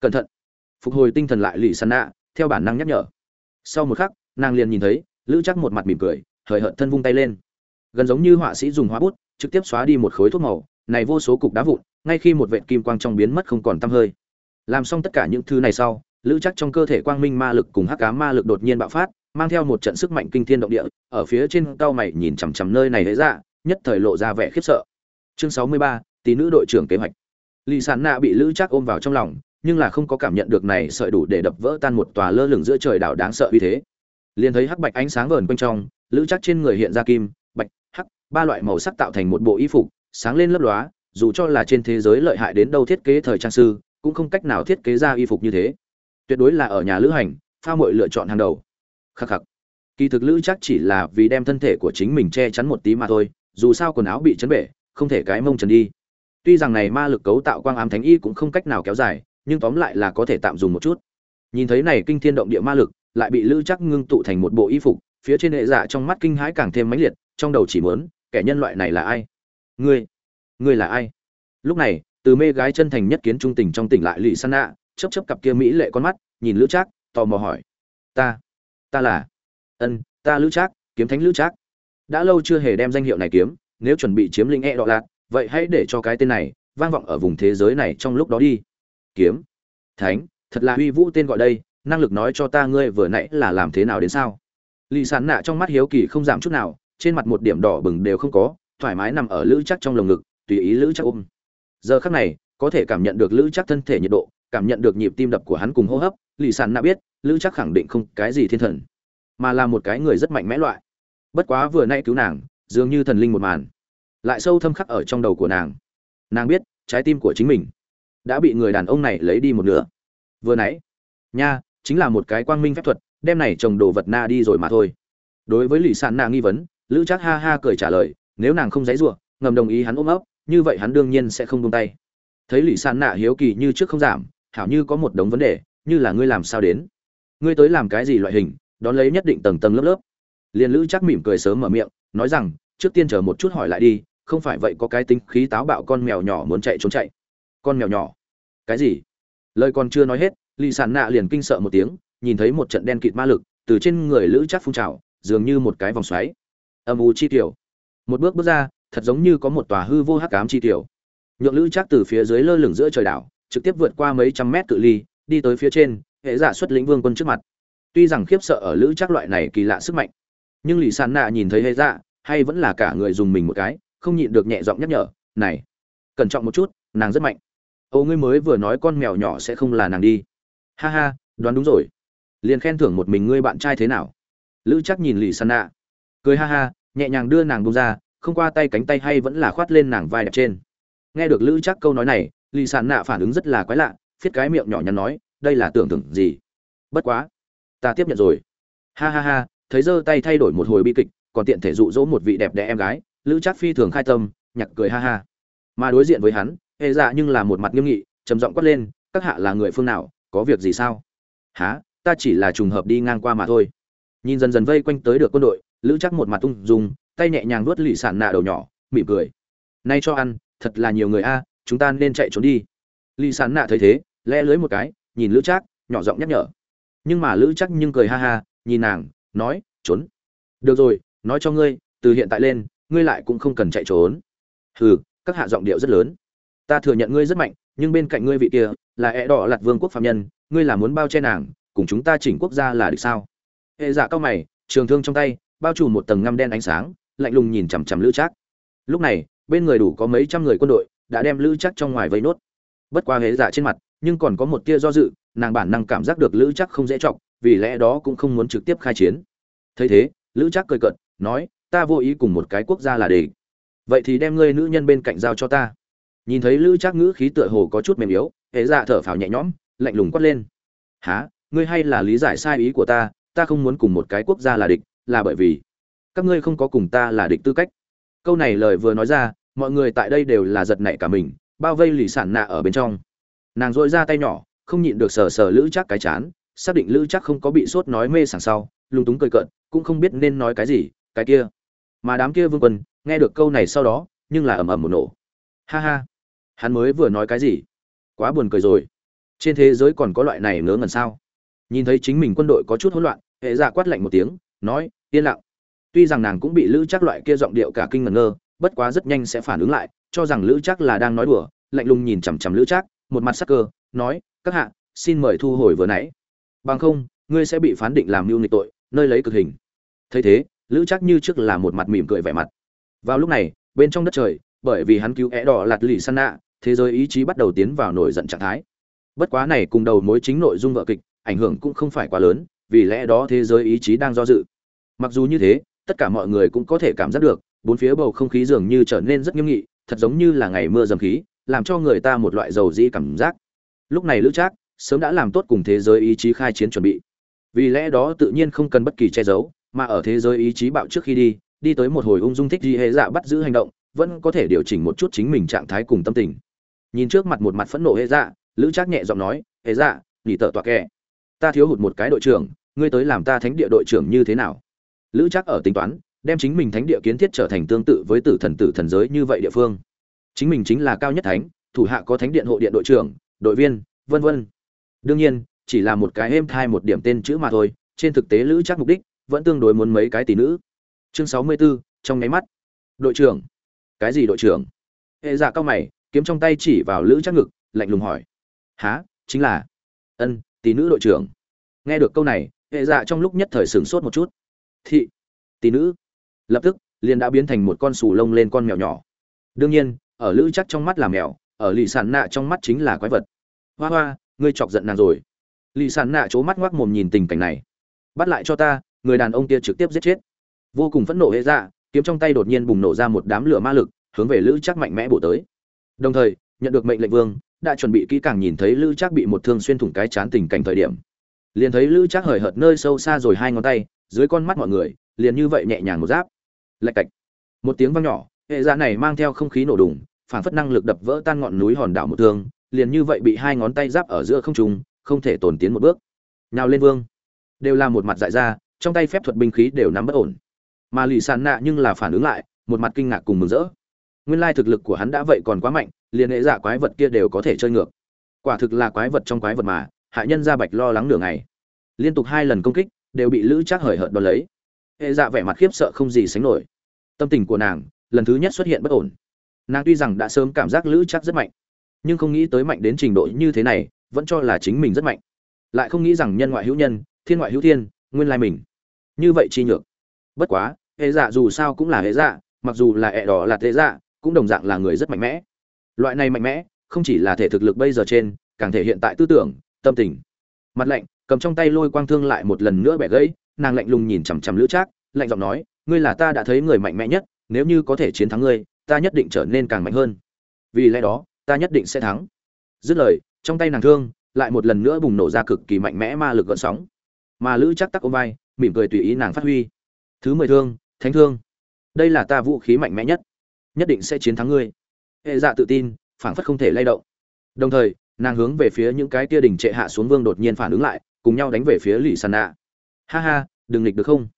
cẩn thận. Phục hồi tinh thần lại lì sàn nạ, theo bản năng nhắc nhở. Sau một khắc, nàng liền nhìn thấy, lữ chắc một mặt mỉm cười, hời hợt thân vung tay lên. Gần giống như họa sĩ dùng hóa bút, trực tiếp xóa đi một khối thuốc màu, này vô số cục đá vụn, ngay khi một vệt kim quang trong biến mất không còn tăm hơi. Làm xong tất cả những thứ này sau, lữ chắc trong cơ thể quang minh ma lực cùng hắc cá ma lực đột nhiên bạo phát, mang theo một trận sức mạnh kinh thiên động địa, ở phía trên cao mày nhìn chằm chằm nơi này thấy ra dạ, nhất thời lộ ra vẻ khiếp sợ. Chương sáu mươi ba tí nữ đội trưởng kế hoạch. Lì sàn nạ bị lữ chắc ôm vào trong lòng nhưng là không có cảm nhận được này sợi đủ để đập vỡ tan một tòa lơ lửng giữa trời đảo đáng sợ uy thế. Liền thấy hắc bạch ánh sáng vờn quanh trong, lữ chắc trên người hiện ra kim, bạch, hắc, ba loại màu sắc tạo thành một bộ y phục, sáng lên lấp lóa, dù cho là trên thế giới lợi hại đến đâu thiết kế thời trang sư, cũng không cách nào thiết kế ra y phục như thế. Tuyệt đối là ở nhà lữ hành pha muội lựa chọn hàng đầu. Khắc khắc. Kỳ thực lữ chắc chỉ là vì đem thân thể của chính mình che chắn một tí mà thôi, dù sao quần áo bị chấn bể, không thể cái mông trần đi. Tuy rằng này ma lực cấu tạo quang ám thánh y cũng không cách nào kéo dài nhưng tóm lại là có thể tạm dùng một chút. Nhìn thấy này kinh thiên động địa ma lực, lại bị lữ chắc ngưng tụ thành một bộ y phục, phía trên hệ dạ trong mắt kinh hãi càng thêm mãnh liệt, trong đầu chỉ muốn, kẻ nhân loại này là ai? Ngươi ngươi là ai? Lúc này, từ mê gái chân thành nhất kiến trung tình trong tỉnh lại lì san nạ chấp chấp cặp kia mỹ lệ con mắt, nhìn lữ trác, tò mò hỏi. Ta ta là? Ân, ta lữ trác, kiếm thánh lữ trác. Đã lâu chưa hề đem danh hiệu này kiếm, nếu chuẩn bị chiếm linh e đọ lạc, vậy hãy để cho cái tên này vang vọng ở vùng thế giới này trong lúc đó đi. Kiếm? Thánh, thật là uy vũ tên gọi đây, năng lực nói cho ta ngươi vừa nãy là làm thế nào đến sao? Lì sán nạ trong mắt hiếu kỳ không giảm chút nào, trên mặt một điểm đỏ bừng đều không có, thoải mái nằm ở lữ chắc trong lồng ngực, tùy ý lữ chắc ôm. Giờ khắc này, có thể cảm nhận được lữ chắc thân thể nhiệt độ, cảm nhận được nhịp tim đập của hắn cùng hô hấp, lì sán nạ biết, lữ chắc khẳng định không cái gì thiên thần, mà là một cái người rất mạnh mẽ loại. Bất quá vừa nay cứu nàng, dường như thần linh một màn, lại sâu thâm khắc ở trong đầu của nàng. Nàng biết, trái tim của chính mình đã bị người đàn ông này lấy đi một nửa. Vừa nãy, nha, chính là một cái quang minh phép thuật, đem này trồng đồ vật na đi rồi mà thôi. Đối với lì sàn na nghi vấn, lữ chắc ha ha cười trả lời, nếu nàng không dãy giụa ngầm đồng ý hắn ôm ấp, như vậy hắn đương nhiên sẽ không buông tay. Thấy lì sàn nạ hiếu kỳ như trước không giảm, hảo như có một đống vấn đề, như là ngươi làm sao đến? Ngươi tới làm cái gì loại hình, đón lấy nhất định tầng tầng lớp lớp. Liền lữ chắc mỉm cười sớm mở miệng, nói rằng, trước tiên chờ một chút hỏi lại đi, không phải vậy có cái tính khí táo bạo con mèo nhỏ muốn chạy trốn chạy con mèo nhỏ. Cái gì? Lời còn chưa nói hết, lì sàn nạ liền kinh sợ một tiếng, nhìn thấy một trận đen kịt ma lực, từ trên người lữ chắc phun trào, dường như một cái vòng xoáy. Âm u chi tiểu. Một bước bước ra, thật giống như có một tòa hư vô hắc ám chi tiểu. Nhượng lữ chắc từ phía dưới lơ lửng giữa trời đảo, trực tiếp vượt qua mấy trăm mét cự ly, đi tới phía trên, hệ giả xuất lĩnh vương quân trước mặt. Tuy rằng khiếp sợ ở lữ chắc loại này kỳ lạ sức mạnh, nhưng lì sàn nạ nhìn thấy hệ dạ hay vẫn là cả người dùng mình một cái, không nhịn được nhẹ giọng nhắc nhở, này, cẩn trọng một chút, nàng rất mạnh ô ngươi mới vừa nói con mèo nhỏ sẽ không là nàng đi. Ha ha, đoán đúng rồi. Liền khen thưởng một mình ngươi bạn trai thế nào? Lữ chắc nhìn lì sàn nạ. Cười ha ha, nhẹ nhàng đưa nàng bông ra, không qua tay cánh tay hay vẫn là khoát lên nàng vai đẹp trên. Nghe được lữ chắc câu nói này, lì sàn nạ phản ứng rất là quái lạ, phiết cái miệng nhỏ nhắn nói, đây là tưởng tượng gì? Bất quá, ta tiếp nhận rồi. Ha ha ha, thấy giơ tay thay đổi một hồi bi kịch, còn tiện thể dụ dỗ một vị đẹp đẽ em gái, lữ chắc phi thường khai tâm nhặt cười ha ha. Mà đối diện với hắn hệ dạ nhưng là một mặt nghiêm nghị, trầm giọng quát lên, các hạ là người phương nào, có việc gì sao? Há ta chỉ là trùng hợp đi ngang qua mà thôi. Nhìn dần dần vây quanh tới được quân đội, lữ chắc một mặt tung dùng tay nhẹ nhàng vuốt lì sản nạ đầu nhỏ, mỉm cười. Nay cho ăn, thật là nhiều người a, chúng ta nên chạy trốn đi. Lì sản nạ thấy thế lẽ lưới một cái, nhìn lữ chắc nhỏ giọng nhắc nhở. Nhưng mà lữ chắc nhưng cười ha ha, nhìn nàng, nói, trốn. Được rồi, nói cho ngươi, từ hiện tại lên, ngươi lại cũng không cần chạy trốn. Hừ, các hạ giọng điệu rất lớn ta thừa nhận ngươi rất mạnh, nhưng bên cạnh ngươi vị kia, là ẹ đỏ lạt vương quốc phạm nhân, ngươi là muốn bao che nàng, cùng chúng ta chỉnh quốc gia là được sao? Hệ dạ cao mày, trường thương trong tay, bao trùm một tầng ngăm đen ánh sáng, lạnh lùng nhìn chằm chằm lữ trác. Lúc này, bên người đủ có mấy trăm người quân đội, đã đem lữ trác trong ngoài vây nốt. Bất qua hệ dạ trên mặt, nhưng còn có một tia do dự, nàng bản năng cảm giác được lữ trác không dễ trọng vì lẽ đó cũng không muốn trực tiếp khai chiến. Thấy thế, lữ trác cười cận nói, ta vô ý cùng một cái quốc gia là để vậy thì đem ngươi nữ nhân bên cạnh giao cho ta nhìn thấy lữ trác ngữ khí tựa hồ có chút mềm yếu hệ dạ thở phào nhẹ nhõm, lạnh lùng quát lên. Há ngươi hay là lý giải sai ý của ta ta không muốn cùng một cái quốc gia là địch, là bởi vì các ngươi không có cùng ta là địch tư cách. Câu này lời vừa nói ra, mọi người tại đây đều là giật nảy cả mình, bao vây lì sản nạ ở bên trong. Nàng dội ra tay nhỏ, không nhịn được sờ sờ lữ chắc cái chán, xác định lữ chắc không có bị sốt nói mê sảng sau, lúng túng cười cợt, cũng không biết nên nói cái gì, cái kia. Mà đám kia vương quân, nghe được câu này sau đó, nhưng là ầm ầm một nổ ha ha. Hắn mới vừa nói cái gì? Quá buồn cười rồi. Trên thế giới còn có loại này ngớ ngẩn sao? Nhìn thấy chính mình quân đội có chút hỗn loạn, hệ dạ quát lạnh một tiếng, nói, yên lặng. Tuy rằng nàng cũng bị lữ chắc loại kia giọng điệu cả kinh ngẩn ngơ, bất quá rất nhanh sẽ phản ứng lại, cho rằng lữ chắc là đang nói đùa, lạnh lùng nhìn chằm chằm lữ chắc một mặt sắc cơ, nói, các hạ, xin mời thu hồi vừa nãy. Bằng không, ngươi sẽ bị phán định làm mưu nghịch tội, nơi lấy cực hình. Thấy thế, lữ chắc như trước là một mặt mỉm cười vẻ mặt. Vào lúc này, bên trong đất trời bởi vì hắn cứu é đỏ lạt lì san nạ, thế giới ý chí bắt đầu tiến vào nổi giận trạng thái. Bất quá này cùng đầu mối chính nội dung vợ kịch, ảnh hưởng cũng không phải quá lớn, vì lẽ đó thế giới ý chí đang do dự. Mặc dù như thế, tất cả mọi người cũng có thể cảm giác được, bốn phía bầu không khí dường như trở nên rất nghiêm nghị, thật giống như là ngày mưa dầm khí, làm cho người ta một loại dầu dĩ cảm giác. Lúc này lữ trác sớm đã làm tốt cùng thế giới ý chí khai chiến chuẩn bị. Vì lẽ đó tự nhiên không cần bất kỳ che giấu, mà ở thế giới ý chí bạo trước khi đi đi tới một hồi ung dung thích gì hệ dạ bắt giữ hành động vẫn có thể điều chỉnh một chút chính mình trạng thái cùng tâm tình. Nhìn trước mặt một mặt phẫn nộ hệ dạ lữ trác nhẹ giọng nói hệ dạ nghỉ tợ tọa kẹ. Ta thiếu hụt một cái đội trưởng ngươi tới làm ta thánh địa đội trưởng như thế nào? Lữ trác ở tính toán đem chính mình thánh địa kiến thiết trở thành tương tự với tử thần tử thần giới như vậy địa phương. Chính mình chính là cao nhất thánh thủ hạ có thánh điện hộ điện đội trưởng đội viên vân vân. Đương nhiên chỉ là một cái êm thai một điểm tên chữ mà thôi trên thực tế lữ chắc mục đích vẫn tương đối muốn mấy cái tỷ nữ. Chương sáu mươi 64, trong nháy mắt. Đội trưởng cái gì đội trưởng? Hệ dạ cao mày, kiếm trong tay chỉ vào lữ chắc ngực, lạnh lùng hỏi. Há chính là? Ân, tỷ nữ đội trưởng. Nghe được câu này, hệ dạ trong lúc nhất thời sửng sốt một chút. Thị, tỷ nữ. Lập tức, liền đã biến thành một con sù lông lên con mèo nhỏ. Đương nhiên, ở lữ chắc trong mắt là mèo, ở lì sản nạ trong mắt chính là quái vật. Hoa hoa, ngươi chọc giận nàng rồi. Lì sản nạ c mắt ngoác mồm nhìn tình cảnh này. Bắt lại cho ta, người đàn ông kia trực tiếp giết chết. Vô cùng phẫn nộ hệ dạ kiếm trong tay đột nhiên bùng nổ ra một đám lửa ma lực, hướng về lữ chắc mạnh mẽ bổ tới. Đồng thời, nhận được mệnh lệnh vương, đã chuẩn bị kỹ càng nhìn thấy lữ chắc bị một thương xuyên thủng cái chán tình cảnh thời điểm. Liền thấy lữ chắc hời hợt nơi sâu xa rồi hai ngón tay, dưới con mắt mọi người, liền như vậy nhẹ nhàng một giáp. Lạch cạch. Một tiếng vang nhỏ, hệ dạ này mang theo không khí nổ đùng, phản phất năng lực đập vỡ tan ngọn núi hòn đảo một thương, liền như vậy bị hai ngón tay giáp ở giữa không trung, không thể tồn tiến một bước. Nào lên vương. Đều là một mặt dại ra, trong tay phép thuật binh khí đều nắm bất ổn mà lì sàn nạ nhưng là phản ứng lại, một mặt kinh ngạc cùng mừng rỡ. Nguyên lai thực lực của hắn đã vậy còn quá mạnh, liền hệ dạ quái vật kia đều có thể chơi ngược. Quả thực là quái vật trong quái vật mà, hạ nhân ra bạch lo lắng nửa ngày. Liên tục hai lần công kích, đều bị lữ trác hời hợt đón lấy. Hệ dạ vẻ mặt khiếp sợ không gì sánh nổi. Tâm tình của nàng, lần thứ nhất xuất hiện bất ổn. Nàng tuy rằng đã sớm cảm giác lữ trác rất mạnh, nhưng không nghĩ tới mạnh đến trình độ như thế này, vẫn cho là chính mình rất mạnh. Lại không nghĩ rằng nhân ngoại hữu nhân, thiên ngoại hữu thiên, nguyên lai mình. Như vậy chi nhược. Bất quá hệ dạ dù sao cũng là hệ dạ mặc dù là hệ đỏ là thế dạ cũng đồng dạng là người rất mạnh mẽ. Loại này mạnh mẽ, không chỉ là thể thực lực bây giờ trên, càng thể hiện tại tư tưởng, tâm tình. Mặt lạnh, cầm trong tay lôi quang thương lại một lần nữa bẻ gãy, nàng lạnh lùng nhìn chằm chằm lữ trác, lạnh giọng nói, ngươi là ta đã thấy người mạnh mẽ nhất, nếu như có thể chiến thắng ngươi, ta nhất định trở nên càng mạnh hơn. Vì lẽ đó, ta nhất định sẽ thắng. Dứt lời, trong tay nàng thương lại một lần nữa bùng nổ ra cực kỳ mạnh mẽ ma lực gợn sóng. Mà lữ chắc tắc ôm vai, mỉm cười tùy ý nàng phát huy. Thứ mười thương thánh thương. Đây là ta vũ khí mạnh mẽ nhất. Nhất định sẽ chiến thắng ngươi. Hệ dạ tự tin, phảng phất không thể lay động. Đồng thời, nàng hướng về phía những cái tia đỉnh trệ hạ xuống vương đột nhiên phản ứng lại, cùng nhau đánh về phía lì sàn nạ. Ha ha, đừng nghịch được không?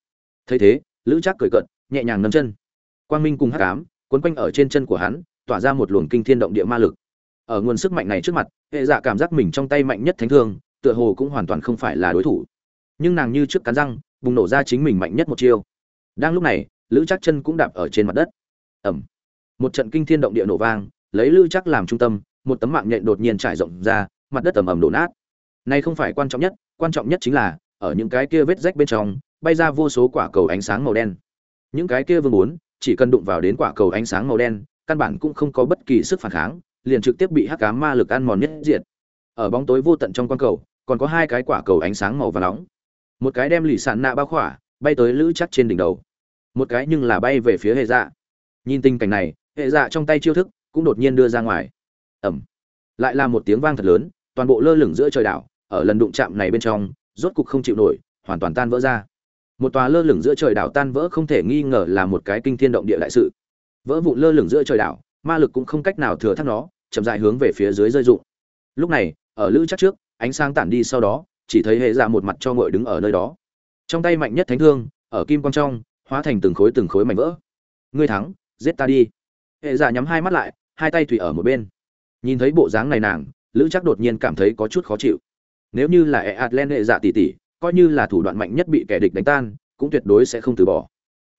Thấy thế, lữ Trác cười cận nhẹ nhàng nâng chân. Quang minh cùng hắc ám, quấn quanh ở trên chân của hắn, tỏa ra một luồng kinh thiên động địa ma lực. Ở nguồn sức mạnh này trước mặt, hệ dạ cảm giác mình trong tay mạnh nhất thánh thương, tựa hồ cũng hoàn toàn không phải là đối thủ. Nhưng nàng như trước cắn răng, bùng nổ ra chính mình mạnh nhất một chiêu đang lúc này, lữ chắc chân cũng đạp ở trên mặt đất. Ẩm một trận kinh thiên động địa nổ vang, lấy lữ chắc làm trung tâm, một tấm mạng nhện đột nhiên trải rộng ra, mặt đất ẩm ẩm đổ nát. Nay không phải quan trọng nhất, quan trọng nhất chính là, ở những cái kia vết rách bên trong, bay ra vô số quả cầu ánh sáng màu đen. Những cái kia vương bốn, chỉ cần đụng vào đến quả cầu ánh sáng màu đen, căn bản cũng không có bất kỳ sức phản kháng, liền trực tiếp bị hắc ám ma lực ăn mòn nhất diện ở bóng tối vô tận trong quan cầu, còn có hai cái quả cầu ánh sáng màu và nóng. Một cái đem lì sàn nạ bao khỏa bay tới lữ chắc trên đỉnh đầu. Một cái nhưng là bay về phía hệ dạ. Nhìn tình cảnh này, hệ dạ trong tay chiêu thức cũng đột nhiên đưa ra ngoài. Ẩm. Lại là một tiếng vang thật lớn, toàn bộ lơ lửng giữa trời đảo, ở lần đụng chạm này bên trong, rốt cục không chịu nổi, hoàn toàn tan vỡ ra. Một tòa lơ lửng giữa trời đảo tan vỡ không thể nghi ngờ là một cái kinh thiên động địa đại sự. Vỡ vụn lơ lửng giữa trời đảo, ma lực cũng không cách nào thừa thác nó, chậm dài hướng về phía dưới rơi rụng. Lúc này, ở lữ chắc trước, ánh sáng tản đi sau đó, chỉ thấy hệ dạ một mặt cho ngội đứng ở nơi đó trong tay mạnh nhất thánh thương, ở kim quang trong, hóa thành từng khối từng khối mảnh vỡ. Ngươi thắng, giết ta đi. Hệ giả nhắm hai mắt lại, hai tay thủy ở một bên. Nhìn thấy bộ dáng này nàng, lữ chắc đột nhiên cảm thấy có chút khó chịu. Nếu như là e atlen hệ giả tỉ tỉ coi như là thủ đoạn mạnh nhất bị kẻ địch đánh tan, cũng tuyệt đối sẽ không từ bỏ.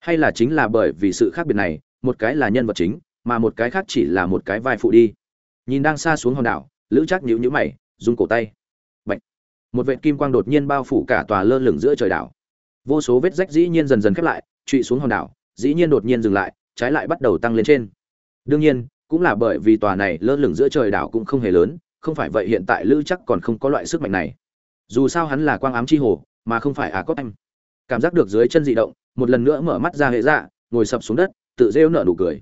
Hay là chính là bởi vì sự khác biệt này, một cái là nhân vật chính, mà một cái khác chỉ là một cái vai phụ đi. Nhìn đang xa xuống hòn đảo, lữ chắc nhíu nhíu mày, rung cổ tay. Bạch. một vệt kim quang đột nhiên bao phủ cả tòa lơ lửng giữa trời đảo vô số vết rách dĩ nhiên dần dần khép lại, trụy xuống hòn đảo, dĩ nhiên đột nhiên dừng lại, trái lại bắt đầu tăng lên trên. Đương nhiên, cũng là bởi vì tòa này lơ lửng giữa trời đảo cũng không hề lớn, không phải vậy hiện tại lữ chắc còn không có loại sức mạnh này. Dù sao hắn là quang ám chi hồ, mà không phải à cốt anh. Cảm giác được dưới chân dị động, một lần nữa mở mắt ra hệ dạ ngồi sập xuống đất, tự rêu nở nụ cười.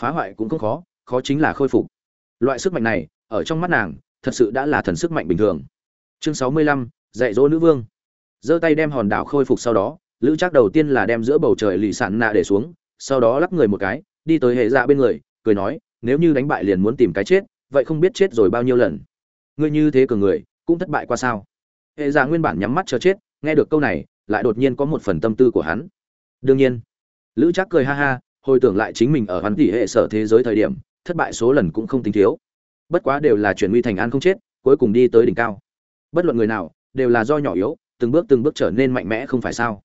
Phá hoại cũng không khó khó chính là khôi phục. Loại sức mạnh này, ở trong mắt nàng, thật sự đã là thần sức mạnh bình thường. Chương sáu mươi lăm, dạy dỗ nữ vương giơ tay đem hòn đảo khôi phục sau đó, lữ chắc đầu tiên là đem giữa bầu trời lì sạn nạ để xuống, sau đó lắp người một cái, đi tới hệ dạ bên người, cười nói, nếu như đánh bại liền muốn tìm cái chết, vậy không biết chết rồi bao nhiêu lần. Ngươi như thế cường người, cũng thất bại qua sao? Hệ dạ nguyên bản nhắm mắt chờ chết, nghe được câu này, lại đột nhiên có một phần tâm tư của hắn. Đương nhiên. Lữ chắc cười ha ha, hồi tưởng lại chính mình ở hắn tỷ hệ sở thế giới thời điểm, thất bại số lần cũng không tính thiếu. Bất quá đều là chuyển nguy thành an không chết, cuối cùng đi tới đỉnh cao. Bất luận người nào, đều là do nhỏ yếu từng bước từng bước trở nên mạnh mẽ không phải sao?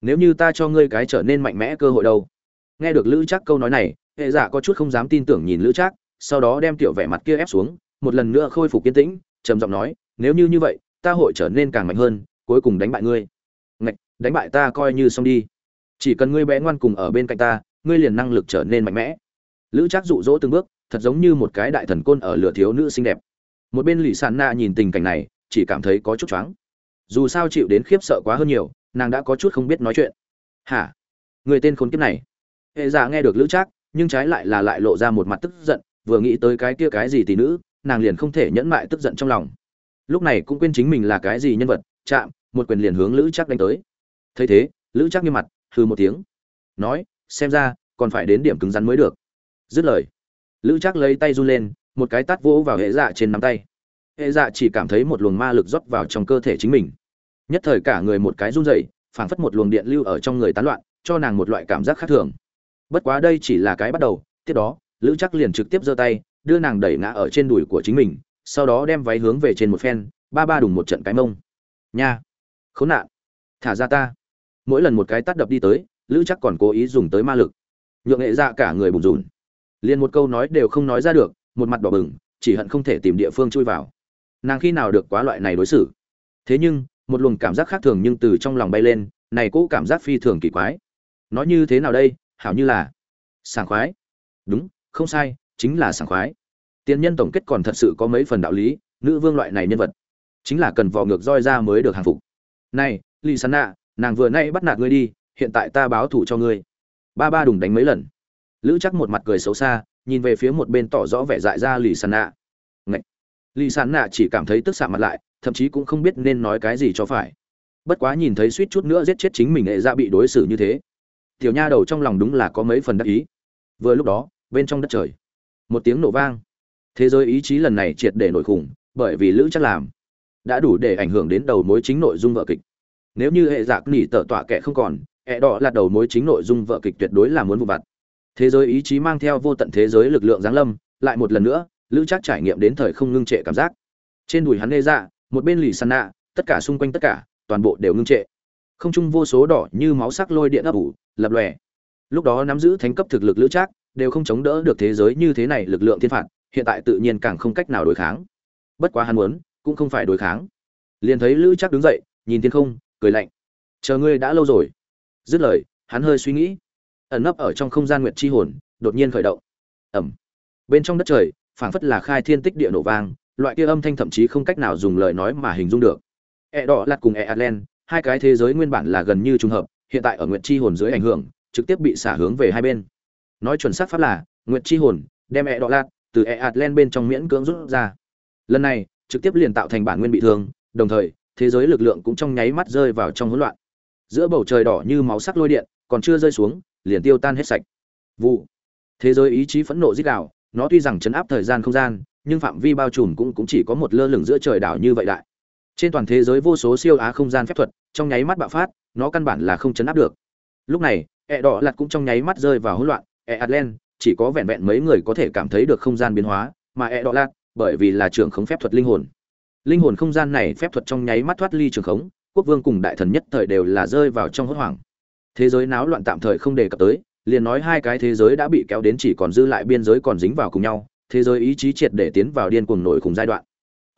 Nếu như ta cho ngươi cái trở nên mạnh mẽ cơ hội đâu? Nghe được lữ chắc câu nói này, hệ giả có chút không dám tin tưởng nhìn lữ chắc sau đó đem tiểu vẻ mặt kia ép xuống, một lần nữa khôi phục kiên tĩnh, trầm giọng nói, nếu như như vậy, ta hội trở nên càng mạnh hơn, cuối cùng đánh bại ngươi. Ngạch, đánh bại ta coi như xong đi. Chỉ cần ngươi bé ngoan cùng ở bên cạnh ta, ngươi liền năng lực trở nên mạnh mẽ. Lữ trác dụ dỗ từng bước, thật giống như một cái đại thần côn ở lửa thiếu nữ xinh đẹp. Một bên lì sàn na nhìn tình cảnh này, chỉ cảm thấy có chút choáng dù sao chịu đến khiếp sợ quá hơn nhiều, nàng đã có chút không biết nói chuyện. Hả? Người tên khốn kiếp này. Hệ giả nghe được lữ trác, nhưng trái lại là lại lộ ra một mặt tức giận, vừa nghĩ tới cái kia cái gì tỷ nữ, nàng liền không thể nhẫn mại tức giận trong lòng. Lúc này cũng quên chính mình là cái gì nhân vật, chạm, một quyền liền hướng lữ trác đánh tới. Thấy thế, lữ trác nghiêm mặt, hừ một tiếng. Nói, xem ra, còn phải đến điểm cứng rắn mới được. Dứt lời, lữ trác lấy tay run lên, một cái tát vỗ vào hệ dạ trên nắm tay hệ dạ chỉ cảm thấy một luồng ma lực rót vào trong cơ thể chính mình. Nhất thời cả người một cái run rẩy, phảng phất một luồng điện lưu ở trong người tán loạn, cho nàng một loại cảm giác khác thường. Bất quá đây chỉ là cái bắt đầu, tiếp đó, lữ chắc liền trực tiếp giơ tay, đưa nàng đẩy ngã ở trên đùi của chính mình, sau đó đem váy hướng về trên một phen, ba ba đùng một trận cái mông. Nha! Khốn nạn! Thả ra ta! Mỗi lần một cái tắt đập đi tới, lữ chắc còn cố ý dùng tới ma lực. Nhượng nghệ ra dạ cả người bùn rùn. Liền một câu nói đều không nói ra được, một mặt đỏ bừng, chỉ hận không thể tìm địa phương chui vào nàng khi nào được quá loại này đối xử. Thế nhưng, một luồng cảm giác khác thường nhưng từ trong lòng bay lên, này cũ cảm giác phi thường kỳ quái. Nói như thế nào đây? Hảo như là sảng khoái. Đúng, không sai, chính là sảng khoái. Tiền nhân tổng kết còn thật sự có mấy phần đạo lý, nữ vương loại này nhân vật, chính là cần vò ngược roi ra mới được hàng phục. Này lì sán nạ nàng vừa nay bắt nạt ngươi đi, hiện tại ta báo thủ cho ngươi. Ba ba đùng đánh mấy lần. Lữ chắc một mặt cười xấu xa, nhìn về phía một bên tỏ rõ vẻ dại ra lì sàn nạ Ngậy! Lì sán nạ chỉ cảm thấy tức xạ mặt lại, thậm chí cũng không biết nên nói cái gì cho phải. Bất quá nhìn thấy suýt chút nữa giết chết chính mình hệ ra bị đối xử như thế. Tiểu nha đầu trong lòng đúng là có mấy phần đắc ý. Vừa lúc đó, bên trong đất trời, một tiếng nổ vang. Thế giới ý chí lần này triệt để nổi khủng, bởi vì lữ chắc làm đã đủ để ảnh hưởng đến đầu mối chính nội dung vợ kịch. Nếu như hệ giặc nỉ tở tọa kẻ không còn hệ đỏ là đầu mối chính nội dung vợ kịch tuyệt đối là muốn vụ vặt. Thế giới ý chí mang theo vô tận thế giới lực lượng giáng lâm, lại một lần nữa lữ chắc trải nghiệm đến thời không ngưng trệ cảm giác. Trên đùi hắn lê ra dạ, một bên lì sàn nạ, tất cả xung quanh tất cả, toàn bộ đều ngưng trệ. Không trung vô số đỏ như máu sắc lôi điện ấp ủ, lập lòe. Lúc đó nắm giữ thánh cấp thực lực lữ trác, đều không chống đỡ được thế giới như thế này lực lượng thiên phạt, hiện tại tự nhiên càng không cách nào đối kháng. Bất quá hắn muốn, cũng không phải đối kháng. Liền thấy lữ trác đứng dậy, nhìn thiên không, cười lạnh. Chờ ngươi đã lâu rồi. Dứt lời, hắn hơi suy nghĩ. Ẩn nấp ở trong không gian nguyệt chi hồn, đột nhiên khởi động. Ẩm. Bên trong đất trời phảng phất là khai thiên tích địa nổ vang loại kia âm thanh thậm chí không cách nào dùng lời nói mà hình dung được. E đỏ lạt cùng e atlen hai cái thế giới nguyên bản là gần như trùng hợp hiện tại ở nguyệt chi hồn dưới ảnh hưởng trực tiếp bị xả hướng về hai bên. Nói chuẩn xác pháp là nguyệt chi hồn đem e đỏ lạt từ e atlen bên trong miễn cưỡng rút ra. Lần này trực tiếp liền tạo thành bản nguyên bị thương đồng thời thế giới lực lượng cũng trong nháy mắt rơi vào trong hỗn loạn. Giữa bầu trời đỏ như máu sắc lôi điện còn chưa rơi xuống liền tiêu tan hết sạch. Vụ. Thế giới ý chí phẫn nộ rít gào, nó tuy rằng chấn áp thời gian không gian, nhưng phạm vi bao trùm cũng cũng chỉ có một lơ lửng giữa trời đảo như vậy đại. Trên toàn thế giới vô số siêu á không gian phép thuật, trong nháy mắt bạo phát, nó căn bản là không chấn áp được. Lúc này, ẹ đỏ lặt cũng trong nháy mắt rơi vào hỗn loạn, ẹ adlen chỉ có vẹn vẹn mấy người có thể cảm thấy được không gian biến hóa, mà ẹ đỏ lặt bởi vì là trường khống phép thuật linh hồn. Linh hồn không gian này phép thuật trong nháy mắt thoát ly trường khống, quốc vương cùng đại thần nhất thời đều là rơi vào trong hốt hoảng. Thế giới náo loạn tạm thời không đề cập tới liền nói hai cái thế giới đã bị kéo đến chỉ còn dư lại biên giới còn dính vào cùng nhau, thế giới ý chí triệt để tiến vào điên cuồng nổi cùng giai đoạn.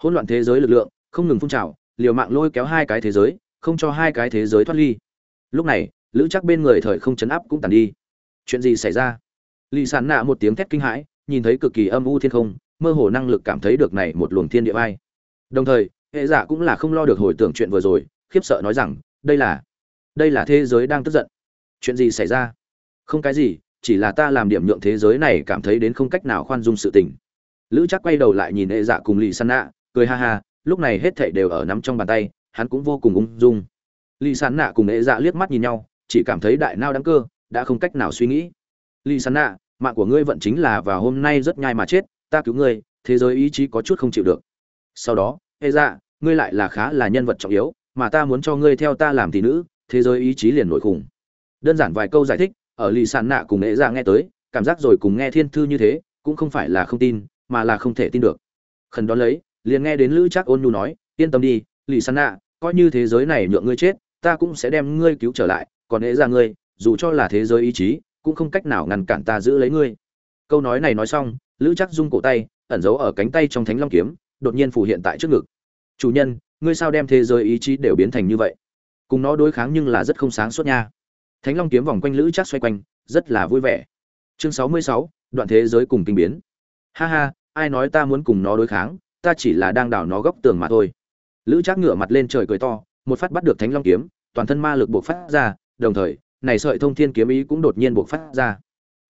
Hỗn loạn thế giới lực lượng, không ngừng phun trào, liều mạng lôi kéo hai cái thế giới, không cho hai cái thế giới thoát ly. Lúc này, lữ chắc bên người thời không chấn áp cũng tàn đi. Chuyện gì xảy ra? Lì sàn nạ một tiếng thét kinh hãi, nhìn thấy cực kỳ âm u thiên không, mơ hồ năng lực cảm thấy được này một luồng thiên địa vai. Đồng thời, hệ giả cũng là không lo được hồi tưởng chuyện vừa rồi, khiếp sợ nói rằng, đây là đây là thế giới đang tức giận. Chuyện gì xảy ra? Không cái gì, chỉ là ta làm điểm nhượng thế giới này cảm thấy đến không cách nào khoan dung sự tình. Lữ chắc quay đầu lại nhìn hệ dạ cùng lì san nạ, cười ha ha, lúc này hết thảy đều ở nắm trong bàn tay, hắn cũng vô cùng ung dung. Lì san nạ cùng hệ dạ liếc mắt nhìn nhau, chỉ cảm thấy đại nao đáng cơ, đã không cách nào suy nghĩ. Lì san nạ, mạng của ngươi vận chính là và hôm nay rất nhai mà chết, ta cứu ngươi, thế giới ý chí có chút không chịu được. Sau đó hệ dạ ngươi lại là khá là nhân vật trọng yếu, mà ta muốn cho ngươi theo ta làm tỷ nữ, thế giới ý chí liền nổi khủng. Đơn giản vài câu giải thích ở lì sàn nạ cùng nghệ ra nghe tới, cảm giác rồi cùng nghe thiên thư như thế, cũng không phải là không tin, mà là không thể tin được. Khẩn đón lấy, liền nghe đến lữ trác ôn nhu nói, yên tâm đi, lì sàn nạ, coi như thế giới này nhượng ngươi chết, ta cũng sẽ đem ngươi cứu trở lại, còn nghệ ra ngươi, dù cho là thế giới ý chí, cũng không cách nào ngăn cản ta giữ lấy ngươi. Câu nói này nói xong, lữ chắc rung cổ tay, ẩn giấu ở cánh tay trong thánh long kiếm, đột nhiên phủ hiện tại trước ngực. Chủ nhân, ngươi sao đem thế giới ý chí đều biến thành như vậy? Cùng nó đối kháng nhưng là rất không sáng suốt nha thánh long kiếm vòng quanh lữ chắc xoay quanh, rất là vui vẻ. Chương sáu mươi sáu, đoạn thế giới cùng kinh biến. Ha ha, ai nói ta muốn cùng nó đối kháng, ta chỉ là đang đào nó góc tường mà thôi. Lữ chắc ngửa mặt lên trời cười to, một phát bắt được thánh long kiếm, toàn thân ma lực buộc phát ra, đồng thời, này sợi thông thiên kiếm ý cũng đột nhiên buộc phát ra.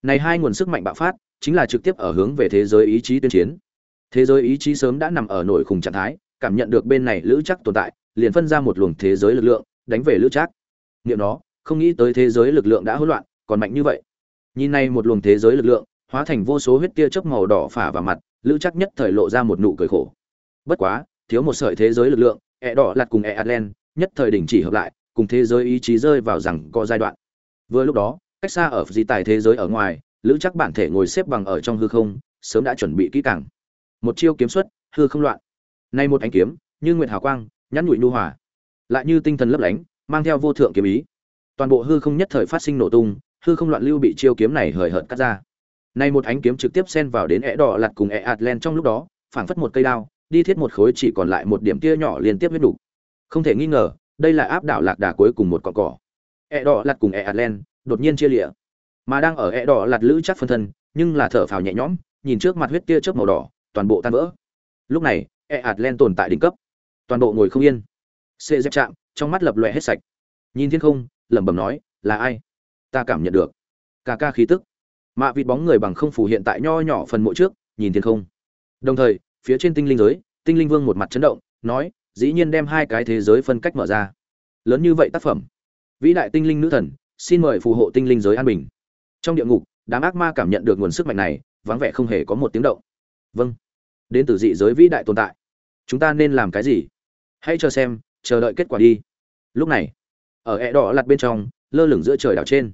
Này hai nguồn sức mạnh bạo phát, chính là trực tiếp ở hướng về thế giới ý chí tuyên chiến. Thế giới ý chí sớm đã nằm ở nổi khủng trạng thái, cảm nhận được bên này lữ chắc tồn tại, liền phân ra một luồng thế giới lực lượng, đánh về lữ chắc. Niệm nó không nghĩ tới thế giới lực lượng đã hỗn loạn, còn mạnh như vậy. Nhìn này một luồng thế giới lực lượng, hóa thành vô số huyết tia chớp màu đỏ phả vào mặt, lữ chắc nhất thời lộ ra một nụ cười khổ. Bất quá, thiếu một sợi thế giới lực lượng ẹ đỏ lặt cùng ẹ atlen nhất thời đình chỉ hợp lại, cùng thế giới ý chí rơi vào rằng có giai đoạn. Vừa lúc đó, cách xa ở di tài thế giới ở ngoài, lữ chắc bản thể ngồi xếp bằng ở trong hư không, sớm đã chuẩn bị kỹ càng. Một chiêu kiếm xuất, hư không loạn. Nay một ánh kiếm, như nguyệt hào quang, nhắn nhụi nu hòa. Lại như tinh thần lấp lánh, mang theo vô thượng kiếm ý toàn bộ hư không nhất thời phát sinh nổ tung, hư không loạn lưu bị chiêu kiếm này hời hợt cắt ra. Nay một ánh kiếm trực tiếp xen vào đến ẻ đỏ lặt cùng ẻ ạt len trong lúc đó, phảng phất một cây đao, đi thiết một khối chỉ còn lại một điểm tia nhỏ liên tiếp huyết đủ không thể nghi ngờ, đây là áp đảo lạc đà cuối cùng một cọn cỏ. Ẻ đỏ lặt cùng ẻ ạt len đột nhiên chia lịa mà đang ở ẻ đỏ lặt lữ chắc phân thân, nhưng là thở phào nhẹ nhõm, nhìn trước mặt huyết tia chớp màu đỏ, toàn bộ tan vỡ. Lúc này, ẻ ạt len tồn tại đỉnh cấp. Toàn bộ ngồi không yên. Xê dép chạm, trong mắt lập loè hết sạch. Nhìn thiên không lẩm bẩm nói, là ai? Ta cảm nhận được. Ca ca khí tức. Mạ vịt bóng người bằng không phủ hiện tại nho nhỏ phần mộ trước, nhìn thiên không. Đồng thời, phía trên tinh linh giới, tinh linh vương một mặt chấn động, nói, dĩ nhiên đem hai cái thế giới phân cách mở ra. Lớn như vậy tác phẩm. Vĩ đại tinh linh nữ thần, xin mời phù hộ tinh linh giới an bình. Trong địa ngục, đám ác ma cảm nhận được nguồn sức mạnh này, vắng vẻ không hề có một tiếng động. Vâng. Đến từ dị giới vĩ đại tồn tại. Chúng ta nên làm cái gì? Hãy chờ xem, chờ đợi kết quả đi. Lúc này ở ẹ đỏ lặt bên trong, lơ lửng giữa trời đảo trên.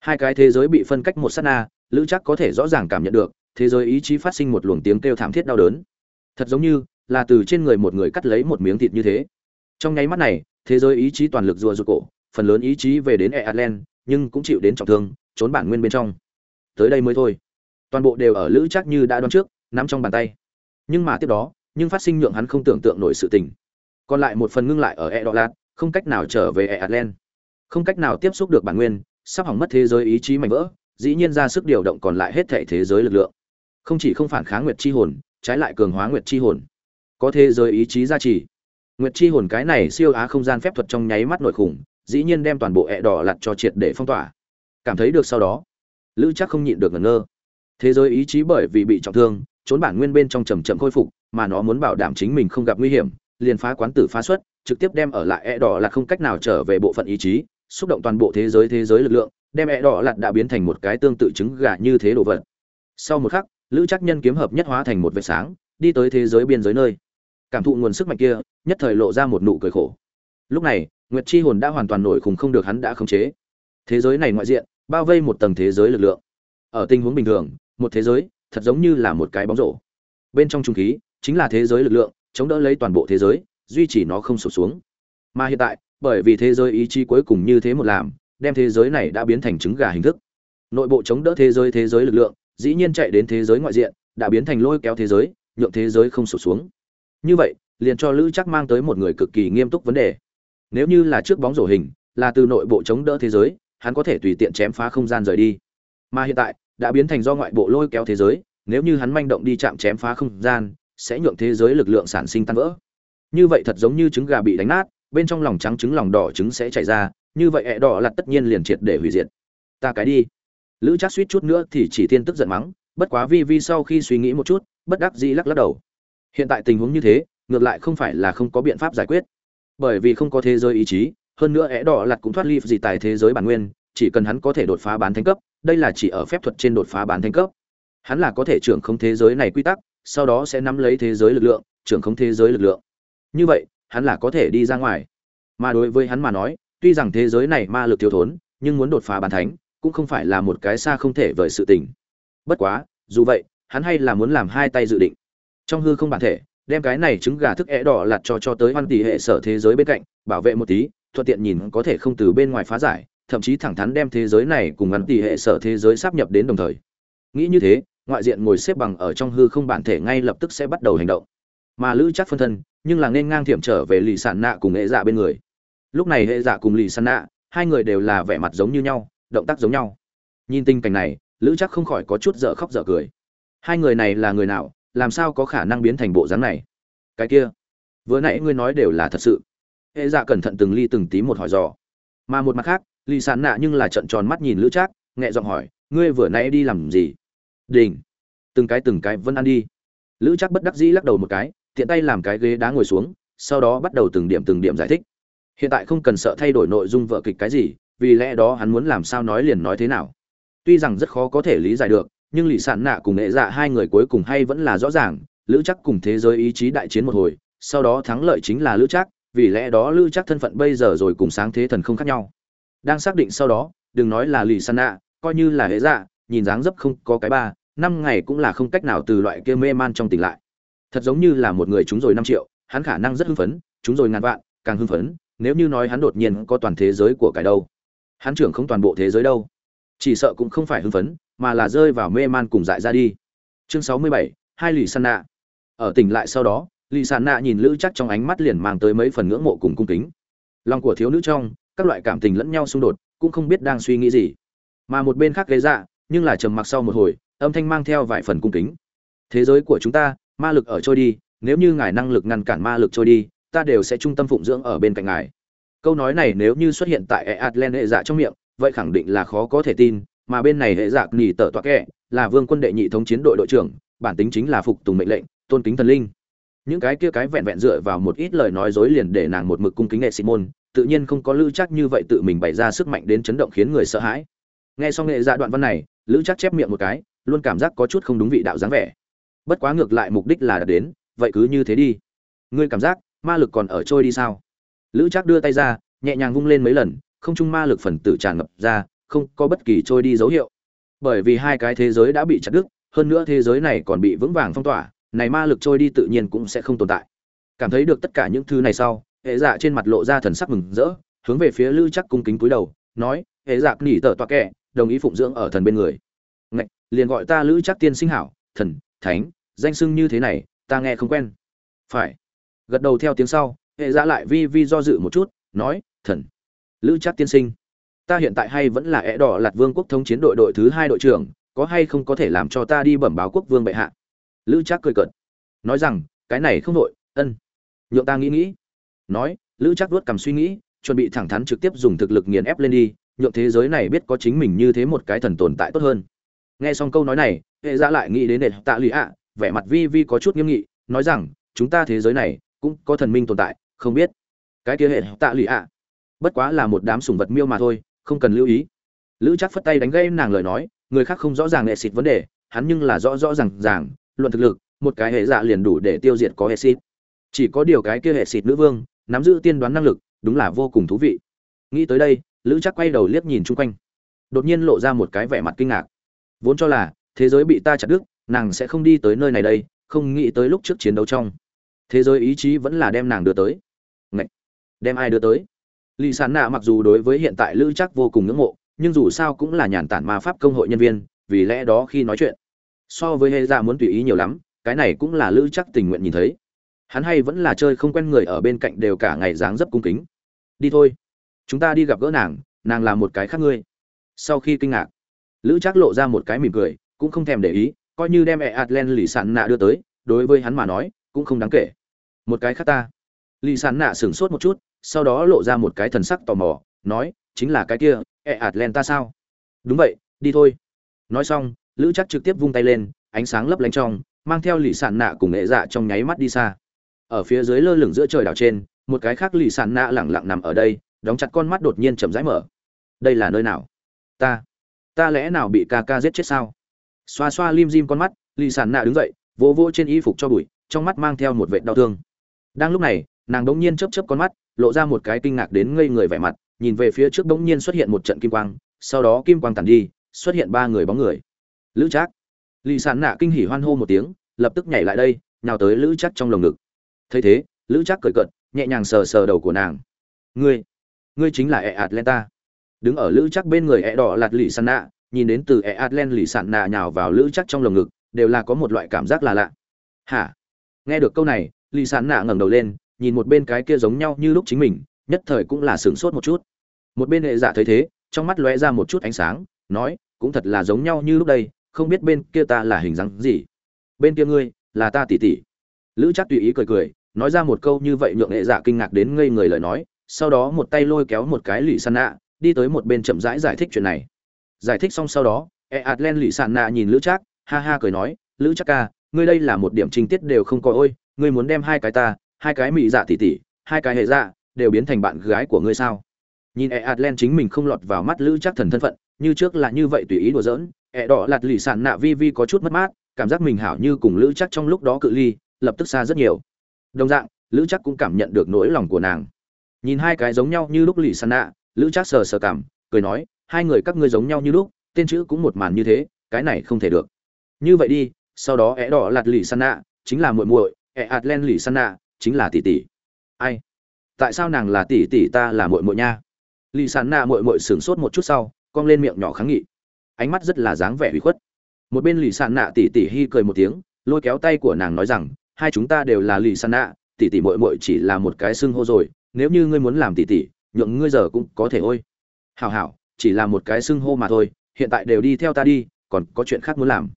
Hai cái thế giới bị phân cách một sát na, lữ chắc có thể rõ ràng cảm nhận được, thế giới ý chí phát sinh một luồng tiếng kêu thảm thiết đau đớn. Thật giống như, là từ trên người một người cắt lấy một miếng thịt như thế. Trong nháy mắt này, thế giới ý chí toàn lực rùa rụt cổ, phần lớn ý chí về đến e atlan nhưng cũng chịu đến trọng thương, trốn bản nguyên bên trong. Tới đây mới thôi. Toàn bộ đều ở lữ chắc như đã đoán trước, nắm trong bàn tay. Nhưng mà tiếp đó, nhưng phát sinh nhượng hắn không tưởng tượng nổi sự tình. Còn lại một phần ngưng lại ở e đỏ lạt không cách nào trở về e không cách nào tiếp xúc được bản nguyên, sắp hỏng mất thế giới ý chí mạnh vỡ, dĩ nhiên ra sức điều động còn lại hết thảy thế giới lực lượng. Không chỉ không phản kháng nguyệt chi hồn, trái lại cường hóa nguyệt chi hồn. Có thế giới ý chí gia trì. Nguyệt chi hồn cái này siêu á không gian phép thuật trong nháy mắt nội khủng, dĩ nhiên đem toàn bộ ẻ đỏ lật cho triệt để phong tỏa. Cảm thấy được sau đó, lữ chắc không nhịn được ngẩn ngơ. Thế giới ý chí bởi vì bị trọng thương, trốn bản nguyên bên trong chậm chậm khôi phục, mà nó muốn bảo đảm chính mình không gặp nguy hiểm liền phá quán tử phá xuất, trực tiếp đem ở lại e đỏ là không cách nào trở về bộ phận ý chí, xúc động toàn bộ thế giới thế giới lực lượng, đem e đỏ lặt đã biến thành một cái tương tự trứng gà như thế đồ vật. Sau một khắc, lữ chắc nhân kiếm hợp nhất hóa thành một vệt sáng, đi tới thế giới biên giới nơi. Cảm thụ nguồn sức mạnh kia, nhất thời lộ ra một nụ cười khổ. Lúc này, nguyệt chi hồn đã hoàn toàn nổi khùng không được hắn đã khống chế. Thế giới này ngoại diện, bao vây một tầng thế giới lực lượng. Ở tình huống bình thường, một thế giới, thật giống như là một cái bóng rổ. Bên trong trung khí, chính là thế giới lực lượng chống đỡ lấy toàn bộ thế giới, duy trì nó không sụp xuống. Mà hiện tại, bởi vì thế giới ý chí cuối cùng như thế một làm, đem thế giới này đã biến thành trứng gà hình thức. Nội bộ chống đỡ thế giới thế giới lực lượng, dĩ nhiên chạy đến thế giới ngoại diện, đã biến thành lôi kéo thế giới, nhượng thế giới không sụp xuống. Như vậy, liền cho lữ chắc mang tới một người cực kỳ nghiêm túc vấn đề. Nếu như là trước bóng rổ hình, là từ nội bộ chống đỡ thế giới, hắn có thể tùy tiện chém phá không gian rời đi. Mà hiện tại, đã biến thành do ngoại bộ lôi kéo thế giới, nếu như hắn manh động đi chạm chém phá không gian sẽ nhượng thế giới lực lượng sản sinh tan vỡ. Như vậy thật giống như trứng gà bị đánh nát, bên trong lòng trắng trứng lòng đỏ trứng sẽ chảy ra, như vậy ẹ đỏ là tất nhiên liền triệt để hủy diệt. Ta cái đi. Lữ chắc suýt chút nữa thì chỉ tiên tức giận mắng, bất quá vi vi sau khi suy nghĩ một chút, bất đắc dĩ lắc lắc đầu. Hiện tại tình huống như thế, ngược lại không phải là không có biện pháp giải quyết. Bởi vì không có thế giới ý chí, hơn nữa é đỏ lặt cũng thoát ly gì tại thế giới bản nguyên, chỉ cần hắn có thể đột phá bán thánh cấp, đây là chỉ ở phép thuật trên đột phá bán thánh cấp. Hắn là có thể trưởng không thế giới này quy tắc sau đó sẽ nắm lấy thế giới lực lượng, trưởng không thế giới lực lượng. Như vậy, hắn là có thể đi ra ngoài. Mà đối với hắn mà nói, tuy rằng thế giới này ma lực thiếu thốn, nhưng muốn đột phá bản thánh cũng không phải là một cái xa không thể vời sự tình. Bất quá, dù vậy, hắn hay là muốn làm hai tay dự định. Trong hư không bản thể, đem cái này trứng gà thức é đỏ lặt cho cho tới văn tỷ hệ sở thế giới bên cạnh, bảo vệ một tí, thuận tiện nhìn có thể không từ bên ngoài phá giải, thậm chí thẳng thắn đem thế giới này cùng ngắn tỷ hệ sở thế giới sắp nhập đến đồng thời. Nghĩ như thế ngoại diện ngồi xếp bằng ở trong hư không bản thể ngay lập tức sẽ bắt đầu hành động. Mà lữ chắc phân thân, nhưng là nên ngang thiểm trở về lì sản nạ cùng hệ dạ bên người. Lúc này hệ dạ cùng lì sản nạ, hai người đều là vẻ mặt giống như nhau, động tác giống nhau. Nhìn tình cảnh này, lữ chắc không khỏi có chút dở khóc dở cười. Hai người này là người nào, làm sao có khả năng biến thành bộ dáng này? Cái kia, vừa nãy ngươi nói đều là thật sự. Hệ dạ cẩn thận từng ly từng tí một hỏi dò. Mà một mặt khác, lì sản nạ nhưng là trận tròn mắt nhìn lữ trác nhẹ giọng hỏi, ngươi vừa nãy đi làm gì? Đình. Từng cái từng cái vẫn ăn đi. Lữ chắc bất đắc dĩ lắc đầu một cái, tiện tay làm cái ghế đá ngồi xuống, sau đó bắt đầu từng điểm từng điểm giải thích. Hiện tại không cần sợ thay đổi nội dung vợ kịch cái gì, vì lẽ đó hắn muốn làm sao nói liền nói thế nào. Tuy rằng rất khó có thể lý giải được, nhưng lì sản nạ cùng nghệ dạ hai người cuối cùng hay vẫn là rõ ràng, lữ chắc cùng thế giới ý chí đại chiến một hồi, sau đó thắng lợi chính là lữ chắc vì lẽ đó lữ chắc thân phận bây giờ rồi cùng sáng thế thần không khác nhau. Đang xác định sau đó, đừng nói là lì sản nạ, coi như là hệ dạ nhìn dáng dấp không có cái ba năm ngày cũng là không cách nào từ loại kia mê man trong tỉnh lại. Thật giống như là một người chúng rồi năm triệu, hắn khả năng rất hưng phấn chúng rồi ngàn vạn, càng hưng phấn, nếu như nói hắn đột nhiên có toàn thế giới của cái đâu. Hắn trưởng không toàn bộ thế giới đâu. Chỉ sợ cũng không phải hưng phấn, mà là rơi vào mê man cùng dại ra đi. Chương sáu mươi bảy, hai lì san nạ. Ở tỉnh lại sau đó, lì san nạ nhìn lữ chắc trong ánh mắt liền mang tới mấy phần ngưỡng mộ cùng cung kính. Lòng của thiếu nữ trong, các loại cảm tình lẫn nhau xung đột, cũng không biết đang suy nghĩ gì. Mà một bên khác ghế dạ nhưng là trầm mặc sau một hồi âm thanh mang theo vài phần cung kính. Thế giới của chúng ta, ma lực ở trôi đi, nếu như ngài năng lực ngăn cản ma lực trôi đi, ta đều sẽ trung tâm phụng dưỡng ở bên cạnh ngài. Câu nói này nếu như xuất hiện tại e atlan hệ dạ trong miệng, vậy khẳng định là khó có thể tin, mà bên này hệ dạ nỉ tở tọa kẹ, là vương quân đệ nhị thống chiến đội đội trưởng, bản tính chính là phục tùng mệnh lệnh, tôn kính thần linh. Những cái kia cái vẹn vẹn dựa vào một ít lời nói dối liền để nàng một mực cung kính nghệ sĩ môn tự nhiên không có lữ chắc như vậy tự mình bày ra sức mạnh đến chấn động khiến người sợ hãi. Nghe xong nghệ dạ đoạn văn này, lữ chắc chép miệng một cái luôn cảm giác có chút không đúng vị đạo dáng vẻ. Bất quá ngược lại mục đích là đạt đến, vậy cứ như thế đi. Ngươi cảm giác, ma lực còn ở trôi đi sao? Lữ Trác đưa tay ra, nhẹ nhàng vung lên mấy lần, không trung ma lực phần tử tràn ngập ra, không có bất kỳ trôi đi dấu hiệu. Bởi vì hai cái thế giới đã bị chặt đứt, hơn nữa thế giới này còn bị vững vàng phong tỏa, này ma lực trôi đi tự nhiên cũng sẽ không tồn tại. Cảm thấy được tất cả những thứ này sau, hệ dạ trên mặt lộ ra thần sắc mừng rỡ, hướng về phía lữ chắc cung kính cúi đầu, nói, hệ dạ nỉ tờ toa kẹ, đồng ý phụng dưỡng ở thần bên người liền gọi ta lữ chắc tiên sinh hảo, thần, thánh, danh sưng như thế này, ta nghe không quen. Phải. Gật đầu theo tiếng sau, hệ dạ lại vi vi do dự một chút, nói, thần, lữ chắc tiên sinh. Ta hiện tại hay vẫn là é đỏ lạt vương quốc thống chiến đội đội thứ hai đội trưởng, có hay không có thể làm cho ta đi bẩm báo quốc vương bệ hạ? Lữ trác cười cợt. Nói rằng, cái này không đội ân. Nhượng ta nghĩ nghĩ. Nói, lữ trác vuốt cầm suy nghĩ, chuẩn bị thẳng thắn trực tiếp dùng thực lực nghiền ép lên đi, nhượng thế giới này biết có chính mình như thế một cái thần tồn tại tốt hơn nghe xong câu nói này, hệ dạ lại nghĩ đến nệ tạ lụy ạ, vẻ mặt vi vi có chút nghiêm nghị, nói rằng, chúng ta thế giới này cũng có thần minh tồn tại, không biết cái kia hệ tạ lụy ạ, bất quá là một đám sủng vật miêu mà thôi, không cần lưu ý. Lữ chắc phất tay đánh gây nàng lời nói, người khác không rõ ràng hệ xịt vấn đề, hắn nhưng là rõ rõ ràng ràng, luận thực lực, một cái hệ dạ liền đủ để tiêu diệt có hệ xịt. Chỉ có điều cái kia hệ xịt nữ vương, nắm giữ tiên đoán năng lực, đúng là vô cùng thú vị. Nghĩ tới đây, lữ chắc quay đầu liếc nhìn chung quanh. Đột nhiên lộ ra một cái vẻ mặt kinh ngạc vốn cho là, thế giới bị ta chặt đứt, nàng sẽ không đi tới nơi này đây, không nghĩ tới lúc trước chiến đấu trong. Thế giới ý chí vẫn là đem nàng đưa tới. Ngậy! đem ai đưa tới? Lì sán nạ mặc dù đối với hiện tại lữ chắc vô cùng ngưỡng mộ, nhưng dù sao cũng là nhàn tản ma pháp công hội nhân viên, vì lẽ đó khi nói chuyện, so với hệ ra dạ muốn tùy ý nhiều lắm, cái này cũng là lữ chắc tình nguyện nhìn thấy. Hắn hay vẫn là chơi không quen người ở bên cạnh đều cả ngày dáng dấp cung kính. Đi thôi, chúng ta đi gặp gỡ nàng nàng là một cái khác ngươi. Sau khi kinh ngạc lữ Trác lộ ra một cái mỉm cười, cũng không thèm để ý, coi như đem e atlen lì sàn nạ đưa tới, đối với hắn mà nói, cũng không đáng kể. Một cái khác ta. Lì sàn nạ sửng sốt một chút, sau đó lộ ra một cái thần sắc tò mò, nói, chính là cái kia e atlen ta sao? Đúng vậy, đi thôi. Nói xong, lữ chắc trực tiếp vung tay lên, ánh sáng lấp lánh trong, mang theo lì sàn nạ cùng nghệ dạ trong nháy mắt đi xa. Ở phía dưới lơ lửng giữa trời đảo trên, một cái khác lì sàn nạ lẳng lặng nằm ở đây, đóng chặt con mắt đột nhiên chậm rãi mở. Đây là nơi nào? Ta ta lẽ nào bị ca ca giết chết sao? Xoa xoa lim dim con mắt lì Sàn nạ đứng dậy vỗ vỗ trên y phục cho bụi trong mắt mang theo một vệt đau thương. Đang lúc này nàng đống nhiên chớp chớp con mắt lộ ra một cái kinh ngạc đến ngây người vẻ mặt nhìn về phía trước đống nhiên xuất hiện một trận kim quang sau đó kim quang tàn đi xuất hiện ba người bóng người. Lữ trác. Lì Sàn nạ kinh hỉ hoan hô một tiếng lập tức nhảy lại đây nào tới lữ trác trong lồng ngực. Thấy thế lữ trác cười cợt, nhẹ nhàng sờ sờ đầu của nàng. Ngươi ngươi chính là e atlanta đứng ở lữ chắc bên người e đỏ lạt lì sàn nạ, nhìn đến từ e atlen lì sàn nạ nhào vào lữ chắc trong lồng ngực, đều là có một loại cảm giác là lạ. Hả? Nghe được câu này lì sàn nạ ngẩng đầu lên, nhìn một bên cái kia giống nhau như lúc chính mình, nhất thời cũng là sửng sốt một chút. Một bên hệ dạ thấy thế, trong mắt lóe ra một chút ánh sáng, nói, cũng thật là giống nhau như lúc đây, không biết bên kia ta là hình dáng gì? Bên kia ngươi, là ta tỷ tỷ. Lữ chắc tùy ý cười cười, nói ra một câu như vậy nhượng hệ dạ kinh ngạc đến ngây người lời nói, sau đó một tay lôi kéo một cái lì sàn nạ đi tới một bên chậm rãi giải thích chuyện này. Giải thích xong sau đó e atlen lì sàn nạ nhìn lữ trác, ha ha cười nói, lữ trác ca, ngươi đây là một điểm trình tiết đều không có ôi, ngươi muốn đem hai cái ta, hai cái mị dạ tỉ tỉ hai cái hệ dạ đều biến thành bạn gái của ngươi sao? Nhìn e atlen chính mình không lọt vào mắt lữ trác thần thân phận, như trước là như vậy tùy ý đùa giỡn E đỏ lạt lì sàn nạ vi vi có chút mất mát, cảm giác mình hảo như cùng lữ Trác trong lúc đó cự ly, lập tức xa rất nhiều. Đồng dạng, lữ Trác cũng cảm nhận được nỗi lòng của nàng. Nhìn hai cái giống nhau như lúc lì sàn nạ lữ Trác sờ sờ cảm, cười nói, hai người các ngươi giống nhau như lúc, tên chữ cũng một màn như thế, cái này không thể được. Như vậy đi, sau đó é đỏ lạt lì San nạ, chính là muội muội é ạt len lì San nạ, chính là tỷ tỷ. Ai? Tại sao nàng là tỷ tỷ ta là muội muội nha? Lì San nạ muội muội sửng sốt một chút sau, cong lên miệng nhỏ kháng nghị. Ánh mắt rất là dáng vẻ ủy khuất. Một bên lì San nạ tỷ tỷ hi cười một tiếng, lôi kéo tay của nàng nói rằng, hai chúng ta đều là lì San nạ, tỷ tỷ muội muội chỉ là một cái xưng hô rồi, nếu như ngươi muốn làm tỷ tỷ nhượng ngươi giờ cũng có thể ôi. Hảo hảo, chỉ là một cái xưng hô mà thôi, hiện tại đều đi theo ta đi, còn có chuyện khác muốn làm.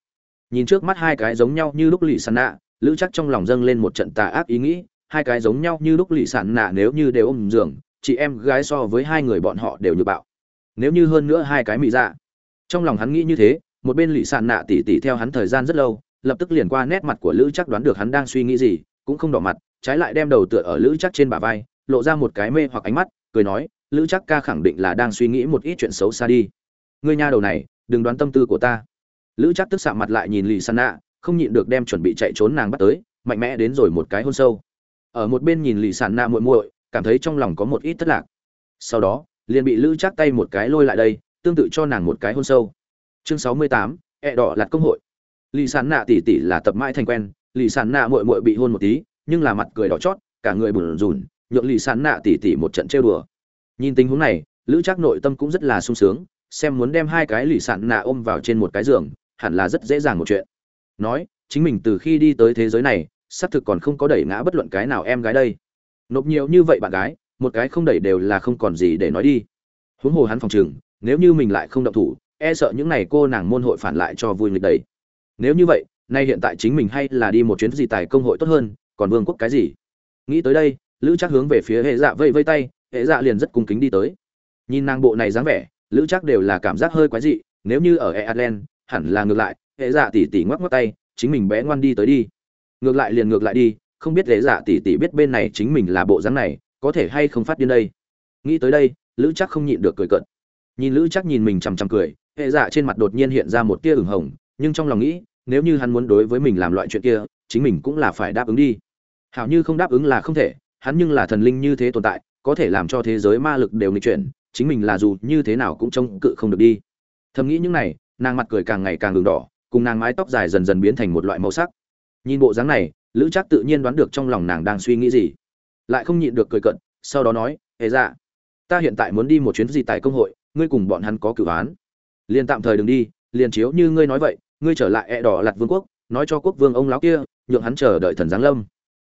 Nhìn trước mắt hai cái giống nhau như lúc lì sàn nạ, lữ chắc trong lòng dâng lên một trận tà ác ý nghĩ, hai cái giống nhau như lúc lì sàn nạ nếu như đều ôm giường, chị em gái so với hai người bọn họ đều như bạo. Nếu như hơn nữa hai cái mị dạ. Trong lòng hắn nghĩ như thế, một bên lì sàn nạ tỉ tỉ theo hắn thời gian rất lâu, lập tức liền qua nét mặt của lữ chắc đoán được hắn đang suy nghĩ gì, cũng không đỏ mặt, trái lại đem đầu tựa ở lữ chắc trên bả vai, lộ ra một cái mê hoặc ánh mắt cười nói, lữ chắc ca khẳng định là đang suy nghĩ một ít chuyện xấu xa đi. Ngươi nha đầu này, đừng đoán tâm tư của ta. Lữ chắc tức xạ mặt lại nhìn lì san nạ, không nhịn được đem chuẩn bị chạy trốn nàng bắt tới, mạnh mẽ đến rồi một cái hôn sâu. Ở một bên nhìn lì san nạ muội muội, cảm thấy trong lòng có một ít thất lạc. Sau đó, liền bị lữ chắc tay một cái lôi lại đây, tương tự cho nàng một cái hôn sâu. Chương sáu mươi tám ẹ đỏ lạt công hội. Lì san nạ tỉ tỉ là tập mãi thành quen, lì san nạ muội muội bị hôn một tí, nhưng là mặt cười đỏ chót, cả người bùn rùn nhượng lì sàn nạ tỉ tỉ một trận trêu đùa. Nhìn tình huống này, lữ trác nội tâm cũng rất là sung sướng, xem muốn đem hai cái lì sàn nạ ôm vào trên một cái giường, hẳn là rất dễ dàng một chuyện. Nói, chính mình từ khi đi tới thế giới này, xác thực còn không có đẩy ngã bất luận cái nào em gái đây. Nộp nhiều như vậy bạn gái, một cái không đẩy đều là không còn gì để nói đi. Huống hồ hắn phòng trường, nếu như mình lại không động thủ e sợ những này cô nàng môn hội phản lại cho vui nghịch đầy. Nếu như vậy, nay hiện tại chính mình hay là đi một chuyến gì tài công hội tốt hơn, còn vương quốc cái gì? Nghĩ tới đây lữ chắc hướng về phía hệ dạ vây vây tay hệ dạ liền rất cung kính đi tới. Nhìn nàng bộ này dáng vẻ lữ chắc đều là cảm giác hơi quái dị nếu như ở Ireland, hẳn là ngược lại hệ dạ tỉ tỉ ngoắc ngoắc tay chính mình bé ngoan đi tới đi. Ngược lại liền ngược lại đi không biết hệ dạ tỉ tỉ biết bên này chính mình là bộ dáng này có thể hay không phát điên đây. Nghĩ tới đây lữ chắc không nhịn được cười cợt. Nhìn lữ chắc nhìn mình chằm chằm cười hệ dạ trên mặt đột nhiên hiện ra một tia ửng hồng nhưng trong lòng nghĩ nếu như hắn muốn đối với mình làm loại chuyện kia chính mình cũng là phải đáp ứng đi. Hảo như không đáp ứng là không thể hắn nhưng là thần linh như thế tồn tại, có thể làm cho thế giới ma lực đều nghịch chuyển, chính mình là dù như thế nào cũng trông cự không được đi. Thầm nghĩ những này, nàng mặt cười càng ngày càng đường đỏ, cùng nàng mái tóc dài dần dần biến thành một loại màu sắc. Nhìn bộ dáng này, lữ trác tự nhiên đoán được trong lòng nàng đang suy nghĩ gì. Lại không nhịn được cười cận sau đó nói hề dạ ta hiện tại muốn đi một chuyến gì tại công hội, ngươi cùng bọn hắn có cử án. Liền tạm thời đừng đi, liền chiếu như ngươi nói vậy, ngươi trở lại ẹ đỏ lặt vương quốc, nói cho quốc vương ông lão kia, nhượng hắn chờ đợi thần giáng lâm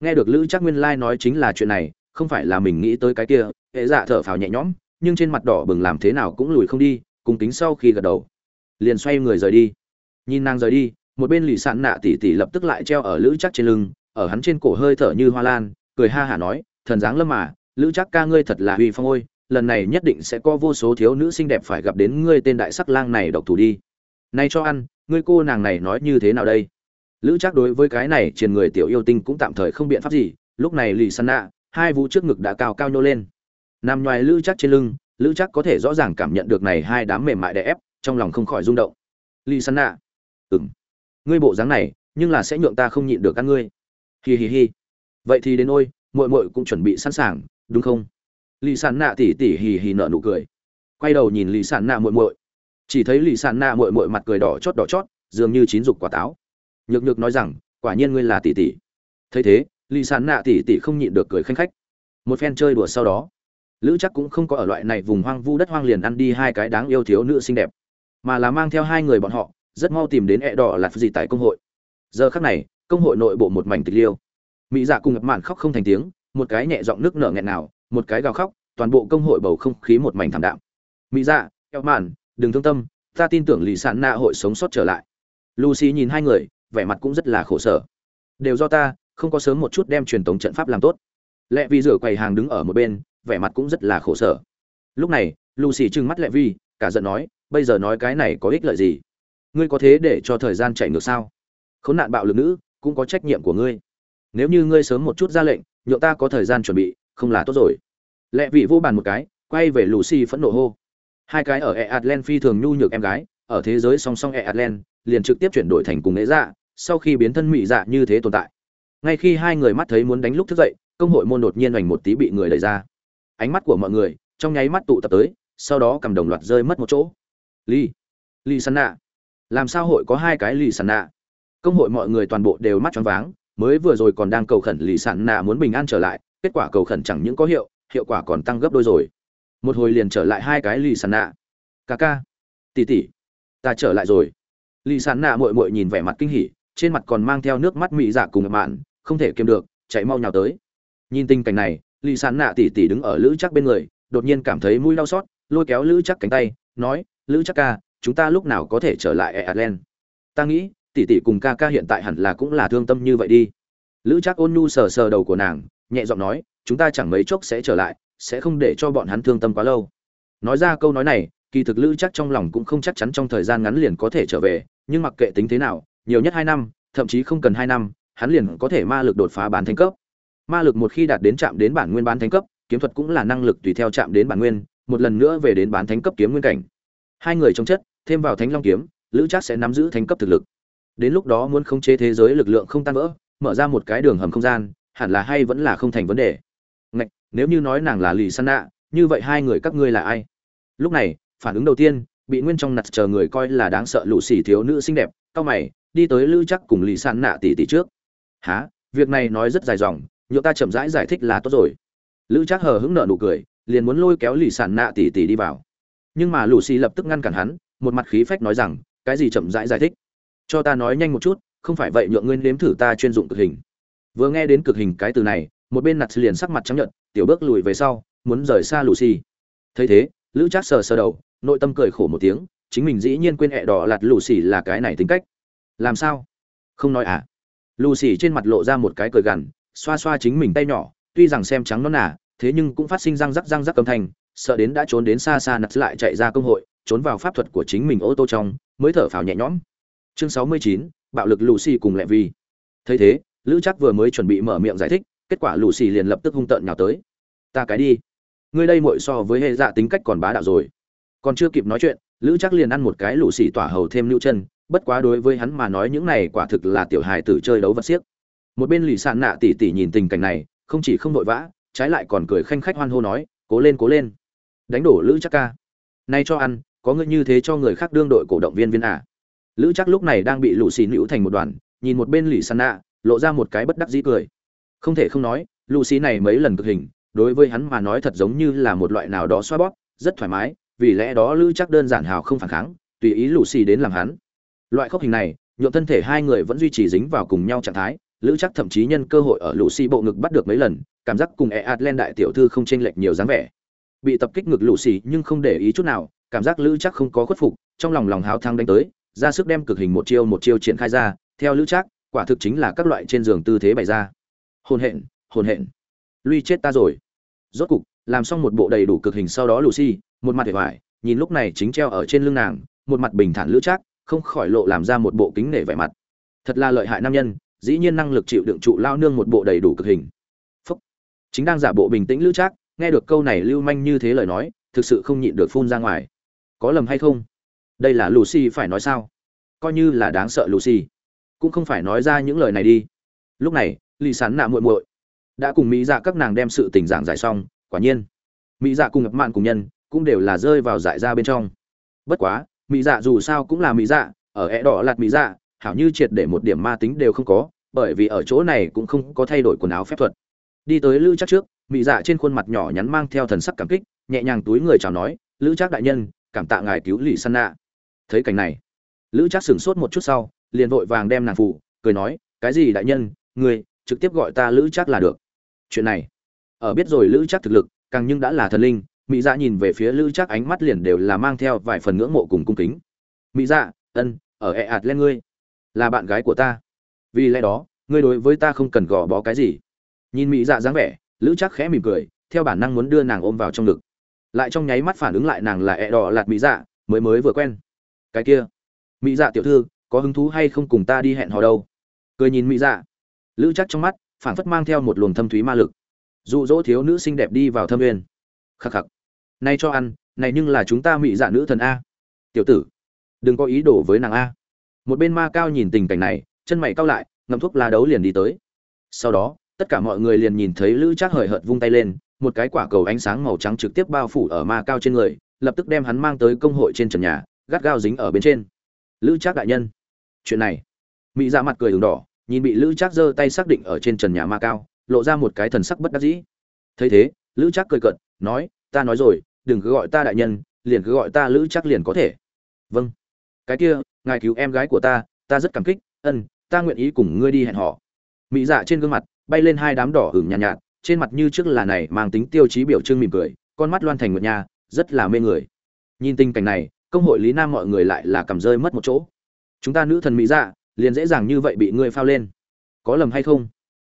nghe được lữ chắc nguyên lai nói chính là chuyện này, không phải là mình nghĩ tới cái kia, hệ dạ thở phào nhẹ nhõm, nhưng trên mặt đỏ bừng làm thế nào cũng lùi không đi, cùng tính sau khi gật đầu. Liền xoay người rời đi. Nhìn nàng rời đi, một bên lì sạn nạ tỉ tỉ lập tức lại treo ở lữ chắc trên lưng, ở hắn trên cổ hơi thở như hoa lan, cười ha hả nói, thần dáng lâm mà, lữ chắc ca ngươi thật là huy phong ôi, lần này nhất định sẽ có vô số thiếu nữ xinh đẹp phải gặp đến ngươi tên đại sắc lang này độc thủ đi. Nay cho ăn, ngươi cô nàng này nói như thế nào đây? Lữ chắc đối với cái này triền người tiểu yêu tinh cũng tạm thời không biện pháp gì, lúc này lì săn nạ, hai vũ trước ngực đã cao cao nhô lên. Nằm ngoài lữ chắc trên lưng, lữ chắc có thể rõ ràng cảm nhận được này hai đám mềm mại đè ép, trong lòng không khỏi rung động. Lì săn nạ ừng ngươi bộ dáng này, nhưng là sẽ nhượng ta không nhịn được ăn ngươi. Hi hi hi. Vậy thì đến ôi, muội muội cũng chuẩn bị sẵn sàng, đúng không? Lì sàn nạ tỉ tỉ hì hì nợ nụ cười. Quay đầu nhìn lì sàn nạ muội muội. Chỉ thấy lì sàn nạ muội muội mặt cười đỏ chót đỏ chót, dường như chín dục quả táo nhược nhược nói rằng, quả nhiên ngươi là tỷ tỷ. Thấy thế lì Sán nạ tỷ tỷ không nhịn được cười khanh khách. Một phen chơi đùa sau đó, lữ chắc cũng không có ở loại này vùng hoang vu đất hoang liền ăn đi hai cái đáng yêu thiếu nữ xinh đẹp, mà là mang theo hai người bọn họ, rất mau tìm đến ẹ đỏ là gì tại công hội. Giờ khắc này, công hội nội bộ một mảnh tịch liêu. Mỹ dạ cùng ngập mạn khóc không thành tiếng, một cái nhẹ giọng nước nở nghẹn nào, một cái gào khóc, toàn bộ công hội bầu không khí một mảnh thảm đạm. Mỹ dạ eo mạn, đừng thương tâm, ta tin tưởng lì sản nạ hội sống sót trở lại. Lucy nhìn hai người vẻ mặt cũng rất là khổ sở. Đều do ta, không có sớm một chút đem truyền tống trận pháp làm tốt. Lệ vi rửa quầy hàng đứng ở một bên, vẻ mặt cũng rất là khổ sở. Lúc này, lucy trừng mắt lệ vi, cả giận nói, bây giờ nói cái này có ích lợi gì? Ngươi có thế để cho thời gian chạy ngược sao? Khốn nạn bạo lực nữ, cũng có trách nhiệm của ngươi. Nếu như ngươi sớm một chút ra lệnh, nhượng ta có thời gian chuẩn bị, không là tốt rồi. Lệ vị vô bàn một cái, quay về lucy phẫn nộ hô. Hai cái ở e atlen phi thường nhu nhược em gái, ở thế giới song song e atlen liền trực tiếp chuyển đổi thành cùng lễ dạ sau khi biến thân mỹ dạ như thế tồn tại. Ngay khi hai người mắt thấy muốn đánh lúc thức dậy, công hội môn đột nhiên hoành một tí bị người đẩy ra. Ánh mắt của mọi người trong nháy mắt tụ tập tới, sau đó cầm đồng loạt rơi mất một chỗ. Ly ly sàn nạ làm sao hội có hai cái ly sàn nạ công hội mọi người toàn bộ đều mắt choáng váng, mới vừa rồi còn đang cầu khẩn lì sàn nạ muốn bình an trở lại, kết quả cầu khẩn chẳng những có hiệu hiệu quả còn tăng gấp đôi rồi. Một hồi liền trở lại hai cái lì sàn nạ ca ca tỉ tỉ ta trở lại rồi. Lì sàn nạ mội mội nhìn vẻ mặt kinh hỉ trên mặt còn mang theo nước mắt mị dạ cùng mạn, không thể kiềm được, chạy mau nhào tới. Nhìn tình cảnh này, lì sán nạ tỉ tỉ đứng ở lữ chắc bên người, đột nhiên cảm thấy mũi đau xót, lôi kéo lữ chắc cánh tay, nói, lữ chắc ca, chúng ta lúc nào có thể trở lại e ta nghĩ tỷ tỷ cùng ca ca hiện tại hẳn là cũng là thương tâm như vậy đi. Lữ chắc ôn nhu sờ sờ đầu của nàng, nhẹ giọng nói, chúng ta chẳng mấy chốc sẽ trở lại, sẽ không để cho bọn hắn thương tâm quá lâu. Nói ra câu nói này, kỳ thực lữ chắc trong lòng cũng không chắc chắn trong thời gian ngắn liền có thể trở về, nhưng mặc kệ tính thế nào nhiều nhất hai năm thậm chí không cần hai năm hắn liền có thể ma lực đột phá bán thánh cấp. Ma lực một khi đạt đến chạm đến bản nguyên bán thánh cấp kiếm thuật cũng là năng lực tùy theo chạm đến bản nguyên một lần nữa về đến bán thánh cấp kiếm nguyên cảnh. Hai người trong chất thêm vào thánh long kiếm lữ trác sẽ nắm giữ thánh cấp thực lực. Đến lúc đó muốn khống chế thế giới lực lượng không tan vỡ mở ra một cái đường hầm không gian hẳn là hay vẫn là không thành vấn đề. Ngạch, nếu như nói nàng là lì san nạ như vậy hai người các ngươi là ai? Lúc này phản ứng đầu tiên bị nguyên trong nặt chờ người coi là đáng sợ lũ xỉ thiếu nữ xinh đẹp cao mày đi tới lữ chắc cùng lì san nạ tỷ tỷ trước. Há việc này nói rất dài dòng nhựa ta chậm rãi giải, giải thích là tốt rồi. Lữ chắc hờ hững nợ nụ cười liền muốn lôi kéo lì Sàn nạ tỷ tỷ đi vào. Nhưng mà lù xì lập tức ngăn cản hắn một mặt khí phách nói rằng cái gì chậm rãi giải, giải thích? Cho ta nói nhanh một chút không phải vậy nhượng ngươi nếm thử ta chuyên dụng cực hình. Vừa nghe đến cực hình cái từ này một bên nặt liền sắc mặt trắng nhận tiểu bước lùi về sau muốn rời xa lucy thấy thế lữ trác sờ sờ đầu nội tâm cười khổ một tiếng chính mình dĩ nhiên quên hẹ đỏ lạt xì là cái này tính cách làm sao không nói à lucy trên mặt lộ ra một cái cười gằn xoa xoa chính mình tay nhỏ tuy rằng xem trắng nó nà thế nhưng cũng phát sinh răng rắc răng rắc âm thanh sợ đến đã trốn đến xa xa nặt lại chạy ra công hội trốn vào pháp thuật của chính mình ô tô trong mới thở phào nhẹ nhõm chương sáu mươi chín bạo lực Lucy cùng Lệ Vi. Thấy thế, Lữ chắc vừa mới chuẩn bị mở miệng giải thích, kết quả Lucy liền lập tức hung tợn nhào tới. "Ta cái đi, ngươi đây muội so với hệ dạ tính cách còn bá đạo rồi." Còn chưa kịp nói chuyện, Lữ chắc liền ăn một cái Lucy tỏa hầu thêm lưu chân, bất quá đối với hắn mà nói những này quả thực là tiểu hài tử chơi đấu vật xiếc. Một bên lì Sạn Nạ tỷ tỷ nhìn tình cảnh này, không chỉ không vội vã, trái lại còn cười khanh khách hoan hô nói, "Cố lên, cố lên." Đánh đổ Lữ chắc ca. "Nay cho ăn, có ngươi như thế cho người khác đương đội cổ động viên viên à?" lữ chắc lúc này đang bị lũ xì nữ thành một đoàn nhìn một bên lì sàn nạ lộ ra một cái bất đắc dĩ cười không thể không nói lucy này mấy lần cực hình đối với hắn mà nói thật giống như là một loại nào đó xoa bóp rất thoải mái vì lẽ đó lữ chắc đơn giản hào không phản kháng tùy ý lucy đến làm hắn loại khốc hình này nhuộm thân thể hai người vẫn duy trì dính vào cùng nhau trạng thái, lữ chắc thậm chí nhân cơ hội ở lucy bộ ngực bắt được mấy lần, cảm giác cùng e atlen đại tiểu thư không chênh lệch nhiều dáng vẻ. Bị tập kích ngực xì nhưng không để ý chút nào, cảm giác lữ chắc không có khuất phục, trong lòng lòng háo thang đánh tới, ra sức đem cực hình một chiêu một chiêu triển khai ra, theo lữ chắc, quả thực chính là các loại trên giường tư thế bày ra. Hồn hện hồn hện. Luy chết ta rồi. Rốt cục, làm xong một bộ đầy đủ cực hình sau đó lucy một mặt hề hoài, nhìn lúc này chính treo ở trên lưng nàng, một mặt bình thản lữ chắc không khỏi lộ làm ra một bộ kính nể vẻ mặt. Thật là lợi hại nam nhân, dĩ nhiên năng lực chịu đựng trụ lao nương một bộ đầy đủ cực hình. Phúc. chính đang giả bộ bình tĩnh lữ trác, nghe được câu này lưu manh như thế lời nói, thực sự không nhịn được phun ra ngoài. Có lầm hay không? Đây là lucy phải nói sao? Coi như là đáng sợ lucy. Cũng không phải nói ra những lời này đi. Lúc này, lì sán nạ muội muội đã cùng mỹ dạ các nàng đem sự tình giảng giải xong, quả nhiên, mỹ dạ cùng ngập mạn cùng nhân cũng đều là rơi vào giải ra bên trong. Bất quá mỹ dạ dù sao cũng là mỹ dạ ở é đỏ lạt mỹ dạ hảo như triệt để một điểm ma tính đều không có, bởi vì ở chỗ này cũng không có thay đổi quần áo phép thuật. Đi tới lữ chắc trước mỹ dạ trên khuôn mặt nhỏ nhắn mang theo thần sắc cảm kích, nhẹ nhàng túi người chào nói, lữ chắc đại nhân, cảm tạ ngài cứu lì san nạ. Thấy cảnh này, lữ chắc sửng sốt một chút sau, liền vội vàng đem nàng phụ, cười nói, cái gì đại nhân, người, trực tiếp gọi ta lữ chắc là được. Chuyện này, ở biết rồi lữ chắc thực lực, càng nhưng đã là thần linh mỹ dạ nhìn về phía lữ chắc ánh mắt liền đều là mang theo vài phần ngưỡng mộ cùng cung kính. Mỹ dạ ân, ở ẹ ạt lên ngươi. Là bạn gái của ta. Vì lẽ đó, ngươi đối với ta không cần gò bó cái gì. Nhìn mỹ dạ dáng vẻ, lữ chắc khẽ mỉm cười, theo bản năng muốn đưa nàng ôm vào trong ngực. Lại trong nháy mắt phản ứng lại nàng là ẹ đỏ lạt mỹ dạ mới mới vừa quen. Cái kia mỹ dạ tiểu thư, có hứng thú hay không cùng ta đi hẹn hò đâu? Cười nhìn mỹ dạ. Lữ chắc trong mắt phản phất mang theo một luồng thâm thúy ma lực. Dụ dỗ thiếu nữ xinh đẹp đi vào thâm uyên. Khắc khắc nay cho ăn, này nhưng là chúng ta mị dạ nữ thần a. Tiểu tử, đừng có ý đồ với nàng a. Một bên ma cao nhìn tình cảnh này, chân mày cao lại, ngậm thuốc la đấu liền đi tới. Sau đó, tất cả mọi người liền nhìn thấy lữ trác hời hợt vung tay lên, một cái quả cầu ánh sáng màu trắng trực tiếp bao phủ ở ma cao trên người, lập tức đem hắn mang tới công hội trên trần nhà, gắt gao dính ở bên trên. Lữ trác đại nhân, chuyện này. Mỹ ra dạ mặt cười đường đỏ, nhìn bị lữ trác giơ tay xác định ở trên trần nhà ma cao, lộ ra một cái thần sắc bất đắc dĩ. Thấy thế, lữ trác cười cận nói ta nói rồi đừng cứ gọi ta đại nhân liền cứ gọi ta lữ trác liền có thể. Vâng. Cái kia ngài cứu em gái của ta ta rất cảm kích ân ta nguyện ý cùng ngươi đi hẹn họ mỹ dạ trên gương mặt bay lên hai đám đỏ hửng nhàn nhạt, nhạt trên mặt như trước là này mang tính tiêu chí biểu trưng mỉm cười con mắt loan thành nguyệt nha rất là mê người. Nhìn tình cảnh này công hội lý nam mọi người lại là cầm rơi mất một chỗ. Chúng ta nữ thần mỹ dạ liền dễ dàng như vậy bị ngươi phao lên. Có lầm hay không?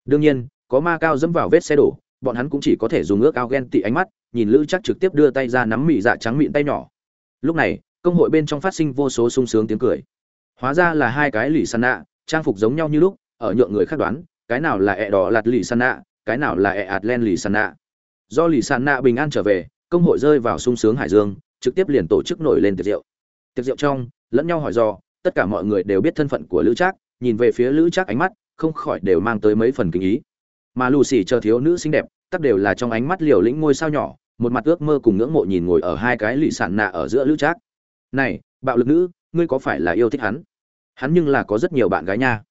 Đương nhiên có ma cao dẫm vào vết xe đổ bọn hắn cũng chỉ có thể dùng ước ao ghen tị ánh mắt nhìn lữ chắc trực tiếp đưa tay ra nắm mị dạ trắng mịn tay nhỏ. Lúc này, công hội bên trong phát sinh vô số sung sướng tiếng cười. Hóa ra là hai cái lì san nạ, trang phục giống nhau như lúc, ở nhượng người khác đoán, cái nào là ẹ đỏ lạt lì san nạ, cái nào là ẹ ạt len lì san nạ. Do lì san nạ bình an trở về, công hội rơi vào sung sướng hải dương, trực tiếp liền tổ chức nổi lên tiệc rượu. Tiệc rượu trong, lẫn nhau hỏi do, tất cả mọi người đều biết thân phận của lữ trác, nhìn về phía lữ trác ánh mắt, không khỏi đều mang tới mấy phần kinh ý. Mà lù xì chờ thiếu nữ xinh đẹp, tất đều là trong ánh mắt liều lĩnh ngôi sao nhỏ một mặt ước mơ cùng ngưỡng mộ nhìn ngồi ở hai cái lì sạn nạ ở giữa lữ trác. Này, bạo lực nữ, ngươi có phải là yêu thích hắn? Hắn nhưng là có rất nhiều bạn gái nha.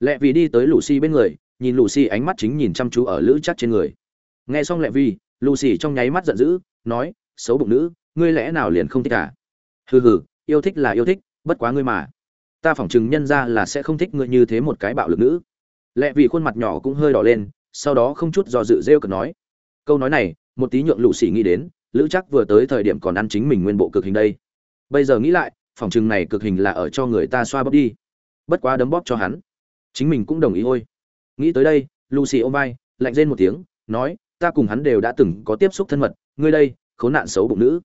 Lẹ vì đi tới lù xì bên người, nhìn lù xì ánh mắt chính nhìn chăm chú ở lữ trác trên người. Nghe xong lẹ vì lù xì trong nháy mắt giận dữ, nói, xấu bụng nữ, ngươi lẽ nào liền không thích à? Hừ hừ, yêu thích là yêu thích, bất quá ngươi mà. Ta phỏng chừng nhân ra là sẽ không thích ngươi như thế một cái bạo lực nữ. Lẹ vì khuôn mặt nhỏ cũng hơi đỏ lên, sau đó không chút do dự rêu cực nói, câu nói này một tí nhượng lũ xỉ nghĩ đến, lữ chắc vừa tới thời điểm còn ăn chính mình nguyên bộ cực hình đây. Bây giờ nghĩ lại, phòng chừng này cực hình là ở cho người ta xoa bóp đi. Bất quá đấm bóp cho hắn. Chính mình cũng đồng ý ôi nghĩ tới đây lucy ôm vai, lạnh rên một tiếng, nói, ta cùng hắn đều đã từng có tiếp xúc thân mật, ngươi đây, khốn nạn xấu bụng nữ.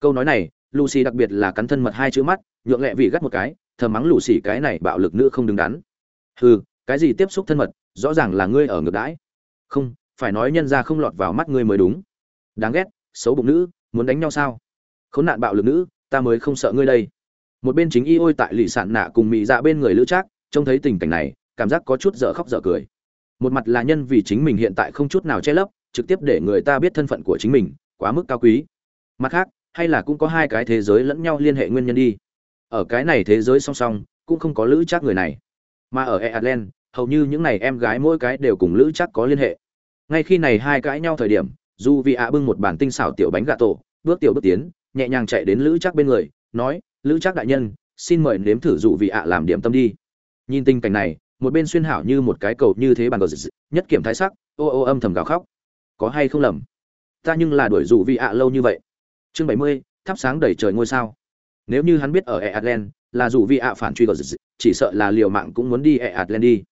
Câu nói này lucy đặc biệt là cắn thân mật hai chữ mắt, nhượng lẹ vị gắt một cái, thầm mắng lucy cái này bạo lực nữ không đứng đắn. Hừ, cái gì tiếp xúc thân mật, rõ ràng là ngươi ở ngược đãi. Không, phải nói nhân ra không lọt vào mắt ngươi mới đúng đáng ghét, xấu bụng nữ, muốn đánh nhau sao? Khốn nạn bạo lực nữ, ta mới không sợ ngươi đây. Một bên chính y ôi tại lì sạn nạ cùng mị dạ bên người lữ trác, trông thấy tình cảnh này, cảm giác có chút dở khóc dở cười. Một mặt là nhân vì chính mình hiện tại không chút nào che lấp, trực tiếp để người ta biết thân phận của chính mình, quá mức cao quý. Mặt khác, hay là cũng có hai cái thế giới lẫn nhau liên hệ nguyên nhân đi. Ở cái này thế giới song song, cũng không có lữ trác người này. Mà ở e hầu như những này em gái mỗi cái đều cùng lữ chắc có liên hệ. Ngay khi này hai cãi nhau thời điểm dù vị ạ bưng một bản tinh xảo tiểu bánh gà tổ, bước tiểu bước tiến, nhẹ nhàng chạy đến lữ chắc bên người, nói, lữ chắc đại nhân, xin mời nếm thử dụ vị ạ làm điểm tâm đi. Nhìn tình cảnh này, một bên xuyên hảo như một cái cầu như thế bàn cờ nhất kiểm thái sắc, ô ô âm thầm gào khóc. Có hay không lầm? Ta nhưng là đuổi dụ vị ạ lâu như vậy. Chương bảy mươi, thắp sáng đầy trời ngôi sao. Nếu như hắn biết ở e atlan là dù vị ạ phản truy cờ chỉ sợ là liều mạng cũng muốn đi e atlan đi.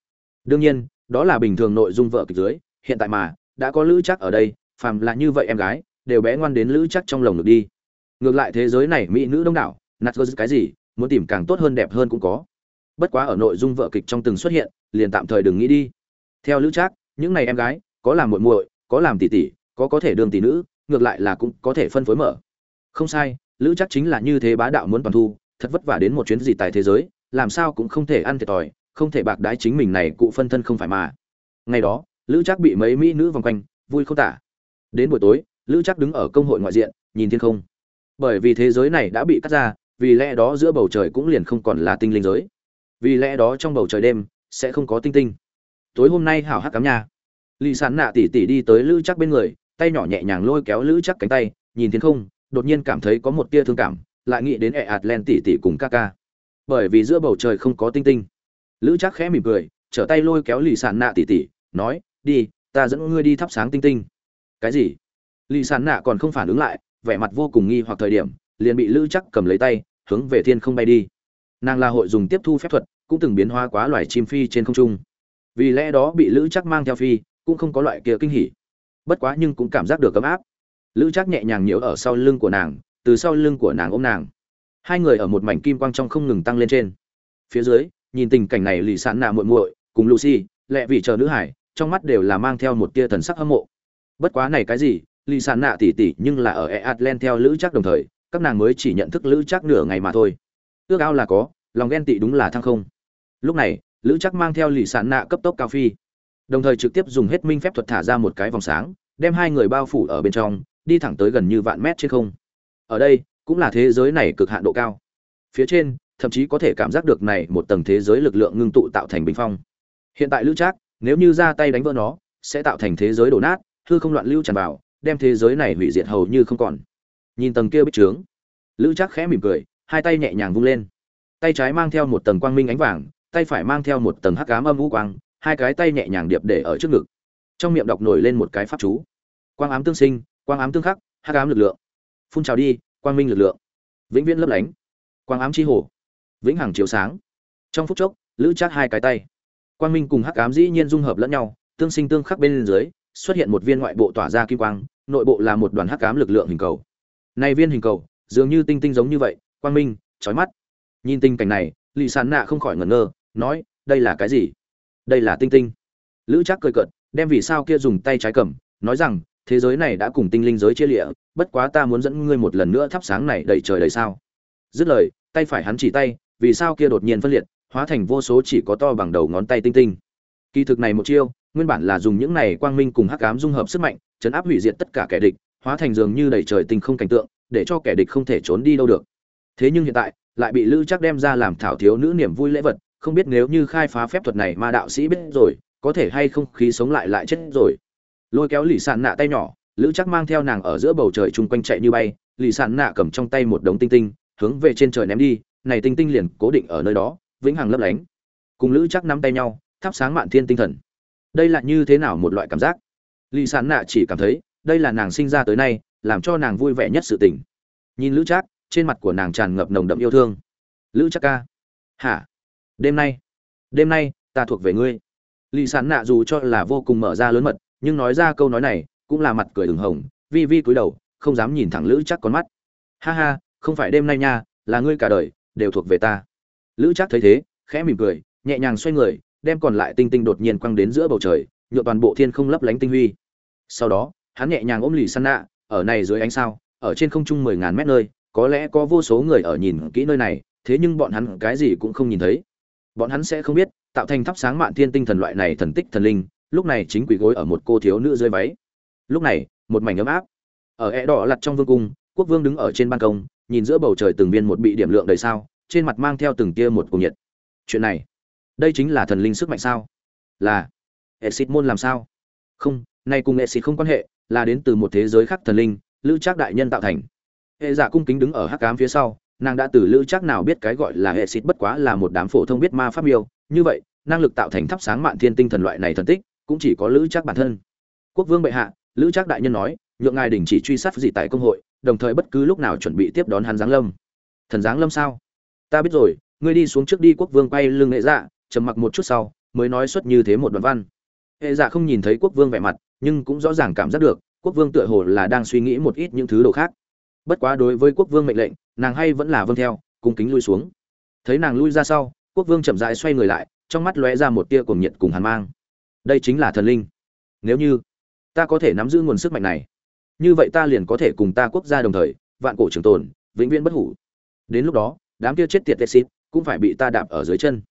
Đương nhiên, đó là bình thường nội dung vợ kịch dưới, hiện tại mà, đã có lữ chắc ở đây phàm là như vậy em gái, đều bé ngoan đến lữ chắc trong lồng được đi. Ngược lại thế giới này mỹ nữ đông đảo nạt cái gì, muốn tìm càng tốt hơn đẹp hơn cũng có. Bất quá ở nội dung vợ kịch trong từng xuất hiện, liền tạm thời đừng nghĩ đi. Theo lữ trác những này em gái, có làm muội muội, có làm tỷ tỷ, có có thể đường tỷ nữ, ngược lại là cũng có thể phân phối mở. Không sai, lữ trác chính là như thế bá đạo muốn toàn thu, thật vất vả đến một chuyến gì tại thế giới, làm sao cũng không thể ăn thiệt thòi, không thể bạc đái chính mình này cụ phân thân không phải mà. Ngày đó, lữ trác bị mấy mỹ nữ vòng quanh, vui không tả đến buổi tối, lữ chắc đứng ở công hội ngoại diện, nhìn thiên không. Bởi vì thế giới này đã bị cắt ra, vì lẽ đó giữa bầu trời cũng liền không còn là tinh linh giới. Vì lẽ đó trong bầu trời đêm sẽ không có tinh tinh. Tối hôm nay hảo hắc cắm nha lì sán nạ tỉ tỉ đi tới lữ chắc bên người, tay nhỏ nhẹ nhàng lôi kéo lữ chắc cánh tay, nhìn thiên không, đột nhiên cảm thấy có một tia thương cảm, lại nghĩ đến ẹ ạt len tỉ tỉ cùng ca ca bởi vì giữa bầu trời không có tinh tinh. Lữ chắc khẽ mỉm cười, trở tay lôi kéo lì sán nạ tỉ tỉ, nói, đi, ta dẫn ngươi đi thắp sáng tinh tinh cái gì? Lì sàn nạ còn không phản ứng lại, vẻ mặt vô cùng nghi hoặc thời điểm, liền bị lữ chắc cầm lấy tay, hướng về thiên không bay đi. Nàng là hội dùng tiếp thu phép thuật, cũng từng biến hóa quá loài chim phi trên không trung. Vì lẽ đó bị lữ chắc mang theo phi, cũng không có loại kia kinh hỉ. Bất quá nhưng cũng cảm giác được ấm áp. Lữ chắc nhẹ nhàng nhiễu ở sau lưng của nàng, từ sau lưng của nàng ôm nàng. Hai người ở một mảnh kim quang trong không ngừng tăng lên trên. Phía dưới, nhìn tình cảnh này lì sàn nạ muội muội, cùng lucy, lẹ vị chờ nữ hải, trong mắt đều là mang theo một tia thần sắc hâm mộ bất quá này cái gì, lì sàn nạ tỉ tỉ nhưng là ở e atlan theo lữ chắc đồng thời, các nàng mới chỉ nhận thức lữ chắc nửa ngày mà thôi. Ước ao là có, lòng ghen tị đúng là thăng không. Lúc này, lữ chắc mang theo lì sàn nạ cấp tốc cao phi. Đồng thời trực tiếp dùng hết minh phép thuật thả ra một cái vòng sáng, đem hai người bao phủ ở bên trong, đi thẳng tới gần như vạn mét trên không. Ở đây, cũng là thế giới này cực hạn độ cao. Phía trên, thậm chí có thể cảm giác được này một tầng thế giới lực lượng ngưng tụ tạo thành bình phong. Hiện tại lữ trác nếu như ra tay đánh vỡ nó, sẽ tạo thành thế giới đổ nát hư không loạn lưu tràn vào, đem thế giới này hủy diệt hầu như không còn. Nhìn tầng kia bích trướng, lữ trác khẽ mỉm cười, hai tay nhẹ nhàng vung lên. Tay trái mang theo một tầng quang minh ánh vàng, tay phải mang theo một tầng hắc ám âm vũ quang, hai cái tay nhẹ nhàng điệp để ở trước ngực. Trong miệng đọc nổi lên một cái pháp chú. Quang ám tương sinh, quang ám tương khắc, hắc ám lực lượng. Phun trào đi, quang minh lực lượng. Vĩnh viễn lấp lánh. Quang ám chi hồ. Vĩnh hằng chiếu sáng. Trong phút chốc, lữ trác hai cái tay. Quang minh cùng hắc ám dĩ nhiên dung hợp lẫn nhau, tương sinh tương khắc bên dưới xuất hiện một viên ngoại bộ tỏa ra kim quang, nội bộ là một đoàn hắc ám lực lượng hình cầu. Này viên hình cầu, dường như tinh tinh giống như vậy, quang minh, chói mắt. Nhìn tình cảnh này Lý Sán nạ không khỏi ngẩn ngơ, nói, đây là cái gì? Đây là tinh tinh. Lữ Trác cười cợt, đem vì sao kia dùng tay trái cầm, nói rằng, thế giới này đã cùng tinh linh giới chia lịa, bất quá ta muốn dẫn ngươi một lần nữa thắp sáng này đầy trời đầy sao. Dứt lời, tay phải hắn chỉ tay, vì sao kia đột nhiên phân liệt, hóa thành vô số chỉ có to bằng đầu ngón tay tinh tinh. Kỳ thực này một chiêu nguyên bản là dùng những này quang minh cùng hắc ám dung hợp sức mạnh, chấn áp hủy diệt tất cả kẻ địch, hóa thành dường như đầy trời tinh không cảnh tượng, để cho kẻ địch không thể trốn đi đâu được. Thế nhưng hiện tại, lại bị lữ Trác đem ra làm thảo thiếu nữ niềm vui lễ vật, không biết nếu như khai phá phép thuật này mà đạo sĩ biết rồi, có thể hay không khí sống lại lại chết rồi. Lôi kéo lì sàn nạ tay nhỏ, lữ Trác mang theo nàng ở giữa bầu trời chung quanh chạy như bay, lì sàn nạ cầm trong tay một đống tinh tinh, hướng về trên trời ném đi, này tinh tinh liền cố định ở nơi đó, vĩnh hằng lấp lánh. Cùng lữ Trác nắm tay nhau, thắp sáng mạn thiên tinh thần đây là như thế nào một loại cảm giác? Lì sán nạ chỉ cảm thấy, đây là nàng sinh ra tới nay, làm cho nàng vui vẻ nhất sự tình. Nhìn lữ trác, trên mặt của nàng tràn ngập nồng đậm yêu thương. Lữ chắc ca. Hả? Đêm nay? Đêm nay, ta thuộc về ngươi. Lì sán nạ dù cho là vô cùng mở ra lớn mật, nhưng nói ra câu nói này, cũng là mặt cười ửng hồng, vi vi cúi đầu, không dám nhìn thẳng lữ chắc con mắt. Ha ha, không phải đêm nay nha, là ngươi cả đời, đều thuộc về ta. Lữ chắc thấy thế, khẽ mỉm cười, nhẹ nhàng xoay người đem còn lại tinh tinh đột nhiên quăng đến giữa bầu trời nhuộm toàn bộ thiên không lấp lánh tinh huy. Sau đó, hắn nhẹ nhàng ôm lì săn nạ ở này dưới ánh sao, ở trên không trung mười ngàn mét nơi, có lẽ có vô số người ở nhìn kỹ nơi này, thế nhưng bọn hắn cái gì cũng không nhìn thấy. Bọn hắn sẽ không biết, tạo thành thắp sáng mạn thiên tinh thần loại này thần tích thần linh, lúc này chính quỷ gối ở một cô thiếu nữ dưới váy. Lúc này, một mảnh ấm áp. Ở e đỏ lặt trong vương cung, quốc vương đứng ở trên ban công, nhìn giữa bầu trời từng viên một bị điểm lượng đầy sao, trên mặt mang theo từng tia một cuồng nhiệt. Chuyện này đây chính là thần linh sức mạnh sao? Là. Exit môn làm sao? Không, nay cùng exit không quan hệ, là đến từ một thế giới khác thần linh, lữ trác đại nhân tạo thành. Hệ giả cung kính đứng ở hắc cám phía sau, nàng đã từ lữ trác nào biết cái gọi là hệ xịt bất quá là một đám phổ thông biết ma pháp miêu. Như vậy, năng lực tạo thành thắp sáng mạn thiên tinh thần loại này thần tích, cũng chỉ có lữ trác bản thân. Quốc vương bệ hạ, lữ trác đại nhân nói, nhượng ngài đình chỉ truy sát gì tại công hội, đồng thời bất cứ lúc nào chuẩn bị tiếp đón hắn giáng lâm. Thần giáng lâm sao? Ta biết rồi, ngươi đi xuống trước đi, quốc vương quay lưng nghệ dạ trầm mặc một chút sau, mới nói xuất như thế một đoạn văn. Hệ dạ không nhìn thấy quốc vương vẻ mặt, nhưng cũng rõ ràng cảm giác được, quốc vương tựa hồ là đang suy nghĩ một ít những thứ đồ khác. Bất quá đối với quốc vương mệnh lệnh, nàng hay vẫn là vâng theo, cung kính lui xuống. Thấy nàng lui ra sau, quốc vương chậm rãi xoay người lại, trong mắt lóe ra một tia cuồng nhiệt cùng hàn mang. Đây chính là thần linh. Nếu như ta có thể nắm giữ nguồn sức mạnh này, như vậy ta liền có thể cùng ta quốc gia đồng thời, vạn cổ trường tồn, vĩnh viễn bất hủ. Đến lúc đó, đám kia chết tiệt tê xịt cũng phải bị ta đạp ở dưới chân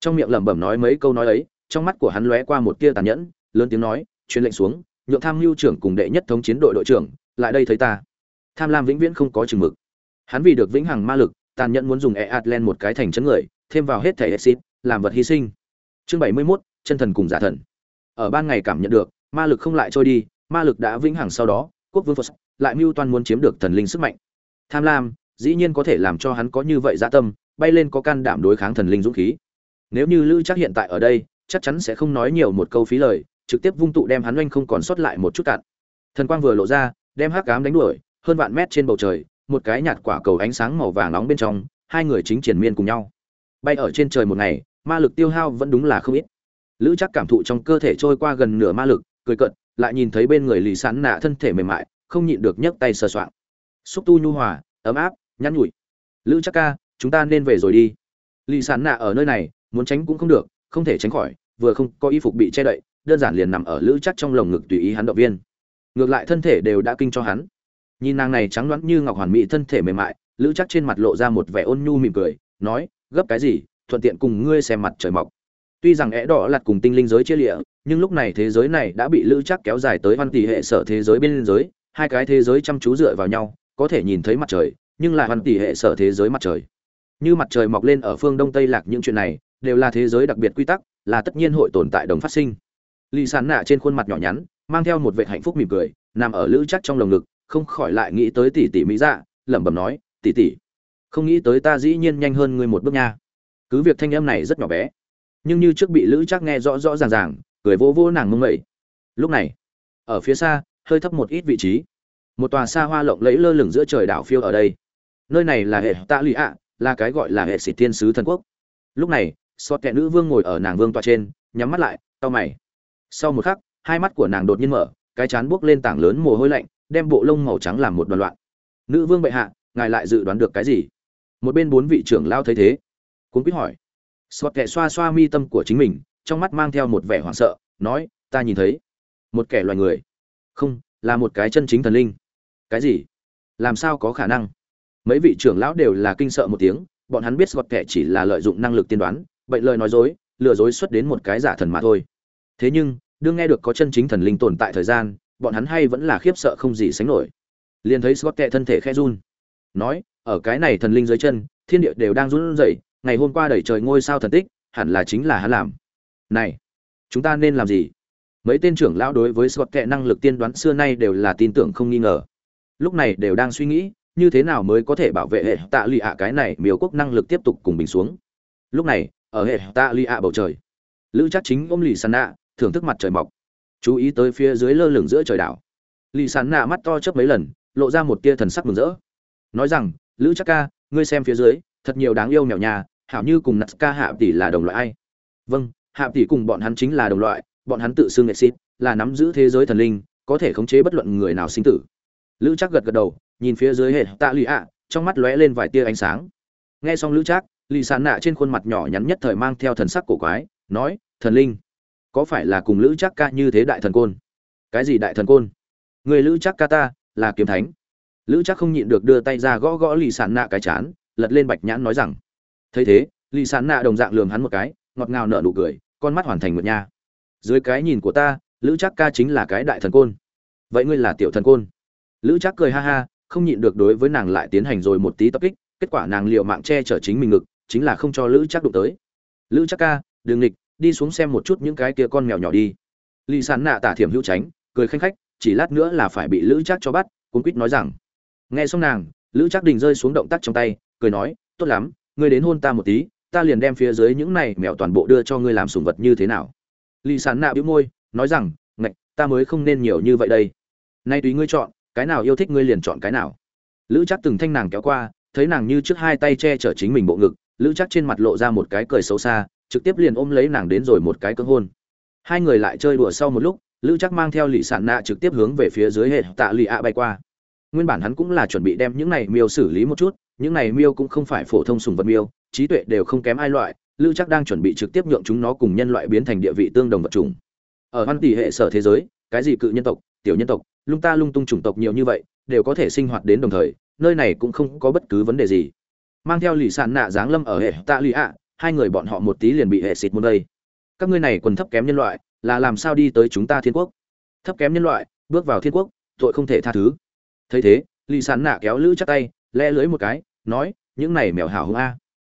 trong miệng lẩm bẩm nói mấy câu nói ấy trong mắt của hắn lóe qua một tia tàn nhẫn lớn tiếng nói truyền lệnh xuống nhượng tham mưu trưởng cùng đệ nhất thống chiến đội đội trưởng lại đây thấy ta. Tham lam vĩnh viễn không có chừng mực. Hắn vì được vĩnh hằng ma lực tàn nhẫn muốn dùng e atlan một cái thành chấn người thêm vào hết thẻ exit làm vật hy sinh. Chương bảy mươi 71, chân thần cùng giả thần. Ở ban ngày cảm nhận được ma lực không lại trôi đi ma lực đã vĩnh hằng sau đó quốc vương phật lại mưu toan muốn chiếm được thần linh sức mạnh. Tham lam dĩ nhiên có thể làm cho hắn có như vậy dạ tâm bay lên có can đảm đối kháng thần linh dũng khí nếu như lữ chắc hiện tại ở đây, chắc chắn sẽ không nói nhiều một câu phí lời, trực tiếp vung tụ đem hắn oanh không còn sót lại một chút cạn. Thần quang vừa lộ ra, đem hắc cám đánh đuổi, hơn vạn mét trên bầu trời, một cái nhạt quả cầu ánh sáng màu vàng nóng bên trong, hai người chính triển miên cùng nhau. Bay ở trên trời một ngày, ma lực tiêu hao vẫn đúng là không ít. Lữ chắc cảm thụ trong cơ thể trôi qua gần nửa ma lực, cười cận lại nhìn thấy bên người lì sán nạ thân thể mềm mại, không nhịn được nhấc tay sờ soạng. Xúc tu nhu hòa, ấm áp, nhắn nhủi. Lữ chắc ca, chúng ta nên về rồi đi. Lì sán nạ ở nơi này muốn tránh cũng không được, không thể tránh khỏi, vừa không có y phục bị che đậy, đơn giản liền nằm ở lữ chắc trong lồng ngực tùy ý hắn động viên. Ngược lại thân thể đều đã kinh cho hắn. Nhìn nàng này trắng loãng như ngọc hoàn mỹ thân thể mềm mại, lữ chắc trên mặt lộ ra một vẻ ôn nhu mỉm cười, nói, gấp cái gì, thuận tiện cùng ngươi xem mặt trời mọc. Tuy rằng é đỏ lặt cùng tinh linh giới chia lịa, nhưng lúc này thế giới này đã bị lữ chắc kéo dài tới văn tỷ hệ sở thế giới bên giới, hai cái thế giới chăm chú dựa vào nhau, có thể nhìn thấy mặt trời, nhưng lại văn tỷ hệ sở thế giới mặt trời. Như mặt trời mọc lên ở phương đông tây lạc những chuyện này đều là thế giới đặc biệt quy tắc, là tất nhiên hội tồn tại đồng phát sinh. Lì sàn nạ trên khuôn mặt nhỏ nhắn, mang theo một vệ hạnh phúc mỉm cười, nằm ở lữ chắc trong lồng ngực, không khỏi lại nghĩ tới tỷ tỷ mỹ dạ lẩm bẩm nói, tỷ tỷ, không nghĩ tới ta dĩ nhiên nhanh hơn ngươi một bước nha. Cứ việc thanh âm này rất nhỏ bé, nhưng như trước bị lữ chắc nghe rõ rõ ràng ràng, cười vô vô nàng mông mẩy lúc này, ở phía xa, hơi thấp một ít vị trí. Một tòa xa hoa lộng lẫy lơ lửng giữa trời đảo phiêu ở đây. Nơi này là hệ tạ lụy ạ, là cái gọi là hệ sĩ thiên sứ thần quốc. Lúc này sọt kẹ nữ vương ngồi ở nàng vương tòa trên nhắm mắt lại tao mày sau một khắc hai mắt của nàng đột nhiên mở cái chán buốc lên tảng lớn mồ hôi lạnh đem bộ lông màu trắng làm một đoàn loạn nữ vương bệ hạ ngài lại dự đoán được cái gì một bên bốn vị trưởng lao thấy thế cuốn quýt hỏi sọt kẹ xoa xoa mi tâm của chính mình, trong mắt mang theo một vẻ hoảng sợ, nói, ta nhìn thấy một kẻ loài người. Không, là một cái chân chính thần linh. Cái gì? Làm sao có khả năng? Mấy vị trưởng lão đều là kinh sợ một tiếng, bọn hắn biết Scott kẻ chỉ là lợi dụng năng lực tiên đoán, bệnh lời nói dối, lừa dối xuất đến một cái giả thần mà thôi. Thế nhưng, đương nghe được có chân chính thần linh tồn tại thời gian, bọn hắn hay vẫn là khiếp sợ không gì sánh nổi. Liền thấy Scott tệ thân thể khe run. Nói, ở cái này thần linh dưới chân, thiên địa đều đang run rẩy, ngày hôm qua đẩy trời ngôi sao thần tích hẳn là chính là hắn làm này chúng ta nên làm gì mấy tên trưởng lão đối với scott kệ năng lực tiên đoán xưa nay đều là tin tưởng không nghi ngờ lúc này đều đang suy nghĩ như thế nào mới có thể bảo vệ hệ tạ lụy ạ cái này miêu quốc năng lực tiếp tục cùng bình xuống lúc này ở hệ tạ li ạ bầu trời. Lữ chắc chính ôm lì sàn nạ thưởng thức mặt trời mọc. Chú ý tới phía dưới lơ lửng giữa trời đảo. Lì sàn nạ mắt to chớp mấy lần lộ ra một tia thần sắc mừng rỡ. Nói rằng lữ chắc ca ngươi xem phía dưới thật nhiều đáng yêu mèo nhà hảo như cùng nats ca hạ tỷ là đồng loại ai? Vâng hạ tỷ cùng bọn hắn chính là đồng loại bọn hắn tự xưng nghệ Sĩ, là nắm giữ thế giới thần linh có thể khống chế bất luận người nào sinh tử. Lữ chắc gật gật đầu nhìn phía dưới hệ tạ lụy ạ trong mắt lóe lên vài tia ánh sáng. Nghe xong lữ chắc lì sàn nạ trên khuôn mặt nhỏ nhắn nhất thời mang theo thần sắc cổ quái, nói, thần linh, có phải là cùng lữ chắc ca như thế đại thần côn? Cái gì đại thần côn? Người lữ chắc ca ta, là kiếm thánh. Lữ chắc không nhịn được đưa tay ra gõ gõ lì sàn nạ cái chán, lật lên bạch nhãn nói rằng, thấy thế, lì sán nạ đồng dạng lường hắn một cái, ngọt ngào nở nụ cười, con mắt hoàn thành một nha. Dưới cái nhìn của ta, lữ chắc ca chính là cái đại thần côn. Vậy ngươi là tiểu thần côn? Lữ chắc cười ha ha, không nhịn được đối với nàng lại tiến hành rồi một tí tập kích, kết quả nàng liệu mạng che chở chính mình ngực chính là không cho lữ chắc đụng tới. Lữ chắc ca đường nghịch, đi xuống xem một chút những cái kia con mèo nhỏ đi. Lì sán nạ tả thiểm hữu tránh, cười khanh khách, chỉ lát nữa là phải bị lữ chắc cho bắt, cuốn quýt nói rằng. Nghe xong nàng, lữ chắc đình rơi xuống động tác trong tay, cười nói, tốt lắm, ngươi đến hôn ta một tí, ta liền đem phía dưới những này mèo toàn bộ đưa cho ngươi làm sủng vật như thế nào. Lì sán nạ bĩu môi, nói rằng, ngạch, ta mới không nên nhiều như vậy đây. Nay tùy ngươi chọn, cái nào yêu thích ngươi liền chọn cái nào. Lữ chắc từng thanh nàng kéo qua, thấy nàng như trước hai tay che chở chính mình bộ ngực lữ chắc trên mặt lộ ra một cái cười xấu xa, trực tiếp liền ôm lấy nàng đến rồi một cái cơ hôn. Hai người lại chơi đùa sau một lúc, lữ chắc mang theo lì sản nạ trực tiếp hướng về phía dưới hệ tạ lì ạ bay qua. Nguyên bản hắn cũng là chuẩn bị đem những này miêu xử lý một chút, những này miêu cũng không phải phổ thông sùng vật miêu, trí tuệ đều không kém ai loại, lữ chắc đang chuẩn bị trực tiếp nhượng chúng nó cùng nhân loại biến thành địa vị tương đồng vật chủng. Ở văn tỷ hệ sở thế giới, cái gì cự nhân tộc, tiểu nhân tộc, lung ta lung tung chủng tộc nhiều như vậy, đều có thể sinh hoạt đến đồng thời, nơi này cũng không có bất cứ vấn đề gì mang theo lì sàn nạ giáng lâm ở hệ tạ lì ạ. Hai người bọn họ một tí liền bị hệ xịt môn đây. Các ngươi này quần thấp kém nhân loại, là làm sao đi tới chúng ta thiên quốc? Thấp kém nhân loại, bước vào thiên quốc, tội không thể tha thứ. Thấy thế, lì sàn nạ kéo lữ chắc tay, le lưới một cái, nói, những này mèo hảo hung a.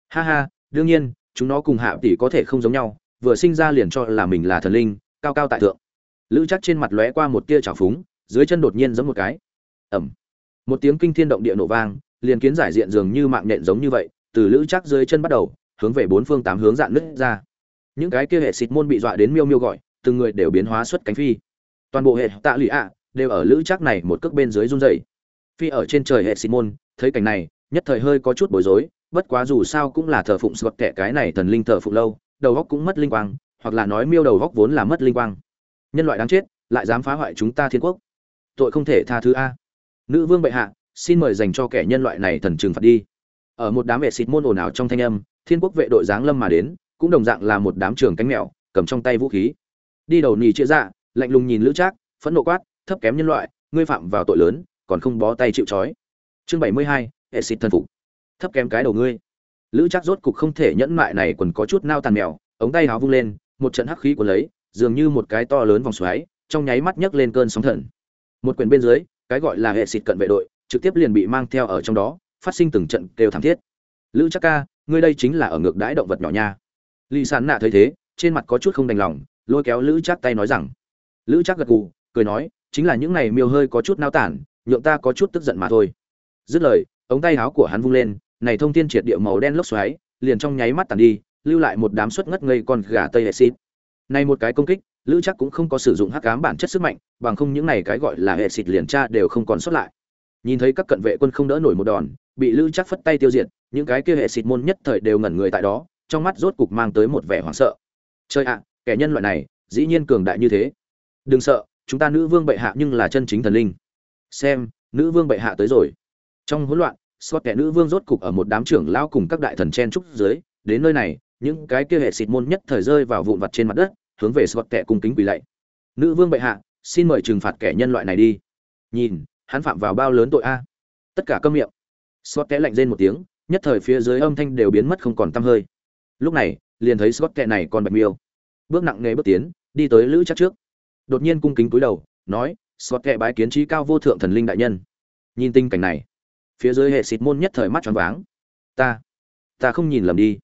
Ha ha, đương nhiên, chúng nó cùng hạ tỷ có thể không giống nhau, vừa sinh ra liền cho là mình là thần linh, cao cao tại thượng. Lữ chắc trên mặt lóe qua một tia trào phúng, dưới chân đột nhiên giống một cái. Ẩm. Một tiếng kinh thiên động địa nổ vang liền kiến giải diện dường như mạng nhện giống như vậy, từ lữ chắc dưới chân bắt đầu, hướng về bốn phương tám hướng dạn nứt ra. Những cái kia hệ xịt môn bị dọa đến miêu miêu gọi, từng người đều biến hóa xuất cánh phi. Toàn bộ hệ tạ lụy ạ, đều ở lữ chắc này một cước bên dưới run rẩy. Phi ở trên trời hệ xịt môn, thấy cảnh này, nhất thời hơi có chút bối rối, bất quá dù sao cũng là thờ phụng sọt kẻ cái này thần linh thờ phụng lâu, đầu góc cũng mất linh quang, hoặc là nói miêu đầu góc vốn là mất linh quang. Nhân loại đáng chết, lại dám phá hoại chúng ta thiên quốc. Tội không thể tha thứ a. Nữ vương bệ hạ xin mời dành cho kẻ nhân loại này thần trừng phạt đi. Ở một đám vệ xịt môn ồn ào trong thanh âm, thiên quốc vệ đội giáng lâm mà đến, cũng đồng dạng là một đám trường cánh mèo, cầm trong tay vũ khí. Đi đầu nì chia dạ lạnh lùng nhìn lữ trác, phẫn nộ quát, thấp kém nhân loại, ngươi phạm vào tội lớn, còn không bó tay chịu trói. Chương bảy mươi hai hệ xịt thần phục. Thấp kém cái đầu ngươi. Lữ trác rốt cục không thể nhẫn mại này còn có chút nao tàn mèo, ống tay áo vung lên, một trận hắc khí của lấy, dường như một cái to lớn vòng xoáy, trong nháy mắt nhấc lên cơn sóng thần. Một quyền bên dưới, cái gọi là hệ xịt cận vệ đội trực tiếp liền bị mang theo ở trong đó, phát sinh từng trận kêu thảm thiết. Lữ chắc ca, ngươi đây chính là ở ngược đãi động vật nhỏ nha. Lì Sán nạ thấy thế, trên mặt có chút không đành lòng, lôi kéo lữ chắc tay nói rằng. Lữ chắc gật gù, cười nói, chính là những này miêu hơi có chút nao tản, nhượng ta có chút tức giận mà thôi. Dứt lời, ống tay áo của hắn vung lên, này thông thiên triệt địa màu đen lốc xoáy, liền trong nháy mắt tàn đi, lưu lại một đám suất ngất ngây con gà tây hệ xịt. Này một cái công kích, lữ chắc cũng không có sử dụng hắc ám bản chất sức mạnh, bằng không những này cái gọi là hệ xịt liền tra đều không còn xuất lại nhìn thấy các cận vệ quân không đỡ nổi một đòn, bị lữ chắc phất tay tiêu diệt, những cái kia hệ xịt môn nhất thời đều ngẩn người tại đó, trong mắt rốt cục mang tới một vẻ hoảng sợ. Chơi ạ, kẻ nhân loại này, dĩ nhiên cường đại như thế. Đừng sợ, chúng ta nữ vương bệ hạ nhưng là chân chính thần linh. Xem, nữ vương bệ hạ tới rồi. Trong hỗn loạn scott kẻ nữ vương rốt cục ở một đám trưởng lao cùng các đại thần chen trúc dưới, đến nơi này, những cái kia hệ xịt môn nhất thời rơi vào vụn vặt trên mặt đất, hướng về scott kẻ cung kính quỳ lạy. Nữ vương bệ hạ, xin mời trừng phạt kẻ nhân loại này đi. Nhìn hắn phạm vào bao lớn tội a. Tất cả câm miệng. Scott kẽ lạnh rên một tiếng, nhất thời phía dưới âm thanh đều biến mất không còn tăm hơi. Lúc này, liền thấy scott kẽ này còn bạch miêu. Bước nặng nề bước tiến, đi tới lữ chắc trước. Đột nhiên cung kính cúi đầu, nói, scott kẽ bái kiến trí cao vô thượng thần linh đại nhân. Nhìn tình cảnh này, phía dưới hệ xịt môn nhất thời mắt tròn váng. Ta ta không nhìn lầm đi.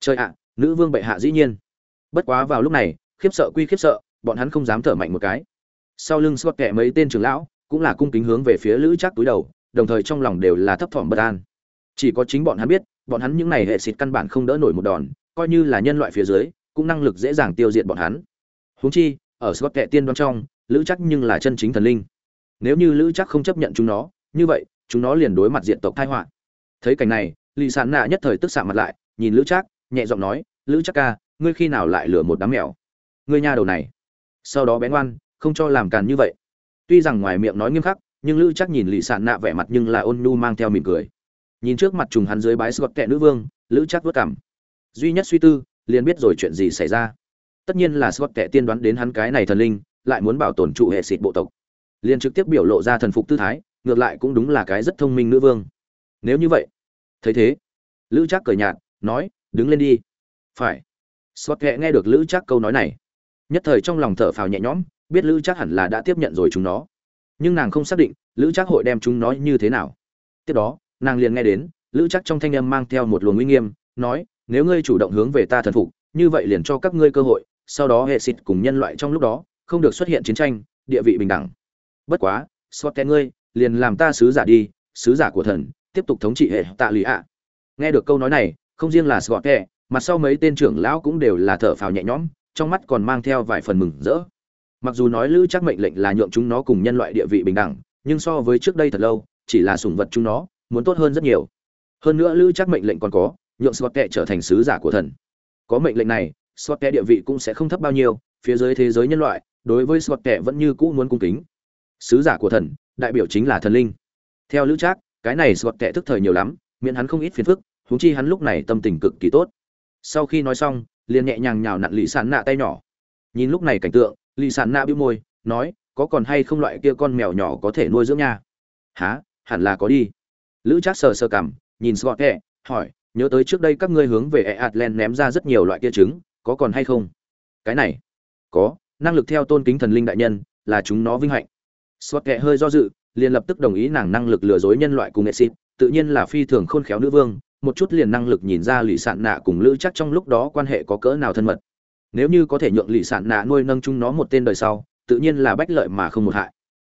Trời ạ, nữ vương bệ hạ dĩ nhiên. Bất quá vào lúc này, khiếp sợ quy khiếp sợ, bọn hắn không dám thở mạnh một cái. Sau lưng scott kẹ mấy tên trưởng lão cũng là cung kính hướng về phía lữ chắc túi đầu, đồng thời trong lòng đều là thấp thỏm bất an. Chỉ có chính bọn hắn biết, bọn hắn những này hệ xịt căn bản không đỡ nổi một đòn, coi như là nhân loại phía dưới, cũng năng lực dễ dàng tiêu diệt bọn hắn. Huống chi, ở scott kệ tiên đoan trong, lữ chắc nhưng là chân chính thần linh. Nếu như lữ chắc không chấp nhận chúng nó, như vậy, chúng nó liền đối mặt diện tộc thái họa. Thấy cảnh này, lì sàn nạ nhất thời tức xạ mặt lại, nhìn lữ chắc nhẹ giọng nói, lữ chắc ca, ngươi khi nào lại lừa một đám mèo? Ngươi nha đầu này. Sau đó bén oan không cho làm càn như vậy tuy rằng ngoài miệng nói nghiêm khắc, nhưng lữ chắc nhìn lì sàn nạ vẻ mặt nhưng là ôn nhu mang theo mỉm cười. Nhìn trước mặt trùng hắn dưới bái scott kẹ nữ vương, lữ chắc vất cảm duy nhất suy tư, liền biết rồi chuyện gì xảy ra. Tất nhiên là scott kẹ tiên đoán đến hắn cái này thần linh, lại muốn bảo tồn trụ hệ xịt bộ tộc. Liền trực tiếp biểu lộ ra thần phục tư thái, ngược lại cũng đúng là cái rất thông minh nữ vương. Nếu như vậy, thấy thế, lữ chắc cười nhạt, nói, đứng lên đi. Phải. Scott kẹ nghe được lữ chắc câu nói này, nhất thời trong lòng thở phào nhẹ nhõm biết lữ chắc hẳn là đã tiếp nhận rồi chúng nó. Nhưng nàng không xác định lữ chắc hội đem chúng nó như thế nào. Tiếp đó, nàng liền nghe đến, lữ chắc trong thanh âm mang theo một luồng uy nghiêm, nói, nếu ngươi chủ động hướng về ta thần phục, như vậy liền cho các ngươi cơ hội, sau đó hệ xịt cùng nhân loại trong lúc đó, không được xuất hiện chiến tranh, địa vị bình đẳng. Bất quá, scott ngươi, liền làm ta sứ giả đi, sứ giả của thần, tiếp tục thống trị hệ tạ lụy ạ. Nghe được câu nói này, không riêng là scott mặt sau mấy tên trưởng lão cũng đều là thở phào nhẹ nhõm, trong mắt còn mang theo vài phần mừng rỡ mặc dù nói lữ chắc mệnh lệnh là nhượng chúng nó cùng nhân loại địa vị bình đẳng, nhưng so với trước đây thật lâu, chỉ là sủng vật chúng nó, muốn tốt hơn rất nhiều. Hơn nữa lữ chắc mệnh lệnh còn có, nhượng scott trở thành sứ giả của thần. Có mệnh lệnh này, scott địa vị cũng sẽ không thấp bao nhiêu, phía dưới thế giới nhân loại, đối với scott vẫn như cũ muốn cung kính. Sứ giả của thần, đại biểu chính là thần linh. Theo lữ trác, cái này scott thức thời nhiều lắm, miễn hắn không ít phiền phức, huống chi hắn lúc này tâm tình cực kỳ tốt. Sau khi nói xong, liền nhẹ nhàng nhào nặn lì sàn nạ tay nhỏ. Nhìn lúc này cảnh tượng lì sàn nạ bĩu môi nói có còn hay không loại kia con mèo nhỏ có thể nuôi dưỡng nha há hẳn là có đi lữ trác sờ sờ cảm nhìn scott hỏi nhớ tới trước đây các ngươi hướng về Atlant ném ra rất nhiều loại kia trứng, có còn hay không? Cái này, có, năng lực theo tôn kính thần linh đại nhân, là chúng nó vinh hạnh. Swat kệ hơi do dự, liền lập tức đồng ý nàng năng lực lừa dối nhân loại cùng sĩ, tự nhiên là phi thường khôn khéo nữ vương, một chút liền năng lực nhìn ra lì sạn nạ cùng lữ chắc trong lúc đó quan hệ có cỡ nào thân mật. Nếu như có thể nhượng lì sạn nạ nuôi nâng chúng nó một tên đời sau, tự nhiên là bách lợi mà không một hại.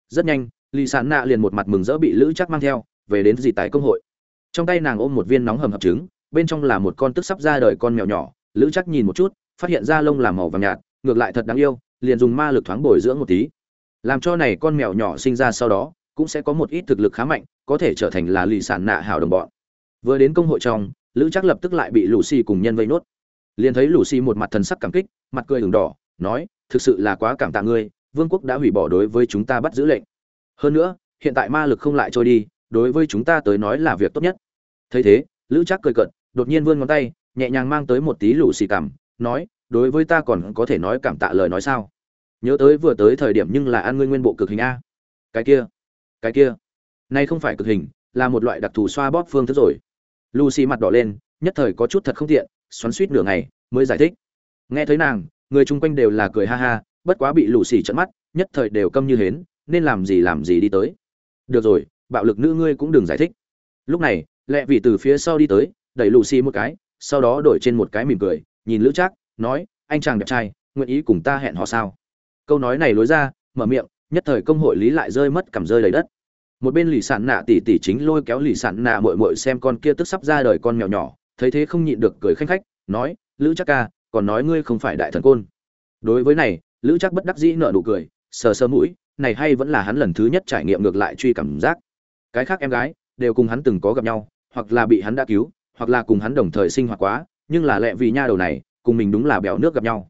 Rất nhanh, lì sạn nạ liền một mặt mừng rỡ bị lữ chắc mang theo, về đến dị tại công hội. Trong tay nàng ôm một viên nóng hầm hập trứng bên trong là một con tức sắp ra đời con mèo nhỏ. Lữ chắc nhìn một chút phát hiện ra lông là màu vàng nhạt ngược lại thật đáng yêu liền dùng ma lực thoáng bồi dưỡng một tí. Làm cho này con mèo nhỏ sinh ra sau đó cũng sẽ có một ít thực lực khá mạnh có thể trở thành là lì sản nạ hảo đồng bọn. Vừa đến công hội trong lữ chắc lập tức lại bị lù xì cùng nhân vây nốt liền thấy lù xì một mặt thần sắc cảm kích, mặt cười ửng đỏ, nói, thực sự là quá cảm tạ ngươi, vương quốc đã hủy bỏ đối với chúng ta bắt giữ lệnh. Hơn nữa, hiện tại ma lực không lại trôi đi, đối với chúng ta tới nói là việc tốt nhất. Thấy thế, lữ trác cười cận đột nhiên vươn ngón tay, nhẹ nhàng mang tới một tí lù xì cảm, nói, đối với ta còn có thể nói cảm tạ lời nói sao? Nhớ tới vừa tới thời điểm nhưng là ăn ngươi nguyên bộ cực hình a. Cái kia cái kia, nay không phải cực hình, là một loại đặc thù xoa bóp phương thức rồi. Lucy mặt đỏ lên, nhất thời có chút thật không tiện xoắn suýt nửa ngày mới giải thích. Nghe thấy nàng, người chung quanh đều là cười ha ha, bất quá bị lù xì trận mắt, nhất thời đều câm như hến, nên làm gì làm gì đi tới. Được rồi, bạo lực nữ ngươi cũng đừng giải thích. Lúc này, lẹ vì từ phía sau đi tới, đẩy lù xì một cái, sau đó đổi trên một cái mỉm cười, nhìn lữ trác, nói, anh chàng đẹp trai, nguyện ý cùng ta hẹn họ sao? Câu nói này lối ra, mở miệng, nhất thời công hội lý lại rơi mất cảm rơi đầy đất. Một bên lì sản nạ tỉ tỉ chính lôi kéo lì sản nạ mội mội xem con kia tức sắp ra đời con mèo nhỏ thấy thế không nhịn được cười khanh khách nói lữ chắc ca còn nói ngươi không phải đại thần côn. Đối với này lữ chắc bất đắc dĩ nợ nụ cười sờ sờ mũi này hay vẫn là hắn lần thứ nhất trải nghiệm ngược lại truy cảm giác. Cái khác em gái đều cùng hắn từng có gặp nhau hoặc là bị hắn đã cứu hoặc là cùng hắn đồng thời sinh hoạt quá nhưng là lẹ vì nha đầu này cùng mình đúng là bèo nước gặp nhau.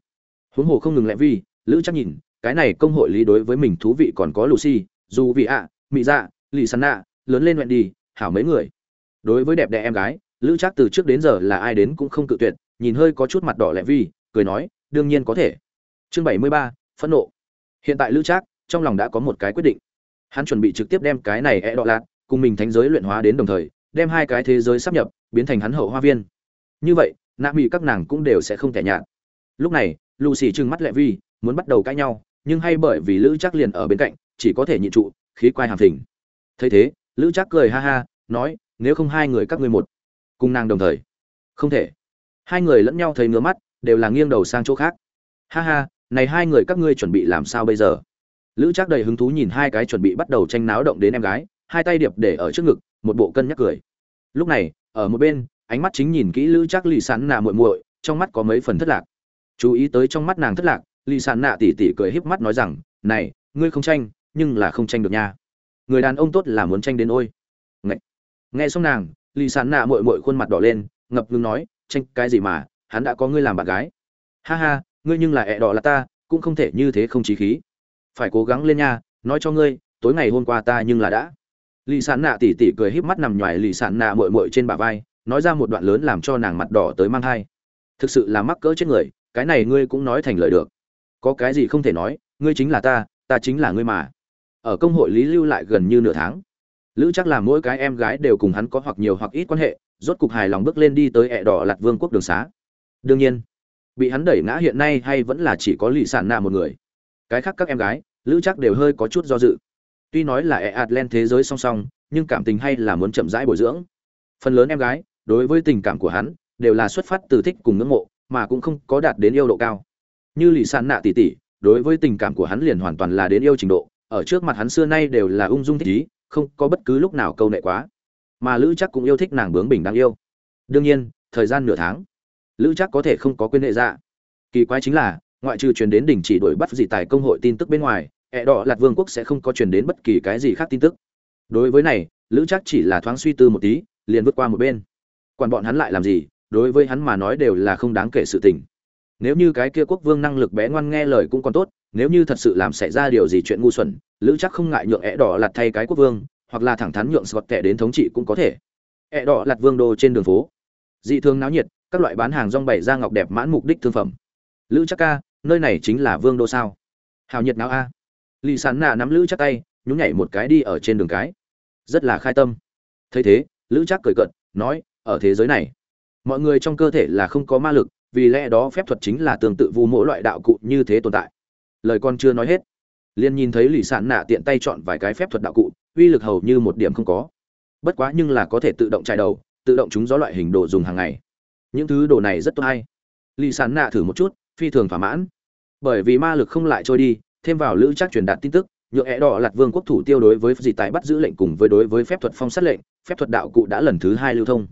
Huống hồ không ngừng lẹ vi lữ chắc nhìn cái này công hội lý đối với mình thú vị còn có lucy dù vì ạ à, mị dạ lì sắn nạ lớn lên nguyện đi hảo mấy người. Đối với đẹp đẽ em gái lữ Trác từ trước đến giờ là ai đến cũng không cự tuyệt, nhìn hơi có chút mặt đỏ lẹ vi, cười nói, đương nhiên có thể. Chương bảy mươi ba, phẫn nộ. Hiện tại lữ trác, trong lòng đã có một cái quyết định. Hắn chuẩn bị trực tiếp đem cái này e đọ lạc, cùng mình thánh giới luyện hóa đến đồng thời, đem hai cái thế giới sắp nhập, biến thành hắn hậu hoa viên. Như vậy, nạ mỹ các nàng cũng đều sẽ không thể nhạt. Lúc này, lucy trừng mắt lẹ vi, muốn bắt đầu cãi nhau, nhưng hay bởi vì lữ Trác liền ở bên cạnh, chỉ có thể nhịn trụ, khí quay hàm thỉnh. Thấy thế, lữ Trác cười ha ha, nói, nếu không hai người các ngươi một cùng nàng đồng thời. Không thể. Hai người lẫn nhau thấy ngứa mắt, đều là nghiêng đầu sang chỗ khác. Ha ha, này hai người các ngươi chuẩn bị làm sao bây giờ? Lữ trác đầy hứng thú nhìn hai cái chuẩn bị bắt đầu tranh náo động đến em gái, hai tay điệp để ở trước ngực, một bộ cân nhắc cười. Lúc này, ở một bên, ánh mắt chính nhìn kỹ lữ trác lì sán nà muội muội, trong mắt có mấy phần thất lạc. Chú ý tới trong mắt nàng thất lạc, lì sán nạ tỉ tỉ cười híp mắt nói rằng, này, ngươi không tranh, nhưng là không tranh được nha. Người đàn ông tốt là muốn tranh đến ôi. Ngậy. nghe xong nàng lì sán nạ muội muội khuôn mặt đỏ lên, ngập ngừng nói, tranh, cái gì mà, hắn đã có ngươi làm bạn gái. Ha ha, ngươi nhưng là ẹ đỏ là ta, cũng không thể như thế không chí khí. Phải cố gắng lên nha, nói cho ngươi, tối ngày hôm qua ta nhưng là đã. Lì Sàn nạ tỉ tỉ cười híp mắt nằm nhoài lì Sàn nạ mội mội trên bả vai, nói ra một đoạn lớn làm cho nàng mặt đỏ tới mang thai. Thực sự là mắc cỡ chết người, cái này ngươi cũng nói thành lời được. Có cái gì không thể nói, ngươi chính là ta ta chính là ngươi mà. Ở công hội lý lưu lại gần như nửa tháng lữ chắc là mỗi cái em gái đều cùng hắn có hoặc nhiều hoặc ít quan hệ, rốt cục hài lòng bước lên đi tới ẹ đỏ lạt vương quốc đường xá. Đương nhiên, bị hắn đẩy ngã hiện nay hay vẫn là chỉ có lì sản nạ một người. Cái khác các em gái, lữ chắc đều hơi có chút do dự. Tuy nói là ẹt lên thế giới song song, nhưng cảm tình hay là muốn chậm rãi bồi dưỡng. Phần lớn em gái, đối với tình cảm của hắn, đều là xuất phát từ thích cùng ngưỡng mộ, mà cũng không có đạt đến yêu độ cao. Như lì sản nạ tỉ tỉ, đối với tình cảm của hắn liền hoàn toàn là đến yêu trình độ, ở trước mặt hắn xưa nay đều là ung dung thích ý không có bất cứ lúc nào câu nệ quá. Mà lữ chắc cũng yêu thích nàng bướng bình đáng yêu. Đương nhiên, thời gian nửa tháng, lữ chắc có thể không có quên hệ dạ. Kỳ quái chính là, ngoại trừ truyền đến đỉnh chỉ đuổi bắt gì tài công hội tin tức bên ngoài, ẹ đỏ lạt vương quốc sẽ không có truyền đến bất kỳ cái gì khác tin tức. Đối với này, lữ chắc chỉ là thoáng suy tư một tí, liền vượt qua một bên. Còn bọn hắn lại làm gì, đối với hắn mà nói đều là không đáng kể sự tình nếu như cái kia quốc vương năng lực bé ngoan nghe lời cũng còn tốt, nếu như thật sự làm xảy ra điều gì chuyện ngu xuẩn, lữ chắc không ngại nhượng ẹ đỏ lạt thay cái quốc vương, hoặc là thẳng thắn nhượng sọt tệ đến thống trị cũng có thể. Ẹ đỏ lạt vương đô trên đường phố. Dị thường náo nhiệt, các loại bán hàng rong bày ra ngọc đẹp mãn mục đích thương phẩm. Lữ chắc ca, nơi này chính là vương đô sao? Hào nhiệt nào a. Lì sán nạ nắm lữ chắc tay, nhún nhảy một cái đi ở trên đường cái. Rất là khai tâm. Thấy thế, lữ chắc cười cận nói, ở thế giới này, mọi người trong cơ thể là không có ma lực vì lẽ đó phép thuật chính là tương tự vu mỗi loại đạo cụ như thế tồn tại. Lời con chưa nói hết, liền nhìn thấy lì sạn nạ tiện tay chọn vài cái phép thuật đạo cụ, uy lực hầu như một điểm không có. Bất quá nhưng là có thể tự động chạy đầu, tự động chúng gió loại hình đồ dùng hàng ngày. Những thứ đồ này rất tốt hay. Lì sạn nạ thử một chút, phi thường thỏa mãn. Bởi vì ma lực không lại trôi đi, thêm vào lữ chắc truyền đạt tin tức, nhựa é đỏ lạt vương quốc thủ tiêu đối với dị tài bắt giữ lệnh cùng với đối với phép thuật phong sát lệnh, phép thuật đạo cụ đã lần thứ hai lưu thông.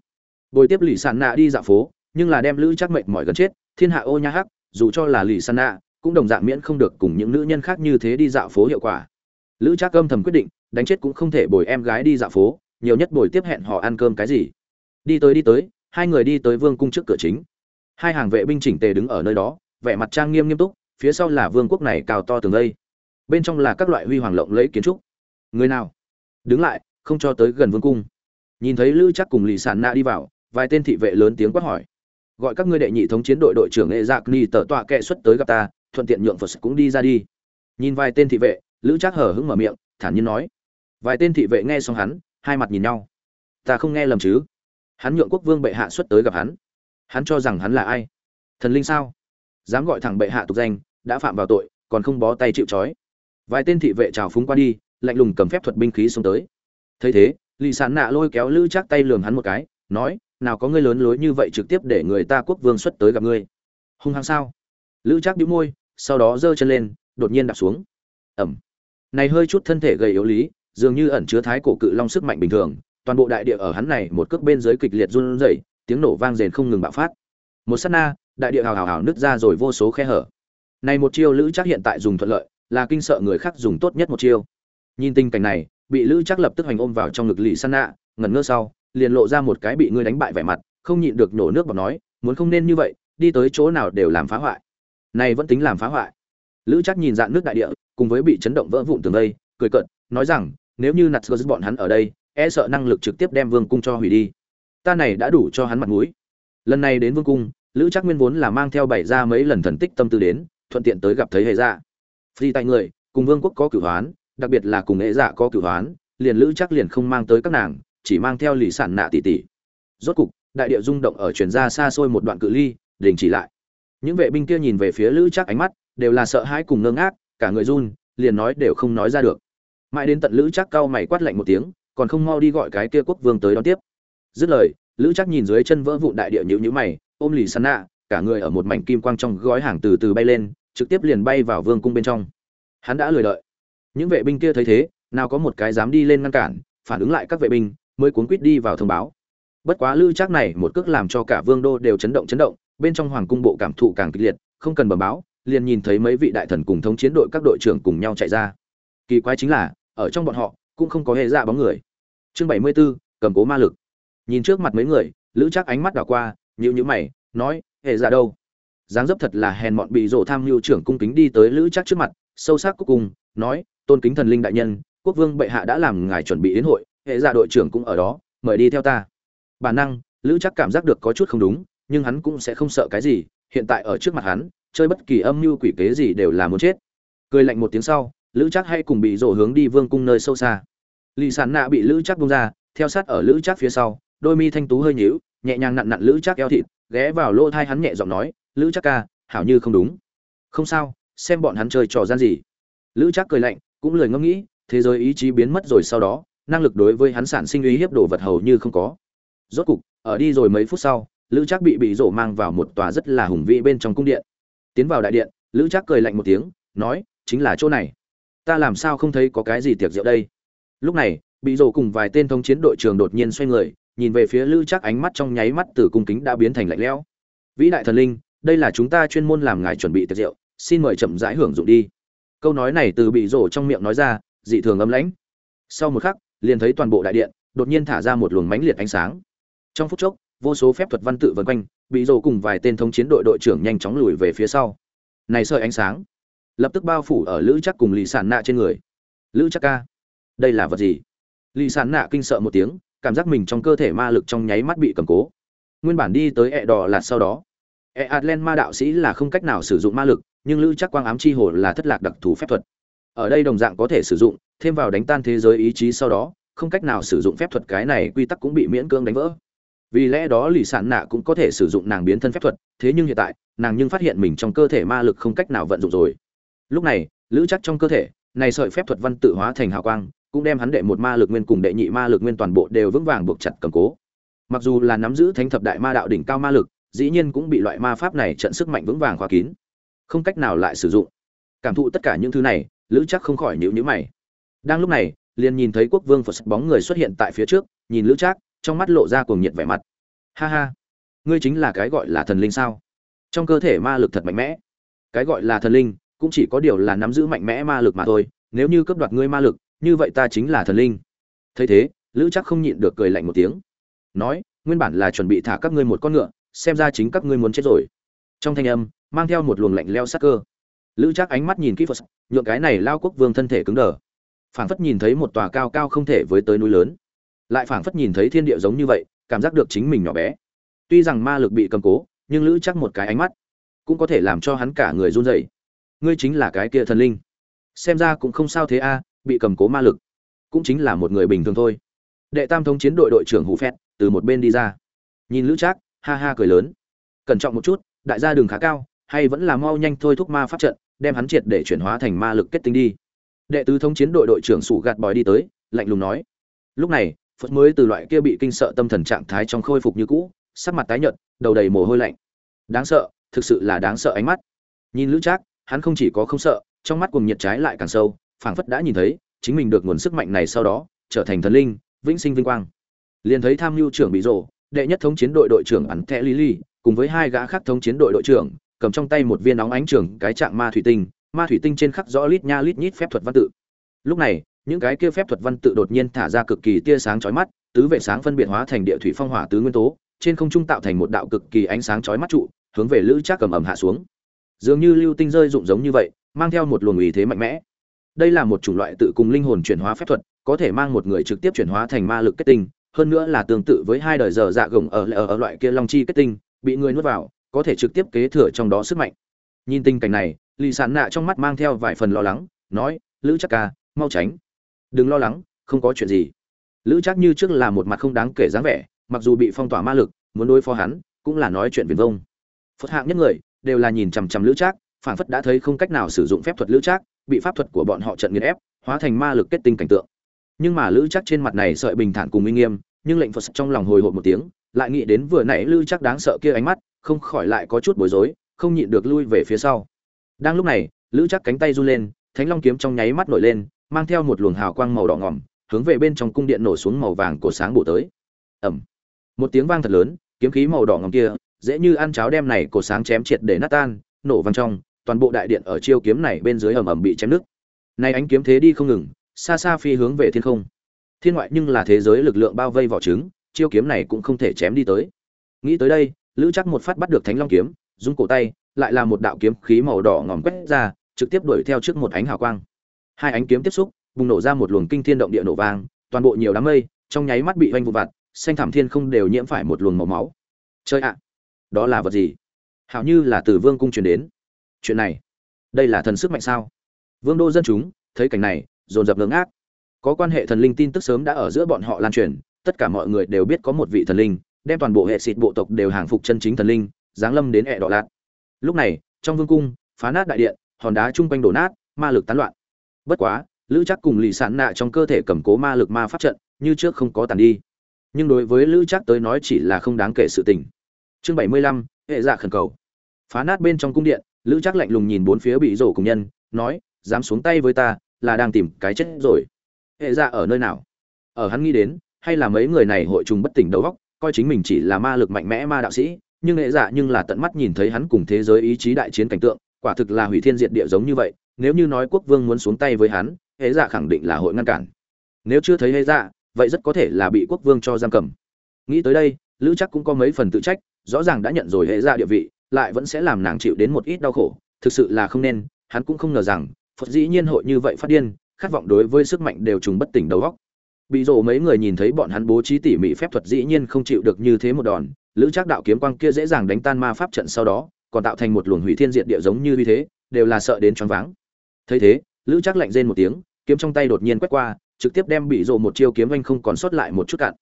Bồi tiếp lì sàn nạ đi dạo phố nhưng là đem lữ chắc mệnh mỏi gần chết, thiên hạ ô nha hắc, dù cho là lì san nạ cũng đồng dạng miễn không được cùng những nữ nhân khác như thế đi dạo phố hiệu quả. Lữ chắc âm thầm quyết định, đánh chết cũng không thể bồi em gái đi dạo phố, nhiều nhất bồi tiếp hẹn họ ăn cơm cái gì. Đi tới đi tới, hai người đi tới vương cung trước cửa chính. Hai hàng vệ binh chỉnh tề đứng ở nơi đó, vẻ mặt trang nghiêm nghiêm túc, phía sau là vương quốc này cao to tường lây bên trong là các loại huy hoàng lộng lẫy kiến trúc. Người nào? Đứng lại, không cho tới gần vương cung. Nhìn thấy lữ chắc cùng lì sản nạ đi vào, vài tên thị vệ lớn tiếng quát hỏi gọi các ngươi đệ nhị thống chiến đội đội trưởng nghệ giặc ni tờ tọa kệ xuất tới gặp ta, thuận tiện nhượng phật cũng đi ra đi. Nhìn vài tên thị vệ, lữ Trác hở hững mở miệng, thản nhiên nói. Vài tên thị vệ nghe xong hắn, hai mặt nhìn nhau. Ta không nghe lầm chứ? Hắn nhượng quốc vương bệ hạ xuất tới gặp hắn. Hắn cho rằng hắn là ai? Thần linh sao? Dám gọi thẳng bệ hạ tục danh, đã phạm vào tội, còn không bó tay chịu trói. Vài tên thị vệ trào phúng qua đi, lạnh lùng cầm phép thuật binh khí xông tới. Thấy thế, lì sán nạ lôi kéo lữ chắc tay lường hắn một cái, nói nào có ngươi lớn lối như vậy trực tiếp để người ta quốc vương xuất tới gặp ngươi? Hung hăng sao? Lữ Trác đĩu môi, sau đó giơ chân lên, đột nhiên đạp xuống. Ẩm. Này hơi chút thân thể gầy yếu lý, dường như ẩn chứa thái cổ cự long sức mạnh bình thường, toàn bộ đại địa ở hắn này một cước bên dưới kịch liệt run rẩy, tiếng nổ vang rền không ngừng bạo phát. Một sát na, đại địa hào hào hào nứt ra rồi vô số khe hở. Này một chiêu lữ Trác hiện tại dùng thuận lợi, là kinh sợ người khác dùng tốt nhất một chiêu. Nhìn tình cảnh này, bị lữ Trác lập tức hành ôm vào trong ngực lì san nạ ngẩn ngơ sau liền lộ ra một cái bị ngươi đánh bại vẻ mặt, không nhịn được nổ nước bọt nói, muốn không nên như vậy, đi tới chỗ nào đều làm phá hoại. Này vẫn tính làm phá hoại. Lữ chắc nhìn dạng nước đại địa, cùng với bị chấn động vỡ vụn tường đây cười cợt, nói rằng, nếu như nạt giúp bọn hắn ở đây e sợ năng lực trực tiếp đem vương cung cho hủy đi. Ta này đã đủ cho hắn mặt mũi. Lần này đến vương cung, lữ chắc nguyên vốn là mang theo bảy ra mấy lần thần tích tâm tư đến, thuận tiện tới gặp thấy hệ dạ. Phi tại người, cùng vương quốc có cửu hoán, đặc biệt là cùng hệ dạ có cửu hoán, liền lữ chắc liền không mang tới các nàng chỉ mang theo lì sản nạ tỷ tỷ rốt cục, đại địa rung động ở truyền ra xa xôi một đoạn cự ly, đình chỉ lại. Những vệ binh kia nhìn về phía lữ chắc ánh mắt, đều là sợ hãi cùng ngơ ngác, cả người run, liền nói đều không nói ra được. Mãi đến tận lữ chắc cau mày quát lạnh một tiếng, còn không mau đi gọi cái kia quốc vương tới đón tiếp. Dứt lời, lữ chắc nhìn dưới chân vỡ vụn đại địa nhữ nhữ mày, ôm lì sàn nạ, cả người ở một mảnh kim quang trong gói hàng từ từ bay lên, trực tiếp liền bay vào vương cung bên trong. Hắn đã lười đợi. Những vệ binh kia thấy thế, nào có một cái dám đi lên ngăn cản, phản ứng lại các vệ binh mới cuốn quýt đi vào thông báo. Bất quá lữ trác này một cước làm cho cả vương đô đều chấn động chấn động bên trong hoàng cung bộ cảm thụ càng kịch liệt không cần bẩm báo liền nhìn thấy mấy vị đại thần cùng thống chiến đội các đội trưởng cùng nhau chạy ra. Kỳ quái chính là ở trong bọn họ cũng không có hề dạ bóng người. Chương bảy mươi 74, cầm cố ma lực. Nhìn trước mặt mấy người lữ chắc ánh mắt đảo qua nhíu nhíu mày nói hề dạ đâu? Dáng dấp thật là hèn mọn bị rộ tham mưu trưởng cung kính đi tới lữ chắc trước mặt sâu sắc cuối cùng nói tôn kính thần linh đại nhân quốc vương bệ hạ đã làm ngài chuẩn bị đến hội hệ dạ đội trưởng cũng ở đó, mời đi theo ta. Bản năng, lữ chắc cảm giác được có chút không đúng, nhưng hắn cũng sẽ không sợ cái gì, hiện tại ở trước mặt hắn, chơi bất kỳ âm mưu quỷ kế gì đều là muốn chết. Cười lạnh một tiếng sau, lữ chắc hay cùng bị rổ hướng đi vương cung nơi sâu xa. Lì sàn nạ bị lữ chắc bung ra, theo sát ở lữ chắc phía sau, đôi mi thanh tú hơi nhíu, nhẹ nhàng nặn nặn lữ chắc eo thịt, ghé vào lỗ thai hắn nhẹ giọng nói, lữ chắc ca, hảo như không đúng. Không sao, xem bọn hắn chơi trò gian gì. Lữ chắc cười lạnh, cũng lười ngẫm nghĩ, thế giới ý chí biến mất rồi sau đó năng lực đối với hắn sản sinh uy hiếp đồ vật hầu như không có. Rốt cục, ở đi rồi mấy phút sau, lữ trác bị bị rổ mang vào một tòa rất là hùng vĩ bên trong cung điện. Tiến vào đại điện, lữ trác cười lạnh một tiếng, nói, chính là chỗ này. Ta làm sao không thấy có cái gì tiệc rượu đây? Lúc này bị rổ cùng vài tên thống chiến đội trưởng đột nhiên xoay người, nhìn về phía lữ trác ánh mắt trong nháy mắt từ cung kính đã biến thành lạnh lẽo. Vĩ đại thần linh, đây là chúng ta chuyên môn làm ngài chuẩn bị tiệc rượu, xin mời chậm rãi hưởng dụng đi. Câu nói này từ bị rổ trong miệng nói ra, dị thường âm lãnh. Sau một khắc liền thấy toàn bộ đại điện đột nhiên thả ra một luồng mãnh liệt ánh sáng. Trong phút chốc, vô số phép thuật văn tự vần quanh, bị rồ cùng vài tên thống chiến đội đội trưởng nhanh chóng lùi về phía sau. Này sợi ánh sáng, lập tức bao phủ ở lữ chắc cùng lì sản nạ trên người. Lữ chắc ca, đây là vật gì? Lì sản nạ kinh sợ một tiếng, cảm giác mình trong cơ thể ma lực trong nháy mắt bị cầm cố. Nguyên bản đi tới ẹ đỏ là sau đó e ẹ adlen ma đạo sĩ là không cách nào sử dụng ma lực, nhưng lữ chắc quang ám chi hồ là thất lạc đặc thù phép thuật. Ở đây đồng dạng có thể sử dụng thêm vào đánh tan thế giới ý chí sau đó, không cách nào sử dụng phép thuật cái này quy tắc cũng bị miễn cưỡng đánh vỡ. Vì lẽ đó lì sản nạ cũng có thể sử dụng nàng biến thân phép thuật, thế nhưng hiện tại, nàng nhưng phát hiện mình trong cơ thể ma lực không cách nào vận dụng rồi. Lúc này, lữ chắc trong cơ thể, này sợi phép thuật văn tự hóa thành hào quang, cũng đem hắn đệ một ma lực nguyên cùng đệ nhị ma lực nguyên toàn bộ đều vững vàng buộc chặt cầm cố. Mặc dù là nắm giữ thánh thập đại ma đạo đỉnh cao ma lực, dĩ nhiên cũng bị loại ma pháp này trận sức mạnh vững vàng khóa kín. Không cách nào lại sử dụng. Cảm thụ tất cả những thứ này, lữ chắc không khỏi nhíu nhíu mày đang lúc này, liền nhìn thấy quốc vương phật bóng người xuất hiện tại phía trước, nhìn lữ trác, trong mắt lộ ra cuồng nhiệt vẻ mặt. Ha ha, ngươi chính là cái gọi là thần linh sao? Trong cơ thể ma lực thật mạnh mẽ. Cái gọi là thần linh, cũng chỉ có điều là nắm giữ mạnh mẽ ma lực mà thôi, nếu như cướp đoạt ngươi ma lực, như vậy ta chính là thần linh. Thấy thế, lữ chắc không nhịn được cười lạnh một tiếng. Nói, nguyên bản là chuẩn bị thả các ngươi một con ngựa, xem ra chính các ngươi muốn chết rồi. Trong thanh âm, mang theo một luồng lạnh leo sắc cơ. Lữ chắc ánh mắt nhìn kỹ phật, nhượng cái này lao quốc vương thân thể cứng đờ phảng phất nhìn thấy một tòa cao cao không thể với tới núi lớn. Lại phảng phất nhìn thấy thiên địa giống như vậy, cảm giác được chính mình nhỏ bé. Tuy rằng ma lực bị cầm cố, nhưng lữ chắc một cái ánh mắt cũng có thể làm cho hắn cả người run rẩy. Ngươi chính là cái kia thần linh. Xem ra cũng không sao thế a, bị cầm cố ma lực cũng chính là một người bình thường thôi. Đệ tam thống chiến đội đội trưởng hủ phét từ một bên đi ra. Nhìn lữ trác ha ha cười lớn. Cẩn trọng một chút, đại gia đường khá cao, hay vẫn là mau nhanh thôi thúc ma pháp trận, đem hắn triệt để chuyển hóa thành ma lực kết tinh đi đệ tứ thống chiến đội đội trưởng sủ gạt bòi đi tới lạnh lùng nói. Lúc này phật mới từ loại kia bị kinh sợ tâm thần trạng thái trong khôi phục như cũ sắc mặt tái nhợt đầu đầy mồ hôi lạnh. Đáng sợ thực sự là đáng sợ ánh mắt. Nhìn lữ trác hắn không chỉ có không sợ trong mắt cùng nhiệt trái lại càng sâu phảng phất đã nhìn thấy chính mình được nguồn sức mạnh này sau đó trở thành thần linh vĩnh sinh vinh quang. Liền thấy tham mưu trưởng bị rổ, đệ nhất thống chiến đội đội trưởng ắn thẹ lili cùng với hai gã khác thống chiến đội đội trưởng cầm trong tay một viên nóng ánh trưởng cái trạng ma thủy tinh ma thủy tinh trên khắc rõ lít nha lít nhít phép thuật văn tự. Lúc này những cái kia phép thuật văn tự đột nhiên thả ra cực kỳ tia sáng chói mắt tứ vệ sáng phân biệt hóa thành địa thủy phong hỏa tứ nguyên tố trên không trung tạo thành một đạo cực kỳ ánh sáng chói mắt trụ hướng về lữ trác cầm ẩm hạ xuống. Dường như lưu tinh rơi rụng giống như vậy mang theo một luồng ý thế mạnh mẽ. Đây là một chủng loại tự cùng linh hồn chuyển hóa phép thuật có thể mang một người trực tiếp chuyển hóa thành ma lực kết tinh hơn nữa là tương tự với hai đời giờ dạ gồng ở ở, ở loại kia long chi kết tinh bị người nuốt vào có thể trực tiếp kế thừa trong đó sức mạnh. Nhìn tình cảnh này lì sán nạ trong mắt mang theo vài phần lo lắng, nói, lữ chắc ca, mau tránh. Đừng lo lắng, không có chuyện gì. Lữ chắc như trước là một mặt không đáng kể dáng vẻ, mặc dù bị phong tỏa ma lực, muốn đối phó hắn, cũng là nói chuyện viền vông. Phật hạng nhất người, đều là nhìn chằm chằm lữ trác, phảng phất đã thấy không cách nào sử dụng phép thuật lữ trác, bị pháp thuật của bọn họ trận nghiền ép, hóa thành ma lực kết tinh cảnh tượng. Nhưng mà lữ trác trên mặt này sợi bình thản cùng uy nghiêm, nhưng lệnh phật trong lòng hồi hộp một tiếng, lại nghĩ đến vừa nãy lữ trác đáng sợ kia ánh mắt, không khỏi lại có chút bối rối, không nhịn được lui về phía sau đang lúc này, lữ trác cánh tay run lên, thánh long kiếm trong nháy mắt nổi lên, mang theo một luồng hào quang màu đỏ ngỏm hướng về bên trong cung điện nổ xuống màu vàng của sáng bổ tới. Ẩm một tiếng vang thật lớn, kiếm khí màu đỏ ngỏm kia, dễ như ăn cháo đem này cổ sáng chém triệt để nát tan, nổ vang trong, toàn bộ đại điện ở chiêu kiếm này bên dưới ầm ầm bị chém nứt. Nay ánh kiếm thế đi không ngừng, xa xa phi hướng về thiên không. Thiên ngoại nhưng là thế giới lực lượng bao vây vỏ trứng, chiêu kiếm này cũng không thể chém đi tới. Nghĩ tới đây, lữ chắc một phát bắt được thánh long kiếm dùng cổ tay lại là một đạo kiếm khí màu đỏ ngòm quét ra, trực tiếp đuổi theo trước một ánh hào quang. Hai ánh kiếm tiếp xúc, bùng nổ ra một luồng kinh thiên động địa nổ vang, toàn bộ nhiều đám mây, trong nháy mắt bị vành vụ vặt, xanh thảm thiên không đều nhiễm phải một luồng màu máu. Chơi ạ à, đó là vật gì? Hảo như là từ vương cung truyền đến. Chuyện này, đây là thần sức mạnh sao? Vương đô dân chúng, thấy cảnh này, dồn dập ngưỡng ác. Có quan hệ thần linh tin tức sớm đã ở giữa bọn họ lan truyền, tất cả mọi người đều biết có một vị thần linh, đem toàn bộ hệ xịt bộ tộc đều hàng phục chân chính thần linh, giáng lâm đến ẹ đỏ lạt lúc này, trong vương cung, phá nát đại điện, hòn đá chung quanh đổ nát, ma lực tán loạn. Bất quá, lữ chắc cùng lì sạn nạ trong cơ thể cầm cố ma lực ma pháp trận, như trước không có tàn đi. Nhưng đối với lữ chắc tới nói chỉ là không đáng kể sự tình. Chương bảy mươi lăm, hệ dạ khẩn cầu. Phá nát bên trong cung điện, lữ chắc lạnh lùng nhìn bốn phía bị rổ cùng nhân, nói, dám xuống tay với ta, là đang tìm cái chết rồi. Hệ dạ ở nơi nào? Ở hắn nghĩ đến, hay là mấy người này hội trùng bất tỉnh đầu góc coi chính mình chỉ là ma lực mạnh mẽ ma đạo sĩ nhưng hệ dạ nhưng là tận mắt nhìn thấy hắn cùng thế giới ý chí đại chiến cảnh tượng, quả thực là hủy thiên diệt địa giống như vậy, nếu như nói quốc vương muốn xuống tay với hắn, hệ dạ khẳng định là hội ngăn cản. Nếu chưa thấy hệ dạ vậy rất có thể là bị quốc vương cho giam cầm. Nghĩ tới đây, lữ chắc cũng có mấy phần tự trách, rõ ràng đã nhận rồi hệ dạ địa vị, lại vẫn sẽ làm nàng chịu đến một ít đau khổ, thực sự là không nên, hắn cũng không ngờ rằng, phật dĩ nhiên hội như vậy phát điên, khát vọng đối với sức mạnh đều trùng bất tỉnh đầu góc bị rộ mấy người nhìn thấy bọn hắn bố trí tỉ mỉ phép thuật dĩ nhiên không chịu được như thế một đòn lữ trác đạo kiếm quang kia dễ dàng đánh tan ma pháp trận sau đó, còn tạo thành một luồng hủy thiên diện địa giống như như thế, đều là sợ đến choáng váng. Thấy thế, lữ trác lạnh rên một tiếng, kiếm trong tay đột nhiên quét qua, trực tiếp đem bị rộ một chiêu kiếm anh không còn sót lại một chút cạn.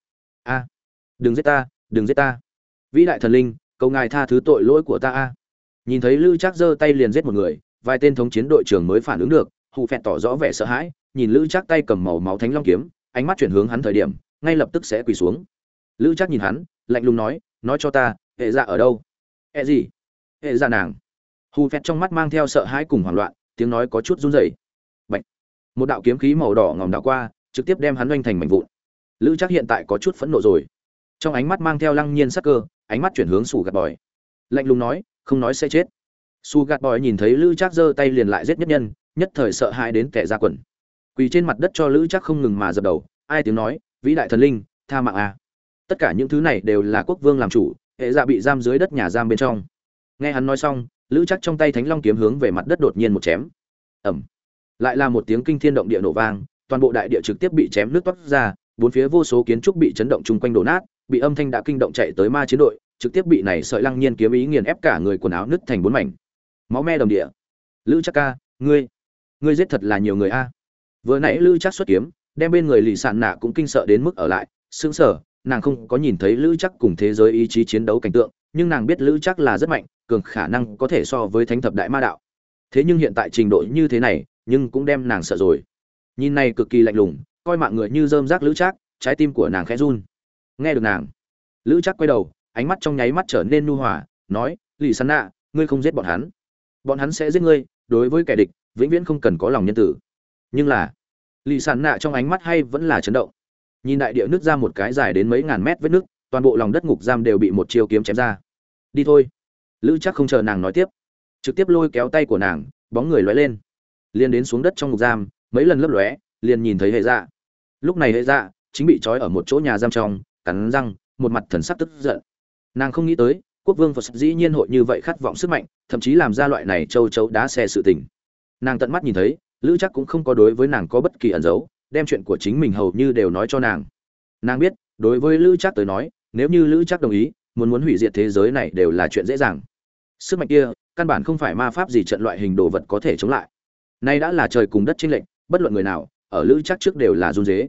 A! Đừng giết ta, đừng giết ta. Vĩ đại thần linh, cầu ngài tha thứ tội lỗi của ta a. Nhìn thấy lữ trác giơ tay liền giết một người, vài tên thống chiến đội trưởng mới phản ứng được hụ phẹn tỏ rõ vẻ sợ hãi, nhìn lữ trác tay cầm màu máu thánh long kiếm, ánh mắt chuyển hướng hắn thời điểm, ngay lập tức sẽ quỳ xuống. Lữ trác nhìn hắn, lạnh lùng nói nói cho ta, hệ dạ ở đâu? Hệ gì? Hệ dạ nàng. Hù phẹt trong mắt mang theo sợ hãi cùng hoảng loạn, tiếng nói có chút run rẩy. Bạch. một đạo kiếm khí màu đỏ ngòm đạo qua, trực tiếp đem hắn oanh thành mảnh vụn. Lữ trác hiện tại có chút phẫn nộ rồi. Trong ánh mắt mang theo lăng nhiên sắc cơ, ánh mắt chuyển hướng sủ gạt bòi. Lạnh lùng nói, không nói sẽ chết. Su gạt bòi nhìn thấy lữ trác giơ tay liền lại giết nhất nhân, nhất thời sợ hãi đến kẻ ra quần. Quỳ trên mặt đất cho lữ trác không ngừng mà dập đầu, ai tiếng nói, vĩ đại thần linh, tha mạng à? Tất cả những thứ này đều là quốc vương làm chủ, hệ dạ bị giam dưới đất nhà giam bên trong. Nghe hắn nói xong, lữ chắc trong tay thánh long kiếm hướng về mặt đất đột nhiên một chém. Ẩm lại là một tiếng kinh thiên động địa nổ vang, toàn bộ đại địa trực tiếp bị chém nước toát ra, bốn phía vô số kiến trúc bị chấn động chung quanh đổ nát, bị âm thanh đã kinh động chạy tới ma chiến đội, trực tiếp bị này sợi lăng nhiên kiếm ý nghiền ép cả người quần áo nứt thành bốn mảnh. Máu me đồng địa. Lữ chắc ca, ngươi ngươi giết thật là nhiều người a. Vừa nãy lữ chắc xuất kiếm, đem bên người lì sạn nạ cũng kinh sợ đến mức ở lại, sững sờ nàng không có nhìn thấy lữ chắc cùng thế giới ý chí chiến đấu cảnh tượng, nhưng nàng biết lữ chắc là rất mạnh, cường khả năng có thể so với thánh thập đại ma đạo. Thế nhưng hiện tại trình độ như thế này, nhưng cũng đem nàng sợ rồi. Nhìn này cực kỳ lạnh lùng, coi mạng người như rơm rác lữ chắc, trái tim của nàng khẽ run. Nghe được nàng, lữ chắc quay đầu, ánh mắt trong nháy mắt trở nên nu hòa, nói, lì săn nạ, ngươi không giết bọn hắn. Bọn hắn sẽ giết ngươi, đối với kẻ địch, vĩnh viễn không cần có lòng nhân tử. Nhưng là, lì sàn nạ trong ánh mắt hay vẫn là chấn động nhìn đại địa nước ra một cái dài đến mấy ngàn mét vết nước, toàn bộ lòng đất ngục giam đều bị một chiêu kiếm chém ra. Đi thôi. Lữ chắc không chờ nàng nói tiếp. Trực tiếp lôi kéo tay của nàng, bóng người lóe lên. Liền đến xuống đất trong ngục giam, mấy lần lấp lóe, liền nhìn thấy hệ dạ. Lúc này hệ dạ chính bị trói ở một chỗ nhà giam trong, cắn răng, một mặt thần sắc tức giận. Nàng không nghĩ tới, quốc vương phật dĩ nhiên hội như vậy khát vọng sức mạnh, thậm chí làm ra loại này châu chấu đá xe sự tình. Nàng tận mắt nhìn thấy, lữ chắc cũng không có đối với nàng có bất kỳ ẩn giấu đem chuyện của chính mình hầu như đều nói cho nàng. Nàng biết, đối với lữ chắc tới nói, nếu như lữ chắc đồng ý, muốn muốn hủy diệt thế giới này đều là chuyện dễ dàng. Sức mạnh kia, căn bản không phải ma pháp gì trận loại hình đồ vật có thể chống lại. Nay đã là trời cùng đất chênh lệnh bất luận người nào, ở lữ chắc trước đều là run dế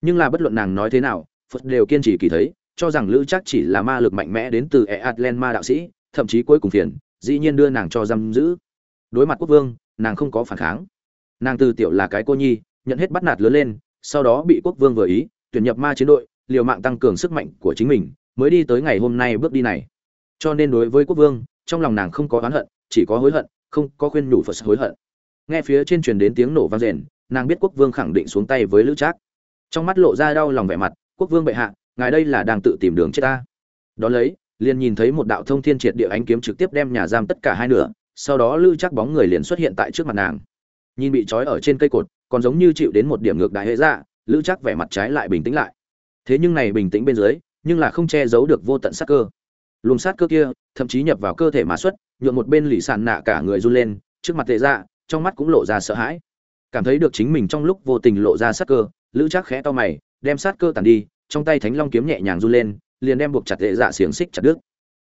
nhưng là bất luận nàng nói thế nào, phật đều kiên trì kỳ thấy, cho rằng lữ chắc chỉ là ma lực mạnh mẽ đến từ e atlan ma đạo sĩ, thậm chí cuối cùng phiền, dĩ nhiên đưa nàng cho giam giữ. Đối mặt quốc vương, nàng không có phản kháng. Nàng từ tiểu là cái cô nhi nhận hết bắt nạt lớn lên, sau đó bị quốc vương vừa ý, tuyển nhập ma chiến đội, liều mạng tăng cường sức mạnh của chính mình, mới đi tới ngày hôm nay bước đi này. Cho nên đối với quốc vương, trong lòng nàng không có oán hận, chỉ có hối hận, không có khuyên nhủ phật hối hận. Nghe phía trên truyền đến tiếng nổ vang rền, nàng biết quốc vương khẳng định xuống tay với lữ trác. Trong mắt lộ ra đau lòng vẻ mặt, quốc vương bệ hạ, ngài đây là đang tự tìm đường chết ta. Đó lấy, liền nhìn thấy một đạo thông thiên triệt địa ánh kiếm trực tiếp đem nhà giam tất cả hai nửa, sau đó lữ trác bóng người liền xuất hiện tại trước mặt nàng. Nhìn bị trói ở trên cây cột còn giống như chịu đến một điểm ngược đại hệ dạ lữ chắc vẻ mặt trái lại bình tĩnh lại. Thế nhưng này bình tĩnh bên dưới, nhưng là không che giấu được vô tận sát cơ. Luồng sát cơ kia, thậm chí nhập vào cơ thể mà xuất, nhuộm một bên lì sàn nạ cả người run lên, trước mặt tệ dạ trong mắt cũng lộ ra sợ hãi. Cảm thấy được chính mình trong lúc vô tình lộ ra sát cơ, lữ chắc khẽ to mày, đem sát cơ tàn đi, trong tay thánh long kiếm nhẹ nhàng run lên, liền đem buộc chặt tệ dạ xiềng xích chặt đứt.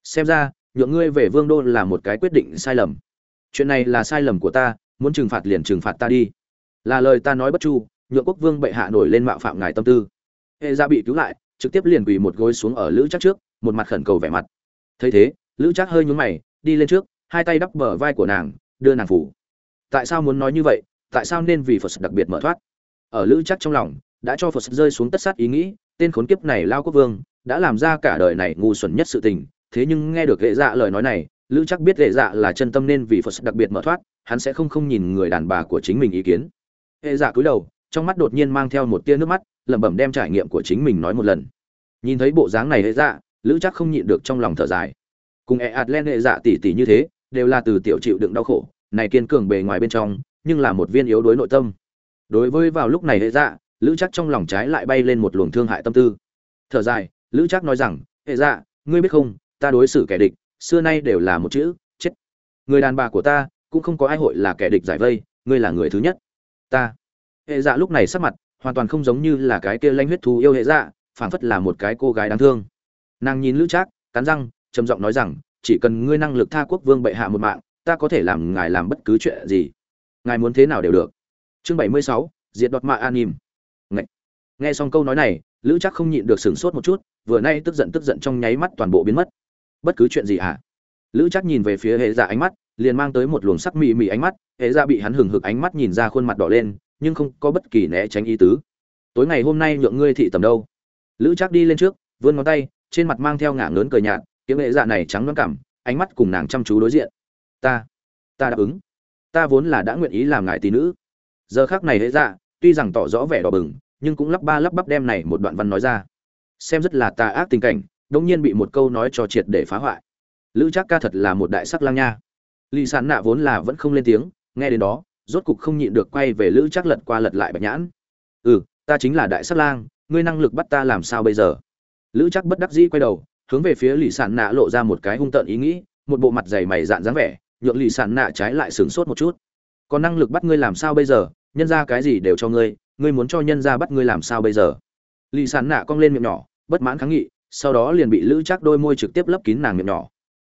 Xem ra, nhượng ngươi về vương đô là một cái quyết định sai lầm. Chuyện này là sai lầm của ta, muốn trừng phạt liền trừng phạt ta đi là lời ta nói bất chu, nhượng quốc vương bệ hạ nổi lên mạo phạm ngài tâm tư. Hệ gia bị cứu lại, trực tiếp liền quỳ một gối xuống ở lữ chắc trước, một mặt khẩn cầu vẻ mặt. Thấy thế, lữ chắc hơi nhún mày, đi lên trước, hai tay đắp bờ vai của nàng, đưa nàng phủ. Tại sao muốn nói như vậy, tại sao nên vì phật đặc biệt mở thoát? Ở lữ chắc trong lòng, đã cho phật rơi xuống tất sát ý nghĩ, tên khốn kiếp này lao quốc vương, đã làm ra cả đời này ngu xuẩn nhất sự tình. Thế nhưng nghe được hệ dạ lời nói này, lữ chắc biết hệ dạ là chân tâm nên vì phật đặc biệt mở thoát, hắn sẽ không không nhìn người đàn bà của chính mình ý kiến hệ dạ cúi đầu, trong mắt đột nhiên mang theo một tia nước mắt, lẩm bẩm đem trải nghiệm của chính mình nói một lần. Nhìn thấy bộ dáng này hệ dạ lữ chắc không nhịn được trong lòng thở dài. Cùng e ạt len hệ dạ tỉ tỉ như thế, đều là từ tiểu chịu đựng đau khổ, này kiên cường bề ngoài bên trong, nhưng là một viên yếu đuối nội tâm. Đối với vào lúc này hệ dạ lữ chắc trong lòng trái lại bay lên một luồng thương hại tâm tư. Thở dài, lữ chắc nói rằng hệ dạ ngươi biết không, ta đối xử kẻ địch, xưa nay đều là một chữ, chết. Người đàn bà của ta, cũng không có ai hội là kẻ địch giải vây, ngươi là người thứ nhất ta. Hệ dạ lúc này sắc mặt, hoàn toàn không giống như là cái kia lanh huyết thú yêu hệ dạ phảng phất là một cái cô gái đáng thương. Nàng nhìn lữ trác, cắn răng, trầm giọng nói rằng, chỉ cần ngươi năng lực tha quốc vương bệ hạ một mạng, ta có thể làm ngài làm bất cứ chuyện gì. Ngài muốn thế nào đều được. Chương bảy mươi sáu, diệt đoạt mạ an nìm nghe xong câu nói này, lữ trác không nhịn được sửng sốt một chút, vừa nay tức giận tức giận trong nháy mắt toàn bộ biến mất. Bất cứ chuyện gì hả? Lữ trác nhìn về phía hệ dạ ánh mắt liền mang tới một luồng sắc mị mị ánh mắt, hệ dạ bị hắn hừng hực ánh mắt nhìn ra khuôn mặt đỏ lên, nhưng không có bất kỳ né tránh ý tứ. Tối ngày hôm nay nhượng ngươi thị tầm đâu? Lữ chắc đi lên trước, vươn ngón tay, trên mặt mang theo ngả ngớn cười nhạt tiếng hệ dạ này trắng đoán cảm ánh mắt cùng nàng chăm chú đối diện. Ta ta đáp ứng. Ta vốn là đã nguyện ý làm ngài tỷ nữ. Giờ khác này hệ dạ tuy rằng tỏ rõ vẻ đỏ bừng, nhưng cũng lắp ba lắp bắp đem này một đoạn văn nói ra. Xem rất là tà ác tình cảnh, đống nhiên bị một câu nói cho triệt để phá hoại. Lữ trác ca thật là một đại sắc lang nha lì sản nạ vốn là vẫn không lên tiếng, nghe đến đó, rốt cục không nhịn được quay về lữ trác lật qua lật lại bạch nhãn. Ừ ta chính là đại sắc lang, ngươi năng lực bắt ta làm sao bây giờ? Lữ trác bất đắc dĩ quay đầu, hướng về phía lì sản nạ lộ ra một cái hung tợn ý nghĩ, một bộ mặt dày mày dạn dáng vẻ, nhượng lì sản nạ trái lại sửng sốt một chút. Còn năng lực bắt ngươi làm sao bây giờ? Nhân ra cái gì đều cho ngươi ngươi muốn cho nhân ra bắt ngươi làm sao bây giờ? Lì sản nạ cong lên miệng nhỏ, bất mãn kháng nghị, sau đó liền bị lữ chắc đôi môi trực tiếp lấp kín nàng miệng nhỏ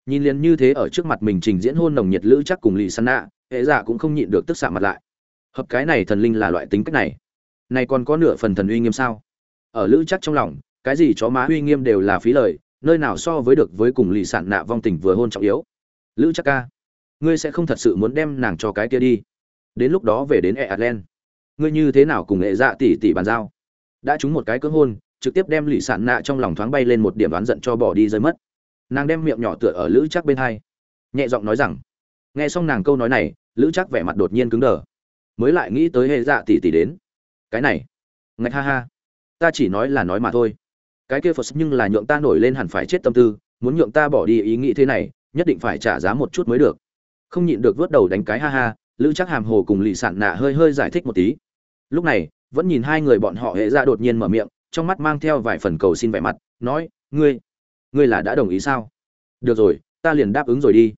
nhìn liền như thế ở trước mặt mình trình diễn hôn nồng nhiệt lữ chắc cùng lì săn nạ hệ giả cũng không nhịn được tức xạ mặt lại. Hợp cái này thần linh là loại tính cách này. Này còn có nửa phần thần uy nghiêm sao? Ở lữ chắc trong lòng, cái gì chó má uy nghiêm đều là phí lời, nơi nào so với được với cùng lì sản nạ vong tình vừa hôn trọng yếu. Lữ chắc ca, ngươi sẽ không thật sự muốn đem nàng cho cái kia đi. Đến lúc đó về đến e atlan ngươi như thế nào cùng nghệ dạ tỷ tỷ bàn giao? Đã trúng một cái cưỡng hôn, trực tiếp đem lì sản nạ trong lòng thoáng bay lên một điểm đoán giận cho bỏ đi rơi mất nàng đem miệng nhỏ tựa ở lữ chắc bên hai, nhẹ giọng nói rằng, nghe xong nàng câu nói này, lữ chắc vẻ mặt đột nhiên cứng đờ, mới lại nghĩ tới hệ dạ tỷ tỷ đến. Cái này, ngạch ha ha, ta chỉ nói là nói mà thôi. Cái kia phật nhưng là nhượng ta nổi lên hẳn phải chết tâm tư, muốn nhượng ta bỏ đi ý nghĩ thế này, nhất định phải trả giá một chút mới được. Không nhịn được vớt đầu đánh cái ha ha, lữ chắc hàm hồ cùng lì sản nạ hơi hơi giải thích một tí. Lúc này, vẫn nhìn hai người bọn họ hệ ra đột nhiên mở miệng, trong mắt mang theo vài phần cầu xin vẻ mặt, nói, ngươi ngươi là đã đồng ý sao? Được rồi ta liền đáp ứng rồi đi.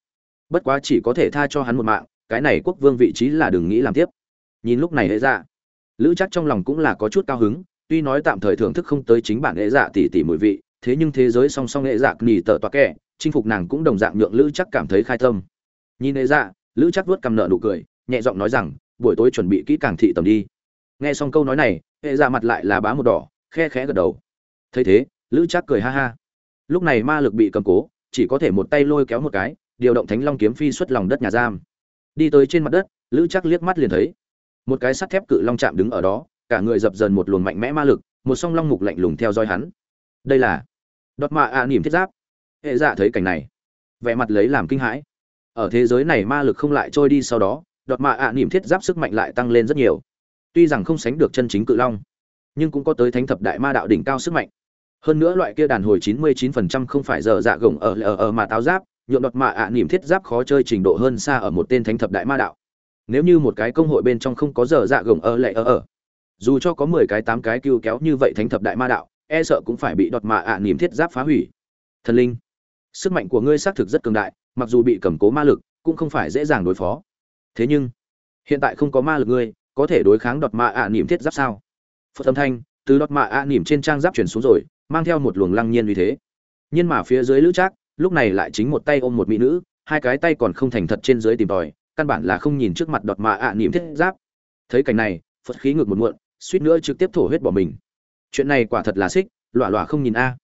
Bất quá chỉ có thể tha cho hắn một mạng cái này quốc vương vị trí là đừng nghĩ làm tiếp. Nhìn lúc này hệ Dạ, lữ chắc trong lòng cũng là có chút cao hứng tuy nói tạm thời thưởng thức không tới chính bản hệ dạ tỷ tỷ mùi vị thế nhưng thế giới song song hệ dạ nghỉ tờ toa kẻ chinh phục nàng cũng đồng dạng nhượng lữ chắc cảm thấy khai tâm. Nhìn hệ dạ lữ chắc vuốt cầm nợ nụ cười nhẹ giọng nói rằng buổi tối chuẩn bị kỹ càng thị tầm đi. Nghe xong câu nói này hệ dạ mặt lại là bá một đỏ khe khẽ gật đầu. Thấy thế lữ chắc cười ha ha lúc này ma lực bị cầm cố chỉ có thể một tay lôi kéo một cái điều động thánh long kiếm phi xuất lòng đất nhà giam. Đi tới trên mặt đất lữ chắc liếc mắt liền thấy một cái sắt thép cự long chạm đứng ở đó cả người dập dần một luồng mạnh mẽ ma lực một song long mục lạnh lùng theo dõi hắn. Đây là đọt mạ ạ à, nỉm thiết giáp. Hệ dạ thấy cảnh này vẻ mặt lấy làm kinh hãi. Ở thế giới này ma lực không lại trôi đi sau đó đọt mạ ạ à, nỉm thiết giáp sức mạnh lại tăng lên rất nhiều. Tuy rằng không sánh được chân chính cự long nhưng cũng có tới thánh thập đại ma đạo đỉnh cao sức mạnh hơn nữa loại kia đàn hồi 99% không phải giờ dạ gồng ở ở ở mà táo giáp nhuộm đọt mạ ạ à, thiết giáp khó chơi trình độ hơn xa ở một tên thánh thập đại ma đạo. Nếu như một cái công hội bên trong không có giờ dạ gồng ở lệ ở ở dù cho có 10 cái 8 cái cứu kéo như vậy thánh thập đại ma đạo e sợ cũng phải bị đọt mạ ạ à, thiết giáp phá hủy. Thần linh sức mạnh của ngươi xác thực rất cường đại mặc dù bị cầm cố ma lực cũng không phải dễ dàng đối phó. Thế nhưng hiện tại không có ma lực ngươi có thể đối kháng đọt mạ ạ à, thiết giáp sao? Phật âm thanh từ đọt mạ ạ niềm trên trang giáp chuyển xuống rồi mang theo một luồng lăng nhiên uy thế. Nhưng mà phía dưới lữ trác lúc này lại chính một tay ôm một mỹ nữ hai cái tay còn không thành thật trên dưới tìm tòi căn bản là không nhìn trước mặt đọt mà ạ à, thiết giáp. Thấy cảnh này phật khí ngược một muộn suýt nữa trực tiếp thổ huyết bỏ mình. Chuyện này quả thật là xích lọa lọa không nhìn a.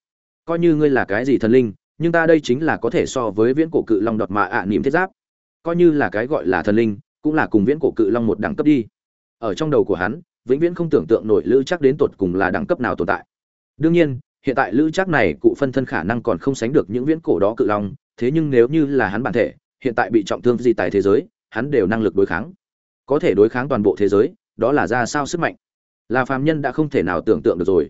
Coi như ngươi là cái gì thần linh nhưng ta đây chính là có thể so với viễn cổ cự long đọt mà ạ à, thiết giáp. Coi như là cái gọi là thần linh cũng là cùng viễn cổ cự long một đẳng cấp đi. Ở trong đầu của hắn vĩnh viễn không tưởng tượng nổi lữ chắc đến tột cùng là đẳng cấp nào tồn tại. Đương nhiên hiện tại lữ chắc này cụ phân thân khả năng còn không sánh được những viễn cổ đó cự long, thế nhưng nếu như là hắn bản thể, hiện tại bị trọng thương gì tại thế giới, hắn đều năng lực đối kháng. Có thể đối kháng toàn bộ thế giới, đó là ra sao sức mạnh. Là phàm nhân đã không thể nào tưởng tượng được rồi.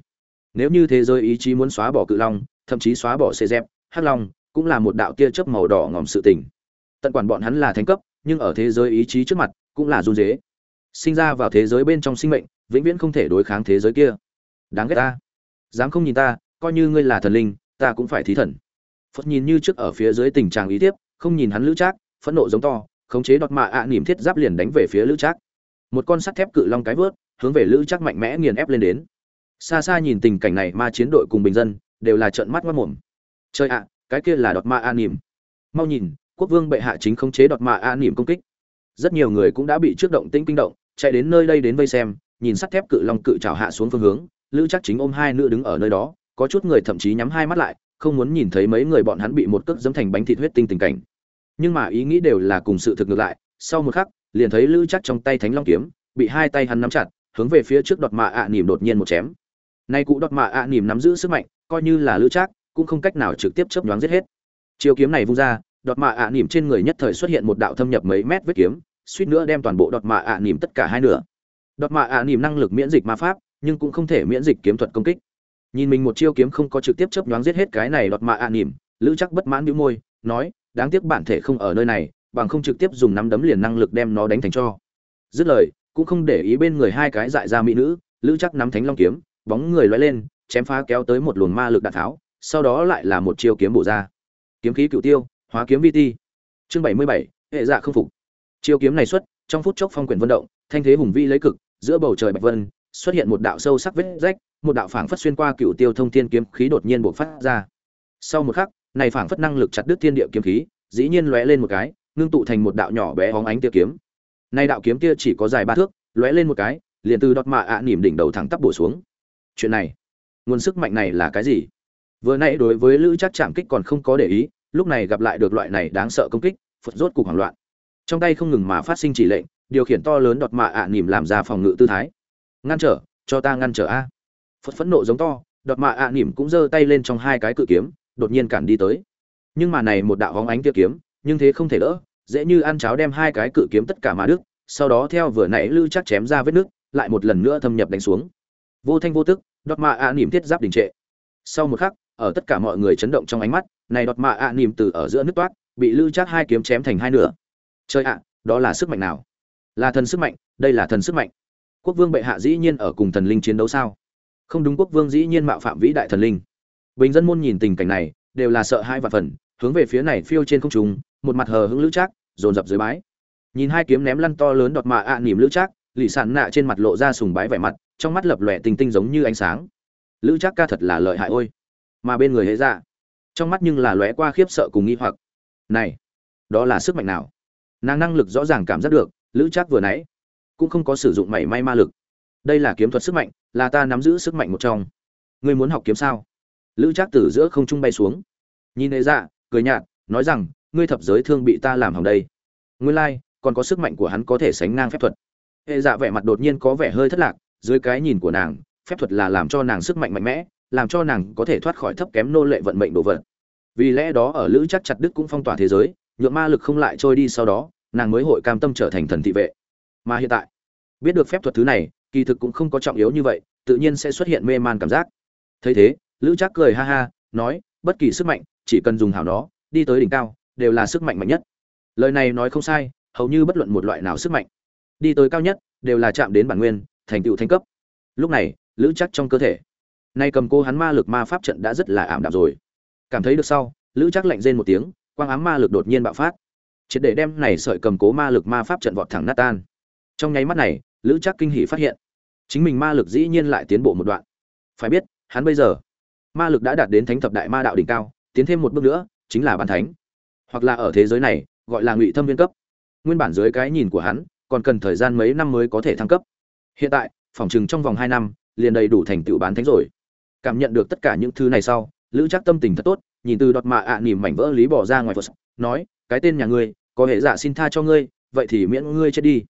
Nếu như thế giới ý chí muốn xóa bỏ cự long, thậm chí xóa bỏ xe dép, hắc long, cũng là một đạo tia chớp màu đỏ ngòm sự tình. Tận quản bọn hắn là thánh cấp, nhưng ở thế giới ý chí trước mặt, cũng là run dế sinh ra vào thế giới bên trong sinh mệnh, vĩnh viễn không thể đối kháng thế giới kia. Đáng ghét ta dám không nhìn ta coi như ngươi là thần linh ta cũng phải thí thần. Phật nhìn như trước ở phía dưới tình trạng ý tiếp không nhìn hắn lữ trác phẫn nộ giống to khống chế đọt mạ ạ à, thiết giáp liền đánh về phía lữ trác. Một con sắt thép cự long cái vớt hướng về lữ trác mạnh mẽ nghiền ép lên đến. Xa xa nhìn tình cảnh này ma chiến đội cùng bình dân đều là trợn mắt mất mồm. Chơi ạ cái kia là đọt mạ ạ niềm mau nhìn quốc vương bệ hạ chính khống chế đọt mạ ạ niềm công kích. Rất nhiều người cũng đã bị trước động tĩnh kinh động chạy đến nơi đây đến vây xem nhìn sắt thép cự long cự trào hạ xuống phương hướng lữ chắc chính ôm hai nữ đứng ở nơi đó, có chút người thậm chí nhắm hai mắt lại, không muốn nhìn thấy mấy người bọn hắn bị một cước dẫm thành bánh thịt huyết tinh tình cảnh. Nhưng mà ý nghĩ đều là cùng sự thực ngược lại, sau một khắc, liền thấy lữ chắc trong tay thánh long kiếm, bị hai tay hắn nắm chặt, hướng về phía trước đọt mạ ạ nỉm đột nhiên một chém. Nay cụ đọt mạ ạ nỉm nắm giữ sức mạnh, coi như là lữ chắc cũng không cách nào trực tiếp chớp nhoáng giết hết. Chiêu kiếm này vung ra, đọt mạ ạ nỉm trên người nhất thời xuất hiện một đạo thâm nhập mấy mét vết kiếm, suýt nữa đem toàn bộ đọt mạ ạ nỉm tất cả hai nửa. Đọt mạ ạ nỉm năng lực miễn dịch ma pháp nhưng cũng không thể miễn dịch kiếm thuật công kích. Nhìn mình một chiêu kiếm không có trực tiếp chớp nhoáng giết hết cái này đọt mạ ạ nỉm, lữ chắc bất mãn đĩu môi, nói, đáng tiếc bản thể không ở nơi này, bằng không trực tiếp dùng nắm đấm liền năng lực đem nó đánh thành cho. Dứt lời, cũng không để ý bên người hai cái dại ra mỹ nữ, lữ chắc nắm thánh long kiếm, bóng người lóe lên, chém phá kéo tới một luồng ma lực đạn tháo, sau đó lại là một chiêu kiếm bổ ra. Kiếm khí cựu tiêu, hóa kiếm vi ti. Chương bảy mươi bảy, hệ dạ không phục. Chiêu kiếm này xuất, trong phút chốc phong quyển vận động, thanh thế hùng vĩ lấy cực, giữa bầu trời bạch vân xuất hiện một đạo sâu sắc vết rách, một đạo phảng phất xuyên qua cựu tiêu thông thiên kiếm khí đột nhiên bộc phát ra. Sau một khắc, này phảng phất năng lực chặt đứt thiên địa kiếm khí, dĩ nhiên lóe lên một cái, ngưng tụ thành một đạo nhỏ bé hóng ánh tia kiếm. Nay đạo kiếm kia chỉ có dài ba thước, lóe lên một cái, liền từ đọt mạ ạ à nỉm đỉnh đầu thẳng tắp bổ xuống. Chuyện này, nguồn sức mạnh này là cái gì? Vừa nãy đối với lữ chắc chạm kích còn không có để ý, lúc này gặp lại được loại này đáng sợ công kích, phật rốt cục hoảng loạn. Trong tay không ngừng mà phát sinh chỉ lệnh, điều khiển to lớn đọt mạ ạ à nỉm làm ra phòng ngự tư thái ngăn trở, cho ta ngăn trở a. Phật phẫn nộ giống to, đọt mạ ạ à nỉm cũng giơ tay lên trong hai cái cự kiếm, đột nhiên cản đi tới. Nhưng mà này một đạo hóng ánh tia kiếm, nhưng thế không thể đỡ, dễ như ăn cháo đem hai cái cự kiếm tất cả mà đứt, sau đó theo vừa nãy lư chắc chém ra vết nước lại một lần nữa thâm nhập đánh xuống. Vô thanh vô tức, đọt mạ ạ nỉm thiết giáp đình trệ. Sau một khắc, ở tất cả mọi người chấn động trong ánh mắt, này đọt mạ ạ nỉm từ ở giữa nước toát, bị lư chắc hai kiếm chém thành hai nửa. Chơi ạ, đó là sức mạnh nào? Là thần sức mạnh, đây là thần sức mạnh quốc vương bệ hạ dĩ nhiên ở cùng thần linh chiến đấu sao? Không đúng quốc vương dĩ nhiên mạo phạm vĩ đại thần linh. Bình dân môn nhìn tình cảnh này đều là sợ hai vạn phần hướng về phía này phiêu trên không trung một mặt hờ hững lữ trác dồn dập dưới bái. Nhìn hai kiếm ném lăn to lớn đọt mạ ạ à nỉm lữ trác lì sàn nạ trên mặt lộ ra sùng bái vẻ mặt trong mắt lập lòe tinh tinh giống như ánh sáng. Lữ trác ca thật là lợi hại ôi. Mà bên người hễ ra dạ, trong mắt nhưng là lóe qua khiếp sợ cùng nghi hoặc. Này đó là sức mạnh nào? Nàng năng lực rõ ràng cảm giác được lữ trác vừa nãy cũng không có sử dụng mảy may ma lực. Đây là kiếm thuật sức mạnh là ta nắm giữ sức mạnh một trong. Ngươi muốn học kiếm sao? Lữ trác từ giữa không trung bay xuống. Nhìn hệ dạ cười nhạt nói rằng ngươi thập giới thương bị ta làm hỏng đây. Ngươi lai、like, còn có sức mạnh của hắn có thể sánh ngang phép thuật. Hệ dạ vẻ mặt đột nhiên có vẻ hơi thất lạc dưới cái nhìn của nàng phép thuật là làm cho nàng sức mạnh mạnh mẽ làm cho nàng có thể thoát khỏi thấp kém nô lệ vận mệnh đồ vật. Vì lẽ đó ở lữ chắc chặt đức cũng phong tỏa thế giới nhượng ma lực không lại trôi đi sau đó nàng mới hội cam tâm trở thành thần thị vệ mà hiện tại, biết được phép thuật thứ này, kỳ thực cũng không có trọng yếu như vậy, tự nhiên sẽ xuất hiện mê man cảm giác. Thấy thế, lữ trác cười ha ha, nói, bất kỳ sức mạnh, chỉ cần dùng hảo nó, đi tới đỉnh cao, đều là sức mạnh mạnh nhất. Lời này nói không sai, hầu như bất luận một loại nào sức mạnh, đi tới cao nhất, đều là chạm đến bản nguyên, thành tựu thanh cấp. Lúc này, lữ chắc trong cơ thể, nay cầm cô hắn ma lực ma pháp trận đã rất là ảm đạm rồi. Cảm thấy được sau, lữ chắc lạnh rên một tiếng, quang ám ma lực đột nhiên bạo phát. Triệt để đem này sợi cầm cố ma lực ma pháp trận vọt thẳng nát tan trong nháy mắt này lữ chắc kinh hỉ phát hiện chính mình ma lực dĩ nhiên lại tiến bộ một đoạn. Phải biết hắn bây giờ ma lực đã đạt đến thánh thập đại ma đạo đỉnh cao tiến thêm một bước nữa chính là bàn thánh. Hoặc là ở thế giới này gọi là ngụy thâm viên cấp. Nguyên bản dưới cái nhìn của hắn còn cần thời gian mấy năm mới có thể thăng cấp. Hiện tại phỏng chừng trong vòng hai năm liền đầy đủ thành tựu bán thánh rồi. Cảm nhận được tất cả những thứ này sau lữ chắc tâm tình thật tốt nhìn từ đọt mạ ạ à, nỉm mảnh vỡ lý bỏ ra ngoài phật nói cái tên nhà ngươi có hệ giả xin tha cho ngươi vậy thì miễn ngươi chết đi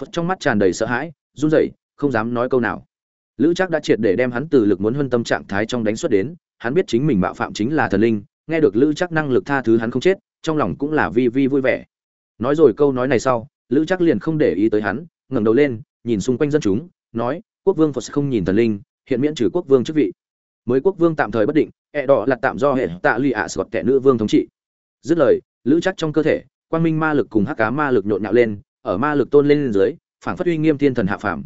phật trong mắt tràn đầy sợ hãi, run rẩy, không dám nói câu nào. Lữ Trác đã triệt để đem hắn từ lực muốn huân tâm trạng thái trong đánh xuất đến, hắn biết chính mình bạo phạm chính là thần linh, nghe được lữ Trác năng lực tha thứ hắn không chết, trong lòng cũng là vi vi vui vẻ. Nói rồi câu nói này sau, lữ Trác liền không để ý tới hắn, ngẩng đầu lên, nhìn xung quanh dân chúng, nói, quốc vương phật không nhìn thần linh, hiện miễn trừ quốc vương chức vị. Mới quốc vương tạm thời bất định, ẹ đỏ là tạm do hệ tạ lụy ạ sọt kẻ nữ vương thống trị. Dứt lời, lữ chắc trong cơ thể, quang minh ma lực cùng hắc cá ma lực nhộn nhạo lên ở ma lực tôn lên dưới, phảng phất uy nghiêm thiên thần hạ phàm.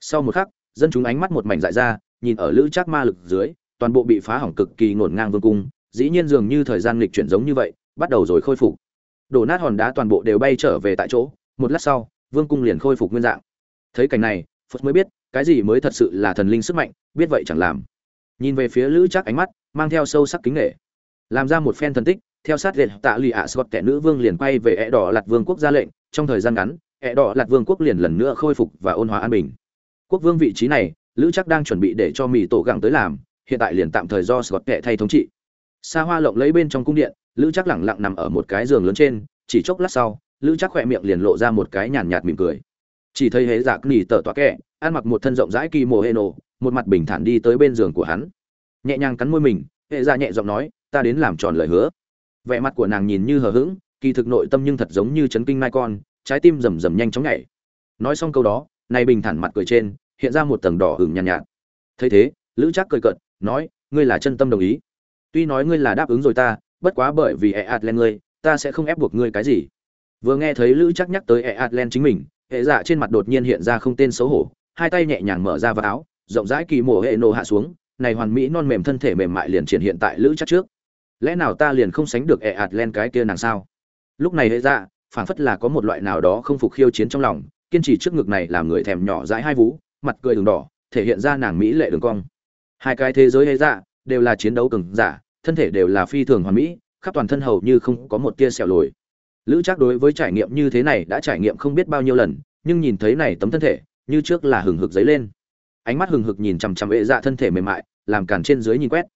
Sau một khắc, dân chúng ánh mắt một mảnh dại ra, nhìn ở lữ chắc ma lực dưới, toàn bộ bị phá hỏng cực kỳ ngổn ngang vương cung, dĩ nhiên dường như thời gian lịch chuyển giống như vậy, bắt đầu rồi khôi phục. Đổ nát hòn đá toàn bộ đều bay trở về tại chỗ, một lát sau, vương cung liền khôi phục nguyên dạng. Thấy cảnh này, phật mới biết, cái gì mới thật sự là thần linh sức mạnh, biết vậy chẳng làm. Nhìn về phía lữ chắc ánh mắt, mang theo sâu sắc kính nghệ làm ra một phen thần tích, theo sát liệt tạ lụy ạ scott kẻ nữ vương liền quay về ẹ đỏ lạt vương quốc ra lệnh trong thời gian ngắn ẹ đỏ lạt vương quốc liền lần nữa khôi phục và ôn hòa an bình. Quốc vương vị trí này, lữ chắc đang chuẩn bị để cho mỹ tổ gặng tới làm, hiện tại liền tạm thời do scott kệ thay thống trị. Xa hoa lộng lấy bên trong cung điện, lữ chắc lẳng lặng nằm ở một cái giường lớn trên, chỉ chốc lát sau, lữ chắc khỏe miệng liền lộ ra một cái nhàn nhạt mỉm cười. Chỉ thấy hễ giặc nỉ tở tọa kẹ, ăn mặc một thân rộng rãi kỳ mồ hê nổ, một mặt bình thản đi tới bên giường của hắn. Nhẹ nhàng cắn môi mình hệ ra nhẹ giọng nói, ta đến làm tròn lời hứa. Vẻ mặt của nàng nhìn như hờ hững kỳ thực nội tâm nhưng thật giống như chấn kinh mai con trái tim rầm rầm nhanh chóng nhảy. Nói xong câu đó này bình thản mặt cười trên hiện ra một tầng đỏ hửng nhàn nhạt, nhạt. Thấy thế lữ chắc cười cợt nói ngươi là chân tâm đồng ý. Tuy nói ngươi là đáp ứng rồi ta bất quá bởi vì e ạt lên ngươi ta sẽ không ép buộc ngươi cái gì. Vừa nghe thấy lữ chắc nhắc tới e ạt chính mình hệ dạ trên mặt đột nhiên hiện ra không tên xấu hổ hai tay nhẹ nhàng mở ra vào áo rộng rãi kỳ mổ hệ nổ hạ xuống này hoàn mỹ non mềm thân thể mềm mại liền triển hiện tại lữ chắc trước. Lẽ nào ta liền không sánh được e ạt len cái kia nàng sao? Lúc này hệ dạ phảng phất là có một loại nào đó không phục khiêu chiến trong lòng, kiên trì trước ngực này làm người thèm nhỏ dãi hai vú, mặt cười đường đỏ, thể hiện ra nàng mỹ lệ đường cong. Hai cái thế giới hệ dạ đều là chiến đấu cường giả, thân thể đều là phi thường hoàn mỹ, khắp toàn thân hầu như không có một tia sẹo lồi. Lữ chắc đối với trải nghiệm như thế này đã trải nghiệm không biết bao nhiêu lần, nhưng nhìn thấy này tấm thân thể, như trước là hừng hực dấy lên. Ánh mắt hừng hực nhìn chằm chằm hệ dạ thân thể mềm mại, làm cản trên dưới nhìn quét.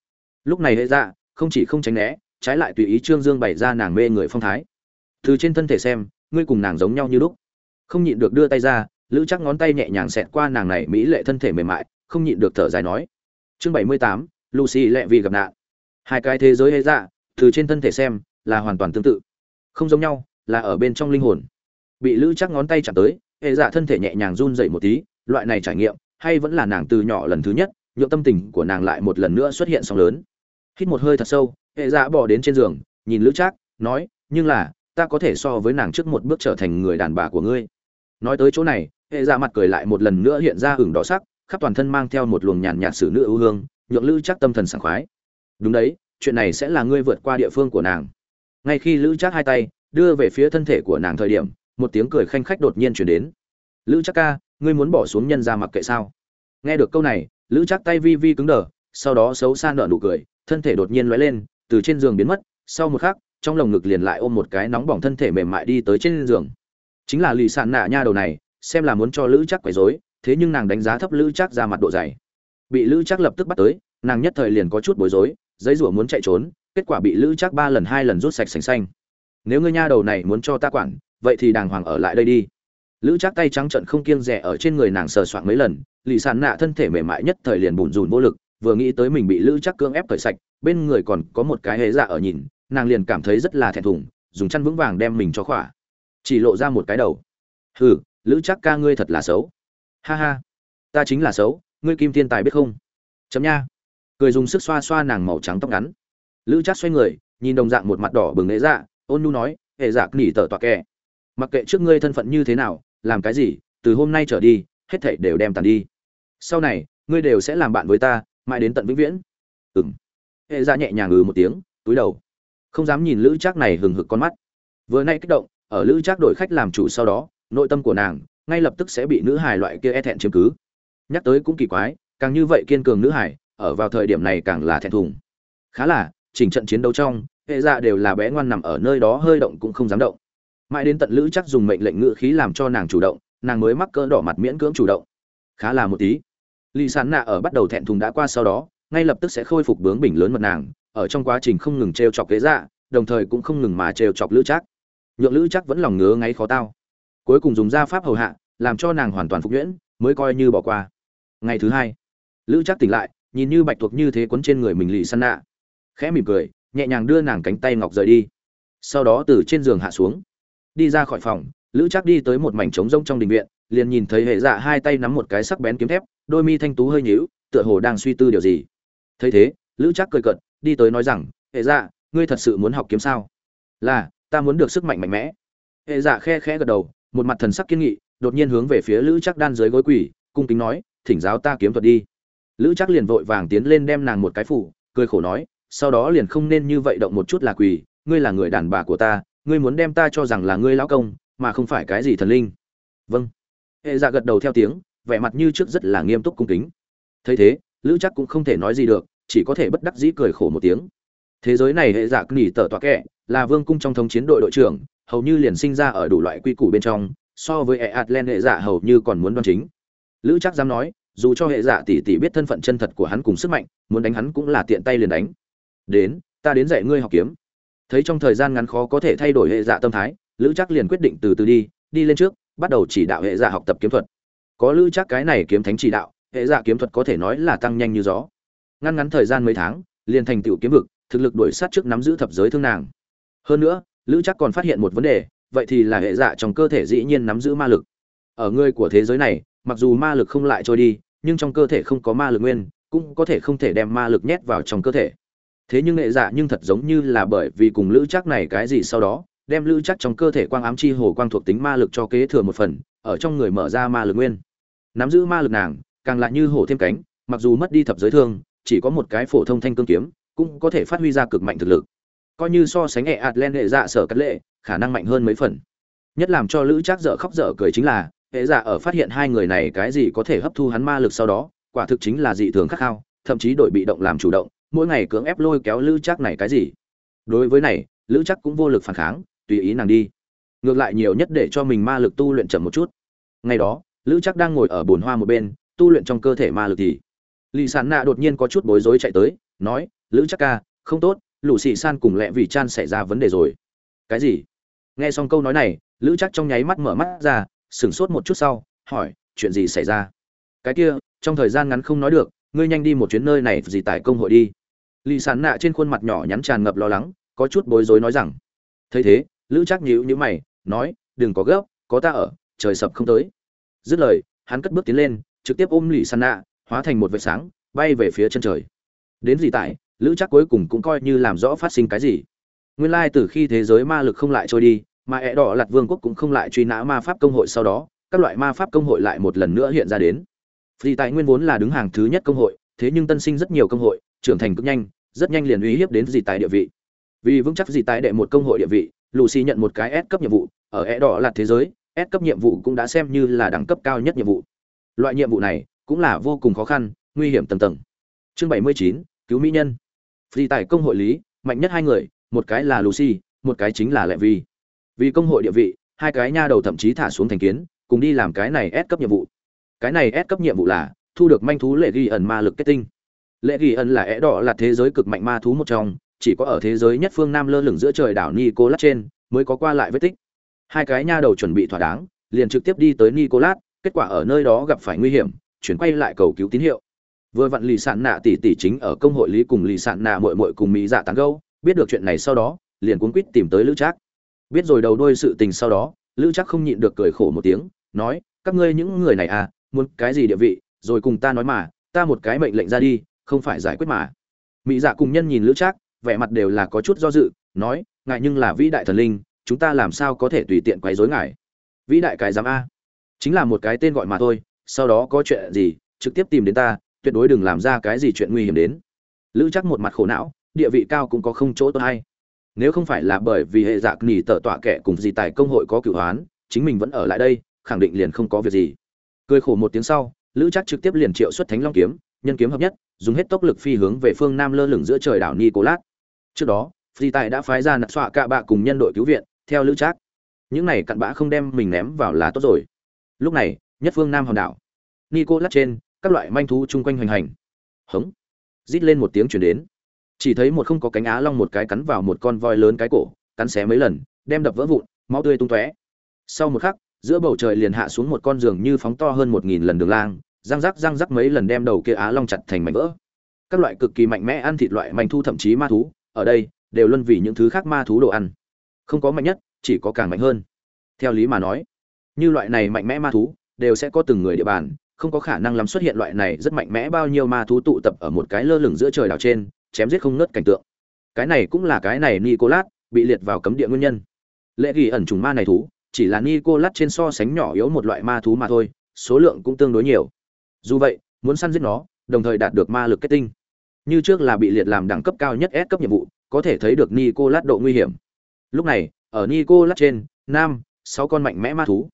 Lúc này hệ dạ không chỉ không tránh né, trái lại tùy ý trương dương bày ra nàng mê người phong thái từ trên thân thể xem, ngươi cùng nàng giống nhau như lúc. Không nhịn được đưa tay ra, lữ chắc ngón tay nhẹ nhàng xẹt qua nàng này mỹ lệ thân thể mềm mại, không nhịn được thở dài nói. Chương bảy mươi tám, lucy lẹ vì gặp nạn. Hai cái thế giới hay dạ từ trên thân thể xem, là hoàn toàn tương tự. Không giống nhau, là ở bên trong linh hồn. Bị lữ chắc ngón tay chạm tới, hệ dạ thân thể nhẹ nhàng run dậy một tí, loại này trải nghiệm, hay vẫn là nàng từ nhỏ lần thứ nhất, nhượng tâm tình của nàng lại một lần nữa xuất hiện sóng lớn. Hít một hơi thật sâu, hệ dạ bỏ đến trên giường, nhìn lữ trác, nói, nhưng là ta có thể so với nàng trước một bước trở thành người đàn bà của ngươi. Nói tới chỗ này, hệ dạ mặt cười lại một lần nữa hiện ra hừng đỏ sắc, khắp toàn thân mang theo một luồng nhàn nhạt xử nữ ưu hương, nhượng lữ chắc tâm thần sảng khoái. Đúng đấy, chuyện này sẽ là ngươi vượt qua địa phương của nàng. Ngay khi lữ chắc hai tay đưa về phía thân thể của nàng thời điểm, một tiếng cười khanh khách đột nhiên chuyển đến. Lữ chắc ca, ngươi muốn bỏ xuống nhân ra mặc kệ sao? Nghe được câu này, lữ chắc tay vi vi cứng đờ, sau đó xấu xa nợ nụ cười, thân thể đột nhiên lóe lên, từ trên giường biến mất, sau một khắc trong lồng ngực liền lại ôm một cái nóng bỏng thân thể mềm mại đi tới trên giường. Chính là lì sạn nạ nha đầu này, xem là muốn cho lữ chắc quấy rối, thế nhưng nàng đánh giá thấp lữ chắc ra mặt độ dày. Bị lữ chắc lập tức bắt tới, nàng nhất thời liền có chút bối rối, giấy rủa muốn chạy trốn, kết quả bị lữ chắc ba lần hai lần rút sạch sành xanh. Nếu ngươi nha đầu này muốn cho ta quản, vậy thì đàng hoàng ở lại đây đi. Lữ chắc tay trắng trận không kiêng rẻ ở trên người nàng sờ soạn mấy lần, lì sàn nạ thân thể mềm mại nhất thời liền bùn rùn vô lực, vừa nghĩ tới mình bị lữ chắc cưỡng ép cởi sạch, bên người còn có một cái hế dạ ở nhìn nàng liền cảm thấy rất là thẹn thùng, dùng chăn vững vàng đem mình cho khỏa. Chỉ lộ ra một cái đầu. Hừ, lữ chắc ca ngươi thật là xấu. Ha ha, ta chính là xấu, ngươi kim thiên tài biết không? Chấm nha. Cười dùng sức xoa xoa nàng màu trắng tóc ngắn. Lữ chắc xoay người, nhìn đồng dạng một mặt đỏ bừng nghệ dạ ôn nu nói, hệ dạ nỉ tở tọa kẹ mặc kệ trước ngươi thân phận như thế nào, làm cái gì, từ hôm nay trở đi, hết thảy đều đem tàn đi. Sau này, ngươi đều sẽ làm bạn với ta, mãi đến tận vĩnh viễn. Ừng hệ dạ nhẹ nhàng ừ một tiếng, túi đầu không dám nhìn lữ trác này hừng hực con mắt. Vừa nay kích động, ở lữ trác đổi khách làm chủ sau đó, nội tâm của nàng ngay lập tức sẽ bị nữ hài loại kia e thẹn chiếm cứ. Nhắc tới cũng kỳ quái, càng như vậy kiên cường nữ hải ở vào thời điểm này càng là thẹn thùng. Khá là, chỉnh trận chiến đấu trong, hệ dạ đều là bé ngoan nằm ở nơi đó hơi động cũng không dám động. Mãi đến tận lữ chắc dùng mệnh lệnh ngự khí làm cho nàng chủ động, nàng mới mắc cỡ đỏ mặt miễn cưỡng chủ động. Khá là một tí. Lì sán nạ ở bắt đầu thẹn thùng đã qua sau đó, ngay lập tức sẽ khôi phục bướng bỉnh lớn mật nàng ở trong quá trình không ngừng trêu chọc kế dạ đồng thời cũng không ngừng mà trêu chọc lữ chắc nhượng lữ chắc vẫn lòng ngứa ngáy khó tao. Cuối cùng dùng gia pháp hầu hạ, làm cho nàng hoàn toàn phục nhuyễn, mới coi như bỏ qua. Ngày thứ hai, lữ chắc tỉnh lại, nhìn như bạch tuộc như thế quấn trên người mình lì săn nạ. Khẽ mỉm cười, nhẹ nhàng đưa nàng cánh tay ngọc rời đi. Sau đó từ trên giường hạ xuống. Đi ra khỏi phòng, lữ chắc đi tới một mảnh trống rông trong đình viện, liền nhìn thấy hệ dạ hai tay nắm một cái sắc bén kiếm thép, đôi mi thanh tú hơi nhíu, tựa hồ đang suy tư điều gì. Thấy thế, lữ chắc cười cợt đi tới nói rằng, hệ dạ ngươi thật sự muốn học kiếm sao? Là, ta muốn được sức mạnh mạnh mẽ. Hệ dạ khe khẽ gật đầu, một mặt thần sắc kiên nghị, đột nhiên hướng về phía lữ chắc đan dưới gối quỳ, cung kính nói, thỉnh giáo ta kiếm thuật đi. Lữ chắc liền vội vàng tiến lên đem nàng một cái phủ, cười khổ nói, sau đó liền không nên như vậy động một chút là quỳ, ngươi là người đàn bà của ta, ngươi muốn đem ta cho rằng là ngươi lão công, mà không phải cái gì thần linh. Vâng. Hệ dạ gật đầu theo tiếng, vẻ mặt như trước rất là nghiêm túc cung kính. Thấy thế, lữ chắc cũng không thể nói gì được chỉ có thể bất đắc dĩ cười khổ một tiếng. Thế giới này hệ dạ nghỉ tờ tọa kệ là vương cung trong thống chiến đội đội trưởng, hầu như liền sinh ra ở đủ loại quy củ bên trong, so với hệ atlen hệ dạ hầu như còn muốn đoan chính. Lữ chắc dám nói, dù cho hệ dạ tỷ tỷ biết thân phận chân thật của hắn cùng sức mạnh, muốn đánh hắn cũng là tiện tay liền đánh. Đến, ta đến dạy ngươi học kiếm. Thấy trong thời gian ngắn khó có thể thay đổi hệ dạ tâm thái, lữ chắc liền quyết định từ từ đi đi lên trước, bắt đầu chỉ đạo hệ dạ học tập kiếm thuật. Có lữ chắc cái này kiếm thánh chỉ đạo, hệ dạ kiếm thuật có thể nói là tăng nhanh như gió ngăn ngắn thời gian mấy tháng, liền thành tựu kiếm vực, thực lực đuổi sát trước nắm giữ thập giới thương nàng. Hơn nữa, lữ chắc còn phát hiện một vấn đề, vậy thì là hệ dạ trong cơ thể dĩ nhiên nắm giữ ma lực. Ở người của thế giới này, mặc dù ma lực không lại trôi đi, nhưng trong cơ thể không có ma lực nguyên, cũng có thể không thể đem ma lực nhét vào trong cơ thể. Thế nhưng hệ dạ nhưng thật giống như là bởi vì cùng lữ chắc này cái gì sau đó, đem lữ chắc trong cơ thể quang ám chi hồ quang thuộc tính ma lực cho kế thừa một phần, ở trong người mở ra ma lực nguyên. Nắm giữ ma lực nàng, càng lại như hổ thêm cánh, mặc dù mất đi thập giới thương chỉ có một cái phổ thông thanh cương kiếm, cũng có thể phát huy ra cực mạnh thực lực. Coi như so sánh hệ ạt len hệ dạ sở cắt lệ, khả năng mạnh hơn mấy phần. Nhất làm cho lữ trác dở khóc dở cười chính là, hệ dạ ở phát hiện hai người này cái gì có thể hấp thu hắn ma lực sau đó, quả thực chính là dị thường khắc khao, thậm chí đổi bị động làm chủ động, mỗi ngày cưỡng ép lôi kéo lữ trác này cái gì. Đối với này, lữ trác cũng vô lực phản kháng, tùy ý nàng đi. Ngược lại nhiều nhất để cho mình ma lực tu luyện chậm một chút. Ngày đó, lữ trác đang ngồi ở bồn hoa một bên, tu luyện trong cơ thể ma lực thì lì sàn nạ đột nhiên có chút bối rối chạy tới, nói, lữ chắc ca, không tốt, lũ xì san cùng lẹ vì chan xảy ra vấn đề rồi. Cái gì? Nghe xong câu nói này, lữ chắc trong nháy mắt mở mắt ra, sửng sốt một chút sau, hỏi, chuyện gì xảy ra? Cái kia, trong thời gian ngắn không nói được, ngươi nhanh đi một chuyến nơi này gì tại công hội đi. Lì sàn nạ trên khuôn mặt nhỏ nhắn tràn ngập lo lắng, có chút bối rối nói rằng, thấy thế, lữ chắc nhíu nhíu mày, nói, đừng có gấp, có ta ở, trời sập không tới. Dứt lời, hắn cất bước tiến lên, trực tiếp ôm lì sàn nạ hóa thành một vệt sáng, bay về phía chân trời. Đến gì tại, lữ chắc cuối cùng cũng coi như làm rõ phát sinh cái gì. Nguyên lai từ khi thế giới ma lực không lại trôi đi, mà ẹ đỏ lặt vương quốc cũng không lại truy nã ma pháp công hội sau đó, các loại ma pháp công hội lại một lần nữa hiện ra đến. Vì tại nguyên vốn là đứng hàng thứ nhất công hội, thế nhưng tân sinh rất nhiều công hội, trưởng thành cực nhanh, rất nhanh liền uy hiếp đến gì tại địa vị. Vì vững chắc gì tại đệ một công hội địa vị, lucy nhận một cái S cấp nhiệm vụ, ở ẹ đỏ lặt thế giới, S cấp nhiệm vụ cũng đã xem như là đẳng cấp cao nhất nhiệm vụ. Loại nhiệm vụ này cũng là vô cùng khó khăn, nguy hiểm tầng tầng. Chương bảy mươi chín, cứu mỹ nhân. Vì tại công hội lý, mạnh nhất hai người, một cái là lucy, một cái chính là lệ vi. Vì công hội địa vị, hai cái nha đầu thậm chí thả xuống thành kiến, cùng đi làm cái này ép cấp nhiệm vụ. Cái này ép cấp nhiệm vụ là thu được manh thú lệ ghi ẩn ma lực kết tinh. Lệ ghi ẩn là é đỏ là thế giới cực mạnh ma thú một trong, chỉ có ở thế giới nhất phương nam lơ lửng giữa trời đảo nicolas trên, mới có qua lại vết tích. Hai cái nha đầu chuẩn bị thỏa đáng, liền trực tiếp đi tới nicolas, kết quả ở nơi đó gặp phải nguy hiểm chuyển quay lại cầu cứu tín hiệu. Vừa vặn lì sạn nạ tỷ tỷ chính ở công hội lý cùng lì sạn nạ mội mội cùng mỹ dạ tán gâu, biết được chuyện này sau đó, liền cuốn quýt tìm tới lữ trác. Biết rồi đầu đôi sự tình sau đó, lữ trác không nhịn được cười khổ một tiếng, nói, các ngươi những người này à muốn cái gì địa vị, rồi cùng ta nói mà, ta một cái mệnh lệnh ra đi, không phải giải quyết mà. Mỹ dạ cùng nhân nhìn lữ trác, vẻ mặt đều là có chút do dự, nói ngại nhưng là vĩ đại thần linh, chúng ta làm sao có thể tùy tiện quấy rối ngài? Vĩ đại cái giám a. Chính là một cái tên gọi mà thôi sau đó có chuyện gì, trực tiếp tìm đến ta, tuyệt đối đừng làm ra cái gì chuyện nguy hiểm đến. Lữ chắc một mặt khổ não, địa vị cao cũng có không chỗ tốt hay. Nếu không phải là bởi vì hệ dạc nỉ tở tọa kẻ cùng gì tài công hội có cửu hoán, chính mình vẫn ở lại đây, khẳng định liền không có việc gì. Cười khổ một tiếng sau, lữ chắc trực tiếp liền triệu xuất thánh long kiếm, nhân kiếm hợp nhất, dùng hết tốc lực phi hướng về phương nam lơ lửng giữa trời đảo nicolas. Trước đó phi tài đã phái ra nạt xọa cạ bạ cùng nhân đội cứu viện, theo lữ trác. Những này cặn bã không đem mình ném vào là tốt rồi. Lúc này nhất phương nam hòn đảo. Nicolas trên, các loại manh thú chung quanh hoành hành. Hống. Rít lên một tiếng chuyển đến. Chỉ thấy một không có cánh á long một cái cắn vào một con voi lớn cái cổ, cắn xé mấy lần, đem đập vỡ vụn, máu tươi tung tóe. Sau một khắc, giữa bầu trời liền hạ xuống một con giường như phóng to hơn một nghìn lần đường lang, răng rắc răng rắc mấy lần đem đầu kia á long chặt thành mảnh vỡ. Các loại cực kỳ mạnh mẽ ăn thịt loại manh thu thậm chí ma thú, ở đây, đều luân vì những thứ khác ma thú đồ ăn. Không có mạnh nhất, chỉ có càng mạnh hơn. Theo lý mà nói, như loại này mạnh mẽ ma thú đều sẽ có từng người địa bàn, không có khả năng lắm xuất hiện loại này rất mạnh mẽ bao nhiêu ma thú tụ tập ở một cái lơ lửng giữa trời đảo trên, chém giết không ngớt cảnh tượng. Cái này cũng là cái này nicolas bị liệt vào cấm địa nguyên nhân. Lệ ghi ẩn trùng ma này thú, chỉ là nicolas trên so sánh nhỏ yếu một loại ma thú mà thôi, số lượng cũng tương đối nhiều. Dù vậy, muốn săn giết nó, đồng thời đạt được ma lực kết tinh. Như trước là bị liệt làm đẳng cấp cao nhất S cấp nhiệm vụ, có thể thấy được nicolas độ nguy hiểm. Lúc này, ở nicolas trên, nam, sáu con mạnh mẽ ma thú.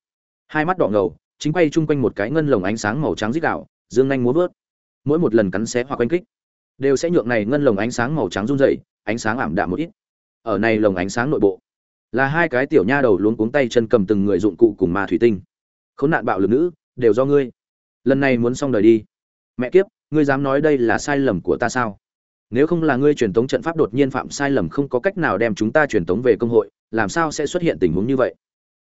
Hai mắt đỏ ngầu chính quay chung quanh một cái ngân lồng ánh sáng màu trắng rít đảo dương nhanh múa vớt. Mỗi một lần cắn xé hoặc quanh kích, đều sẽ nhượng này ngân lồng ánh sáng màu trắng run rẩy, ánh sáng ảm đạm một ít. Ở này lồng ánh sáng nội bộ, là hai cái tiểu nha đầu luống cuống tay chân cầm từng người dụng cụ cùng ma thủy tinh. Khốn nạn bạo lực nữ, đều do ngươi. Lần này muốn xong đời đi. Mẹ kiếp, ngươi dám nói đây là sai lầm của ta sao? Nếu không là ngươi truyền tống trận pháp đột nhiên phạm sai lầm không có cách nào đem chúng ta truyền tống về công hội, làm sao sẽ xuất hiện tình huống như vậy?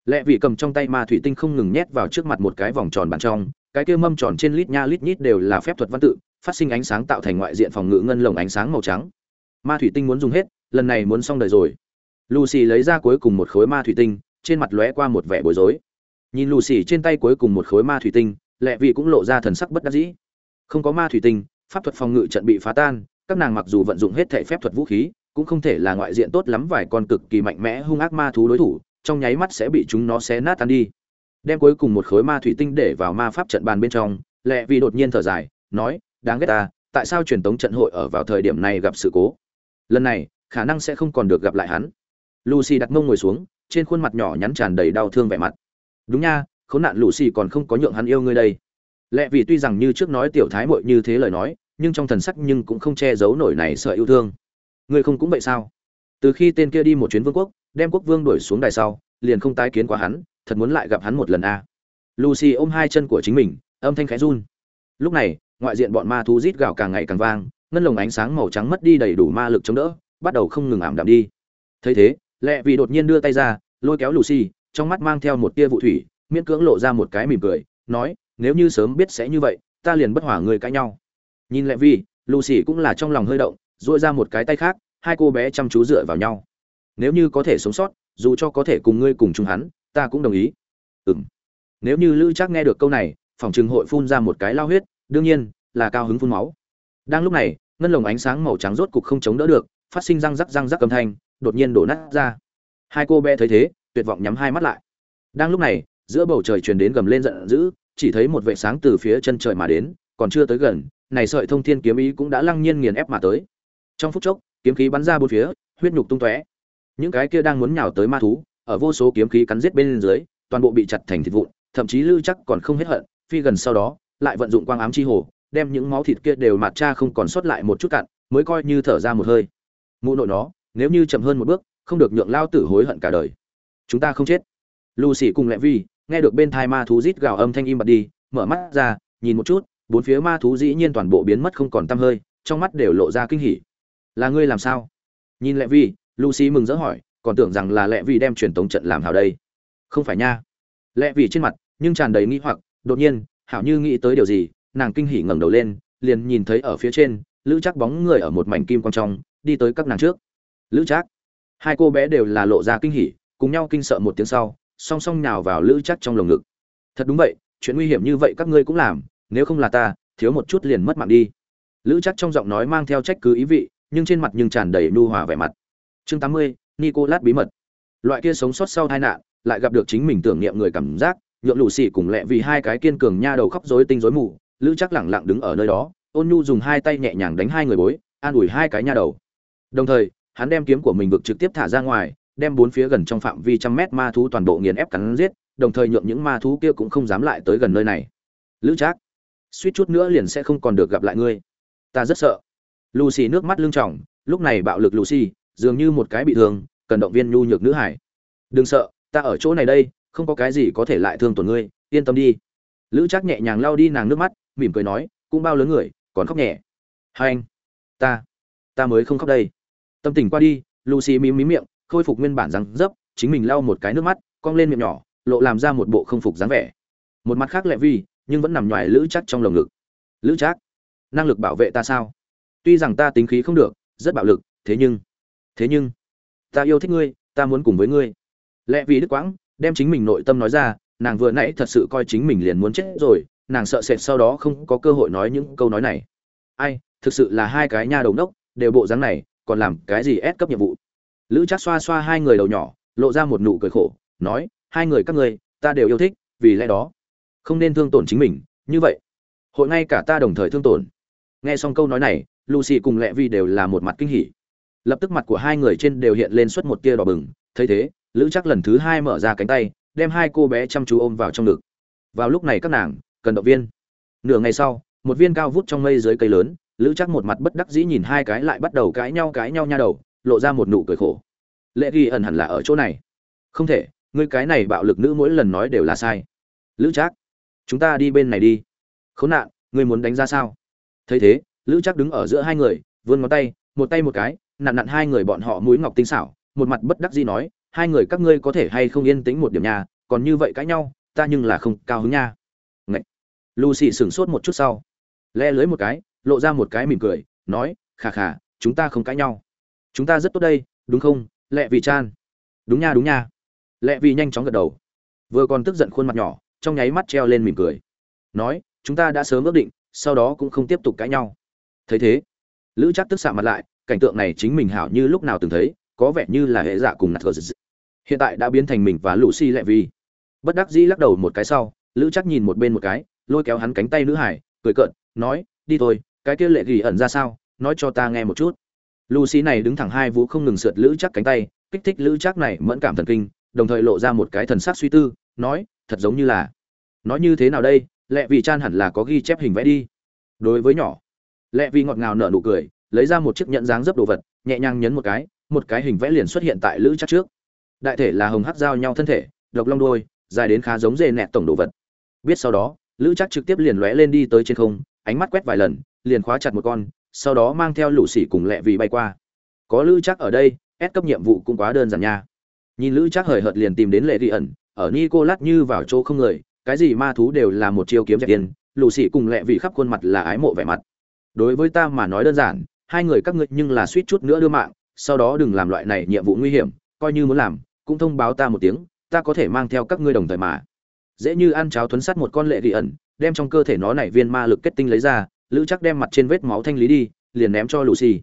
Lẽ vì cầm trong tay ma thủy tinh không ngừng nhét vào trước mặt một cái vòng tròn bàn trong, cái kia mâm tròn trên lít nha lít nhít đều là phép thuật văn tự, phát sinh ánh sáng tạo thành ngoại diện phòng ngự ngân lồng ánh sáng màu trắng. Ma thủy tinh muốn dùng hết, lần này muốn xong đời rồi. Lucy lấy ra cuối cùng một khối ma thủy tinh, trên mặt lóe qua một vẻ bối rối. Nhìn lucy trên tay cuối cùng một khối ma thủy tinh lẹ vị cũng lộ ra thần sắc bất đắc dĩ. Không có ma thủy tinh, pháp thuật phòng ngự trận bị phá tan, các nàng mặc dù vận dụng hết thể phép thuật vũ khí, cũng không thể là ngoại diện tốt lắm vài con cực kỳ mạnh mẽ hung ác ma thú đối thủ trong nháy mắt sẽ bị chúng nó xé nát tan đi. Đem cuối cùng một khối ma thủy tinh để vào ma pháp trận bàn bên trong lẹ vì đột nhiên thở dài, nói, đáng ghét ta, tại sao truyền tống trận hội ở vào thời điểm này gặp sự cố? Lần này, khả năng sẽ không còn được gặp lại hắn. Lucy đặt mông ngồi xuống, trên khuôn mặt nhỏ nhắn tràn đầy đau thương vẻ mặt. Đúng nha, khốn nạn lucy còn không có nhượng hắn yêu ngươi đây. Lệ vì tuy rằng như trước nói tiểu thái muội như thế lời nói, nhưng trong thần sắc nhưng cũng không che giấu nổi này sợ yêu thương. Ngươi không cũng vậy sao? Từ khi tên kia đi một chuyến vương quốc đem quốc vương đuổi xuống đài sau, liền không tái kiến qua hắn, thật muốn lại gặp hắn một lần a. À. lucy ôm hai chân của chính mình, âm thanh khẽ run. Lúc này, ngoại diện bọn ma thú rít gào càng ngày càng vang, ngân lồng ánh sáng màu trắng mất đi đầy đủ ma lực chống đỡ, bắt đầu không ngừng ảm đạm đi. Thấy thế, lẹ vì đột nhiên đưa tay ra, lôi kéo lucy, trong mắt mang theo một tia vụ thủy, miễn cưỡng lộ ra một cái mỉm cười, nói, nếu như sớm biết sẽ như vậy, ta liền bất hỏa người cãi nhau. Nhìn lẹ vì, lucy cũng là trong lòng hơi động dội ra một cái tay khác, hai cô bé chăm chú dựa vào nhau nếu như có thể sống sót, dù cho có thể cùng ngươi cùng chung hắn, ta cũng đồng ý. Ừ m nếu như lữ trác nghe được câu này, phòng trường hội phun ra một cái lao huyết, đương nhiên, là cao hứng phun máu. Đang lúc này, ngân lồng ánh sáng màu trắng rốt cục không chống đỡ được, phát sinh răng rắc răng rắc âm thanh, đột nhiên đổ nát ra. Hai cô bé thấy thế, tuyệt vọng nhắm hai mắt lại. Đang lúc này, giữa bầu trời truyền đến gầm lên giận dữ, chỉ thấy một vệ sáng từ phía chân trời mà đến, còn chưa tới gần, này sợi thông thiên kiếm ý cũng đã lăng nhiên nghiền ép mà tới. Trong phút chốc, kiếm khí bắn ra bốn phía, huyết nhục tung tóe những cái kia đang muốn nhào tới ma thú, ở vô số kiếm khí cắn giết bên dưới, toàn bộ bị chặt thành thịt vụn, thậm chí lưu chắc còn không hết hận, phi gần sau đó, lại vận dụng quang ám chi hồ, đem những máu thịt kia đều mạt cha không còn sót lại một chút cạn, mới coi như thở ra một hơi. Mụ nội nó, nếu như chậm hơn một bước, không được nhượng lao tử hối hận cả đời. Chúng ta không chết. Lucy cùng lẹ vi, nghe được bên thai ma thú rít gào âm thanh im bặt đi, mở mắt ra, nhìn một chút, bốn phía ma thú dĩ nhiên toàn bộ biến mất không còn tăm hơi, trong mắt đều lộ ra kinh hỉ. Là ngươi làm sao? Nhìn lẹ vi lucy mừng rỡ hỏi, còn tưởng rằng là lẽ vì đem truyền tống trận làm hảo đây. Không phải nha. Lẽ vì trên mặt, nhưng tràn đầy nghi hoặc, đột nhiên, hảo như nghĩ tới điều gì, nàng kinh hỉ ngẩng đầu lên, liền nhìn thấy ở phía trên, lữ chắc bóng người ở một mảnh kim quang trong, đi tới các nàng trước. Lữ trác. Hai cô bé đều là lộ ra kinh hỉ, cùng nhau kinh sợ một tiếng sau, song song nhào vào lữ trác trong lồng ngực. Thật đúng vậy, chuyện nguy hiểm như vậy các ngươi cũng làm, nếu không là ta, thiếu một chút liền mất mạng đi. Lữ trác trong giọng nói mang theo trách cứ ý vị, nhưng trên mặt nhưng tràn đầy nu hòa vẻ mặt chương tám mươi, nicolas bí mật. Loại kia sống sót sau tai nạn, lại gặp được chính mình tưởng niệm người cảm giác, nhượng lù xì cùng lẹ vì hai cái kiên cường nha đầu khóc rối tinh rối mù, lữ chắc lẳng lặng đứng ở nơi đó, ôn nhu dùng hai tay nhẹ nhàng đánh hai người bối, an ủi hai cái nha đầu. Đồng thời, hắn đem kiếm của mình vực trực tiếp thả ra ngoài, đem bốn phía gần trong phạm vi trăm mét ma thú toàn bộ nghiền ép cắn giết, đồng thời nhượng những ma thú kia cũng không dám lại tới gần nơi này. Lữ trác, suýt chút nữa liền sẽ không còn được gặp lại ngươi. Ta rất sợ. Lucy nước mắt lưng tròng, lúc này bạo lực lucy dường như một cái bị thương, cần động viên nhu nhược nữ hải. Đừng sợ, ta ở chỗ này đây, không có cái gì có thể lại thương tổn ngươi, yên tâm đi. Lữ trác nhẹ nhàng lau đi nàng nước mắt, mỉm cười nói, cũng bao lớn người, còn khóc nhẹ. Hai anh, ta ta mới không khóc đây. Tâm tình qua đi, lucy mím mím miệng, khôi phục nguyên bản răng dấp, chính mình lau một cái nước mắt, cong lên miệng nhỏ, lộ làm ra một bộ không phục dáng vẻ. Một mặt khác lẹ vi, nhưng vẫn nằm ngoài lữ chắc trong lồng ngực. Lữ chắc năng lực bảo vệ ta sao? Tuy rằng ta tính khí không được, rất bạo lực, thế nhưng thế nhưng, ta yêu thích ngươi, ta muốn cùng với ngươi. Lẽ vì đức quãng đem chính mình nội tâm nói ra, nàng vừa nãy thật sự coi chính mình liền muốn chết rồi, nàng sợ sệt sau đó không có cơ hội nói những câu nói này. Ai, thực sự là hai cái nha đầu đốc đều bộ dáng này, còn làm cái gì ép cấp nhiệm vụ? Lữ chắc xoa xoa hai người đầu nhỏ, lộ ra một nụ cười khổ, nói, hai người các ngươi, ta đều yêu thích, vì lẽ đó, không nên thương tổn chính mình, như vậy, hội ngay cả ta đồng thời thương tổn. Nghe xong câu nói này, lucy cùng lẹ vi đều là một mặt kinh hỉ lập tức mặt của hai người trên đều hiện lên suốt một tia đỏ bừng, thấy thế, lữ chắc lần thứ hai mở ra cánh tay, đem hai cô bé chăm chú ôm vào trong ngực. Vào lúc này các nàng, cần động viên. Nửa ngày sau, một viên cao vút trong mây dưới cây lớn, lữ chắc một mặt bất đắc dĩ nhìn hai cái lại bắt đầu cãi nhau cãi nhau nha đầu, lộ ra một nụ cười khổ. Lệ ghi ẩn hẳn là ở chỗ này. Không thể, ngươi cái này bạo lực nữ mỗi lần nói đều là sai. Lữ trác, chúng ta đi bên này đi. Khốn nạn, ngươi muốn đánh ra sao? Thấy thế, lữ trác đứng ở giữa hai người, vươn ngón tay, một tay một cái nặn nặn hai người bọn họ mũi ngọc tinh xảo, một mặt bất đắc dĩ nói, hai người các ngươi có thể hay không yên tĩnh một điểm nhà còn như vậy cãi nhau, ta nhưng là không cao hứng nha. Ngậy. lucy sửng sốt một chút sau, le lưới một cái, lộ ra một cái mỉm cười, nói, khà khà, chúng ta không cãi nhau. Chúng ta rất tốt đây, đúng không, lẹ vì chan. Đúng nha đúng nha. Lẹ vì nhanh chóng gật đầu. Vừa còn tức giận khuôn mặt nhỏ, trong nháy mắt treo lên mỉm cười. Nói, chúng ta đã sớm ước định, sau đó cũng không tiếp tục cãi nhau. Thấy thế, lữ chắc tức xạ mặt lại cảnh tượng này chính mình hảo như lúc nào từng thấy có vẻ như là hệ dạ cùng nạt gờ hiện tại đã biến thành mình và lucy lệ vi, bất đắc dĩ lắc đầu một cái sau lữ chắc nhìn một bên một cái lôi kéo hắn cánh tay nữ hải cười cợt nói đi thôi cái kia lệ ghi ẩn ra sao? Nói cho ta nghe một chút. Lucy này đứng thẳng hai vũ không ngừng sượt lữ chắc cánh tay kích thích lữ chắc này mẫn cảm thần kinh đồng thời lộ ra một cái thần sắc suy tư nói thật giống như là nói như thế nào đây? Lệ vì chan hẳn là có ghi chép hình vẽ đi. Đối với nhỏ lệ vì ngọt ngào nở nụ cười lấy ra một chiếc nhẫn dáng dấp đồ vật, nhẹ nhàng nhấn một cái một cái hình vẽ liền xuất hiện tại lữ chắc trước. Đại thể là hồng hắc giao nhau thân thể, độc long đôi dài đến khá giống dê nẹt tổng đồ vật. Biết sau đó, lữ chắc trực tiếp liền lóe lên đi tới trên không, ánh mắt quét vài lần, liền khóa chặt một con, sau đó mang theo lũ xỉ cùng lẹ vì bay qua. Có lữ chắc ở đây, ép cấp nhiệm vụ cũng quá đơn giản nha. Nhìn lữ chắc hời hợt liền tìm đến lệ ghi ẩn, ở nicolas như vào chỗ không người, cái gì ma thú đều là một chiêu kiếm dẹp tiền, lũ xỉ cùng lẹ vì khắp khuôn mặt là ái mộ vẻ mặt. Đối với ta mà nói đơn giản hai người các ngươi nhưng là suýt chút nữa đưa mạng, sau đó đừng làm loại này nhiệm vụ nguy hiểm, coi như muốn làm, cũng thông báo ta một tiếng, ta có thể mang theo các ngươi đồng thời mà. Dễ như ăn cháo thuấn sát một con lệ ghi ẩn, đem trong cơ thể nó này viên ma lực kết tinh lấy ra, lữ chắc đem mặt trên vết máu thanh lý đi, liền ném cho lucy.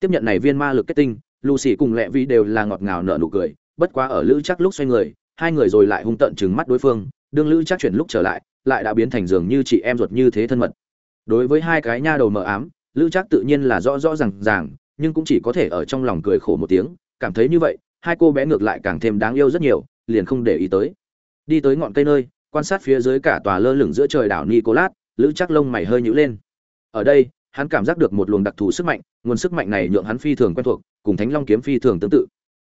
Tiếp nhận này viên ma lực kết tinh, lucy cùng lệ vi đều là ngọt ngào nở nụ cười, bất quá ở lữ chắc lúc xoay người, hai người rồi lại hung tận chừng mắt đối phương, đương lữ chắc chuyển lúc trở lại lại đã biến thành dường như chị em ruột như thế thân mật. Đối với hai cái nha đầu mờ ám lữ Trác tự nhiên là rõ rõ r à n g ràng, nhưng cũng chỉ có thể ở trong lòng cười khổ một tiếng, cảm thấy như vậy, hai cô bé ngược lại càng thêm đáng yêu rất nhiều, liền không để ý tới. Đi tới ngọn cây nơi, quan sát phía dưới cả tòa lơ lửng giữa trời đảo nicolas, lữ chắc lông mày hơi nhữ lên. Ở đây, hắn cảm giác được một luồng đặc thù sức mạnh, nguồn sức mạnh này nhượng hắn phi thường quen thuộc, cùng thánh long kiếm phi thường tương tự.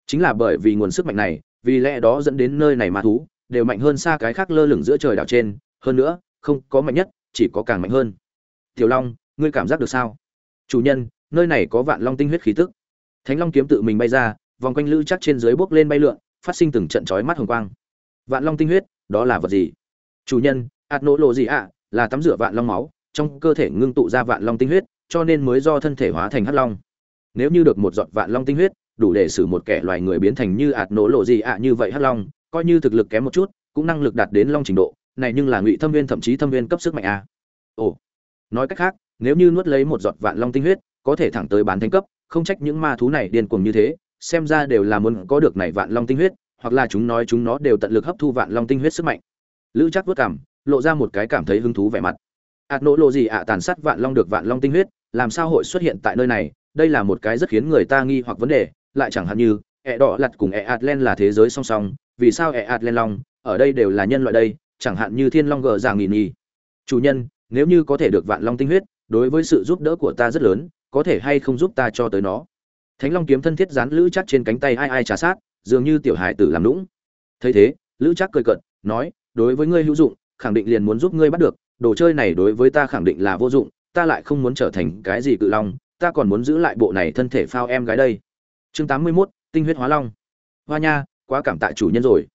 Chính là bởi vì nguồn sức mạnh này, vì lẽ đó dẫn đến nơi này ma thú, đều mạnh hơn xa cái khác lơ lửng giữa trời đảo trên. Hơn nữa, không có mạnh nhất, chỉ có càng mạnh hơn. Tiểu long ngươi cảm giác được sao? Chủ nhân, nơi này có vạn long tinh huyết khí tức. Thánh long kiếm tự mình bay ra, vòng quanh lữ chắc trên dưới bước lên bay lượn, phát sinh từng trận chói mắt hồng quang. Vạn long tinh huyết, đó là vật gì? Chủ nhân, ạt nỗ lộ gì ạ? Là tắm rửa vạn long máu, trong cơ thể ngưng tụ ra vạn long tinh huyết, cho nên mới do thân thể hóa thành hắc long. Nếu như được một giọt vạn long tinh huyết, đủ để xử một kẻ loài người biến thành như ạt nỗ lộ gì ạ như vậy hắc long, coi như thực lực kém một chút, cũng năng lực đạt đến long trình độ, này nhưng là ngụy thâm viên thậm chí thâm viên cấp sức mạnh a. Ồ, nói cách khác nếu như nuốt lấy một giọt vạn long tinh huyết, có thể thẳng tới bán thánh cấp, không trách những ma thú này điên cuồng như thế, xem ra đều là muốn có được này vạn long tinh huyết, hoặc là chúng nói chúng nó đều tận lực hấp thu vạn long tinh huyết sức mạnh. Lữ chắc vuốt cảm lộ ra một cái cảm thấy hứng thú vẻ mặt. Ạt nỗ lộ gì ạ, tàn sát vạn long được vạn long tinh huyết, làm sao hội xuất hiện tại nơi này? Đây là một cái rất khiến người ta nghi hoặc vấn đề, lại chẳng hạn như, ẹ đỏ lặt cùng ẹ Atlant len là thế giới song song, vì sao ẹ Atlant len long, ở đây đều là nhân loại đây, chẳng hạn như thiên long gờ giàng nghỉ nhì chủ nhân, nếu như có thể được vạn long tinh huyết đối với sự giúp đỡ của ta rất lớn có thể hay không giúp ta cho tới nó? Thánh long kiếm thân thiết dán lữ chắc trên cánh tay ai ai trà sát dường như tiểu hải tử làm lũng thấy thế lữ chắc cười cận nói đối với ngươi hữu dụng khẳng định liền muốn giúp ngươi bắt được đồ chơi này đối với ta khẳng định là vô dụng ta lại không muốn trở thành cái gì cự long ta còn muốn giữ lại bộ này thân thể phao em gái đây. Chương tám mươi 81, tinh huyết hóa long. Hoa nha quá cảm tạ chủ nhân rồi.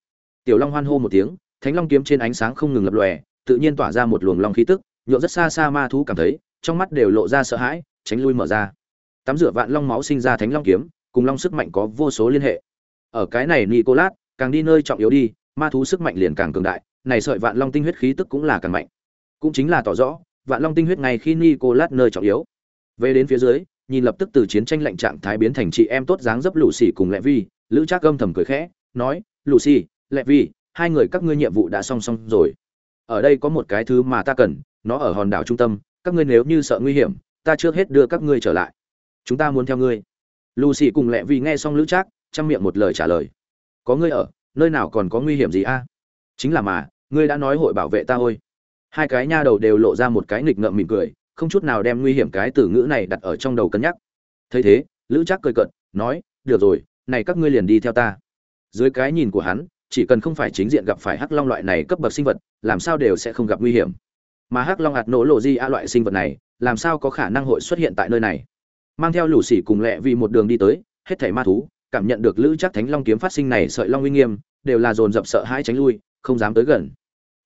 Tiểu long hoan hô một tiếng thánh long kiếm trên ánh sáng không ngừng lập lòe tự nhiên tỏa ra một luồng long khí tức nhộn rất xa xa ma thú cảm thấy trong mắt đều lộ ra sợ hãi, tránh lui mở ra. Tắm rửa vạn long máu sinh ra thánh long kiếm, cùng long sức mạnh có vô số liên hệ. Ở cái này nicolas, càng đi nơi trọng yếu đi, ma thú sức mạnh liền càng cường đại, này sợi vạn long tinh huyết khí tức cũng là càng mạnh. Cũng chính là tỏ rõ, vạn long tinh huyết ngay khi nicolas nơi trọng yếu. Về đến phía dưới, nhìn lập tức từ chiến tranh lạnh trạng thái biến thành chị em tốt dáng dấp lũ xỉ cùng lệ vi, lữ trác âm thầm cười khẽ, nói lũ xỉ lệ vi, hai người các ngươi nhiệm vụ đã song song rồi. Ở đây có một cái thứ mà ta cần, nó ở hòn đảo trung tâm các ngươi nếu như sợ nguy hiểm, ta trước hết đưa các ngươi trở lại. Chúng ta muốn theo ngươi. Lucy cùng lẹ vì nghe xong lữ trác chăm miệng một lời trả lời. Có ngươi ở, nơi nào còn có nguy hiểm gì a? Chính là mà, ngươi đã nói hội bảo vệ ta ôi hai cái nha đầu đều lộ ra một cái nghịch ngợm mỉm cười, không chút nào đem nguy hiểm cái từ ngữ này đặt ở trong đầu cân nhắc. Thấy thế, lữ trác cười cận nói, được rồi, này các ngươi liền đi theo ta. Dưới cái nhìn của hắn, chỉ cần không phải chính diện gặp phải hắc long loại này cấp bậc sinh vật, làm sao đều sẽ không gặp nguy hiểm mà hắc long hạt nổ lộ di a loại sinh vật này làm sao có khả năng hội xuất hiện tại nơi này? Mang theo lũ xỉ cùng lẹ vì một đường đi tới hết thảy ma thú cảm nhận được lữ chắc thánh long kiếm phát sinh này sợi long uy nghiêm đều là dồn dập sợ hãi tránh lui không dám tới gần.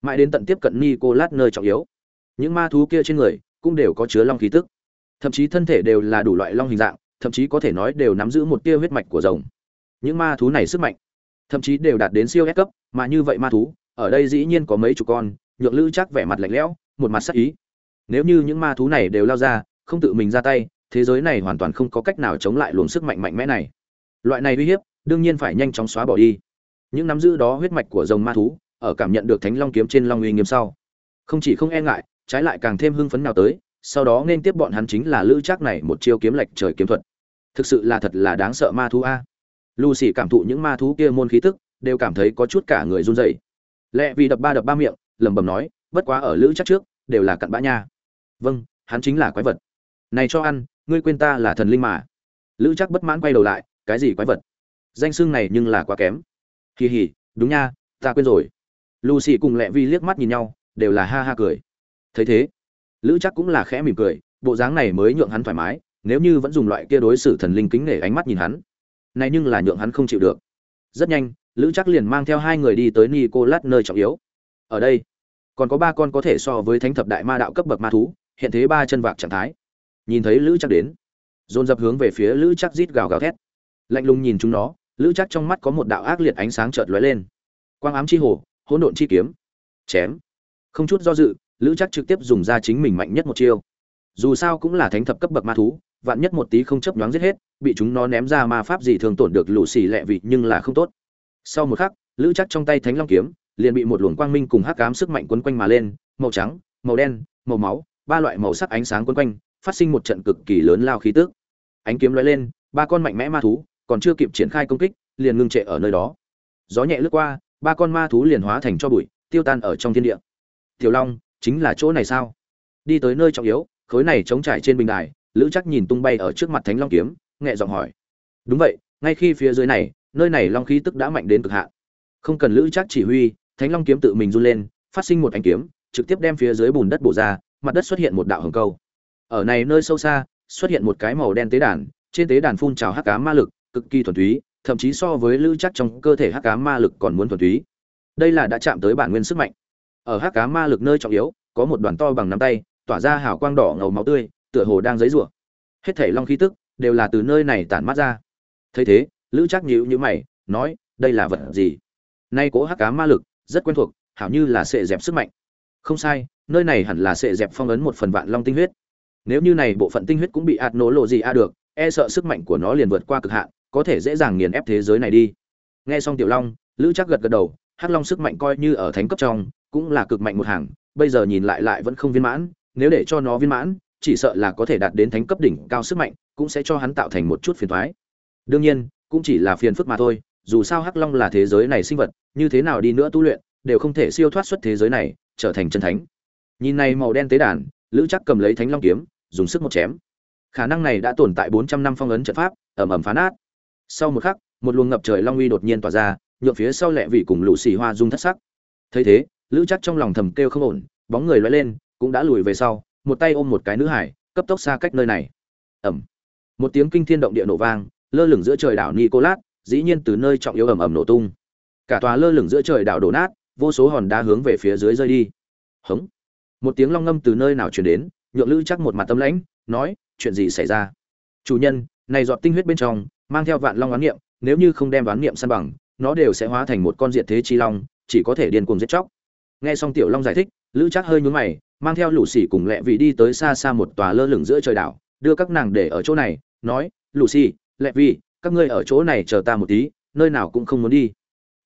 Mãi đến tận tiếp cận ni cô lát nơi trọng yếu. Những ma thú kia trên người cũng đều có chứa long khí tức. Thậm chí thân thể đều là đủ loại long hình dạng thậm chí có thể nói đều nắm giữ một tia huyết mạch của rồng. Những ma thú này sức mạnh thậm chí đều đạt đến siêu S cấp, mà như vậy ma thú, ở đây dĩ nhiên có mấy chục con, nhượng Lữ chắc vẻ mặt lạnh lẽo, một mặt sắc ý. Nếu như những ma thú này đều lao ra, không tự mình ra tay, thế giới này hoàn toàn không có cách nào chống lại luồng sức mạnh mạnh mẽ này. Loại này uy hiếp, đương nhiên phải nhanh chóng xóa bỏ đi. Những nắm giữ đó huyết mạch của rồng ma thú, ở cảm nhận được Thánh Long kiếm trên Long uy nghiêm sau, không chỉ không e ngại, trái lại càng thêm hưng phấn nào tới, sau đó nên tiếp bọn hắn chính là Lữ chắc này một chiêu kiếm lệch trời kiếm thuật. Thực sự là thật là đáng sợ ma thú a lucy cảm thụ những ma thú kia môn khí tức đều cảm thấy có chút cả người run rẩy lẹ vì đập ba đập ba miệng lẩm bẩm nói bất quá ở lữ chắc trước, đều là cặn bã nha. Vâng hắn chính là quái vật. Này cho ăn, ngươi quên ta là thần linh mà. Lữ chắc bất mãn quay đầu lại, cái gì quái vật? Danh xương này nhưng là quá kém. Kỳ hỉ đúng nha, ta quên rồi. Lucy cùng lẹ vi liếc mắt nhìn nhau, đều là ha ha cười. Thấy thế, lữ chắc cũng là khẽ mỉm cười, bộ dáng này mới nhượng hắn thoải mái, nếu như vẫn dùng loại kia đối xử thần linh kính nể ánh mắt nhìn hắn, này nhưng là nhượng hắn không chịu được. Rất nhanh, lữ chắc liền mang theo hai người đi tới nicolas nơi trọng yếu. Ở đây còn có ba con có thể so với thánh thập đại ma đạo cấp bậc ma thú, hiện thế ba chân vạc trạng thái. Nhìn thấy lữ chắc đến, dồn dập hướng về phía lữ chắc rít gào gào thét. Lạnh lùng nhìn chúng nó, lữ chắc trong mắt có một đạo ác liệt ánh sáng chợt lóe lên. Quang ám chi hồ, hỗn độn chi kiếm. Chém. Không chút do dự, lữ chắc trực tiếp dùng ra chính mình mạnh nhất một chiêu. Dù sao cũng là thánh thập cấp bậc ma thú, vạn nhất một tí không chấp nhoáng giết hết, bị chúng nó ném ra ma pháp gì thường tổn được lũ xì lẹ vị nhưng là không tốt. Sau một khắc, lữ chắc trong tay thánh long kiếm liền bị một luồng quang minh cùng hắc ám sức mạnh quấn quanh mà lên, màu trắng, màu đen, màu máu, ba loại màu sắc ánh sáng quấn quanh, phát sinh một trận cực kỳ lớn lao khí tức. Ánh kiếm lóe lên, ba con mạnh mẽ ma thú còn chưa kịp triển khai công kích, liền ngưng trệ ở nơi đó. Gió nhẹ lướt qua, ba con ma thú liền hóa thành cho bụi, tiêu tan ở trong thiên địa. Tiểu long, chính là chỗ này sao? Đi tới nơi trọng yếu, khối này chống trải trên bình đài, lữ chắc nhìn tung bay ở trước mặt thánh long kiếm, nhẹ giọng hỏi. Đúng vậy, ngay khi phía dưới này, nơi này long khí tức đã mạnh đến cực hạn. Không cần lữ chắc chỉ huy thánh long kiếm tự mình run lên, phát sinh một ánh kiếm, trực tiếp đem phía dưới bùn đất bổ ra, mặt đất xuất hiện một đạo hồng câu. Ở này nơi sâu xa, xuất hiện một cái màu đen tế đàn, trên tế đàn phun trào hắc ám ma lực, cực kỳ thuần túy, thậm chí so với lữ chắc trong cơ thể hắc ám ma lực còn muốn thuần túy. Đây là đã chạm tới bản nguyên sức mạnh. Ở hắc ám ma lực nơi trọng yếu, có một đoàn to bằng nắm tay, tỏa ra hào quang đỏ ngầu máu tươi, tựa hồ đang giấy rủa hết thể long khí tức, đều là từ nơi này tản mát ra. Thấy thế, lữ chắc nhíu nhíu mày, nói, đây là vật gì? Nay cố hắc cá ma lực rất quen thuộc hảo như là sệ dẹp sức mạnh. Không sai nơi này hẳn là sệ dẹp phong ấn một phần vạn long tinh huyết. Nếu như này bộ phận tinh huyết cũng bị ạt nổ lộ gì a được e sợ sức mạnh của nó liền vượt qua cực hạn có thể dễ dàng nghiền ép thế giới này đi. Nghe xong tiểu long lữ chắc gật gật đầu hắc long sức mạnh coi như ở thánh cấp trong cũng là cực mạnh một hàng bây giờ nhìn lại lại vẫn không viên mãn nếu để cho nó viên mãn chỉ sợ là có thể đạt đến thánh cấp đỉnh cao sức mạnh, cũng sẽ cho hắn tạo thành một chút phiền toái. Đương nhiên, cũng chỉ là phiền phức mà thôi, dù sao Hắc Long là thế giới này sinh vật, như thế nào đi nữa tu luyện, đều không thể siêu thoát xuất thế giới này, trở thành chân thánh. Nhìn này màu đen tế đàn, Lữ Chắc cầm lấy Thánh Long kiếm, dùng sức một chém. Khả năng này đã tồn tại 400 năm phong ấn trận pháp, ầm ầm phá nát. Sau một khắc, một luồng ngập trời long uy đột nhiên tỏa ra, nhượng phía sau lẹ vị cùng lũ xì hoa dung thất sắc. Thấy thế, Lữ Chắc trong lòng thầm kêu không ổn, bóng người lóe lên, cũng đã lùi về sau, một tay ôm một cái nữ hải cấp tốc xa cách nơi này ẩm một tiếng kinh thiên động địa nổ vang lơ lửng giữa trời đảo nicolas dĩ nhiên từ nơi trọng yếu ẩm ẩm nổ tung. Cả tòa lơ lửng giữa trời đảo đổ nát, vô số hòn đá hướng về phía dưới rơi đi. Hống! Một tiếng long ngâm từ nơi nào truyền đến, nhượng lữ chắc một mặt tâm lãnh, nói, chuyện gì xảy ra? Chủ nhân, này giọt tinh huyết bên trong, mang theo vạn long oán niệm, nếu như không đem oán niệm săn bằng, nó đều sẽ hóa thành một con diệt thế chi long, chỉ có thể điên cuồng giết chóc. Nghe xong tiểu long giải thích, lữ chắc hơi nhún mày, mang theo lũ xỉ cùng lẹ vị đi tới xa xa một tòa lơ lửng giữa trời đảo, đưa các nàng để ở chỗ này, nói lũ xỉ lẹ vị các ngươi ở chỗ này chờ ta một tí nơi nào cũng không muốn đi.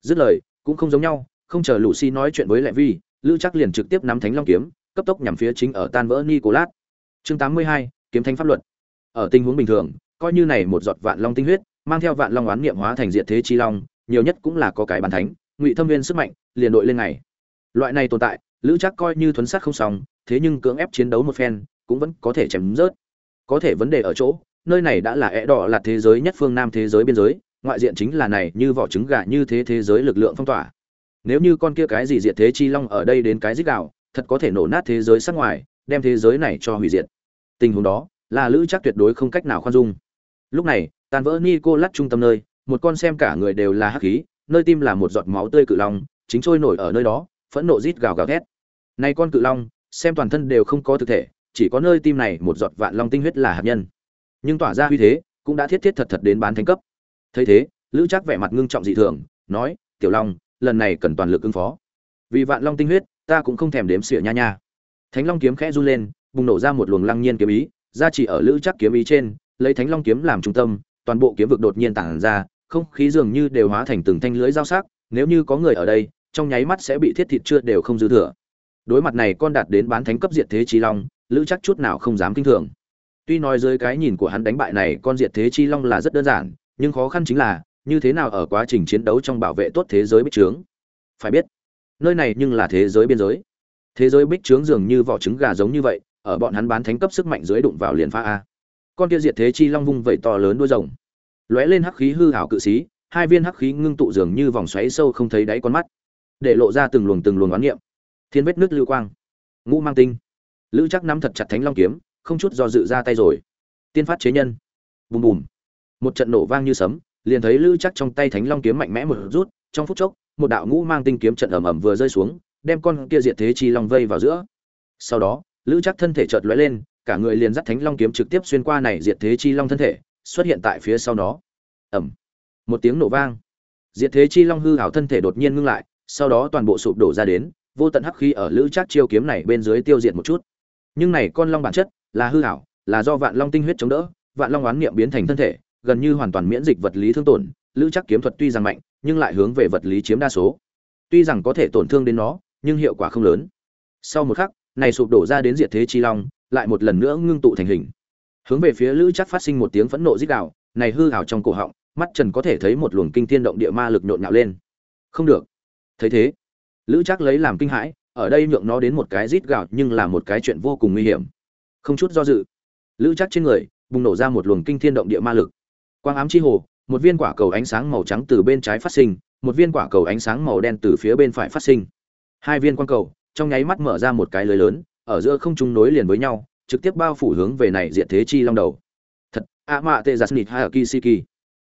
Dứt lời cũng không giống nhau không chờ lũ xi nói chuyện với lệ vi, lữ chắc liền trực tiếp nắm thánh long kiếm cấp tốc nhằm phía chính ở tan vỡ nicolas. Chương 82, kiếm thánh pháp luật. Ở tình huống bình thường coi như này một giọt vạn long tinh huyết mang theo vạn long oán niệm hóa thành diệt thế chi long nhiều nhất cũng là có cái bàn thánh ngụy thâm viên sức mạnh liền đội lên ngày. Loại này tồn tại lữ chắc coi như thuấn sát không xong thế nhưng cưỡng ép chiến đấu một phen cũng vẫn có thể chém rớt. Có thể vấn đề ở chỗ nơi này đã là é đỏ là thế giới nhất phương nam thế giới biên giới, ngoại diện chính là này, như vỏ trứng gà như thế thế giới lực lượng phong tỏa. Nếu như con kia cái gì diệt thế chi long ở đây đến cái dích đạo, thật có thể nổ nát thế giới sát ngoài, đem thế giới này cho hủy diệt. Tình huống đó, là lữ chắc tuyệt đối không cách nào khoan dung. Lúc này, tàn vỡ ni cô lắc trung tâm nơi, một con xem cả người đều là hắc khí, nơi tim là một giọt máu tươi cự long, chính trôi nổi ở nơi đó, phẫn nộ rít gào gào thét. Nay con cự long, xem toàn thân đều không có thực thể, chỉ có nơi tim này một giọt vạn long tinh huyết là hạt nhân nhưng tỏa ra uy thế cũng đã thiết thiết thật thật đến bán thánh cấp. Thấy thế, lữ chắc vẻ mặt ngưng trọng dị thường, nói, tiểu long, lần này cần toàn lực ứng phó. Vì vạn long tinh huyết, ta cũng không thèm đếm xỉa nha nha. Thánh long kiếm khẽ run lên, bùng nổ ra một luồng lăng nhiên kiếm ý, ra chỉ ở lữ chắc kiếm ý trên, lấy thánh long kiếm làm trung tâm, toàn bộ kiếm vực đột nhiên tản ra, không khí dường như đều hóa thành từng thanh lưới dao sắc, nếu như có người ở đây, trong nháy mắt sẽ bị thiết thịt chưa đều không dư thừa. Đối mặt này con đạt đến bán thánh cấp diệt thế trí long, lữ chắc chút nào không dám kinh thường tuy nói dưới cái nhìn của hắn đánh bại này, con diệt thế chi long là rất đơn giản, nhưng khó khăn chính là, như thế nào ở quá trình chiến đấu trong bảo vệ tốt thế giới bích trướng? Phải biết, nơi này nhưng là thế giới biên giới. Thế giới bích trướng dường như vỏ trứng gà giống như vậy, ở bọn hắn bán thánh cấp sức mạnh dưới đụng vào liền pha a. Con kia diệt thế chi long vung vẩy to lớn đuôi rồng. Lóe lên hắc khí hư hảo cự xí hai viên hắc khí ngưng tụ dường như vòng xoáy sâu không thấy đáy con mắt, để lộ ra từng luồng từng luồng oán niệm. Thiên vết nước lưu quang. Ngũ mang tinh. Lữ chắc nắm thật chặt thánh long kiếm không chút do dự ra tay rồi. Tiên phát chế nhân. Bùm bùm. Một trận nổ vang như sấm, liền thấy lữ chắc trong tay thánh long kiếm mạnh mẽ một rút, trong phút chốc, một đạo ngũ mang tinh kiếm trận ầm ầm vừa rơi xuống, đem con kia diệt thế chi long vây vào giữa. Sau đó, lữ chắc thân thể chợt lóe lên, cả người liền dắt thánh long kiếm trực tiếp xuyên qua này diệt thế chi long thân thể, xuất hiện tại phía sau nó. Ẩm một tiếng nổ vang. Diệt thế chi long hư hảo thân thể đột nhiên ngưng lại, sau đó toàn bộ sụp đổ ra đến, vô tận hắc khí ở lữ chắc chiêu kiếm này bên dưới tiêu diệt một chút. Nhưng này con long bản chất là hư hảo, là do vạn long tinh huyết chống đỡ, vạn long oán niệm biến thành thân thể, gần như hoàn toàn miễn dịch vật lý thương tổn, lữ chắc kiếm thuật tuy rằng mạnh, nhưng lại hướng về vật lý chiếm đa số. Tuy rằng có thể tổn thương đến nó, nhưng hiệu quả không lớn. Sau một khắc, này sụp đổ ra đến diệt thế chi long, lại một lần nữa ngưng tụ thành hình. Hướng về phía lữ chắc phát sinh một tiếng phẫn nộ rít gào, này hư hảo trong cổ họng, mắt trần có thể thấy một luồng kinh thiên động địa ma lực nhộn nhạo lên. Không được. Thấy thế, lữ chắc lấy làm kinh hãi, ở đây nhượng nó đến một cái rít gào, nhưng là một cái chuyện vô cùng nguy hiểm không chút do dự, lữ chắc trên người bùng nổ ra một luồng kinh thiên động địa ma lực. Quang ám chi hồ, một viên quả cầu ánh sáng màu trắng từ bên trái phát sinh, một viên quả cầu ánh sáng màu đen từ phía bên phải phát sinh. Hai viên quang cầu trong nháy mắt mở ra một cái lưới lớn, ở giữa không trung nối liền với nhau, trực tiếp bao phủ hướng về này diện thế chi long đầu. Thật a mạ tê giặt nịt hay kisiki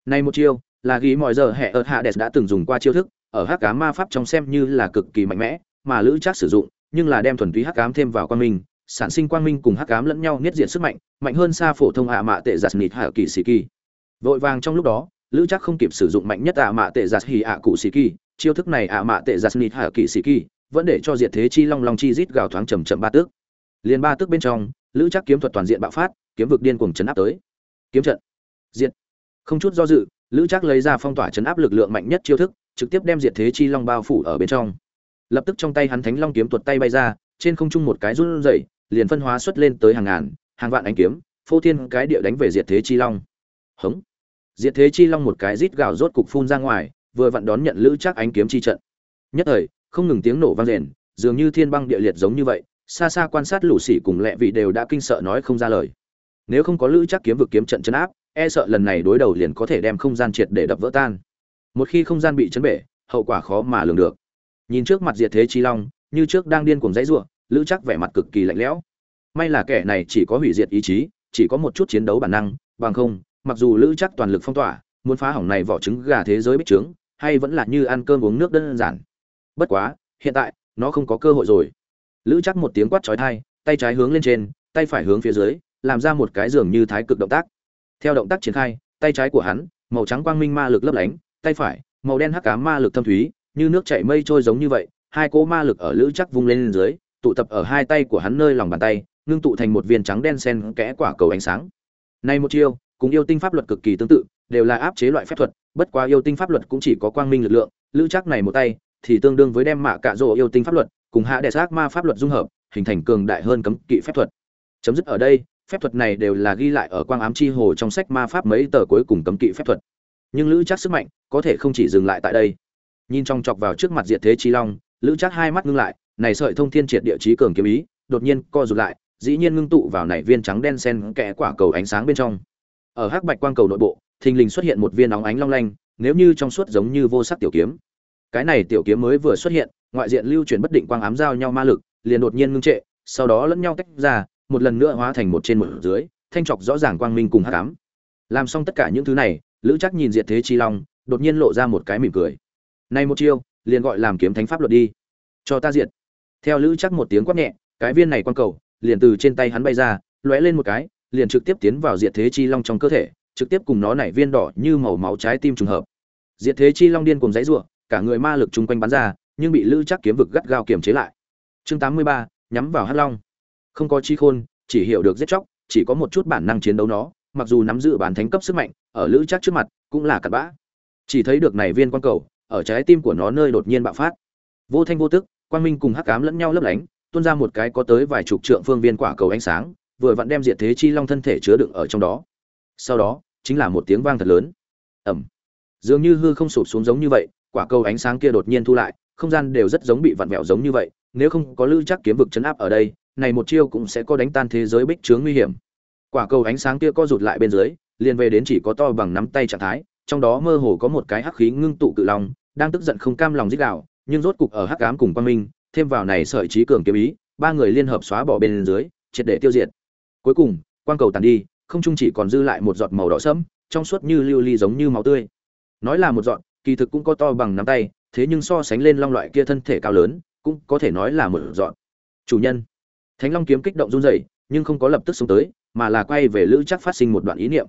này một chiêu, là ghi mọi giờ hệ ở hạ đẹp đã từng dùng qua chiêu thức, ở hắc ám ma pháp trong xem như là cực kỳ mạnh mẽ, mà lữ chắc sử dụng, nhưng là đem thuần túy hắc ám thêm vào quan minh sản sinh quang minh cùng hắc ám lẫn nhau niết diện sức mạnh mạnh hơn xa phổ thông ạ mạ tệ giặt nịt hạ kỳ sĩ kỳ. Vội vàng trong lúc đó, lữ chắc không kịp sử dụng mạnh nhất ạ mạ tệ giặt hì ạ cụ sĩ kỳ, chiêu thức này ạ mạ tệ giặt nịt hạ kỳ sĩ kỳ vẫn để cho diệt thế chi long long chi rít gào thoáng chầm chậm ba tước. Liền ba tước bên trong, lữ chắc kiếm thuật toàn diện bạo phát, kiếm vực điên cuồng chấn áp tới. Kiếm trận. Diệt. Không chút do dự, lữ chắc lấy ra phong tỏa chấn áp lực lượng mạnh nhất chiêu thức, trực tiếp đem diệt thế chi long bao phủ ở bên trong. Lập tức trong tay hắn thánh long kiếm tuột tay bay ra, trên không trung một cái run rẩy liền phân hóa xuất lên tới hàng ngàn, hàng vạn ánh kiếm, phô thiên cái địa đánh về diệt thế chi long. Hống. Diệt thế chi long một cái rít gào rốt cục phun ra ngoài, vừa vặn đón nhận lữ chắc ánh kiếm chi trận. Nhất thời, không ngừng tiếng nổ vang rền, dường như thiên băng địa liệt giống như vậy, xa xa quan sát lũ sĩ cùng lẹ vị đều đã kinh sợ nói không ra lời. Nếu không có lữ chắc kiếm vực kiếm trận chấn áp e sợ lần này đối đầu liền có thể đem không gian triệt để đập vỡ tan. Một khi không gian bị chấn bể, hậu quả khó mà lường được. Nhìn trước mặt diệt thế chi long, như trước đang điên cuồng dãy rủa lữ chắc vẻ mặt cực kỳ lạnh lẽo. May là kẻ này chỉ có hủy diệt ý chí, chỉ có một chút chiến đấu bản năng, bằng không, mặc dù lữ chắc toàn lực phong tỏa, muốn phá hỏng này vỏ trứng gà thế giới bích trướng, hay vẫn là như ăn cơm uống nước đơn giản. Bất quá, hiện tại, nó không có cơ hội rồi. Lữ chắc một tiếng quát trói thai tay trái hướng lên trên, tay phải hướng phía dưới, làm ra một cái giường như thái cực động tác. Theo động tác triển khai, tay trái của hắn, màu trắng quang minh ma lực lấp lánh, tay phải, màu đen hắc cá ma lực thâm thúy, như nước chảy mây trôi giống như vậy, hai cỗ ma lực ở lữ chắc vung lên dưới tụ tập ở hai tay của hắn nơi lòng bàn tay, ngưng tụ thành một viên trắng đen sen kẽ quả cầu ánh sáng. Nay một chiêu, cùng yêu tinh pháp luật cực kỳ tương tự, đều là áp chế loại phép thuật, bất quá yêu tinh pháp luật cũng chỉ có quang minh lực lượng, lữ chắc này một tay thì tương đương với đem mạ cạ rỗ yêu tinh pháp luật cùng hạ đệ xác ma pháp luật dung hợp, hình thành cường đại hơn cấm kỵ phép thuật. Chấm dứt ở đây, phép thuật này đều là ghi lại ở quang ám chi hồ trong sách ma pháp mấy tờ cuối cùng cấm kỵ phép thuật. Nhưng lữ chắc sức mạnh có thể không chỉ dừng lại tại đây. Nhìn trong chọc vào trước mặt diệt thế chi long lữ chắc hai mắt ngưng lại, này sợi thông thiên triệt địa chí cường kiếm ý, đột nhiên co rụt lại, dĩ nhiên ngưng tụ vào này viên trắng đen sen kẽ quả cầu ánh sáng bên trong. Ở hắc bạch quang cầu nội bộ, thình lình xuất hiện một viên óng ánh long lanh, nếu như trong suốt giống như vô sắc tiểu kiếm. Cái này tiểu kiếm mới vừa xuất hiện, ngoại diện lưu chuyển bất định quang ám giao nhau ma lực, liền đột nhiên ngưng trệ, sau đó lẫn nhau tách ra, một lần nữa hóa thành một trên một dưới, thanh trọc rõ ràng quang minh cùng hắc ám. Làm xong tất cả những thứ này, lữ chắc nhìn diện thế chi long, đột nhiên lộ ra một cái mỉm cười. Này một chiêu liền gọi làm kiếm thánh pháp luật đi. Cho ta diệt. Theo lữ chắc một tiếng quát nhẹ cái viên này quang cầu liền từ trên tay hắn bay ra lóe lên một cái liền trực tiếp tiến vào diệt thế chi long trong cơ thể trực tiếp cùng nó nảy viên đỏ như màu máu trái tim trùng hợp. Diệt thế chi long điên cùng dãy rủa cả người ma lực chung quanh bắn ra nhưng bị lữ chắc kiếm vực gắt gao kiềm chế lại. Chương 83, nhắm vào hắc long. Không có chi khôn chỉ hiểu được giết chóc chỉ có một chút bản năng chiến đấu nó mặc dù nắm giữ bản thánh cấp sức mạnh ở lữ chắc trước mặt cũng là cặn bã. Chỉ thấy được này viên quang cầu ở trái tim của nó nơi đột nhiên bạo phát. Vô thanh vô tức, quang minh cùng hắc ám lẫn nhau lấp lánh, tuôn ra một cái có tới vài chục trượng phương viên quả cầu ánh sáng, vừa vặn đem diệt thế chi long thân thể chứa đựng ở trong đó. Sau đó, chính là một tiếng vang thật lớn. Ẩm dường như hư không sụp xuống giống như vậy, quả cầu ánh sáng kia đột nhiên thu lại, không gian đều rất giống bị vặn vẹo giống như vậy, nếu không có lưu chắc kiếm vực chấn áp ở đây, này một chiêu cũng sẽ có đánh tan thế giới bích chướng nguy hiểm. Quả cầu ánh sáng kia co rụt lại bên dưới, liền về đến chỉ có to bằng nắm tay trạng thái trong đó mơ hồ có một cái hắc khí ngưng tụ cự long, đang tức giận không cam lòng giết đạo nhưng rốt cục ở hắc ám cùng quan minh, thêm vào này sợi trí cường kiếm ý, ba người liên hợp xóa bỏ bên dưới, triệt để tiêu diệt. Cuối cùng, quang cầu tàn đi, không trung chỉ còn dư lại một giọt màu đỏ sẫm, trong suốt như lưu ly giống như máu tươi. Nói là một giọt, kỳ thực cũng có to bằng nắm tay, thế nhưng so sánh lên long loại kia thân thể cao lớn, cũng có thể nói là một giọt. Chủ nhân. Thánh long kiếm kích động run rẩy, nhưng không có lập tức xuống tới, mà là quay về lữ chắc phát sinh một đoạn ý niệm.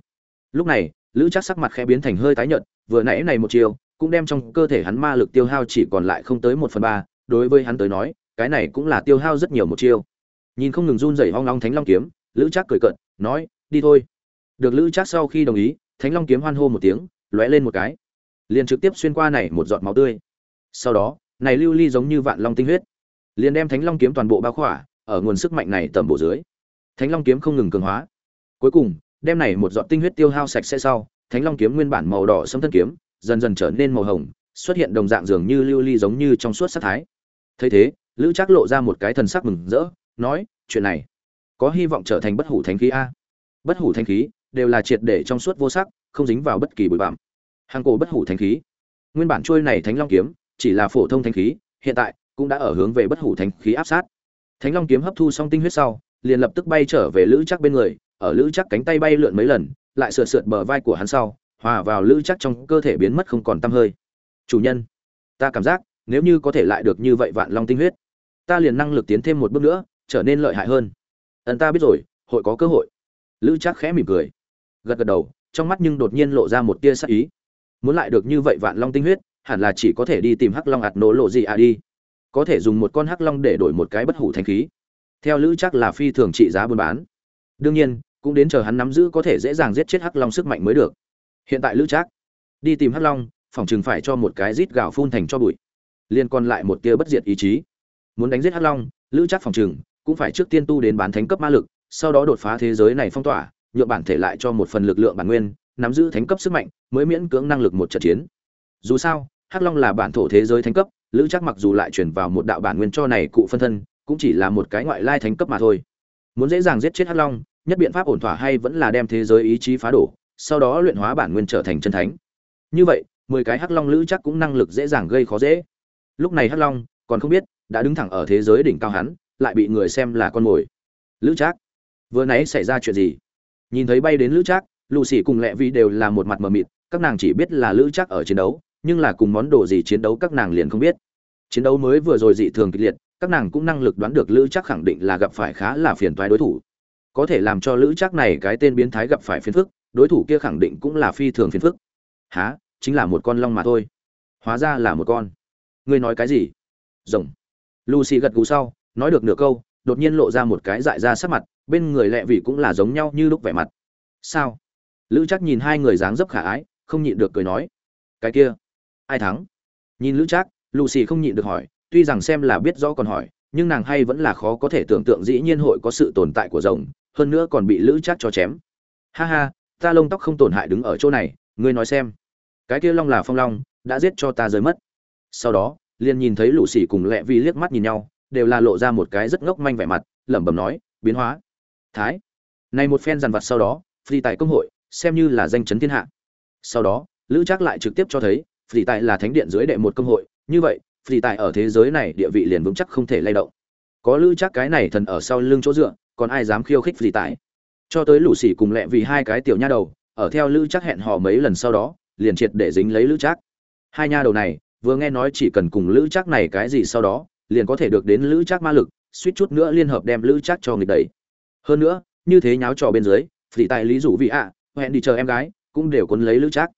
Lúc này lữ chắc sắc mặt khẽ biến thành hơi tái nhợt, vừa nãy này một chiều cũng đem trong cơ thể hắn ma lực tiêu hao chỉ còn lại không tới một phần ba, đối với hắn tới nói, cái này cũng là tiêu hao rất nhiều một chiêu. Nhìn không ngừng run rẩy hoang long thánh long kiếm, lữ trác cười cợt, nói, đi thôi. Được lữ trác sau khi đồng ý, thánh long kiếm hoan hô một tiếng, lóe lên một cái. Liền trực tiếp xuyên qua này một giọt máu tươi. Sau đó, này lưu ly giống như vạn long tinh huyết, liền đem thánh long kiếm toàn bộ bao khỏa, ở nguồn sức mạnh này tầm bộ dưới. Thánh long kiếm không ngừng cường hóa. Cuối cùng đem này một giọt tinh huyết tiêu hao sạch sẽ sau, thánh long kiếm nguyên bản màu đỏ sẫm thân kiếm, dần dần trở nên màu hồng, xuất hiện đồng dạng dường như lưu ly giống như trong suốt sắc thái. Thấy thế, lữ trác lộ ra một cái thần sắc mừng rỡ, nói, chuyện này có hy vọng trở thành bất hủ thánh khí a. Bất hủ thánh khí đều là triệt để trong suốt vô sắc, không dính vào bất kỳ bụi bặm. Hàng cổ bất hủ thánh khí. Nguyên bản trôi này thánh long kiếm chỉ là phổ thông thánh khí, hiện tại cũng đã ở hướng về bất hủ thánh khí áp sát. Thánh long kiếm hấp thu xong tinh huyết sau, liền lập tức bay trở về lữ trác bên người ở lữ chắc cánh tay bay lượn mấy lần, lại sượt sượt bờ vai của hắn sau, hòa vào lữ chắc trong cơ thể biến mất không còn tăm hơi. Chủ nhân, ta cảm giác, nếu như có thể lại được như vậy vạn long tinh huyết, ta liền năng lực tiến thêm một bước nữa, trở nên lợi hại hơn. Ẩn ta biết rồi, hội có cơ hội. Lữ chắc khẽ mỉm cười, gật gật đầu, trong mắt nhưng đột nhiên lộ ra một tia sắc ý. Muốn lại được như vậy vạn long tinh huyết, hẳn là chỉ có thể đi tìm hắc long ạt nổ lộ gì à đi. Có thể dùng một con hắc long để đổi một cái bất hủ thanh khí. Theo lữ chắc là phi thường trị giá buôn bán. Đương nhiên cũng đến chờ hắn nắm giữ có thể dễ dàng giết chết hắc long sức mạnh mới được. Hiện tại lữ Trác đi tìm hắc long, phòng chừng phải cho một cái rít gạo phun thành cho bụi. Liên còn lại một tia bất diệt ý chí. Muốn đánh giết hắc long, lữ Trác phòng chừng cũng phải trước tiên tu đến bán thánh cấp ma lực, sau đó đột phá thế giới này phong tỏa, nhượng bản thể lại cho một phần lực lượng bản nguyên, nắm giữ thánh cấp sức mạnh, mới miễn cưỡng năng lực một trận chiến. Dù sao, hắc long là bản thổ thế giới thánh cấp, lữ chắc mặc dù lại chuyển vào một đạo bản nguyên cho này cụ phân thân, cũng chỉ là một cái ngoại lai thánh cấp mà thôi. Muốn dễ dàng giết chết hắc long nhất biện pháp ổn thỏa hay vẫn là đem thế giới ý chí phá đổ, sau đó luyện hóa bản nguyên trở thành chân thánh. Như vậy, mười cái hắc long lữ chắc cũng năng lực dễ dàng gây khó dễ. Lúc này hắc long còn không biết, đã đứng thẳng ở thế giới đỉnh cao hắn, lại bị người xem là con mồi. Lữ trác, vừa nãy xảy ra chuyện gì? Nhìn thấy bay đến lữ trác lù xì cùng lẹ vi đều là một mặt mờ mịt, các nàng chỉ biết là lữ trác ở chiến đấu, nhưng là cùng món đồ gì chiến đấu các nàng liền không biết. Chiến đấu mới vừa rồi dị thường kịch liệt, các nàng cũng năng lực đoán được lữ chắc khẳng định là gặp phải khá là phiền toái đối thủ có thể làm cho lữ chắc này cái tên biến thái gặp phải phiền phức, đối thủ kia khẳng định cũng là phi thường phiền phức. Há chính là một con long mà thôi. Hóa ra là một con. Ngươi nói cái gì? Rồng. Lucy gật gù sau, nói được nửa câu, đột nhiên lộ ra một cái dại ra sắc mặt, bên người lẹ vị cũng là giống nhau như lúc vẻ mặt. Sao? Lữ chắc nhìn hai người dáng dấp khả ái, không nhịn được cười nói. Cái kia? Ai thắng? Nhìn lữ chắc lucy không nhịn được hỏi, tuy rằng xem là biết rõ còn hỏi, nhưng nàng hay vẫn là khó có thể tưởng tượng dĩ nhiên hội có sự tồn tại của rồng hơn nữa còn bị lữ chắc cho chém. Ha ha, ta lông tóc không tổn hại đứng ở chỗ này, ngươi nói xem. Cái kia long là phong long, đã giết cho ta rơi mất. Sau đó, liền nhìn thấy lũ xỉ cùng lẹ vi liếc mắt nhìn nhau, đều là lộ ra một cái rất ngốc manh vẻ mặt, lẩm bẩm nói, biến hóa. Thái. Này một phen dằn vặt sau đó phi tại công hội, xem như là danh chấn thiên hạ. Sau đó, lữ trác lại trực tiếp cho thấy phi tại là thánh điện dưới đệ một công hội, như vậy phi tại ở thế giới này địa vị liền vững chắc không thể lay động. Có lữ trác cái này thần ở sau lưng chỗ dựa còn ai dám khiêu khích gì tại cho tới lũ xỉ cùng lẹ vì hai cái tiểu nha đầu, ở theo lữ chắc hẹn hò mấy lần sau đó, liền triệt để dính lấy lữ chắc hai nha đầu này, vừa nghe nói chỉ cần cùng lữ chắc này cái gì sau đó, liền có thể được đến lữ chắc ma lực, suýt chút nữa liên hợp đem lữ chắc cho nghịch đẩy. Hơn nữa, như thế nháo trò bên dưới thì tại lý dụ vị ạ, hẹn đi chờ em gái, cũng đều cuốn lấy lữ chắc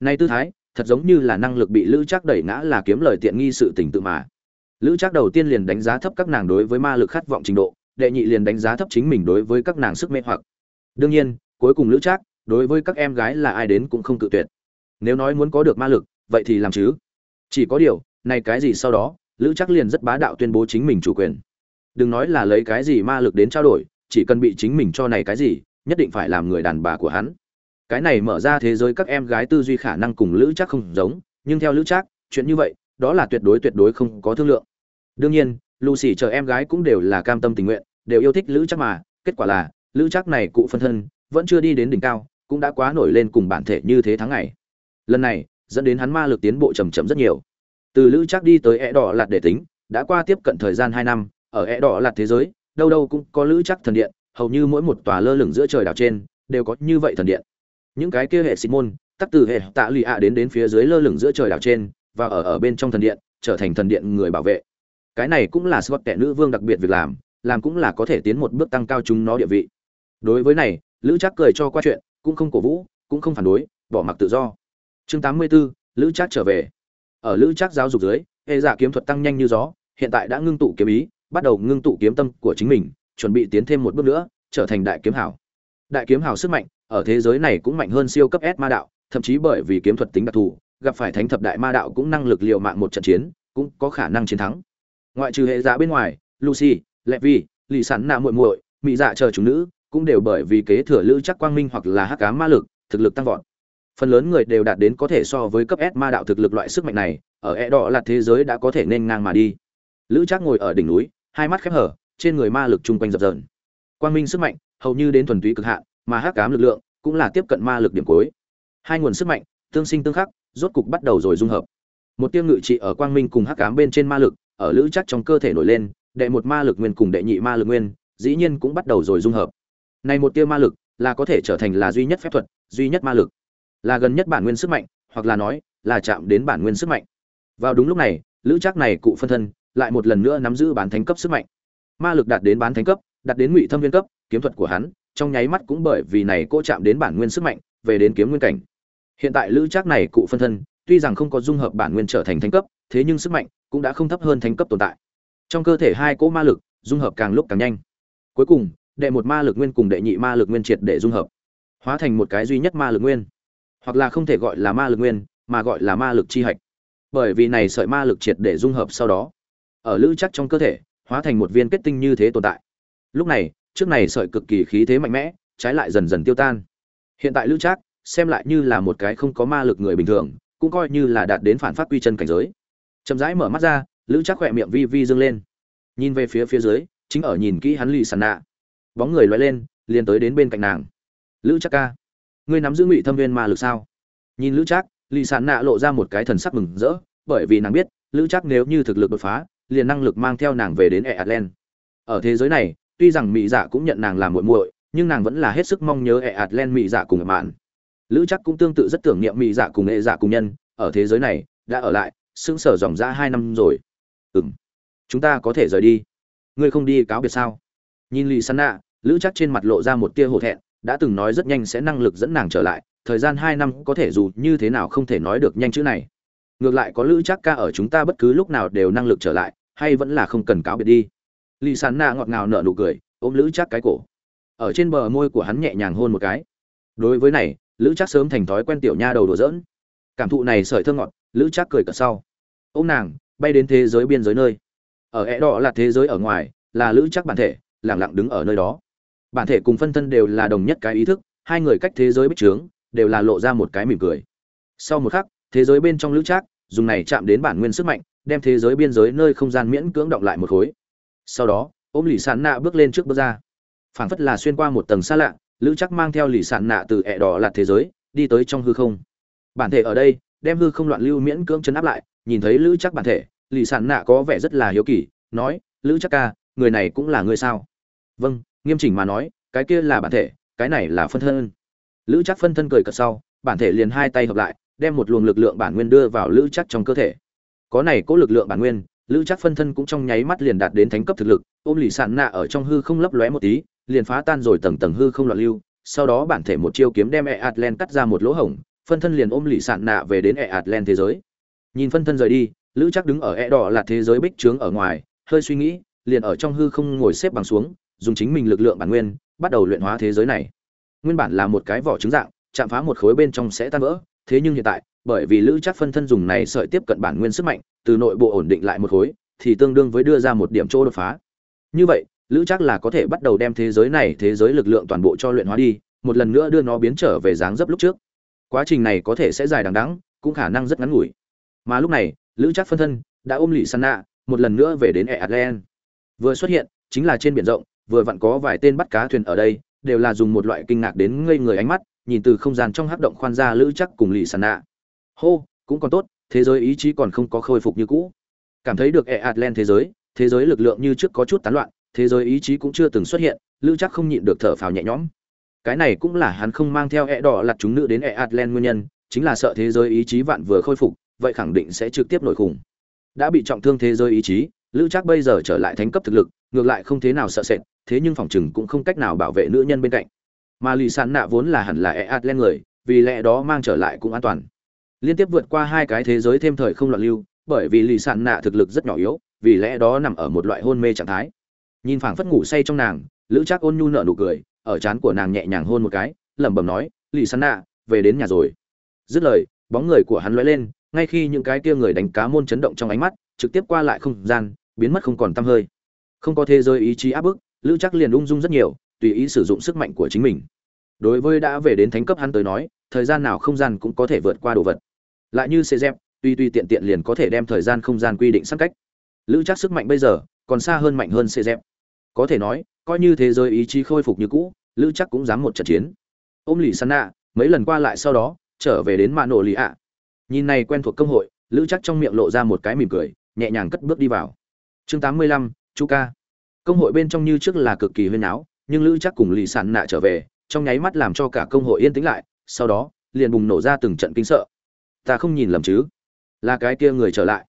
nay tư thái, thật giống như là năng lực bị lữ chắc đẩy ngã là kiếm lời tiện nghi sự tình tự mà. Lữ chắc đầu tiên liền đánh giá thấp các nàng đối với ma lực khát vọng trình độ đệ nhị liền đánh giá thấp chính mình đối với các nàng sức mê hoặc. Đương nhiên, cuối cùng lữ trác, đối với các em gái là ai đến cũng không cự tuyệt. Nếu nói muốn có được ma lực, vậy thì làm chứ. Chỉ có điều, này cái gì sau đó, lữ trác liền rất bá đạo tuyên bố chính mình chủ quyền. Đừng nói là lấy cái gì ma lực đến trao đổi, chỉ cần bị chính mình cho này cái gì, nhất định phải làm người đàn bà của hắn. Cái này mở ra thế giới các em gái tư duy khả năng cùng lữ trác không giống, nhưng theo lữ trác, chuyện như vậy, đó là tuyệt đối tuyệt đối không có thương lượng. Đương nhiên lucy chờ em gái cũng đều là cam tâm tình nguyện đều yêu thích lữ chắc mà. Kết quả là lữ chắc này cụ phân thân vẫn chưa đi đến đỉnh cao cũng đã quá nổi lên cùng bản thể như thế tháng ngày. Lần này dẫn đến hắn ma lực tiến bộ chậm chậm rất nhiều. Từ lữ chắc đi tới e đỏ lạt để tính đã qua tiếp cận thời gian hai năm ở e đỏ lạt thế giới đâu đâu cũng có lữ chắc thần điện hầu như mỗi một tòa lơ lửng giữa trời đảo trên đều có như vậy thần điện. Những cái kia hệ Simon, môn tắc từ hệ tạ lụy ạ đến đến phía dưới lơ lửng giữa trời đảo trên và ở ở bên trong thần điện trở thành thần điện người bảo vệ cái này cũng là scott kẻ nữ vương đặc biệt việc làm làm cũng là có thể tiến một bước tăng cao chúng nó địa vị. Đối với này lữ trác cười cho qua chuyện cũng không cổ vũ cũng không phản đối bỏ mặc tự do. Chương 84, lữ trác trở về. Ở lữ trác giáo dục dưới hệ giả kiếm thuật tăng nhanh như gió hiện tại đã ngưng tụ kiếm ý bắt đầu ngưng tụ kiếm tâm của chính mình chuẩn bị tiến thêm một bước nữa trở thành đại kiếm hảo. Đại kiếm hảo sức mạnh ở thế giới này cũng mạnh hơn siêu cấp S ma đạo thậm chí bởi vì kiếm thuật tính đặc thù gặp phải thánh thập đại ma đạo cũng năng lực liều mạng một trận chiến cũng có khả năng chiến thắng ngoại trừ hệ giả bên ngoài lucy lệ vi lì sẵn nạ muội muội mỹ dạ chờ chúng nữ cũng đều bởi vì kế thừa lữ chắc quang minh hoặc là hắc cá ma lực thực lực tăng vọt phần lớn người đều đạt đến có thể so với cấp S ma đạo thực lực loại sức mạnh này, ở e đỏ là thế giới đã có thể nên ngang mà đi. Lữ Trác ngồi ở đỉnh núi, hai mắt khép hở, trên người ma lực chung quanh dập dờn. Quang minh sức mạnh, hầu như đến thuần túy cực hạn, mà hắc cám lực lượng cũng là tiếp cận ma lực điểm cuối. Hai nguồn sức mạnh, tương sinh tương khắc, rốt cục bắt đầu rồi dung hợp. Một tiêu ngự trị ở quang minh cùng hắc cám bên trên ma lực, ở lữ chắc trong cơ thể nổi lên, đệ một ma lực nguyên cùng đệ nhị ma lực nguyên, dĩ nhiên cũng bắt đầu rồi dung hợp. Này một tiêu ma lực là có thể trở thành là duy nhất phép thuật, duy nhất ma lực. Là gần nhất bản nguyên sức mạnh hoặc là nói là chạm đến bản nguyên sức mạnh. Vào đúng lúc này lữ chắc này cụ phân thân lại một lần nữa nắm giữ bán thánh cấp sức mạnh. Ma lực đạt đến bán thánh cấp đạt đến ngụy thâm viên cấp kiếm thuật của hắn trong nháy mắt cũng bởi vì này cô chạm đến bản nguyên sức mạnh về đến kiếm nguyên cảnh. Hiện tại lữ trác này cụ phân thân tuy rằng không có dung hợp bản nguyên trở thành thánh cấp thế nhưng sức mạnh cũng đã không thấp hơn thánh cấp tồn tại. Trong cơ thể hai cỗ ma lực dung hợp càng lúc càng nhanh. Cuối cùng, đệ một ma lực nguyên cùng đệ nhị ma lực nguyên triệt để dung hợp, hóa thành một cái duy nhất ma lực nguyên. Hoặc là không thể gọi là ma lực nguyên, mà gọi là ma lực chi hạch. Bởi vì này sợi ma lực triệt để dung hợp sau đó, ở lữ chắc trong cơ thể, hóa thành một viên kết tinh như thế tồn tại. Lúc này, trước này sợi cực kỳ khí thế mạnh mẽ, trái lại dần dần tiêu tan. Hiện tại lữ trác xem lại như là một cái không có ma lực người bình thường, cũng coi như là đạt đến phản phát quy chân cảnh giới chậm rãi mở mắt ra lữ chắc khỏe miệng vi vi dâng lên. Nhìn về phía phía dưới chính ở nhìn kỹ hắn lì sàn nạ. Bóng người loay lên liền tới đến bên cạnh nàng. Lữ chắc ca ngươi nắm giữ ngụy thâm viên ma lực sao? Nhìn lữ chắc, lì sàn nạ lộ ra một cái thần sắc mừng rỡ bởi vì nàng biết lữ chắc nếu như thực lực đột phá liền năng lực mang theo nàng về đến e atlan ở thế giới này tuy rằng mỹ dạ cũng nhận nàng làm muội muội nhưng nàng vẫn là hết sức mong nhớ e atlan mỹ dạ cùng ở mạn. Lữ chắc cũng tương tự rất tưởng niệm mỹ dạ cùng e dạ cùng nhân ở thế giới này đã ở lại sững sở dòng ra hai năm rồi. Ừng chúng ta có thể rời đi. Ngươi không đi cáo biệt sao? Nhìn lì săn nạ, lữ chắc trên mặt lộ ra một tia hổ thẹn, đã từng nói rất nhanh sẽ năng lực dẫn nàng trở lại, thời gian hai năm có thể dù như thế nào không thể nói được nhanh chữ này. Ngược lại có lữ chắc ca ở chúng ta bất cứ lúc nào đều năng lực trở lại, hay vẫn là không cần cáo biệt đi. Lì sán nạ ngọt ngào nở nụ cười, ôm lữ chắc cái cổ. Ở trên bờ môi của hắn nhẹ nhàng hôn một cái. Đối với này, lữ chắc sớm thành thói quen tiểu nha đầu đùa giỡn cảm thụ này sợi thơ ngọt, lữ chắc cười cợt sau. Ôm nàng, bay đến thế giới biên giới nơi. Ở ẹ đỏ là thế giới ở ngoài, là lữ chắc bản thể lẳng lặng đứng ở nơi đó. Bản thể cùng phân thân đều là đồng nhất cái ý thức, hai người cách thế giới bích trướng, đều là lộ ra một cái mỉm cười. Sau một khắc, thế giới bên trong lữ trác, dùng này chạm đến bản nguyên sức mạnh, đem thế giới biên giới nơi không gian miễn cưỡng động lại một khối. Sau đó, ôm lì sàn nạ bước lên trước bước ra. Phảng phất là xuyên qua một tầng xa lạ, lữ chắc mang theo lì sàn nạ từ ẹ đỏ lạt thế giới, đi tới trong hư không bản thể ở đây, đem hư không loạn lưu miễn cưỡng chấn áp lại, nhìn thấy lữ chắc bản thể, lì sàn nạ có vẻ rất là hiếu kỳ, nói, lữ chắc ca, người này cũng là người sao? Vâng nghiêm chỉnh mà nói, cái kia là bản thể, cái này là phân thân. Lữ chắc phân thân cười cợt sau, bản thể liền hai tay hợp lại, đem một luồng lực lượng bản nguyên đưa vào lữ chắc trong cơ thể. Có này có lực lượng bản nguyên, lữ chắc phân thân cũng trong nháy mắt liền đạt đến thánh cấp thực lực, ôm lì sản nạ ở trong hư không lấp lóe một tí, liền phá tan rồi tầng tầng hư không loạn lưu, sau đó bản thể một chiêu kiếm đem e atlan cắt ra một lỗ hổng phân thân liền ôm lì sạn nạ về đến e atlan thế giới. Nhìn phân thân rời đi, lữ chắc đứng ở e đỏ là thế giới bích trướng ở ngoài, hơi suy nghĩ, liền ở trong hư không ngồi xếp bằng xuống, dùng chính mình lực lượng bản nguyên, bắt đầu luyện hóa thế giới này. Nguyên bản là một cái vỏ trứng dạng, chạm phá một khối bên trong sẽ tan vỡ, thế nhưng hiện tại, bởi vì lữ chắc phân thân dùng này sợi tiếp cận bản nguyên sức mạnh, từ nội bộ ổn định lại một khối, thì tương đương với đưa ra một điểm chỗ đột phá. Như vậy, lữ chắc là có thể bắt đầu đem thế giới này, thế giới lực lượng toàn bộ cho luyện hóa đi, một lần nữa đưa nó biến trở về dáng dấp lúc trước quá trình này có thể sẽ dài đằng đẵng, cũng khả năng rất ngắn ngủi. Mà lúc này lữ chắc phân thân đã ôm lì sanna một lần nữa về đến e adlen vừa xuất hiện chính là trên biển rộng vừa vặn có vài tên bắt cá thuyền ở đây đều là dùng một loại kinh ngạc đến ngây người ánh mắt nhìn từ không gian trong hắc động khoan ra lữ chắc cùng lì sanna hô cũng còn tốt thế giới ý chí còn không có khôi phục như cũ. Cảm thấy được e adlen thế giới thế giới lực lượng như trước có chút tán loạn thế giới ý chí cũng chưa từng xuất hiện lữ chắc không nhịn được thở phào nhẹ nhõm cái này cũng là hắn không mang theo e đỏ lặt chúng nữ đến e adlen nguyên nhân, chính là sợ thế giới ý chí vạn vừa khôi phục, vậy khẳng định sẽ trực tiếp nổi khủng. Đã bị trọng thương thế giới ý chí, lữ chắc bây giờ trở lại thánh cấp thực lực, ngược lại không thế nào sợ sệt, thế nhưng phòng chừng cũng không cách nào bảo vệ nữ nhân bên cạnh. Mà lì sàn nạ vốn là hẳn là e adlen người, vì lẽ đó mang trở lại cũng an toàn. Liên tiếp vượt qua hai cái thế giới thêm thời không loạn lưu, bởi vì lì sàn nạ thực lực rất nhỏ yếu, vì lẽ đó nằm ở một loại hôn mê trạng thái. Nhìn phảng phất ngủ say trong nàng, lữ chắc ôn nhu nợ nụ cười ở trán của nàng nhẹ nhàng hôn một cái, lẩm bẩm nói, lì sàn nạ, về đến nhà rồi. Dứt lời, bóng người của hắn lóe lên, ngay khi những cái kia người đánh cá môn chấn động trong ánh mắt, trực tiếp qua lại không gian, biến mất không còn tăm hơi. Không có thế giới ý chí áp bức, lữ chắc liền ung dung rất nhiều, tùy ý sử dụng sức mạnh của chính mình. Đối với đã về đến thánh cấp hắn tới nói, thời gian nào không gian cũng có thể vượt qua đồ vật. Lại như xe dép, tuy tuy tiện tiện liền có thể đem thời gian không gian quy định sang cách. Lữ chắc sức mạnh bây giờ còn xa hơn mạnh hơn xe dép. Có thể nói coi như thế giới ý chí khôi phục như cũ, lữ chắc cũng dám một trận chiến. Ôm lì săn nạ mấy lần qua lại sau đó, trở về đến mạ nổ lì ạ. Nhìn này quen thuộc công hội, lữ chắc trong miệng lộ ra một cái mỉm cười, nhẹ nhàng cất bước đi vào. Chương tám mươi lăm ca. Công hội bên trong như trước là cực kỳ huyên áo nhưng lữ chắc cùng lì sàn nạ trở về, trong nháy mắt làm cho cả công hội yên tĩnh lại, sau đó, liền bùng nổ ra từng trận kinh sợ. Ta không nhìn lầm chứ? Là cái kia người trở lại.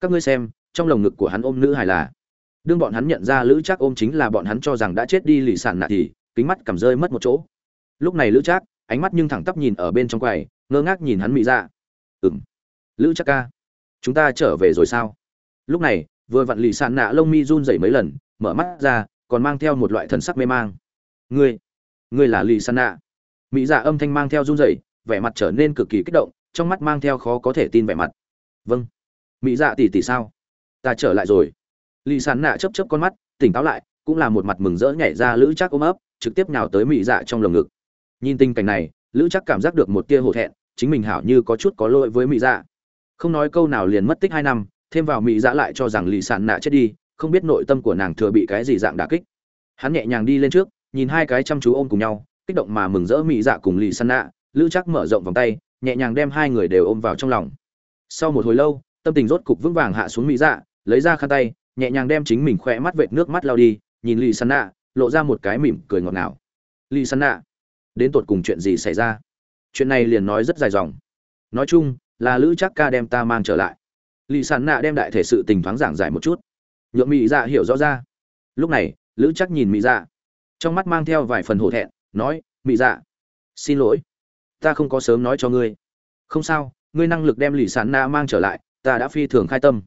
Các ngươi xem, trong lồng ngực của hắn ôm nữ hài là? Đương bọn hắn nhận ra lữ trác ôm chính là bọn hắn cho rằng đã chết đi lì sản nạ thì kính mắt cầm rơi mất một chỗ. Lúc này lữ trác, ánh mắt nhưng thẳng tắp nhìn ở bên trong quầy, ngơ ngác nhìn hắn mỹ ra ừng lữ trác ca, chúng ta trở về rồi sao? Lúc này, vừa vặn lì sản nạ lông mi run rẩy mấy lần, mở mắt ra, còn mang theo một loại thần sắc mê mang. Ngươi ngươi là lì sản nạ. Mỹ dạ âm thanh mang theo run rẩy, vẻ mặt trở nên cực kỳ kích động, trong mắt mang theo khó có thể tin vẻ mặt. Vâng. Mỹ dạ tỷ tỷ sao? Ta trở lại rồi lì sàn nạ chấp chấp con mắt, tỉnh táo lại, cũng là một mặt mừng rỡ nhảy ra lữ chắc ôm ấp, trực tiếp nhào tới Mị dạ trong lồng ngực. Nhìn tình cảnh này, lữ chắc cảm giác được một tia hổ thẹn, chính mình hảo như có chút có lỗi với Mị dạ. Không nói câu nào liền mất tích hai năm, thêm vào Mị dạ lại cho rằng lì sàn nạ chết đi, không biết nội tâm của nàng thừa bị cái gì dạng đả kích. Hắn nhẹ nhàng đi lên trước, nhìn hai cái chăm chú ôm cùng nhau, kích động mà mừng rỡ Mị dạ cùng lì sàn nạ, lữ chắc mở rộng vòng tay, nhẹ nhàng đem hai người đều ôm vào trong lòng. Sau một hồi lâu, tâm tình rốt cục vững vàng hạ xuống mỹ dạ lấy ra khăn tay nhẹ nhàng đem chính mình khỏe mắt vệt nước mắt lao đi, nhìn lì săn nạ lộ ra một cái mỉm cười ngọt ngào. Lì săn nạ đến tột cùng chuyện gì xảy ra? Chuyện này liền nói rất dài dòng. Nói chung, là lữ chắc ca đem ta mang trở lại. Lì sàn nạ đem đại thể sự tình thoáng giảng giải một chút. Nhuộm mỹ dạ hiểu rõ ra. Lúc này, lữ chắc nhìn mỹ dạ. Trong mắt mang theo vài phần hổ thẹn, nói mỹ dạ xin lỗi. Ta không có sớm nói cho ngươi. Không sao, ngươi năng lực đem lì sàn nạ mang trở lại, ta đã phi thường khai tâm.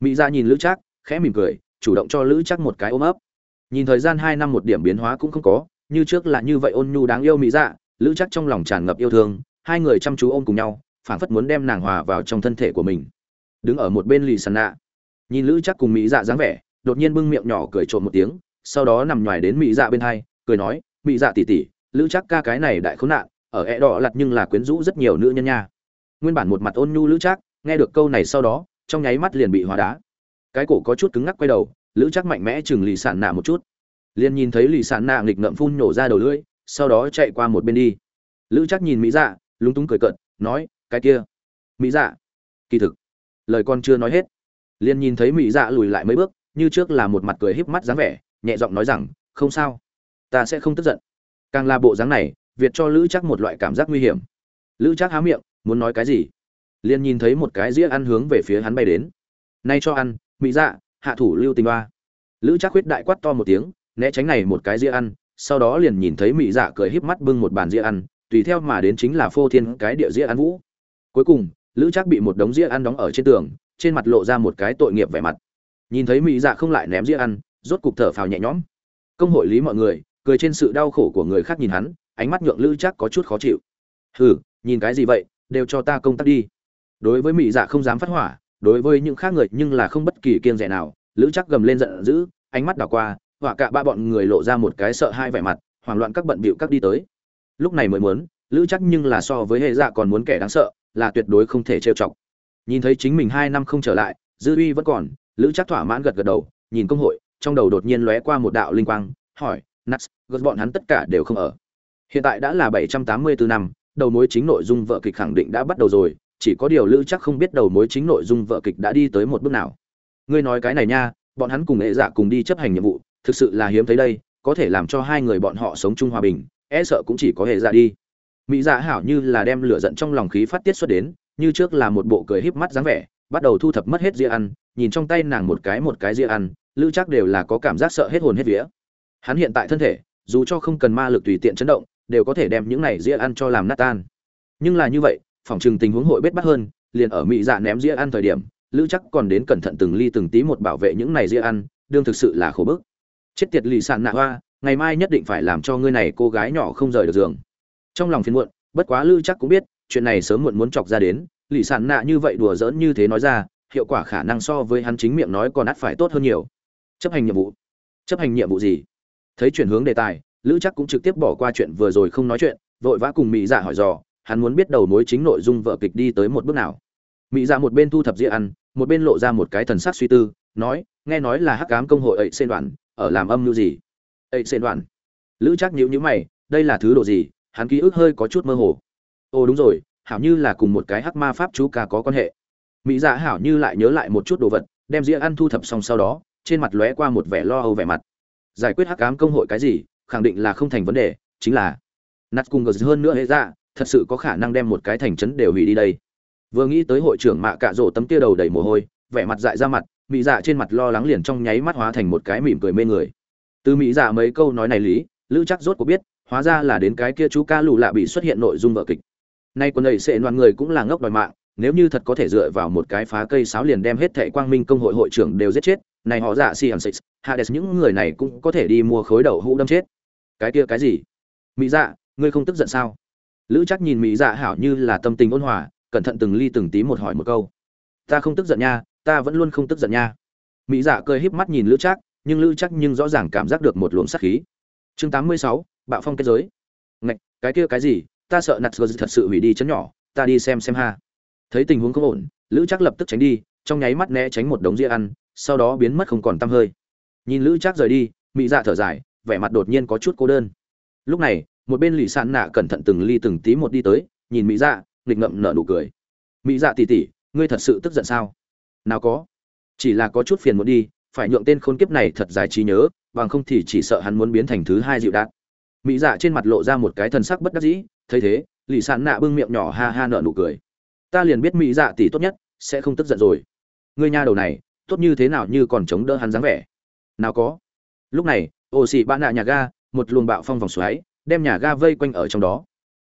Mỹ dạ nhìn lữ chắc khẽ mỉm cười, chủ động cho lữ chắc một cái ôm ấp. Nhìn thời gian hai năm một điểm biến hóa cũng không có, như trước là như vậy ôn nhu đáng yêu mỹ dạ lữ chắc trong lòng tràn ngập yêu thương, hai người chăm chú ôm cùng nhau, phảng phất muốn đem nàng hòa vào trong thân thể của mình. Đứng ở một bên lì sàn nạ. Nhìn lữ chắc cùng mỹ dạ dáng vẻ, đột nhiên bưng miệng nhỏ cười trộm một tiếng, sau đó nằm ngoài đến mỹ dạ bên hai, cười nói, mỹ dạ tỉ tỉ lữ chắc ca cái này đại khốn nạn, ở e đỏ lặt nhưng là quyến rũ rất nhiều nữ nhân nha. Nguyên bản một mặt ôn nhu lữ chắc nghe được câu này sau đó, trong nháy mắt liền bị hóa đá cái cổ có chút cứng ngắc quay đầu, lữ chắc mạnh mẽ chừng lì sàn nạ một chút. Liền nhìn thấy lì sàn nạ nghịch ngậm phun nhổ ra đầu lưỡi, sau đó chạy qua một bên đi. Lữ chắc nhìn mỹ dạ lúng túng cười cợt, nói, cái kia. Mỹ dạ. Kỳ thực, lời con chưa nói hết. Liền nhìn thấy mỹ dạ lùi lại mấy bước, như trước là một mặt cười híp mắt dáng vẻ, nhẹ giọng nói rằng, không sao, ta sẽ không tức giận. Càng là bộ dáng này, việt cho lữ chắc một loại cảm giác nguy hiểm. Lữ chắc há miệng, muốn nói cái gì? Liền nhìn thấy một cái dĩa ăn hướng về phía hắn bay đến. Nay cho ăn mỹ dạ hạ thủ lưu tình ba lữ Trác khuyết đại quát to một tiếng, né tránh này một cái dĩa ăn, sau đó liền nhìn thấy mỹ dạ cười híp mắt bưng một bàn dĩa ăn, tùy theo mà đến chính là phô thiên cái địa dĩa ăn vũ. Cuối cùng, lữ Trác bị một đống dĩa ăn đóng ở trên tường, trên mặt lộ ra một cái tội nghiệp vẻ mặt. Nhìn thấy mỹ dạ không lại ném dĩa ăn, rốt cục thở phào nhẹ nhõm. Công hội lý mọi người, cười trên sự đau khổ của người khác nhìn hắn, ánh mắt nhượng lữ Trác có chút khó chịu. Hừ, nhìn cái gì vậy, đều cho ta công tác đi. Đối với mỹ dạ không dám phát hỏa đối với những khác người nhưng là không bất kỳ kiêng rẻ nào, lữ chắc gầm lên giận dữ, ánh mắt đảo qua, họa cả ba bọn người lộ ra một cái sợ hai vẻ mặt, hoảng loạn các bận bịu các đi tới. Lúc này mới muốn, lữ chắc nhưng là so với hệ dạ còn muốn kẻ đáng sợ, là tuyệt đối không thể trêu chọc. Nhìn thấy chính mình hai năm không trở lại, dư uy vẫn còn, lữ chắc thỏa mãn gật gật đầu, nhìn công hội, trong đầu đột nhiên lóe qua một đạo linh quang, hỏi, nats gật bọn hắn tất cả đều không ở. Hiện tại đã là bảy trăm tám mươi bốn năm, đầu mối chính nội dung vợ kịch khẳng định đã bắt đầu rồi chỉ có điều lữ chắc không biết đầu mối chính nội dung vợ kịch đã đi tới một bước nào. Ngươi nói cái này nha, bọn hắn cùng nghệ dạ cùng đi chấp hành nhiệm vụ, thực sự là hiếm thấy đây, có thể làm cho hai người bọn họ sống chung hòa bình e sợ cũng chỉ có hệ dạ đi. Mỹ dạ hảo như là đem lửa giận trong lòng khí phát tiết xuất đến, như trước là một bộ cười híp mắt dáng vẻ, bắt đầu thu thập mất hết ria ăn, nhìn trong tay nàng một cái một cái ria ăn, lữ chắc đều là có cảm giác sợ hết hồn hết vía. Hắn hiện tại thân thể, dù cho không cần ma lực tùy tiện chấn động, đều có thể đem những này ria ăn cho làm nát tan. Nhưng là như vậy phòng trường tình huống hội bết bắt hơn, liền ở mỹ dạ ném ria ăn thời điểm, lữ chắc còn đến cẩn thận từng ly từng tí một bảo vệ những này ria ăn, đương thực sự là khổ bức. Chết tiệt lì sàn nạ hoa, ngày mai nhất định phải làm cho ngươi này cô gái nhỏ không rời được giường. Trong lòng phiền muộn, bất quá lữ chắc cũng biết, chuyện này sớm muộn muốn chọc ra đến, lì sàn nạ như vậy đùa giỡn như thế nói ra, hiệu quả khả năng so với hắn chính miệng nói còn ắt phải tốt hơn nhiều. Chấp hành nhiệm vụ. Chấp hành nhiệm vụ gì? Thấy chuyển hướng đề tài, lữ chắc cũng trực tiếp bỏ qua chuyện vừa rồi không nói chuyện, vội vã cùng mỹ dạ hỏi dò hắn muốn biết đầu mối chính nội dung vợ kịch đi tới một bước nào. Mỹ dạ một bên thu thập dĩa ăn, một bên lộ ra một cái thần sắc suy tư, nói, nghe nói là hắc cám công hội ấy xên đoạn, ở làm âm mưu gì? Ấy xên đoạn. Lữ chắc nhíu nhíu mày, đây là thứ độ gì? Hắn ký ức hơi có chút mơ hồ. Ồ, đúng rồi, hảo như là cùng một cái hắc ma pháp chú ca có quan hệ. Mỹ dạ hảo như lại nhớ lại một chút đồ vật, đem dĩa ăn thu thập xong sau đó, trên mặt lóe qua một vẻ lo âu vẻ mặt. Giải quyết hắc cám công hội cái gì? Khẳng định là không thành vấn đề, chính là nát cùng gờ hơn nữa hệ dạ thật sự có khả năng đem một cái thành trấn đều hủy đi đây. Vừa nghĩ tới hội trưởng mạ cạ rổ tấm kia đầu đầy mồ hôi, vẻ mặt dại ra mặt mỹ dạ trên mặt lo lắng liền trong nháy mắt hóa thành một cái mỉm cười mê người. Từ mỹ dạ mấy câu nói này lý, lữ chắc rốt cuộc biết, hóa ra là đến cái kia chú ca lù lạ bị xuất hiện nội dung vở kịch. Nay quân đầy sẽ đoàn người cũng là ngốc đòi mạng, nếu như thật có thể dựa vào một cái phá cây sáo liền đem hết thệ quang minh công hội hội trưởng đều giết chết, này họ dạ si hàm six hades những người này cũng có thể đi mua khối đầu hũ đâm chết. Cái kia cái gì? Mỹ dạ ngươi không tức giận sao? Lữ chắc nhìn mỹ dạ hảo như là tâm tình ôn hòa, cẩn thận từng ly từng tí một hỏi một câu. Ta không tức giận nha, ta vẫn luôn không tức giận nha. Mỹ dạ cười híp mắt nhìn lữ chắc nhưng lữ chắc nhưng rõ ràng cảm giác được một luồng sát khí. Chương tám mươi sáu, bạo phong kết giới. Ngạch, cái kia cái gì? Ta sợ nạt thật sự hủy đi chấn nhỏ, ta đi xem xem ha. Thấy tình huống không ổn, lữ chắc lập tức tránh đi, trong nháy mắt né tránh một đống ria ăn, sau đó biến mất không còn tăm hơi. Nhìn lữ chắc rời đi, mỹ dạ thở dài, vẻ mặt đột nhiên có chút cô đơn. Lúc này một bên lì sạn nạ cẩn thận từng ly từng tí một đi tới, nhìn mỹ dạ nghịch ngậm nở nụ cười. Mỹ dạ tỉ tỉ, ngươi thật sự tức giận sao? Nào có. Chỉ là có chút phiền muốn đi, phải nhượng tên khốn kiếp này thật dài trí nhớ, bằng không thì chỉ sợ hắn muốn biến thành thứ hai dịu đạn. Mỹ dạ trên mặt lộ ra một cái thần sắc bất đắc dĩ, thấy thế, lì sạn nạ bưng miệng nhỏ ha ha nở nụ cười. Ta liền biết mỹ dạ tỷ tốt nhất, sẽ không tức giận rồi. Ngươi nha đầu này, tốt như thế nào như còn chống đỡ hắn dáng vẻ. Nào có. Lúc này, ô xị bạn nạ nhà ga, một luồng bạo phong vòng xoáy đem nhà ga vây quanh ở trong đó.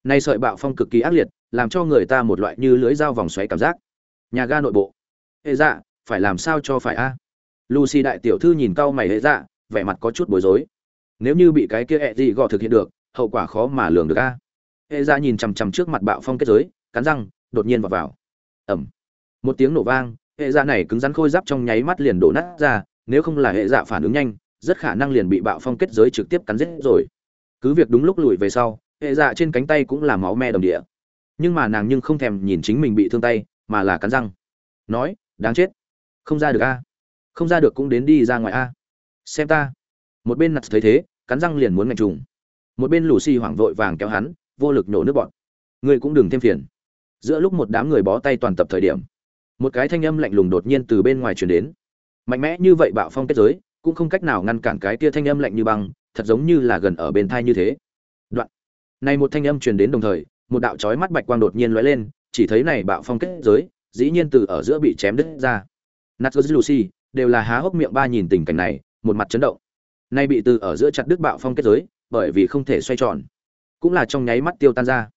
Nay sợi bạo phong cực kỳ ác liệt, làm cho người ta một loại như lưới dao vòng xoáy cảm giác. Nhà ga nội bộ. Hệ dạ phải làm sao cho phải a? Lucy đại tiểu thư nhìn cau mày hệ dạ vẻ mặt có chút bối rối. Nếu như bị cái kia hệ gì gọ thực hiện được, hậu quả khó mà lường được a. Hệ dạ nhìn chằm chằm trước mặt bạo phong kết giới, cắn răng, đột nhiên vào vào. Ẩm một tiếng nổ vang, hệ dạ này cứng rắn khôi giáp trong nháy mắt liền đổ nát ra, nếu không là hệ dạ phản ứng nhanh, rất khả năng liền bị bạo phong kết giới trực tiếp cắn giết rồi cứ việc đúng lúc lùi về sau, hệ dạ trên cánh tay cũng là máu me đồng địa. Nhưng mà nàng nhưng không thèm nhìn chính mình bị thương tay, mà là cắn răng. Nói, đáng chết. Không ra được a. Không ra được cũng đến đi ra ngoài a. Xem ta. Một bên nặt thấy thế, cắn răng liền muốn ngạch trùng. Một bên lù xì hoảng vội vàng kéo hắn, vô lực nổ nước bọn ngươi cũng đừng thêm phiền. Giữa lúc một đám người bó tay toàn tập thời điểm, một cái thanh âm lạnh lùng đột nhiên từ bên ngoài truyền đến. Mạnh mẽ như vậy bạo phong kết giới, cũng không cách nào ngăn cản cái tia thanh âm lạnh như băng thật giống như là gần ở bên thai như thế đoạn này một thanh âm truyền đến đồng thời một đạo chói mắt bạch quang đột nhiên lóe lên chỉ thấy này bạo phong kết giới dĩ nhiên từ ở giữa bị chém đứt ra natus Lucy đều là há hốc miệng ba nhìn tình cảnh này, một mặt chấn động. Nay bị từ ở giữa chặt đứt bạo phong kết giới, bởi vì không thể xoay tròn, cũng là trong nháy mắt tiêu tan ra.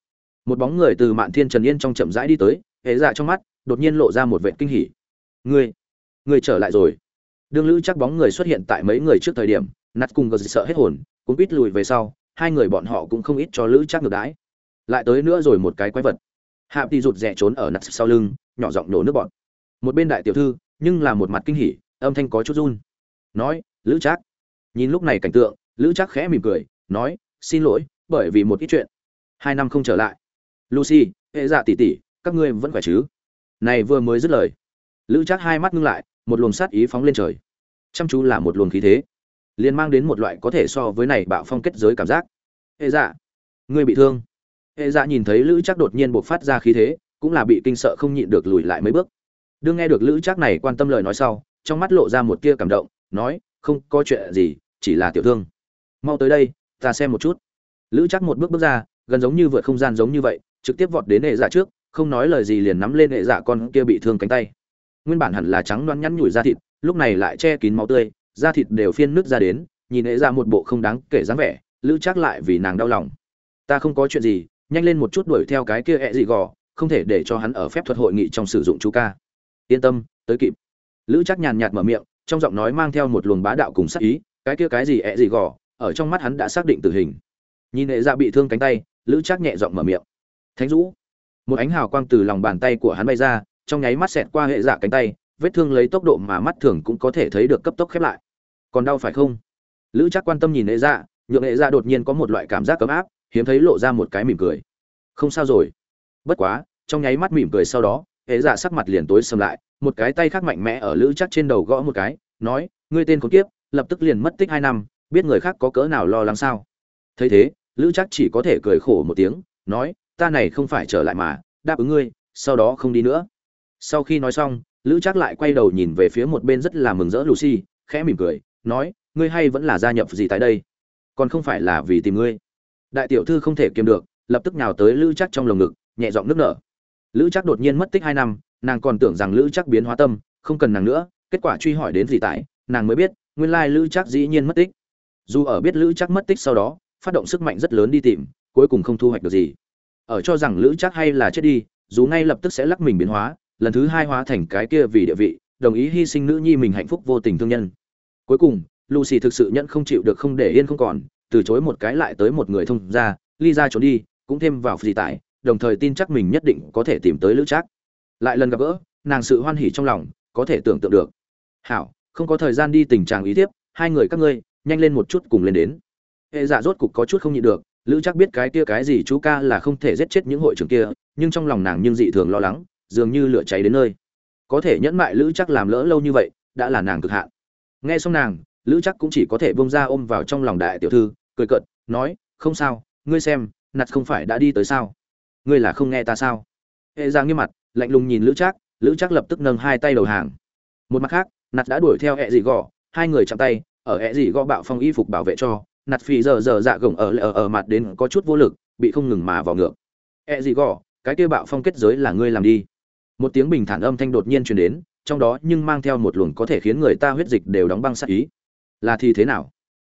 Một bóng người từ Mạn Thiên Trần Yên trong chậm rãi đi tới, hệ dạ trong mắt, đột nhiên lộ ra một vẻ kinh hỉ. "Ngươi, ngươi trở lại rồi." đương Lữ chắc bóng người xuất hiện tại mấy người trước thời điểm, Nat cùng gật sợ hết hồn, cũng biết lùi về sau, hai người bọn họ cũng không ít cho Lữ chắc ngược đãi. Lại tới nữa rồi một cái quái vật. Hạp đi rụt rè trốn ở nát sau lưng, nhỏ giọng nổ nước bọt. Một bên đại tiểu thư, nhưng là một mặt kinh hỉ âm thanh có chút run. Nói lữ trác nhìn lúc này cảnh tượng lữ trác khẽ mỉm cười nói xin lỗi bởi vì một ít chuyện. Hai năm không trở lại. Lucy hệ dạ tỉ tỉ các ngươi vẫn khỏe chứ? Này vừa mới dứt lời lữ trác hai mắt ngưng lại một luồng sát ý phóng lên trời. Chăm chú là một luồng khí thế liền mang đến một loại có thể so với này bạo phong kết giới cảm giác. Hệ dạ ngươi bị thương. Hệ dạ nhìn thấy lữ chắc đột nhiên buộc phát ra khí thế, cũng là bị kinh sợ không nhịn được lùi lại mấy bước. Đương nghe được lữ chắc này quan tâm lời nói sau, trong mắt lộ ra một tia cảm động, nói, không có chuyện gì, chỉ là tiểu thương. Mau tới đây, ta xem một chút. Lữ chắc một bước bước ra, gần giống như vượt không gian giống như vậy, trực tiếp vọt đến hệ dạ trước, không nói lời gì liền nắm lên hệ dạ con kia bị thương cánh tay. Nguyên bản hẳn là trắng loăn nhăn nhủi ra thịt, lúc này lại che kín máu tươi da thịt đều phiên nước ra đến, nhìn hệ ra một bộ không đáng kể dáng vẻ, lữ trác lại vì nàng đau lòng. Ta không có chuyện gì, nhanh lên một chút đuổi theo cái kia ẹ gì gò, không thể để cho hắn ở phép thuật hội nghị trong sử dụng chú ca. Yên tâm, tới kịp. Lữ chắc nhàn nhạt mở miệng, trong giọng nói mang theo một luồng bá đạo cùng sắc ý, cái kia cái gì ẹ gì gò, ở trong mắt hắn đã xác định tử hình. Nhìn hệ ra bị thương cánh tay, lữ chắc nhẹ giọng mở miệng. Thánh dũ. Một ánh hào quang từ lòng bàn tay của hắn bay ra, trong nháy mắt xẹt qua hệ dạ cánh tay, vết thương lấy tốc độ mà mắt thường cũng có thể thấy được cấp tốc khép lại còn đau phải không? Lữ chắc quan tâm nhìn hệ dạ nhượng hệ dạ đột nhiên có một loại cảm giác cấm áp, hiếm thấy lộ ra một cái mỉm cười. Không sao rồi. Bất quá, trong nháy mắt mỉm cười sau đó hệ dạ sắc mặt liền tối sầm lại, một cái tay khác mạnh mẽ ở lữ chắc trên đầu gõ một cái, nói, ngươi tên con kiếp, lập tức liền mất tích hai năm, biết người khác có cỡ nào lo lắng sao? Thấy thế, lữ chắc chỉ có thể cười khổ một tiếng, nói, ta này không phải trở lại mà, đáp ứng ngươi, sau đó không đi nữa. Sau khi nói xong, lữ chắc lại quay đầu nhìn về phía một bên rất là mừng rỡ lucy, khẽ mỉm cười nói, ngươi hay vẫn là gia nhập gì tại đây? Còn không phải là vì tìm ngươi? Đại tiểu thư không thể kiềm được, lập tức nhào tới lữ chắc trong lồng ngực, nhẹ giọng nước nở. Lữ chắc đột nhiên mất tích hai năm, nàng còn tưởng rằng lữ chắc biến hóa tâm, không cần nàng nữa, kết quả truy hỏi đến gì tại, nàng mới biết, nguyên lai lữ chắc dĩ nhiên mất tích. Dù ở biết lữ chắc mất tích sau đó, phát động sức mạnh rất lớn đi tìm, cuối cùng không thu hoạch được gì. Ở cho rằng lữ chắc hay là chết đi, dù ngay lập tức sẽ lắc mình biến hóa, lần thứ hai hóa thành cái kia vì địa vị, đồng ý hy sinh nữ nhi mình hạnh phúc vô tình thương nhân cuối cùng, lucy thực sự nhận không chịu được không để yên không còn, từ chối một cái lại tới một người thông ra ly ra trốn đi, cũng thêm vào gì tại đồng thời tin chắc mình nhất định có thể tìm tới lữ trác. Lại lần gặp gỡ, nàng sự hoan hỉ trong lòng, có thể tưởng tượng được. Hảo, không có thời gian đi tình trạng ý tiếp, hai người các ngươi, nhanh lên một chút cùng lên đến. Hệ dạ rốt cục có chút không nhịn được, lữ chắc biết cái kia cái gì chú ca là không thể giết chết những hội trưởng kia, nhưng trong lòng nàng nhưng dị thường lo lắng, dường như lửa cháy đến nơi. Có thể nhẫn mại lữ chắc làm lỡ lâu như vậy, đã là nàng cực hạn nghe xong nàng lữ chắc cũng chỉ có thể bông ra ôm vào trong lòng đại tiểu thư cười cợt nói không sao ngươi xem nặt không phải đã đi tới sao? Ngươi là không nghe ta sao? Hệ ra nghiêm mặt lạnh lùng nhìn lữ chắc, lữ chắc lập tức nâng hai tay đầu hàng. Một mặt khác nạt đã đuổi theo hệ dị gò hai người chạm tay ở hệ dị gò bạo phong y phục bảo vệ cho nạt phì giờ giờ dạ gồng ở ở ở mặt đến có chút vô lực bị không ngừng mà vào ngược. Hệ dị gò cái kia bạo phong kết giới là ngươi làm đi một tiếng bình thản âm thanh đột nhiên truyền đến, trong đó nhưng mang theo một luồng có thể khiến người ta huyết dịch đều đóng băng sát ý. Là thì thế nào?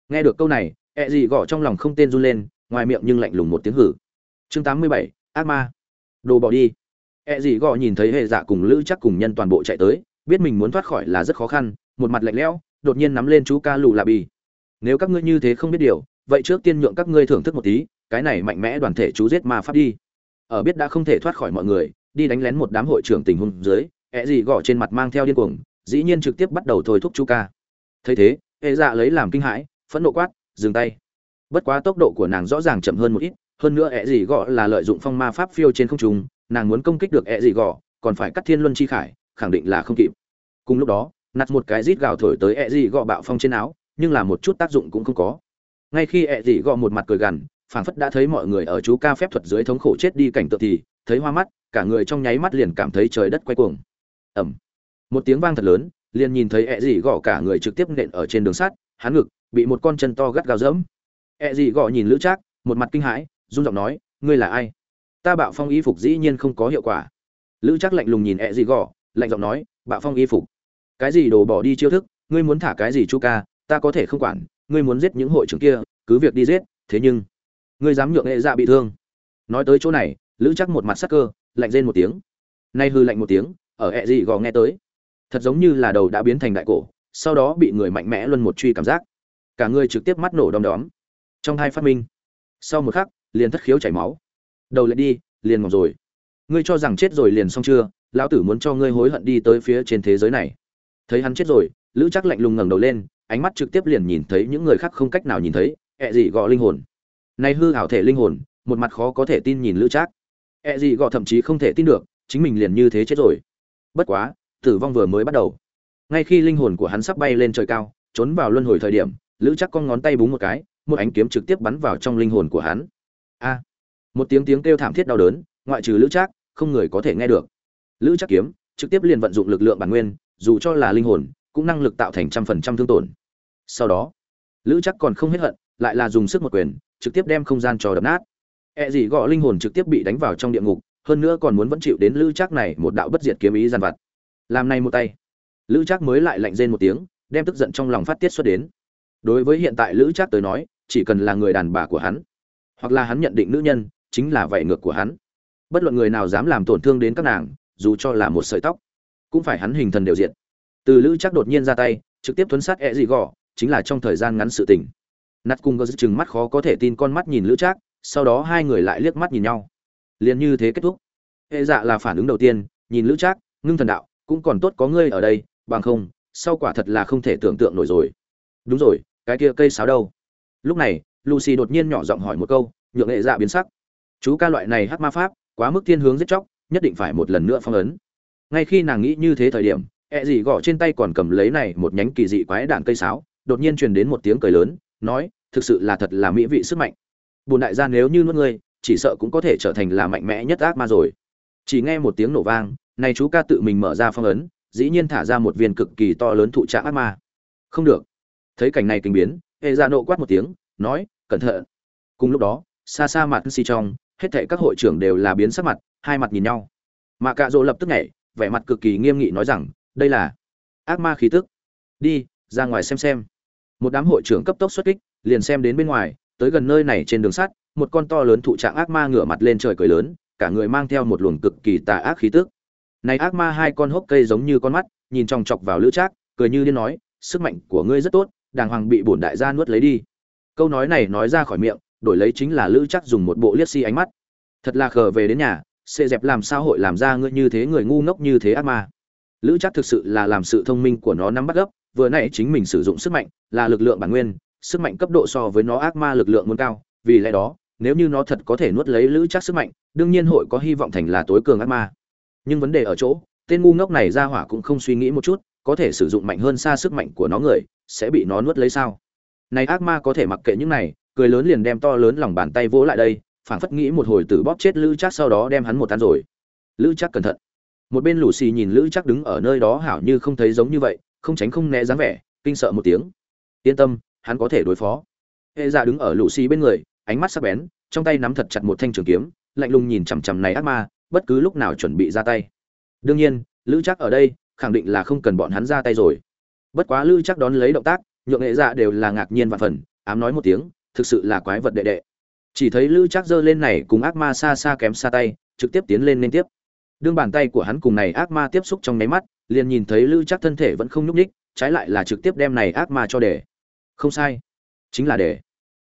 Nghe được câu này e ẹ gì gõ trong lòng không tên run lên, ngoài miệng nhưng lạnh lùng một tiếng hử. Chương tám mươi bảy, ác ma. Đồ bỏ đi. E ẹ gì gõ nhìn thấy hệ dạ cùng lữ chắc cùng nhân toàn bộ chạy tới, biết mình muốn thoát khỏi là rất khó khăn, một mặt lạnh lẽo, đột nhiên nắm lên chú ca lù lạ bì. Nếu các ngươi như thế không biết điều, vậy trước tiên nhượng các ngươi thưởng thức một tí, cái này mạnh mẽ đoàn thể chú giết ma pháp đi. Ở biết đã không thể thoát khỏi mọi người đi đánh lén một đám hội trưởng tình huống dưới, ẹ gì gõ trên mặt mang theo điên cuồng, dĩ nhiên trực tiếp bắt đầu thôi thúc chú ca. Thấy thế hệ dạ lấy làm kinh hãi, phẫn nộ quát, dừng tay. Bất quá tốc độ của nàng rõ ràng chậm hơn một ít, hơn nữa ẹ gì gõ là lợi dụng phong ma pháp phiêu trên không trung, nàng muốn công kích được ẹ gì gõ còn phải cắt thiên luân chi khải, khẳng định là không kịp. Cùng lúc đó, nặt một cái rít gào thổi tới ẹ gì gõ bạo phong trên áo, nhưng là một chút tác dụng cũng không có. Ngay khi ẹ gì gõ một mặt cười gằn, phảng phất đã thấy mọi người ở chú ca phép thuật dưới thống khổ chết đi cảnh tượng thì thấy hoa mắt, cả người trong nháy mắt liền cảm thấy trời đất quay cuồng. Ẩm một tiếng vang thật lớn, liền nhìn thấy e ẹ dị gõ cả người trực tiếp nện ở trên đường sắt, hắn ngực bị một con chân to gắt gao dẫm ẹ e dị gõ nhìn lữ trác, một mặt kinh hãi, run giọng nói, ngươi là ai? Ta bạo phong y phục dĩ nhiên không có hiệu quả. Lữ trác lạnh lùng nhìn e ẹ dị gõ lạnh giọng nói, bạo phong y phục? Cái gì đồ bỏ đi chiêu thức? Ngươi muốn thả cái gì chu ca? Ta có thể không quản, ngươi muốn giết những hội trưởng kia, cứ việc đi giết, thế nhưng, ngươi dám nhượng nghệ dạ bị thương. Nói tới chỗ này lữ chắc một mặt sắc cơ, lạnh rên một tiếng. Nay hư lạnh một tiếng, ở ẹ gì gò nghe tới. Thật giống như là đầu đã biến thành đại cổ, sau đó bị người mạnh mẽ luân một truy cảm giác. Cả người trực tiếp mắt nổ đom đóm. Trong hai phát minh, sau một khắc, liền thất khiếu chảy máu. Đầu lại đi, liền ngọc rồi. Ngươi cho rằng chết rồi liền xong chưa? Lão tử muốn cho ngươi hối hận đi tới phía trên thế giới này. Thấy hắn chết rồi, lữ chắc lạnh lùng ngẩng đầu lên, ánh mắt trực tiếp liền nhìn thấy những người khác không cách nào nhìn thấy, ẹ gì gọ linh hồn. Này hư ảo thể linh hồn, một mặt khó có thể tin nhìn lữ trác E gì gọ thậm chí không thể tin được, chính mình liền như thế chết rồi. Bất quá, tử vong vừa mới bắt đầu. Ngay khi linh hồn của hắn sắp bay lên trời cao, trốn vào luân hồi thời điểm, lữ chắc con ngón tay búng một cái, một ánh kiếm trực tiếp bắn vào trong linh hồn của hắn. A! Một tiếng tiếng kêu thảm thiết đau đớn, ngoại trừ lữ trác, không người có thể nghe được. Lữ chắc kiếm, trực tiếp liền vận dụng lực lượng bản nguyên, dù cho là linh hồn, cũng năng lực tạo thành trăm phần trăm thương tổn. Sau đó, lữ chắc còn không hết hận, lại là dùng sức một quyền, trực tiếp đem không gian cho đập nát. E gì gọ linh hồn trực tiếp bị đánh vào trong địa ngục, hơn nữa còn muốn vẫn chịu đến lữ trác này một đạo bất diệt kiếm ý gian vặt. Làm này một tay. Lữ trác mới lại lạnh rên một tiếng, đem tức giận trong lòng phát tiết xuất đến. Đối với hiện tại lữ trác tới nói, chỉ cần là người đàn bà của hắn, hoặc là hắn nhận định nữ nhân, chính là vậy ngược của hắn. Bất luận người nào dám làm tổn thương đến các nàng, dù cho là một sợi tóc, cũng phải hắn hình thần đều diện từ lữ trác đột nhiên ra tay, trực tiếp thuấn sát e gì gò chính là trong thời gian ngắn sự tình. Nát cung có chừng mắt khó có thể tin con mắt nhìn lữ trác sau đó hai người lại liếc mắt nhìn nhau. Liền như thế kết thúc. Hệ dạ là phản ứng đầu tiên, nhìn lữ trác, ngưng thần đạo, cũng còn tốt có ngươi ở đây, bằng không, sau quả thật là không thể tưởng tượng nổi rồi. Đúng rồi, cái kia cây sáo đâu? Lúc này, lucy đột nhiên nhỏ giọng hỏi một câu, nhượng hệ dạ biến sắc. Chú ca loại này hát ma pháp, quá mức thiên hướng giết chóc, nhất định phải một lần nữa phong ấn. Ngay khi nàng nghĩ như thế thời điểm, ẹ gì gõ trên tay còn cầm lấy này một nhánh kỳ dị quái đạn cây sáo, đột nhiên truyền đến một tiếng cười lớn, nói, thực sự là thật là mỹ vị sức mạnh bùn đại gia nếu như nuốt ngươi, chỉ sợ cũng có thể trở thành là mạnh mẽ nhất ác ma rồi. Chỉ nghe một tiếng nổ vang, này chú ca tự mình mở ra phong ấn, dĩ nhiên thả ra một viên cực kỳ to lớn thụ trạng ác ma. Không được. Thấy cảnh này kinh biến hệ ra dạ nộ quát một tiếng, nói, cẩn thận. Cùng lúc đó, xa xa mặt xì trong, hết thảy các hội trưởng đều là biến sắc mặt, hai mặt nhìn nhau. Mà cạ rỗ lập tức nhảy, vẻ mặt cực kỳ nghiêm nghị nói rằng, đây là ác ma khí tức. Đi, ra ngoài xem xem. Một đám hội trưởng cấp tốc xuất kích, liền xem đến bên ngoài tới gần nơi này trên đường sắt, một con to lớn thụ trạng ác ma ngửa mặt lên trời cười lớn, cả người mang theo một luồng cực kỳ tà ác khí tức. Này ác ma hai con hốc cây giống như con mắt, nhìn chòng chọc vào lữ trác, cười như điên nói, sức mạnh của ngươi rất tốt, đàng hoàng bị bổn đại gia nuốt lấy đi. Câu nói này nói ra khỏi miệng, đổi lấy chính là lữ trác dùng một bộ liếc si ánh mắt. Thật là khờ về đến nhà sẽ dẹp làm sao hội làm ra ngươi như thế người ngu ngốc như thế ác ma? Lữ trác thực sự là làm sự thông minh của nó nắm bắt gấp, vừa nãy chính mình sử dụng sức mạnh là lực lượng bản nguyên sức mạnh cấp độ so với nó ác ma lực lượng muốn cao, vì lẽ đó, nếu như nó thật có thể nuốt lấy lữ chắc sức mạnh, đương nhiên hội có hy vọng thành là tối cường ác ma. Nhưng vấn đề ở chỗ, tên ngu ngốc này ra hỏa cũng không suy nghĩ một chút, có thể sử dụng mạnh hơn xa sức mạnh của nó người, sẽ bị nó nuốt lấy sao? Này ác ma có thể mặc kệ những này, cười lớn liền đem to lớn lòng bàn tay vỗ lại đây, phảng phất nghĩ một hồi tử bóp chết lữ chắc sau đó đem hắn một tan rồi. Lữ chắc cẩn thận. Một bên lũ xì nhìn lữ chắc đứng ở nơi đó hảo như không thấy giống như vậy, không tránh không né dáng vẻ, kinh sợ một tiếng. Yên tâm hắn có thể đối phó. Hệ dạ đứng ở lũ xì bên người, ánh mắt sắc bén, trong tay nắm thật chặt một thanh trường kiếm, lạnh lùng nhìn chằm chằm này ác ma, bất cứ lúc nào chuẩn bị ra tay. Đương nhiên, lữ chắc ở đây, khẳng định là không cần bọn hắn ra tay rồi. Bất quá lữ chắc đón lấy động tác, nhượng nghệ dạ đều là ngạc nhiên và phần, ám nói một tiếng, thực sự là quái vật đệ đệ. Chỉ thấy lữ chắc giơ lên này cùng ác ma xa xa kém xa tay, trực tiếp tiến lên liên tiếp. Đương bàn tay của hắn cùng này ác ma tiếp xúc trong nháy mắt, liền nhìn thấy lữ chắc thân thể vẫn không nhúc nhích, trái lại là trực tiếp đem này ác ma cho để không sai. Chính là để.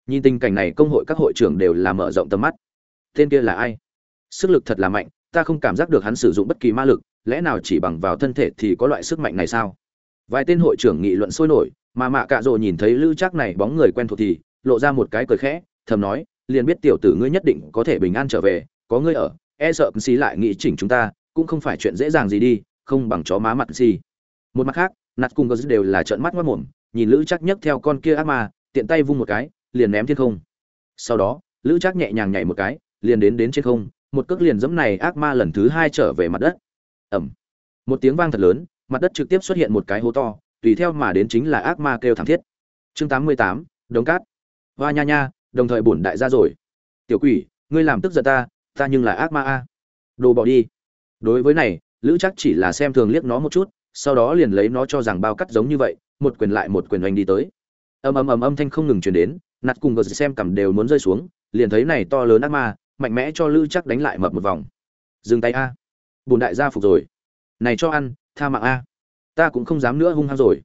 Nhìn tình cảnh này, công hội các hội trưởng đều là mở rộng tầm mắt. Tên kia là ai? Sức lực thật là mạnh, ta không cảm giác được hắn sử dụng bất kỳ ma lực, lẽ nào chỉ bằng vào thân thể thì có loại sức mạnh này sao? Vài tên hội trưởng nghị luận sôi nổi, mà mạ cạ rồ nhìn thấy lữ chắc này bóng người quen thuộc thì lộ ra một cái cười khẽ, thầm nói, liền biết tiểu tử ngươi nhất định có thể bình an trở về, có ngươi ở e sợ xí lại nghĩ chỉnh chúng ta, cũng không phải chuyện dễ dàng gì đi, không bằng chó má mặt xì một mặt khác, nạt cùng gờ đều là trợn mắt mất mồm nhìn lữ chắc nhấc theo con kia ác ma, tiện tay vung một cái, liền ném thiên không. Sau đó, lữ chắc nhẹ nhàng nhảy một cái, liền đến đến trên không, một cước liền giẫm này ác ma lần thứ hai trở về mặt đất. Ẩm một tiếng vang thật lớn, mặt đất trực tiếp xuất hiện một cái hố to, tùy theo mà đến chính là ác ma kêu thảm thiết. Chương tám mươi tám, đống cát. Hoa nha nha, đồng thời bổn đại gia rồi. Tiểu quỷ, ngươi làm tức giận ta ta nhưng là ác ma a. Đồ bỏ đi. Đối với này, lữ chắc chỉ là xem thường liếc nó một chút, sau đó liền lấy nó cho rằng bao cắt giống như vậy một quyền lại một quyền oanh đi tới. Ầm ầm ầm âm thanh không ngừng truyền đến nạt cùng gờ xem cầm đều muốn rơi xuống, liền thấy này to lớn ác ma, mạnh mẽ cho lữ chắc đánh lại mập một vòng. Dừng tay a. Bùn đại gia phục rồi. Này cho ăn, tha mạng a. Ta cũng không dám nữa hung hăng rồi.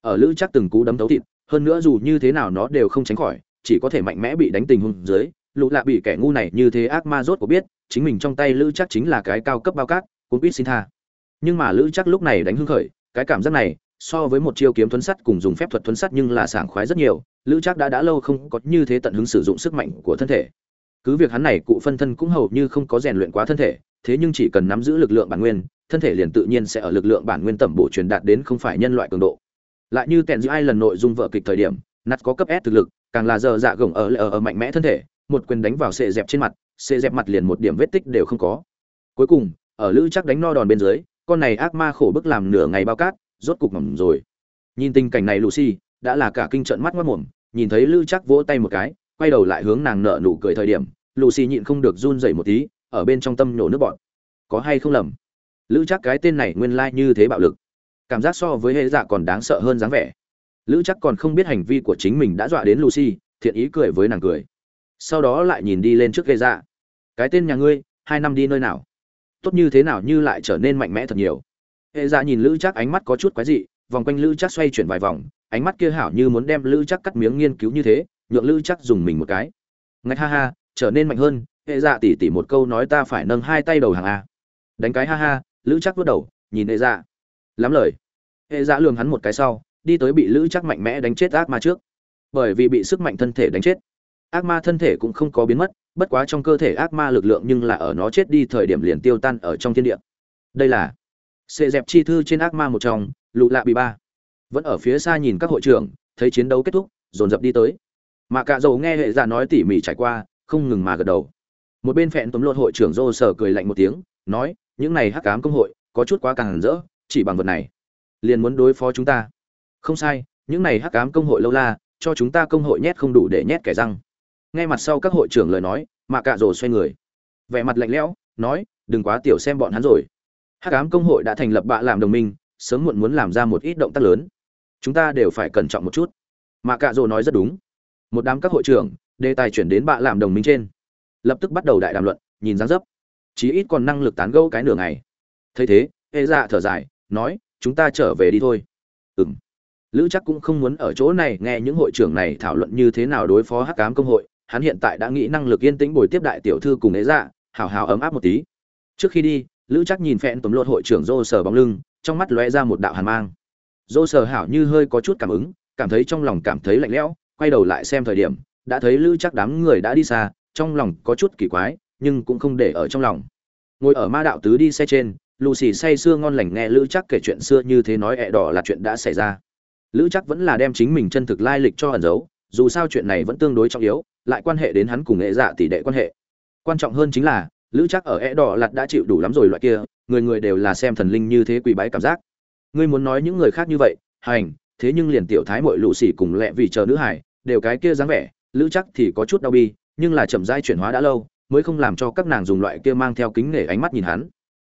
Ở lữ chắc từng cú đấm tấu thịt, hơn nữa dù như thế nào nó đều không tránh khỏi, chỉ có thể mạnh mẽ bị đánh tình hung dưới, lũ lạ bị kẻ ngu này như thế ác ma rốt của biết, chính mình trong tay lữ chắc chính là cái cao cấp bao cát, cũng biết xin tha. Nhưng mà lữ chắc lúc này đánh hưng khởi, cái cảm giác này so với một chiêu kiếm thuấn sắt cùng dùng phép thuật thuấn sắt nhưng là sảng khoái rất nhiều lữ Trác đã đã lâu không có như thế tận hứng sử dụng sức mạnh của thân thể. Cứ việc hắn này cụ phân thân cũng hầu như không có rèn luyện quá thân thể thế nhưng chỉ cần nắm giữ lực lượng bản nguyên thân thể liền tự nhiên sẽ ở lực lượng bản nguyên tẩm bổ truyền đạt đến không phải nhân loại cường độ. Lại như tẹn giữa ai lần nội dung vợ kịch thời điểm nát có cấp s thực lực càng là giờ dạ gồng ở ở, ở mạnh mẽ thân thể một quyền đánh vào sệ dẹp trên mặt sệ dẹp mặt liền một điểm vết tích đều không có. Cuối cùng ở lữ chắc đánh no đòn bên dưới con này ác ma khổ bức làm nửa ngày bao cát rốt cục mỏng rồi. Nhìn tình cảnh này lucy, đã là cả kinh trận mắt mất mồm, nhìn thấy lữ chắc vỗ tay một cái, quay đầu lại hướng nàng nợ nụ cười thời điểm, lucy nhịn không được run rẩy một tí, ở bên trong tâm nhổ nước bọn có hay không lầm? Lữ chắc cái tên này nguyên lai như thế bạo lực. Cảm giác so với hệ dạ còn đáng sợ hơn dáng vẻ. Lữ chắc còn không biết hành vi của chính mình đã dọa đến lucy, thiện ý cười với nàng cười. Sau đó lại nhìn đi lên trước gây dạ. Cái tên nhà ngươi, hai năm đi nơi nào? Tốt như thế nào như lại trở nên mạnh mẽ thật nhiều hệ dạ nhìn lữ chắc ánh mắt có chút quái dị, vòng quanh lữ chắc xoay chuyển vài vòng, ánh mắt kia hảo như muốn đem lữ chắc cắt miếng nghiên cứu như thế, nhượng lữ chắc dùng mình một cái. Ngạch ha ha, trở nên mạnh hơn, hệ dạ tỉ tỉ một câu nói ta phải nâng hai tay đầu hàng a. Đánh cái ha ha, lữ chắc vớt đầu, nhìn hệ dạ. Lắm lời. Hệ dạ lường hắn một cái sau, đi tới bị lữ chắc mạnh mẽ đánh chết ác ma trước. Bởi vì bị sức mạnh thân thể đánh chết. Ác ma thân thể cũng không có biến mất, bất quá trong cơ thể ác ma lực lượng nhưng là ở nó chết đi thời điểm liền tiêu tan ở trong thiên địa. Đây là sệ dẹp chi thư trên ác ma một trong lụ lạ bị ba. Vẫn ở phía xa nhìn các hội trưởng, thấy chiến đấu kết thúc, dồn dập đi tới. Mà cả dầu nghe hệ giả nói tỉ mỉ trải qua, không ngừng mà gật đầu. Một bên phẹn tấm lột hội trưởng Dô sở cười lạnh một tiếng, nói, những này hắc cám công hội, có chút quá càng rỡ, chỉ bằng vật này. Liền muốn đối phó chúng ta. Không sai, những này hắc cám công hội lâu la, cho chúng ta công hội nhét không đủ để nhét kẻ răng. Ngay mặt sau các hội trưởng lời nói mà cả dầu xoay người. Vẻ mặt lạnh lẽo, nói, đừng quá tiểu xem bọn hắn rồi hắc ám công hội đã thành lập bạ làm đồng minh sớm muộn muốn làm ra một ít động tác lớn. Chúng ta đều phải cẩn trọng một chút. Mà cạ rồ nói rất đúng. Một đám các hội trưởng đề tài chuyển đến bạ làm đồng minh trên. Lập tức bắt đầu đại đàm luận nhìn dáng dấp. Chí ít còn năng lực tán gẫu cái nửa ngày. Thấy thế ê dạ thở dài nói chúng ta trở về đi thôi. Ừm, lữ chắc cũng không muốn ở chỗ này nghe những hội trưởng này thảo luận như thế nào đối phó hắc cám công hội. Hắn hiện tại đã nghĩ năng lực yên tĩnh bồi tiếp đại tiểu thư cùng ế dạ hào hào ấm áp một tí. Trước khi đi lữ chắc nhìn phẹn tấm lột hội trưởng dô sờ bóng lưng, trong mắt lóe ra một đạo hàn mang. Dô sờ hảo như hơi có chút cảm ứng, cảm thấy trong lòng cảm thấy lạnh lẽo, quay đầu lại xem thời điểm, đã thấy lữ chắc đám người đã đi xa, trong lòng có chút kỳ quái, nhưng cũng không để ở trong lòng. Ngồi ở ma đạo tứ đi xe trên lù xì say sưa ngon lành nghe lữ chắc kể chuyện xưa như thế nói ẹ đỏ là chuyện đã xảy ra. Lữ chắc vẫn là đem chính mình chân thực lai lịch cho ẩn giấu, dù sao chuyện này vẫn tương đối trọng yếu, lại quan hệ đến hắn cùng nghệ dạ tỷ đệ quan hệ. Quan trọng hơn chính là lữ chắc ở E đỏ lặt đã chịu đủ lắm rồi loại kia, người người đều là xem thần linh như thế quỳ bái cảm giác. Ngươi muốn nói những người khác như vậy, hành, thế nhưng liền tiểu thái mội lụ xỉ cùng lẹ vì chờ nữ hải đều cái kia dáng vẻ, lữ chắc thì có chút đau bi, nhưng là chậm dai chuyển hóa đã lâu, mới không làm cho các nàng dùng loại kia mang theo kính nể ánh mắt nhìn hắn.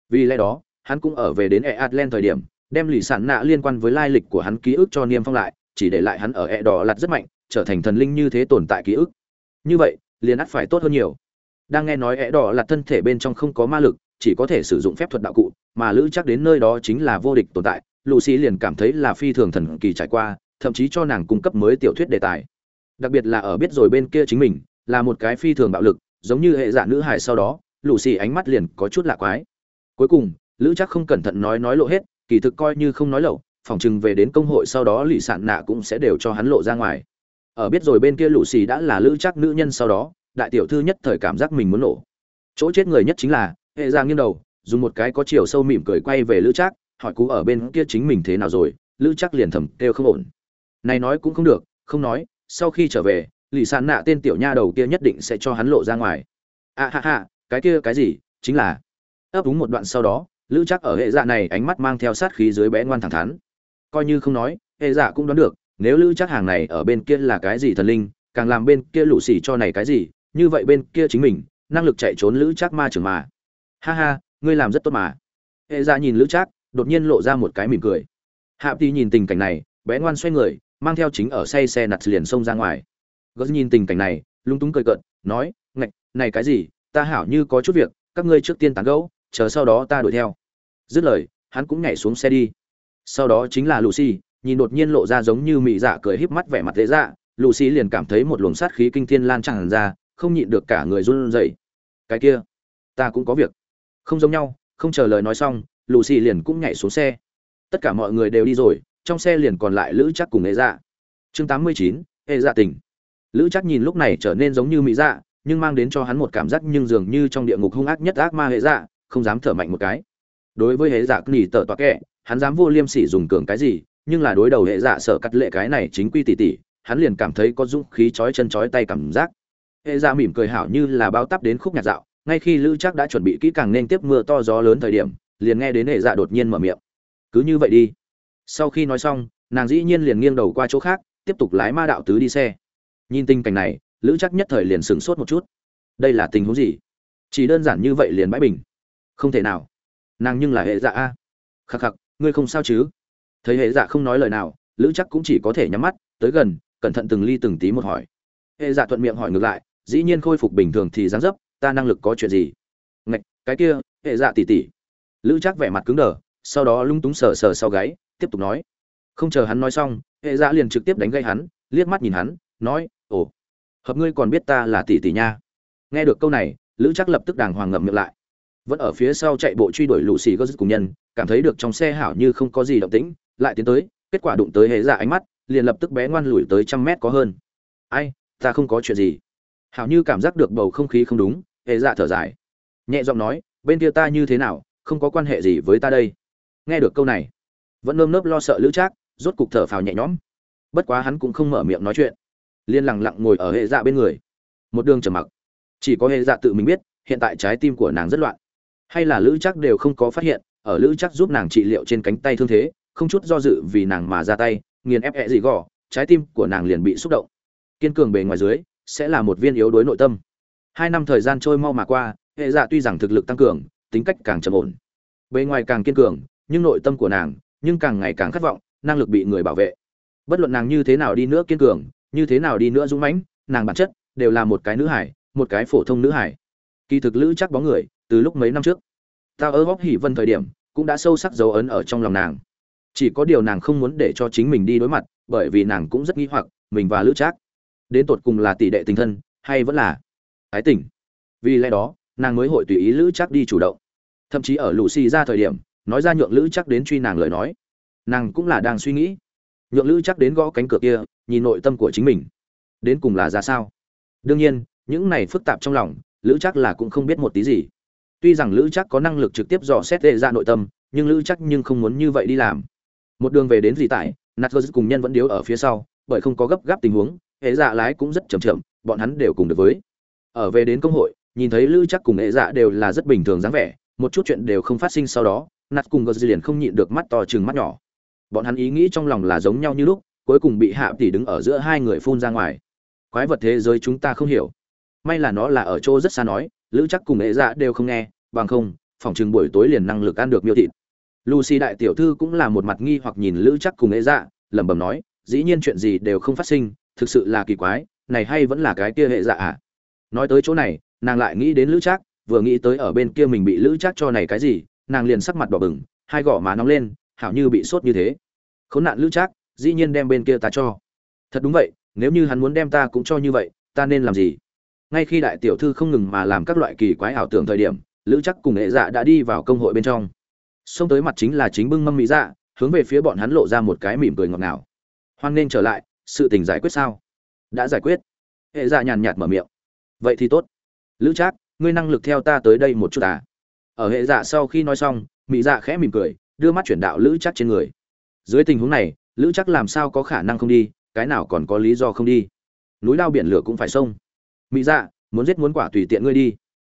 Vì lẽ đó, hắn cũng ở về đến e atlant thời điểm, đem lì sản nạ liên quan với lai lịch của hắn ký ức cho niêm phong lại, chỉ để lại hắn ở e đỏ lặt rất mạnh, trở thành thần linh như thế tồn tại ký ức. Như vậy, liền ắt phải tốt hơn nhiều đang nghe nói e đỏ là thân thể bên trong không có ma lực, chỉ có thể sử dụng phép thuật đạo cụ, mà lữ chắc đến nơi đó chính là vô địch tồn tại lũ sĩ liền cảm thấy là phi thường thần kỳ trải qua, thậm chí cho nàng cung cấp mới tiểu thuyết đề tài. Đặc biệt là ở biết rồi bên kia chính mình, là một cái phi thường bạo lực, giống như hệ giả nữ hải sau đó lũ xì ánh mắt liền có chút lạ quái. Cuối cùng, lữ chắc không cẩn thận nói nói lộ hết, kỳ thực coi như không nói lậu phỏng chừng về đến công hội sau đó lì sạn nạ cũng sẽ đều cho hắn lộ ra ngoài. Ở biết rồi bên kia lũ xì đã là lữ chắc nữ nhân sau đó đại tiểu thư nhất thời cảm giác mình muốn nổ. Chỗ chết người nhất chính là hệ ra nghiêng đầu dùng một cái có chiều sâu mỉm cười quay về lữ trác hỏi cú ở bên kia chính mình thế nào rồi lữ trác liền thầm kêu không ổn. Này nói cũng không được không nói sau khi trở về lì sàn nạ tên tiểu nha đầu kia nhất định sẽ cho hắn lộ ra ngoài. A à, ha ha cái kia cái gì chính là. Ấp úng một đoạn sau đó lữ chắc ở hệ dạ này ánh mắt mang theo sát khí dưới bé ngoan thẳng thắn. Coi như không nói hệ dạ cũng đoán được nếu lữ chắc hàng này ở bên kia là cái gì thần linh càng làm bên kia lũ xỉ cho này cái gì như vậy bên kia chính mình, năng lực chạy trốn lữ trác ma trường mà. Ha ha, ngươi làm rất tốt mà. Hệ ra nhìn lữ trác, đột nhiên lộ ra một cái mỉm cười. Hạ ti nhìn tình cảnh này, bé ngoan xoay người, mang theo chính ở say xe nặt liền xông ra ngoài. Gớt nhìn tình cảnh này lung túng cười cợt, nói, ngạch, này cái gì? Ta hảo như có chút việc, các ngươi trước tiên tán gẫu, chờ sau đó ta đuổi theo. Dứt lời, hắn cũng nhảy xuống xe đi. Sau đó chính là lucy, nhìn đột nhiên lộ ra giống như mị dạ cười híp mắt vẻ mặt dễ dạ lucy liền cảm thấy một luồng sát khí kinh thiên lan tràn ra không nhịn được cả người run rẩy. Cái kia ta cũng có việc. Không giống nhau không chờ lời nói xong lucy liền cũng nhảy xuống xe. Tất cả mọi người đều đi rồi trong xe liền còn lại lữ chắc cùng ế dạ. Chương tám mươi dạ tỉnh, lữ chắc nhìn lúc này trở nên giống như mỹ dạ nhưng mang đến cho hắn một cảm giác nhưng dường như trong địa ngục hung ác nhất ác ma hệ dạ không dám thở mạnh một cái. Đối với hệ dạ nỉ tở tọa kệ, hắn dám vô liêm sỉ dùng cường cái gì nhưng là đối đầu hệ dạ sợ cắt lệ cái này chính quy tỷ tỷ hắn liền cảm thấy có dũng khí chói chân chói tay cảm giác hệ dạ mỉm cười hảo như là bao tắp đến khúc nhạc dạo, ngay khi lữ chắc đã chuẩn bị kỹ càng nên tiếp mưa to gió lớn thời điểm, liền nghe đến hệ dạ đột nhiên mở miệng. Cứ như vậy đi. Sau khi nói xong, nàng dĩ nhiên liền nghiêng đầu qua chỗ khác, tiếp tục lái ma đạo tứ đi xe. Nhìn tình cảnh này, lữ chắc nhất thời liền sửng sốt một chút. Đây là tình huống gì? Chỉ đơn giản như vậy liền bãi bình? Không thể nào. Nàng nhưng là hệ dạ a. Khắc khắc, ngươi không sao chứ? Thấy hệ dạ không nói lời nào, lữ chắc cũng chỉ có thể nhắm mắt, tới gần, cẩn thận từng ly từng tí một hỏi. Hệ dạ thuận miệng hỏi ngược lại dĩ nhiên khôi phục bình thường thì dáng dấp, ta năng lực có chuyện gì? Ngạch, cái kia, hệ dạ tỉ tỉ lữ chắc vẻ mặt cứng đờ, sau đó lung túng sờ sờ sau gáy, tiếp tục nói. Không chờ hắn nói xong, hệ dạ liền trực tiếp đánh gây hắn, liếc mắt nhìn hắn, nói, ồ, hợp ngươi còn biết ta là tỷ tỷ nha. Nghe được câu này, lữ chắc lập tức đàng hoàng ngậm miệng lại. Vẫn ở phía sau chạy bộ truy đuổi lũ xì gơ cùng nhân, cảm thấy được trong xe hảo như không có gì động tĩnh, lại tiến tới, kết quả đụng tới hệ dạ ánh mắt, liền lập tức bé ngoan lùi tới trăm mét có hơn. Ai, ta không có chuyện gì hảo như cảm giác được bầu không khí không đúng hệ dạ thở dài. Nhẹ giọng nói, bên kia ta như thế nào, không có quan hệ gì với ta đây. Nghe được câu này, vẫn nơm nớp lo sợ lữ trác, rốt cục thở phào nhẹ nhõm. Bất quá hắn cũng không mở miệng nói chuyện liên lặng lặng ngồi ở hệ dạ bên người. Một đường trầm mặc. Chỉ có hệ dạ tự mình biết, hiện tại trái tim của nàng rất loạn. Hay là lữ chắc đều không có phát hiện, ở lữ chắc giúp nàng trị liệu trên cánh tay thương thế, không chút do dự vì nàng mà ra tay, nghiền ép hẹ gì gò, trái tim của nàng liền bị xúc động. Kiên cường bề ngoài dưới sẽ là một viên yếu đối nội tâm. Hai năm thời gian trôi mau mà qua, hệ dạ tuy rằng thực lực tăng cường, tính cách càng trầm ổn. Bề ngoài càng kiên cường, nhưng nội tâm của nàng, nhưng càng ngày càng khát vọng, năng lực bị người bảo vệ. Bất luận nàng như thế nào đi nữa kiên cường, như thế nào đi nữa dũng mãnh, nàng bản chất đều là một cái nữ hải, một cái phổ thông nữ hải. Kỳ thực lữ chắc bóng người, từ lúc mấy năm trước ta ơ góc hỉ vân thời điểm, cũng đã sâu sắc dấu ấn ở trong lòng nàng. Chỉ có điều nàng không muốn để cho chính mình đi đối mặt, bởi vì nàng cũng rất nghi hoặc, mình và lữ trác đến tột cùng là tỷ đệ tình thân, hay vẫn là ái tình. Vì lẽ đó, nàng mới hội tùy ý lữ chắc đi chủ động. Thậm chí ở lũ xì ra thời điểm, nói ra nhượng lữ chắc đến truy nàng lời nói. Nàng cũng là đang suy nghĩ. Nhượng lữ chắc đến gõ cánh cửa kia, nhìn nội tâm của chính mình. Đến cùng là ra sao? Đương nhiên, những này phức tạp trong lòng, lữ chắc là cũng không biết một tí gì. Tuy rằng lữ chắc có năng lực trực tiếp dò xét tệ ra nội tâm, nhưng lữ chắc nhưng không muốn như vậy đi làm. Một đường về đến gì tại nạt cùng nhân vẫn điếu ở phía sau, bởi không có gấp gáp tình huống hệ dạ lái cũng rất chậm chậm, bọn hắn đều cùng được với. Ở về đến công hội, nhìn thấy lữ chắc cùng hệ dạ đều là rất bình thường dáng vẻ, một chút chuyện đều không phát sinh sau đó, nạt cùng gờ liền không nhịn được mắt to chừng mắt nhỏ. Bọn hắn ý nghĩ trong lòng là giống nhau như lúc, cuối cùng bị hạ tỷ đứng ở giữa hai người phun ra ngoài. Quái vật thế giới chúng ta không hiểu. May là nó là ở chỗ rất xa nói, lữ chắc cùng hệ dạ đều không nghe, bằng không, phòng chừng buổi tối liền năng lực ăn được miêu thịt. Lucy đại tiểu thư cũng là một mặt nghi hoặc nhìn lữ chắc cùng hệ dạ lẩm bẩm nói, dĩ nhiên chuyện gì đều không phát sinh thực sự là kỳ quái, này hay vẫn là cái kia hệ dạ à? Nói tới chỗ này, nàng lại nghĩ đến lữ trác, vừa nghĩ tới ở bên kia mình bị lữ trác cho này cái gì, nàng liền sắc mặt đỏ bừng, hai gò má nóng lên, hảo như bị sốt như thế. Khốn nạn lữ trác, dĩ nhiên đem bên kia ta cho. Thật đúng vậy, nếu như hắn muốn đem ta cũng cho như vậy, ta nên làm gì? Ngay khi đại tiểu thư không ngừng mà làm các loại kỳ quái ảo tưởng thời điểm, lữ chắc cùng hệ dạ đã đi vào công hội bên trong. Xông tới mặt chính là chính bưng mâm mỹ dạ hướng về phía bọn hắn lộ ra một cái mỉm cười ngọt ngào. Hoan nên trở lại sự tình giải quyết sao? Đã giải quyết. Hệ dạ nhàn nhạt mở miệng. Vậy thì tốt. Lữ trác, ngươi năng lực theo ta tới đây một chút à? Ở hệ dạ sau khi nói xong mỹ dạ khẽ mỉm cười, đưa mắt chuyển đạo lữ chắc trên người. Dưới tình huống này, lữ chắc làm sao có khả năng không đi? Cái nào còn có lý do không đi? Núi lao biển lửa cũng phải sông. Mỹ dạ muốn giết muốn quả tùy tiện ngươi đi.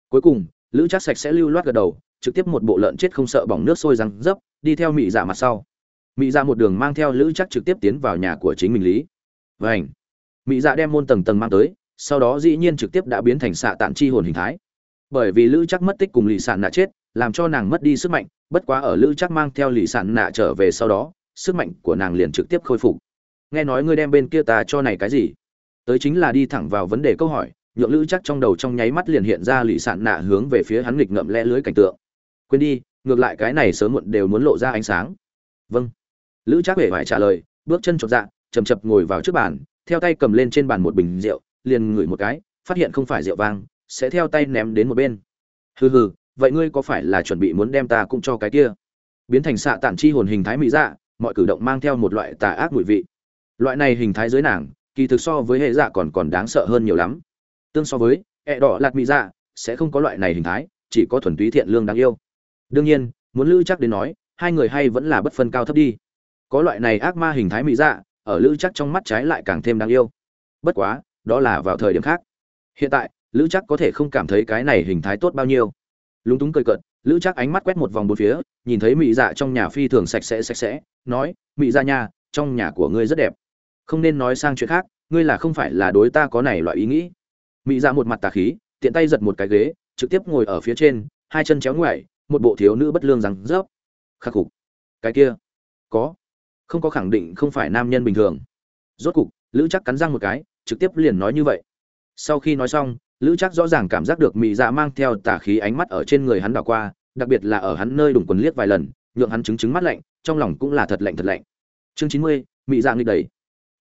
Cuối cùng, lữ chắc sạch sẽ lưu loát gật đầu, trực tiếp một bộ lợn chết không sợ bỏng nước sôi răng dấp, đi theo mỹ dạ mặt sau. Mỹ dạ một đường mang theo lữ chắc trực tiếp tiến vào nhà của chính mình lý vảnh mỹ dạ đem môn tầng tầng mang tới, sau đó dĩ nhiên trực tiếp đã biến thành xạ tản chi hồn hình thái. Bởi vì lữ chắc mất tích cùng lì sản nạ chết, làm cho nàng mất đi sức mạnh, bất quá ở lữ chắc mang theo lì sản nạ trở về sau đó, sức mạnh của nàng liền trực tiếp khôi phục. Nghe nói ngươi đem bên kia ta cho này cái gì? Tới chính là đi thẳng vào vấn đề câu hỏi, nhượng lữ chắc trong đầu trong nháy mắt liền hiện ra lì sản nạ hướng về phía hắn nghịch ngậm lẽ lưới cảnh tượng. Quên đi, ngược lại cái này sớm muộn đều muốn lộ ra ánh sáng. Vâng. Lữ chắc hề phải trả lời, bước chân chột dạ chầm chập ngồi vào trước bàn, theo tay cầm lên trên bàn một bình rượu, liền ngửi một cái, phát hiện không phải rượu vang, sẽ theo tay ném đến một bên. Hừ hừ, vậy ngươi có phải là chuẩn bị muốn đem ta cũng cho cái kia? Biến thành xạ tản chi hồn hình thái mỹ dạ mọi cử động mang theo một loại tà ác mùi vị. Loại này hình thái dưới nàng, kỳ thực so với hệ dạ còn còn đáng sợ hơn nhiều lắm. Tương so với, ẹ đỏ lạt mỹ dạ sẽ không có loại này hình thái, chỉ có thuần túy thiện lương đáng yêu. Đương nhiên, muốn lữ chắc đến nói, hai người hay vẫn là bất phân cao thấp đi. Có loại này ác ma hình thái mỹ dạ ở lữ chắc trong mắt trái lại càng thêm đáng yêu. Bất quá, đó là vào thời điểm khác. Hiện tại, lữ chắc có thể không cảm thấy cái này hình thái tốt bao nhiêu. Lúng túng cười cợt, lữ chắc ánh mắt quét một vòng bốn phía, nhìn thấy mỹ dạ trong nhà phi thường sạch sẽ sạch sẽ, nói mỹ dạ nha, trong nhà của ngươi rất đẹp. Không nên nói sang chuyện khác, ngươi là không phải là đối ta có này loại ý nghĩ. Mỹ dạ một mặt tà khí, tiện tay giật một cái ghế, trực tiếp ngồi ở phía trên, hai chân chéo ngoại một bộ thiếu nữ bất lương rằng rớp. Khắc phục. Cái kia. Có không có khẳng định không phải nam nhân bình thường. Rốt cục, lữ chắc cắn răng một cái, trực tiếp liền nói như vậy. Sau khi nói xong, lữ chắc rõ ràng cảm giác được Mị dạ mang theo tà khí ánh mắt ở trên người hắn đảo qua, đặc biệt là ở hắn nơi đùng quần liếc vài lần, nhượng hắn chứng chứng mắt lạnh, trong lòng cũng là thật lạnh thật lạnh. Chương chín mươi, Mị dạ nghịch đầy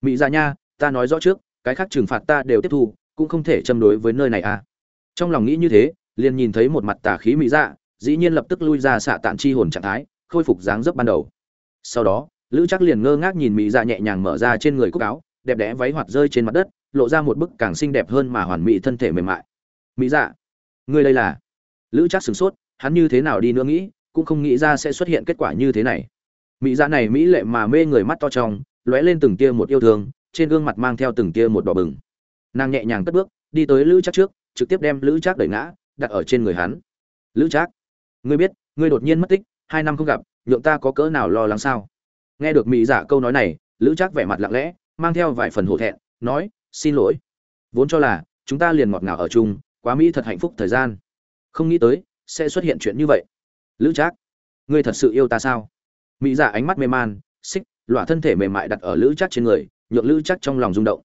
Mị dạ nha, ta nói rõ trước, cái khác trừng phạt ta đều tiếp thu, cũng không thể châm đối với nơi này à. Trong lòng nghĩ như thế, liền nhìn thấy một mặt tà khí Mị dạ dĩ nhiên lập tức lui ra xạ tạn chi hồn trạng thái, khôi phục dáng dấp ban đầu. Sau đó lữ chắc liền ngơ ngác nhìn mỹ dạ nhẹ nhàng mở ra trên người cúc áo, đẹp đẽ váy hoạt rơi trên mặt đất, lộ ra một bức càng xinh đẹp hơn mà hoàn mỹ thân thể mềm mại. Mỹ dạ ngươi đây là? Lữ chắc sửng sốt, hắn như thế nào đi nữa nghĩ, cũng không nghĩ ra sẽ xuất hiện kết quả như thế này. Mỹ dạ này mỹ lệ mà mê người mắt to trong, lóe lên từng tia một yêu thương, trên gương mặt mang theo từng tia một đỏ bừng. Nàng nhẹ nhàng cất bước, đi tới lữ chắc trước, trực tiếp đem lữ chắc đẩy ngã, đặt ở trên người hắn. Lữ chắc ngươi biết, ngươi đột nhiên mất tích, hai năm không gặp, nhượng ta có cỡ nào lo lắng sao? Nghe được mỹ dạ câu nói này, lữ chắc vẻ mặt lặng lẽ, mang theo vài phần hổ thẹn, nói, xin lỗi. Vốn cho là chúng ta liền ngọt ngào ở chung, quá mỹ thật hạnh phúc thời gian. Không nghĩ tới, sẽ xuất hiện chuyện như vậy. Lữ trác, ngươi thật sự yêu ta sao? Mỹ dạ ánh mắt mê man, xích, lọa thân thể mềm mại đặt ở lữ trác trên người, nhượng lữ trác trong lòng rung động.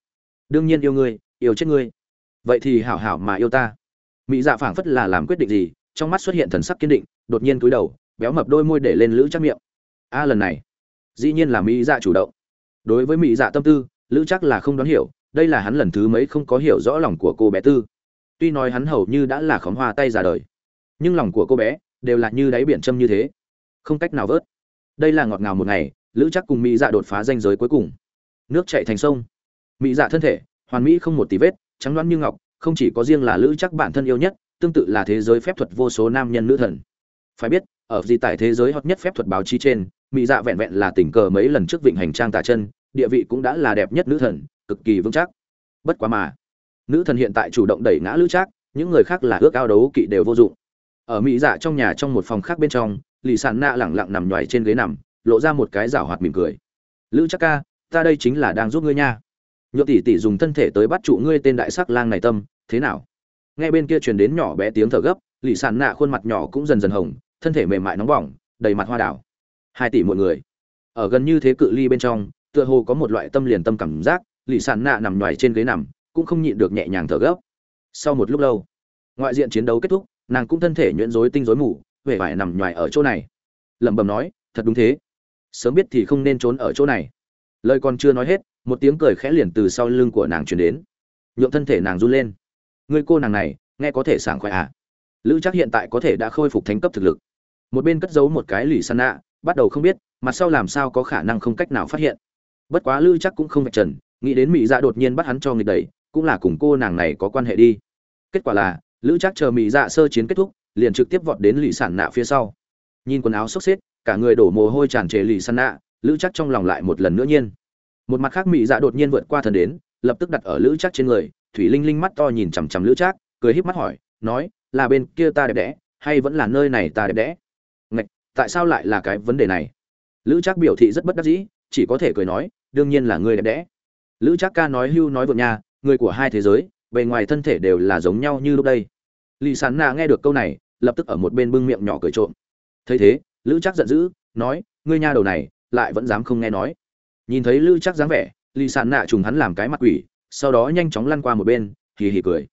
Đương nhiên yêu ngươi, yêu chết ngươi. Vậy thì hảo hảo mà yêu ta. Mỹ dạ phảng phất là làm quyết định gì, trong mắt xuất hiện thần sắc kiên định, đột nhiên cúi đầu, béo mập đôi môi để lên lữ trác miệng. A, lần này dĩ nhiên là mỹ dạ chủ động. Đối với mỹ dạ tâm tư, lữ chắc là không đoán hiểu, đây là hắn lần thứ mấy không có hiểu rõ lòng của cô bé tư. Tuy nói hắn hầu như đã là khóm hoa tay ra đời, nhưng lòng của cô bé đều là như đáy biển châm như thế, không cách nào vớt. Đây là ngọt ngào một ngày, lữ chắc cùng mỹ dạ đột phá danh giới cuối cùng. Nước chạy thành sông. Mỹ dạ thân thể, hoàn mỹ không một tí vết, trắng đoán như ngọc, không chỉ có riêng là lữ chắc bản thân yêu nhất, tương tự là thế giới phép thuật vô số nam nhân nữ thần. Phải biết, ở gì tại thế giới hot nhất phép thuật báo chí trên mỹ dạ vẹn vẹn là tình cờ mấy lần trước vịnh hành trang tả chân, địa vị cũng đã là đẹp nhất nữ thần, cực kỳ vững chắc. Bất quá mà, nữ thần hiện tại chủ động đẩy ngã lữ trác, những người khác là ước ao đấu kỵ đều vô dụng. Ở mỹ dạ trong nhà trong một phòng khác bên trong, lì sàn nạ lẳng lặng nằm nhoài trên ghế nằm, lộ ra một cái rảo hoạt mỉm cười. Lữ trác ca, ta đây chính là đang giúp ngươi nha. Nhựa tỷ tỷ dùng thân thể tới bắt trụ ngươi tên đại sắc lang này tâm, thế nào? Nghe bên kia truyền đến nhỏ bé tiếng thở gấp, lì sàn nạ khuôn mặt nhỏ cũng dần dần hồng, thân thể mềm mại nóng bỏng, đầy mặt hoa đảo hai tỷ mọi người. Ở gần như thế cự ly bên trong, tựa hồ có một loại tâm liền tâm cảm giác, lì sàn nạ nằm ngoài trên ghế nằm, cũng không nhịn được nhẹ nhàng thở gấp. Sau một lúc lâu, ngoại diện chiến đấu kết thúc, nàng cũng thân thể nhuyễn rối tinh rối mù, vẻ vải nằm ngoài ở chỗ này. Lẩm bẩm nói, thật đúng thế. Sớm biết thì không nên trốn ở chỗ này. Lời còn chưa nói hết, một tiếng cười khẽ liền từ sau lưng của nàng truyền đến. Nhượng thân thể nàng run lên. Người cô nàng này, nghe có thể sảng khoái à? Lữ chắc hiện tại có thể đã khôi phục thánh cấp thực lực. Một bên cất giấu một cái lì sàn nạ bắt đầu không biết mặt sau làm sao có khả năng không cách nào phát hiện. Bất quá lữ chắc cũng không vạch trần, nghĩ đến mỹ dạ đột nhiên bắt hắn cho nghịch đẩy, cũng là cùng cô nàng này có quan hệ đi. Kết quả là lữ chắc chờ mỹ dạ sơ chiến kết thúc, liền trực tiếp vọt đến lì sản nạ phía sau. Nhìn quần áo xốc xếp, cả người đổ mồ hôi tràn trề lì sản nạ lữ chắc trong lòng lại một lần nữa nhiên. Một mặt khác mỹ dạ đột nhiên vượt qua thần đến, lập tức đặt ở lữ chắc trên người, thủy linh linh mắt to nhìn chằm chằm lữ chắc cười híp mắt hỏi, nói, là bên kia ta đẹp đẽ, hay vẫn là nơi này ta đẹp đẽ? Tại sao lại là cái vấn đề này? Lữ Trác biểu thị rất bất đắc dĩ, chỉ có thể cười nói, đương nhiên là ngươi đẹp đẽ. Lữ Trác ca nói hưu nói vượng nha người của hai thế giới, bề ngoài thân thể đều là giống nhau như lúc đây. Lì sán nạ nghe được câu này, lập tức ở một bên bưng miệng nhỏ cười trộm. Thấy thế, lữ Trác giận dữ, nói, ngươi nha đầu này, lại vẫn dám không nghe nói. Nhìn thấy lữ Trác dáng vẻ, lì sán nạ trùng hắn làm cái mặt quỷ, sau đó nhanh chóng lăn qua một bên, hì hì cười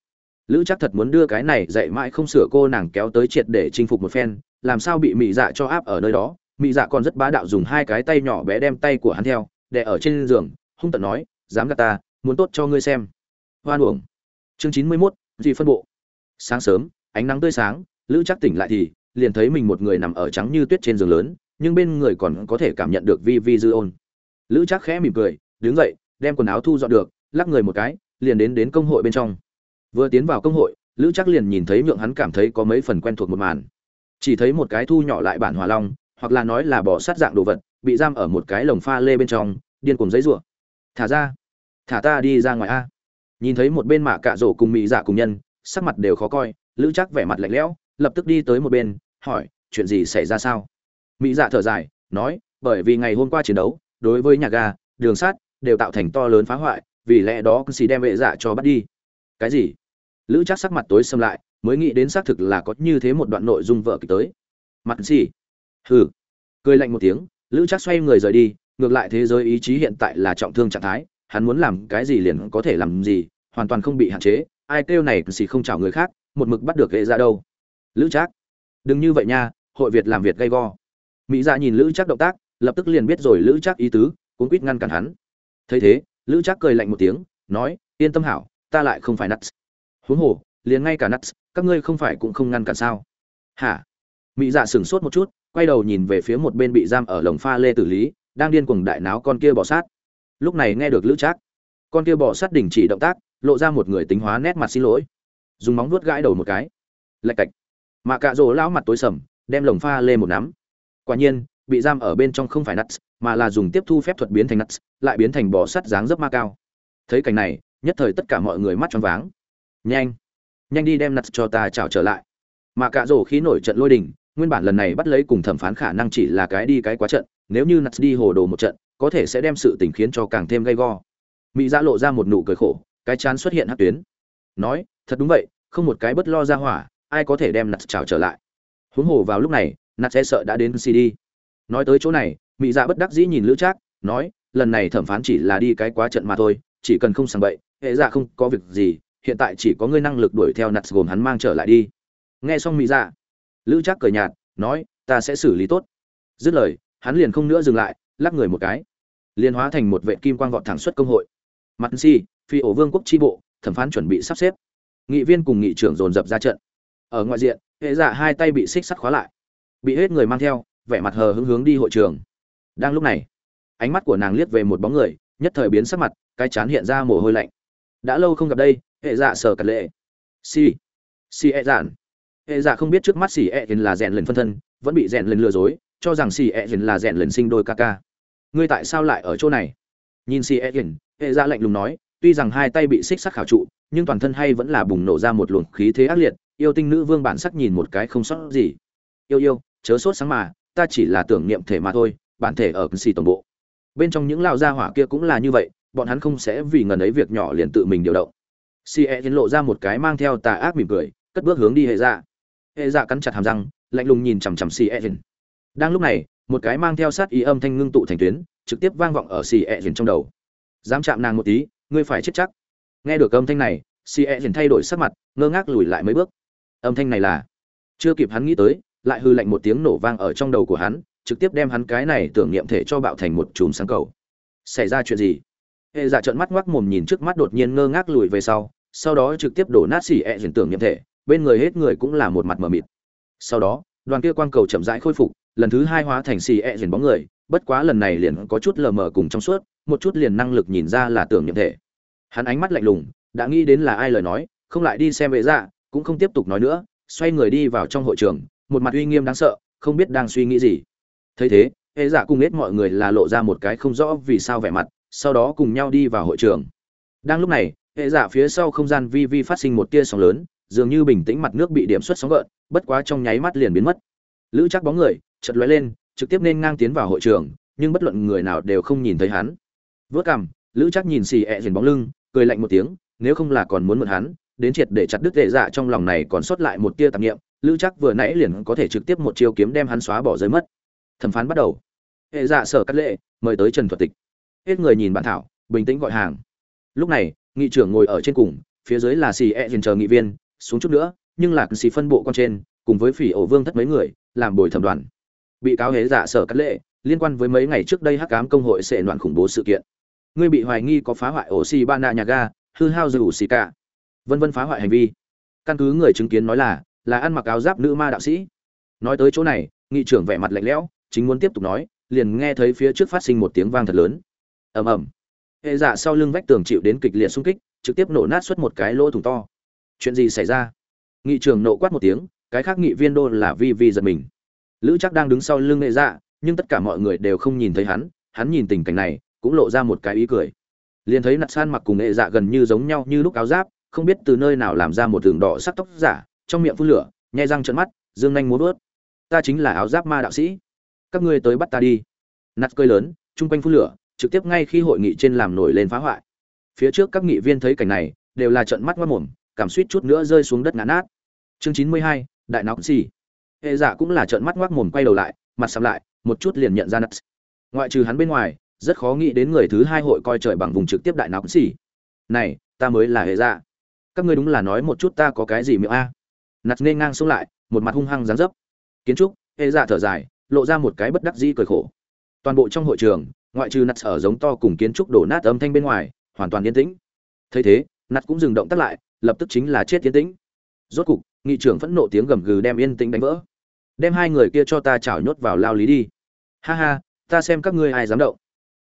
lữ chắc thật muốn đưa cái này dạy mãi không sửa cô nàng kéo tới triệt để chinh phục một phen, làm sao bị mị dạ cho áp ở nơi đó. Mị dạ còn rất bá đạo dùng hai cái tay nhỏ bé đem tay của hắn theo, đè ở trên giường, hung tận nói, dám gạt ta, muốn tốt cho ngươi xem. Hoan uổng. Chương chín mươi mốt, gì phân bộ? Sáng sớm, ánh nắng tươi sáng, lữ chắc tỉnh lại thì liền thấy mình một người nằm ở trắng như tuyết trên giường lớn, nhưng bên người còn có thể cảm nhận được vi vi dư ôn. Lữ chắc khẽ mỉm cười, đứng dậy, đem quần áo thu dọn được, lắc người một cái, liền đến đến công hội bên trong vừa tiến vào công hội, lữ chắc liền nhìn thấy nhượng hắn cảm thấy có mấy phần quen thuộc một màn. Chỉ thấy một cái thu nhỏ lại bản hòa long, hoặc là nói là bỏ sát dạng đồ vật, bị giam ở một cái lồng pha lê bên trong, điên cuồng giãy rủa thả ra, thả ta đi ra ngoài a. Nhìn thấy một bên mạ cạ rổ cùng mỹ dạ cùng nhân, sắc mặt đều khó coi, lữ chắc vẻ mặt lạnh lẽo, lập tức đi tới một bên, hỏi, chuyện gì xảy ra sao? Mỹ dạ thở dài, nói, bởi vì ngày hôm qua chiến đấu, đối với nhà ga, đường sắt đều tạo thành to lớn phá hoại, vì lẽ đó cứ xì đem vệ dạ cho bắt đi. Cái gì? Lữ chắc sắc mặt tối xâm lại, mới nghĩ đến xác thực là có như thế một đoạn nội dung vợ kịch tới. Mặt gì? Hừ. Cười lạnh một tiếng, lữ chắc xoay người rời đi, ngược lại thế giới ý chí hiện tại là trọng thương trạng thái, hắn muốn làm cái gì liền có thể làm gì, hoàn toàn không bị hạn chế, ai kêu này xì không chào người khác, một mực bắt được hệ ra đâu. Lữ trác. Đừng như vậy nha, hội việt làm việc gay go. Mỹ dạ nhìn lữ trác động tác, lập tức liền biết rồi lữ trác ý tứ cũng quýt ngăn cản hắn. Thấy thế, lữ trác cười lạnh một tiếng, nói, yên tâm hảo, ta lại không phải nuts huống hồ, liền ngay cả nuts, các ngươi không phải cũng không ngăn cản sao? Hả? Mỹ dạ sửng sốt một chút, quay đầu nhìn về phía một bên bị giam ở lồng pha lê tử lý, đang điên cuồng đại náo con kia bỏ sát. Lúc này nghe được lữ trác, con kia bỏ sát đình chỉ động tác, lộ ra một người tính hóa nét mặt xin lỗi. Dùng móng vuốt gãi đầu một cái. Lạch cạch. Mà cạ rỗ lão mặt tối sầm, đem lồng pha lê một nắm. Quả nhiên, bị giam ở bên trong không phải nuts, mà là dùng tiếp thu phép thuật biến thành nuts, lại biến thành bò sắt dáng dấp ma cao. Thấy cảnh này, nhất thời tất cả mọi người mắt tròn váng nhanh. Nhanh đi đem nặt cho ta chào trở lại. Mà cạ rổ khí nổi trận lôi đình, nguyên bản lần này bắt lấy cùng thẩm phán khả năng chỉ là cái đi cái quá trận, nếu như nặt đi hồ đồ một trận, có thể sẽ đem sự tình khiến cho càng thêm gay go. Mỹ ra dạ lộ ra một nụ cười khổ, cái chán xuất hiện hát tuyến. Nói, thật đúng vậy, không một cái bất lo ra hỏa, ai có thể đem nặt trào trở lại? Huống hồ vào lúc này nặt e sợ đã đến cd nói tới chỗ này mỹ dạ bất đắc dĩ nhìn lữ trác, nói, lần này thẩm phán chỉ là đi cái quá trận mà thôi, chỉ cần không sàng bậy, hệ dạ không có việc gì hiện tại chỉ có ngươi năng lực đuổi theo nặt gồm hắn mang trở lại đi. Nghe xong mỹ dạ lữ trác cởi nhạt, nói, ta sẽ xử lý tốt. Dứt lời, hắn liền không nữa dừng lại, lắc người một cái. Liền hóa thành một vệ kim quang vọt thẳng xuất công hội. Mặt si phi ổ vương quốc tri bộ, thẩm phán chuẩn bị sắp xếp. Nghị viên cùng nghị trưởng dồn dập ra trận. Ở ngoại diện, hệ Dạ hai tay bị xích sắt khóa lại. Bị hết người mang theo, vẻ mặt hờ hứng hướng đi hội trường. Đang lúc này, ánh mắt của nàng liếc về một bóng người, nhất thời biến sắc mặt, cái chán hiện ra mồ hôi lạnh đã lâu không gặp đây, hệ dạ sở cật lệ. Si si e dạn. Hệ dạ không biết trước mắt si e là rèn lần phân thân, vẫn bị rèn lần lừa dối, cho rằng si e là rèn lần sinh đôi ca ca. Ngươi tại sao lại ở chỗ này? Nhìn si e hệ dạ lạnh lùng nói, tuy rằng hai tay bị xích sắt khảo trụ, nhưng toàn thân hay vẫn là bùng nổ ra một luồng khí thế ác liệt, yêu tinh nữ vương bản sắc nhìn một cái không sót gì. Yêu yêu, chớ sốt sáng mà, ta chỉ là tưởng niệm thể mà thôi, bản thể ở xì tổng bộ. Bên trong những lao gia hỏa kia cũng là như vậy bọn hắn không sẽ vì ngần ấy việc nhỏ liền tự mình điều động. Si e tiến lộ ra một cái mang theo tà ác mỉm cười, cất bước hướng đi hệ dạ. Hệ dạ cắn chặt hàm răng, lạnh lùng nhìn chằm chằm si e tiến đang lúc này, một cái mang theo sát ý âm thanh ngưng tụ thành tuyến, trực tiếp vang vọng ở si e tiến trong đầu. Dám chạm nàng một tí, ngươi phải chết chắc. Nghe được âm thanh này si e tiến thay đổi sắc mặt, ngơ ngác lùi lại mấy bước. Âm thanh này là, chưa kịp hắn nghĩ tới, lại hư lạnh một tiếng nổ vang ở trong đầu của hắn, trực tiếp đem hắn cái này tưởng niệm thể cho bạo thành một chùm sáng cầu. Xảy ra chuyện gì? Hệ dạ trợn mắt ngoác mồm nhìn trước mắt đột nhiên ngơ ngác lùi về sau sau đó trực tiếp đổ nát xỉ ẹ dần tưởng niệm thể, bên người hết người cũng là một mặt mờ mịt. Sau đó, đoàn kia quang cầu chậm rãi khôi phục, lần thứ hai hóa thành xì ẹ dần bóng người, bất quá lần này liền có chút lờ mờ cùng trong suốt, một chút liền năng lực nhìn ra là tưởng niệm thể. Hắn ánh mắt lạnh lùng, đã nghĩ đến là ai lời nói, không lại đi xem vệ dạ cũng không tiếp tục nói nữa, xoay người đi vào trong hội trường, một mặt uy nghiêm đáng sợ, không biết đang suy nghĩ gì. Thấy thế, hệ dạ cùng hết mọi người là lộ ra một cái không rõ vì sao vẻ mặt sau đó cùng nhau đi vào hội trường. Đang lúc này, hệ giả phía sau không gian vi vi phát sinh một tia sóng lớn, dường như bình tĩnh mặt nước bị điểm xuất sóng gợn, bất quá trong nháy mắt liền biến mất. Lữ chắc bóng người chật lóe lên, trực tiếp nên ngang tiến vào hội trường, nhưng bất luận người nào đều không nhìn thấy hắn. Vớt cằm, lữ chắc nhìn xì ẹ dền bóng lưng, cười lạnh một tiếng, nếu không là còn muốn mượn hắn, đến triệt để chặt đứt hệ dạ trong lòng này còn sót lại một tia tạp nghiệm lữ chắc vừa nãy liền có thể trực tiếp một chiêu kiếm đem hắn xóa bỏ rơi mất. Thẩm phán bắt đầu. Hệ dạ sở cắt lệ, mời tới trần thuật tịch hết người nhìn bản thảo, bình tĩnh gọi hàng. Lúc này, nghị trưởng ngồi ở trên cùng, phía dưới là xì e dền chờ nghị viên, xuống chút nữa, nhưng là xì phân bộ con trên, cùng với phỉ ổ vương thất mấy người, làm bồi thẩm đoàn. Bị cáo hế giả sở cắt lệ, liên quan với mấy ngày trước đây hắc cám công hội sẽ loạn khủng bố sự kiện. Ngươi bị hoài nghi có phá hoại ổ xì ba nạ nhà ga, hư hao dù xì cả. Vân vân phá hoại hành vi. Căn cứ người chứng kiến nói là là ăn mặc áo giáp nữ ma đạo sĩ. Nói tới chỗ này, nghị trưởng vẻ mặt lạnh lẽo, chính muốn tiếp tục nói, liền nghe thấy phía trước phát sinh một tiếng vang thật lớn ầm ầm. Hệ dạ sau lưng vách tường chịu đến kịch liệt xung kích, trực tiếp nổ nát xuất một cái lỗ thủng to. Chuyện gì xảy ra? Nghị Trường nộ quát một tiếng, cái khác nghị viên đô là vi vi giật mình. Lữ chắc đang đứng sau lưng hệ dạ nhưng tất cả mọi người đều không nhìn thấy hắn hắn nhìn tình cảnh này, cũng lộ ra một cái ý cười. Liền thấy nặt san mặc cùng hệ dạ gần như giống nhau như lúc áo giáp, không biết từ nơi nào làm ra một tường đỏ sắc tóc giả, trong miệng phun lửa, nhai răng trợn mắt, dương nhanh muốn vớt. Ta chính là áo giáp ma đạo sĩ. Các ngươi tới bắt ta đi. Nặt cười lớn, chung quanh phun lửa trực tiếp ngay khi hội nghị trên làm nổi lên phá hoại. Phía trước các nghị viên thấy cảnh này, đều là trợn mắt mất mồm, cảm suýt chút nữa rơi xuống đất ngã nát. Chương chín mươi hai, đại nóng xì. Hệ giả cũng là trợn mắt ngoác mồm quay đầu lại, mặt sắm lại, một chút liền nhận ra nats ngoại trừ hắn bên ngoài, rất khó nghĩ đến người thứ hai hội coi trời bằng vùng trực tiếp đại nóng xì. Này, ta mới là hệ giả. Các ngươi đúng là nói một chút ta có cái gì miệng a? Nats nên ngang xuống lại, một mặt hung hăng dán dấp. Kiến trúc, hệ giả thở dài, lộ ra một cái bất đắc dĩ cười khổ. Toàn bộ trong hội trường ngoại trừ nặt ở giống to cùng kiến trúc đổ nát âm thanh bên ngoài hoàn toàn yên tĩnh. Thấy thế nặt cũng dừng động tác lại lập tức chính là chết yên tĩnh. Rốt cục nghị trưởng phẫn nộ tiếng gầm gừ đem yên tĩnh đánh vỡ. Đem hai người kia cho ta chảo nhốt vào lao lý đi. Ha ha ta xem các ngươi ai dám động.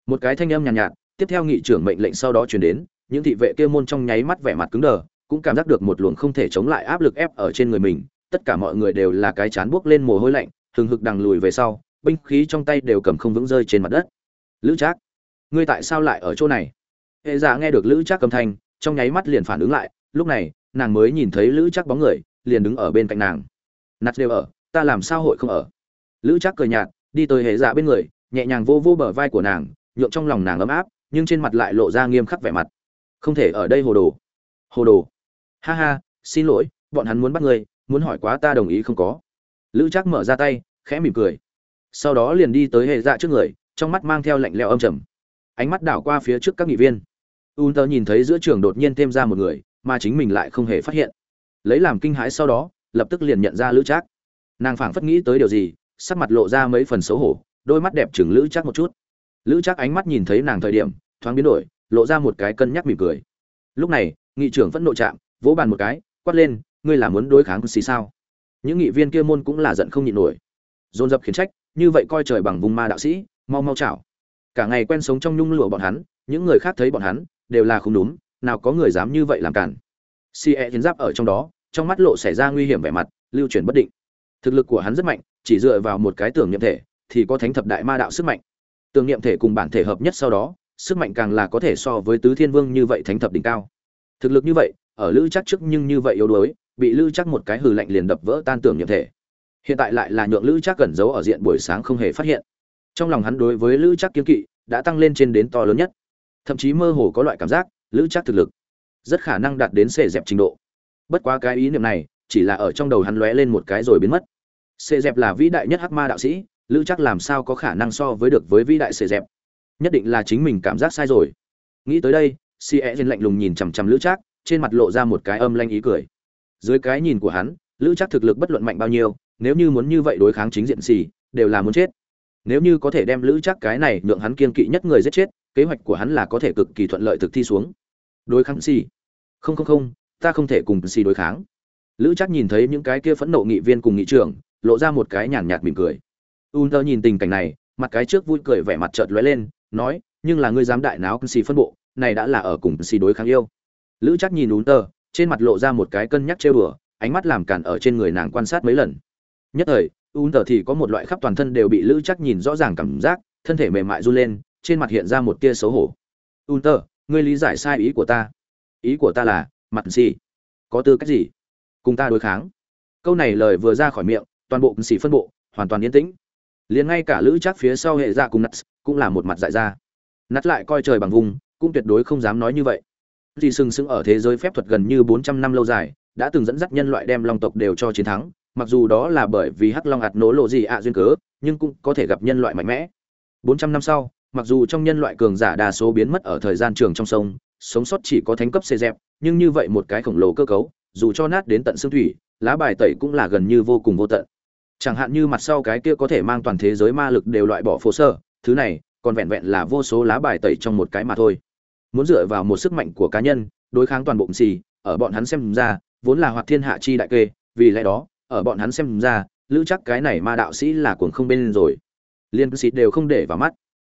Một cái thanh âm nhàn nhạt, nhạt tiếp theo nghị trưởng mệnh lệnh sau đó truyền đến những thị vệ kia môn trong nháy mắt vẻ mặt cứng đờ cũng cảm giác được một luồng không thể chống lại áp lực ép ở trên người mình. Tất cả mọi người đều là cái chán buốc lên mồ hôi lạnh hừng hực đằng lùi về sau binh khí trong tay đều cầm không vững rơi trên mặt đất lữ trác, ngươi tại sao lại ở chỗ này? Hệ giả nghe được lữ trác cầm thanh, trong nháy mắt liền phản ứng lại, lúc này, nàng mới nhìn thấy lữ trác bóng người, liền đứng ở bên cạnh nàng. Nặt đều ở, ta làm sao hội không ở? Lữ trác cười nhạt, đi tới hệ giả bên người, nhẹ nhàng vô vô bờ vai của nàng nhộn trong lòng nàng ấm áp, nhưng trên mặt lại lộ ra nghiêm khắc vẻ mặt. Không thể ở đây hồ đồ. Hồ đồ. Ha ha, xin lỗi, bọn hắn muốn bắt ngươi, muốn hỏi quá ta đồng ý không có. Lữ trác mở ra tay, khẽ mỉm cười. Sau đó liền đi tới hệ dạ trước người trong mắt mang theo lạnh lẽo âm trầm. Ánh mắt đảo qua phía trước các nghị viên. Un nhìn thấy giữa trường đột nhiên thêm ra một người, mà chính mình lại không hề phát hiện. Lấy làm kinh hãi sau đó, lập tức liền nhận ra lữ trác. Nàng phảng phất nghĩ tới điều gì, sắc mặt lộ ra mấy phần xấu hổ, đôi mắt đẹp chừng lữ trác một chút. Lữ trác ánh mắt nhìn thấy nàng thời điểm, thoáng biến đổi, lộ ra một cái cân nhắc mỉm cười. Lúc này, nghị trưởng vẫn nộ chạm vỗ bàn một cái, quát lên, ngươi là muốn đối kháng xì sao? Những nghị viên kia môn cũng là giận không nhịn nổi. Dồn dập khiển trách, như vậy coi trời bằng vùng ma đạo sĩ mau mau chảo. Cả ngày quen sống trong nhung lụa bọn hắn, những người khác thấy bọn hắn, đều là không đúng, nào có người dám như vậy làm cản. Si e hiến giáp ở trong đó, trong mắt lộ xảy ra nguy hiểm vẻ mặt, lưu chuyển bất định. Thực lực của hắn rất mạnh, chỉ dựa vào một cái tưởng niệm thể, thì có thánh thập đại ma đạo sức mạnh. Tưởng niệm thể cùng bản thể hợp nhất sau đó, sức mạnh càng là có thể so với tứ thiên vương như vậy thánh thập đỉnh cao. Thực lực như vậy, ở lữ chắc trước nhưng như vậy yếu đuối, bị lữ chắc một cái hừ lạnh liền đập vỡ tan tưởng niệm thể. Hiện tại lại là nhượng lữ chắc cẩn giấu ở diện buổi sáng không hề phát hiện trong lòng hắn đối với lữ chắc kiếm kỵ đã tăng lên trên đến to lớn nhất. Thậm chí mơ hồ có loại cảm giác, lữ chắc thực lực rất khả năng đạt đến xệ dẹp trình độ. Bất quá cái ý niệm này chỉ là ở trong đầu hắn lóe lên một cái rồi biến mất. Xệ dẹp là vĩ đại nhất hắc ma đạo sĩ, lữ chắc làm sao có khả năng so với được với vĩ đại xệ dẹp? Nhất định là chính mình cảm giác sai rồi. Nghĩ tới đây si e trên lạnh lùng nhìn chằm chằm lữ trác, trên mặt lộ ra một cái âm lanh ý cười. Dưới cái nhìn của hắn, lữ trác thực lực bất luận mạnh bao nhiêu, nếu như muốn như vậy đối kháng chính diện xì, đều là muốn chết nếu như có thể đem lữ chắc cái này nhượng hắn kiên kỵ nhất người giết chết, kế hoạch của hắn là có thể cực kỳ thuận lợi thực thi xuống. Đối kháng xì không không không, ta không thể cùng xì đối kháng. Lữ chắc nhìn thấy những cái kia phẫn nộ nghị viên cùng nghị trưởng, lộ ra một cái nhàn nhạt mỉm cười. Un tơ nhìn tình cảnh này, mặt cái trước vui cười vẻ mặt chợt lóe lên, nói, nhưng là ngươi dám đại náo xì phân bộ, này đã là ở cùng xì đối kháng yêu. Lữ chắc nhìn un tơ, trên mặt lộ ra một cái cân nhắc trêu đùa, ánh mắt làm cản ở trên người nàng quan sát mấy lần. Nhất thời un tờ thì có một loại khắp toàn thân đều bị lữ chắc nhìn rõ ràng cảm giác, thân thể mềm mại run lên, trên mặt hiện ra một tia xấu hổ. Un tờ, ngươi lý giải sai ý của ta. Ý của ta là, mặt gì có tư cách gì? Cùng ta đối kháng. Câu này lời vừa ra khỏi miệng, toàn bộ xì phân bộ hoàn toàn yên tĩnh. Liền ngay cả lữ chắc phía sau hệ dạ cùng nats cũng là một mặt dại ra. Nats lại coi trời bằng vùng, cũng tuyệt đối không dám nói như vậy. Thì sừng sững ở thế giới phép thuật gần như 400 năm lâu dài, đã từng dẫn dắt nhân loại đem long tộc đều cho chiến thắng mặc dù đó là bởi vì hắc long ạt nổ lộ gì ạ duyên cớ, nhưng cũng có thể gặp nhân loại mạnh mẽ. 400 năm sau, mặc dù trong nhân loại cường giả đa số biến mất ở thời gian trường trong sông, sống sót chỉ có thánh cấp xê dẹp, nhưng như vậy một cái khổng lồ cơ cấu, dù cho nát đến tận xương thủy, lá bài tẩy cũng là gần như vô cùng vô tận. Chẳng hạn như mặt sau cái kia có thể mang toàn thế giới ma lực đều loại bỏ phô sơ, thứ này còn vẹn vẹn là vô số lá bài tẩy trong một cái mà thôi. Muốn dựa vào một sức mạnh của cá nhân, đối kháng toàn bộ xì, ở bọn hắn xem ra, vốn là hoạt thiên hạ chi đại kê, vì lẽ đó ở bọn hắn xem ra, lữ chắc cái này ma đạo sĩ là cuồng không bên rồi. Liên xịt đều không để vào mắt.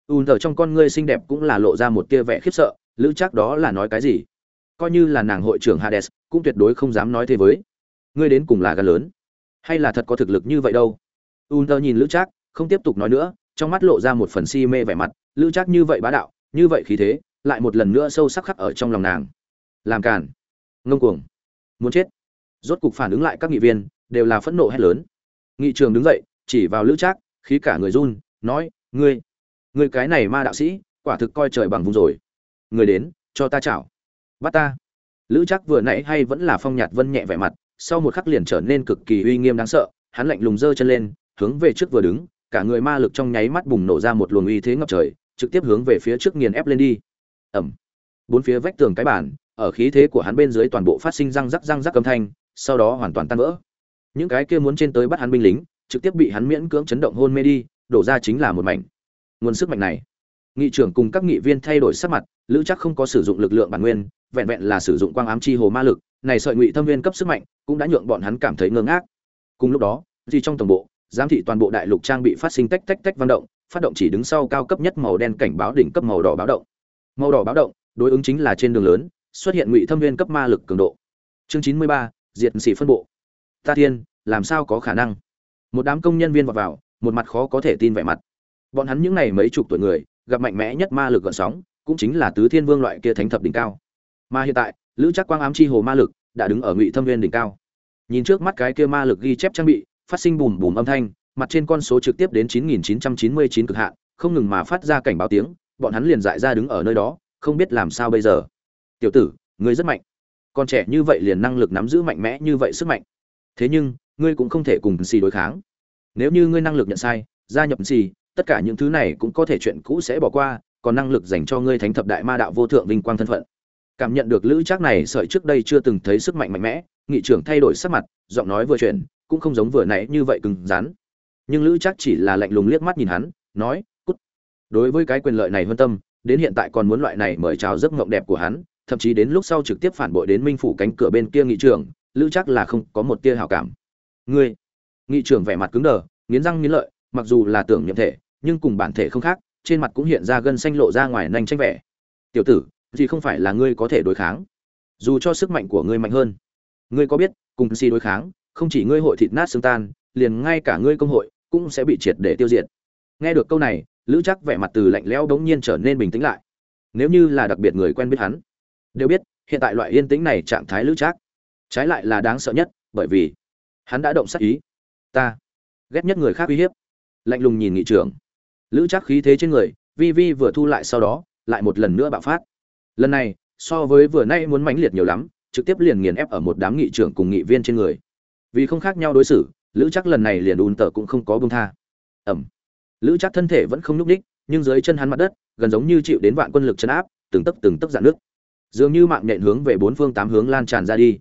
Ùn thở trong con ngươi xinh đẹp cũng là lộ ra một tia vẻ khiếp sợ, lữ chắc đó là nói cái gì? Coi như là nàng hội trưởng hades, cũng tuyệt đối không dám nói thế với. Ngươi đến cùng là gan lớn, hay là thật có thực lực như vậy đâu? Ùn nhìn lữ chắc không tiếp tục nói nữa, trong mắt lộ ra một phần si mê vẻ mặt, lữ chắc như vậy bá đạo, như vậy khí thế, lại một lần nữa sâu sắc khắc ở trong lòng nàng. Làm càn. Ngông cuồng. Muốn chết. Rốt cục phản ứng lại các nghị viên đều là phẫn nộ hét lớn. Nghị trường đứng dậy, chỉ vào lữ trác, khí cả người run, nói, ngươi ngươi cái này ma đạo sĩ, quả thực coi trời bằng vùng rồi. Người đến, cho ta chảo. Bắt ta. Lữ trác vừa nãy hay vẫn là phong nhạt vân nhẹ vẻ mặt, sau một khắc liền trở nên cực kỳ uy nghiêm đáng sợ, hắn lạnh lùng giơ chân lên, hướng về trước vừa đứng, cả người ma lực trong nháy mắt bùng nổ ra một luồng uy thế ngập trời, trực tiếp hướng về phía trước nghiền ép lên đi. Ẩm bốn phía vách tường cái bản ở khí thế của hắn bên dưới toàn bộ phát sinh răng rắc răng rắc âm thanh, sau đó hoàn toàn tan vỡ những cái kia muốn trên tới bắt hắn binh lính, trực tiếp bị hắn miễn cưỡng chấn động hôn mê đi, đổ ra chính là một mảnh. Nguồn sức mạnh này. Nghị trưởng cùng các nghị viên thay đổi sắc mặt, lữ chắc không có sử dụng lực lượng bản nguyên, vẹn vẹn là sử dụng quang ám chi hồ ma lực, này sợi ngụy thâm viên cấp sức mạnh cũng đã nhượng bọn hắn cảm thấy ngơ ngác. Cùng lúc đó, gì trong tổng bộ, giám thị toàn bộ đại lục trang bị phát sinh tách tách tách văn động, phát động chỉ đứng sau cao cấp nhất màu đen cảnh báo đỉnh cấp màu đỏ báo động. Màu đỏ báo động, đối ứng chính là trên đường lớn, xuất hiện ngụy thâm viên cấp ma lực cường độ. Chương chín mươi ba, diệt xỉ phân bộ ta thiên, làm sao có khả năng? Một đám công nhân viên vào vào, một mặt khó có thể tin vẻ mặt. Bọn hắn những ngày mấy chục tuổi người, gặp mạnh mẽ nhất ma lực gợn sóng, cũng chính là tứ thiên vương loại kia thánh thập đỉnh cao. Mà hiện tại, lữ chắc quang ám chi hồ ma lực đã đứng ở ngụy thâm viên đỉnh cao. Nhìn trước mắt cái kia ma lực ghi chép trang bị, phát sinh bùm bùm âm thanh, mặt trên con số trực tiếp đến 9999 cực hạn, không ngừng mà phát ra cảnh báo tiếng, bọn hắn liền dại ra đứng ở nơi đó, không biết làm sao bây giờ. Tiểu tử, ngươi rất mạnh. Con trẻ như vậy liền năng lực nắm giữ mạnh mẽ như vậy sức mạnh thế nhưng, ngươi cũng không thể cùng xì đối kháng. Nếu như ngươi năng lực nhận sai, gia nhập xì, tất cả những thứ này cũng có thể chuyện cũ sẽ bỏ qua, còn năng lực dành cho ngươi thánh thập đại ma đạo vô thượng vinh quang thân phận. Cảm nhận được lữ trác này sợi trước đây chưa từng thấy sức mạnh mạnh mẽ, nghị trưởng thay đổi sắc mặt, giọng nói vừa chuyển, cũng không giống vừa nãy như vậy cứng rắn. Nhưng lữ trác chỉ là lạnh lùng liếc mắt nhìn hắn, nói, cút. Đối với cái quyền lợi này hơn tâm, đến hiện tại còn muốn loại này mời chào giấc mộng đẹp của hắn, thậm chí đến lúc sau trực tiếp phản bội đến minh phủ cánh cửa bên kia nghị trưởng lữ chắc là không có một tia hảo cảm. Ngươi, nghị trưởng vẻ mặt cứng đờ, nghiến răng nghiến lợi, mặc dù là tưởng nhiệm thể, nhưng cùng bản thể không khác, trên mặt cũng hiện ra gân xanh lộ ra ngoài nanh tranh vẻ. Tiểu tử, thì không phải là ngươi có thể đối kháng. Dù cho sức mạnh của ngươi mạnh hơn. Ngươi có biết, cùng si đối kháng, không chỉ ngươi hội thịt nát xương tan, liền ngay cả ngươi công hội, cũng sẽ bị triệt để tiêu diệt. Nghe được câu này, lữ chắc vẻ mặt từ lạnh lẽo đống nhiên trở nên bình tĩnh lại. Nếu như là đặc biệt người quen biết hắn, đều biết, hiện tại loại yên tĩnh này trạng thái lữ chắc trái lại là đáng sợ nhất, bởi vì hắn đã động sát ý. Ta ghét nhất người khác uy hiếp. Lạnh lùng nhìn nghị trưởng. Lữ chắc khí thế trên người, vi vi vừa thu lại sau đó, lại một lần nữa bạo phát. Lần này, so với vừa nay muốn mãnh liệt nhiều lắm, trực tiếp liền nghiền ép ở một đám nghị trưởng cùng nghị viên trên người. Vì không khác nhau đối xử, lữ chắc lần này liền ùn tờ cũng không có bông tha. Ẩm. Lữ chắc thân thể vẫn không nhúc ních nhưng dưới chân hắn mặt đất, gần giống như chịu đến vạn quân lực chấn áp, từng tấc từng tấc dạn nước dường như mạng nhện hướng về bốn phương tám hướng lan tràn ra đi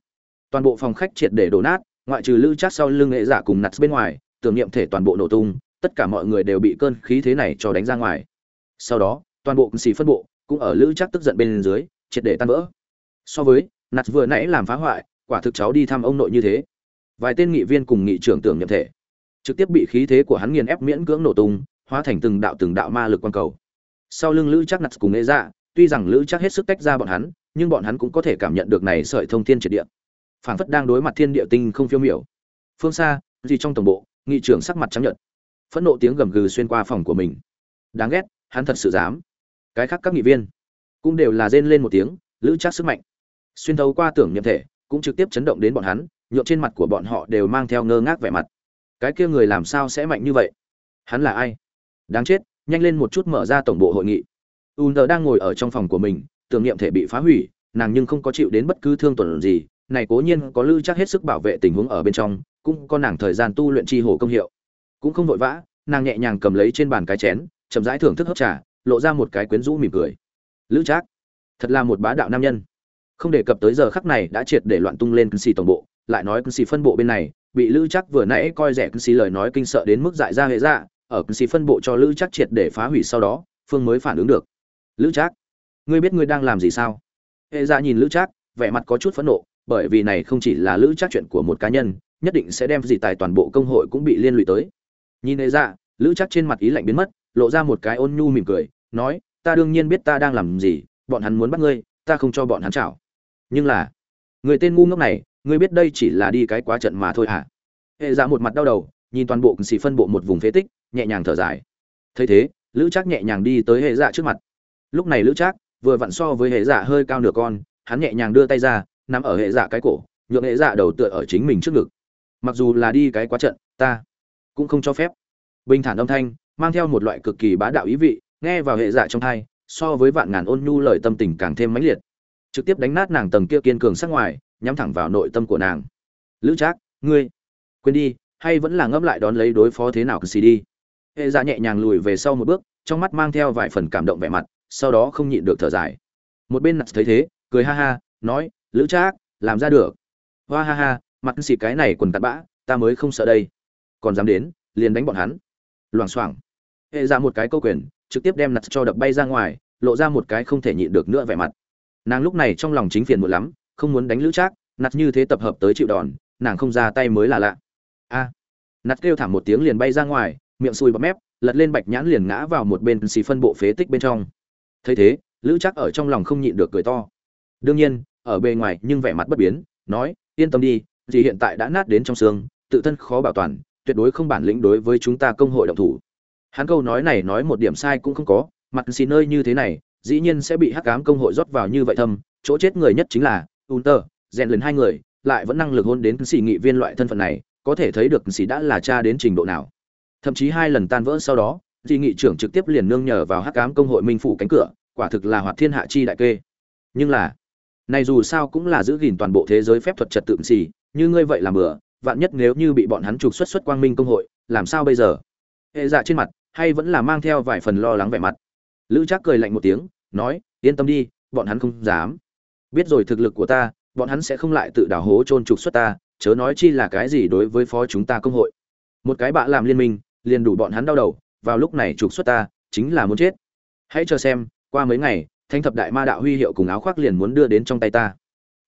toàn bộ phòng khách triệt để đổ nát, ngoại trừ lữ chắc sau lưng nghệ giả cùng nặt bên ngoài, tưởng niệm thể toàn bộ nổ tung, tất cả mọi người đều bị cơn khí thế này cho đánh ra ngoài. Sau đó, toàn bộ xì phân bộ cũng ở lữ chắc tức giận bên dưới, triệt để tan vỡ. So với nặt vừa nãy làm phá hoại, quả thực cháu đi thăm ông nội như thế. Vài tên nghị viên cùng nghị trưởng tưởng nhậm thể, trực tiếp bị khí thế của hắn nghiền ép miễn cưỡng nổ tung, hóa thành từng đạo từng đạo ma lực quan cầu. Sau lưng lữ chắc nặt cùng nghệ dạ tuy rằng lữ chắc hết sức tách ra bọn hắn, nhưng bọn hắn cũng có thể cảm nhận được này sợi thông thiên triệt địa phảng phất đang đối mặt thiên địa tinh không phiêu miểu. Phương xa, gì trong tổng bộ, nghị trưởng sắc mặt trắng nhợt. Phẫn nộ tiếng gầm gừ xuyên qua phòng của mình. Đáng ghét, hắn thật sự dám. Cái khác các nghị viên cũng đều là rên lên một tiếng, lữ chắc sức mạnh. Xuyên thấu qua tưởng nhậm thể, cũng trực tiếp chấn động đến bọn hắn nhộn trên mặt của bọn họ đều mang theo ngơ ngác vẻ mặt. Cái kia người làm sao sẽ mạnh như vậy? Hắn là ai? Đáng chết, nhanh lên một chút mở ra tổng bộ hội nghị. U đang ngồi ở trong phòng của mình, tưởng niệm thể bị phá hủy, nàng nhưng không có chịu đến bất cứ thương tổn gì này cố nhiên có lưu chắc hết sức bảo vệ tình huống ở bên trong, cũng có nàng thời gian tu luyện chi hồ công hiệu. Cũng không vội vã, nàng nhẹ nhàng cầm lấy trên bàn cái chén, chậm rãi thưởng thức hấp trà, lộ ra một cái quyến rũ mỉm cười. Lữ trác, thật là một bá đạo nam nhân. Không đề cập tới giờ khắc này đã triệt để loạn tung lên cân xì tổng bộ, lại nói cân xì phân bộ bên này, bị lữ trác vừa nãy coi rẻ cân xì lời nói kinh sợ đến mức dại ra hệ ra ở cân xì phân bộ cho lữ trác triệt để phá hủy sau đó, phương mới phản ứng được. Lữ trác, ngươi biết ngươi đang làm gì sao? Hệ ra nhìn lữ trác, vẻ mặt có chút phẫn nộ bởi vì này không chỉ là lữ chắc chuyện của một cá nhân, nhất định sẽ đem gì tài toàn bộ công hội cũng bị liên lụy tới. Nhìn hệ ra dạ, lữ chắc trên mặt ý lạnh biến mất, lộ ra một cái ôn nhu mỉm cười, nói, ta đương nhiên biết ta đang làm gì, bọn hắn muốn bắt ngươi, ta không cho bọn hắn chảo. Nhưng là, người tên ngu ngốc này, ngươi biết đây chỉ là đi cái quá trận mà thôi hả? Hệ dạ một mặt đau đầu, nhìn toàn bộ xì phân bộ một vùng phế tích, nhẹ nhàng thở dài. Thấy thế, lữ trác nhẹ nhàng đi tới hệ dạ trước mặt. Lúc này lữ trác vừa vặn so với hệ dạ hơi cao nửa con, hắn nhẹ nhàng đưa tay ra nằm ở hệ dạ cái cổ, nhượng hệ dạ đầu tựa ở chính mình trước ngực. Mặc dù là đi cái quá trận, ta cũng không cho phép. Bình thản âm thanh, mang theo một loại cực kỳ bá đạo ý vị, nghe vào hệ dạ trong thai, so với vạn ngàn ôn nhu lời tâm tình càng thêm mãnh liệt. Trực tiếp đánh nát nàng tầng kia kiên cường sắc ngoài, nhắm thẳng vào nội tâm của nàng. Lữ trác, ngươi quên đi, hay vẫn là ngẫm lại đón lấy đối phó thế nào cứ xì đi. Hệ dạ nhẹ nhàng lùi về sau một bước, trong mắt mang theo vài phần cảm động vẻ mặt, sau đó không nhịn được thở dài. Một bên nặt thấy thế, cười ha ha, nói lữ trác làm ra được. Hoa ha ha mặt xịt cái này quần tạt bã ta mới không sợ đây. Còn dám đến liền đánh bọn hắn. Loảng xoảng. Hệ ra một cái câu quyền trực tiếp đem nặt cho đập bay ra ngoài lộ ra một cái không thể nhịn được nữa vẻ mặt. Nàng lúc này trong lòng chính phiền muộn lắm không muốn đánh lữ trác nặt như thế tập hợp tới chịu đòn nàng không ra tay mới là lạ. A. À, nặt kêu thảm một tiếng liền bay ra ngoài miệng sùi bọt mép lật lên bạch nhãn liền ngã vào một bên xì phân bộ phế tích bên trong. Thấy thế lữ trác ở trong lòng không nhịn được cười to. Đương nhiên ở bề ngoài nhưng vẻ mặt bất biến nói yên tâm đi gì hiện tại đã nát đến trong xương tự thân khó bảo toàn tuyệt đối không bản lĩnh đối với chúng ta công hội động thủ hắn câu nói này nói một điểm sai cũng không có mặt xì nơi như thế này dĩ nhiên sẽ bị hắc ám công hội rót vào như vậy thâm chỗ chết người nhất chính là Unter, rèn lần hai người, lại vẫn năng lực hôn đến sĩ nghị viên loại thân phận này, có thể thấy được sĩ đã là cha đến trình độ nào. Thậm chí hai lần tan vỡ sau đó, sĩ nghị trưởng trực tiếp liền nương nhờ vào hắc ám công hội minh phủ cánh cửa, quả thực là hoạt thiên hạ chi đại kê. Nhưng là, này dù sao cũng là giữ gìn toàn bộ thế giới phép thuật trật tự gì, như ngươi vậy là bừa, vạn nhất nếu như bị bọn hắn trục xuất xuất quang minh công hội, làm sao bây giờ? Hệ dạ trên mặt, hay vẫn là mang theo vài phần lo lắng vẻ mặt. Lữ Trác cười lạnh một tiếng, nói, yên tâm đi, bọn hắn không dám biết rồi thực lực của ta bọn hắn sẽ không lại tự đào hố trôn trục xuất ta chớ nói chi là cái gì đối với phó chúng ta công hội một cái bạ làm liên minh liền đủ bọn hắn đau đầu vào lúc này trục xuất ta chính là muốn chết hãy chờ xem qua mấy ngày Thánh thập đại ma đạo huy hiệu cùng áo khoác liền muốn đưa đến trong tay ta.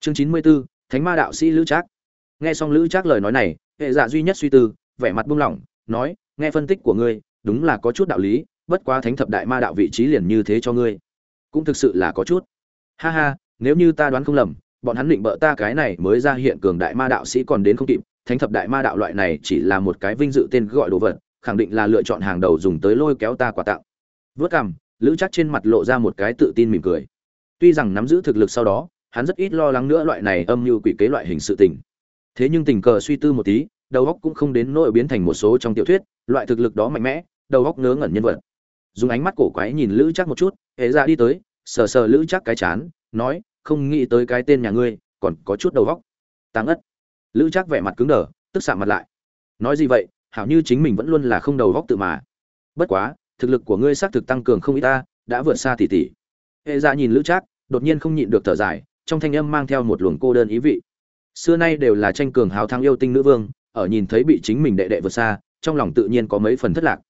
Chương chín mươi 94, thánh ma đạo sĩ lữ trác. Nghe xong lữ trác lời nói này hệ dạ duy nhất suy tư vẻ mặt buông lỏng nói nghe phân tích của ngươi đúng là có chút đạo lý bất quá thánh thập đại ma đạo vị trí liền như thế cho ngươi. Cũng thực sự là có chút. Ha ha nếu như ta đoán không lầm bọn hắn định bợ ta cái này mới ra hiện cường đại ma đạo sĩ còn đến không kịp thánh thập đại ma đạo loại này chỉ là một cái vinh dự tên gọi đồ vật khẳng định là lựa chọn hàng đầu dùng tới lôi kéo ta quà tặng vớt cằm lữ chắc trên mặt lộ ra một cái tự tin mỉm cười. Tuy rằng nắm giữ thực lực sau đó, hắn rất ít lo lắng nữa loại này âm mưu quỷ kế loại hình sự tình. Thế nhưng tình cờ suy tư một tí, đầu óc cũng không đến nỗi biến thành một số trong tiểu thuyết, loại thực lực đó mạnh mẽ, đầu óc ngớ ngẩn nhân vật. Dùng ánh mắt cổ quái nhìn lữ chắc một chút, hễ ra đi tới, sờ sờ lữ chắc cái chán, nói, không nghĩ tới cái tên nhà ngươi, còn có chút đầu góc tàng ất lữ chắc vẻ mặt cứng đờ, tức xạ mặt lại. Nói gì vậy, hảo như chính mình vẫn luôn là không đầu góc tự mà. Bất quá thực lực của ngươi xác thực tăng cường không ít ta, đã vượt xa tỷ tỷ. Hệ dạ nhìn lữ trác, đột nhiên không nhịn được thở dài, trong thanh âm mang theo một luồng cô đơn ý vị. Xưa nay đều là tranh cường hào thắng yêu tinh nữ vương, ở nhìn thấy bị chính mình đệ đệ vượt xa, trong lòng tự nhiên có mấy phần thất lạc.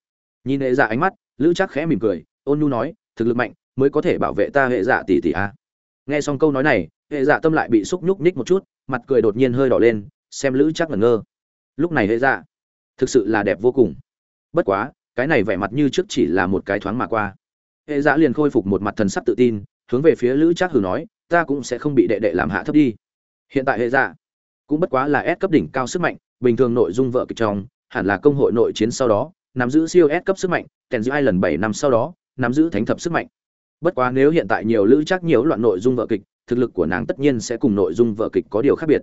Nhìn hệ dạ ánh mắt, lữ trác khẽ mỉm cười, ôn nhu nói, thực lực mạnh, mới có thể bảo vệ ta hệ dạ tỷ tỷ a. Nghe xong câu nói này, hệ dạ tâm lại bị xúc nhúc nhích một chút, mặt cười đột nhiên hơi đỏ lên, xem lữ chắc ngẩn ngơ. Lúc này hệ dạ thực sự là đẹp vô cùng. Bất quá cái này vẻ mặt như trước chỉ là một cái thoáng mà qua. Hệ dạ liền khôi phục một mặt thần sắc tự tin, hướng về phía lữ trác hừ nói, ta cũng sẽ không bị đệ đệ làm hạ thấp đi. Hiện tại hệ dạ cũng bất quá là s cấp đỉnh cao sức mạnh, bình thường nội dung vợ kịch trong, hẳn là công hội nội chiến sau đó, nắm giữ siêu s cấp sức mạnh kèn giữ hai lần bảy năm sau đó, nắm giữ thánh thập sức mạnh. Bất quá nếu hiện tại nhiều lữ chắc nhiều loạn nội dung vợ kịch, thực lực của nàng tất nhiên sẽ cùng nội dung vợ kịch có điều khác biệt.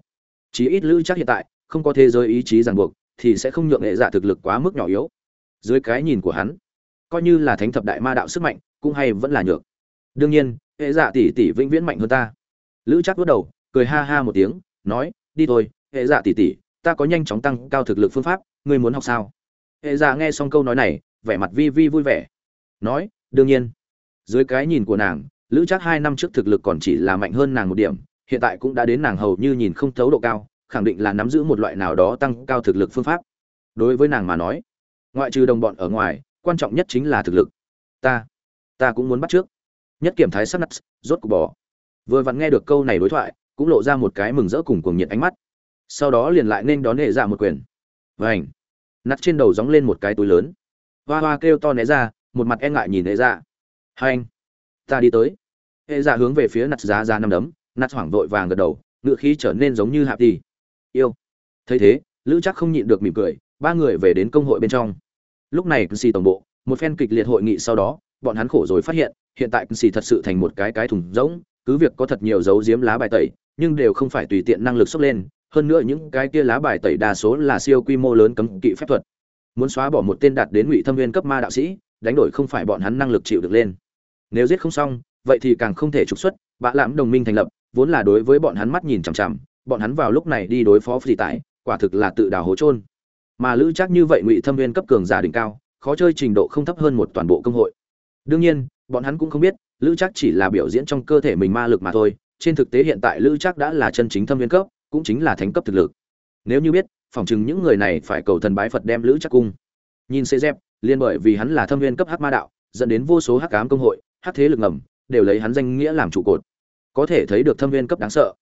Chí ít lữ chắc hiện tại không có thế giới ý chí ràng buộc, thì sẽ không nhượng hệ dạ thực lực quá mức nhỏ yếu dưới cái nhìn của hắn, coi như là thánh thập đại ma đạo sức mạnh, cũng hay vẫn là nhược. Đương nhiên, hệ dạ tỷ tỷ vĩnh viễn mạnh hơn ta. Lữ chắc bước đầu, cười ha ha một tiếng, nói, đi thôi, hệ dạ tỷ tỷ, ta có nhanh chóng tăng cao thực lực phương pháp, ngươi muốn học sao? Hệ dạ nghe xong câu nói này, vẻ mặt vi vi vui vẻ. Nói, đương nhiên. Dưới cái nhìn của nàng, lữ chắc hai năm trước thực lực còn chỉ là mạnh hơn nàng một điểm, hiện tại cũng đã đến nàng hầu như nhìn không thấu độ cao, khẳng định là nắm giữ một loại nào đó tăng cao thực lực phương pháp. Đối với nàng mà nói ngoại trừ đồng bọn ở ngoài, quan trọng nhất chính là thực lực. Ta ta cũng muốn bắt trước. Nhất kiểm thái sắp nắt rốt cục bỏ. Vừa vặn nghe được câu này đối thoại, cũng lộ ra một cái mừng rỡ cùng cuồng nhiệt ánh mắt. Sau đó liền lại nên đón hệ dạ một quyền. Vảnh nắt trên đầu gióng lên một cái túi lớn. Hoa hoa kêu to né ra, một mặt e ngại nhìn hệ dạ. Hai anh ta đi tới. Hệ dạ hướng về phía nặt giá ra năm đấm. Nặt hoảng vội vàng gật đầu, ngựa khí trở nên giống như hạp đi yêu. Thấy thế, lữ chắc không nhịn được mỉm cười ba người về đến công hội bên trong. Lúc này xì tổng bộ, một phen kịch liệt hội nghị sau đó, bọn hắn khổ rồi phát hiện hiện tại xì thật sự thành một cái cái thùng rỗng, cứ việc có thật nhiều dấu diếm lá bài tẩy, nhưng đều không phải tùy tiện năng lực xốc lên, hơn nữa những cái kia lá bài tẩy đa số là siêu quy mô lớn cấm kỵ phép thuật. Muốn xóa bỏ một tên đạt đến ngụy thâm viên cấp ma đạo sĩ, đánh đổi không phải bọn hắn năng lực chịu được lên. Nếu giết không xong, vậy thì càng không thể trục xuất, bạ lãm đồng minh thành lập, vốn là đối với bọn hắn mắt nhìn chằm chằm, bọn hắn vào lúc này đi đối phó phi tải, quả thực là tự đào hố trôn mà lữ chắc như vậy ngụy thâm viên cấp cường giả đỉnh cao, khó chơi trình độ không thấp hơn một toàn bộ công hội. Đương nhiên, bọn hắn cũng không biết, lữ chắc chỉ là biểu diễn trong cơ thể mình ma lực mà thôi, trên thực tế hiện tại lữ chắc đã là chân chính thâm viên cấp, cũng chính là thánh cấp thực lực. Nếu như biết, phỏng chừng những người này phải cầu thần bái phật đem lữ chắc cung. Nhìn xê dép liên bởi vì hắn là thâm viên cấp hắc ma đạo, dẫn đến vô số hắc cám công hội, hắc thế lực ngầm, đều lấy hắn danh nghĩa làm trụ cột. Có thể thấy được thâm viên cấp đáng sợ.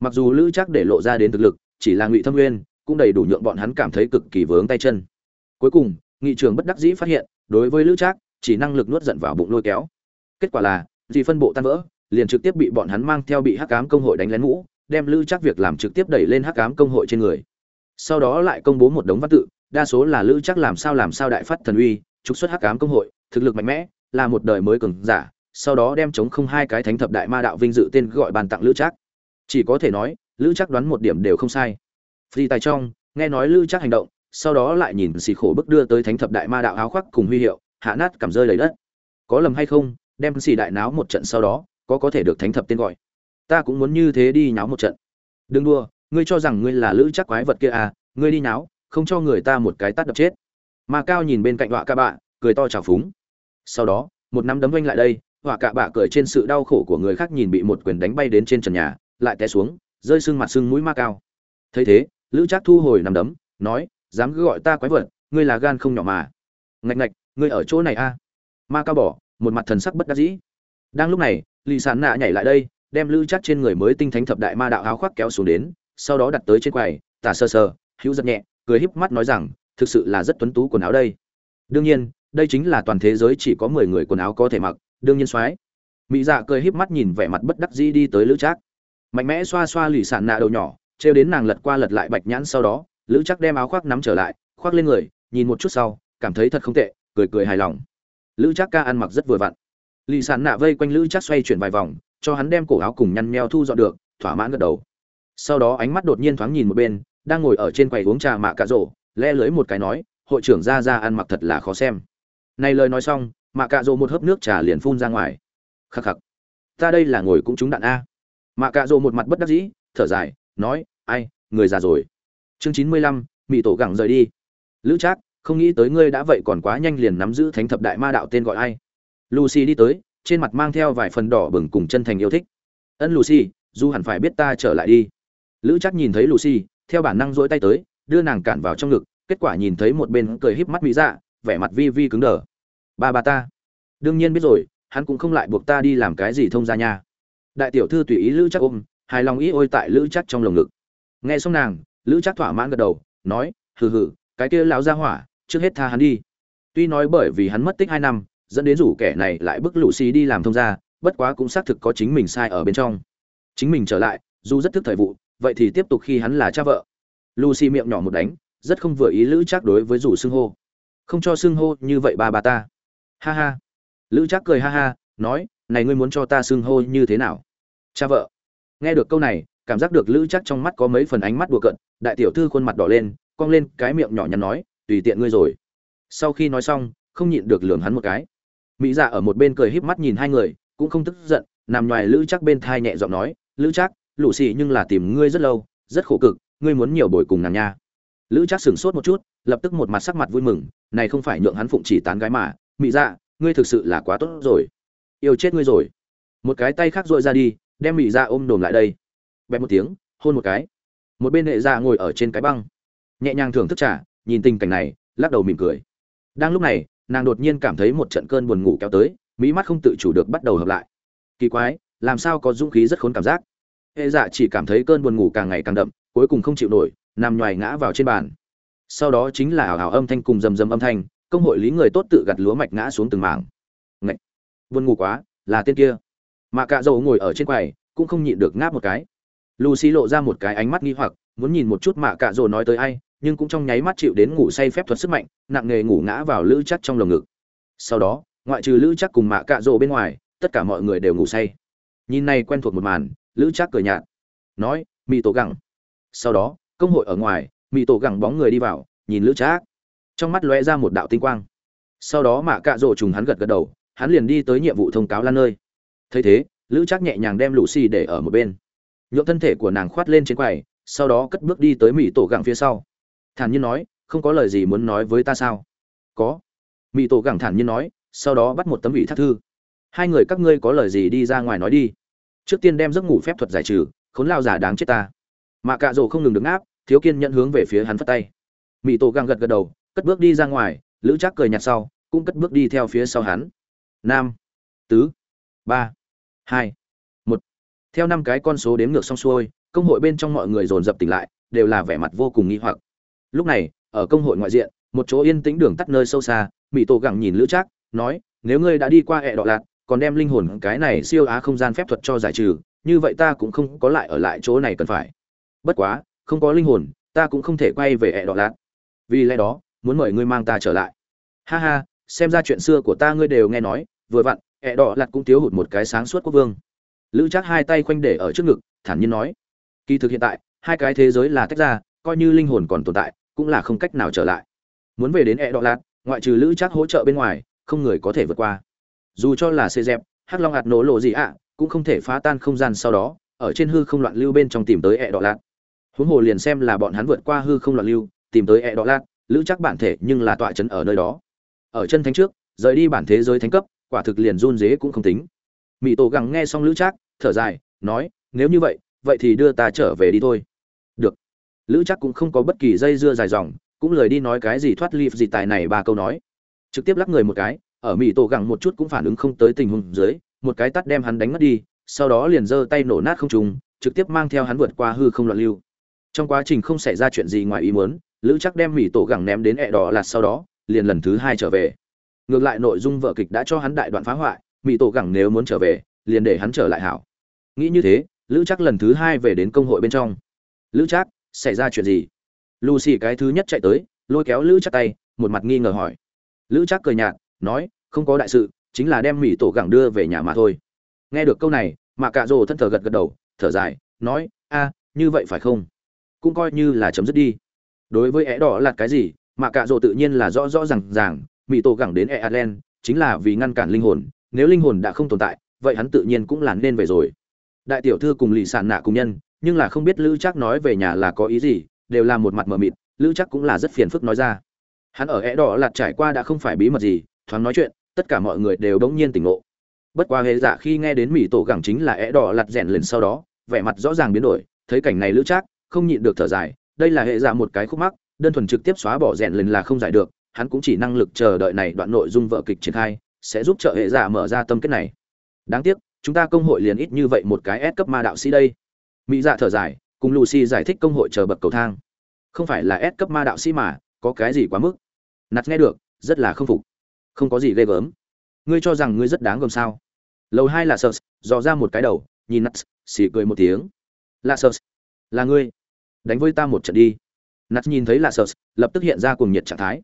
Mặc dù lữ chắc để lộ ra đến thực lực, chỉ là ngụy thâm nguyên cũng đầy đủ nhượng bọn hắn cảm thấy cực kỳ vướng tay chân. Cuối cùng, nghị trường bất đắc dĩ phát hiện, đối với lữ trác, chỉ năng lực nuốt giận vào bụng lôi kéo. Kết quả là vì phân bộ tan vỡ, liền trực tiếp bị bọn hắn mang theo bị hắc ám công hội đánh lén mũ đem lữ trác việc làm trực tiếp đẩy lên hắc ám công hội trên người. Sau đó lại công bố một đống văn tự, đa số là lữ trác làm sao làm sao đại phát thần uy, trục xuất hắc ám công hội, thực lực mạnh mẽ, là một đời mới cường giả, sau đó đem chống không hai cái thánh thập đại ma đạo vinh dự tên gọi bàn tặng lữ trác. Chỉ có thể nói, lữ trác đoán một điểm đều không sai phi tài trong, nghe nói lữ chắc hành động, sau đó lại nhìn xì khổ bức đưa tới thánh thập đại ma đạo áo khoác cùng huy hiệu, hạ nát cảm rơi đầy đất. Có lầm hay không, đem xì đại náo một trận sau đó, có có thể được thánh thập tên gọi. Ta cũng muốn như thế đi náo một trận. Đừng đua ngươi cho rằng ngươi là lữ chắc quái vật kia à ngươi đi náo, không cho người ta một cái tát đập chết. Ma cao nhìn bên cạnh họa ca bạ, cười to chà phúng. Sau đó, một năm đấm vênh lại đây, họa cả bạ cười trên sự đau khổ của người khác nhìn bị một quyền đánh bay đến trên trần nhà, lại té xuống, rơi sưng mặt sưng mũi ma cao. Thấy thế lữ trác thu hồi nằm đấm, nói, dám cứ gọi ta quái vật, ngươi là gan không nhỏ mà. Ngạch ngạch, ngươi ở chỗ này a. À? ma cao bỏ, một mặt thần sắc bất đắc dĩ. Đang lúc này, lì sàn nạ nhảy lại đây, đem lữ Trác trên người mới tinh thánh thập đại ma đạo áo khoác kéo xuống đến, sau đó đặt tới trên quầy, tả sơ sơ, hữu giật nhẹ, cười híp mắt nói rằng, thực sự là rất tuấn tú quần áo đây. Đương nhiên, đây chính là toàn thế giới chỉ có mười người quần áo có thể mặc, đương nhiên soái. Mỹ dạ cười híp mắt nhìn vẻ mặt bất đắc dĩ đi tới lữ trác. Mạnh mẽ xoa xoa lì sàn nạ đầu nhỏ trêu đến nàng lật qua lật lại bạch nhãn sau đó, lữ chắc đem áo khoác nắm trở lại, khoác lên người, nhìn một chút sau, cảm thấy thật không tệ, cười cười hài lòng. Lữ chắc ca ăn mặc rất vừa vặn. Lì sàn nạ vây quanh lữ chắc xoay chuyển vài vòng, cho hắn đem cổ áo cùng nhăn meo thu dọn được, thỏa mãn gật đầu. Sau đó ánh mắt đột nhiên thoáng nhìn một bên, đang ngồi ở trên quầy uống trà mạ cà rổ, le lưới một cái nói, hội trưởng ra ra ăn mặc thật là khó xem. Này lời nói xong, mạ cà rổ một hớp nước trà liền phun ra ngoài. Khắc khắc. Ta đây là ngồi cũng trúng đạn a. Mạ cạ rổ một mặt bất đắc dĩ, thở dài nói, ai, người già rồi. Chương chín mươi lăm mỹ tổ gẳng rời đi. Lữ trác, không nghĩ tới ngươi đã vậy còn quá nhanh liền nắm giữ thánh thập đại ma đạo tên gọi ai. Lucy đi tới, trên mặt mang theo vài phần đỏ bừng cùng chân thành yêu thích. Ân lucy, dù hẳn phải biết ta trở lại đi. Lữ trác nhìn thấy lucy, theo bản năng dỗi tay tới, đưa nàng cản vào trong ngực, kết quả nhìn thấy một bên cười híp mắt mỹ dạ vẻ mặt vi vi cứng đờ. Ba ba ta. Đương nhiên biết rồi, hắn cũng không lại buộc ta đi làm cái gì thông ra nha. Đại tiểu thư tùy ý lữ chắc ôm hài lòng ý ôi tại lữ chắc trong lồng ngực. Nghe xong nàng, lữ chắc thỏa mãn gật đầu, nói, hừ hừ, cái kia lão ra hỏa, trước hết tha hắn đi. Tuy nói bởi vì hắn mất tích hai năm, dẫn đến rủ kẻ này lại bức lũ xì đi làm thông gia, bất quá cũng xác thực có chính mình sai ở bên trong. Chính mình trở lại, dù rất thức thời vụ, vậy thì tiếp tục khi hắn là cha vợ. Lucy miệng nhỏ một đánh, rất không vừa ý lữ chắc đối với rủ xưng hô. Không cho xưng hô, như vậy ba bà ta. Ha ha. Lữ chắc cười ha ha, nói, này ngươi muốn cho ta xưng hô như thế nào? Cha vợ nghe được câu này, cảm giác được lữ chắc trong mắt có mấy phần ánh mắt đùa cận đại tiểu thư khuôn mặt đỏ lên, cong lên cái miệng nhỏ nhắn nói, tùy tiện ngươi rồi. Sau khi nói xong, không nhịn được lường hắn một cái. Mỹ dạ ở một bên cười híp mắt nhìn hai người, cũng không tức giận, nằm ngoài lữ chắc bên thai nhẹ giọng nói, lữ chắc, lũ xì nhưng là tìm ngươi rất lâu, rất khổ cực, ngươi muốn nhiều bồi cùng nàng nha. Lữ chắc sửng sốt một chút, lập tức một mặt sắc mặt vui mừng, này không phải nhượng hắn phụng chỉ tán gái mà, mỹ dạ ngươi thực sự là quá tốt rồi. Yêu chết ngươi rồi. Một cái tay khác dội ra đi đem mỹ dạ ôm đồm lại đây. Bẹp một tiếng, hôn một cái. Một bên nệ dạ ngồi ở trên cái băng. Nhẹ nhàng thưởng thức trả nhìn tình cảnh này, lắc đầu mỉm cười. Đang lúc này, nàng đột nhiên cảm thấy một trận cơn buồn ngủ kéo tới, mỹ mắt không tự chủ được bắt đầu hợp lại. Kỳ quái, làm sao có dũng khí rất khốn cảm giác? Hệ dạ chỉ cảm thấy cơn buồn ngủ càng ngày càng đậm, cuối cùng không chịu nổi, nằm nhoài ngã vào trên bàn. Sau đó chính là ảo ảo âm thanh cùng rầm rầm âm thanh, công hội lý người tốt tự gặt lúa mạch ngã xuống từng mảng. Ngậy! buồn ngủ quá, là tên kia mà cạ dầu ngồi ở trên quầy, cũng không nhịn được ngáp một cái. Lucy lộ ra một cái ánh mắt nghi hoặc, muốn nhìn một chút mạ cạ dầu nói tới ai, nhưng cũng trong nháy mắt chịu đến ngủ say phép thuật sức mạnh, nặng nghề ngủ ngã vào lữ chắc trong lồng ngực. Sau đó, ngoại trừ lữ chắc cùng mạ cạ rộ bên ngoài, tất cả mọi người đều ngủ say. Nhìn này quen thuộc một màn, lữ chắc cười nhạt. Nói, mì tổ gẳng. Sau đó, công hội ở ngoài, mì tổ gẳng bóng người đi vào, nhìn lữ chắc. Trong mắt lóe ra một đạo tinh quang. Sau đó mạ cạ rộ trùng hắn gật gật đầu, hắn liền đi tới nhiệm vụ thông cáo lan nơi thấy thế, lữ trác nhẹ nhàng đem lũ xì để ở một bên. Nhuộm thân thể của nàng khoát lên trên quầy, sau đó cất bước đi tới mỹ tổ gẳng phía sau. Thản nhiên nói, không có lời gì muốn nói với ta sao? Có. Mỹ tổ gẳng thản nhiên nói, sau đó bắt một tấm ủy thác thư. Hai người các ngươi có lời gì đi ra ngoài nói đi. Trước tiên đem giấc ngủ phép thuật giải trừ, khốn lao giả đáng chết ta. Mà cạ rổ không ngừng đứng áp, thiếu kiên nhận hướng về phía hắn phất tay. Mỹ tổ găng gật gật đầu, cất bước đi ra ngoài, lữ trác cười nhạt sau, cũng cất bước đi theo phía sau hắn. Nam. Tứ. Ba hai. Một. Theo năm cái con số đếm ngược xong xuôi, công hội bên trong mọi người dồn dập tỉnh lại, đều là vẻ mặt vô cùng nghi hoặc. Lúc này, ở công hội ngoại diện, một chỗ yên tĩnh đường tắt nơi sâu xa, mỹ tổ gẳng nhìn lữ trác, nói, nếu ngươi đã đi qua ẹ đọ lạc còn đem linh hồn cái này siêu á không gian phép thuật cho giải trừ, như vậy ta cũng không có lại ở lại chỗ này cần phải. Bất quá, không có linh hồn, ta cũng không thể quay về ẹ đọ lạc vì lẽ đó, muốn mời ngươi mang ta trở lại. Ha ha, xem ra chuyện xưa của ta ngươi đều nghe nói, vừa vặn ẹ đỏ lặt cũng thiếu hụt một cái sáng suốt quốc vương. Lữ chắc hai tay khoanh để ở trước ngực, thản nhiên nói, kỳ thực hiện tại, hai cái thế giới là tách ra, coi như linh hồn còn tồn tại, cũng là không cách nào trở lại. Muốn về đến ẹ đỏ lạt, ngoại trừ lữ chắc hỗ trợ bên ngoài, không người có thể vượt qua. Dù cho là xê dẹp, hắc long hạt nổ lộ gì ạ, cũng không thể phá tan không gian sau đó, ở trên hư không loạn lưu bên trong tìm tới ẹ đỏ lạt. Huống hồ liền xem là bọn hắn vượt qua hư không loạn lưu, tìm tới ẹ đỏ lạt, lữ chắc bản thể nhưng là tọa chấn ở nơi đó. Ở chân thánh trước, rời đi bản thế giới thánh cấp quả thực liền run dế cũng không tính. Mỹ tổ gắng nghe xong lữ trác, thở dài, nói, nếu như vậy vậy thì đưa ta trở về đi thôi. Được. Lữ trác cũng không có bất kỳ dây dưa dài dòng, cũng lời đi nói cái gì thoát ly gì tài này ba câu nói. Trực tiếp lắc người một cái, ở mỹ tổ gắng một chút cũng phản ứng không tới tình huống dưới, một cái tắt đem hắn đánh mất đi, sau đó liền giơ tay nổ nát không trùng trực tiếp mang theo hắn vượt qua hư không loạn lưu. Trong quá trình không xảy ra chuyện gì ngoài ý muốn, lữ chắc đem mỹ tổ gẳng ném đến ẹ đỏ lạt sau đó, liền lần thứ hai trở về ngược lại nội dung vở kịch đã cho hắn đại đoạn phá hoại mỹ tổ gẳng nếu muốn trở về, liền để hắn trở lại hảo. Nghĩ như thế, lữ chắc lần thứ hai về đến công hội bên trong. Lữ chắc xảy ra chuyện gì? Lucy cái thứ nhất chạy tới, lôi kéo lữ chắc tay, một mặt nghi ngờ hỏi. Lữ chắc cười nhạt, nói, không có đại sự, chính là đem mỹ tổ gẳng đưa về nhà mà thôi. Nghe được câu này mà cạ rồ thân thờ gật gật đầu, thở dài, nói, a, như vậy phải không? Cũng coi như là chấm dứt đi. Đối với é đỏ là cái gì mà cạ rồ tự nhiên là rõ rõ rằng ràng mỹ tổ gẳng đến e adlen chính là vì ngăn cản linh hồn, nếu linh hồn đã không tồn tại, vậy hắn tự nhiên cũng là nên về rồi. Đại tiểu thư cùng lì sàn nạ cùng nhân, nhưng là không biết lữ chắc nói về nhà là có ý gì, đều là một mặt mờ mịt, lữ chắc cũng là rất phiền phức nói ra. Hắn ở é đỏ lạt trải qua đã không phải bí mật gì, thoáng nói chuyện, tất cả mọi người đều đống nhiên tỉnh ngộ. Bất qua hệ dạ khi nghe đến mỹ tổ gẳng chính là é đỏ lạt rèn lần sau đó, vẻ mặt rõ ràng biến đổi, thấy cảnh này lữ trác không nhịn được thở dài, đây là hệ dạ một cái khúc mắc, đơn thuần trực tiếp xóa bỏ rèn lần là không giải được hắn cũng chỉ năng lực chờ đợi này đoạn nội dung vợ kịch triển khai, sẽ giúp trợ hệ giả mở ra tâm kết này. Đáng tiếc, chúng ta công hội liền ít như vậy một cái S cấp ma đạo sĩ đây. Mỹ dạ thở dài, cùng lucy giải thích công hội chờ bậc cầu thang. Không phải là S cấp ma đạo sĩ mà, có cái gì quá mức? Nặt nghe được, rất là không phục. Không có gì ghê gớm. Ngươi cho rằng ngươi rất đáng gồm sao? Lầu hai là sơ dò ra một cái đầu, nhìn nặt xỉ cười một tiếng. Là sơ là ngươi. Đánh với ta một trận đi. Nặt nhìn thấy là sơ lập tức hiện ra cùng nhiệt trạng thái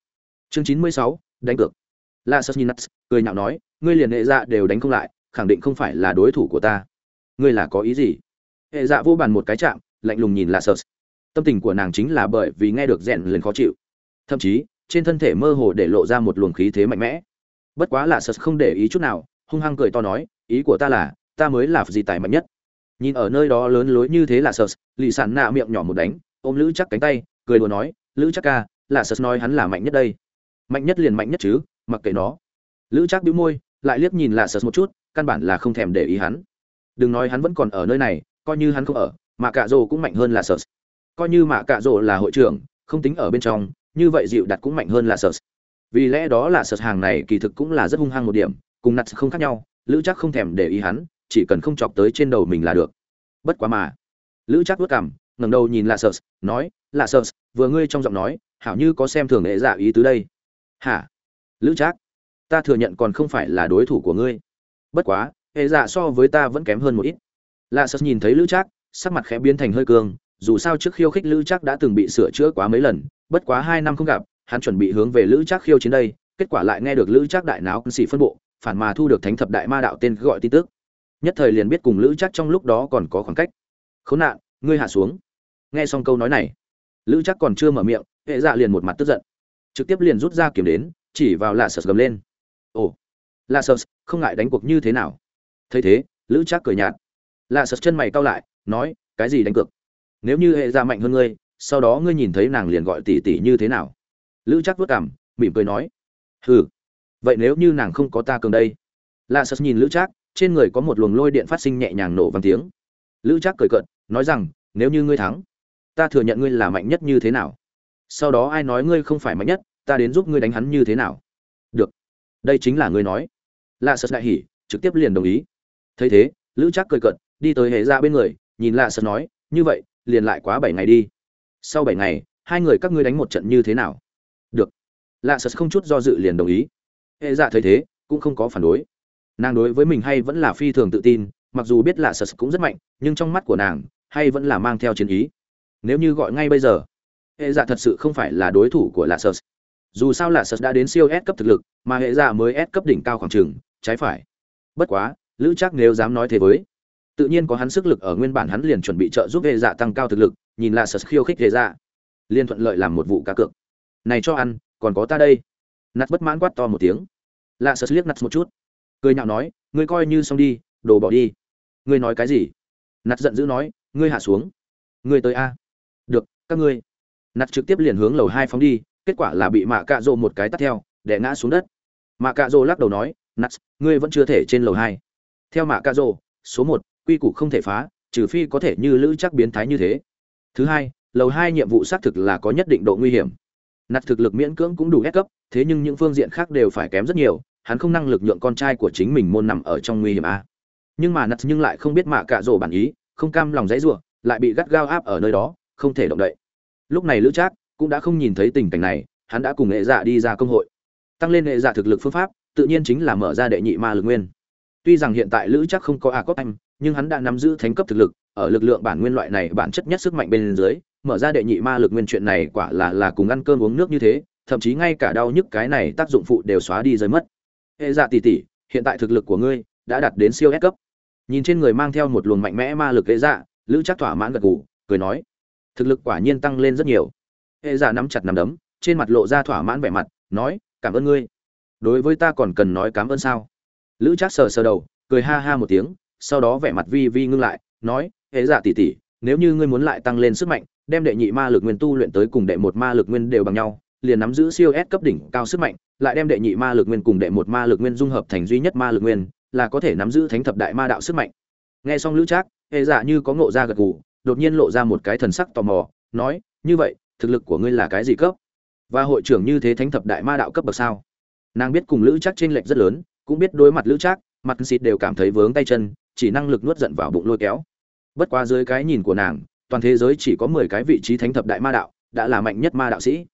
chương chín mươi sáu, đánh cược. La sơ cười nhạo nói, ngươi liền hệ dạ đều đánh không lại, khẳng định không phải là đối thủ của ta. Ngươi là có ý gì? Hệ dạ vô bàn một cái chạm, lạnh lùng nhìn la sơ tâm tình của nàng chính là bởi vì nghe được rèn liền khó chịu. Thậm chí, trên thân thể mơ hồ để lộ ra một luồng khí thế mạnh mẽ. Bất quá là sơ không để ý chút nào, hung hăng cười to nói, ý của ta là, ta mới là gì tài mạnh nhất. Nhìn ở nơi đó lớn lối như thế là sơ lì sản nạ miệng nhỏ một đánh, ôm lữ chắc cánh tay, cười đùa nói, lữ chắc ca là sơ nói hắn là mạnh nhất đây mạnh nhất liền mạnh nhất chứ, mặc kệ nó. Lữ chắc bĩu môi, lại liếc nhìn là sơ một chút, căn bản là không thèm để ý hắn. Đừng nói hắn vẫn còn ở nơi này, coi như hắn không ở, mà cạ rồ cũng mạnh hơn là sơ coi như mà cạ rồ là hội trưởng, không tính ở bên trong, như vậy dịu đặt cũng mạnh hơn là sơ vì lẽ đó là sơ hàng này kỳ thực cũng là rất hung hăng một điểm, cùng nặt không khác nhau, lữ chắc không thèm để ý hắn, chỉ cần không chọc tới trên đầu mình là được. Bất quá mà, lữ chắc vất cảm ngẩng đầu nhìn là sơ nói, là sơ vừa ngươi trong giọng nói, hảo như có xem thường hệ giả ý tứ đây hả? Lữ Trác, ta thừa nhận còn không phải là đối thủ của ngươi. Bất quá hệ dạ so với ta vẫn kém hơn một ít. Lạ sơ nhìn thấy lữ trác sắc mặt khẽ biến thành hơi cương dù sao trước khiêu khích lữ trác đã từng bị sửa chữa quá mấy lần bất quá hai năm không gặp hắn chuẩn bị hướng về lữ trác khiêu chiến đây kết quả lại nghe được lữ trác đại náo xỉ phân bộ phản mà thu được thánh thập đại ma đạo tên gọi tin tức. Nhất thời liền biết cùng lữ trác trong lúc đó còn có khoảng cách. Khốn nạn ngươi hạ xuống. Nghe xong câu nói này lữ trác còn chưa mở miệng hệ dạ liền một mặt tức giận trực tiếp liền rút ra kiếm đến, chỉ vào lạ sờ gầm lên. Ồ, lạ sờ không ngại đánh cuộc như thế nào? Thấy thế, lữ trác cười nhạt. Lạ sờ chân mày cau lại, nói, cái gì đánh cược? Nếu như hệ ra mạnh hơn ngươi, sau đó ngươi nhìn thấy nàng liền gọi tỷ tỷ như thế nào? Lữ Trác vất cảm mỉm cười nói. Hừ, vậy nếu như nàng không có ta cường đây? Lạ sờ nhìn lữ trác, trên người có một luồng lôi điện phát sinh nhẹ nhàng nổ vang tiếng. Lữ trác cười cợt, nói rằng, nếu như ngươi thắng, ta thừa nhận ngươi là mạnh nhất như thế nào? Sau đó ai nói ngươi không phải mạnh nhất, ta đến giúp ngươi đánh hắn như thế nào? Được. Đây chính là ngươi nói. Lạ sật đại hỉ, trực tiếp liền đồng ý. Thấy thế, lữ trác cười cợt, đi tới hệ ra bên người, nhìn lạ sật nói, như vậy, liền lại quá bảy ngày đi. Sau bảy ngày, hai người các ngươi đánh một trận như thế nào? Được. Lạ sật không chút do dự liền đồng ý. Hệ ra thấy thế, cũng không có phản đối. Nàng đối với mình hay vẫn là phi thường tự tin, mặc dù biết lạ sật cũng rất mạnh, nhưng trong mắt của nàng, hay vẫn là mang theo chiến ý. Nếu như gọi ngay bây giờ hệ dạ thật sự không phải là đối thủ của lạ sơ. Dù sao lạ sơ đã đến siêu s cấp thực lực, mà hệ dạ mới s cấp đỉnh cao khoảng trừng trái phải. Bất quá, lữ chắc nếu dám nói thế với, tự nhiên có hắn sức lực ở nguyên bản hắn liền chuẩn bị trợ giúp hệ dạ tăng cao thực lực, nhìn lạ sơ khiêu khích hệ dạ. Liên thuận lợi làm một vụ cá cược. Này cho ăn, còn có ta đây. Nạt bất mãn quát to một tiếng. Lạ sơ liếc nạt một chút. Cười nhạo nói, ngươi coi như xong đi, đồ bỏ đi. Ngươi nói cái gì? Nạt giận dữ nói, ngươi hạ xuống. Ngươi tới a. Được, các ngươi nạt trực tiếp liền hướng lầu hai phóng đi, kết quả là bị mạ cạ rộ một cái tắt theo để ngã xuống đất. Mạ cạ rộ lắc đầu nói, nạt, ngươi vẫn chưa thể trên lầu hai. Theo mạ cạ rộ số một, quy củ không thể phá, trừ phi có thể như lữ chắc biến thái như thế. Thứ hai, lầu hai nhiệm vụ xác thực là có nhất định độ nguy hiểm. Nạt thực lực miễn cưỡng cũng đủ ép cấp, thế nhưng những phương diện khác đều phải kém rất nhiều, hắn không năng lực nhượng con trai của chính mình môn nằm ở trong nguy hiểm a. Nhưng mà nạt nhưng lại không biết mạ cạ rổ bản ý, không cam lòng dãy rủa, lại bị gắt gao áp ở nơi đó, không thể động đậy lúc này lữ trác cũng đã không nhìn thấy tình cảnh này, hắn đã cùng nghệ dạ đi ra công hội. Tăng lên nghệ dạ thực lực phương pháp, tự nhiên chính là mở ra đệ nhị ma lực nguyên. Tuy rằng hiện tại lữ trác không có a cốt anh, nhưng hắn đã nắm giữ thánh cấp thực lực, ở lực lượng bản nguyên loại này bản chất nhất sức mạnh bên dưới, mở ra đệ nhị ma lực nguyên chuyện này quả là là cùng ăn cơm uống nước như thế, thậm chí ngay cả đau nhức cái này tác dụng phụ đều xóa đi rơi mất. Hệ dạ tỷ tỷ, hiện tại thực lực của ngươi đã đạt đến siêu S cấp. Nhìn trên người mang theo một luồng mạnh mẽ ma lực hệ dạ lữ chắc thỏa mãn gật gù, cười nói thực lực quả nhiên tăng lên rất nhiều. Hệ giả nắm chặt nắm đấm trên mặt lộ ra thỏa mãn vẻ mặt nói cảm ơn ngươi. Đối với ta còn cần nói cảm ơn sao? Lữ Trác sờ sờ đầu cười ha ha một tiếng sau đó vẻ mặt vi vi ngưng lại nói hệ giả tỷ tỷ nếu như ngươi muốn lại tăng lên sức mạnh đem đệ nhị ma lực nguyên tu luyện tới cùng đệ một ma lực nguyên đều bằng nhau liền nắm giữ siêu S cấp đỉnh cao sức mạnh, lại đem đệ nhị ma lực nguyên cùng đệ một ma lực nguyên dung hợp thành duy nhất ma lực nguyên, là có thể nắm giữ thánh thập đại ma đạo sức mạnh. Nghe xong Lữ Trác, hệ giả như có ngộ ra gật gù, đột nhiên lộ ra một cái thần sắc tò mò, nói, "Như vậy, thực lực của ngươi là cái gì cấp?" Và hội trưởng như thế thánh thập đại ma đạo cấp bậc sao? Nàng biết cùng Lữ Trác trên lệch rất lớn, cũng biết đối mặt Lữ Trác, mặt xịt đều cảm thấy vướng tay chân, chỉ năng lực nuốt giận vào bụng lôi kéo. Bất quá dưới cái nhìn của nàng, toàn thế giới chỉ có 10 cái vị trí thánh thập đại ma đạo, đã là mạnh nhất ma đạo sĩ.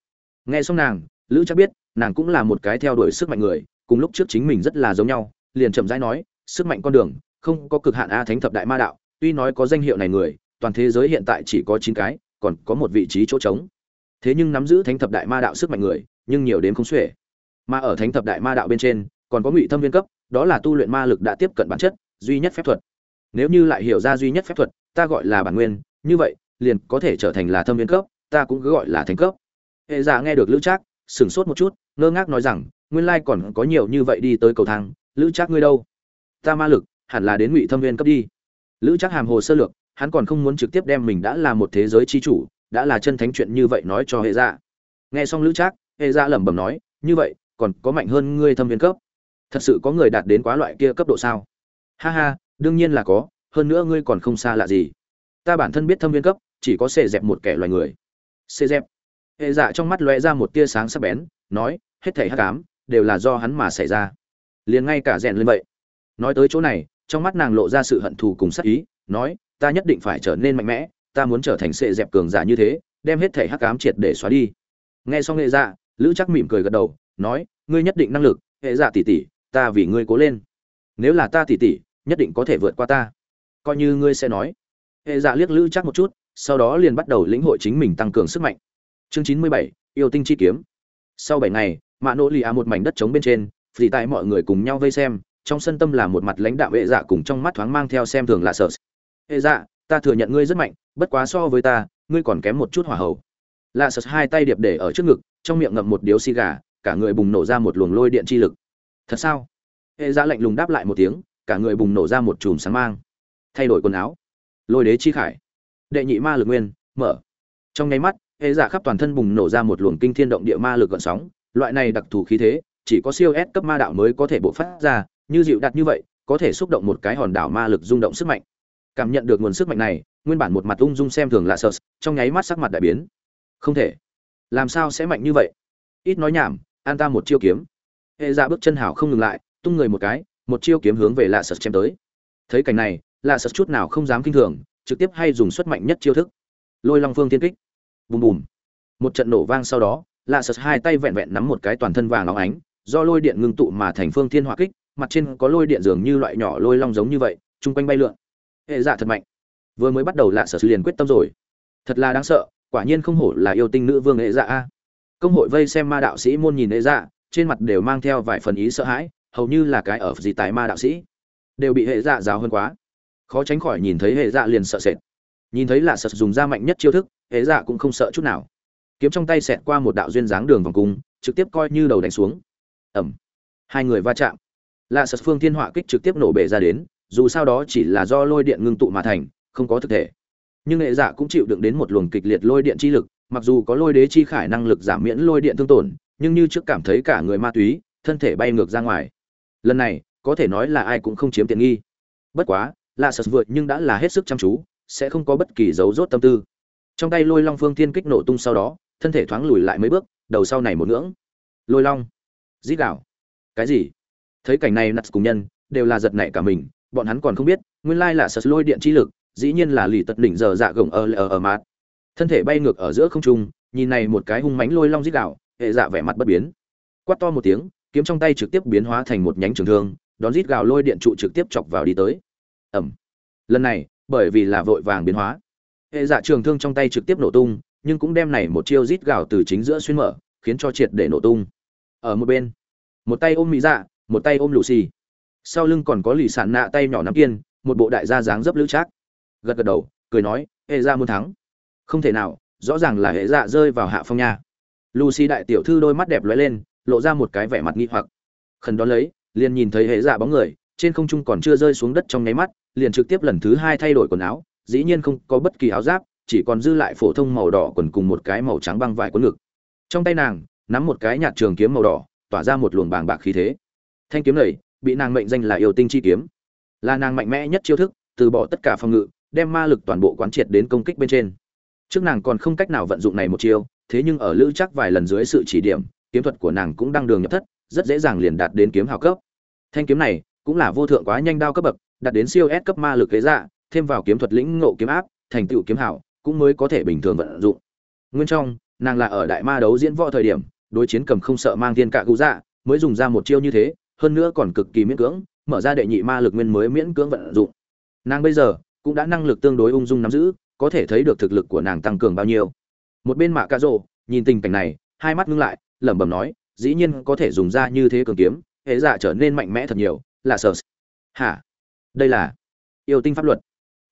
Nghe xong nàng, Lữ Trác biết, nàng cũng là một cái theo đuổi sức mạnh người, cùng lúc trước chính mình rất là giống nhau, liền chậm rãi nói, sức mạnh con đường, không có cực hạn a thánh thập đại ma đạo, tuy nói có danh hiệu này người, toàn thế giới hiện tại chỉ có 9 cái, còn có một vị trí chỗ trống. Thế nhưng nắm giữ thánh thập đại ma đạo sức mạnh người, nhưng nhiều đến không xuể. Mà ở thánh thập đại ma đạo bên trên, còn có ngụy thâm viên cấp, đó là tu luyện ma lực đã tiếp cận bản chất, duy nhất phép thuật. Nếu như lại hiểu ra duy nhất phép thuật, ta gọi là bản nguyên, như vậy, liền có thể trở thành là thâm viên cấp, ta cũng cứ gọi là thánh cấp. Hệ giả nghe được Lữ Trác, sửng sốt một chút, ngơ ngác nói rằng, nguyên lai còn có nhiều như vậy đi tới cầu thang, Lữ Trác ngươi đâu? Ta ma lực, hẳn là đến Ngụy Thâm Viên cấp đi. Lữ Trác hàm hồ sơ lược, hắn còn không muốn trực tiếp đem mình đã là một thế giới chi chủ, đã là chân thánh chuyện như vậy nói cho hệ dạ. Nghe xong Lữ Trác, hệ dạ lẩm bẩm nói, như vậy, còn có mạnh hơn ngươi thâm viên cấp. Thật sự có người đạt đến quá loại kia cấp độ sao? Ha ha, đương nhiên là có, hơn nữa ngươi còn không xa lạ gì. Ta bản thân biết thâm viên cấp, chỉ có xệ dẹp một kẻ loài người. Xệ dẹp. Hệ dạ trong mắt lóe ra một tia sáng sắc bén, nói, hết thảy hắc ám đều là do hắn mà xảy ra. Liền ngay cả rèn lên vậy. Nói tới chỗ này, trong mắt nàng lộ ra sự hận thù cùng sát ý, nói, ta nhất định phải trở nên mạnh mẽ, ta muốn trở thành sệ dẹp cường giả như thế, đem hết thể hắc ám triệt để xóa đi. Nghe xong hệ dạ, Lữ Chắc mỉm cười gật đầu, nói, ngươi nhất định năng lực, hệ dạ tỷ tỷ, ta vì ngươi cố lên. Nếu là ta tỷ tỷ, nhất định có thể vượt qua ta. Coi như ngươi sẽ nói. Hệ dạ liếc Lữ Chắc một chút, sau đó liền bắt đầu lĩnh hội chính mình tăng cường sức mạnh. Chương chín mươi bảy, yêu tinh chi kiếm. Sau bảy ngày, mạ Nỗ Lì A một mảnh đất trống bên trên, phì tại mọi người cùng nhau vây xem, trong sân tâm là một mặt lãnh đạo hệ dạ cùng trong mắt thoáng mang theo xem thường lạ sợ. Hệ dạ, ta thừa nhận ngươi rất mạnh, bất quá so với ta, ngươi còn kém một chút hỏa hầu. Lạ sật hai tay điệp để ở trước ngực, trong miệng ngậm một điếu xì gà, cả người bùng nổ ra một luồng lôi điện chi lực. Thật sao? Hệ dạ lạnh lùng đáp lại một tiếng, cả người bùng nổ ra một chùm sáng mang. Thay đổi quần áo. Lôi đế chi khải. Đệ nhị ma lực nguyên, mở. Trong nháy mắt, hệ dạ khắp toàn thân bùng nổ ra một luồng kinh thiên động địa ma lực gợn sóng, loại này đặc thù khí thế, chỉ có siêu S cấp ma đạo mới có thể bộc phát ra, như dịu đặt như vậy, có thể xúc động một cái hòn đảo ma lực rung động sức mạnh. Cảm nhận được nguồn sức mạnh này, nguyên bản một mặt ung dung xem thường lạ sợ, trong nháy mắt sắc mặt đại biến. Không thể, làm sao sẽ mạnh như vậy? Ít nói nhảm, an ta một chiêu kiếm. Hệ ra bước chân hảo không ngừng lại, tung người một cái, một chiêu kiếm hướng về lạ sợ chém tới. Thấy cảnh này, lạ sợ chút nào không dám kinh thường, trực tiếp hay dùng xuất mạnh nhất chiêu thức. Lôi Long Phương Tiên Kích. Bùm bùm. Một trận nổ vang sau đó, lạ Sợ hai tay vẹn vẹn nắm một cái toàn thân vàng óng ánh do lôi điện ngưng tụ mà thành phương thiên hỏa kích mặt trên có lôi điện dường như loại nhỏ lôi long giống như vậy chung quanh bay lượn hệ dạ thật mạnh. Vừa mới bắt đầu lạ sật liền quyết tâm rồi. Thật là đáng sợ, quả nhiên không hổ là yêu tinh nữ vương hệ dạ a. Công hội vây xem ma đạo sĩ môn nhìn hệ dạ trên mặt đều mang theo vài phần ý sợ hãi, hầu như là cái ở gì tại ma đạo sĩ. Đều bị hệ dạ giáo hơn quá. Khó tránh khỏi nhìn thấy hệ dạ liền sợ sệt. Nhìn thấy lạ sật dùng ra mạnh nhất chiêu thức, hệ dạ cũng không sợ chút nào. Kiếm trong tay xẹt qua một đạo duyên dáng đường vòng cung, trực tiếp coi như đầu đánh xuống. Ẩm. Hai người va chạm. Lạ sật phương thiên họa kích trực tiếp nổ bể ra đến dù sao đó chỉ là do lôi điện ngưng tụ mà thành, không có thực thể. Nhưng hệ dạ cũng chịu đựng đến một luồng kịch liệt lôi điện chi lực, mặc dù có lôi đế chi khải năng lực giảm miễn lôi điện thương tổn, nhưng như trước cảm thấy cả người ma túy, thân thể bay ngược ra ngoài. Lần này, có thể nói là ai cũng không chiếm tiện nghi. Bất quá là sật vượt nhưng đã là hết sức chăm chú, sẽ không có bất kỳ dấu rốt tâm tư. Trong tay lôi long phương thiên kích nổ tung sau đó, thân thể thoáng lùi lại mấy bước, đầu sau này một ngưỡng. Lôi long. Dít đảo cái gì? Thấy cảnh này nặt cùng nhân, đều là giật nảy cả mình bọn hắn còn không biết, nguyên lai là sợ lôi điện chi lực, dĩ nhiên là lì tật đỉnh giờ dạ gồng ở ở ở mát thân thể bay ngược ở giữa không trung, nhìn này một cái hung mánh lôi long dít đạo hệ dạ vẻ mặt bất biến. Quát to một tiếng, kiếm trong tay trực tiếp biến hóa thành một nhánh trường thương, đón rít gào lôi điện trụ trực tiếp chọc vào đi tới. Ẩm lần này, bởi vì là vội vàng biến hóa, hệ dạ trường thương trong tay trực tiếp nổ tung, nhưng cũng đem này một chiêu rít gào từ chính giữa xuyên mở, khiến cho triệt để nổ tung. Ở một bên, một tay ôm mỹ dạ một tay ôm lù xì sau lưng còn có lì sản nạ tay nhỏ nắm kiên, một bộ đại gia dáng dấp lữ trác. Gật gật đầu, cười nói, hệ ra muốn thắng. Không thể nào, rõ ràng là hệ dạ rơi vào hạ phong nha. Lucy đại tiểu thư đôi mắt đẹp lóe lên, lộ ra một cái vẻ mặt nghi hoặc. Khẩn đón lấy, liền nhìn thấy hệ dạ bóng người, trên không trung còn chưa rơi xuống đất trong nháy mắt, liền trực tiếp lần thứ hai thay đổi quần áo, dĩ nhiên không có bất kỳ áo giáp, chỉ còn dư lại phổ thông màu đỏ quần cùng một cái màu trắng băng vải quấn ngực. Trong tay nàng, nắm một cái nhạt trường kiếm màu đỏ, tỏa ra một luồng bàng bạc khí thế. Thanh kiếm này bị nàng mệnh danh là yêu tinh chi kiếm. Là nàng mạnh mẽ nhất chiêu thức, từ bỏ tất cả phòng ngự, đem ma lực toàn bộ quán triệt đến công kích bên trên. Trước nàng còn không cách nào vận dụng này một chiêu, thế nhưng ở lữ chắc vài lần dưới sự chỉ điểm, kiếm thuật của nàng cũng đang đường nhập thất, rất dễ dàng liền đạt đến kiếm hào cấp. Thanh kiếm này cũng là vô thượng quá nhanh đao cấp bậc, đạt đến siêu S cấp ma lực kế dạ thêm vào kiếm thuật lĩnh ngộ kiếm áp, thành tựu kiếm hảo cũng mới có thể bình thường vận dụng. Nguyên trong, nàng là ở đại ma đấu diễn võ thời điểm, đối chiến cầm không sợ mang thiên cạ cụ dạ mới dùng ra một chiêu như thế hơn nữa còn cực kỳ miễn cưỡng, mở ra đệ nhị ma lực nguyên mới miễn cưỡng vận dụng. Nàng bây giờ cũng đã năng lực tương đối ung dung nắm giữ, có thể thấy được thực lực của nàng tăng cường bao nhiêu. Một bên mạ cạ rồ, nhìn tình cảnh này, hai mắt ngưng lại, lẩm bẩm nói, dĩ nhiên có thể dùng ra như thế cường kiếm, hệ dạ trở nên mạnh mẽ thật nhiều, là sợ hả? Đây là yêu tinh pháp luật.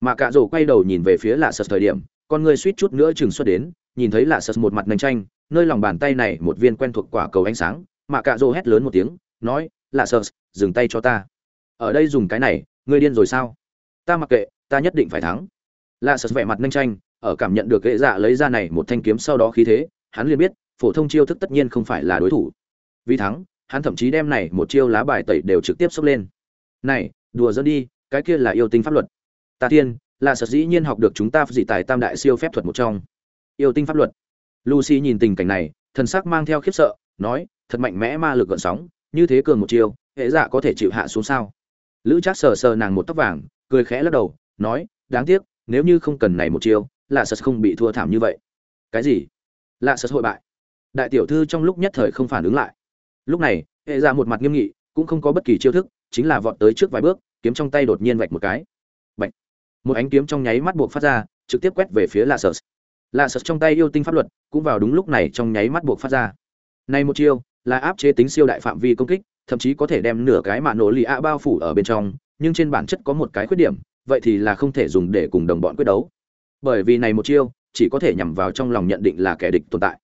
Mạ cạ rồ quay đầu nhìn về phía lạ sợ thời điểm, con người suýt chút nữa chừng xuất đến, nhìn thấy lạ sợ một mặt nành tranh nơi lòng bàn tay này một viên quen thuộc quả cầu ánh sáng, mạ cạ rồ hét lớn một tiếng, nói lạ sợ, dừng tay cho ta. Ở đây dùng cái này, ngươi điên rồi sao? Ta mặc kệ, ta nhất định phải thắng. Lạ sợ vẻ mặt nhanh tranh, ở cảm nhận được kệ dạ lấy ra này một thanh kiếm sau đó khí thế, hắn liền biết, phổ thông chiêu thức tất nhiên không phải là đối thủ. Vì thắng, hắn thậm chí đem này một chiêu lá bài tẩy đều trực tiếp xốc lên. Này, đùa dẫn đi, cái kia là yêu tinh pháp luật. Ta thiên là sợ dĩ nhiên học được chúng ta dị tài tam đại siêu phép thuật một trong. Yêu tinh pháp luật. Lucy nhìn tình cảnh này, thần sắc mang theo khiếp sợ, nói, thật mạnh mẽ ma lực gợn sóng như thế cường một chiều, hệ dạ có thể chịu hạ xuống sao? Lữ trác sờ sờ nàng một tóc vàng cười khẽ lắc đầu nói đáng tiếc nếu như không cần này một chiều, lạ sật không bị thua thảm như vậy. Cái gì? Lạ sật hội bại. Đại tiểu thư trong lúc nhất thời không phản ứng lại. Lúc này hệ dạ một mặt nghiêm nghị cũng không có bất kỳ chiêu thức chính là vọt tới trước vài bước kiếm trong tay đột nhiên vạch một cái. Bạch. một ánh kiếm trong nháy mắt buộc phát ra trực tiếp quét về phía lạ sật. Lạ sật trong tay yêu tinh pháp luật cũng vào đúng lúc này trong nháy mắt buộc phát ra. Này một chiêu là áp chế tính siêu đại phạm vi công kích, thậm chí có thể đem nửa cái mạ nổ lì ạ bao phủ ở bên trong, nhưng trên bản chất có một cái khuyết điểm, vậy thì là không thể dùng để cùng đồng bọn quyết đấu. Bởi vì này một chiêu, chỉ có thể nhằm vào trong lòng nhận định là kẻ địch tồn tại,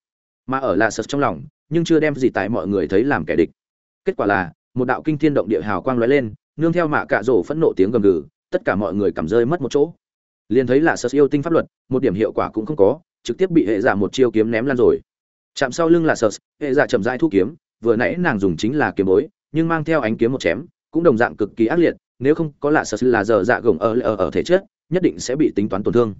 mà ở là sật trong lòng, nhưng chưa đem gì tại mọi người thấy làm kẻ địch. Kết quả là, một đạo kinh thiên động địa hào quang lóe lên, nương theo mạ cạ rổ phẫn nộ tiếng gầm gừ, tất cả mọi người cảm rơi mất một chỗ. Liền thấy là sật yêu tinh pháp luật, một điểm hiệu quả cũng không có, trực tiếp bị hệ giả một chiêu kiếm ném lan rồi chạm sau lưng là sợ hệ giả chậm rãi thu kiếm, vừa nãy nàng dùng chính là kiếm bối, nhưng mang theo ánh kiếm một chém, cũng đồng dạng cực kỳ ác liệt, nếu không có lạ sợ là giờ dạ gồng ở ở ở thể chất, nhất định sẽ bị tính toán tổn thương.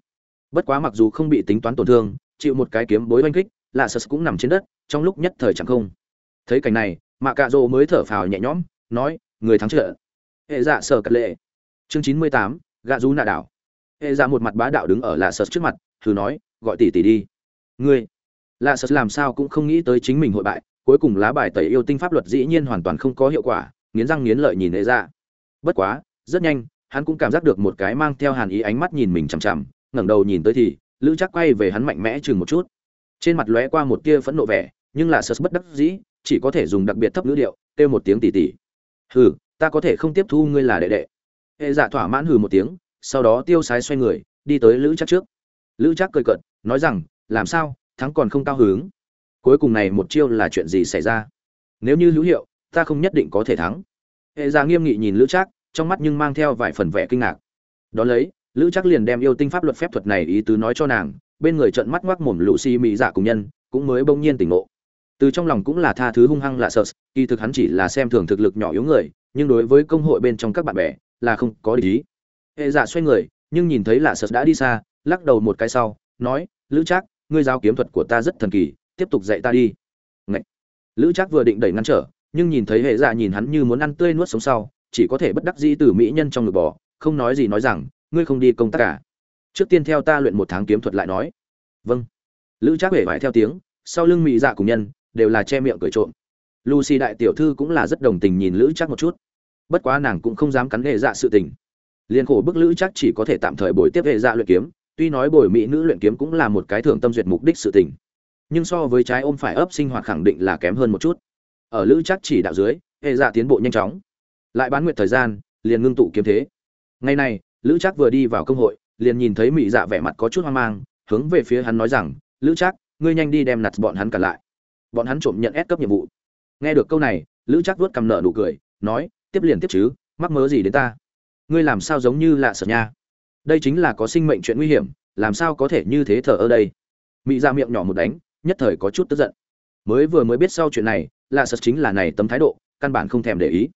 Bất quá mặc dù không bị tính toán tổn thương, chịu một cái kiếm bối oanh kích lạ sợ cũng nằm trên đất, trong lúc nhất thời chẳng không. Thấy cảnh này, mạ cạ rỗ mới thở phào nhẹ nhõm, nói, người thắng trợ hệ dạ sở cật lệ. Chương chín mươi tám, gạ rú nạ đảo. Hệ dạ một mặt bá đạo đứng ở lạ sợ trước mặt, thử nói, gọi tỷ tỷ đi. Ngươi lạ sật làm sao cũng không nghĩ tới chính mình hội bại, cuối cùng lá bài tẩy yêu tinh pháp luật dĩ nhiên hoàn toàn không có hiệu quả, nghiến răng nghiến lợi nhìn hệ dạ. Bất quá, rất nhanh, hắn cũng cảm giác được một cái mang theo hàn ý ánh mắt nhìn mình chằm chằm, ngẩng đầu nhìn tới thì, lữ chắc quay về hắn mạnh mẽ chừng một chút. Trên mặt lóe qua một tia phẫn nộ vẻ, nhưng là sợ bất đắc dĩ, chỉ có thể dùng đặc biệt thấp ngữ điệu, kêu một tiếng tỉ tỉ. Hừ, ta có thể không tiếp thu ngươi là đệ đệ. Hệ dạ thỏa mãn hừ một tiếng, sau đó tiêu sái xoay người, đi tới lữ chắc trước. Lữ chắc cười cợt, nói rằng, làm sao? Thắng còn không cao hứng. Cuối cùng này một chiêu là chuyện gì xảy ra? Nếu như hữu hiệu, ta không nhất định có thể thắng. Hệ giả nghiêm nghị nhìn lữ chắc trong mắt nhưng mang theo vài phần vẻ kinh ngạc. Đón lấy, lữ chắc liền đem yêu tinh pháp luật phép thuật này ý tứ nói cho nàng, bên người trận mắt ngoác mồm lũ si mỹ dạ cùng nhân, cũng mới bỗng nhiên tỉnh ngộ. Từ trong lòng cũng là tha thứ hung hăng lạ sợ, kỳ thực hắn chỉ là xem thường thực lực nhỏ yếu người, nhưng đối với công hội bên trong các bạn bè, là không có lý hệ dạ xoay người, nhưng nhìn thấy lạ sợ đã đi xa, lắc đầu một cái sau, nói, lữ trác ngươi giao kiếm thuật của ta rất thần kỳ, tiếp tục dạy ta đi. Ngậy. lữ trác vừa định đẩy ngăn trở, nhưng nhìn thấy hệ dạ nhìn hắn như muốn ăn tươi nuốt sống sau, chỉ có thể bất đắc dĩ từ mỹ nhân trong ngực bò không nói gì nói rằng, ngươi không đi công tác cả trước tiên theo ta luyện một tháng kiếm thuật lại nói. Vâng. Lữ trác hể vải theo tiếng, sau lưng mỹ dạ cùng nhân, đều là che miệng cười trộm. Lucy đại tiểu thư cũng là rất đồng tình nhìn lữ trác một chút. Bất quá nàng cũng không dám cắn hệ dạ sự tình. Liên khổ bức lữ trác chỉ có thể tạm thời bồi tiếp hệ dạ luyện kiếm tuy nói bồi mỹ nữ luyện kiếm cũng là một cái thưởng tâm duyệt mục đích sự tình, nhưng so với trái ôm phải ấp sinh hoạt khẳng định là kém hơn một chút. Ở lữ chắc chỉ đạo dưới, hệ dạ tiến bộ nhanh chóng. Lại bán nguyện thời gian, liền ngưng tụ kiếm thế. Ngày này, lữ chắc vừa đi vào công hội, liền nhìn thấy mỹ dạ vẻ mặt có chút hoang mang, hướng về phía hắn nói rằng, lữ chắc, ngươi nhanh đi đem nặt bọn hắn cả lại. Bọn hắn trộm nhận ép cấp nhiệm vụ. Nghe được câu này, lữ chắc vuốt cầm nợ nụ cười, nói, tiếp liền tiếp chứ, mắc mớ gì đến ta? Ngươi làm sao giống như lạ sợ nha? Đây chính là có sinh mệnh chuyện nguy hiểm, làm sao có thể như thế thở ở đây? Mỹ ra dạ miệng nhỏ một đánh, nhất thời có chút tức giận. Mới vừa mới biết sau chuyện này là sật chính là này tấm thái độ, căn bản không thèm để ý.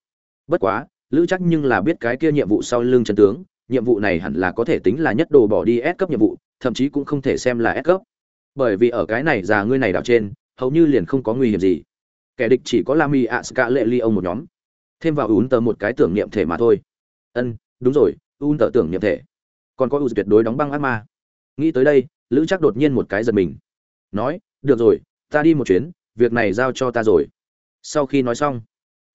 Bất quá, lữ chắc nhưng là biết cái kia nhiệm vụ sau lưng chân tướng, nhiệm vụ này hẳn là có thể tính là nhất đồ bỏ đi S cấp nhiệm vụ, thậm chí cũng không thể xem là S cấp. Bởi vì ở cái này già ngươi này đảo trên, hầu như liền không có nguy hiểm gì. Kẻ địch chỉ có Lami Aska lệ ly ông một nhóm. Thêm vào ún tờ một cái tưởng niệm thể mà thôi. Ân, đúng rồi, ún tờ tưởng niệm thể còn có u tuyệt đối đóng băng ác ma. Nghĩ tới đây, lữ chắc đột nhiên một cái giật mình. Nói, được rồi, ta đi một chuyến, việc này giao cho ta rồi. Sau khi nói xong,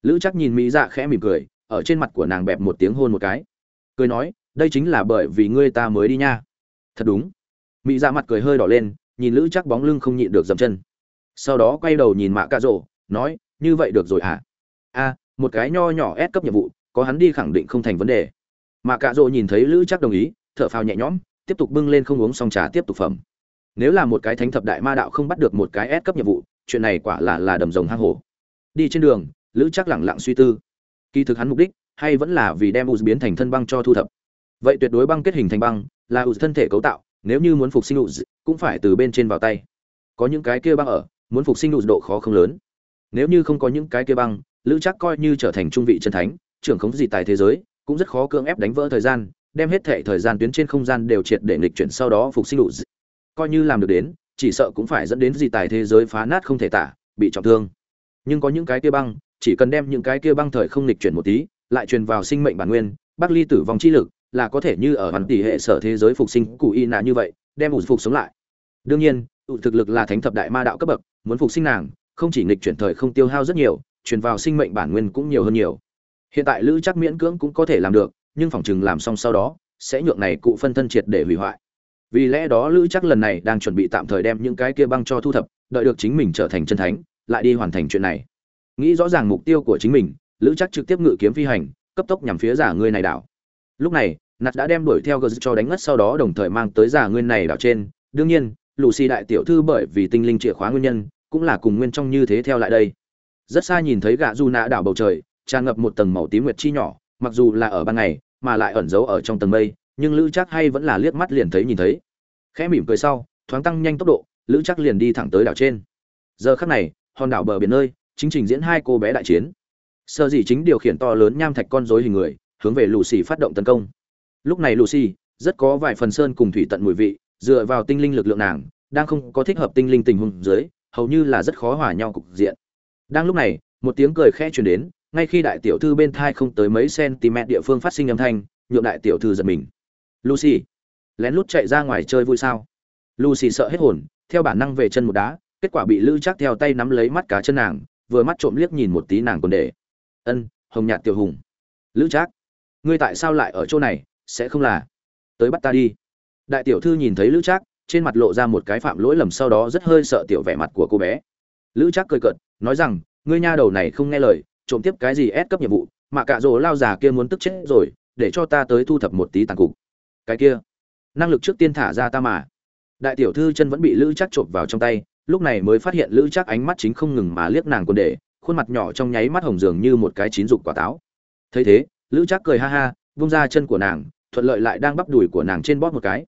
lữ chắc nhìn mỹ dạ khẽ mỉm cười, ở trên mặt của nàng bẹp một tiếng hôn một cái. Cười nói, đây chính là bởi vì ngươi ta mới đi nha. Thật đúng. Mỹ dạ mặt cười hơi đỏ lên, nhìn lữ chắc bóng lưng không nhịn được dầm chân. Sau đó quay đầu nhìn mạ cạ rộ nói, như vậy được rồi hả? À? a, một cái nho nhỏ ép cấp nhiệm vụ, có hắn đi khẳng định không thành vấn đề. Mạ cạ rộ nhìn thấy lữ chắc đồng ý thở phào nhẹ nhõm, tiếp tục bưng lên không uống xong trà tiếp tục phẩm. Nếu là một cái thánh thập đại ma đạo không bắt được một cái ép cấp nhiệm vụ, chuyện này quả là là đầm rồng hang hổ. Đi trên đường, lữ chắc lẳng lặng suy tư. Kỳ thực hắn mục đích, hay vẫn là vì đem u biến thành thân băng cho thu thập. Vậy tuyệt đối băng kết hình thành băng, là u thân thể cấu tạo, nếu như muốn phục sinh u cũng phải từ bên trên vào tay. Có những cái kia băng ở, muốn phục sinh u độ khó không lớn. Nếu như không có những cái kia băng, lữ chắc coi như trở thành trung vị chân thánh, trưởng khống gì tại thế giới, cũng rất khó cưỡng ép đánh vỡ thời gian đem hết thể thời gian tuyến trên không gian đều triệt để nghịch chuyển sau đó phục sinh đủ coi như làm được đến, chỉ sợ cũng phải dẫn đến gì tài thế giới phá nát không thể tả, bị trọng thương. Nhưng có những cái kia băng, chỉ cần đem những cái kia băng thời không nghịch chuyển một tí, lại truyền vào sinh mệnh bản nguyên bắc ly tử vong chi lực là có thể như ở hoàn tỷ hệ sở thế giới phục sinh cụ y nạ như vậy, đem ủ phục sống lại. Đương nhiên, ủ thực lực là thánh thập đại ma đạo cấp bậc, muốn phục sinh nàng, không chỉ nghịch chuyển thời không tiêu hao rất nhiều, truyền vào sinh mệnh bản nguyên cũng nhiều hơn nhiều. Hiện tại lữ chắc miễn cưỡng cũng có thể làm được nhưng phòng chừng làm xong sau đó, sẽ nhượng này cụ phân thân triệt để hủy hoại. Vì lẽ đó lữ chắc lần này đang chuẩn bị tạm thời đem những cái kia băng cho thu thập, đợi được chính mình trở thành chân thánh, lại đi hoàn thành chuyện này. Nghĩ rõ ràng mục tiêu của chính mình, lữ chắc trực tiếp ngự kiếm phi hành, cấp tốc nhằm phía giả ngươi này đảo. Lúc này, nạt đã đem đuổi theo gờ cho đánh ngất sau đó đồng thời mang tới giả ngươi này đảo trên. Đương nhiên, lucy đại tiểu thư bởi vì tinh linh chìa khóa nguyên nhân, cũng là cùng nguyên trong như thế theo lại đây. Rất xa nhìn thấy gạ du nạ đảo bầu trời, tràn ngập một tầng màu tím nguyệt chi nhỏ mặc dù là ở ban ngày, mà lại ẩn giấu ở trong tầng mây, nhưng lữ chắc hay vẫn là liếc mắt liền thấy nhìn thấy. Khẽ mỉm cười sau, thoáng tăng nhanh tốc độ, lữ chắc liền đi thẳng tới đảo trên. Giờ khắc này, hòn đảo bờ biển nơi, chính trình diễn hai cô bé đại chiến. Sơ dĩ chính điều khiển to lớn nham thạch con rối hình người, hướng về lù xì phát động tấn công. Lúc này lù xì rất có vài phần sơn cùng thủy tận mùi vị, dựa vào tinh linh lực lượng nàng, đang không có thích hợp tinh linh tình huống dưới, hầu như là rất khó hòa nhau cục diện. Đang lúc này, một tiếng cười khẽ truyền đến ngay khi đại tiểu thư bên thai không tới mấy cm địa phương phát sinh âm thanh, nhượng đại tiểu thư giật mình. Lucy, lén lút chạy ra ngoài chơi vui sao? Lucy sợ hết hồn, theo bản năng về chân một đá, kết quả bị lữ chắc theo tay nắm lấy mắt cá chân nàng, vừa mắt trộm liếc nhìn một tí nàng còn để. Ân, hồng nhạt tiểu hùng. Lữ trác, ngươi tại sao lại ở chỗ này, sẽ không là tới bắt ta đi? Đại tiểu thư nhìn thấy lữ trác, trên mặt lộ ra một cái phạm lỗi lầm sau đó rất hơi sợ tiểu vẻ mặt của cô bé. Lữ trác cười cợt, nói rằng, ngươi nha đầu này không nghe lời trộm tiếp cái gì ép cấp nhiệm vụ, mà cả rồ lao già kia muốn tức chết rồi, để cho ta tới thu thập một tí tàn cục. Cái kia, năng lực trước tiên thả ra ta mà. Đại tiểu thư chân vẫn bị lữ chắc trộm vào trong tay, lúc này mới phát hiện lữ chắc ánh mắt chính không ngừng mà liếc nàng quân để, khuôn mặt nhỏ trong nháy mắt hồng dường như một cái chín dục quả táo. Thấy thế, lữ chắc cười ha ha, vung ra chân của nàng, thuận lợi lại đang bắp đùi của nàng trên bóp một cái.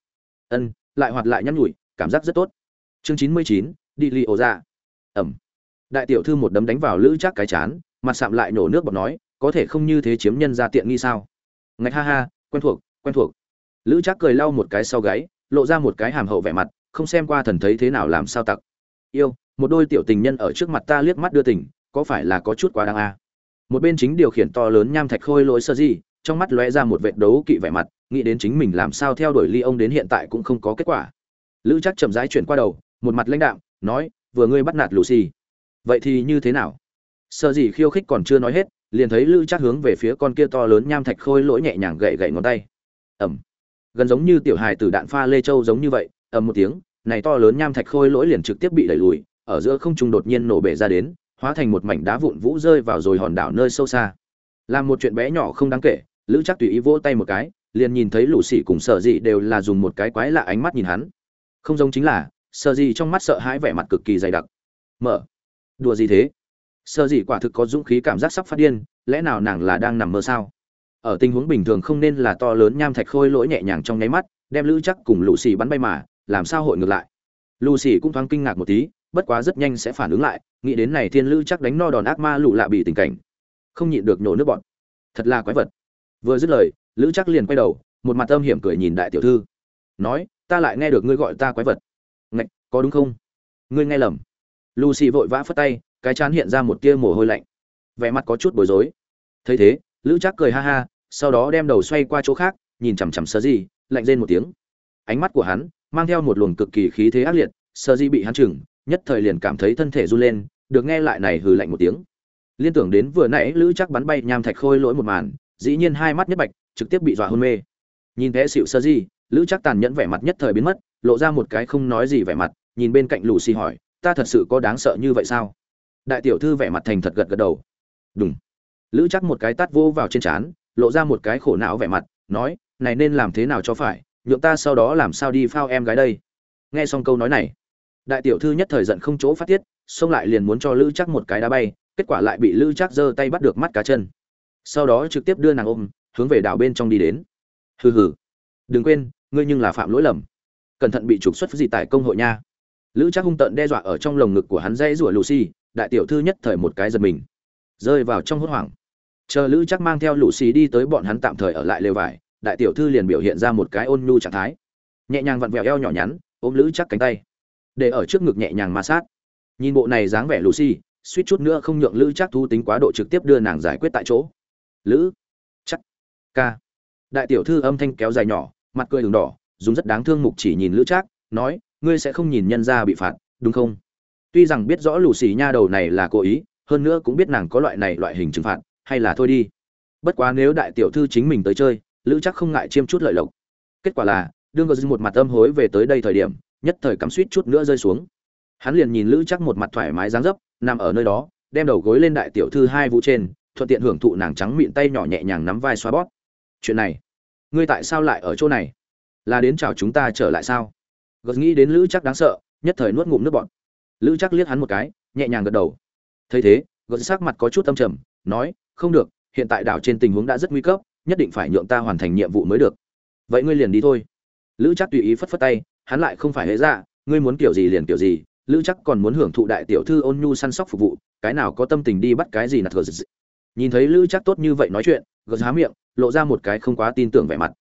Ân, lại hoạt lại nhăn nhủi, cảm giác rất tốt. Chương chín mươi chín, đi li ổ ra ẩm. Đại tiểu thư một đấm đánh vào lữ chắc cái chán mặt sạm lại nổ nước bọt nói, có thể không như thế chiếm nhân ra tiện nghi sao? Ngạch ha ha, quen thuộc quen thuộc. Lữ chắc cười lau một cái sau gáy, lộ ra một cái hàm hậu vẻ mặt, không xem qua thần thấy thế nào làm sao tặc. Yêu, một đôi tiểu tình nhân ở trước mặt ta liếc mắt đưa tình, có phải là có chút quá đáng à? một bên chính điều khiển to lớn nham thạch khôi lỗi sơ di, trong mắt lóe ra một vệt đấu kỵ vẻ mặt, nghĩ đến chính mình làm sao theo đuổi ly ông đến hiện tại cũng không có kết quả. Lữ chắc chậm rãi chuyển qua đầu, một mặt lãnh đạm, nói, vừa ngươi bắt nạt lucy, vậy thì như thế nào? Sợ gì khiêu khích còn chưa nói hết, liền thấy lữ chắc hướng về phía con kia to lớn nham thạch khôi lỗi nhẹ nhàng gậy gậy ngón tay. Ẩm gần giống như tiểu hài từ đạn pha lê châu giống như vậy, ầm một tiếng, này to lớn nham thạch khôi lỗi liền trực tiếp bị đẩy lùi, ở giữa không trung đột nhiên nổ bể ra đến, hóa thành một mảnh đá vụn vũ rơi vào rồi hòn đảo nơi sâu xa. Làm một chuyện bé nhỏ không đáng kể, lữ chắc tùy ý vỗ tay một cái, liền nhìn thấy lũ xỉ cùng sợ gì đều là dùng một cái quái lạ ánh mắt nhìn hắn. Không giống chính là, sợ gì trong mắt sợ hãi vẻ mặt cực kỳ dày đặc. Mở. Đùa gì thế? Sơ dĩ quả thực có dũng khí cảm giác sắp phát điên, lẽ nào nàng là đang nằm mơ sao? Ở tình huống bình thường không nên là to lớn nham thạch khôi lỗi nhẹ nhàng trong nháy mắt, đem lữ chắc cùng lũ xì bắn bay mà, làm sao hội ngược lại? Lù xì cũng thoáng kinh ngạc một tí, bất quá rất nhanh sẽ phản ứng lại, nghĩ đến này thiên lữ chắc đánh no đòn ác ma lụ lạ bị tình cảnh, không nhịn được nhổ nước bọn. Thật là quái vật. Vừa dứt lời, lữ chắc liền quay đầu, một mặt âm hiểm cười nhìn đại tiểu thư. Nói, ta lại nghe được ngươi gọi ta quái vật. Ngạch, có đúng không? Ngươi nghe lầm. Lucy vội vã phất tay cái chán hiện ra một tia mồ hôi lạnh. Vẻ mặt có chút bối rối. Thấy thế, lữ Trác cười ha ha, sau đó đem đầu xoay qua chỗ khác, nhìn chằm chằm sơ di, lạnh rên một tiếng. Ánh mắt của hắn mang theo một luồng cực kỳ khí thế ác liệt sơ di bị hắn chừng, nhất thời liền cảm thấy thân thể run lên, được nghe lại này hừ lạnh một tiếng. Liên tưởng đến vừa nãy lữ chắc bắn bay nham thạch khôi lỗi một màn, dĩ nhiên hai mắt nhất bạch, trực tiếp bị dọa hôn mê. Nhìn té xịu sơ di, lữ chắc tàn nhẫn vẻ mặt nhất thời biến mất, lộ ra một cái không nói gì vẻ mặt, nhìn bên cạnh lù xì hỏi, ta thật sự có đáng sợ như vậy sao? Đại tiểu thư vẻ mặt thành thật gật gật đầu. Đúng lữ chắc một cái tát vô vào trên trán, lộ ra một cái khổ não vẻ mặt, nói, này nên làm thế nào cho phải? Nhượng ta sau đó làm sao đi phao em gái đây? Nghe xong câu nói này, đại tiểu thư nhất thời giận không chỗ phát tiết, xông lại liền muốn cho lữ chắc một cái đá bay, kết quả lại bị lữ chắc giơ tay bắt được mắt cá chân. Sau đó trực tiếp đưa nàng ôm, hướng về đảo bên trong đi đến. Hừ hừ, đừng quên, ngươi nhưng là phạm lỗi lầm. Cẩn thận bị trục xuất gì tại công hội nha. Lữ chắc hung tợn đe dọa ở trong lồng ngực của hắn dây rủa lucy đại tiểu thư nhất thời một cái giật mình, rơi vào trong hốt hoảng. Chờ lữ chắc mang theo lucy đi tới bọn hắn tạm thời ở lại lều vải, đại tiểu thư liền biểu hiện ra một cái ôn nhu trạng thái. Nhẹ nhàng vặn vẹo eo nhỏ nhắn, ôm lữ chắc cánh tay. Để ở trước ngực nhẹ nhàng ma sát. Nhìn bộ này dáng vẻ lucy suýt chút nữa không nhượng lữ chắc thu tính quá độ trực tiếp đưa nàng giải quyết tại chỗ. Lữ chắc ca. Đại tiểu thư âm thanh kéo dài nhỏ, mặt cười đường đỏ, dùng rất đáng thương mục chỉ nhìn lữ trác, nói, ngươi sẽ không nhìn nhân ra bị phạt, đúng không? Tuy rằng biết rõ lù xì nha đầu này là cố ý, hơn nữa cũng biết nàng có loại này loại hình trừng phạt, hay là thôi đi. Bất quá nếu đại tiểu thư chính mình tới chơi, lữ chắc không ngại chiêm chút lợi lộc. Kết quả là, đương gờ một mặt âm hối về tới đây thời điểm, nhất thời cắm suýt chút nữa rơi xuống. Hắn liền nhìn lữ chắc một mặt thoải mái dáng dấp, nằm ở nơi đó, đem đầu gối lên đại tiểu thư hai vũ trên, thuận tiện hưởng thụ nàng trắng miệng tay nhỏ nhẹ nhàng nắm vai xoa bót chuyện này, ngươi tại sao lại ở chỗ này? Là đến chào chúng ta trở lại sao? Gật nghĩ đến lữ chắc đáng sợ, nhất thời nuốt ngụm nước bọn lữ chắc liếc hắn một cái, nhẹ nhàng gật đầu. Thấy thế Gợn sắc mặt có chút âm trầm, nói, không được, hiện tại đảo trên tình huống đã rất nguy cấp, nhất định phải nhượng ta hoàn thành nhiệm vụ mới được. Vậy ngươi liền đi thôi. Lữ chắc tùy ý phất phất tay, hắn lại không phải hễ ra dạ, ngươi muốn kiểu gì liền kiểu gì, lữ chắc còn muốn hưởng thụ đại tiểu thư ôn nhu săn sóc phục vụ, cái nào có tâm tình đi bắt cái gì nạt gờ nhìn thấy lữ chắc tốt như vậy nói chuyện gờ há miệng, lộ ra một cái không quá tin tưởng vẻ mặt.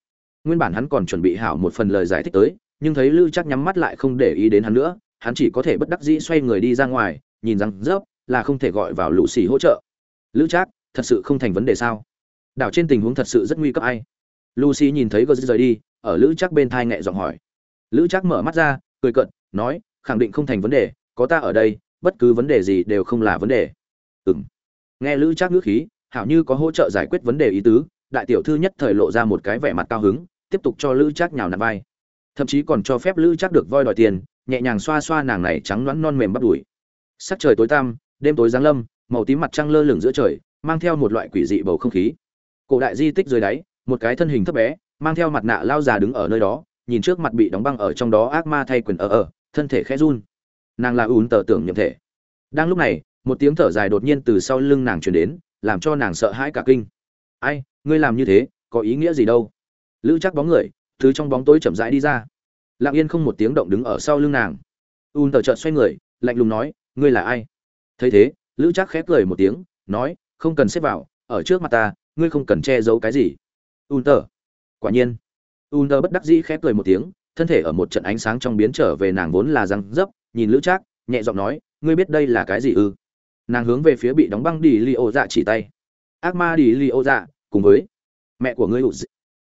Nguyên bản hắn còn chuẩn bị hảo một phần lời giải thích tới, nhưng thấy lữ chắc nhắm mắt lại không để ý đến hắn nữa hắn chỉ có thể bất đắc dĩ xoay người đi ra ngoài, nhìn rằng rớp là không thể gọi vào lũ xì hỗ trợ. Lữ trác, thật sự không thành vấn đề sao? Đảo trên tình huống thật sự rất nguy cấp ai? Lucy nhìn thấy gờ rời đi, ở lữ trác bên thai nhẹ giọng hỏi. Lữ trác mở mắt ra, cười cận nói, khẳng định không thành vấn đề, có ta ở đây, bất cứ vấn đề gì đều không là vấn đề. Ừ m nghe lữ trác ngữ khí, hảo như có hỗ trợ giải quyết vấn đề ý tứ, đại tiểu thư nhất thời lộ ra một cái vẻ mặt cao hứng, tiếp tục cho lữ trác nhào nạt vai. Thậm chí còn cho phép lữ trác được voi đòi tiền nhẹ nhàng xoa xoa nàng này trắng loãng non mềm bắp đùi. Sắc trời tối tăm, đêm tối giáng lâm, màu tím mặt trăng lơ lửng giữa trời, mang theo một loại quỷ dị bầu không khí. Cổ đại di tích dưới đáy, một cái thân hình thấp bé, mang theo mặt nạ lao già đứng ở nơi đó, nhìn trước mặt bị đóng băng ở trong đó ác ma thay quyền ở ở, thân thể khẽ run. Nàng là ùn tờ tưởng nhậm thể. Đang lúc này, một tiếng thở dài đột nhiên từ sau lưng nàng truyền đến, làm cho nàng sợ hãi cả kinh. Ai, ngươi làm như thế, có ý nghĩa gì đâu? Lữ chắc bóng người thứ trong bóng tối chậm rãi đi ra lặng yên không một tiếng động đứng ở sau lưng nàng. Un tờ trợn xoay người, lạnh lùng nói, ngươi là ai? Thấy thế, lữ chắc khép cười một tiếng, nói, không cần xếp vào, ở trước mặt ta, ngươi không cần che giấu cái gì. Un tờ. Quả nhiên. Un tờ bất đắc dĩ khép cười một tiếng, thân thể ở một trận ánh sáng trong biến trở về nàng vốn là răng dấp, nhìn lữ trác, nhẹ giọng nói, ngươi biết đây là cái gì ư? Nàng hướng về phía bị đóng băng đi li ô dạ chỉ tay. Ác ma đi li ô dạ cùng với mẹ của ngươi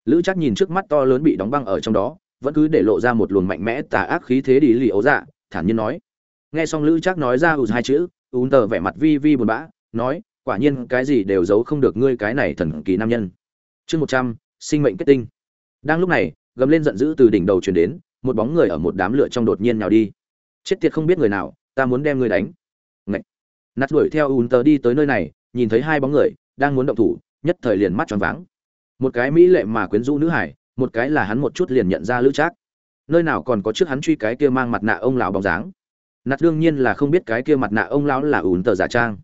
lữ Trác nhìn trước mắt to lớn bị đóng băng ở trong đó vẫn cứ để lộ ra một luồng mạnh mẽ tà ác khí thế đi lì ấu dạ thản nhiên nói. Nghe xong lữ chắc nói ra ùn hai chữ, ùn tờ vẻ mặt vi vi buồn bã, nói, quả nhiên cái gì đều giấu không được ngươi cái này thần kỳ nam nhân. Chương một trăm, sinh mệnh kết tinh. Đang lúc này, gầm lên giận dữ từ đỉnh đầu truyền đến, một bóng người ở một đám lửa trong đột nhiên nhào đi. Chết tiệt không biết người nào, ta muốn đem ngươi đánh. Ngậy. nát đuổi theo ùn tờ đi tới nơi này, nhìn thấy hai bóng người, đang muốn động thủ, nhất thời liền mắt tròn váng. Một cái mỹ lệ mà quyến rũ nữ hải một cái là hắn một chút liền nhận ra lữ trác. Nơi nào còn có trước hắn truy cái kia mang mặt nạ ông lão bóng dáng? Nạt đương nhiên là không biết cái kia mặt nạ ông lão là ủn tờ giả trang.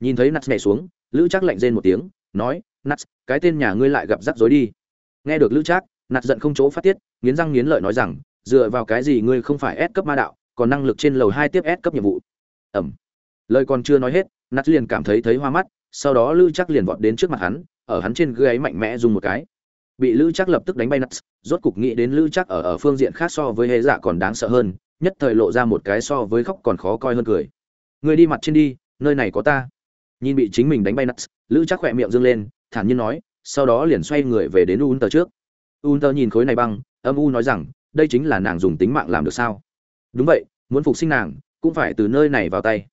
Nhìn thấy nạt nhảy xuống, lữ trác lạnh rên một tiếng, nói, nạt, cái tên nhà ngươi lại gặp rắc rối đi. Nghe được lữ trác, nạt giận không chỗ phát tiết, nghiến răng nghiến lợi nói rằng, dựa vào cái gì ngươi không phải S cấp ma đạo, còn năng lực trên lầu hai tiếp s cấp nhiệm vụ? Ẩm. Lời còn chưa nói hết, nạt liền cảm thấy thấy hoa mắt, sau đó lữ trác liền vọt đến trước mặt hắn, ở hắn trên gáy mạnh mẽ dùng một cái bị lữ chắc lập tức đánh bay nát rốt cục nghĩ đến lữ chắc ở ở phương diện khác so với hệ dạ còn đáng sợ hơn, nhất thời lộ ra một cái so với khóc còn khó coi hơn cười. Người đi mặt trên đi, nơi này có ta. Nhìn bị chính mình đánh bay nát lữ chắc khỏe miệng dâng lên, thản nhiên nói, sau đó liền xoay người về đến un tờ trước. Un tờ nhìn khối này băng, âm u nói rằng, đây chính là nàng dùng tính mạng làm được sao? Đúng vậy, muốn phục sinh nàng, cũng phải từ nơi này vào tay.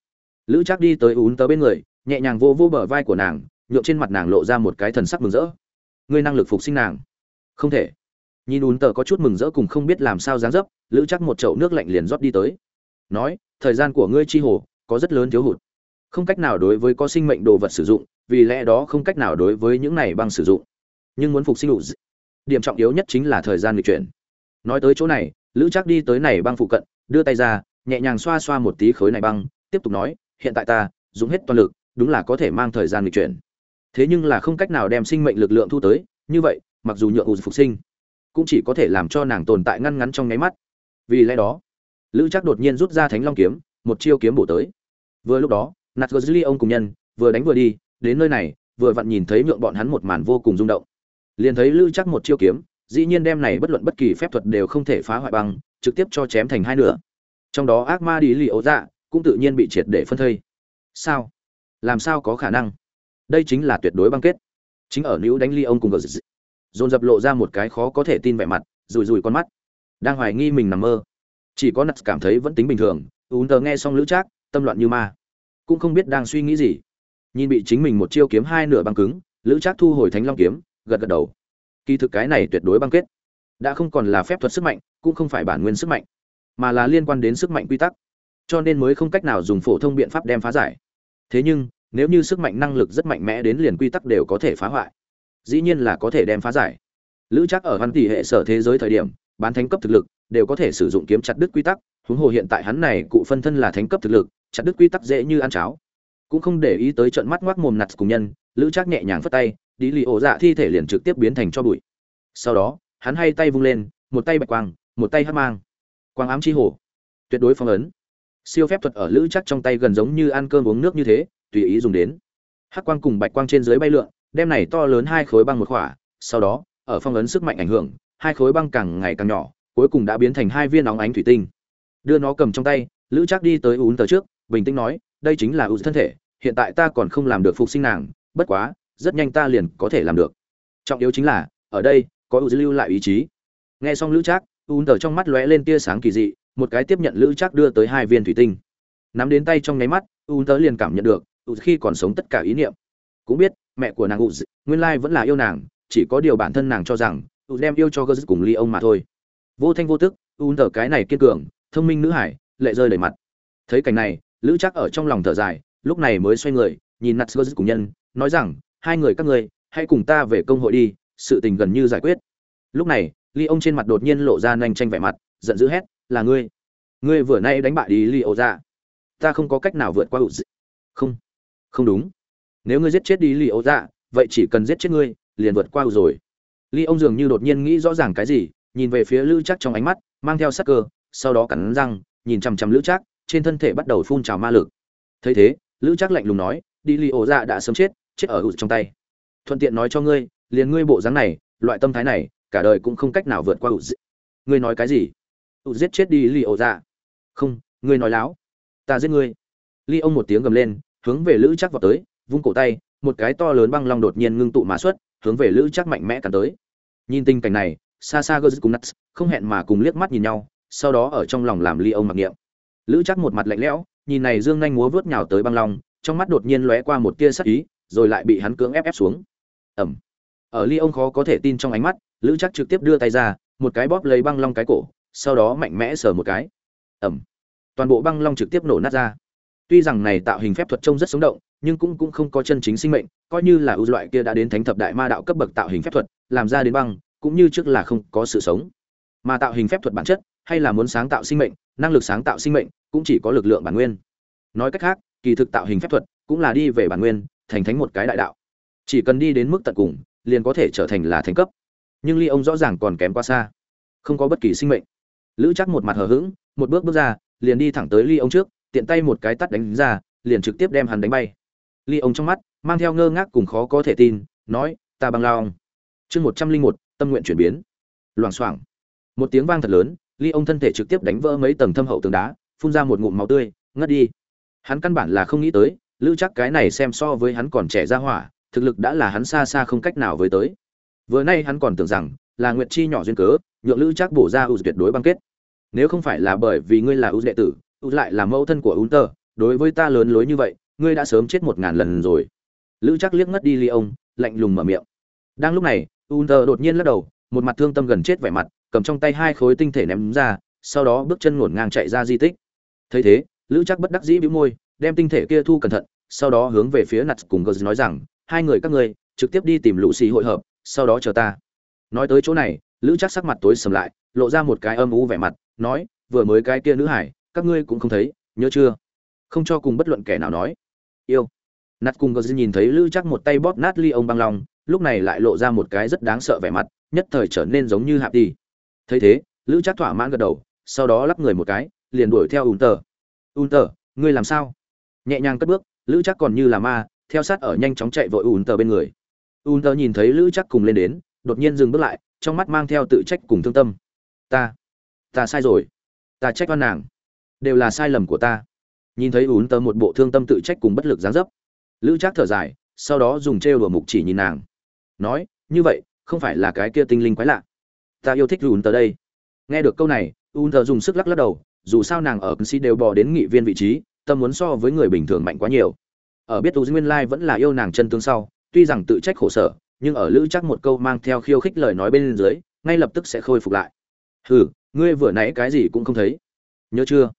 Lữ chắc đi tới un tờ bên người, nhẹ nhàng vô vô bờ vai của nàng nhộn trên mặt nàng lộ ra một cái thần sắc mừng rỡ ngươi năng lực phục sinh nàng. Không thể. Nhìn un tờ có chút mừng rỡ cùng không biết làm sao dáng dấp, lữ chắc một chậu nước lạnh liền rót đi tới. Nói, thời gian của ngươi chi hồ, có rất lớn thiếu hụt. Không cách nào đối với có sinh mệnh đồ vật sử dụng, vì lẽ đó không cách nào đối với những này băng sử dụng. Nhưng muốn phục sinh đủ điểm trọng yếu nhất chính là thời gian lịch chuyển. Nói tới chỗ này, lữ chắc đi tới này băng phụ cận, đưa tay ra, nhẹ nhàng xoa xoa một tí khối này băng, tiếp tục nói, hiện tại ta, dùng hết toàn lực, đúng là có thể mang thời gian lịch chuyển thế nhưng là không cách nào đem sinh mệnh lực lượng thu tới, như vậy, mặc dù nhượng ủ phục sinh, cũng chỉ có thể làm cho nàng tồn tại ngăn ngắn trong nháy mắt. Vì lẽ đó, lữ chắc đột nhiên rút ra thánh long kiếm, một chiêu kiếm bổ tới. Vừa lúc đó nạt gờ ông cùng nhân, vừa đánh vừa đi, đến nơi này, vừa vặn nhìn thấy nhượng bọn hắn một màn vô cùng rung động. Liền thấy lữ chắc một chiêu kiếm, dĩ nhiên đem này bất luận bất kỳ phép thuật đều không thể phá hoại bằng, trực tiếp cho chém thành hai nửa. Trong đó ác ma đi lì ấu dạ cũng tự nhiên bị triệt để phân thây. Sao? Làm sao có khả năng? Đây chính là tuyệt đối băng kết. Chính ở nữ đánh ly ông cùng gờ dồn dập lộ ra một cái khó có thể tin vẻ mặt, rùi rùi con mắt. Đang hoài nghi mình nằm mơ. Chỉ có nặt cảm thấy vẫn tính bình thường ún tờ nghe xong lữ trác, tâm loạn như ma. Cũng không biết đang suy nghĩ gì. Nhìn bị chính mình một chiêu kiếm hai nửa băng cứng, lữ trác thu hồi thánh long kiếm, gật gật đầu. Kỳ thực cái này tuyệt đối băng kết. Đã không còn là phép thuật sức mạnh, cũng không phải bản nguyên sức mạnh, mà là liên quan đến sức mạnh quy tắc. Cho nên mới không cách nào dùng phổ thông biện pháp đem phá giải. Thế nhưng nếu như sức mạnh năng lực rất mạnh mẽ đến liền quy tắc đều có thể phá hoại. Dĩ nhiên là có thể đem phá giải. Lữ chắc ở văn tỷ hệ sở thế giới thời điểm, bán thánh cấp thực lực, đều có thể sử dụng kiếm chặt đứt quy tắc, huống hồ hiện tại hắn này cụ phân thân là thánh cấp thực lực, chặt đứt quy tắc dễ như ăn cháo. Cũng không để ý tới trận mắt ngoác mồm nặt cùng nhân, lữ chắc nhẹ nhàng phất tay đi lì ổ dạ thi thể liền trực tiếp biến thành cho bụi. Sau đó, hắn hay tay vung lên, một tay bạch quang, một tay hát mang. Quang ám chi hổ. Tuyệt đối phong ấn. Siêu phép thuật ở lữ chắc trong tay gần giống như ăn cơm uống nước như thế tùy ý dùng đến. Hắc quang cùng bạch quang trên dưới bay lượn, đem này to lớn hai khối băng một khỏa, sau đó, ở phong ấn sức mạnh ảnh hưởng, hai khối băng càng ngày càng nhỏ, cuối cùng đã biến thành hai viên óng ánh thủy tinh. Đưa nó cầm trong tay, lữ Trác đi tới ún tờ trước, bình tĩnh nói, đây chính là ưu thân thể, hiện tại ta còn không làm được phục sinh nàng, bất quá, rất nhanh ta liền có thể làm được. Trọng yếu chính là, ở đây, có ưu lưu lại ý chí. Nghe xong lữ trác ún tờ trong mắt lóe lên tia sáng kỳ dị, một cái tiếp nhận lữ trác đưa tới hai viên thủy tinh. Nắm đến tay trong nháy mắt ún tờ liền cảm nhận được ưu khi còn sống tất cả ý niệm. Cũng biết, mẹ của nàng ưu nguyên lai vẫn là yêu nàng, chỉ có điều bản thân nàng cho rằng ưu đem yêu cho gớt cùng ly ông mà thôi. Vô thanh vô tức ún tờ cái này kiên cường, thông minh nữ hải, lệ rơi đầy mặt. Thấy cảnh này, lữ chắc ở trong lòng thở dài, lúc này mới xoay người, nhìn nạt gớt cùng nhân, nói rằng, hai người các ngươi, hãy cùng ta về công hội đi, sự tình gần như giải quyết. Lúc này ly ông trên mặt đột nhiên lộ ra nhanh tranh vẻ mặt, giận dữ hét, là ngươi. Ngươi vừa nay đánh bại đi ly âu ra. Ta không có cách nào vượt qua ụt không không đúng. Nếu ngươi giết chết đi li ô dạ vậy chỉ cần giết chết ngươi, liền vượt qua rồi. Li ông dường như đột nhiên nghĩ rõ ràng cái gì, nhìn về phía lữ chắc trong ánh mắt, mang theo sắc cơ, sau đó cắn răng, nhìn chằm chằm lữ chắc trên thân thể bắt đầu phun trào ma lực. Thấy thế, lữ chắc lạnh lùng nói, đi li ổ dạ đã sớm chết chết ở ụt trong tay. Thuận tiện nói cho ngươi, liền ngươi bộ dáng này, loại tâm thái này, cả đời cũng không cách nào vượt qua ụt ngươi nói cái gì? Ụt giết chết đi li ổ dạ. Không, ngươi nói láo. Ta giết ngươi. Li ông một tiếng gầm lên hướng về lữ chắc vào tới, vung cổ tay, một cái to lớn băng long đột nhiên ngưng tụ mã xuất, hướng về lữ chắc mạnh mẽ cắn tới. Nhìn tình cảnh này xa xa gơ cùng nuts không hẹn mà cùng liếc mắt nhìn nhau, sau đó ở trong lòng làm ly ông mặc niệm. Lữ chắc một mặt lạnh lẽo, nhìn này dương nhanh múa vớt nhào tới băng long, trong mắt đột nhiên lóe qua một tia sắc ý, rồi lại bị hắn cưỡng ép ép xuống. Ẩm. Ở ly ông khó có thể tin trong ánh mắt, lữ chắc trực tiếp đưa tay ra, một cái bóp lấy băng long cái cổ, sau đó mạnh mẽ sờ một cái. Ẩm. Toàn bộ băng long trực tiếp nổ nát ra tuy rằng này tạo hình phép thuật trông rất sống động, nhưng cũng cũng không có chân chính sinh mệnh, coi như là ưu loại kia đã đến thánh thập đại ma đạo cấp bậc tạo hình phép thuật, làm ra đến băng, cũng như trước là không có sự sống. Mà tạo hình phép thuật bản chất, hay là muốn sáng tạo sinh mệnh, năng lực sáng tạo sinh mệnh, cũng chỉ có lực lượng bản nguyên. Nói cách khác, kỳ thực tạo hình phép thuật cũng là đi về bản nguyên, thành thánh một cái đại đạo. Chỉ cần đi đến mức tận cùng, liền có thể trở thành là thánh cấp. Nhưng ly ông rõ ràng còn kém quá xa. Không có bất kỳ sinh mệnh. Lữ chắc một mặt hờ hững, một bước bước ra, liền đi thẳng tới ly ông trước tiện tay một cái tắt đánh ra, liền trực tiếp đem hắn đánh bay. Ly ông trong mắt, mang theo ngơ ngác cùng khó có thể tin, nói, ta bằng lòng. chương một trăm linh một, tâm nguyện chuyển biến. Loảng xoảng. Một tiếng vang thật lớn, ly ông thân thể trực tiếp đánh vỡ mấy tầng thâm hậu tường đá, phun ra một ngụm máu tươi, ngất đi. Hắn căn bản là không nghĩ tới, lữ chắc cái này xem so với hắn còn trẻ ra hỏa, thực lực đã là hắn xa xa không cách nào với tới. Vừa nay hắn còn tưởng rằng là nguyệt chi nhỏ duyên cớ, nhượng lữ chắc bổ ra ưu tuyệt đối băng kết. Nếu không phải là bởi vì ngươi là ưu đệ tử u lại là mẫu thân của u tơ đối với ta lớn lối như vậy, ngươi đã sớm chết một ngàn lần rồi. Lữ chắc liếc ngất đi ly ông, lạnh lùng mở miệng. Đang lúc này u tơ đột nhiên lắc đầu, một mặt thương tâm gần chết vẻ mặt, cầm trong tay hai khối tinh thể ném ra, sau đó bước chân ngổn ngang chạy ra di tích. Thấy thế, lữ chắc bất đắc dĩ bĩu môi, đem tinh thể kia thu cẩn thận, sau đó hướng về phía nặt cùng gờ nói rằng, hai người các ngươi, trực tiếp đi tìm lũ xì hội hợp, sau đó chờ ta. Nói tới chỗ này, lữ chắc sắc mặt tối sầm lại, lộ ra một cái âm u vẻ mặt, nói, vừa mới cái kia nữ hải các ngươi cũng không thấy, nhớ chưa? Không cho cùng bất luận kẻ nào nói. Yêu. Nạt cùng gờ nhìn thấy lữ chắc một tay bóp nát ly ông băng long, lúc này lại lộ ra một cái rất đáng sợ vẻ mặt, nhất thời trở nên giống như hạp đi. Thấy thế lữ chắc thỏa mãn gật đầu, sau đó lắp người một cái, liền đuổi theo ùn tờ ùn tờ ngươi làm sao? Nhẹ nhàng cất bước lữ chắc còn như là ma, theo sát ở nhanh chóng chạy vội ùn tờ bên người. Ùn tờ nhìn thấy lữ chắc cùng lên đến, đột nhiên dừng bước lại, trong mắt mang theo tự trách cùng thương tâm. Ta ta sai rồi. Ta trách oan nàng đều là sai lầm của ta. Nhìn thấy ún tơ một bộ thương tâm tự trách cùng bất lực gián dấp, lữ Trác thở dài, sau đó dùng trêu đùa mục chỉ nhìn nàng. Nói, như vậy, không phải là cái kia tinh linh quái lạ. Ta yêu thích ún tơ đây. Nghe được câu này, ún tơ dùng sức lắc lắc đầu, dù sao nàng ở si đều bò đến nghị viên vị trí, tâm muốn so với người bình thường mạnh quá nhiều. Ở biết u nguyên lai vẫn là yêu nàng chân tướng sau, tuy rằng tự trách khổ sở, nhưng ở lữ chắc một câu mang theo khiêu khích lời nói bên dưới, ngay lập tức sẽ khôi phục lại. Hừ, ngươi vừa nãy cái gì cũng không thấy. Nhớ chưa?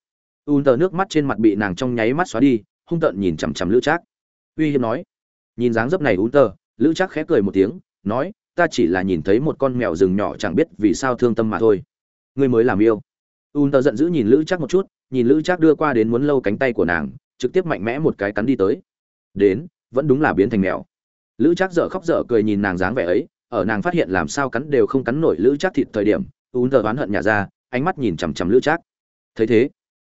Un tờ nước mắt trên mặt bị nàng trong nháy mắt xóa đi, hung tợn nhìn chằm chằm lữ trác. Uy hiếp nói, nhìn dáng dấp này un tờ, lữ trác khẽ cười một tiếng, nói, ta chỉ là nhìn thấy một con mèo rừng nhỏ chẳng biết vì sao thương tâm mà thôi. Ngươi mới làm yêu. Un tờ giận dữ nhìn lữ trác một chút, nhìn lữ trác đưa qua đến muốn lâu cánh tay của nàng, trực tiếp mạnh mẽ một cái cắn đi tới. Đến, vẫn đúng là biến thành mèo. Lữ trác dở khóc dở cười nhìn nàng dáng vẻ ấy, ở nàng phát hiện làm sao cắn đều không cắn nổi lữ trác thịt thời điểm, un tờ oán hận nhà ra, ánh mắt nhìn chằm chằm lữ trác. Thấy thế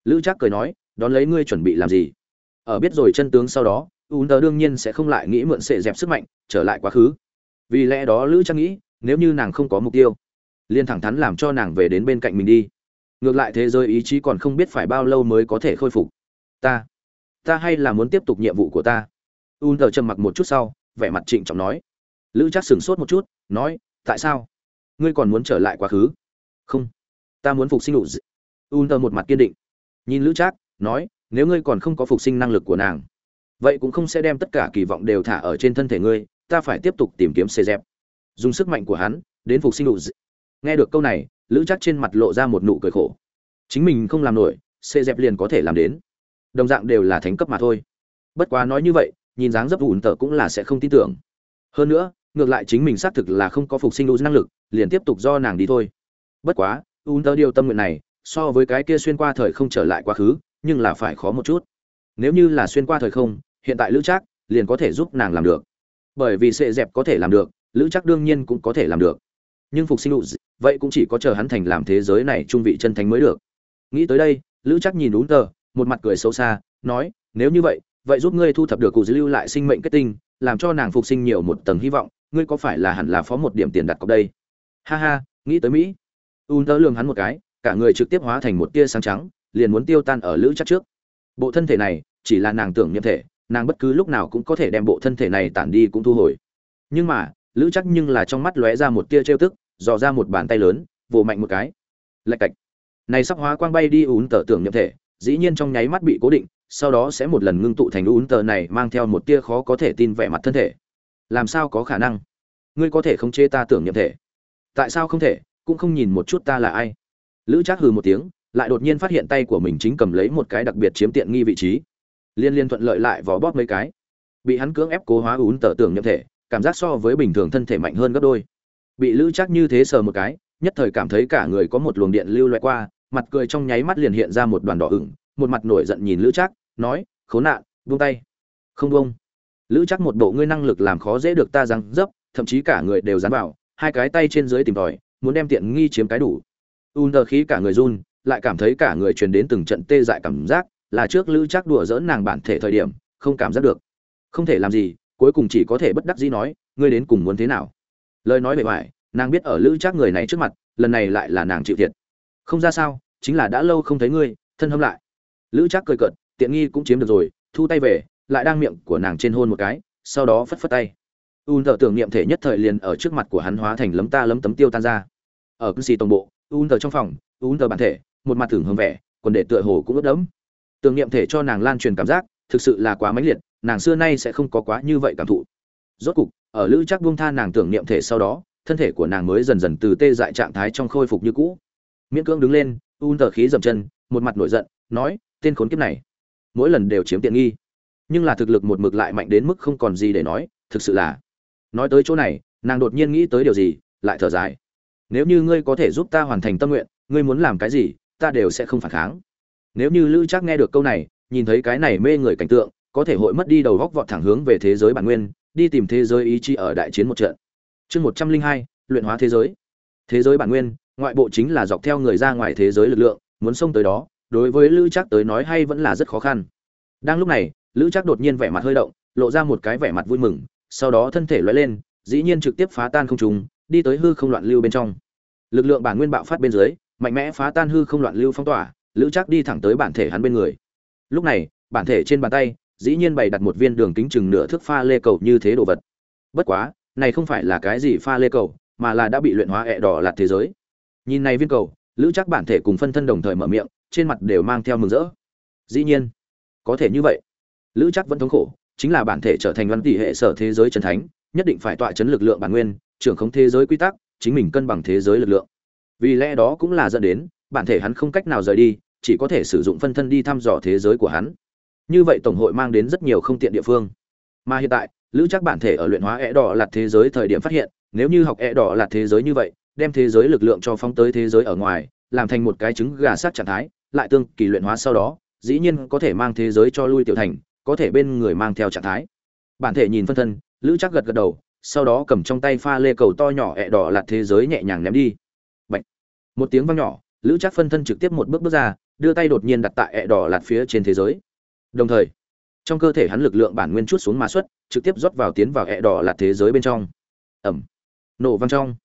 lữ trác cười nói, đón lấy ngươi chuẩn bị làm gì? Ở biết rồi chân tướng sau đó ùn tờ đương nhiên sẽ không lại nghĩ mượn sệ dẹp sức mạnh, trở lại quá khứ. Vì lẽ đó lữ trác nghĩ, nếu như nàng không có mục tiêu liên thẳng thắn làm cho nàng về đến bên cạnh mình đi. Ngược lại thế giới ý chí còn không biết phải bao lâu mới có thể khôi phục. Ta ta hay là muốn tiếp tục nhiệm vụ của ta? Un tờ trầm mặc một chút sau, vẻ mặt trịnh trọng nói. Lữ Trác sửng sốt một chút, nói, tại sao? Ngươi còn muốn trở lại quá khứ? Không, ta muốn phục sinh đủ un tờ một mặt kiên định nhìn lữ trác, nói, nếu ngươi còn không có phục sinh năng lực của nàng, vậy cũng không sẽ đem tất cả kỳ vọng đều thả ở trên thân thể ngươi, ta phải tiếp tục tìm kiếm xê dẹp. Dùng sức mạnh của hắn, đến phục sinh đủ nghe được câu này, lữ chắc trên mặt lộ ra một nụ cười khổ. Chính mình không làm nổi xê dẹp liền có thể làm đến. Đồng dạng đều là thánh cấp mà thôi. Bất quá nói như vậy, nhìn dáng dấp ủn tờ cũng là sẽ không tin tưởng. Hơn nữa, ngược lại chính mình xác thực là không có phục sinh đủ năng lực, liền tiếp tục do nàng đi thôi. Bất quá, ủn tờ điều tâm nguyện này so với cái kia xuyên qua thời không trở lại quá khứ, nhưng là phải khó một chút. Nếu như là xuyên qua thời không, hiện tại lữ trác liền có thể giúp nàng làm được. Bởi vì sệ dẹp có thể làm được, lữ trác đương nhiên cũng có thể làm được. Nhưng phục sinh đủ vậy cũng chỉ có chờ hắn thành làm thế giới này trung vị chân thánh mới được. Nghĩ tới đây, lữ trác nhìn đúng tờ, một mặt cười xấu xa, nói, nếu như vậy vậy giúp ngươi thu thập được cụ dữ lưu lại sinh mệnh kết tinh, làm cho nàng phục sinh nhiều một tầng hy vọng, ngươi có phải là hẳn là phó một điểm tiền đặt cọc đây? Ha ha, nghĩ tới mỹ. Un tớ lường hắn một cái cả người trực tiếp hóa thành một tia sáng trắng, liền muốn tiêu tan ở lữ chắc trước. Bộ thân thể này, chỉ là nàng tưởng niệm thể, nàng bất cứ lúc nào cũng có thể đem bộ thân thể này tản đi cũng thu hồi. Nhưng mà, lữ chắc nhưng là trong mắt lóe ra một tia trêu tức, dò ra một bàn tay lớn, vồ mạnh một cái. Lạch cạch. Này sắp hóa quang bay đi ún tờ tưởng niệm thể, dĩ nhiên trong nháy mắt bị cố định, sau đó sẽ một lần ngưng tụ thành ún tờ này mang theo một tia khó có thể tin vẻ mặt thân thể. Làm sao có khả năng? Ngươi có thể không chê ta tưởng niệm thể? Tại sao không thể? Cũng không nhìn một chút ta là ai lữ trác hừ một tiếng lại đột nhiên phát hiện tay của mình chính cầm lấy một cái đặc biệt chiếm tiện nghi vị trí. Liên liên thuận lợi lại vò bóp mấy cái. Bị hắn cưỡng ép cố hóa ún tờ tưởng nhập thể cảm giác so với bình thường thân thể mạnh hơn gấp đôi. Bị lữ Trác như thế sờ một cái nhất thời cảm thấy cả người có một luồng điện lưu loại qua mặt cười trong nháy mắt liền hiện ra một đoàn đỏ ửng một mặt nổi giận nhìn lữ Trác, nói khốn nạn buông tay. Không buông. Lữ Trác một bộ ngươi năng lực làm khó dễ được ta răng dấp thậm chí cả người đều dán vào hai cái tay trên dưới tìm tòi muốn đem tiện nghi chiếm cái đủ un tờ khí cả người run, lại cảm thấy cả người truyền đến từng trận tê dại cảm giác, là trước lữ chắc đùa dỡn nàng bản thể thời điểm, không cảm giác được. Không thể làm gì, cuối cùng chỉ có thể bất đắc dĩ nói, ngươi đến cùng muốn thế nào? Lời nói bề ngoài, nàng biết ở lữ chắc người này trước mặt, lần này lại là nàng chịu thiệt. Không ra sao, chính là đã lâu không thấy ngươi, thân hâm lại. Lữ chắc cười cợt, tiện nghi cũng chiếm được rồi, thu tay về, lại đang miệng của nàng trên hôn một cái, sau đó phất phất tay. Un thở tưởng niệm thể nhất thời liền ở trước mặt của hắn hóa thành lấm ta lấm tấm tiêu tan ra. Ở cư xì tổng bộ un tờ trong phòng un tờ bản thể, một mặt tưởng hương vẻ còn để tựa hồ cũng ướt đẫm. Tưởng niệm thể cho nàng lan truyền cảm giác, thực sự là quá mãnh liệt, nàng xưa nay sẽ không có quá như vậy cảm thụ. Rốt cục, ở lữ chắc buông tha nàng tưởng niệm thể sau đó, thân thể của nàng mới dần dần từ tê dại trạng thái trong khôi phục như cũ. Miễn cưỡng đứng lên un tờ khí dậm chân, một mặt nổi giận, nói, tên khốn kiếp này. Mỗi lần đều chiếm tiện nghi. Nhưng là thực lực một mực lại mạnh đến mức không còn gì để nói, thực sự là. Nói tới chỗ này, nàng đột nhiên nghĩ tới điều gì, lại thở dài nếu như ngươi có thể giúp ta hoàn thành tâm nguyện, ngươi muốn làm cái gì, ta đều sẽ không phản kháng. Nếu như lữ chắc nghe được câu này, nhìn thấy cái này mê người cảnh tượng, có thể hội mất đi đầu góc vọt thẳng hướng về thế giới bản nguyên, đi tìm thế giới ý chí ở đại chiến một trận. Chương một trăm linh hai, luyện hóa thế giới. Thế giới bản nguyên, ngoại bộ chính là dọc theo người ra ngoài thế giới lực lượng, muốn xông tới đó, đối với lữ chắc tới nói hay vẫn là rất khó khăn. Đang lúc này, lữ chắc đột nhiên vẻ mặt hơi động, lộ ra một cái vẻ mặt vui mừng, sau đó thân thể loay lên, dĩ nhiên trực tiếp phá tan không trùng đi tới hư không loạn lưu bên trong lực lượng bản nguyên bạo phát bên dưới, mạnh mẽ phá tan hư không loạn lưu phong tỏa, lữ chắc đi thẳng tới bản thể hắn bên người. Lúc này, bản thể trên bàn tay, dĩ nhiên bày đặt một viên đường kính chừng nửa thước pha lê cầu như thế đồ vật. Bất quá, này không phải là cái gì pha lê cầu, mà là đã bị luyện hóa ẹ đỏ lạt thế giới. Nhìn này viên cầu, lữ chắc bản thể cùng phân thân đồng thời mở miệng, trên mặt đều mang theo mừng rỡ. Dĩ nhiên, có thể như vậy. Lữ chắc vẫn thống khổ, chính là bản thể trở thành văn tỷ hệ sở thế giới trần thánh, nhất định phải tọa chấn lực lượng bản nguyên, trưởng không thế giới quy tắc chính mình cân bằng thế giới lực lượng. Vì lẽ đó cũng là dẫn đến, bản thể hắn không cách nào rời đi, chỉ có thể sử dụng phân thân đi thăm dò thế giới của hắn. Như vậy tổng hội mang đến rất nhiều không tiện địa phương. Mà hiện tại, lữ chắc bản thể ở luyện hóa é đỏ lạt thế giới thời điểm phát hiện, nếu như học é đỏ lạt thế giới như vậy, đem thế giới lực lượng cho phóng tới thế giới ở ngoài, làm thành một cái trứng gà sát trạng thái, lại tương kỳ luyện hóa sau đó, dĩ nhiên có thể mang thế giới cho lui tiểu thành, có thể bên người mang theo trạng thái. Bản thể nhìn phân thân, lữ chắc gật gật đầu sau đó cầm trong tay pha lê cầu to nhỏ ẹ đỏ lạt thế giới nhẹ nhàng ném đi. Bạch. một tiếng vang nhỏ, lữ chắc phân thân trực tiếp một bước bước ra, đưa tay đột nhiên đặt tại ẹ đỏ lạt phía trên thế giới. Đồng thời, trong cơ thể hắn lực lượng bản nguyên chút xuống mã xuất, trực tiếp rót vào tiến vào ẹ đỏ lạt thế giới bên trong. Ẩm. Nổ vang trong.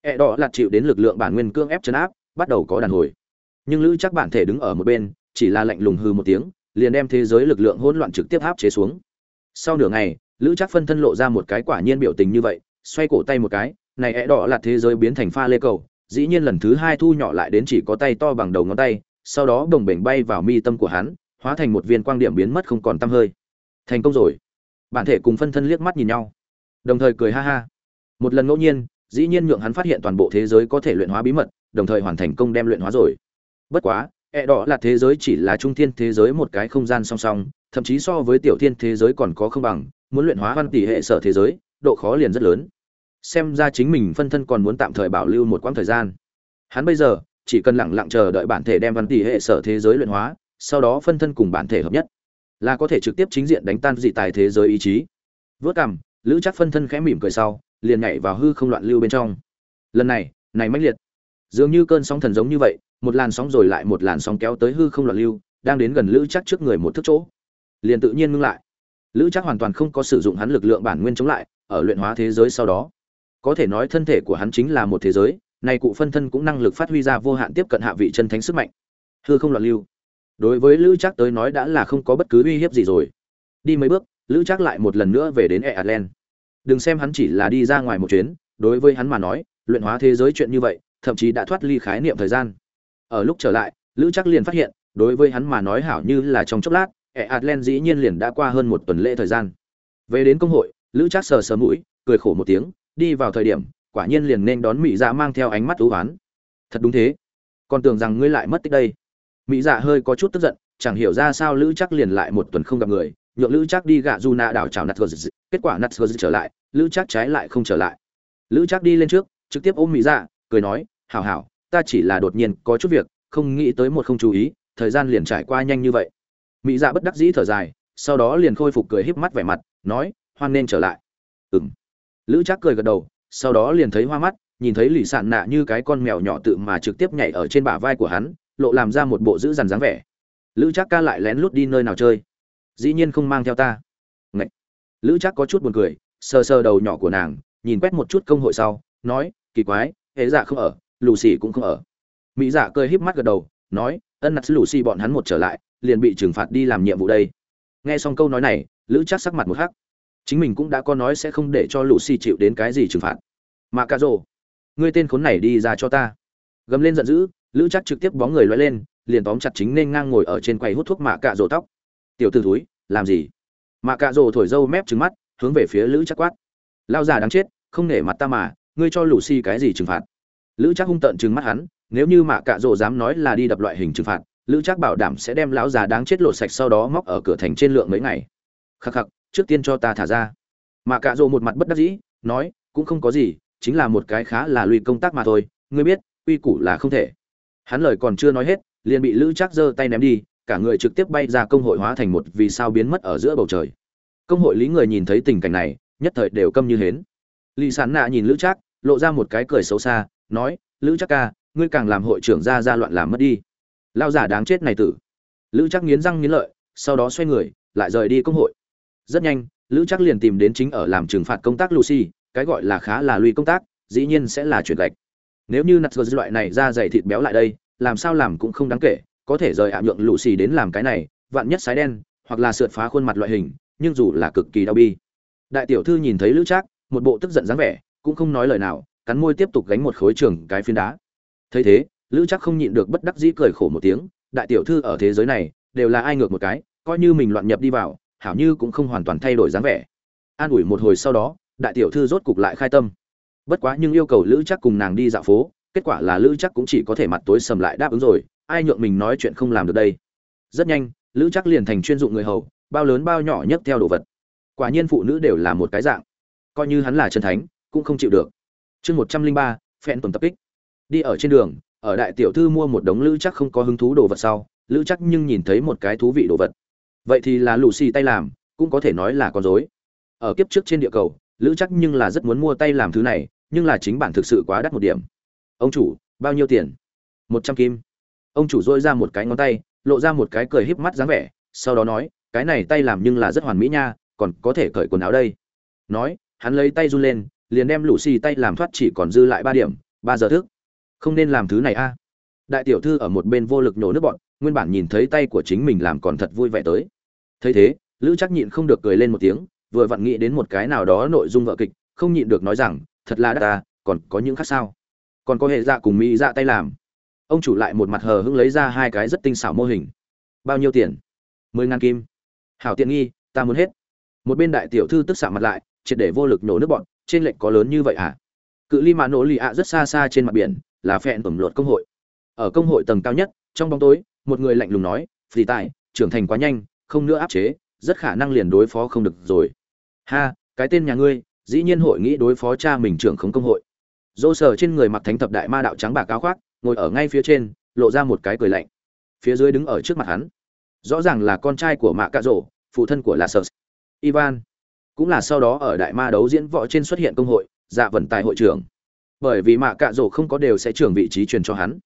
Ẹ đỏ lạt chịu đến lực lượng bản nguyên cương ép chấn áp, bắt đầu có đàn hồi. Nhưng lữ chắc bản thể đứng ở một bên, chỉ là lạnh lùng hư một tiếng, liền đem thế giới lực lượng hỗn loạn trực tiếp áp chế xuống. Sau nửa ngày lữ chắc phân thân lộ ra một cái quả nhiên biểu tình như vậy, xoay cổ tay một cái, này é đỏ là thế giới biến thành pha lê cầu, dĩ nhiên lần thứ hai thu nhỏ lại đến chỉ có tay to bằng đầu ngón tay, sau đó đồng bềnh bay vào mi tâm của hắn, hóa thành một viên quang điểm biến mất không còn tăm hơi. Thành công rồi. Bản thể cùng phân thân liếc mắt nhìn nhau. Đồng thời cười ha ha. Một lần ngẫu nhiên, dĩ nhiên nhượng hắn phát hiện toàn bộ thế giới có thể luyện hóa bí mật, đồng thời hoàn thành công đem luyện hóa rồi. Bất quá ẹ đỏ là thế giới chỉ là trung thiên thế giới một cái không gian song song thậm chí so với tiểu thiên thế giới còn có không bằng, muốn luyện hóa văn tỷ hệ sở thế giới, độ khó liền rất lớn. Xem ra chính mình phân thân còn muốn tạm thời bảo lưu một quãng thời gian. Hắn bây giờ, chỉ cần lặng lặng chờ đợi bản thể đem văn tỷ hệ sở thế giới luyện hóa, sau đó phân thân cùng bản thể hợp nhất, là có thể trực tiếp chính diện đánh tan dị tài thế giới ý chí. Vớt cằm, lữ chắc phân thân khẽ mỉm cười sau, liền nhảy vào hư không loạn lưu bên trong. Lần này này mãnh liệt. Dường như cơn sóng thần giống như vậy, một làn sóng rồi lại một làn sóng kéo tới hư không loạn lưu, đang đến gần lữ chắc trước người một thước chỗ liền tự nhiên ngưng lại. Lữ chắc hoàn toàn không có sử dụng hắn lực lượng bản nguyên chống lại, ở luyện hóa thế giới sau đó. Có thể nói thân thể của hắn chính là một thế giới nay cụ phân thân cũng năng lực phát huy ra vô hạn tiếp cận hạ vị chân thánh sức mạnh. Hư không loạn lưu. Đối với lữ chắc tới nói đã là không có bất cứ uy hiếp gì rồi. Đi mấy bước, lữ chắc lại một lần nữa về đến e atlan đừng xem hắn chỉ là đi ra ngoài một chuyến, đối với hắn mà nói, luyện hóa thế giới chuyện như vậy, thậm chí đã thoát ly khái niệm thời gian. Ở lúc trở lại, lữ chắc liền phát hiện, đối với hắn mà nói hảo như là trong chốc lát e atlan dĩ nhiên liền đã qua hơn một tuần lễ thời gian. Về đến công hội, lữ Trác sờ sờ mũi, cười khổ một tiếng, đi vào thời điểm, quả nhiên liền nên đón mỹ dạ mang theo ánh mắt ưu oán thật đúng thế. Còn tưởng rằng ngươi lại mất tích đây. Mỹ dạ hơi có chút tức giận, chẳng hiểu ra sao lữ chắc liền lại một tuần không gặp người, nhượng lữ chắc đi gạ du đảo chào nạt kết quả nạt trở lại, lữ chắc trái lại không trở lại. Lữ chắc đi lên trước, trực tiếp ôm mỹ dạ cười nói, hảo hảo, ta chỉ là đột nhiên có chút việc, không nghĩ tới một không chú ý, thời gian liền trải qua nhanh như vậy mỹ dạ bất đắc dĩ thở dài, sau đó liền khôi phục cười híp mắt vẻ mặt, nói, hoan nên trở lại. Ừng lữ Trác cười gật đầu, sau đó liền thấy hoa mắt, nhìn thấy lì sạn nạ như cái con mèo nhỏ tự mà trực tiếp nhảy ở trên bả vai của hắn, lộ làm ra một bộ dữ dằn dáng vẻ. Lữ trác ca lại lén lút đi nơi nào chơi? Dĩ nhiên không mang theo ta. Ngậy. lữ trác có chút buồn cười, sờ sờ đầu nhỏ của nàng, nhìn quét một chút công hội sau, nói, kỳ quái Hễ dạ không ở, lù xì cũng không ở. Mỹ dạ cười híp mắt gật đầu, nói, ân nặt lù xì bọn hắn một trở lại liền bị trừng phạt đi làm nhiệm vụ đây. Nghe xong câu nói này, lữ chắc sắc mặt một hắc. Chính mình cũng đã có nói sẽ không để cho lũ xì chịu đến cái gì trừng phạt. Mà cà rồ, ngươi tên khốn này đi ra cho ta. Gầm lên giận dữ, lữ chắc trực tiếp bóng người loay lên, liền tóm chặt chính nên ngang ngồi ở trên quầy hút thuốc mạ cạ rồ tóc. Tiểu t ử túi làm gì? Mạ cạ rồ thổi dâu mép trứng mắt, hướng về phía lữ chắc quát. Lao già đáng chết, không nể mặt ta mà, ngươi cho lù xì cái gì trừng phạt? Lữ chắc hung tợn trừng mắt hắn, nếu như mạ cạ rồ dám nói là đi đập loại hình trừng phạt lữ Trác bảo đảm sẽ đem lão già đáng chết lột sạch sau đó móc ở cửa thành trên lượng mấy ngày. Khắc khắc, trước tiên cho ta thả ra. Mà cạ rồ một mặt bất đắc dĩ, nói, cũng không có gì, chính là một cái khá là lùi công tác mà thôi, ngươi biết uy củ là không thể. Hắn lời còn chưa nói hết, liền bị lữ Trác giơ tay ném đi, cả người trực tiếp bay ra công hội hóa thành một vì sao biến mất ở giữa bầu trời. Công hội lý người nhìn thấy tình cảnh này, nhất thời đều câm như hến. Lì sán nạ nhìn lữ trác, lộ ra một cái cười xấu xa, nói, lữ trác ca, ngươi càng làm hội trưởng ra ra loạn làm mất đi lao giả đáng chết này tử. Lữ chắc nghiến răng nghiến lợi, sau đó xoay người, lại rời đi công hội. Rất nhanh, lữ chắc liền tìm đến chính ở làm trừng phạt công tác lucy, cái gọi là khá là lùi công tác, dĩ nhiên sẽ là chuyển gạch. Nếu như nặt loại này ra dày thịt béo lại đây, làm sao làm cũng không đáng kể, có thể rời ạ nhượng lũ xì đến làm cái này, vạn nhất sái đen, hoặc là sượt phá khuôn mặt loại hình, nhưng dù là cực kỳ đau bi. Đại tiểu thư nhìn thấy lữ trác, một bộ tức giận dáng vẻ, cũng không nói lời nào, cắn môi tiếp tục gánh một khối trường cái phiến đá. Thấy thế lữ chắc không nhịn được bất đắc dĩ cười khổ một tiếng, đại tiểu thư ở thế giới này, đều là ai ngược một cái, coi như mình loạn nhập đi vào, hảo như cũng không hoàn toàn thay đổi dáng vẻ. An ủi một hồi sau đó, đại tiểu thư rốt cục lại khai tâm. Bất quá nhưng yêu cầu lữ chắc cùng nàng đi dạo phố, kết quả là lữ chắc cũng chỉ có thể mặt tối sầm lại đáp ứng rồi, ai nhượng mình nói chuyện không làm được đây? Rất nhanh, lữ chắc liền thành chuyên dụng người hầu, bao lớn bao nhỏ nhất theo đồ vật. Quả nhiên phụ nữ đều là một cái dạng. Coi như hắn là chân thánh, cũng không chịu được. Chương một trăm linh ba phen tuần tập kích. Đi ở trên đường ở đại tiểu thư mua một đống lữ chắc không có hứng thú đồ vật sau, lữ chắc nhưng nhìn thấy một cái thú vị đồ vật. Vậy thì là lù xì tay làm, cũng có thể nói là con dối ở kiếp trước trên địa cầu, lữ chắc nhưng là rất muốn mua tay làm thứ này, nhưng là chính bản thực sự quá đắt một điểm. Ông chủ, bao nhiêu tiền? Một trăm kim. Ông chủ dôi ra một cái ngón tay, lộ ra một cái cười híp mắt dáng vẻ, sau đó nói, cái này tay làm nhưng là rất hoàn mỹ nha, còn có thể cởi quần áo đây. Nói, hắn lấy tay run lên, liền đem lù xì tay làm thoát chỉ còn dư lại ba điểm, ba giờ thức không nên làm thứ này a. Đại tiểu thư ở một bên vô lực nhổ nước bọn nguyên bản nhìn thấy tay của chính mình làm còn thật vui vẻ tới. Thấy thế, lữ chắc nhịn không được cười lên một tiếng, vừa vặn nghĩ đến một cái nào đó nội dung vợ kịch, không nhịn được nói rằng, thật là đắt ta còn có những khác sao? Còn có hệ dạ cùng mỹ dạ tay làm. Ông chủ lại một mặt hờ hững lấy ra hai cái rất tinh xảo mô hình. Bao nhiêu tiền? Mười ngàn kim. Hảo tiện nghi, ta muốn hết. Một bên đại tiểu thư tức xạ mặt lại, triệt để vô lực nổ nước bọn trên lệnh có lớn như vậy à? Cự ly mà nổ lì ạ rất xa xa trên mặt biển là phẹn tẩm luật công hội. Ở công hội tầng cao nhất, trong bóng tối, một người lạnh lùng nói phì tài, trưởng thành quá nhanh, không nữa áp chế, rất khả năng liền đối phó không được rồi. Ha, cái tên nhà ngươi, dĩ nhiên hội nghĩ đối phó cha mình trưởng không công hội. Dô sở trên người mặc thánh thập đại ma đạo trắng bạc cao khoác, ngồi ở ngay phía trên, lộ ra một cái cười lạnh. Phía dưới đứng ở trước mặt hắn, rõ ràng là con trai của mạ cạ rổ phụ thân của là sở. Ivan, cũng là sau đó ở đại ma đấu diễn võ trên xuất hiện công hội dạ vận tài hội trưởng bởi vì mạ cạ rổ không có đều sẽ trưởng vị trí truyền cho hắn.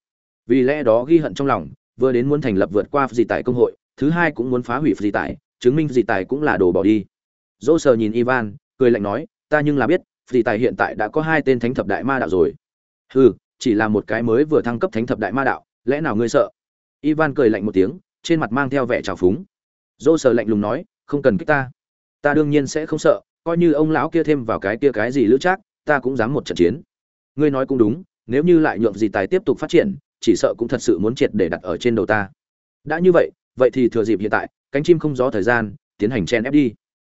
Vì lẽ đó ghi hận trong lòng, vừa đến muốn thành lập vượt qua gì tài công hội, thứ hai cũng muốn phá hủy gì tài chứng minh gì tài cũng là đồ bỏ đi. Dỗ sờ nhìn ivan, cười lạnh nói, ta nhưng là biết, gì tài hiện tại đã có hai tên thánh thập đại ma đạo rồi. Hừ, chỉ là một cái mới vừa thăng cấp thánh thập đại ma đạo, lẽ nào ngươi sợ? Ivan cười lạnh một tiếng, trên mặt mang theo vẻ trào phúng. Dỗ sờ lạnh lùng nói, không cần kích ta. Ta đương nhiên sẽ không sợ, coi như ông lão kia thêm vào cái kia cái gì lữ trác, ta cũng dám một trận chiến ngươi nói cũng đúng, nếu như lại nhượng gì tài tiếp tục phát triển, chỉ sợ cũng thật sự muốn triệt để đặt ở trên đầu ta. Đã như vậy vậy thì thừa dịp hiện tại, cánh chim không gió thời gian, tiến hành chen ép đi.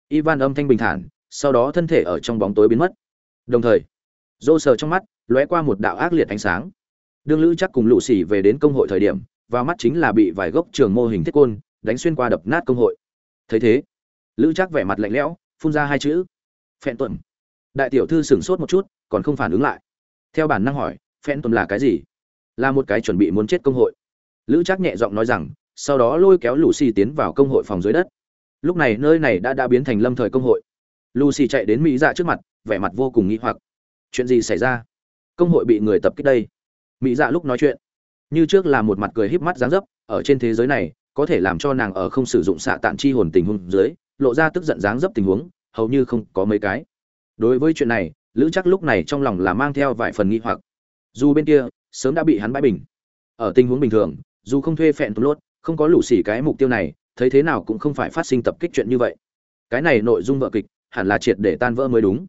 Ivan âm thanh bình thản, sau đó thân thể ở trong bóng tối biến mất. Đồng thời dô sờ trong mắt, lóe qua một đạo ác liệt ánh sáng. Đương lữ chắc cùng lũ xỉ về đến công hội thời điểm và mắt chính là bị vài gốc trường mô hình thiết côn, đánh xuyên qua đập nát công hội. Thấy thế, lữ chắc vẻ mặt lạnh lẽo, phun ra hai chữ. Phẹn tuần. Đại tiểu thư sửng sốt một chút, còn không phản ứng lại theo bản năng hỏi phen tuần là cái gì? Là một cái chuẩn bị muốn chết công hội. Lữ Trác nhẹ giọng nói rằng, sau đó lôi kéo lù xì tiến vào công hội phòng dưới đất. Lúc này nơi này đã đã biến thành lâm thời công hội. Lucy chạy đến mỹ dạ trước mặt, vẻ mặt vô cùng nghi hoặc. Chuyện gì xảy ra? Công hội bị người tập kích đây? Mỹ dạ lúc nói chuyện. Như trước là một mặt cười híp mắt dáng dấp, ở trên thế giới này, có thể làm cho nàng ở không sử dụng xạ tạn chi hồn tình huống dưới, lộ ra tức giận dáng dấp tình huống, hầu như không có mấy cái. Đối với chuyện này lữ chắc lúc này trong lòng là mang theo vài phần nghi hoặc. Dù bên kia, sớm đã bị hắn bãi bình. Ở tình huống bình thường, dù không thuê phẹn tốt lốt, không có lũ xỉ cái mục tiêu này, thấy thế nào cũng không phải phát sinh tập kích chuyện như vậy. Cái này nội dung vợ kịch, hẳn là triệt để tan vỡ mới đúng.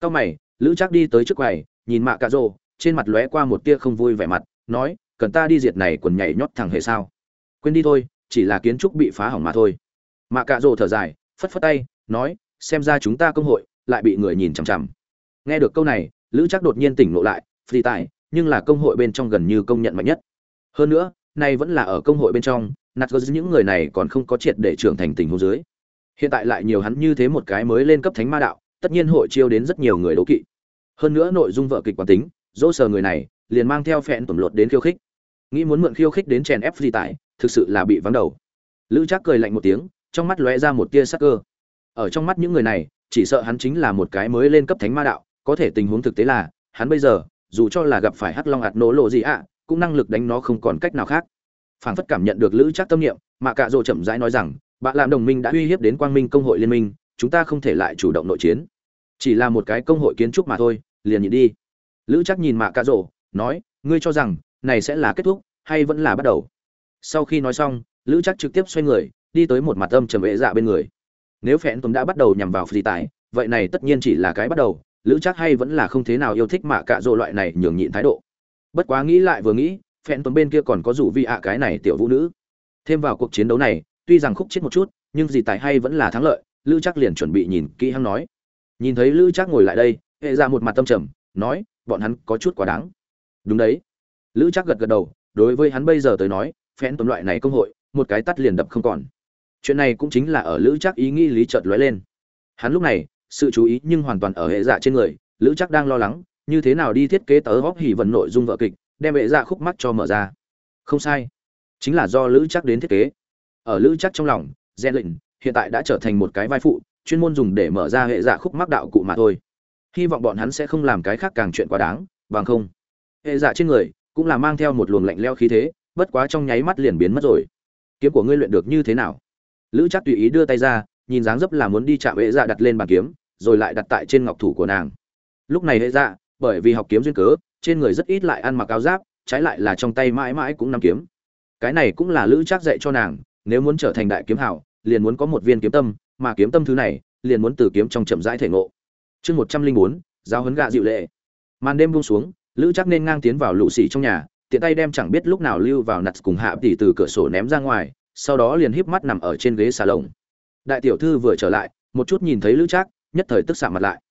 Cao mày, lữ chắc đi tới trước quầy, nhìn mạ cà rô, trên mặt lóe qua một tia không vui vẻ mặt, nói, cần ta đi diệt này quần nhảy nhót thẳng hề sao? Quên đi thôi, chỉ là kiến trúc bị phá hỏng mà thôi. Mạ cà rô thở dài, phất phất tay, nói, xem ra chúng ta công hội lại bị người nhìn chằm chằm nghe được câu này, lữ chắc đột nhiên tỉnh ngộ lại phi tại nhưng là công hội bên trong gần như công nhận mạnh nhất. Hơn nữa, nay vẫn là ở công hội bên trong, nạt có những người này còn không có triệt để trưởng thành tình huống dưới. Hiện tại lại nhiều hắn như thế một cái mới lên cấp thánh ma đạo, tất nhiên hội chiêu đến rất nhiều người đấu kỵ. Hơn nữa nội dung vợ kịch quán tính, dỗ sờ người này, liền mang theo phẹn tổn lột đến khiêu khích. Nghĩ muốn mượn khiêu khích đến chèn ép phi tại thực sự là bị vắng đầu. Lữ chắc cười lạnh một tiếng, trong mắt lóe ra một tia sắc cơ. Ở trong mắt những người này, chỉ sợ hắn chính là một cái mới lên cấp thánh ma đạo có thể tình huống thực tế là, hắn bây giờ, dù cho là gặp phải hắc long hạt nổ lộ gì ạ, cũng năng lực đánh nó không còn cách nào khác. Phảng phất cảm nhận được lữ chắc tâm niệm, mà cạ rồ chậm rãi nói rằng bạn làm đồng minh đã uy hiếp đến quang minh công hội liên minh, chúng ta không thể lại chủ động nội chiến. Chỉ là một cái công hội kiến trúc mà thôi, liền nhịn đi. Lữ chắc nhìn mạ cạ rồ nói, ngươi cho rằng, này sẽ là kết thúc, hay vẫn là bắt đầu? Sau khi nói xong, lữ chắc trực tiếp xoay người, đi tới một mặt âm trầm vệ dạ bên người. Nếu phẹn tùm đã bắt đầu nhằm vào phi tài, vậy này tất nhiên chỉ là cái bắt đầu lữ chắc hay vẫn là không thế nào yêu thích mạ cạ rộ loại này nhường nhịn thái độ. Bất quá nghĩ lại vừa nghĩ phẹn tuấn bên kia còn có rủ vi ạ cái này tiểu vũ nữ. Thêm vào cuộc chiến đấu này, tuy rằng khúc chết một chút, nhưng gì tài hay vẫn là thắng lợi, lữ chắc liền chuẩn bị nhìn kỹ hăng nói. Nhìn thấy lữ chắc ngồi lại đây, hệ ra một mặt tâm trầm, nói, bọn hắn có chút quá đáng. Đúng đấy. Lữ chắc gật gật đầu, đối với hắn bây giờ tới nói phen tuấn loại này công hội, một cái tắt liền đập không còn. Chuyện này cũng chính là ở lữ chắc ý nghĩ lý chợt lóe lên. Hắn lúc này sự chú ý nhưng hoàn toàn ở hệ dạ trên người, lữ chắc đang lo lắng, như thế nào đi thiết kế tớ góp hỉ vận nội dung vợ kịch, đem hệ dạ khúc mắt cho mở ra. Không sai, chính là do lữ chắc đến thiết kế. Ở lữ chắc trong lòng gen lệnh hiện tại đã trở thành một cái vai phụ, chuyên môn dùng để mở ra hệ dạ khúc mắc đạo cụ mà thôi. Hy vọng bọn hắn sẽ không làm cái khác càng chuyện quá đáng, bằng không, hệ dạ trên người cũng là mang theo một luồng lạnh leo khí thế, bất quá trong nháy mắt liền biến mất rồi. Kiếm của ngươi luyện được như thế nào? Lữ chắc tùy ý đưa tay ra nhìn dáng dấp là muốn đi chạm hệ dạ đặt lên bàn kiếm, rồi lại đặt tại trên ngọc thủ của nàng. Lúc này hệ dạ bởi vì học kiếm duyên cớ, trên người rất ít lại ăn mặc áo giáp, trái lại là trong tay mãi mãi cũng nắm kiếm. Cái này cũng là lữ trác dạy cho nàng, nếu muốn trở thành đại kiếm hảo, liền muốn có một viên kiếm tâm, mà kiếm tâm thứ này, liền muốn từ kiếm trong chậm rãi thể ngộ. Chương một trăm linh bốn, giáo huấn gạ dịu lệ. Màn đêm buông xuống, lữ chắc nên ngang tiến vào lũ xỉ trong nhà, tiện tay đem chẳng biết lúc nào lưu vào nặt cùng hạ tỉ từ cửa sổ ném ra ngoài, sau đó liền híp mắt nằm ở trên ghế xà lồng đại tiểu thư vừa trở lại, một chút nhìn thấy lữ trác, nhất thời tức xạ mặt lại.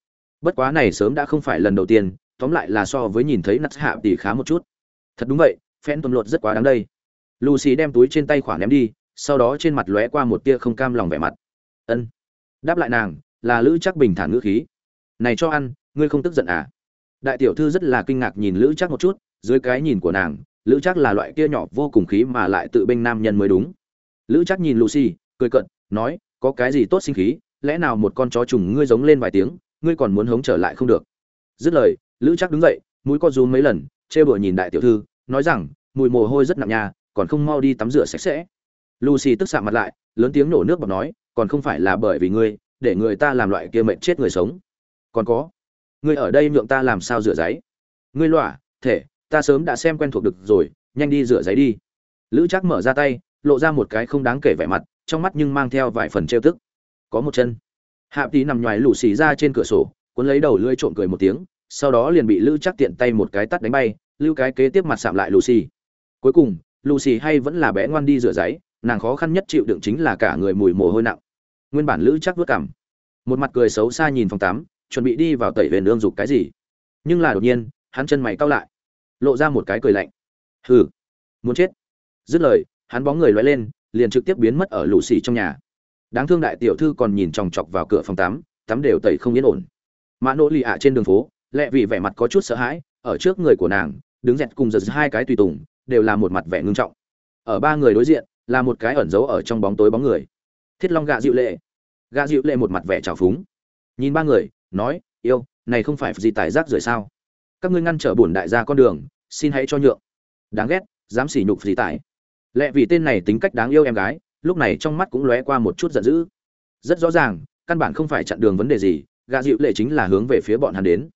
Bất quá này sớm đã không phải lần đầu tiên, tóm lại là so với nhìn thấy nặt hạ tỷ khá một chút. Thật đúng vậy phen tuần luật rất quá đáng đây. Lucy đem túi trên tay khoảng ném đi, sau đó trên mặt lóe qua một tia không cam lòng vẻ mặt. Ân. Đáp lại nàng, là lữ chắc bình thản ngữ khí. Này cho ăn, ngươi không tức giận à? Đại tiểu thư rất là kinh ngạc nhìn lữ chắc một chút, dưới cái nhìn của nàng, lữ chắc là loại kia nhỏ vô cùng khí mà lại tự bênh nam nhân mới đúng. Lữ chắc nhìn lucy, cười cận nói có cái gì tốt sinh khí, lẽ nào một con chó trùng ngươi giống lên vài tiếng, ngươi còn muốn hống trở lại không được? Dứt lời, lữ chắc đứng dậy, mũi co rúm mấy lần chê bựa nhìn đại tiểu thư, nói rằng, mùi mồ hôi rất nặng nha, còn không mau đi tắm rửa sạch sẽ. Lucy tức xạ mặt lại, lớn tiếng nổ nước bọc nói, còn không phải là bởi vì ngươi, để người ta làm loại kia mệnh chết người sống. Còn có, ngươi ở đây nhượng ta làm sao rửa giấy? Ngươi lọa thể, ta sớm đã xem quen thuộc được rồi, nhanh đi rửa giấy đi. Lữ chắc mở ra tay, lộ ra một cái không đáng kể vẻ mặt trong mắt nhưng mang theo vài phần trêu tức. Có một chân. Hạ tí nằm nhoài lù xì ra trên cửa sổ, cuốn lấy đầu lưỡi trộm cười một tiếng, sau đó liền bị lữ chắc tiện tay một cái tắt đánh bay, lưu cái kế tiếp mặt sạm lại lucy cuối cùng lucy hay vẫn là bé ngoan đi rửa giấy, nàng khó khăn nhất chịu đựng chính là cả người mùi mồ hôi nặng. Nguyên bản lữ chắc vớt cảm một mặt cười xấu xa nhìn phòng tắm, chuẩn bị đi vào tẩy về nương dục cái gì. Nhưng là đột nhiên, hắn chân mày cau lại, lộ ra một cái cười lạnh. Hừ, muốn chết. Dứt lời, hắn bóng người loay lên liền trực tiếp biến mất ở lũ xì trong nhà. Đáng thương đại tiểu thư còn nhìn chòng chọc vào cửa phòng tắm tắm đều tẩy không yên ổn. Mã nỗ lì ạ trên đường phố, lẹ vì vẻ mặt có chút sợ hãi, ở trước người của nàng, đứng dẹt cùng giật hai cái tùy tùng, đều là một mặt vẻ ngưng trọng. Ở ba người đối diện, là một cái ẩn giấu ở trong bóng tối bóng người. Thiết long gạ dịu lệ. Gạ dịu lệ một mặt vẻ trào phúng. Nhìn ba người, nói, yêu, này không phải gì tài rác rưởi sao? Các ngươi ngăn trở bổn đại gia con đường, xin hãy cho nhượng. Đáng ghét, dám sỉ nhục gì tài lẽ vì tên này tính cách đáng yêu em gái, lúc này trong mắt cũng lóe qua một chút giận dữ. Rất rõ ràng, căn bản không phải chặn đường vấn đề gì gạ dịu lệ chính là hướng về phía bọn hắn đến.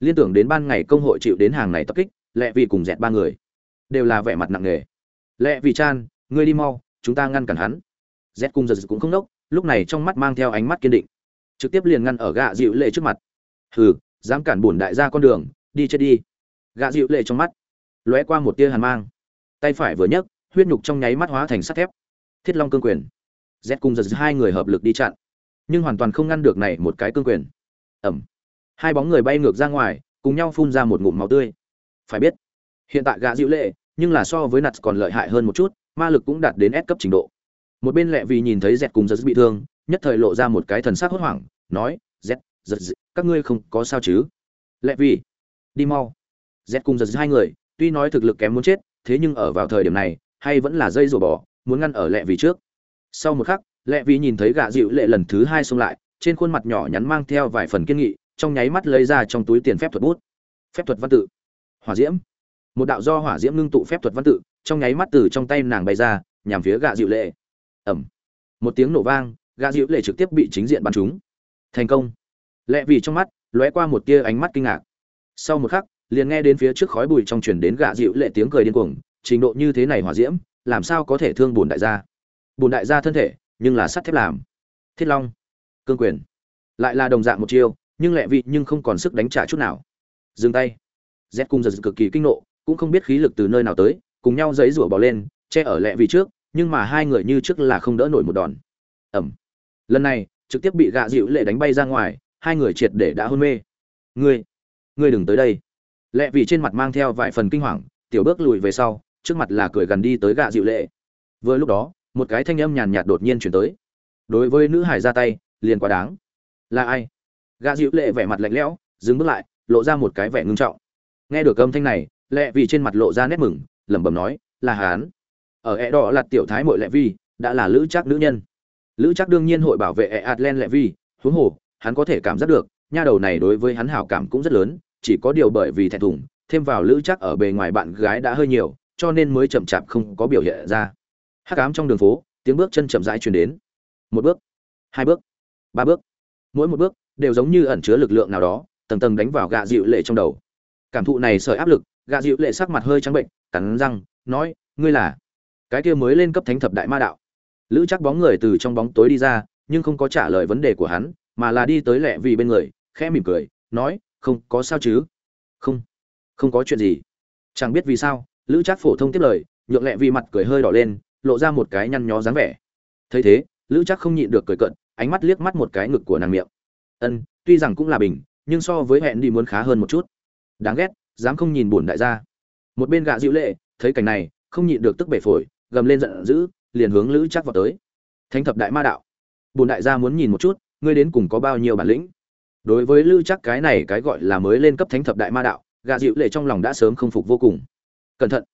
Liên tưởng đến ban ngày công hội chịu đến hàng này tập kích, lẽ vì cùng dẹt ba người, đều là vẻ mặt nặng nề. Lẽ vì chan, ngươi đi mau, chúng ta ngăn cản hắn. Dẹt cùng giật cũng không nốc, lúc này trong mắt mang theo ánh mắt kiên định. Trực tiếp liền ngăn ở gạ dịu lệ trước mặt. Hừ, dám cản bổn đại gia con đường, đi chết đi. Gạ dịu lệ trong mắt, lóe qua một tia hàn mang. Tay phải vừa nhấc huyết nhục trong nháy mắt hóa thành sắt thép. Thiết long cương quyền. Z cùng giật hai người hợp lực đi chặn. Nhưng hoàn toàn không ngăn được này một cái cương quyền. Ẩm hai bóng người bay ngược ra ngoài, cùng nhau phun ra một ngụm máu tươi. Phải biết, hiện tại gạ dịu lệ, nhưng là so với nặt còn lợi hại hơn một chút, ma lực cũng đạt đến S cấp trình độ. Một bên lẹ vì nhìn thấy dẹt cùng giật bị thương, nhất thời lộ ra một cái thần sắc hốt hoảng, nói dẹt giật các ngươi không có sao chứ? Lẹ vì, đi mau. Dẹt cùng giật hai người, tuy nói thực lực kém muốn chết, thế nhưng ở vào thời điểm này hay vẫn là dây rùa bò, muốn ngăn ở lẹ vì trước. Sau một khắc lẹ vì nhìn thấy gạ dịu lệ lần thứ hai xông lại trên khuôn mặt nhỏ nhắn mang theo vài phần kiên nghị trong nháy mắt lấy ra trong túi tiền phép thuật bút. Phép thuật văn tự. Hỏa diễm. Một đạo do hỏa diễm ngưng tụ phép thuật văn tự trong nháy mắt từ trong tay nàng bay ra nhằm phía gạ dịu lệ. Ẩm. Một tiếng nổ vang gạ dịu lệ trực tiếp bị chính diện bắn trúng. Thành công. Lẹ vì trong mắt lóe qua một tia ánh mắt kinh ngạc. Sau một khắc liền nghe đến phía trước khói bụi trong truyền đến gạ dịu lệ tiếng cười điên cuồng trình độ như thế này hỏa diễm, làm sao có thể thương bùn đại gia? Bùn đại gia thân thể, nhưng là sắt thép làm. Thiết long, cương quyền. Lại là đồng dạng một chiêu, nhưng lẹ vị nhưng không còn sức đánh trả chút nào. Dừng tay. Z cung giật cực kỳ kinh nộ, cũng không biết khí lực từ nơi nào tới, cùng nhau giãy rủa bỏ lên, che ở lẹ vị trước, nhưng mà hai người như trước là không đỡ nổi một đòn. Ẩm. Lần này, trực tiếp bị gạ dịu lệ đánh bay ra ngoài, hai người triệt để đã hôn mê. Ngươi ngươi đừng tới đây. Lẹ vị trên mặt mang theo vài phần kinh hoàng, tiểu bước lùi về sau trước mặt là cười gần đi tới gạ dịu lệ. Vừa lúc đó, một cái thanh âm nhàn nhạt đột nhiên chuyển tới. Đối với nữ hải ra tay, liền quá đáng. Là ai? Gạ dịu lệ vẻ mặt lạnh lẽo, dừng bước lại, lộ ra một cái vẻ ngưng trọng. Nghe được âm thanh này, lệ vì trên mặt lộ ra nét mừng, lẩm bẩm nói, là hán ở e đỏ là tiểu thái mội lệ vi đã là lữ chắc nữ nhân. Lữ chắc đương nhiên hội bảo vệ e adlen lệ vi huống hồ, hắn có thể cảm giác được, nha đầu này đối với hắn hào cảm cũng rất lớn, chỉ có điều bởi vì thẹn thùng, thêm vào lữ chắc ở bề ngoài bạn gái đã hơi nhiều cho nên mới chậm chạp không có biểu hiện ra. Hắc ám trong đường phố, tiếng bước chân chậm rãi truyền đến. Một bước, hai bước, ba bước. Mỗi một bước đều giống như ẩn chứa lực lượng nào đó, tầng tầng đánh vào gạ dịu lệ trong đầu. Cảm thụ này sợi áp lực, gạ dịu lệ sắc mặt hơi trắng bệnh, cắn răng, nói, ngươi là cái kia mới lên cấp thánh thập đại ma đạo. Lữ chắc bóng người từ trong bóng tối đi ra, nhưng không có trả lời vấn đề của hắn, mà là đi tới lẹ vì bên người, khẽ mỉm cười, nói, không có sao chứ? Không không có chuyện gì. Chẳng biết vì sao lữ Trác phổ thông tiếp lời, nhượng lẹ vì mặt cười hơi đỏ lên, lộ ra một cái nhăn nhó dáng vẻ. Thấy thế, lữ Trác không nhịn được cười cận ánh mắt liếc mắt một cái ngực của nàng miệng. Ân, tuy rằng cũng là bình, nhưng so với hẹn đi muốn khá hơn một chút. Đáng ghét, dám không nhìn buồn đại gia. Một bên gạ dịu lệ, thấy cảnh này, không nhịn được tức bể phổi, gầm lên giận dữ, liền hướng lữ chắc vào tới. Thánh thập đại ma đạo. Bùn đại gia muốn nhìn một chút, ngươi đến cùng có bao nhiêu bản lĩnh? Đối với lữ chắc cái này cái gọi là mới lên cấp thánh thập đại ma đạo, gạ dịu lệ trong lòng đã sớm không phục vô cùng cẩn thận.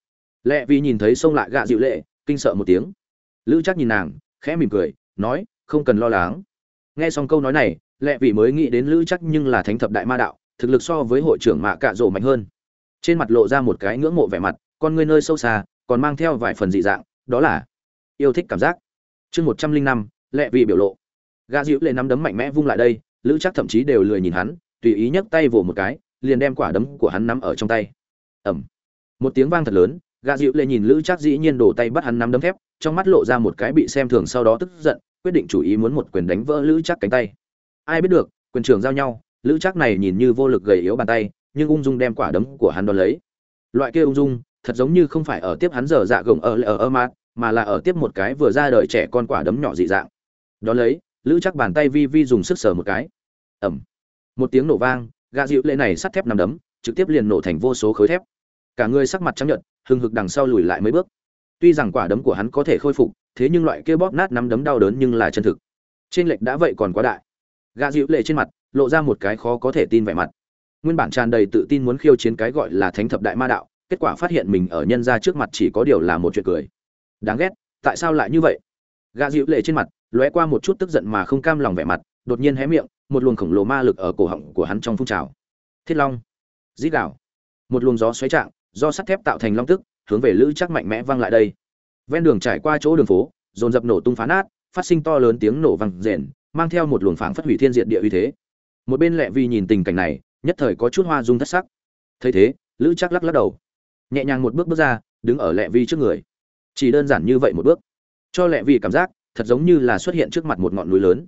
Lệ vì nhìn thấy xông lại gạ dịu lệ, kinh sợ một tiếng. Lữ chắc nhìn nàng, khẽ mỉm cười, nói, không cần lo lắng. Nghe xong câu nói này, lệ vì mới nghĩ đến lữ chắc nhưng là thánh thập đại ma đạo, thực lực so với hội trưởng mạ cạ rổ mạnh hơn. Trên mặt lộ ra một cái ngưỡng mộ vẻ mặt, con ngươi nơi sâu xa, còn mang theo vài phần dị dạng, đó là yêu thích cảm giác. Chương một trăm linh năm, lệ vì biểu lộ. Gạ dịu lệ nắm đấm mạnh mẽ vung lại đây, lữ chắc thậm chí đều lười nhìn hắn, tùy ý nhấc tay vỗ một cái, liền đem quả đấm của hắn nắm ở trong tay. Ẩm một tiếng vang thật lớn gà dịu lệ nhìn lữ chắc dĩ nhiên đổ tay bắt hắn nắm đấm thép, trong mắt lộ ra một cái bị xem thường sau đó tức giận, quyết định chủ ý muốn một quyền đánh vỡ lữ chắc cánh tay. Ai biết được, quyền trưởng giao nhau, lữ chắc này nhìn như vô lực gầy yếu bàn tay, nhưng ung dung đem quả đấm của hắn đón lấy. Loại kia ung dung, thật giống như không phải ở tiếp hắn giờ dạ gồng ở ở ở mát mà là ở tiếp một cái vừa ra đời trẻ con quả đấm nhỏ dị dạng. Đón lấy, lữ chắc bàn tay vi vi dùng sức sờ một cái. Ẩm một tiếng nổ vang gà dịu lệ này sắt thép nằm đấm, trực tiếp liền nổ thành vô số khối thép cả người sắc mặt trắng nhợt, hừng hực đằng sau lùi lại mấy bước. Tuy rằng quả đấm của hắn có thể khôi phục, thế nhưng loại kia bóp nát nắm đấm đau đớn nhưng là chân thực. Trên lệch đã vậy còn quá đại. Gã dịu lệ trên mặt, lộ ra một cái khó có thể tin vẻ mặt. Nguyên bản tràn đầy tự tin muốn khiêu chiến cái gọi là thánh thập đại ma đạo, kết quả phát hiện mình ở nhân ra trước mặt chỉ có điều là một chuyện cười. Đáng ghét, tại sao lại như vậy? Gã dịu lệ trên mặt, lóe qua một chút tức giận mà không cam lòng vẻ mặt, đột nhiên hé miệng, một luồng khổng lồ ma lực ở cổ họng của hắn trong phun trào. Thiết long, dít đảo một luồng gió xoáy trạng do sắt thép tạo thành long tức, hướng về lữ chắc mạnh mẽ văng lại đây. Ven đường trải qua chỗ đường phố, dồn dập nổ tung phá nát, phát sinh to lớn tiếng nổ vang rền, mang theo một luồng phảng phất hủy thiên diệt địa uy thế. Một bên lẹ vi nhìn tình cảnh này, nhất thời có chút hoa dung thất sắc. Thấy thế, lữ chắc lắc lắc đầu. Nhẹ nhàng một bước bước ra, đứng ở lẹ vi trước người. Chỉ đơn giản như vậy một bước, cho lẹ vi cảm giác, thật giống như là xuất hiện trước mặt một ngọn núi lớn.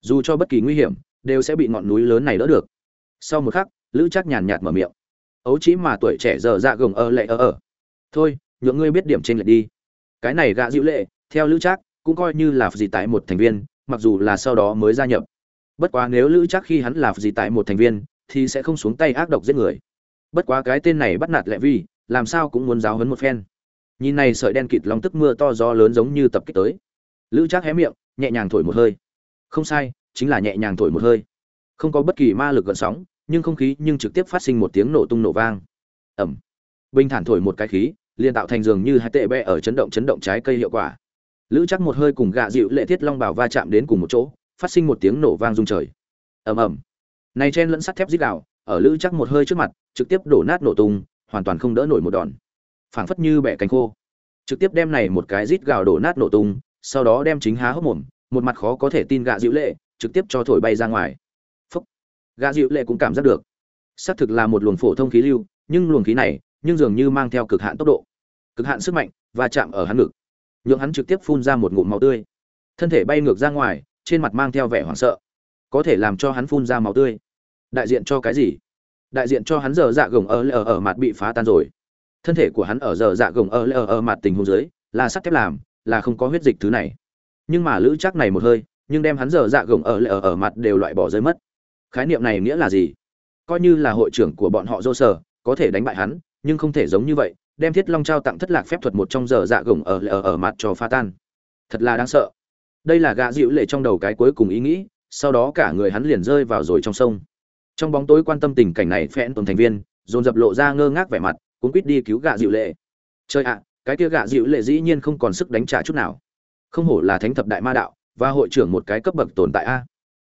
Dù cho bất kỳ nguy hiểm, đều sẽ bị ngọn núi lớn này đỡ được. Sau một khắc, lữ chắc nhàn nhạt mở miệng ấu chỉ mà tuổi trẻ giờ dạ gồng ơ lệ ơ ở thôi, nhượng ngươi biết điểm trên lệ đi. Cái này gạ dịu lệ, theo lữ Trác, cũng coi như là gì tại một thành viên, mặc dù là sau đó mới gia nhập. Bất quá nếu lữ Trác khi hắn là gì tại một thành viên, thì sẽ không xuống tay ác độc giết người. Bất quá cái tên này bắt nạt lệ vi, làm sao cũng muốn giáo hấn một phen. Nhìn này sợi đen kịt long tức mưa to gió lớn giống như tập kích tới. Lữ Trác hé miệng, nhẹ nhàng thổi một hơi. Không sai, chính là nhẹ nhàng thổi một hơi. Không có bất kỳ ma lực gợn sóng nhưng không khí nhưng trực tiếp phát sinh một tiếng nổ tung nổ vang. Ẩm. Bình thản thổi một cái khí, liền tạo thành dường như hai tệ bẹ ở chấn động chấn động trái cây hiệu quả. Lữ chắc một hơi cùng gạ dịu lệ thiết long bảo va chạm đến cùng một chỗ, phát sinh một tiếng nổ vang rung trời. Ầm ầm. Này chen lẫn sắt thép dít đạo ở lữ chắc một hơi trước mặt, trực tiếp đổ nát nổ tung, hoàn toàn không đỡ nổi một đòn. Phảng phất như bẻ cánh khô. Trực tiếp đem này một cái rít gào đổ nát nổ tung, sau đó đem chính há hốc mồm, một mặt khó có thể tin gạ dịu lệ, trực tiếp cho thổi bay ra ngoài gã dịu lệ cũng cảm giác được. Xác thực là một luồng phổ thông khí lưu, nhưng luồng khí này, nhưng dường như mang theo cực hạn tốc độ. Cực hạn sức mạnh và chạm ở hắn ngực. Nhượng hắn trực tiếp phun ra một ngụm máu tươi. Thân thể bay ngược ra ngoài, trên mặt mang theo vẻ hoảng sợ. Có thể làm cho hắn phun ra máu tươi. Đại diện cho cái gì? Đại diện cho hắn giờ dạ gồng ở lờ ở mặt bị phá tan rồi. Thân thể của hắn ở giờ dạ gồng ở lờ ở mặt tình huống dưới, là sắt thép làm, là không có huyết dịch thứ này. Nhưng mà lữ chắc này một hơi, nhưng đem hắn giờ dạ gồng ở lờ ở mặt đều loại bỏ rơi mất khái niệm này nghĩa là gì? Coi như là hội trưởng của bọn họ dô sở có thể đánh bại hắn, nhưng không thể giống như vậy, đem thiết long trao tặng thất lạc phép thuật một trong giờ dạ gồng ở ở ở mặt cho pha tan. Thật là đáng sợ. Đây là gã dịu lệ trong đầu cái cuối cùng ý nghĩ, sau đó cả người hắn liền rơi vào rồi trong sông. Trong bóng tối quan tâm tình cảnh này phen tồn thành viên, dồn dập lộ ra ngơ ngác vẻ mặt, cũng quýt đi cứu gã dịu lệ. Chơi ạ, cái kia gã dịu lệ dĩ nhiên không còn sức đánh trả chút nào. Không hổ là thánh thập đại ma đạo, và hội trưởng một cái cấp bậc tồn tại a.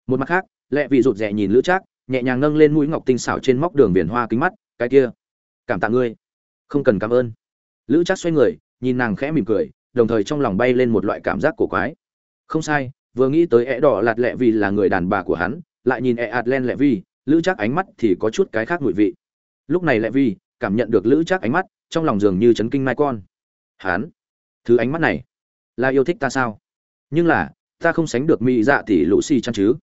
Một mặt khác lệ vị rụt rè nhìn lữ trác, nhẹ nhàng nâng lên mũi ngọc tinh xảo trên móc đường viền hoa kính mắt, cái kia, cảm tạ ngươi, không cần cảm ơn. Lữ trác xoay người, nhìn nàng khẽ mỉm cười, đồng thời trong lòng bay lên một loại cảm giác cổ quái. Không sai, vừa nghĩ tới é đỏ lạt lẹ vì là người đàn bà của hắn, lại nhìn é ạt len lẹ vi lữ Trác ánh mắt thì có chút cái khác ngụy vị. Lúc này lẹ vi cảm nhận được lữ Trác ánh mắt, trong lòng dường như chấn kinh mai con. Hắn, thứ ánh mắt này là yêu thích ta sao? Nhưng là, ta không sánh được mỹ dạ tỷ lũ xì chăng chứ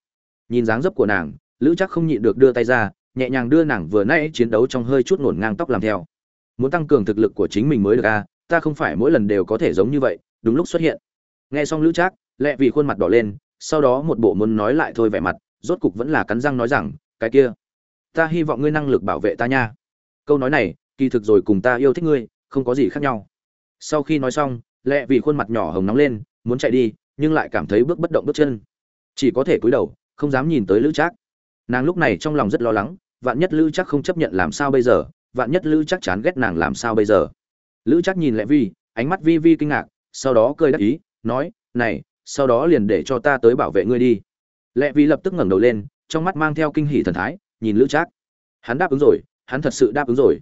nhìn dáng dấp của nàng lữ chắc không nhịn được đưa tay ra nhẹ nhàng đưa nàng vừa nãy chiến đấu trong hơi chút nổn ngang tóc làm theo. Muốn tăng cường thực lực của chính mình mới được a à, ta không phải mỗi lần đều có thể giống như vậy đúng lúc xuất hiện. Nghe xong lữ trác lẹ vì khuôn mặt đỏ lên sau đó một bộ muốn nói lại thôi vẻ mặt rốt cục vẫn là cắn răng nói rằng cái kia ta hy vọng ngươi năng lực bảo vệ ta nha. Câu nói này kỳ thực rồi cùng ta yêu thích ngươi không có gì khác nhau. Sau khi nói xong lẹ vì khuôn mặt nhỏ hồng nóng lên muốn chạy đi nhưng lại cảm thấy bước bất động bước chân. Chỉ có thể cúi đầu không dám nhìn tới lữ trác. Nàng lúc này trong lòng rất lo lắng, vạn nhất lữ trác không chấp nhận làm sao bây giờ, vạn nhất lữ trác chán ghét nàng làm sao bây giờ. Lữ trác nhìn lệ vi, ánh mắt vi vi kinh ngạc, sau đó cười đắc ý, nói, này, sau đó liền để cho ta tới bảo vệ ngươi đi. Lệ vi lập tức ngẩng đầu lên, trong mắt mang theo kinh hỉ thần thái, nhìn lữ trác. Hắn đáp ứng rồi, hắn thật sự đáp ứng rồi.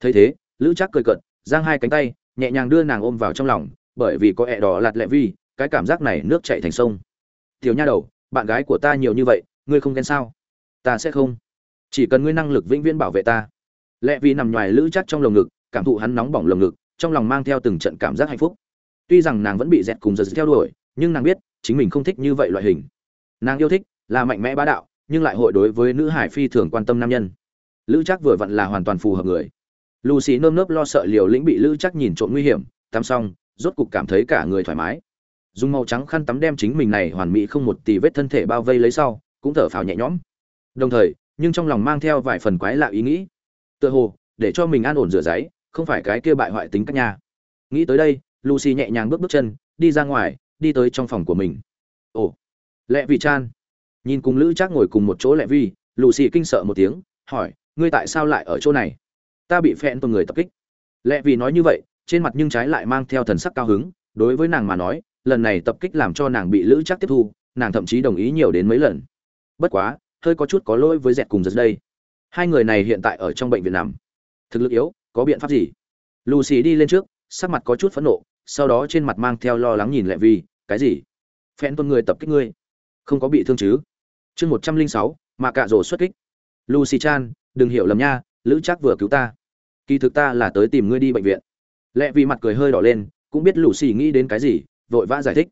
Thấy thế, lữ trác cười cận giang hai cánh tay, nhẹ nhàng đưa nàng ôm vào trong lòng, bởi vì có ẹ đỏ lạt lệ vi, cái cảm giác này nước chảy thành sông. Tiểu nha đầu bạn gái của ta nhiều như vậy, ngươi không ghen sao? Ta sẽ không. Chỉ cần ngươi năng lực vĩnh viễn bảo vệ ta. Lẽ vì nằm ngoài lữ chắc trong lồng ngực, cảm thụ hắn nóng bỏng lồng ngực, trong lòng mang theo từng trận cảm giác hạnh phúc. Tuy rằng nàng vẫn bị dẹt cùng giật theo đuổi, nhưng nàng biết, chính mình không thích như vậy loại hình. Nàng yêu thích, là mạnh mẽ bá đạo, nhưng lại hội đối với nữ hải phi thường quan tâm nam nhân. Lữ chắc vừa vặn là hoàn toàn phù hợp người. Lucy nơm nớp lo sợ liều lĩnh bị lữ chắc nhìn trộm nguy hiểm, tắm xong, rốt cục cảm thấy cả người thoải mái dùng màu trắng khăn tắm đem chính mình này hoàn mỹ không một tì vết thân thể bao vây lấy sau, cũng thở phào nhẹ nhõm. Đồng thời, nhưng trong lòng mang theo vài phần quái lạ ý nghĩ. Tựa hồ, để cho mình an ổn rửa giấy, không phải cái kia bại hoại tính các nhà nghĩ tới đây, lucy nhẹ nhàng bước bước chân, đi ra ngoài, đi tới trong phòng của mình. Ồ lẹ vì chan. Nhìn cùng lữ trác ngồi cùng một chỗ lẹ vi lucy kinh sợ một tiếng, hỏi, ngươi tại sao lại ở chỗ này? Ta bị phen tuần người tập kích. Lẹ vì nói như vậy, trên mặt nhưng trái lại mang theo thần sắc cao hứng, đối với nàng mà nói lần này tập kích làm cho nàng bị lữ chắc tiếp thu, nàng thậm chí đồng ý nhiều đến mấy lần. Bất quá, hơi có chút có lỗi với dẹt cùng giật đây. Hai người này hiện tại ở trong bệnh viện nằm. Thực lực yếu, có biện pháp gì? Lucy đi lên trước, sắc mặt có chút phẫn nộ, sau đó trên mặt mang theo lo lắng nhìn lẹ vi, cái gì? Phen tuân người tập kích ngươi? Không có bị thương chứ? Chương một trăm linh sáu mà cạ rổ xuất kích. Lucy chan, đừng hiểu lầm nha, lữ chắc vừa cứu ta. Kỳ thực ta là tới tìm ngươi đi bệnh viện. Lẹ vì mặt cười hơi đỏ lên, cũng biết lucy nghĩ đến cái gì vội vã giải thích.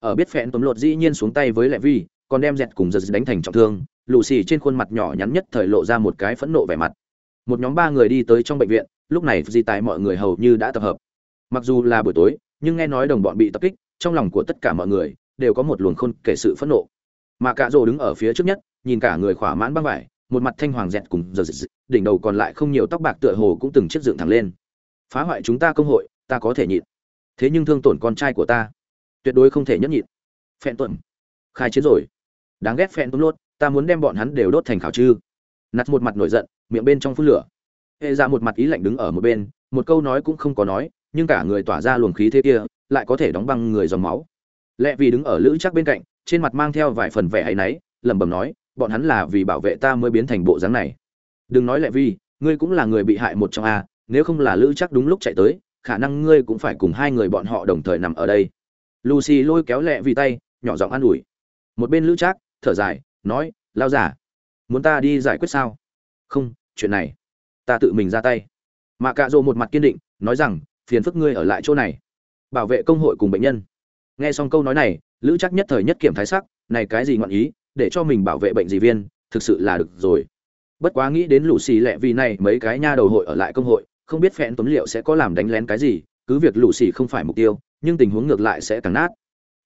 Ở biết phẹn tấm lột dĩ nhiên xuống tay với lẹ vi, còn đem dẹt cùng giật đánh thành trọng thương, lucy trên khuôn mặt nhỏ nhắn nhất thời lộ ra một cái phẫn nộ vẻ mặt. Một nhóm ba người đi tới trong bệnh viện, lúc này di tài mọi người hầu như đã tập hợp. Mặc dù là buổi tối, nhưng nghe nói đồng bọn bị tập kích, trong lòng của tất cả mọi người đều có một luồng khôn kể sự phẫn nộ. Mà cả rồ đứng ở phía trước nhất, nhìn cả người khỏa mãn băng vải, một mặt thanh hoàng dẹt cùng giờ đỉnh đầu còn lại không nhiều tóc bạc tựa hồ cũng từng chiếc dựng thẳng lên. Phá hoại chúng ta công hội, ta có thể nhịn. Thế nhưng thương tổn con trai của ta tuyệt đối không thể nhẫn nhịn. Phẹn tuần. Khai chiến rồi. Đáng ghét phẹn tuần lốt, ta muốn đem bọn hắn đều đốt thành khảo chư nặt một mặt nổi giận, miệng bên trong phút lửa. Hệ ra một mặt ý lạnh đứng ở một bên, một câu nói cũng không có nói, nhưng cả người tỏa ra luồng khí thế kia, lại có thể đóng băng người dòng máu. Lẽ vì đứng ở lữ chắc bên cạnh, trên mặt mang theo vài phần vẻ áy náy, lẩm bẩm nói, bọn hắn là vì bảo vệ ta mới biến thành bộ dáng này. Đừng nói lẽ vì ngươi cũng là người bị hại một trong a, nếu không là lữ chắc đúng lúc chạy tới, khả năng ngươi cũng phải cùng hai người bọn họ đồng thời nằm ở đây lucy lôi kéo lẹ vì tay, nhỏ giọng an ủi. Một bên lữ Trác, thở dài, nói lao giả muốn ta đi giải quyết sao? Không, chuyện này, ta tự mình ra tay. Mà cạ rộ một mặt kiên định, nói rằng, phiền phức ngươi ở lại chỗ này, bảo vệ công hội cùng bệnh nhân. Nghe xong câu nói này, lữ chắc nhất thời nhất kiểm thái sắc, này cái gì ngọn ý, để cho mình bảo vệ bệnh dị viên, thực sự là được rồi. Bất quá nghĩ đến lũ xì lẹ vì này mấy cái nha đầu hội ở lại công hội, không biết phẹn tuấn liệu sẽ có làm đánh lén cái gì, cứ việc lũ xì không phải mục tiêu nhưng tình huống ngược lại sẽ càng nát.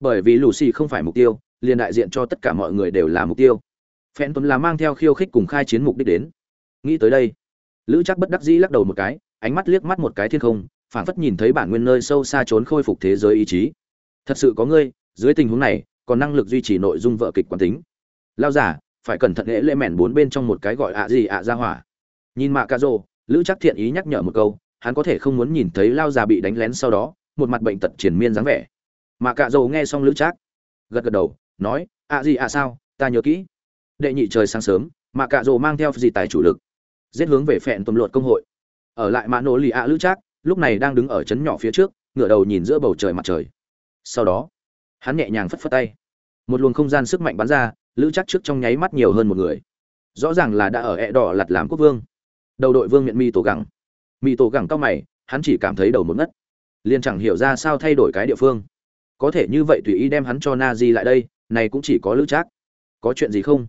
Bởi vì Lucy xì không phải mục tiêu, liền đại diện cho tất cả mọi người đều là mục tiêu. Phẹn tuấn là mang theo khiêu khích cùng khai chiến mục đích đến. Nghĩ tới đây, lữ chắc bất đắc dĩ lắc đầu một cái, ánh mắt liếc mắt một cái thiên không, phảng phất nhìn thấy bản nguyên nơi sâu xa trốn khôi phục thế giới ý chí. Thật sự có ngươi, dưới tình huống này, còn năng lực duy trì nội dung vợ kịch quán tính. Lao giả, phải cẩn thận lễ lễ mẻn bốn bên trong một cái gọi ạ gì ạ ra hỏa. Nhìn mạ ca rô lữ chắc thiện ý nhắc nhở một câu, hắn có thể không muốn nhìn thấy lao già bị đánh lén sau đó một mặt bệnh tật triển miên dáng vẻ. Mà cạ dầu nghe xong lữ trác, gật gật đầu, nói ạ gì ạ sao? Ta nhớ kỹ. Đệ nhị trời sáng sớm, mà cạ dầu mang theo gì tài chủ lực, giết hướng về phẹn tuần luật công hội. Ở lại mã nổ lì ạ lữ trác, lúc này đang đứng ở trấn nhỏ phía trước, ngửa đầu nhìn giữa bầu trời mặt trời. Sau đó, hắn nhẹ nhàng phất phất tay. Một luồng không gian sức mạnh bắn ra, lữ chắc trước trong nháy mắt nhiều hơn một người. Rõ ràng là đã ở ẹ đỏ lặt làm quốc vương. Đầu đội vương miệng mi tổ gẳng. Mi tổ gẳng cao mày, hắn chỉ cảm thấy đầu một ngất liền chẳng hiểu ra sao thay đổi cái địa phương. Có thể như vậy tùy ý đem hắn cho na di lại đây, này cũng chỉ có lữ Trác. Có chuyện gì không?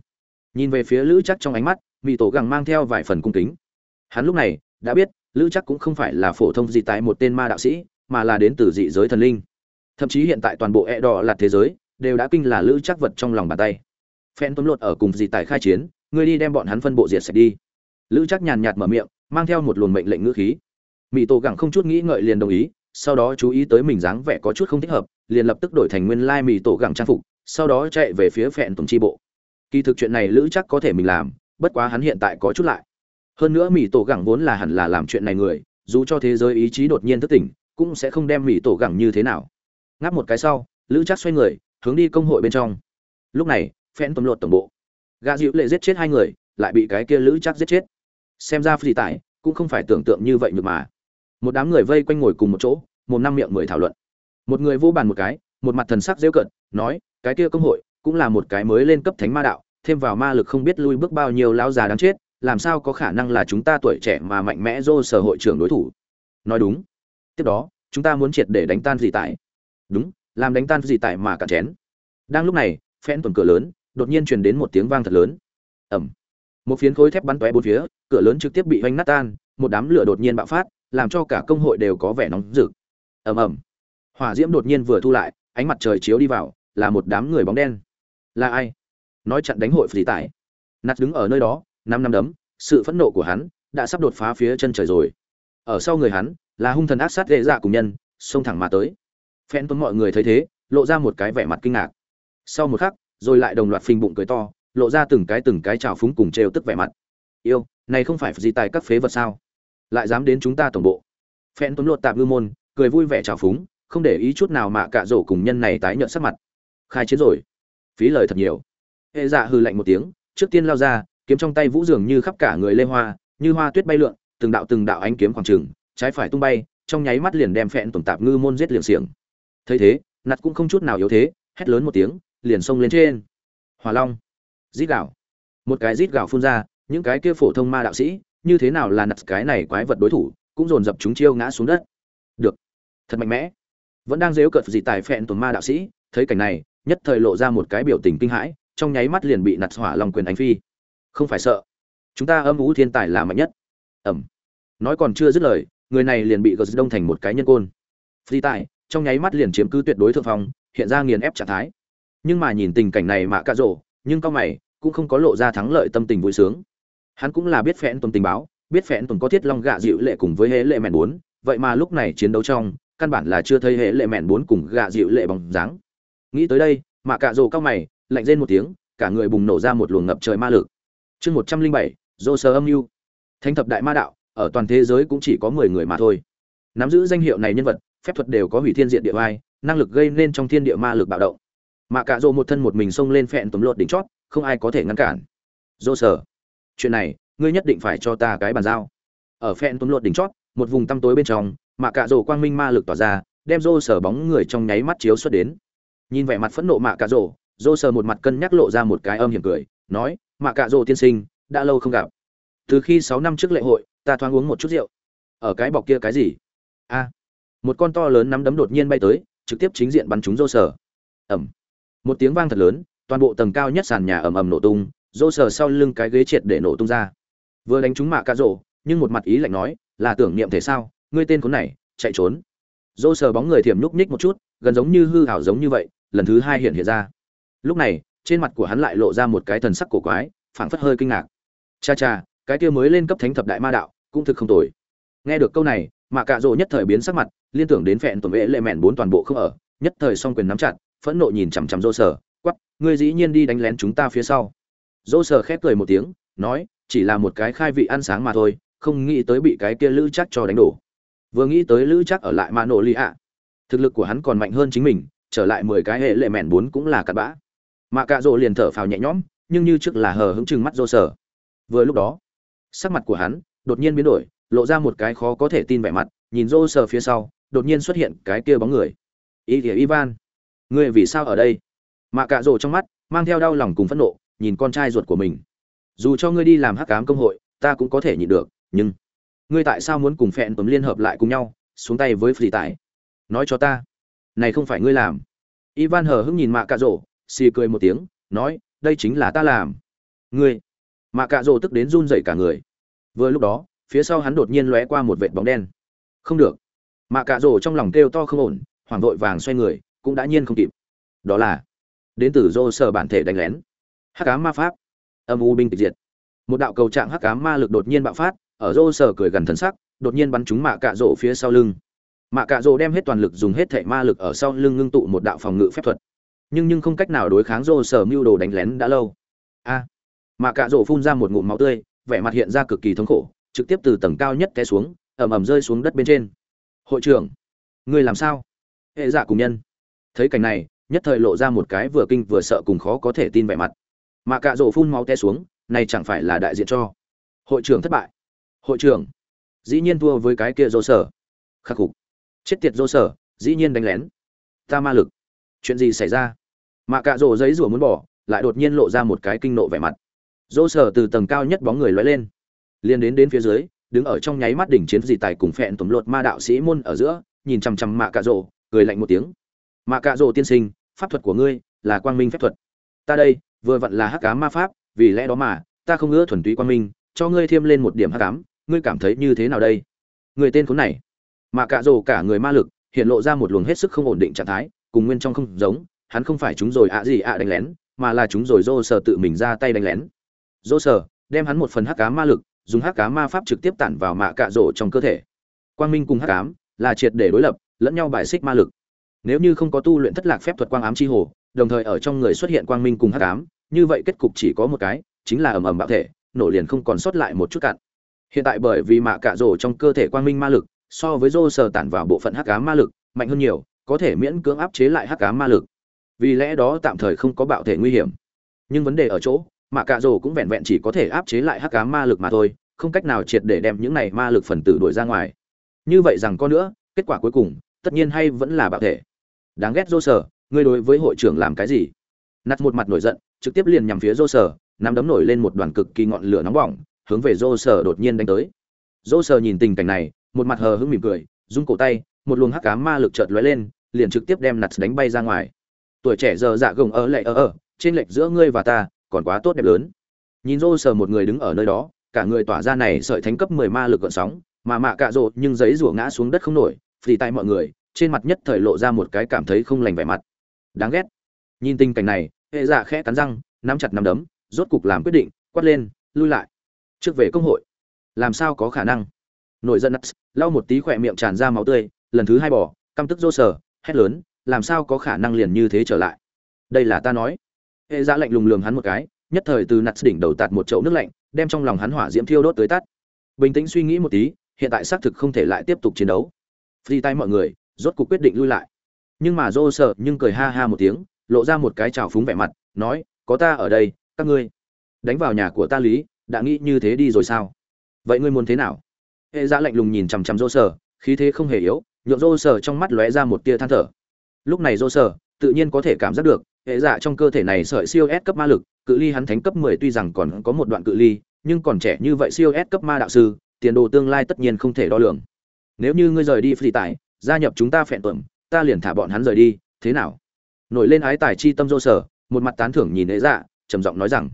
Nhìn về phía lữ Trác trong ánh mắt mỹ tổ gẳng mang theo vài phần cung kính. Hắn lúc này đã biết, lữ Trác cũng không phải là phổ thông gì tại một tên ma đạo sĩ, mà là đến từ dị giới thần linh. Thậm chí hiện tại toàn bộ e đỏ là thế giới đều đã kinh là lữ Trác vật trong lòng bàn tay. Phen tuấn lột ở cùng dị tài khai chiến ngươi đi đem bọn hắn phân bộ diệt sạch đi. Lữ Trác nhàn nhạt mở miệng, mang theo một luồng mệnh lệnh ngữ khí. Mỹ tổ gẳng không chút nghĩ ngợi liền đồng ý sau đó chú ý tới mình dáng vẻ có chút không thích hợp, liền lập tức đổi thành nguyên lai mì tổ gẳng trang phục, sau đó chạy về phía phẹn tổng tri bộ. Kỳ thực chuyện này lữ chắc có thể mình làm, bất quá hắn hiện tại có chút lại. Hơn nữa mì tổ gẳng vốn là hẳn là làm chuyện này người, dù cho thế giới ý chí đột nhiên thức tỉnh, cũng sẽ không đem mì tổ gẳng như thế nào. Ngáp một cái sau, lữ chắc xoay người, hướng đi công hội bên trong. Lúc này phen tuần lột tổng bộ. Gà dịu lệ giết chết hai người, lại bị cái kia lữ chắc giết chết. Xem ra phi tải, cũng không phải tưởng tượng như vậy nhược mà một đám người vây quanh ngồi cùng một chỗ, một năm miệng mười thảo luận. Một người vô bàn một cái, một mặt thần sắc dễ cận nói, cái kia công hội cũng là một cái mới lên cấp thánh ma đạo, thêm vào ma lực không biết lui bước bao nhiêu lão già đáng chết, làm sao có khả năng là chúng ta tuổi trẻ mà mạnh mẽ dô sở hội trưởng đối thủ? Nói đúng. Tiếp đó, chúng ta muốn triệt để đánh tan gì tại đúng, làm đánh tan gì tại mà cả chén. Đang lúc này phen tuần cửa lớn, đột nhiên truyền đến một tiếng vang thật lớn. Ẩm một phiến khối thép bắn tóe bốn phía, cửa lớn trực tiếp bị vanh nát tan, một đám lửa đột nhiên bạo phát làm cho cả công hội đều có vẻ nóng rực. Ầm ầm. Hỏa diễm đột nhiên vừa thu lại, ánh mặt trời chiếu đi vào, là một đám người bóng đen. Là ai? Nói chặn đánh hội phỉ tải. Nạt đứng ở nơi đó, năm năm đấm, sự phẫn nộ của hắn đã sắp đột phá phía chân trời rồi. Ở sau người hắn, là hung thần ác sát dễ dạ cùng nhân, xông thẳng mà tới. Phen tuấn mọi người thấy thế, lộ ra một cái vẻ mặt kinh ngạc. Sau một khắc, rồi lại đồng loạt phình bụng cười to, lộ ra từng cái từng cái trào phúng cùng trêu tức vẻ mặt. Yêu, này không phải gì tài các phế vật sao? Lại dám đến chúng ta tổng bộ. Phen tuấn lột tạm ngư môn, cười vui vẻ trào phúng, không để ý chút nào mà cạ rổ cùng nhân này tái nhợt sắc mặt. Khai chiến rồi. Phí lời thật nhiều. Hệ dạ hừ lạnh một tiếng, trước tiên lao ra, kiếm trong tay vũ dường như khắp cả người lê hoa, như hoa tuyết bay lượn, từng đạo từng đạo ánh kiếm khoảng trừng trái phải tung bay, trong nháy mắt liền đem phẹn tổn tạp ngư môn giết liệng xiềng. Thấy thế, nặt cũng không chút nào yếu thế, hét lớn một tiếng, liền xông lên trên. Hỏa long. Rít gạo một cái rít gạo phun ra, những cái kia phổ thông ma đạo sĩ như thế nào là nặt cái này quái vật đối thủ, cũng dồn dập chúng chiêu ngã xuống đất. Được. Thật mạnh mẽ. Vẫn đang dếu cợt gì tài phẹn tuần ma đạo sĩ, thấy cảnh này, nhất thời lộ ra một cái biểu tình kinh hãi, trong nháy mắt liền bị nặt hỏa long quyền đánh phi. Không phải sợ. Chúng ta âm ú thiên tài là mạnh nhất. Ẩm. Nói còn chưa dứt lời, người này liền bị gờ đông thành một cái nhân côn. Phi tài, trong nháy mắt liền chiếm cứ tuyệt đối thượng phong, hiện ra nghiền ép trạng thái. Nhưng mà nhìn tình cảnh này mà cạ rổ nhưng cao mày, cũng không có lộ ra thắng lợi tâm tình vui sướng hắn cũng là biết phẽn tuần tình báo, biết phẽn tuần có thiết long gạ dịu lệ cùng với hệ lệ mẹn bốn, vậy mà lúc này chiến đấu trong, căn bản là chưa thấy hệ lệ mẹn bốn cùng gạ dịu lệ bằng dáng. Nghĩ tới đây, mà cạ rồ cao mày, lạnh rên một tiếng, cả người bùng nổ ra một luồng ngập trời ma lực. Chương một trăm linh bảy dô sơ âm mưu thánh thập đại ma đạo, ở toàn thế giới cũng chỉ có mười người mà thôi. Nắm giữ danh hiệu này nhân vật, phép thuật đều có hủy thiên diện địa vai năng lực gây nên trong thiên địa ma lực bạo động. Mà cả rồ một thân một mình xông lên phẹn tấm lột đỉnh chót, không ai có thể ngăn cản. Dô sở chuyện này, ngươi nhất định phải cho ta cái bàn giao. Ở phen tuấn lột đỉnh chót, một vùng tăm tối bên trong, mà cạ rổ quang minh ma lực tỏa ra, đem rô sở bóng người trong nháy mắt chiếu xuất đến. Nhìn vẻ mặt phẫn nộ mạ cạ rổ, rô sở một mặt cân nhắc lộ ra một cái âm hiểm cười, nói, mạ cạ rổ tiên sinh, đã lâu không gặp. Từ khi sáu năm trước lễ hội, ta thoáng uống một chút rượu. Ở cái bọc kia cái gì? A. Một con to lớn nắm đấm đột nhiên bay tới, trực tiếp chính diện bắn trúng rô sở. Ẩm. Một tiếng vang thật lớn, toàn bộ tầng cao nhất sàn nhà ầm ầm nổ tung rô sờ sau lưng cái ghế triệt để nổ tung ra. Vừa đánh trúng mạ cạ rổ nhưng một mặt ý lạnh nói, là tưởng niệm thể sao? Ngươi tên khốn này, chạy trốn. Rô sờ bóng người thiểm nhúc nhích một chút, gần giống như hư hảo giống như vậy, lần thứ hai hiện hiện ra. Lúc này, trên mặt của hắn lại lộ ra một cái thần sắc cổ quái, phảng phất hơi kinh ngạc. Cha cha, cái kia mới lên cấp thánh thập đại ma đạo, cũng thực không tồi. Nghe được câu này, mạ cạ rỗ nhất thời biến sắc mặt, liên tưởng đến phẹn tuần vệ lệ mẹn bốn toàn bộ không ở, nhất thời song quyền nắm chặt, phẫn nộ nhìn chằm chằm rô sở quắp ngươi dĩ nhiên đi đánh lén chúng ta phía sau rô sờ khép cười một tiếng, nói, chỉ là một cái khai vị ăn sáng mà thôi, không nghĩ tới bị cái kia lữ chắc cho đánh đổ. Vừa nghĩ tới lữ chắc ở lại mạ nổ lì ạ, thực lực của hắn còn mạnh hơn chính mình, trở lại mười cái hệ lệ mẹn bốn cũng là cặn bã. Mạ cạ rộ liền thở phào nhẹ nhõm, nhưng như trước là hờ hững chừng mắt rô sờ. vừa lúc đó, sắc mặt của hắn đột nhiên biến đổi, lộ ra một cái khó có thể tin vẻ mặt, nhìn rô sờ phía sau, đột nhiên xuất hiện cái kia bóng người. Ý thì ivan, ngươi vì sao ở đây? Mạ cạ rộ trong mắt mang theo đau lòng cùng phẫn nộ nhìn con trai ruột của mình. Dù cho ngươi đi làm hắc cám công hội, ta cũng có thể nhịn được, nhưng ngươi tại sao muốn cùng phẹn tấm liên hợp lại cùng nhau, xuống tay với phi tải nói cho ta, này không phải ngươi làm. Ivan hờ hững nhìn mạ cạ rổ xì cười một tiếng, nói, đây chính là ta làm. Ngươi. Mạ cạ rổ tức đến run rẩy cả người. Vừa lúc đó, phía sau hắn đột nhiên lóe qua một vệt bóng đen. Không được. Mạ cạ rổ trong lòng kêu to không ổn, hoảng vội vàng xoay người, cũng đã nhiên không kịp. Đó là, đến từ dô sở bản thể đánh lén hắc ám ma pháp. Âm u binh tịch diệt. Một đạo cầu trạng hắc ám ma lực đột nhiên bạo phát, ở Rô sở cười gần thần sắc, đột nhiên bắn trúng mạ cạ rỗ phía sau lưng. Mạ cạ rỗ đem hết toàn lực dùng hết thể ma lực ở sau lưng ngưng tụ một đạo phòng ngự phép thuật. Nhưng nhưng không cách nào đối kháng Rô sở mưu đồ đánh lén đã lâu. A. Mạ cạ rỗ phun ra một ngụm máu tươi, vẻ mặt hiện ra cực kỳ thống khổ, trực tiếp từ tầng cao nhất té xuống, ầm ầm rơi xuống đất bên trên. Hội trưởng, ngươi làm sao? Hệ dạ cùng nhân. Thấy cảnh này, nhất thời lộ ra một cái vừa kinh vừa sợ cùng khó có thể tin vẻ mặt mà cạ rổ phun máu té xuống, này chẳng phải là đại diện cho hội trưởng thất bại. Hội trưởng, dĩ nhiên thua với cái kia dô sở. Khắc phục. Chết tiệt dô sở, dĩ nhiên đánh lén. Ta ma lực. Chuyện gì xảy ra? Mà cạ rổ giấy rủa muốn bỏ, lại đột nhiên lộ ra một cái kinh nộ vẻ mặt. Dô sở từ tầng cao nhất bóng người lóe lên. Liền đến đến phía dưới, đứng ở trong nháy mắt đỉnh chiến dị tài cùng phẹn tổm lột ma đạo sĩ môn ở giữa, nhìn chằm chằm mạ cạ rổ, cười lạnh một tiếng. Mạ cạ rổ tiên sinh, pháp thuật của ngươi là quang minh phép thuật. Ta đây vừa vặn là hắc ám ma pháp, vì lẽ đó mà, ta không ngỡ thuần túy quang minh, cho ngươi thêm lên một điểm hắc ám, ngươi cảm thấy như thế nào đây? Người tên khốn này. Mà cạ rồ cả người ma lực, hiện lộ ra một luồng hết sức không ổn định trạng thái, cùng nguyên trong không giống, hắn không phải chúng rồi ạ gì ạ đánh lén, mà là chúng rồi dô sở tự mình ra tay đánh lén. Dô sở đem hắn một phần hắc ám ma lực, dùng hắc ám ma pháp trực tiếp tản vào mạ cạ rổ trong cơ thể. Quang minh cùng hắc ám là triệt để đối lập, lẫn nhau bài xích ma lực. Nếu như không có tu luyện thất lạc phép thuật quang ám chi hồ đồng thời ở trong người xuất hiện quang minh cùng hắc ám, như vậy kết cục chỉ có một cái, chính là ầm ầm bạo thể, nổ liền không còn sót lại một chút cạn hiện tại bởi vì mạ cạ rổ trong cơ thể quang minh ma lực, so với rô sờ tản vào bộ phận hắc ám ma lực, mạnh hơn nhiều, có thể miễn cưỡng áp chế lại hắc ám ma lực. Vì lẽ đó tạm thời không có bạo thể nguy hiểm. Nhưng vấn đề ở chỗ, mạ cạ rồ cũng vẹn vẹn chỉ có thể áp chế lại hắc ám ma lực mà thôi, không cách nào triệt để đem những này ma lực phần tử đuổi ra ngoài. Như vậy rằng có nữa, kết quả cuối cùng, tất nhiên hay vẫn là bạo thể. Đáng ghét rô sở ngươi đối với hội trưởng làm cái gì? Nặt một mặt nổi giận, trực tiếp liền nhằm phía dô sở, nắm đấm nổi lên một đoàn cực kỳ ngọn lửa nóng bỏng, hướng về dô sở đột nhiên đánh tới. Dô sở nhìn tình cảnh này, một mặt hờ hững mỉm cười, rung cổ tay, một luồng hắc cá ma lực chợt lóe lên, liền trực tiếp đem nặt đánh bay ra ngoài. Tuổi trẻ giờ dạ gồng ở lệ ở ở, trên lệch giữa ngươi và ta, còn quá tốt đẹp lớn. Nhìn dô sở một người đứng ở nơi đó, cả người tỏa ra này sợi thánh cấp mười ma lực gợn sóng, mà mạ cạ rộ nhưng giấy rủa ngã xuống đất không nổi, phì tại mọi người, trên mặt nhất thời lộ ra một cái cảm thấy không lành vẻ mặt đáng ghét. Nhìn tình cảnh này, hệ dạ khẽ cắn răng, nắm chặt nắm đấm, rốt cục làm quyết định, quát lên, lui lại. Trước về công hội. Làm sao có khả năng? Nổi giận nuts, lau một tí khỏe miệng tràn ra máu tươi, lần thứ hai bỏ, căm tức dô sờ, hét lớn, làm sao có khả năng liền như thế trở lại? Đây là ta nói. Hệ dạ lạnh lùng lường hắn một cái, nhất thời từ nặt đỉnh đầu tạt một chậu nước lạnh, đem trong lòng hắn hỏa diễm thiêu đốt tới tắt. Bình tĩnh suy nghĩ một tí, hiện tại xác thực không thể lại tiếp tục chiến đấu. Phi tay mọi người, rốt cuộc quyết định lui lại nhưng mà dô sợ nhưng cười ha ha một tiếng lộ ra một cái trào phúng vẻ mặt nói có ta ở đây các ngươi đánh vào nhà của ta lý đã nghĩ như thế đi rồi sao? Vậy ngươi muốn thế nào? Hệ dạ lạnh lùng nhìn chằm chằm dô sở khí thế không hề yếu nhuộm dô sở trong mắt lóe ra một tia than thở. Lúc này dô sở tự nhiên có thể cảm giác được hệ dạ trong cơ thể này sợi siêu S cấp ma lực, cự ly hắn thánh cấp 10 tuy rằng còn có một đoạn cự ly, nhưng còn trẻ như vậy siêu S cấp ma đạo sư, tiền đồ tương lai tất nhiên không thể đo lường. Nếu như ngươi rời đi phi tại, gia nhập chúng ta phẹn tuẩm, ta liền thả bọn hắn rời đi, thế nào? Nổi lên ái tài chi tâm dô sở, một mặt tán thưởng nhìn hệ dạ, trầm giọng nói rằng.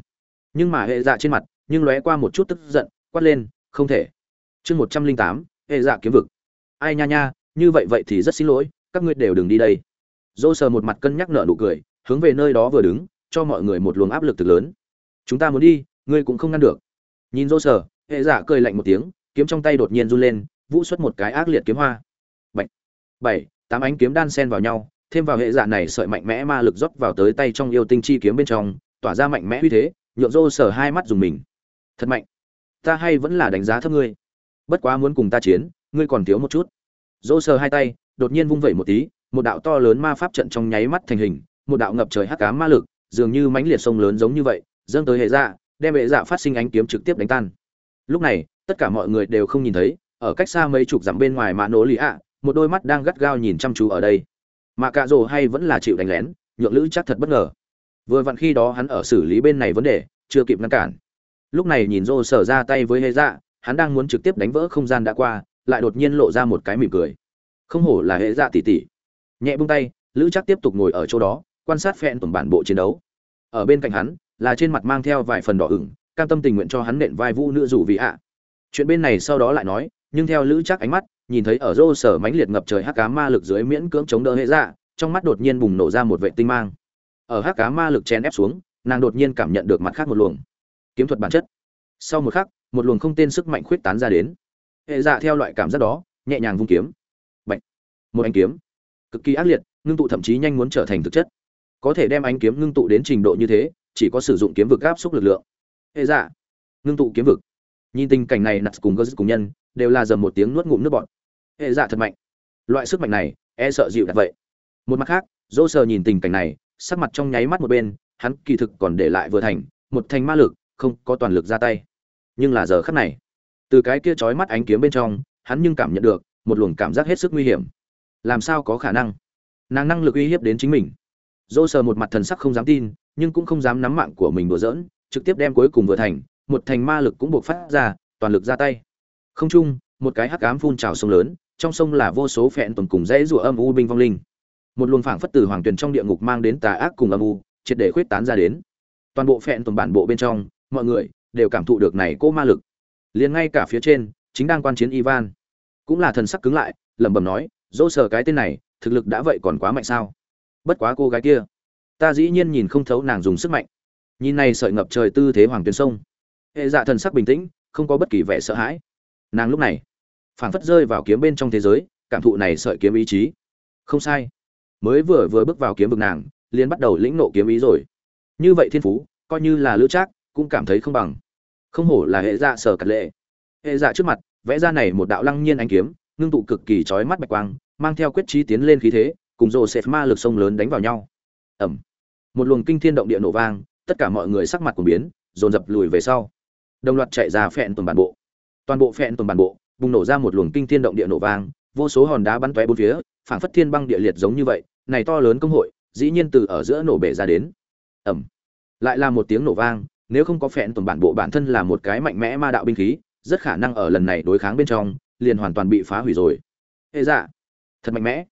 Nhưng mà hệ dạ trên mặt, nhưng lóe qua một chút tức giận, quát lên, không thể. Chương 108, hệ dạ kiếm vực. Ai nha nha, như vậy vậy thì rất xin lỗi, các ngươi đều đừng đi đây. Dô sở một mặt cân nhắc nở nụ cười, hướng về nơi đó vừa đứng cho mọi người một luồng áp lực thực lớn chúng ta muốn đi ngươi cũng không ngăn được nhìn dô sở hệ dạ cười lạnh một tiếng kiếm trong tay đột nhiên run lên vũ xuất một cái ác liệt kiếm hoa bảy bảy tám ánh kiếm đan sen vào nhau thêm vào hệ dạ này sợi mạnh mẽ ma lực rót vào tới tay trong yêu tinh chi kiếm bên trong tỏa ra mạnh mẽ uy thế nhượng rô sở hai mắt dùng mình. Thật mạnh. Ta hay vẫn là đánh giá thấp ngươi. Bất quá muốn cùng ta chiến ngươi còn thiếu một chút. Rô sở hai tay đột nhiên vung vẩy một tí một đạo to lớn ma pháp trận trong nháy mắt thành hình một đạo ngập trời hắc cá ma lực, dường như mãnh liệt sông lớn giống như vậy, dâng tới hệ dạ, đem hệ dạ phát sinh ánh kiếm trực tiếp đánh tan. Lúc này, tất cả mọi người đều không nhìn thấy, ở cách xa mấy chục dặm bên ngoài mã nổ lì ạ, một đôi mắt đang gắt gao nhìn chăm chú ở đây. Mà cạ rồ hay vẫn là chịu đánh lén, nhượng lữ chắc thật bất ngờ. Vừa vặn khi đó hắn ở xử lý bên này vấn đề, chưa kịp ngăn cản. Lúc này nhìn rô sở ra tay với hệ dạ, hắn đang muốn trực tiếp đánh vỡ không gian đã qua, lại đột nhiên lộ ra một cái mỉm cười. Không hổ là hệ dạ tỷ tỷ. Nhẹ buông tay, lữ chắc tiếp tục ngồi ở chỗ đó, quan sát phẹn tuần bản bộ chiến đấu ở bên cạnh hắn là trên mặt mang theo vài phần đỏ ửng cam tâm tình nguyện cho hắn nện vai vũ nữ rủ vị ạ chuyện bên này sau đó lại nói nhưng theo lữ chắc ánh mắt nhìn thấy ở rô sở mãnh liệt ngập trời hắc cá ma lực dưới miễn cưỡng chống đỡ hệ dạ trong mắt đột nhiên bùng nổ ra một vệ tinh mang. Ở hắc cá ma lực chen ép xuống, nàng đột nhiên cảm nhận được mặt khác một luồng kiếm thuật bản chất. Sau một khắc, một luồng không tên sức mạnh khuyết tán ra đến. Hệ dạ theo loại cảm giác đó, nhẹ nhàng vung kiếm. Bạch. một anh kiếm. Cực kỳ ác liệt, ngưng tụ thậm chí nhanh muốn trở thành thực chất. Có thể đem ánh kiếm ngưng tụ đến trình độ như thế, chỉ có sử dụng kiếm vực áp xúc lực lượng. Hệ dạ! Ngưng tụ kiếm vực. Nhìn tình cảnh này nặt cùng gơ cùng nhân, đều là dầm một tiếng nuốt ngụm nước bọt hệ dạ thật mạnh. Loại sức mạnh này e sợ dịu đặt vậy. Một mặt khác dỗ sờ nhìn tình cảnh này, sắc mặt trong nháy mắt một bên, hắn kỳ thực còn để lại vừa thành, một thành ma lực, không có toàn lực ra tay. Nhưng là giờ khắc này, từ cái kia trói mắt ánh kiếm bên trong, hắn nhưng cảm nhận được một luồng cảm giác hết sức nguy hiểm. Làm sao có khả năng? Nàng năng lực uy hiếp đến chính mình. Dỗ sờ một mặt thần sắc không dám tin, nhưng cũng không dám nắm mạng của mình đùa giỡn, trực tiếp đem cuối cùng vừa thành, một thành ma lực cũng buộc phát ra, toàn lực ra tay. Không chung, một cái hắc ám phun trào sông lớn trong sông là vô số phẹn tuần cùng dãy rủa âm u binh vong linh. Một luồng phảng phất từ hoàng tuyền trong địa ngục mang đến tà ác cùng âm u, triệt để khuyết tán ra đến. Toàn bộ phẹn tuần bản bộ bên trong, mọi người đều cảm thụ được này cô ma lực. Liền ngay cả phía trên, chính đang quan chiến ivan, cũng là thần sắc cứng lại, lẩm bẩm nói dỗ sờ cái tên này, thực lực đã vậy còn quá mạnh sao? Bất quá cô gái kia, ta dĩ nhiên nhìn không thấu nàng dùng sức mạnh. Nhìn này sợi ngập trời tư thế hoàng tuyền sông, hệ dạ thần sắc bình tĩnh, không có bất kỳ vẻ sợ hãi. Nàng lúc này phảng phất rơi vào kiếm bên trong thế giới, cảm thụ này sợi kiếm ý chí. Không sai. Mới vừa vừa bước vào kiếm vực nàng, liền bắt đầu lĩnh nộ kiếm ý rồi. Như vậy thiên phú, coi như là lữ trác, cũng cảm thấy không bằng. Không hổ là hệ dạ sở cật lệ. Hệ dạ trước mặt, vẽ ra này một đạo lăng nhiên ánh kiếm, ngưng tụ cực kỳ chói mắt bạch quang, mang theo quyết trí tiến lên khí thế, cùng rồ sệt ma lực sông lớn đánh vào nhau. Ẩm. Một luồng kinh thiên động địa nổ vang, tất cả mọi người sắc mặt của biến, dồn dập lùi về sau. Đồng loạt chạy ra phẹn tuần bản bộ. Toàn bộ phẹn tuần bản bộ bùng nổ ra một luồng kinh thiên động địa nổ vang, vô số hòn đá bắn tóe bốn phía, phảng phất thiên băng địa liệt giống như vậy, này to lớn công hội, dĩ nhiên từ ở giữa nổ bể ra đến. Ầm. Lại là một tiếng nổ vang, nếu không có phện tuần bản bộ bản thân là một cái mạnh mẽ ma đạo binh khí, rất khả năng ở lần này đối kháng bên trong, liền hoàn toàn bị phá hủy rồi. Ê dạ. Thật mạnh mẽ.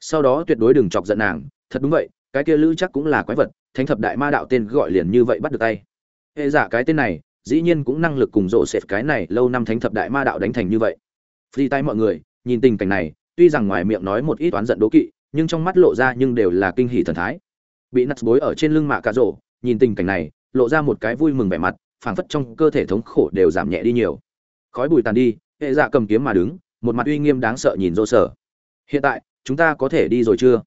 Sau đó tuyệt đối đừng chọc giận nàng, thật đúng vậy, cái kia lữ chắc cũng là quái vật, thánh thập đại ma đạo tên gọi liền như vậy bắt được tay. Hệ giả dạ, cái tên này dĩ nhiên cũng năng lực cùng rộ sệt cái này lâu năm thánh thập đại ma đạo đánh thành như vậy. Phi tay mọi người, nhìn tình cảnh này, tuy rằng ngoài miệng nói một ít oán giận đố kỵ, nhưng trong mắt lộ ra nhưng đều là kinh hỉ thần thái. Bị nặt bối ở trên lưng mạ cà rổ, nhìn tình cảnh này, lộ ra một cái vui mừng vẻ mặt, phảng phất trong cơ thể thống khổ đều giảm nhẹ đi nhiều. Khói bụi tàn đi, hệ dạ cầm kiếm mà đứng, một mặt uy nghiêm đáng sợ nhìn rô sở hiện tại, chúng ta có thể đi rồi chưa?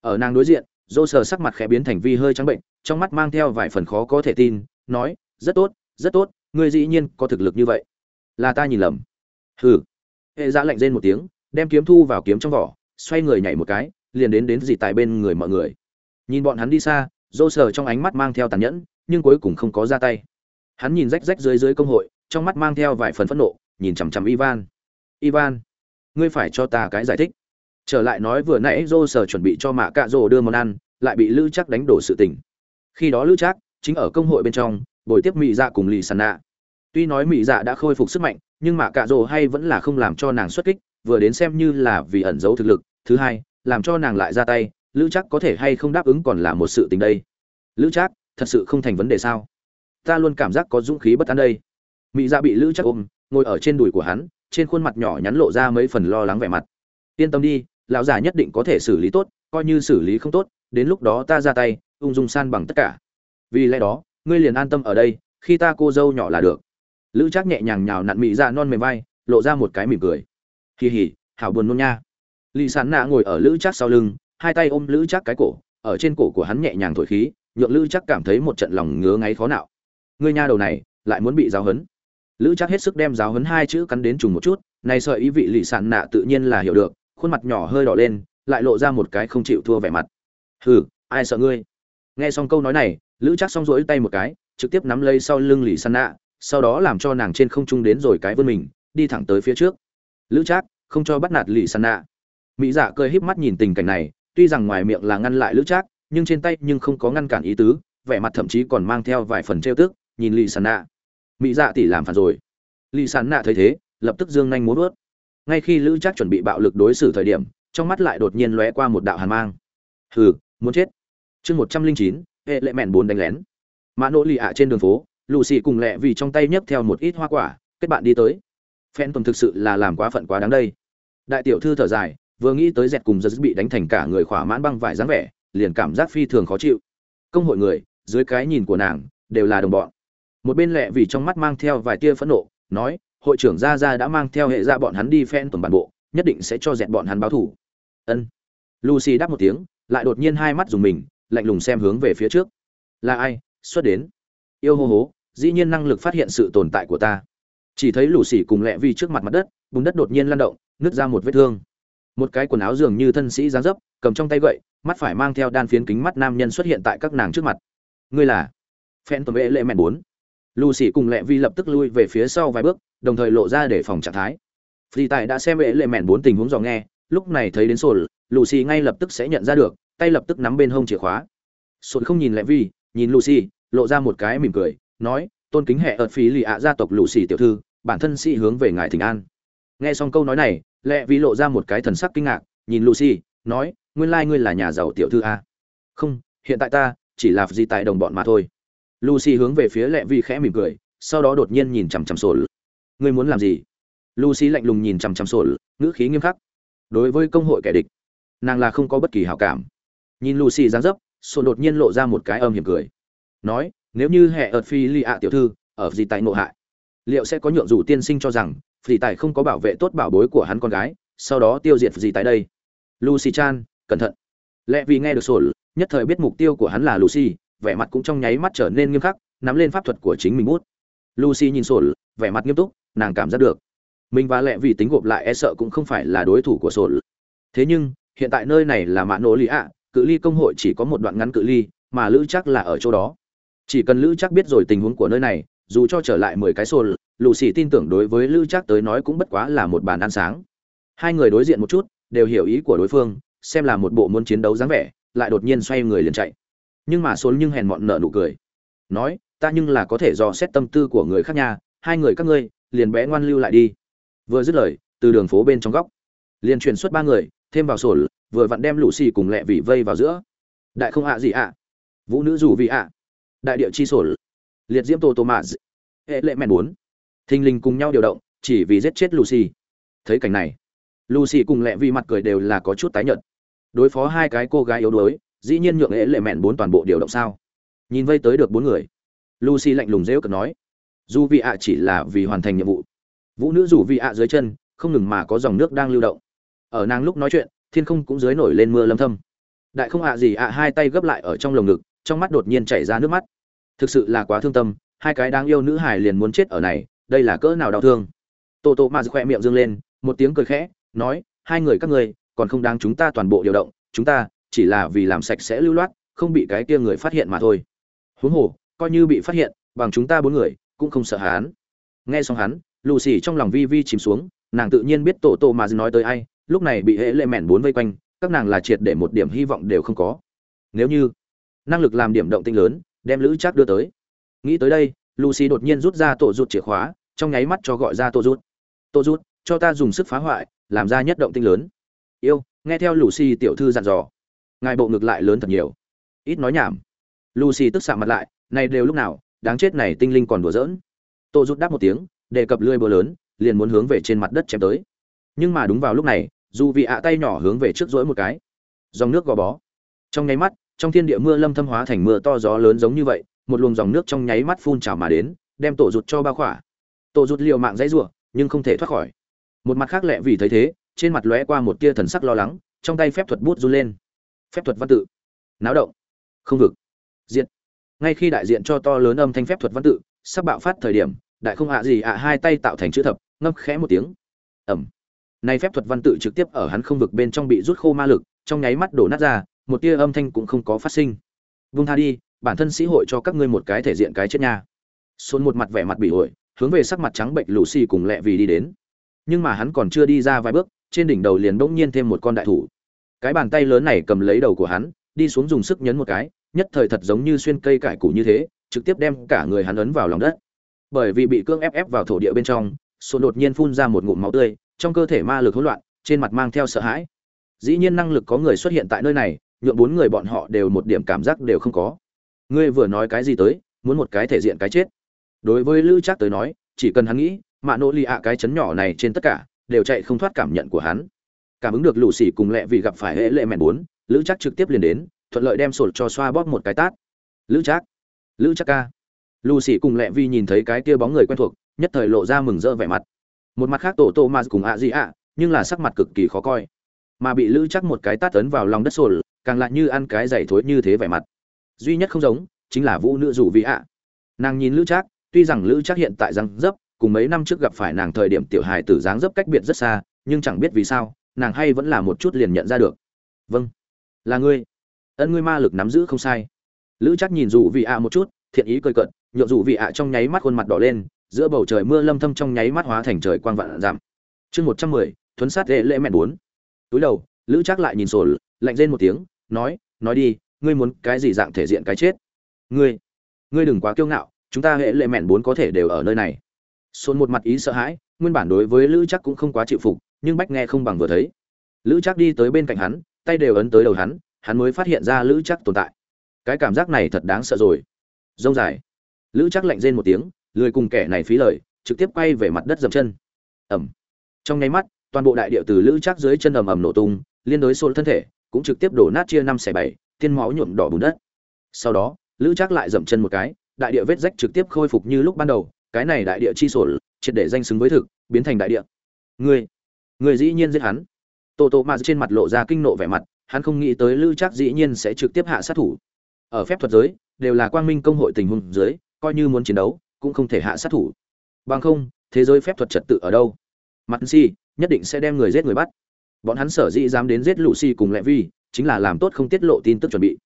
Ở nàng đối diện, rô sở sắc mặt khẽ biến thành vi hơi trắng bệnh, trong mắt mang theo vài phần khó có thể tin, nói, rất tốt rất tốt, ngươi dĩ nhiên có thực lực như vậy. Là ta nhìn lầm. Hừ. Hệ dạ lạnh rên một tiếng, đem kiếm thu vào kiếm trong vỏ, xoay người nhảy một cái, liền đến đến dì tại bên người mọi người. Nhìn bọn hắn đi xa, dô sờ trong ánh mắt mang theo tàn nhẫn, nhưng cuối cùng không có ra tay. Hắn nhìn rách rách dưới dưới công hội, trong mắt mang theo vài phần phẫn nộ, nhìn chằm chằm ivan. Ivan, ngươi phải cho ta cái giải thích. Trở lại nói vừa nãy dô sờ chuẩn bị cho mạ cạ rồ đưa món ăn, lại bị lữ chắc đánh đổ sự tình. Khi đó lữ chắc chính ở công hội bên trong bồi tiếp mỹ dạ cùng lì sàn nạ. Tuy nói mỹ dạ đã khôi phục sức mạnh, nhưng mà cạ rồ hay vẫn là không làm cho nàng xuất kích, vừa đến xem như là vì ẩn giấu thực lực. Thứ hai, làm cho nàng lại ra tay, lữ chắc có thể hay không đáp ứng còn là một sự tình đây? Lữ chắc thật sự không thành vấn đề sao? Ta luôn cảm giác có dũng khí bất an đây. Mỹ dạ bị lữ chắc ôm, ngồi ở trên đùi của hắn, trên khuôn mặt nhỏ nhắn lộ ra mấy phần lo lắng vẻ mặt. Yên tâm đi, lão già nhất định có thể xử lý tốt, coi như xử lý không tốt, đến lúc đó ta ra tay, ung dung san bằng tất cả. Vì lẽ đó ngươi liền an tâm ở đây, khi ta cô dâu nhỏ là được. Lữ trác nhẹ nhàng nhào nặn mị dạ non mềm vai, lộ ra một cái mỉm cười. Kỳ hỉ hảo buồn nôn nha. Lì sán nạ ngồi ở lữ trác sau lưng, hai tay ôm lữ trác cái cổ, ở trên cổ của hắn nhẹ nhàng thổi khí, nhượng lữ trác cảm thấy một trận lòng ngứa ngáy khó nạo. Ngươi nha đầu này, lại muốn bị giáo hấn lữ trác hết sức đem giáo hấn hai chữ cắn đến trùng một chút, này sợi ý vị lì sán nạ tự nhiên là hiểu được, khuôn mặt nhỏ hơi đỏ lên, lại lộ ra một cái không chịu thua vẻ mặt. Hừ, ai sợ ngươi? Nghe xong câu nói này lữ chắc xong rỗi tay một cái, trực tiếp nắm lấy sau lưng lì săn nạ, sau đó làm cho nàng trên không trung đến rồi cái vươn mình, đi thẳng tới phía trước. Lữ trác, không cho bắt nạt lì săn nạ. Mỹ dạ cười híp mắt nhìn tình cảnh này, tuy rằng ngoài miệng là ngăn lại lữ trác, nhưng trên tay nhưng không có ngăn cản ý tứ, vẻ mặt thậm chí còn mang theo vài phần trêu tức, nhìn lì săn nạ. Mỹ dạ tỷ làm phản rồi. Lì săn nạ thấy thế, lập tức dương nhanh muốn vớt ngay khi lữ trác chuẩn bị bạo lực đối xử thời điểm, trong mắt lại đột nhiên lóe qua một đạo hàn mang. Hừ, muốn chết. Chương một trăm linh chín hệ lệ mẹn bốn đánh lén. Mã nỗ lì ạ trên đường phố lù xì cùng lẹ vì trong tay nhấc theo một ít hoa quả, kết bạn đi tới. Phen tuần thực sự là làm quá phận quá đáng đây. Đại tiểu thư thở dài, vừa nghĩ tới dẹt cùng giật bị đánh thành cả người khỏa mãn băng vải dáng vẻ, liền cảm giác phi thường khó chịu. Công hội người, dưới cái nhìn của nàng, đều là đồng bọn. Một bên lẹ vì trong mắt mang theo vài tia phẫn nộ, nói, hội trưởng gia gia đã mang theo hệ ra bọn hắn đi phen tuần bản bộ, nhất định sẽ cho dẹt bọn hắn báo thủ ân. Lucy đáp một tiếng, lại đột nhiên hai mắt dùng mình lạnh lùng xem hướng về phía trước. Là ai? Xuất đến. Yêu hô hố, dĩ nhiên năng lực phát hiện sự tồn tại của ta. Chỉ thấy lù xỉ cùng lẹ vi trước mặt mặt đất, bùn đất đột nhiên lan động, nứt ra một vết thương. Một cái quần áo dường như thân sĩ dáng dấp, cầm trong tay gậy, mắt phải mang theo đan phiến kính mắt nam nhân xuất hiện tại các nàng trước mặt. Ngươi là? Phen tuần vệ lệ mẹn bốn. Lù xỉ cùng lẹ vi lập tức lui về phía sau vài bước, đồng thời lộ ra để phòng trạng thái. Phi tài đã xem vệ lệ mẹn bốn tình huống dò nghe, lúc này thấy đến sổ lucy ngay lập tức sẽ nhận ra được, tay lập tức nắm bên hông chìa khóa. Sổ không nhìn lẹ vi, nhìn lucy, lộ ra một cái mỉm cười, nói, tôn kính hệ ợt phí lì ạ gia tộc lucy tiểu thư, bản thân sĩ hướng về ngài thỉnh an. Nghe xong câu nói này lẹ vi lộ ra một cái thần sắc kinh ngạc, nhìn lucy, nói, nguyên lai ngươi là nhà giàu tiểu thư a. Không, hiện tại ta chỉ là gì tại đồng bọn mà thôi. Lucy hướng về phía lẹ vi khẽ mỉm cười, sau đó đột nhiên nhìn chằm chằm sổ ngươi muốn làm gì? Lucy lạnh lùng nhìn chằm chằm sổ ngữ khí nghiêm khắc. Đối với công hội kẻ địch nàng là không có bất kỳ hảo cảm. Nhìn lucy dáng dấp sổ đột nhiên lộ ra một cái âm hiểm cười. Nói, nếu như hệ ợt phi li ạ tiểu thư, ở gì tại ngộ hại, liệu sẽ có nhượng dù tiên sinh cho rằng phỉ tài không có bảo vệ tốt bảo bối của hắn con gái, sau đó tiêu diệt gì tại đây? Lucy chan, cẩn thận. Lẽ vì nghe được sổ nhất thời biết mục tiêu của hắn là lucy, vẻ mặt cũng trong nháy mắt trở nên nghiêm khắc, nắm lên pháp thuật của chính mình bút. Lucy nhìn sổ vẻ mặt nghiêm túc, nàng cảm giác được. Mình và lẽ vì tính gộp lại e sợ cũng không phải là đối thủ của sổ thế nhưng hiện tại nơi này là mạ nổ lý ạ, cự ly công hội chỉ có một đoạn ngắn cự ly, mà lữ chắc là ở chỗ đó. Chỉ cần lữ chắc biết rồi tình huống của nơi này, dù cho trở lại mười cái sổ lù xì tin tưởng đối với lữ chắc tới nói cũng bất quá là một bàn ăn sáng. Hai người đối diện một chút, đều hiểu ý của đối phương, xem là một bộ muốn chiến đấu dáng vẻ, lại đột nhiên xoay người liền chạy. Nhưng mà số nhưng hèn mọn nợ nụ cười. Nói, ta nhưng là có thể dò xét tâm tư của người khác nha, hai người các ngươi, liền bé ngoan lưu lại đi. Vừa dứt lời, từ đường phố bên trong góc, liền truyền xuất ba người thêm vào sổ vừa vặn đem lũ xì cùng lẹ vị vây vào giữa. Đại không ạ gì ạ? Vũ nữ dù vị ạ? Đại địa chi sổ liệt diễm tô tô mạ hệ lệ mẹn bốn. Thình lình cùng nhau điều động, chỉ vì giết chết lucy. Thấy cảnh này, lucy cùng lẹ vị mặt cười đều là có chút tái nhợt. Đối phó hai cái cô gái yếu đuối, dĩ nhiên nhượng hệ lệ mẹn bốn toàn bộ điều động sao? Nhìn vây tới được bốn người, lucy lạnh lùng rêu cực nói, dù vị ạ chỉ là vì hoàn thành nhiệm vụ. Vũ nữ dù vị ạ dưới chân, không ngừng mà có dòng nước đang lưu động ở nàng lúc nói chuyện, thiên không cũng dưới nổi lên mưa lâm thâm. Đại không ạ gì ạ, hai tay gấp lại ở trong lồng ngực, trong mắt đột nhiên chảy ra nước mắt. Thực sự là quá thương tâm, hai cái đáng yêu nữ hải liền muốn chết ở này, đây là cỡ nào đau thương. Tổ tổ mà khỏe miệng dương lên, một tiếng cười khẽ, nói, hai người các ngươi, còn không đáng chúng ta toàn bộ điều động, chúng ta chỉ là vì làm sạch sẽ lưu loát, không bị cái kia người phát hiện mà thôi. Huống hồ, coi như bị phát hiện, bằng chúng ta bốn người, cũng không sợ hắn. Nghe xong hắn lù xì trong lòng vi vi chìm xuống, nàng tự nhiên biết tổ tổ mà nói tới ai lúc này bị hệ lệ mẹn bốn vây quanh, các nàng là triệt để một điểm hy vọng đều không có. Nếu như năng lực làm điểm động tinh lớn, đem lữ chắc đưa tới. Nghĩ tới đây, lucy đột nhiên rút ra tổ rút chìa khóa, trong nháy mắt cho gọi ra tổ rút tổ rút cho ta dùng sức phá hoại, làm ra nhất động tinh lớn. Yêu, nghe theo lucy tiểu thư dặn dò. Ngài bộ ngược lại lớn thật nhiều. Ít nói nhảm. Lucy tức xạ mặt lại, này đều lúc nào, đáng chết này tinh linh còn đùa giỡn. Tổ rút đáp một tiếng, đề cập lưỡi búa lớn, liền muốn hướng về trên mặt đất chém tới. Nhưng mà đúng vào lúc này dù vị ạ tay nhỏ hướng về trước rỗi một cái. Dòng nước gò bó. Trong nháy mắt, trong thiên địa mưa lâm thâm hóa thành mưa to gió lớn giống như vậy, một luồng dòng nước trong nháy mắt phun trào mà đến, đem tổ rụt cho bao khỏa. Tổ rụt liều mạng dãy rủa, nhưng không thể thoát khỏi. Một mặt khác lẹ vì thấy thế, trên mặt lóe qua một tia thần sắc lo lắng, trong tay phép thuật bút run lên. Phép thuật văn tự. Náo động. Không vực. Diện ngay khi đại diện cho to lớn âm thanh phép thuật văn tự sắp bạo phát thời điểm, đại không ạ gì ạ hai tay tạo thành chữ thập, ngâm khẽ một tiếng. Ẩm nay phép thuật văn tự trực tiếp ở hắn không vực bên trong bị rút khô ma lực, trong nháy mắt đổ nát ra, một tia âm thanh cũng không có phát sinh. Vung tha đi, bản thân sĩ hội cho các ngươi một cái thể diện cái chết nha. Xôn một mặt vẻ mặt bị ổi hướng về sắc mặt trắng bệnh lù xì cùng lẹ vì đi đến. Nhưng mà hắn còn chưa đi ra vài bước, trên đỉnh đầu liền bỗng nhiên thêm một con đại thủ. Cái bàn tay lớn này cầm lấy đầu của hắn, đi xuống dùng sức nhấn một cái, nhất thời thật giống như xuyên cây cải củ như thế, trực tiếp đem cả người hắn ấn vào lòng đất. Bởi vì bị cương ép ép vào thổ địa bên trong, Xuân đột nhiên phun ra một ngụm máu tươi trong cơ thể ma lực hỗn loạn, trên mặt mang theo sợ hãi. Dĩ nhiên năng lực có người xuất hiện tại nơi này, nhượng bốn người bọn họ đều một điểm cảm giác đều không có. Ngươi vừa nói cái gì tới, muốn một cái thể diện cái chết. Đối với lữ trác tới nói, chỉ cần hắn nghĩ, mạ nỗ lì ạ cái chấn nhỏ này trên tất cả, đều chạy không thoát cảm nhận của hắn. Cảm ứng được lũ sỉ cùng lẹ vì gặp phải hệ lệ mẹn bốn, lữ trác trực tiếp liền đến, thuận lợi đem sổ cho xoa bóp một cái tát. Lữ trác lữ trác ca. Lucy cùng lẹ vi nhìn thấy cái kia bóng người quen thuộc, nhất thời lộ ra mừng rỡ vẻ mặt một mặt khác tổ tô ma cùng ạ gì ạ, nhưng là sắc mặt cực kỳ khó coi. Mà bị lữ chắc một cái tát tấn vào lòng đất sổ càng lại như ăn cái giày thối như thế vẻ mặt. Duy nhất không giống, chính là vũ nữ rủ vị ạ. Nàng nhìn lữ trác, tuy rằng lữ trác hiện tại răng dấp, cùng mấy năm trước gặp phải nàng thời điểm tiểu hài tử dáng dấp cách biệt rất xa, nhưng chẳng biết vì sao, nàng hay vẫn là một chút liền nhận ra được. Vâng. Là ngươi. Ân ngươi ma lực nắm giữ không sai. Lữ trác nhìn rủ vị ạ một chút, thiện ý cười cận nhộn rủ vị ạ trong nháy mắt khuôn mặt đỏ lên giữa bầu trời mưa lâm thâm trong nháy mắt hóa thành trời quang vạn giảm. Chương 110, thuấn sát lệ lệ mẹ bốn. Túi đầu lữ trác lại nhìn sổ lạnh rên một tiếng nói nói đi ngươi muốn cái gì dạng thể diện cái chết? Ngươi ngươi đừng quá kiêu ngạo chúng ta hệ lệ mẹn bốn có thể đều ở nơi này. Sồn một mặt ý sợ hãi nguyên bản đối với lữ chắc cũng không quá chịu phục nhưng bách nghe không bằng vừa thấy. Lữ chắc đi tới bên cạnh hắn tay đều ấn tới đầu hắn hắn mới phát hiện ra lữ chắc tồn tại. Cái cảm giác này thật đáng sợ rồi. Rông dài. Lữ chắc lạnh rên một tiếng lười cùng kẻ này phí lời, trực tiếp quay về mặt đất dầm chân. Ẩm trong nháy mắt, toàn bộ đại địa từ lữ chắc dưới chân ầm ầm nổ tung, liên đối xô thân thể, cũng trực tiếp đổ nát chia năm xẻ bảy, tiên máu nhuộm đỏ bùn đất. Sau đó, lữ chắc lại dậm chân một cái, đại địa vết rách trực tiếp khôi phục như lúc ban đầu, cái này đại địa chi sổ triệt để danh xứng với thực, biến thành đại địa. Người người dĩ nhiên giết hắn. Tô tô mà trên mặt lộ ra kinh nộ vẻ mặt, hắn không nghĩ tới lữ chắc dĩ nhiên sẽ trực tiếp hạ sát thủ. Ở phép thuật giới, đều là quang minh công hội tình huống dưới, coi như muốn chiến đấu cũng không thể hạ sát thủ. Bằng không, thế giới phép thuật trật tự ở đâu? Mặt si nhất định sẽ đem người giết người bắt. Bọn hắn sở dĩ dám đến giết lũ si cùng lệ vi, chính là làm tốt không tiết lộ tin tức chuẩn bị.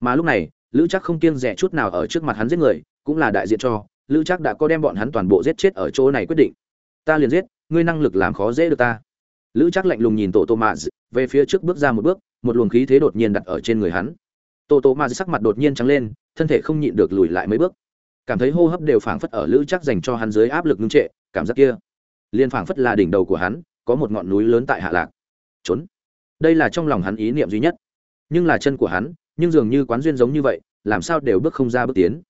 Mà lúc này, lữ chắc không kiêng rẻ chút nào ở trước mặt hắn giết người, cũng là đại diện cho, lữ chắc đã có đem bọn hắn toàn bộ giết chết ở chỗ này quyết định. Ta liền giết, ngươi năng lực làm khó dễ được ta. Lữ chắc lạnh lùng nhìn tổ tô maz, về phía trước bước ra một bước, một luồng khí thế đột nhiên đặt ở trên người hắn. Tổ tô maz sắc mặt đột nhiên trắng lên, thân thể không nhịn được lùi lại mấy bước cảm thấy hô hấp đều phảng phất ở lữ chắc dành cho hắn dưới áp lực ngưng trệ, cảm giác kia. Liên phảng phất là đỉnh đầu của hắn, có một ngọn núi lớn tại hạ lạc. Trốn. Đây là trong lòng hắn ý niệm duy nhất. Nhưng là chân của hắn, nhưng dường như quán duyên giống như vậy, làm sao đều bước không ra bước tiến.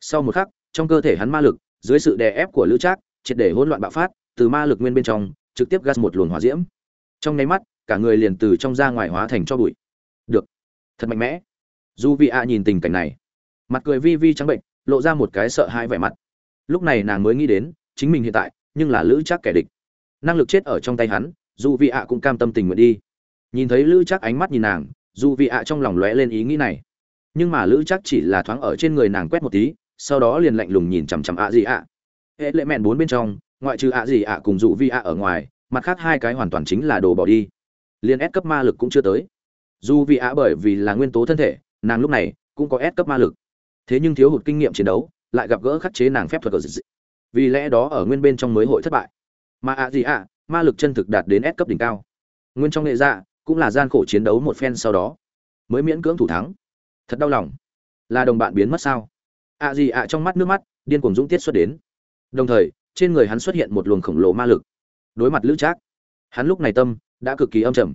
Sau một khắc, trong cơ thể hắn ma lực, dưới sự đè ép của lữ trác triệt để hỗn loạn bạo phát, từ ma lực nguyên bên trong, trực tiếp gas một luồng hỏa diễm. Trong nháy mắt, cả người liền từ trong ra ngoài hóa thành cho bụi. Được. Thật mạnh mẽ. Dù vị ạ nhìn tình cảnh này, mặt cười vi vi trắng bệnh lộ ra một cái sợ hãi vẻ mặt. Lúc này nàng mới nghĩ đến, chính mình hiện tại, nhưng là lữ chắc kẻ địch. Năng lực chết ở trong tay hắn, dù vị ạ cũng cam tâm tình nguyện đi. Nhìn thấy lữ chắc ánh mắt nhìn nàng, dù vị ạ trong lòng lóe lên ý nghĩ này. Nhưng mà lữ chắc chỉ là thoáng ở trên người nàng quét một tí, sau đó liền lạnh lùng nhìn chằm chằm ạ gì ạ. Hệ lệ mẹn bốn bên trong, ngoại trừ ạ gì ạ cùng dụ vi ạ ở ngoài, mặt khác hai cái hoàn toàn chính là đồ bỏ đi. Liền ép cấp ma lực cũng chưa tới. Dù vị ạ bởi vì là nguyên tố thân thể, nàng lúc này cũng có ép cấp ma lực thế nhưng thiếu hụt kinh nghiệm chiến đấu, lại gặp gỡ khắc chế nàng phép thuật cờ dị vì lẽ đó ở nguyên bên trong mới hội thất bại. Mà ạ gì ạ, ma lực chân thực đạt đến S cấp đỉnh cao. Nguyên trong nghệ dạ cũng là gian khổ chiến đấu một phen sau đó, mới miễn cưỡng thủ thắng. Thật đau lòng. Là đồng bạn biến mất sao? ạ gì ạ trong mắt nước mắt, điên cuồng dũng tiết xuất đến. Đồng thời, trên người hắn xuất hiện một luồng khổng lồ ma lực. Đối mặt lữ trác, hắn lúc này tâm đã cực kỳ âm trầm.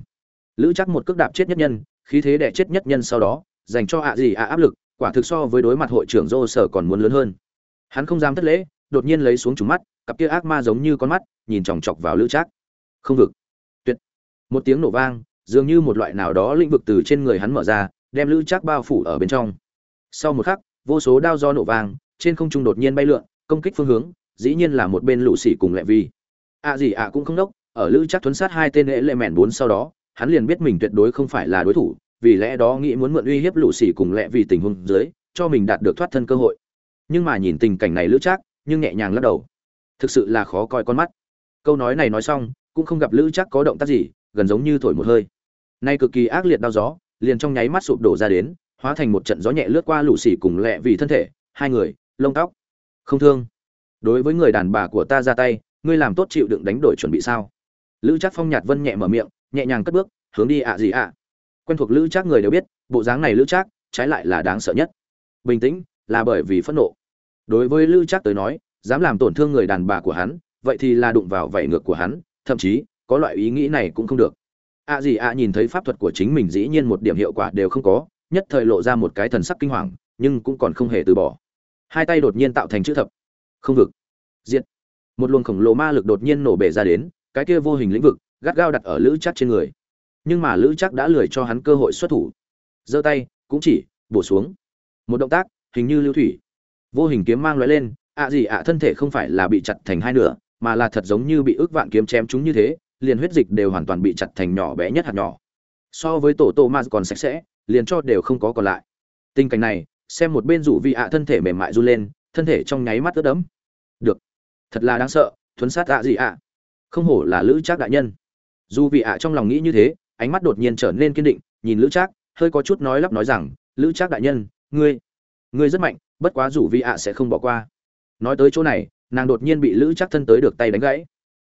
Lữ trác một cước đạp chết nhất nhân, khí thế đẻ chết nhất nhân sau đó, dành cho ạ gì ạ áp lực quả thực so với đối mặt hội trưởng dô sở còn muốn lớn hơn. Hắn không dám thất lễ, đột nhiên lấy xuống trùng mắt, cặp kia ác ma giống như con mắt, nhìn chòng chọc vào lữ trác. Không vực tuyệt. Một tiếng nổ vang, dường như một loại nào đó lĩnh vực từ trên người hắn mở ra, đem lữ trác bao phủ ở bên trong. Sau một khắc, vô số đao do nổ vang, trên không trung đột nhiên bay lượn, công kích phương hướng, dĩ nhiên là một bên lũ xỉ cùng lệ vi. Ạ gì ạ cũng không đốc, ở lữ Trác thuấn sát hai tên lễ lệ mẹn bốn sau đó, hắn liền biết mình tuyệt đối không phải là đối thủ vì lẽ đó nghĩ muốn mượn uy hiếp lũ sỉ cùng lẽ vì tình huống dưới, cho mình đạt được thoát thân cơ hội. Nhưng mà nhìn tình cảnh này lữ chắc nhưng nhẹ nhàng lắc đầu. Thực sự là khó coi con mắt. Câu nói này nói xong, cũng không gặp lữ chắc có động tác gì, gần giống như thổi một hơi. Nay cực kỳ ác liệt đau gió, liền trong nháy mắt sụp đổ ra đến, hóa thành một trận gió nhẹ lướt qua lũ sỉ cùng lẹ vì thân thể, hai người, lông tóc. Không thương. Đối với người đàn bà của ta ra tay, ngươi làm tốt chịu đựng đánh đổi chuẩn bị sao? Lữ trác phong nhạt vân nhẹ mở miệng, nhẹ nhàng cất bước, hướng đi ạ gì ạ quen thuộc lữ trác người đều biết, bộ dáng này lữ trác, trái lại là đáng sợ nhất. Bình tĩnh, là bởi vì phẫn nộ. Đối với lữ trác tới nói, dám làm tổn thương người đàn bà của hắn, vậy thì là đụng vào vảy ngược của hắn, thậm chí, có loại ý nghĩ này cũng không được. Ạ gì ạ nhìn thấy pháp thuật của chính mình dĩ nhiên một điểm hiệu quả đều không có, nhất thời lộ ra một cái thần sắc kinh hoàng, nhưng cũng còn không hề từ bỏ. Hai tay đột nhiên tạo thành chữ thập. Không vực. Diện một luồng khổng lồ ma lực đột nhiên nổ bể ra đến, cái kia vô hình lĩnh vực, gắt gao đặt ở lữ chắc trên người nhưng mà lữ chắc đã lười cho hắn cơ hội xuất thủ. Giơ tay, cũng chỉ, bổ xuống. Một động tác, hình như lưu thủy. Vô hình kiếm mang loại lên, ạ gì ạ, thân thể không phải là bị chặt thành hai nửa, mà là thật giống như bị ước vạn kiếm chém chúng như thế, liền huyết dịch đều hoàn toàn bị chặt thành nhỏ bé nhất hạt nhỏ. So với tổ tô ma còn sạch sẽ, liền cho đều không có còn lại. Tình cảnh này, xem một bên rủ vị ạ, thân thể mềm mại run lên, thân thể trong nháy mắt ướt đẫm. Được. Thật là đáng sợ, thuấn sát ạ gì ạ. Không hổ là lữ trác đại nhân. Dù vị ạ trong lòng nghĩ như thế ánh mắt đột nhiên trở nên kiên định, nhìn lữ trác, hơi có chút nói lắp nói rằng, lữ trác đại nhân, ngươi ngươi rất mạnh, bất quá rủ vị ạ sẽ không bỏ qua. Nói tới chỗ này, nàng đột nhiên bị lữ trác thân tới được tay đánh gãy.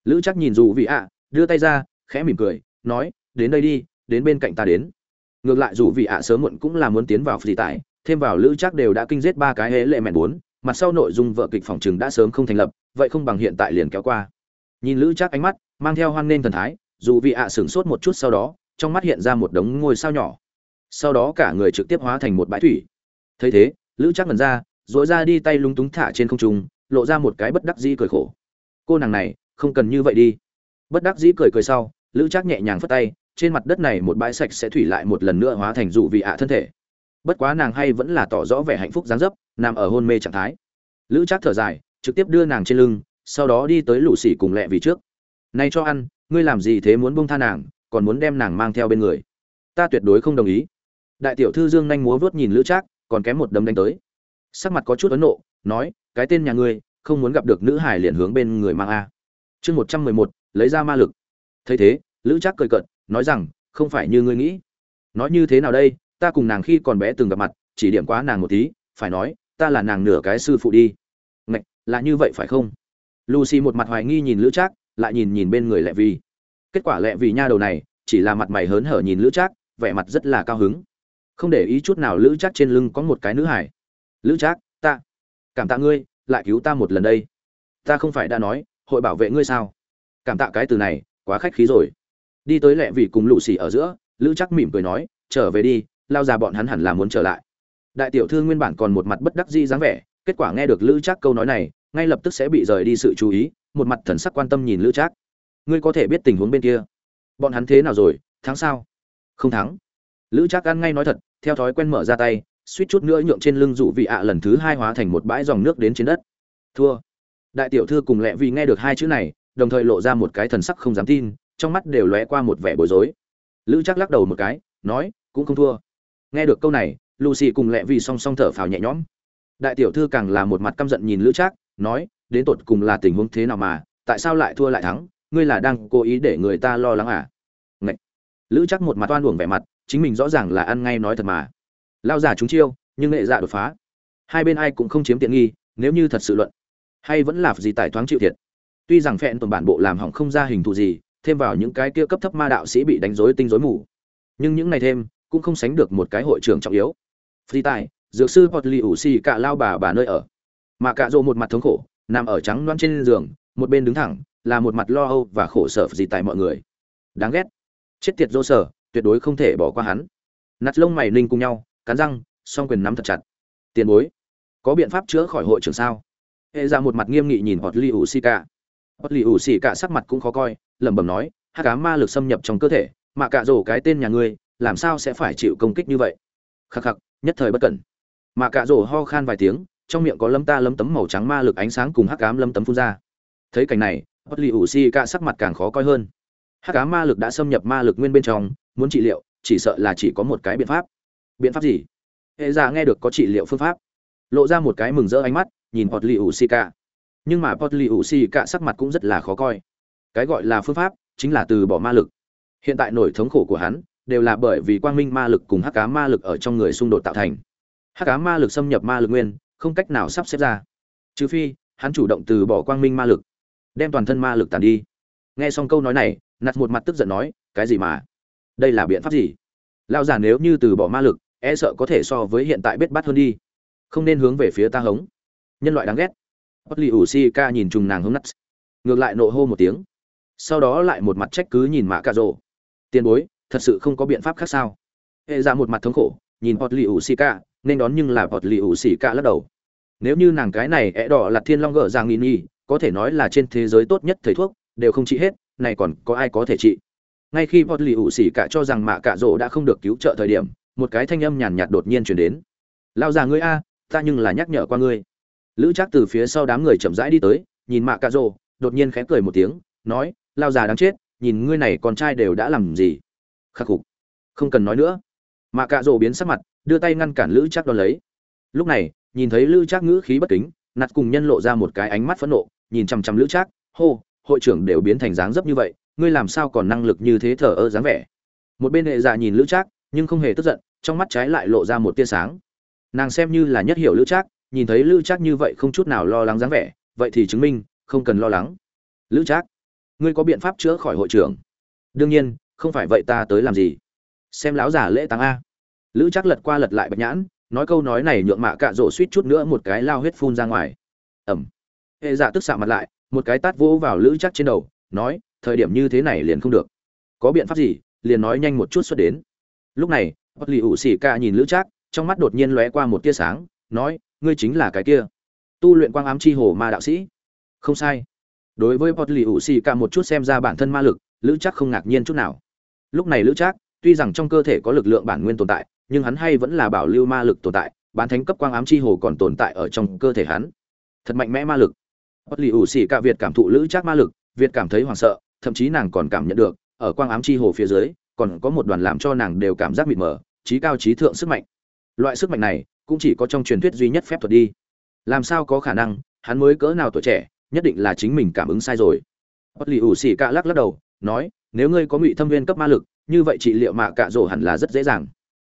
Lữ trác nhìn rủ vị ạ, đưa tay ra, khẽ mỉm cười, nói, đến đây đi, đến bên cạnh ta đến. Ngược lại rủ vị ạ sớm muộn cũng là muốn tiến vào phỉ tải, thêm vào lữ trác đều đã kinh giết ba cái hế lệ mẹn bốn, mặt sau nội dung vợ kịch phòng trường đã sớm không thành lập, vậy không bằng hiện tại liền kéo qua. Nhìn lữ trác ánh mắt, mang theo hoan nên thần thái dù vị ạ à sửng sốt một chút sau đó, trong mắt hiện ra một đống ngôi sao nhỏ. Sau đó cả người trực tiếp hóa thành một bãi thủy. Thấy thế, lữ trác ngẩn ra dội ra đi tay lúng túng thả trên không trung, lộ ra một cái bất đắc dĩ cười khổ. Cô nàng này, không cần như vậy đi. Bất đắc dĩ cười cười sau, lữ trác nhẹ nhàng phất tay, trên mặt đất này một bãi sạch sẽ thủy lại một lần nữa hóa thành dụ vị ạ thân thể. Bất quá nàng hay vẫn là tỏ rõ vẻ hạnh phúc dáng dấp, nằm ở hôn mê trạng thái. Lữ trác thở dài, trực tiếp đưa nàng trên lưng, sau đó đi tới lũ xỉ cùng lẹ vì trước. Nay cho ăn ngươi làm gì thế muốn buông tha nàng, còn muốn đem nàng mang theo bên người. Ta tuyệt đối không đồng ý. Đại tiểu thư dương nhanh múa vớt nhìn lữ trác, còn kém một đấm đánh tới. Sắc mặt có chút ấn nộ, nói, cái tên nhà ngươi, không muốn gặp được nữ hải liền hướng bên người mang a. Chương một trăm mười một, lấy ra ma lực. Thấy thế, lữ trác cười cận nói rằng, không phải như ngươi nghĩ. Nói như thế nào đây, ta cùng nàng khi còn bé từng gặp mặt, chỉ điểm quá nàng một tí, phải nói, ta là nàng nửa cái sư phụ đi. Ngạch, là như vậy phải không? Lucy một mặt hoài nghi nhìn lữ trác lại nhìn nhìn bên người lẹ vi. Kết quả lẹ vì nha đầu này, chỉ là mặt mày hớn hở nhìn lữ trác, vẻ mặt rất là cao hứng. Không để ý chút nào lữ trác trên lưng có một cái nữ hải lữ trác, ta, cảm tạ ngươi, lại cứu ta một lần đây. Ta không phải đã nói, hội bảo vệ ngươi sao? Cảm tạ cái từ này, quá khách khí rồi. Đi tới lẹ vì cùng lũ xì ở giữa, lữ chắc mỉm cười nói, trở về đi, lao ra bọn hắn hẳn là muốn trở lại. Đại tiểu thư nguyên bản còn một mặt bất đắc dĩ dáng vẻ, kết quả nghe được lữ chắc câu nói này ngay lập tức sẽ bị rời đi sự chú ý một mặt thần sắc quan tâm nhìn lữ trác, ngươi có thể biết tình huống bên kia. Bọn hắn thế nào rồi thắng sao? Không thắng. Lữ trác ăn ngay nói thật theo thói quen mở ra tay suýt chút nữa nhượng trên lưng dụ vị ạ lần thứ hai hóa thành một bãi dòng nước đến trên đất. Thua. Đại tiểu thư cùng lẹ vì nghe được hai chữ này đồng thời lộ ra một cái thần sắc không dám tin trong mắt đều lóe qua một vẻ bối rối. Lữ chắc lắc đầu một cái nói cũng không thua. Nghe được câu này lucy cùng lẹ vì song song thở phào nhẹ nhõm. Đại tiểu thư càng là một mặt căm giận nhìn lữ trác nói, đến tột cùng là tình huống thế nào mà, tại sao lại thua lại thắng, ngươi là đang cố ý để người ta lo lắng à? Ngậy. lữ chắc một mặt oan uổng vẻ mặt, chính mình rõ ràng là ăn ngay nói thật mà. Lao giả chúng chiêu, nhưng nghệ dạ đột phá. Hai bên ai cũng không chiếm tiện nghi, nếu như thật sự luận, hay vẫn là gì tài thoáng chịu thiệt. Tuy rằng phẹn tuần bản bộ làm hỏng không ra hình thù gì, thêm vào những cái kia cấp thấp ma đạo sĩ bị đánh rối tinh rối mù. Nhưng những này thêm, cũng không sánh được một cái hội trưởng trọng yếu. Phi tài, dược sư hoặc lì cả lao bà bà nơi ở mà cả rộ một mặt thống khổ, nằm ở trắng loan trên giường, một bên đứng thẳng, là một mặt lo âu và khổ sở gì tại mọi người. Đáng ghét. Chết tiệt dô sở, tuyệt đối không thể bỏ qua hắn. Nặt lông mày ninh cùng nhau, cắn răng, song quyền nắm thật chặt. Tiền bối, có biện pháp chữa khỏi hội trưởng sao? Hệ ra một mặt nghiêm nghị nhìn hot li ủ xì cả hot li ủ xì cả sắc mặt cũng khó coi, lẩm bẩm nói hát cá ma lực xâm nhập trong cơ thể, mà cả rổ cái tên nhà ngươi, làm sao sẽ phải chịu công kích như vậy? Khắc khắc, nhất thời bất cẩn. Mà cả rổ ho khan vài tiếng trong miệng có lâm ta lâm tấm màu trắng ma lực ánh sáng cùng hắc ám lâm tấm phun ra thấy cảnh này bất lì ủ si ca sắc mặt càng khó coi hơn hắc ám ma lực đã xâm nhập ma lực nguyên bên trong muốn trị liệu chỉ sợ là chỉ có một cái biện pháp biện pháp gì hệ già nghe được có trị liệu phương pháp lộ ra một cái mừng rỡ ánh mắt nhìn bất lì ủ si ca Nhưng mà bất lì ủ si ca sắc mặt cũng rất là khó coi. Cái gọi là phương pháp chính là từ bỏ ma lực. Hiện tại nỗi thống khổ của hắn đều là bởi vì quang minh ma lực cùng hắc ám ma lực ở trong người xung đột tạo thành. Hắc ám ma lực xâm nhập ma lực nguyên, không cách nào sắp xếp ra. Trừ phi, hắn chủ động từ bỏ quang minh ma lực, đem toàn thân ma lực tàn đi. Nghe xong câu nói này, nặt một mặt tức giận nói, cái gì mà? Đây là biện pháp gì? Lão già nếu như từ bỏ ma lực, e sợ có thể so với hiện tại biết bắt hơn đi. Không nên hướng về phía ta hống nhân loại đáng ghét bất lì ủ si ca nhìn trùng nàng hướng nắt ngược lại nộ hô một tiếng sau đó lại một mặt trách cứ nhìn mạ cà rộ tiền bối thật sự không có biện pháp khác sao hệ ra một mặt thống khổ nhìn bọt lì ủ xì cạ nên đón nhưng là bọt lì ủ xì cạ lắc đầu. Nếu như nàng cái này é đỏ là thiên long gở giang nghi nghi có thể nói là trên thế giới tốt nhất thầy thuốc đều không trị hết này còn có ai có thể trị? Ngay khi bọt lì ủ xì cạ cho rằng mạ cả rỗ đã không được cứu trợ thời điểm một cái thanh âm nhàn nhạt đột nhiên chuyển đến. Lao già ngươi a ta nhưng là nhắc nhở qua ngươi. Lữ trác từ phía sau đám người chậm rãi đi tới nhìn mạ cả rỗ, đột nhiên khẽ cười một tiếng nói lao già đáng chết nhìn ngươi này con trai đều đã làm gì? Khắc phục. Không cần nói nữa mạ cạ rổ biến sắc mặt, đưa tay ngăn cản lữ trác đón lấy. Lúc này, nhìn thấy lữ trác ngữ khí bất kính, nạt cùng nhân lộ ra một cái ánh mắt phẫn nộ, nhìn chằm chằm lữ trác, hô, hội trưởng đều biến thành dáng dấp như vậy, ngươi làm sao còn năng lực như thế thở ơ dáng vẻ? Một bên hệ dạ nhìn lữ trác, nhưng không hề tức giận, trong mắt trái lại lộ ra một tia sáng. Nàng xem như là nhất hiểu lữ trác, nhìn thấy lữ trác như vậy không chút nào lo lắng dáng vẻ, vậy thì chứng minh, không cần lo lắng. Lữ trác, ngươi có biện pháp chữa khỏi hội trưởng? Đương nhiên, không phải vậy ta tới làm gì xem láo giả lễ táng a. Lữ chắc lật qua lật lại bạch nhãn, nói câu nói này nhượng mạ cạ rổ suýt chút nữa một cái lao huyết phun ra ngoài. Ẩm. Hệ dạ tức xạ mặt lại, một cái tát vỗ vào lữ chắc trên đầu, nói, thời điểm như thế này liền không được. Có biện pháp gì, liền nói nhanh một chút xuất đến. Lúc này bất lì ủ xỉ ca nhìn lữ trác, trong mắt đột nhiên lóe qua một tia sáng, nói, ngươi chính là cái kia. Tu luyện quang ám chi hồ ma đạo sĩ. Không sai. Đối với pot lì ủ xì cả một chút xem ra bản thân ma lực, lữ chắc không ngạc nhiên chút nào. Lúc này lữ chắc tuy rằng trong cơ thể có lực lượng bản nguyên tồn tại, nhưng hắn hay vẫn là bảo lưu ma lực tồn tại, bán thánh cấp quang ám chi hồ còn tồn tại ở trong cơ thể hắn. Thật mạnh mẽ ma lực. Bất Lý ủ xì cả việt cảm thụ lữ chắc ma lực, việt cảm thấy hoảng sợ, thậm chí nàng còn cảm nhận được, ở quang ám chi hồ phía dưới, còn có một đoàn làm cho nàng đều cảm giác mịt mờ, trí cao trí thượng sức mạnh. Loại sức mạnh này, cũng chỉ có trong truyền thuyết duy nhất phép thuật đi. Làm sao có khả năng, hắn mới cỡ nào tuổi trẻ, nhất định là chính mình cảm ứng sai rồi. Bất Lý ủ Sĩ cạ lắc lắc đầu, nói, nếu ngươi có ngụy thâm viên cấp ma lực như vậy trị liệu mạ cạ rổ hẳn là rất dễ dàng.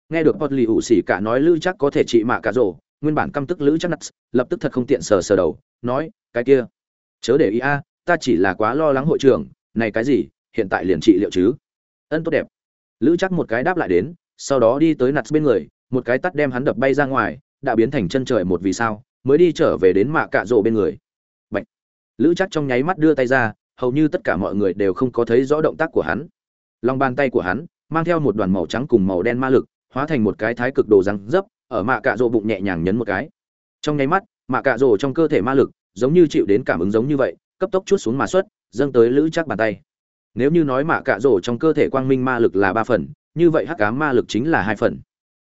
Nghe được bất lì ủ xỉ cạ nói lữ chắc có thể trị mạ cạ rổ nguyên bản căm tức lữ chắc nắt lập tức thật không tiện sờ sờ đầu, nói, cái kia, chớ để ý a, ta chỉ là quá lo lắng hội trưởng, này cái gì, hiện tại liền trị liệu chứ. Ân tốt đẹp. Lữ chắc một cái đáp lại đến, sau đó đi tới nặt bên người, một cái tắt đem hắn đập bay ra ngoài, đã biến thành chân trời một vì sao, mới đi trở về đến mạ cạ rộ bên người. Bạch. lữ chắc trong nháy mắt đưa tay ra, hầu như tất cả mọi người đều không có thấy rõ động tác của hắn lòng bàn tay của hắn, mang theo một đoàn màu trắng cùng màu đen ma lực, hóa thành một cái thái cực đồ răng dấp, ở mạ cạ rộ bụng nhẹ nhàng nhấn một cái. Trong nháy mắt, mạ cạ rộ trong cơ thể ma lực, giống như chịu đến cảm ứng giống như vậy, cấp tốc chút xuống mà xuất, dâng tới lữ chắc bàn tay. Nếu như nói mạ cạ rổ trong cơ thể quang minh ma lực là ba phần, như vậy hắc ám ma lực chính là hai phần.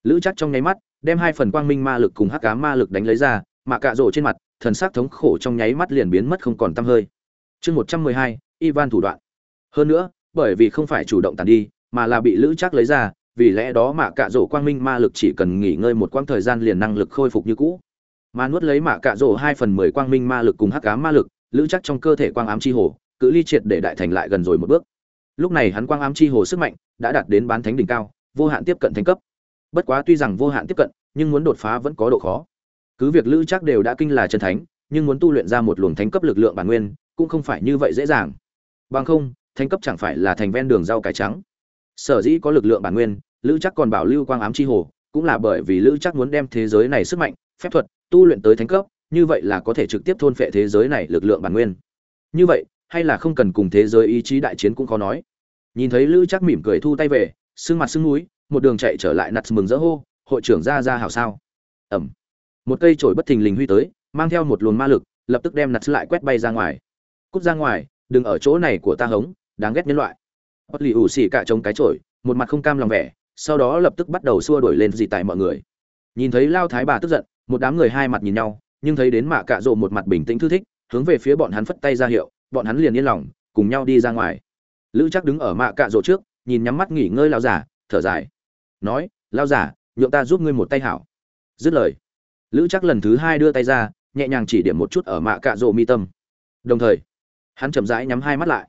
Lữ chắc trong nháy mắt, đem hai phần quang minh ma lực cùng hắc ám ma lực đánh lấy ra, mạ cạ rổ trên mặt, thần sắc thống khổ trong nháy mắt liền biến mất không còn tăm hơi. Chương một trăm mười hai, ivan thủ đoạn. Hơn nữa bởi vì không phải chủ động tàn đi, mà là bị lữ chắc lấy ra, vì lẽ đó mạ cạ rổ quang minh ma lực chỉ cần nghỉ ngơi một quãng thời gian liền năng lực khôi phục như cũ. Mà nuốt lấy mạ cạ rổ hai phần mười quang minh ma lực cùng hắc cá ma lực, lữ chắc trong cơ thể quang ám chi hồ, cự ly triệt để đại thành lại gần rồi một bước. Lúc này hắn quang ám chi hồ sức mạnh đã đạt đến bán thánh đỉnh cao, vô hạn tiếp cận thánh cấp. Bất quá tuy rằng vô hạn tiếp cận, nhưng muốn đột phá vẫn có độ khó. Cứ việc lữ chắc đều đã kinh là chân thánh, nhưng muốn tu luyện ra một luồng thánh cấp lực lượng bản nguyên cũng không phải như vậy dễ dàng. Bằng không thánh cấp chẳng phải là thành ven đường rau cải trắng. Sở dĩ có lực lượng bản nguyên, lữ chắc còn bảo lưu quang ám chi hồ, cũng là bởi vì lữ chắc muốn đem thế giới này sức mạnh, phép thuật, tu luyện tới thánh cấp, như vậy là có thể trực tiếp thôn phệ thế giới này lực lượng bản nguyên. Như vậy, hay là không cần cùng thế giới ý chí đại chiến cũng khó nói. Nhìn thấy lữ chắc mỉm cười thu tay về, sưng mặt sưng núi, một đường chạy trở lại nặt mừng rỡ hô, hội trưởng ra ra hào sao? Ẩm. Một cây trổi bất thình lình huy tới, mang theo một luồng ma lực, lập tức đem nặt lại quét bay ra ngoài. Cút ra ngoài, đừng ở chỗ này của ta hống đáng ghét nhân loại. Bất lì ủ xì cả trống cái trổi một mặt không cam lòng vẻ, sau đó lập tức bắt đầu xua đuổi lên gì tại mọi người. Nhìn thấy lao thái bà tức giận, một đám người hai mặt nhìn nhau, nhưng thấy đến mạ cạ rộ một mặt bình tĩnh thư thích, hướng về phía bọn hắn phất tay ra hiệu, bọn hắn liền yên lòng, cùng nhau đi ra ngoài. Lữ chắc đứng ở mạ cạ rộ trước, nhìn nhắm mắt nghỉ ngơi lao giả thở dài. Nói, lao giả nhượng ta giúp ngươi một tay hảo. Dứt lời, lữ chắc lần thứ hai đưa tay ra, nhẹ nhàng chỉ điểm một chút ở mạ cạ rộ mi tâm. Đồng thời, hắn chậm rãi nhắm hai mắt lại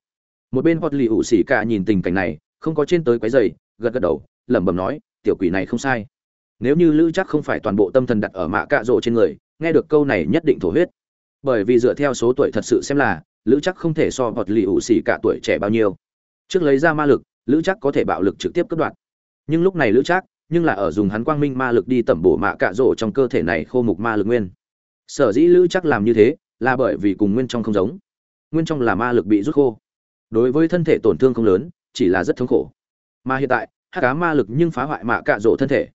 một bên hoặc lì ủ xỉ cả nhìn tình cảnh này, không có trên tới quái dày gật gật đầu, lẩm bẩm nói, tiểu quỷ này không sai. Nếu như lữ chắc không phải toàn bộ tâm thần đặt ở mạ cạ rộ trên người, nghe được câu này nhất định thổ huyết. Bởi vì dựa theo số tuổi thật sự xem là, lữ chắc không thể so Hot lì ủ xỉ cả tuổi trẻ bao nhiêu. Trước lấy ra ma lực, lữ chắc có thể bạo lực trực tiếp cất đoạn nhưng lúc này lữ chắc, nhưng là ở dùng hắn quang minh ma lực đi tẩm bổ mạ cạ rổ trong cơ thể này khô mục ma lực nguyên. Sở dĩ lữ chắc làm như thế, là bởi vì cùng nguyên trong không giống. Nguyên trong là ma lực bị rút khô đối với thân thể tổn thương không lớn, chỉ là rất thống khổ. Mà hiện tại, hát cá ma lực nhưng phá hoại mạ cạ rỗ thân thể.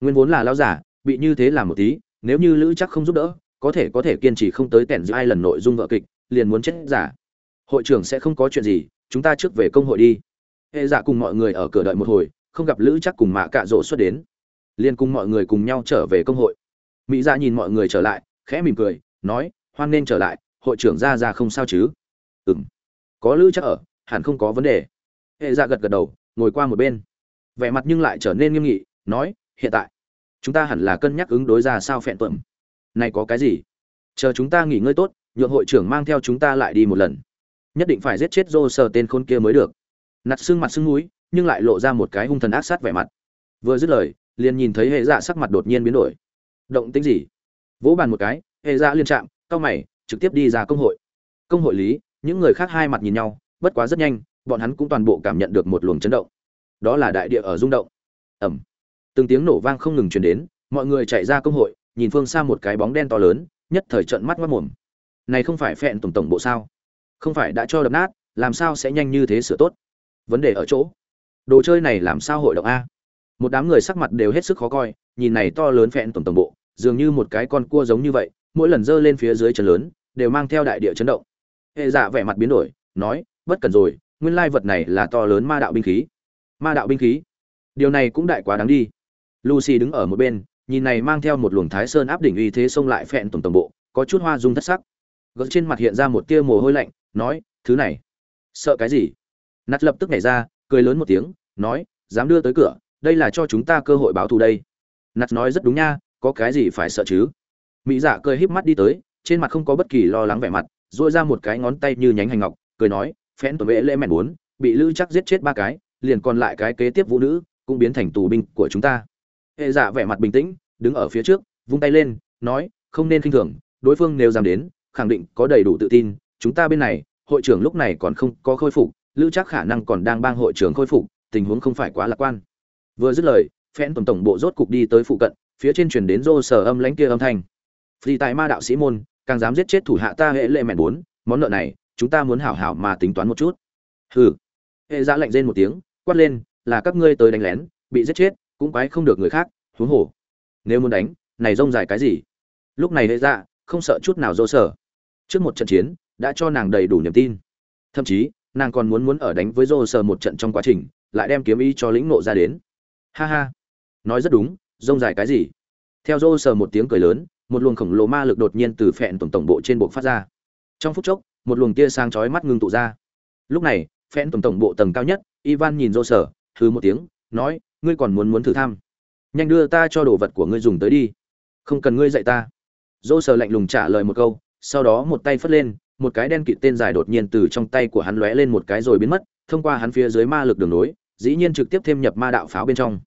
Nguyên vốn là lao giả, bị như thế làm một tí, nếu như lữ chắc không giúp đỡ, có thể có thể kiên trì không tới tẻn giữa ai lần nội dung vợ kịch, liền muốn chết giả. Hội trưởng sẽ không có chuyện gì, chúng ta trước về công hội đi. Hệ giả cùng mọi người ở cửa đợi một hồi, không gặp lữ chắc cùng mạ cạ rỗ xuất đến. Liền cùng mọi người cùng nhau trở về công hội. Mỹ ra nhìn mọi người trở lại, khẽ mỉm cười, nói, hoan nên trở lại, hội trưởng ra ra không sao chứ? Ừ m có lữ chắc ở, hẳn không có vấn đề. Hệ dạ gật gật đầu, ngồi qua một bên. Vẻ mặt nhưng lại trở nên nghiêm nghị, nói, hiện tại, chúng ta hẳn là cân nhắc ứng đối ra sao phẹn tuẩm này có cái gì? Chờ chúng ta nghỉ ngơi tốt, nhượng hội trưởng mang theo chúng ta lại đi một lần. Nhất định phải giết chết dô sờ tên khôn kia mới được. Nặt xương mặt xương núi, nhưng lại lộ ra một cái hung thần ác sát vẻ mặt. Vừa dứt lời, liền nhìn thấy hệ dạ sắc mặt đột nhiên biến đổi. Động tính gì? Vỗ bàn một cái, hệ dạ liên chạm cao mày, trực tiếp đi ra công hội. Công hội lý những người khác hai mặt nhìn nhau, bất quá rất nhanh, bọn hắn cũng toàn bộ cảm nhận được một luồng chấn động. Đó là đại địa ở rung động. Ẩm từng tiếng nổ vang không ngừng truyền đến, mọi người chạy ra công hội, nhìn phương xa một cái bóng đen to lớn, nhất thời trận mắt mất mồm. Này không phải phẹn tổng tổng bộ sao? Không phải đã cho đập nát, làm sao sẽ nhanh như thế sửa tốt? Vấn đề ở chỗ, đồ chơi này làm sao hội động a? Một đám người sắc mặt đều hết sức khó coi, nhìn này to lớn phẹn tổng tổng bộ, dường như một cái con cua giống như vậy, mỗi lần giơ lên phía dưới chân lớn, đều mang theo đại địa chấn động hệ dạ vẻ mặt biến đổi, nói, bất cần rồi, nguyên lai vật này là to lớn ma đạo binh khí. Ma đạo binh khí? Điều này cũng đại quá đáng đi. Lucy đứng ở một bên, nhìn này mang theo một luồng thái sơn áp đỉnh uy thế xông lại phẹn tổng tổng bộ, có chút hoa dung thất sắc. Gợt trên mặt hiện ra một tia mồ hôi lạnh, nói, thứ này, sợ cái gì? Nát lập tức nhảy ra, cười lớn một tiếng, nói, dám đưa tới cửa, đây là cho chúng ta cơ hội báo thù đây. Nát nói rất đúng nha, có cái gì phải sợ chứ? Mỹ dạ cười híp mắt đi tới, trên mặt không có bất kỳ lo lắng vẻ mặt dội ra một cái ngón tay như nhánh hành ngọc, cười nói phen tuần vệ lễ mẹn muốn bị lữ chắc giết chết ba cái, liền còn lại cái kế tiếp vũ nữ, cũng biến thành tù binh của chúng ta. Hệ dạ vẻ mặt bình tĩnh, đứng ở phía trước, vung tay lên, nói, không nên khinh thường, đối phương nếu dám đến, khẳng định có đầy đủ tự tin, chúng ta bên này, hội trưởng lúc này còn không có khôi phục, lữ chắc khả năng còn đang bang hội trưởng khôi phục, tình huống không phải quá lạc quan. Vừa dứt lời phen tổng tổng bộ rốt cục đi tới phụ cận, phía trên chuyển đến rô sở âm lãnh kia âm thanh. Vì tại ma đạo sĩ môn càng dám giết chết thủ hạ ta hệ lệ mẹn bốn, món nợ này, chúng ta muốn hảo hảo mà tính toán một chút. Hừ. Hệ ra lạnh rên một tiếng, quát lên, là các ngươi tới đánh lén, bị giết chết, cũng quái không được người khác, huống hồ. Nếu muốn đánh, này rông dài cái gì? Lúc này hệ ra không sợ chút nào dỗ sở trước một trận chiến, đã cho nàng đầy đủ niềm tin. Thậm chí, nàng còn muốn muốn ở đánh với dô sở một trận trong quá trình, lại đem kiếm ý cho lĩnh nộ ra đến. Ha ha. Nói rất đúng, rông dài cái gì? Theo dô sở một tiếng cười lớn một luồng khổng lồ ma lực đột nhiên từ phẹn tổng tổng bộ trên bộ phát ra. Trong phút chốc, một luồng tia sang chói mắt ngưng tụ ra. Lúc này, phẹn tổng tổng bộ tầng cao nhất, ivan nhìn rô sở thứ một tiếng, nói, ngươi còn muốn muốn thử tham nhanh đưa ta cho đồ vật của ngươi dùng tới đi. Không cần ngươi dạy ta. Dô sở lạnh lùng trả lời một câu, sau đó một tay phất lên, một cái đen kịt tên dài đột nhiên từ trong tay của hắn lóe lên một cái rồi biến mất, thông qua hắn phía dưới ma lực đường nối, dĩ nhiên trực tiếp thêm nhập ma đạo pháo bên trong.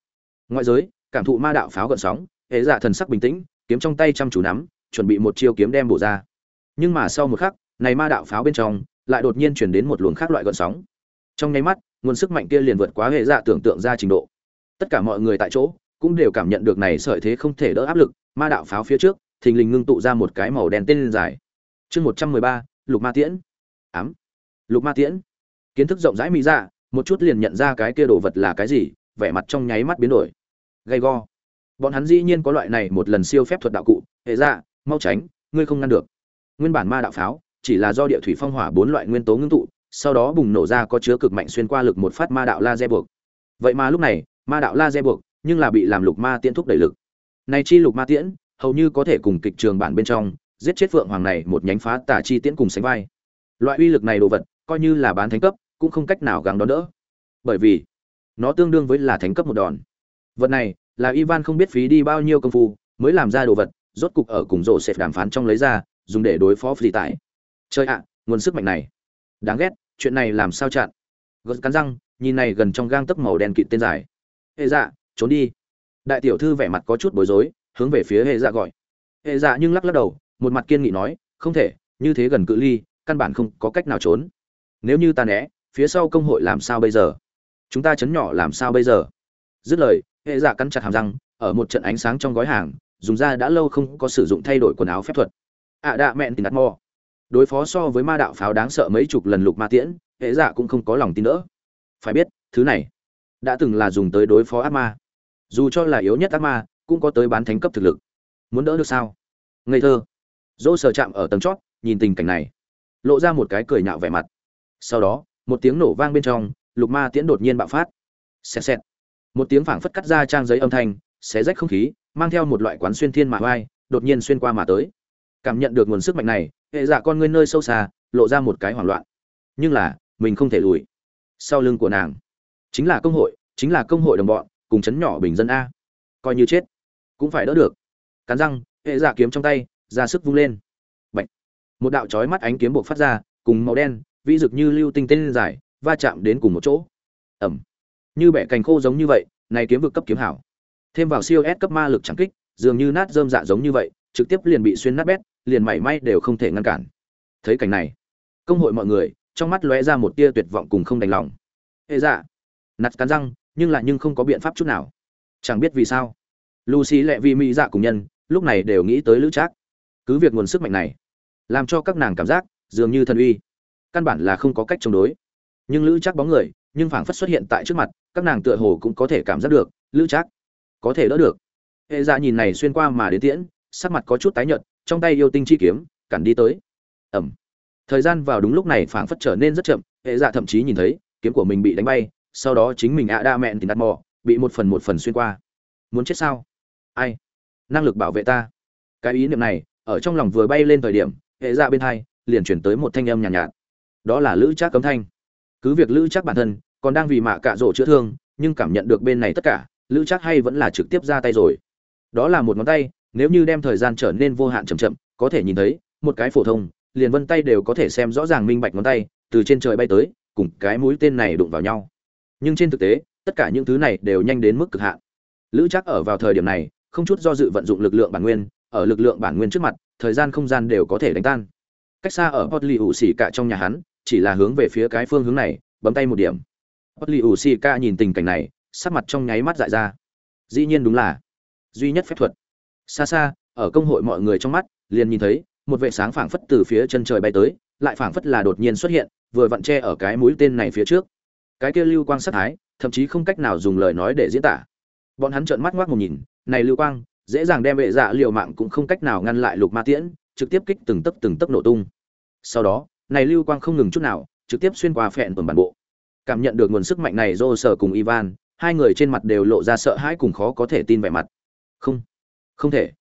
Ngoại giới, cảm thụ ma đạo pháo gợn sóng, hệ dạ thần sắc bình tĩnh kiếm trong tay chăm chú nắm, chuẩn bị một chiêu kiếm đem bổ ra. Nhưng mà sau một khắc, này ma đạo pháo bên trong lại đột nhiên chuyển đến một luồng khác loại gợn sóng. Trong nháy mắt, nguồn sức mạnh kia liền vượt quá hệ dạ tưởng tượng ra trình độ. Tất cả mọi người tại chỗ cũng đều cảm nhận được này sợi thế không thể đỡ áp lực, ma đạo pháo phía trước, thình lình ngưng tụ ra một cái màu đen tên dài. Chương một trăm mười ba, lục ma tiễn. Ám. Lục ma tiễn. Kiến thức rộng rãi mỹ dạ một chút liền nhận ra cái kia đồ vật là cái gì, vẻ mặt trong nháy mắt biến đổi. Gay go bọn hắn dĩ nhiên có loại này một lần siêu phép thuật đạo cụ, hệ ra mau tránh, ngươi không ngăn được. Nguyên bản ma đạo pháo, chỉ là do địa thủy phong hỏa bốn loại nguyên tố ngưng tụ, sau đó bùng nổ ra có chứa cực mạnh xuyên qua lực một phát ma đạo laser buộc. Vậy mà lúc này, ma đạo laser buộc, nhưng là bị làm lục ma tiễn thúc đẩy lực. Này chi lục ma tiễn, hầu như có thể cùng kịch trường bản bên trong, giết chết phượng hoàng này một nhánh phá tả chi tiễn cùng sánh vai. Loại uy lực này đồ vật, coi như là bán thánh cấp, cũng không cách nào gắng đón đỡ. Bởi vì, nó tương đương với là thánh cấp một đòn. Vật này là ivan không biết phí đi bao nhiêu công phu, mới làm ra đồ vật, rốt cục ở cùng rổ sẽ đàm phán trong lấy ra, dùng để đối phó phi tại chơi ạ, nguồn sức mạnh này. Đáng ghét, chuyện này làm sao chặn? Gật cắn răng, nhìn này gần trong gang tấc màu đen kịt tên dài. Hệ dạ trốn đi. Đại tiểu thư vẻ mặt có chút bối rối, hướng về phía hệ dạ gọi. Hệ dạ nhưng lắc lắc đầu, một mặt kiên nghị nói, không thể, như thế gần cự ly, căn bản không có cách nào trốn. Nếu như ta né, phía sau công hội làm sao bây giờ? Chúng ta chấn nhỏ làm sao bây giờ? Dứt lời hệ dạ cắn chặt hàm răng, ở một trận ánh sáng trong gói hàng, dùng ra đã lâu không có sử dụng thay đổi quần áo phép thuật. Ạ à đạ mẹn tìm đặt mò. Đối phó so với ma đạo pháo đáng sợ mấy chục lần lục ma tiễn, hệ dạ cũng không có lòng tin nữa. Phải biết, thứ này đã từng là dùng tới đối phó ác ma. Dù cho là yếu nhất ác ma, cũng có tới bán thánh cấp thực lực. Muốn đỡ được sao? Ngây thơ. Dỗ sờ chạm ở tầng chót, nhìn tình cảnh này. Lộ ra một cái cười nhạo vẻ mặt. Sau đó, một tiếng nổ vang bên trong, lục ma tiễn đột nhiên bạo phát. Xẹt xẹt một tiếng phảng phất cắt ra trang giấy âm thanh, xé rách không khí, mang theo một loại quán xuyên thiên mạ vai đột nhiên xuyên qua mà tới. Cảm nhận được nguồn sức mạnh này, hệ dạ con ngươi nơi sâu xa, lộ ra một cái hoảng loạn. Nhưng là, mình không thể lùi. Sau lưng của nàng, chính là công hội, chính là công hội đồng bọn, cùng chấn nhỏ bình dân a. Coi như chết, cũng phải đỡ được. Cắn răng, hệ dạ kiếm trong tay, ra sức vung lên. Bạch. một đạo chói mắt ánh kiếm buộc phát ra, cùng màu đen vĩ rực như lưu tinh tên dài, va chạm đến cùng một chỗ. Ẩm như bẻ cành khô giống như vậy, này kiếm vực cấp kiếm hảo. Thêm vào siêu S cấp ma lực chẳng kích, dường như nát dơm dạ giống như vậy, trực tiếp liền bị xuyên nát bét, liền mảy may đều không thể ngăn cản. Thấy cảnh này, công hội mọi người, trong mắt lóe ra một tia tuyệt vọng cùng không đành lòng. Hệ dạ nặt cắn răng, nhưng lại nhưng không có biện pháp chút nào. Chẳng biết vì sao, lucy lẹ vi mỹ dạ cùng nhân, lúc này đều nghĩ tới lữ trác. Cứ việc nguồn sức mạnh này, làm cho các nàng cảm giác, dường như thần uy, căn bản là không có cách chống đối. Nhưng lữ trác bóng người, nhưng phảng phất xuất hiện tại trước mặt các nàng tựa hồ cũng có thể cảm giác được lữ trác có thể đỡ được. Hệ dạ nhìn này xuyên qua mà đến tiễn sắc mặt có chút tái nhợt trong tay yêu tinh chi kiếm cản đi tới. Ẩm. Thời gian vào đúng lúc này phảng phất trở nên rất chậm hệ dạ thậm chí nhìn thấy kiếm của mình bị đánh bay sau đó chính mình ạ đa mẹn thì đặt mò bị một phần một phần xuyên qua. Muốn chết sao? Ai? Năng lực bảo vệ ta. Cái ý niệm này ở trong lòng vừa bay lên thời điểm hệ dạ bên hai liền chuyển tới một thanh âm nhàn nhạt, nhạt. Đó là lữ trác cấm thanh. Cứ việc lữ trác bản thân còn đang vì mạ cạ rổ chữa thương, nhưng cảm nhận được bên này tất cả, lữ chắc hay vẫn là trực tiếp ra tay rồi. Đó là một ngón tay, nếu như đem thời gian trở nên vô hạn chậm chậm, có thể nhìn thấy, một cái phổ thông, liền vân tay đều có thể xem rõ ràng minh bạch ngón tay, từ trên trời bay tới, cùng cái mũi tên này đụng vào nhau. Nhưng trên thực tế, tất cả những thứ này đều nhanh đến mức cực hạn. Lữ chắc ở vào thời điểm này, không chút do dự vận dụng lực lượng bản nguyên, ở lực lượng bản nguyên trước mặt, thời gian không gian đều có thể đánh tan. Cách xa ở hot lì ủ xỉ cả trong nhà hắn, chỉ là hướng về phía cái phương hướng này, bấm tay một điểm bất li ủ xì ca nhìn tình cảnh này, sắc mặt trong nháy mắt dại ra. Dĩ nhiên đúng là duy nhất phép thuật. Xa xa, ở công hội mọi người trong mắt, liền nhìn thấy một vệ sáng phảng phất từ phía chân trời bay tới, lại phảng phất là đột nhiên xuất hiện, vừa vặn che ở cái mũi tên này phía trước. Cái kia lưu quang sắc thái, thậm chí không cách nào dùng lời nói để diễn tả. Bọn hắn trợn mắt ngoác một nhìn, này lưu quang, dễ dàng đem vệ dạ liều mạng cũng không cách nào ngăn lại lục ma tiễn, trực tiếp kích từng tấc từng tấc nổ tung. Sau đó, này lưu quang không ngừng chút nào, trực tiếp xuyên qua phẹn tuần bản bộ cảm nhận được nguồn sức mạnh này dô sở cùng ivan, hai người trên mặt đều lộ ra sợ hãi cùng khó có thể tin vẻ mặt. Không không thể.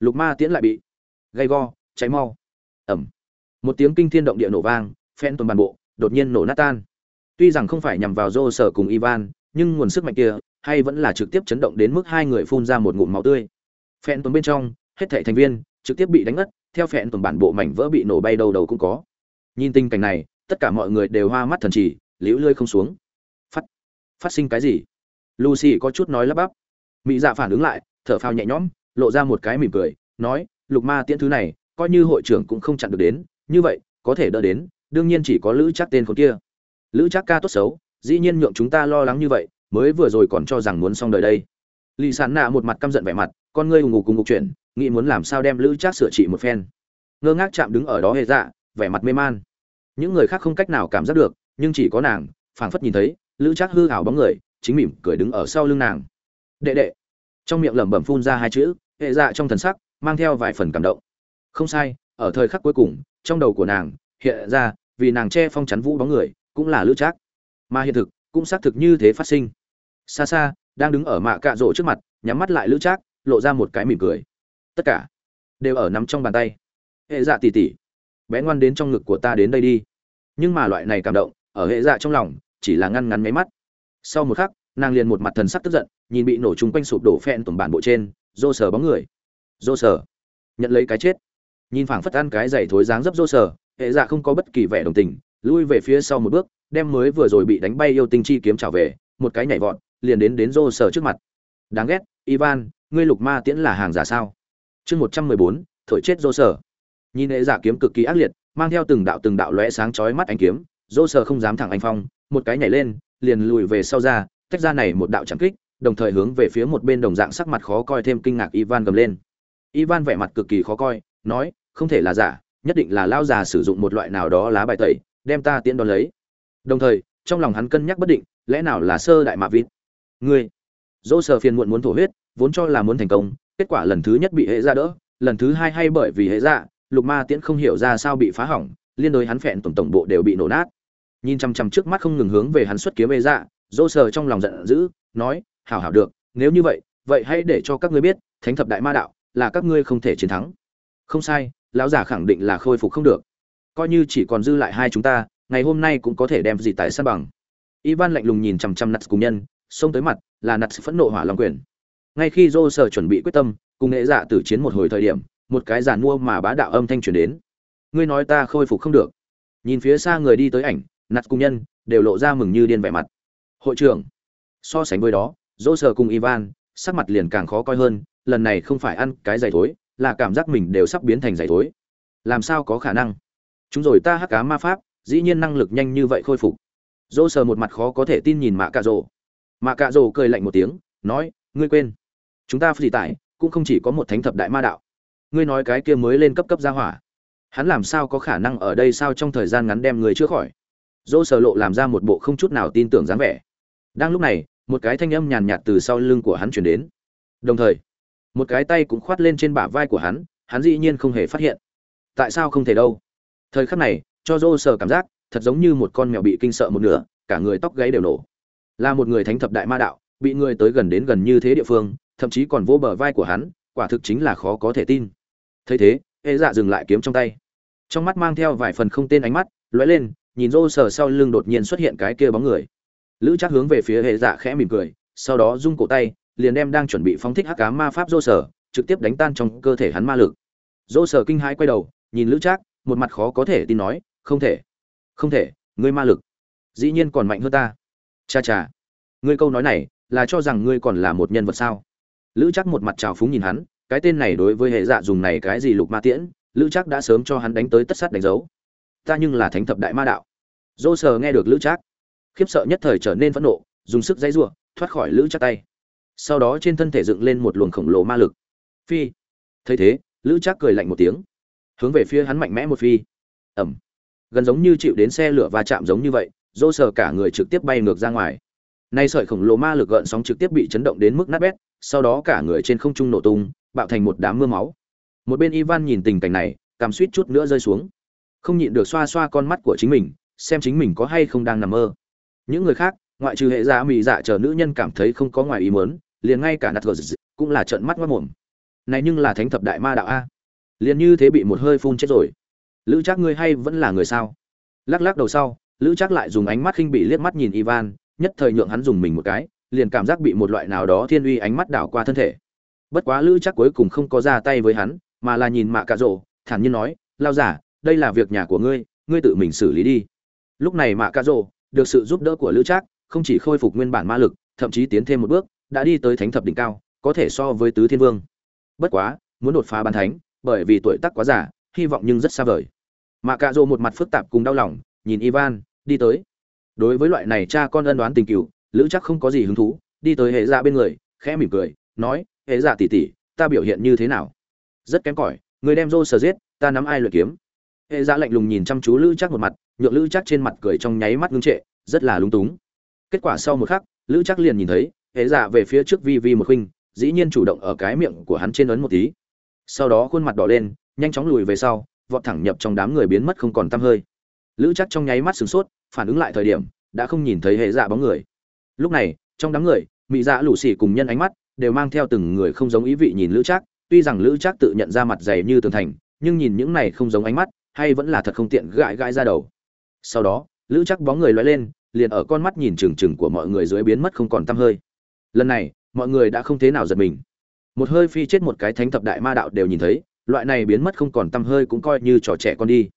Lục ma tiễn lại bị gay go, cháy mau. Ẩm. Một tiếng kinh thiên động địa nổ vang, phen tuần bản bộ đột nhiên nổ nát tan. Tuy rằng không phải nhằm vào dô sở cùng ivan, nhưng nguồn sức mạnh kia hay vẫn là trực tiếp chấn động đến mức hai người phun ra một ngụm máu tươi. Phen tuần bên trong, hết thảy thành viên trực tiếp bị đánh ngất, theo phen tuần bản bộ mảnh vỡ bị nổ bay đầu đầu cũng có. Nhìn tình cảnh này, tất cả mọi người đều hoa mắt thần trì liễu lươi không xuống. Phát phát sinh cái gì? Lucy có chút nói lắp bắp. Mỹ dạ phản ứng lại, thở phào nhẹ nhõm, lộ ra một cái mỉm cười, nói, lục ma tiễn thứ này, coi như hội trưởng cũng không chặn được đến. Như vậy, có thể đỡ đến, đương nhiên chỉ có lữ chắc tên khốn kia. Lữ chắc ca tốt xấu, dĩ nhiên nhượng chúng ta lo lắng như vậy, mới vừa rồi còn cho rằng muốn xong đời đây. Lì sán nạ một mặt căm giận vẻ mặt, con ngươi hùng ngục cùng ngục chuyển nghĩ muốn làm sao đem lữ chắc sửa trị một phen. Ngơ ngác chạm đứng ở đó hề dạ vẻ mặt mê man. Những người khác không cách nào cảm giác được nhưng chỉ có nàng, phảng phất nhìn thấy, lữ trác hư hảo bóng người, chính mỉm cười đứng ở sau lưng nàng. Đệ đệ. Trong miệng lẩm bẩm phun ra hai chữ, hệ dạ trong thần sắc, mang theo vài phần cảm động. Không sai, ở thời khắc cuối cùng, trong đầu của nàng hiện ra dạ, vì nàng che phong chắn vũ bóng người, cũng là lữ trác. Mà hiện thực, cũng xác thực như thế phát sinh. Xa xa, đang đứng ở mạ cạ rỗ trước mặt, nhắm mắt lại lữ trác, lộ ra một cái mỉm cười. Tất cả đều ở nắm trong bàn tay. Hệ dạ tỉ tỉ. Bé ngoan đến trong ngực của ta đến đây đi. Nhưng mà loại này cảm động ở hệ dạ trong lòng, chỉ là ngăn ngắn mấy mắt. Sau một khắc, nàng liền một mặt thần sắc tức giận, nhìn bị nổ chung quanh sụp đổ phen tuần bản bộ trên dô sờ bóng người. Dô sờ. Nhận lấy cái chết. Nhìn phảng phất ăn cái giày thối dáng dấp dô sờ, hệ dạ không có bất kỳ vẻ đồng tình, lui về phía sau một bước, đem mới vừa rồi bị đánh bay yêu tinh chi kiếm trả về, một cái nhảy vọt, liền đến đến dô sờ trước mặt. Đáng ghét, ivan, ngươi lục ma tiễn là hàng giả sao? Chương một trăm mười bốn, thổi chết dô sờ. Nhìn hệ giả kiếm cực kỳ ác liệt, mang theo từng đạo từng đạo lóe sáng chói mắt anh kiếm dô sờ không dám thẳng anh phong, một cái nhảy lên, liền lùi về sau ra, tách ra này một đạo chẳng kích, đồng thời hướng về phía một bên đồng dạng sắc mặt khó coi thêm kinh ngạc ivan gầm lên. Ivan vẻ mặt cực kỳ khó coi, nói, không thể là giả, nhất định là lao già sử dụng một loại nào đó lá bài tẩy, đem ta tiễn đón lấy. Đồng thời, trong lòng hắn cân nhắc bất định, lẽ nào là sơ đại mạ vịt? Ngươi. Dỗ sờ phiền muộn muốn thổ huyết, vốn cho là muốn thành công, kết quả lần thứ nhất bị hệ ra đỡ, lần thứ hai hay bởi vì hệ ra lục ma tiễn không hiểu ra sao bị phá hỏng, liên đối hắn phẹn tổng tổng bộ đều bị nổ nát nhìn chăm chăm trước mắt không ngừng hướng về hắn xuất kiếm hệ dạ dỗ sờ trong lòng giận dữ, nói, hảo hảo được, nếu như vậy vậy hãy để cho các ngươi biết, thánh thập đại ma đạo là các ngươi không thể chiến thắng. Không sai, lão giả khẳng định là khôi phục không được. Coi như chỉ còn dư lại hai chúng ta, ngày hôm nay cũng có thể đem gì tại sân bằng. Ivan lạnh lùng nhìn chằm chằm nặt cùng nhân, xông tới mặt là nặt phẫn nộ hỏa long quyền. Ngay khi dô sở chuẩn bị quyết tâm, cùng nghệ dạ tử chiến một hồi thời điểm, một cái giàn mua mà bá đạo âm thanh truyền đến. Ngươi nói ta khôi phục không được. Nhìn phía xa người đi tới ảnh nặt cùng nhân, đều lộ ra mừng như điên vẻ mặt. Hội trưởng, so sánh với đó, dỗ sờ cùng ivan, sắc mặt liền càng khó coi hơn, lần này không phải ăn cái giày thối, là cảm giác mình đều sắp biến thành giày thối. Làm sao có khả năng? Chúng rồi ta hắc cá ma pháp, dĩ nhiên năng lực nhanh như vậy khôi phục. Dỗ sờ một mặt khó có thể tin nhìn mạ cạ rồ. Mạ cạ rồ cười lạnh một tiếng, nói, ngươi quên, chúng ta phì tải, cũng không chỉ có một thánh thập đại ma đạo. Ngươi nói cái kia mới lên cấp cấp gia hỏa, hắn làm sao có khả năng ở đây sao trong thời gian ngắn đem người chữa khỏi? Dô sờ lộ làm ra một bộ không chút nào tin tưởng dáng vẻ. Đang lúc này, một cái thanh âm nhàn nhạt từ sau lưng của hắn chuyển đến. Đồng thời, một cái tay cũng khoát lên trên bả vai của hắn hắn dĩ nhiên không hề phát hiện. Tại sao không thể đâu? Thời khắc này, cho dô sờ cảm giác, thật giống như một con mèo bị kinh sợ một nửa, cả người tóc gáy đều nổ. Là một người thánh thập đại ma đạo, bị người tới gần đến gần như thế địa phương, thậm chí còn vô bờ vai của hắn, quả thực chính là khó có thể tin. Thấy thế, ê dạ dừng lại kiếm trong tay. Trong mắt mang theo vài phần không tên ánh mắt, lóe lên nhìn rô sờ sau lưng đột nhiên xuất hiện cái kia bóng người. Lữ chắc hướng về phía hệ dạ khẽ mỉm cười sau đó rung cổ tay liền đem đang chuẩn bị phóng thích hắc cá ma pháp rô Sờ, trực tiếp đánh tan trong cơ thể hắn ma lực. Rô Sờ kinh hãi quay đầu nhìn lữ trác một mặt khó có thể tin nói không thể không thể ngươi ma lực dĩ nhiên còn mạnh hơn ta. Cha cha ngươi câu nói này là cho rằng ngươi còn là một nhân vật sao? Lữ chắc một mặt trào phúng nhìn hắn cái tên này đối với hệ dạ dùng này cái gì lục ma tiễn lữ chắc đã sớm cho hắn đánh tới tất sắt đánh dấu ta nhưng là thánh thập đại ma đạo. Dô sờ nghe được lữ trác, khiếp sợ nhất thời trở nên phẫn nộ, dùng sức dãy giụa, thoát khỏi lữ trác tay. Sau đó trên thân thể dựng lên một luồng khổng lồ ma lực. Phi. Thấy thế, lữ trác cười lạnh một tiếng, hướng về phía hắn mạnh mẽ một phi. Ẩm. Gần giống như chịu đến xe lửa va chạm giống như vậy, dô sờ cả người trực tiếp bay ngược ra ngoài. Nay sợi khổng lồ ma lực gợn sóng trực tiếp bị chấn động đến mức nát bét, sau đó cả người trên không trung nổ tung, bạo thành một đám mưa máu. Một bên ivan nhìn tình cảnh này cảm suýt chút nữa rơi xuống không nhịn được xoa xoa con mắt của chính mình, xem chính mình có hay không đang nằm mơ. Những người khác, ngoại trừ hệ dạ giả mị dạ chờ nữ nhân cảm thấy không có ngoài ý mớn liền ngay cả nạt gờ cũng là trợn mắt mất mồm. Này nhưng là thánh thập đại ma đạo a. Liền như thế bị một hơi phun chết rồi. Lữ chắc ngươi hay vẫn là người sao? Lắc lắc đầu sau, lữ chắc lại dùng ánh mắt khinh bị liếc mắt nhìn ivan, nhất thời nhượng hắn dùng mình một cái, liền cảm giác bị một loại nào đó thiên uy ánh mắt đảo qua thân thể. Bất quá lữ chắc cuối cùng không có ra tay với hắn, mà là nhìn mạ cà rộ thản nhiên nói, lao giả đây là việc nhà của ngươi ngươi tự mình xử lý đi. Lúc này mạ cạ rộ được sự giúp đỡ của lữ trác, không chỉ khôi phục nguyên bản ma lực, thậm chí tiến thêm một bước, đã đi tới thánh thập đỉnh cao, có thể so với tứ thiên vương. Bất quá, muốn đột phá ban thánh, bởi vì tuổi tác quá già, hy vọng nhưng rất xa vời. Mạ cạ rộ một mặt phức tạp cùng đau lòng, nhìn ivan, đi tới. Đối với loại này cha con ân đoán tình cựu, lữ chắc không có gì hứng thú, đi tới hệ dạ bên người, khẽ mỉm cười, nói, hệ dạ tỉ tỉ ta biểu hiện như thế nào? Rất kém cỏi, người đem rô sờ giết, ta nắm ai luyện kiếm hệ dạ lạnh lùng nhìn chăm chú lữ chắc một mặt nhượng lữ chắc trên mặt cười trong nháy mắt ngưng trệ rất là lúng túng. Kết quả sau một khắc lữ chắc liền nhìn thấy hệ dạ về phía trước vi vi một khinh, dĩ nhiên chủ động ở cái miệng của hắn trên ấn một tí. Sau đó khuôn mặt đỏ lên nhanh chóng lùi về sau vọt thẳng nhập trong đám người biến mất không còn tăm hơi. Lữ chắc trong nháy mắt sửng sốt phản ứng lại thời điểm đã không nhìn thấy hệ dạ bóng người. Lúc này trong đám người mỹ dạ lũ xỉ cùng nhân ánh mắt đều mang theo từng người không giống ý vị nhìn lữ trác. Tuy rằng lữ trác tự nhận ra mặt dày như tường thành nhưng nhìn những này không giống ánh mắt hay vẫn là thật không tiện gãi gãi ra đầu. Sau đó, lữ chắc bóng người loay lên, liền ở con mắt nhìn trừng trừng của mọi người dưới biến mất không còn tăm hơi. Lần này, mọi người đã không thế nào giật mình. Một hơi phi chết một cái thánh thập đại ma đạo đều nhìn thấy, loại này biến mất không còn tăm hơi cũng coi như trò trẻ con đi.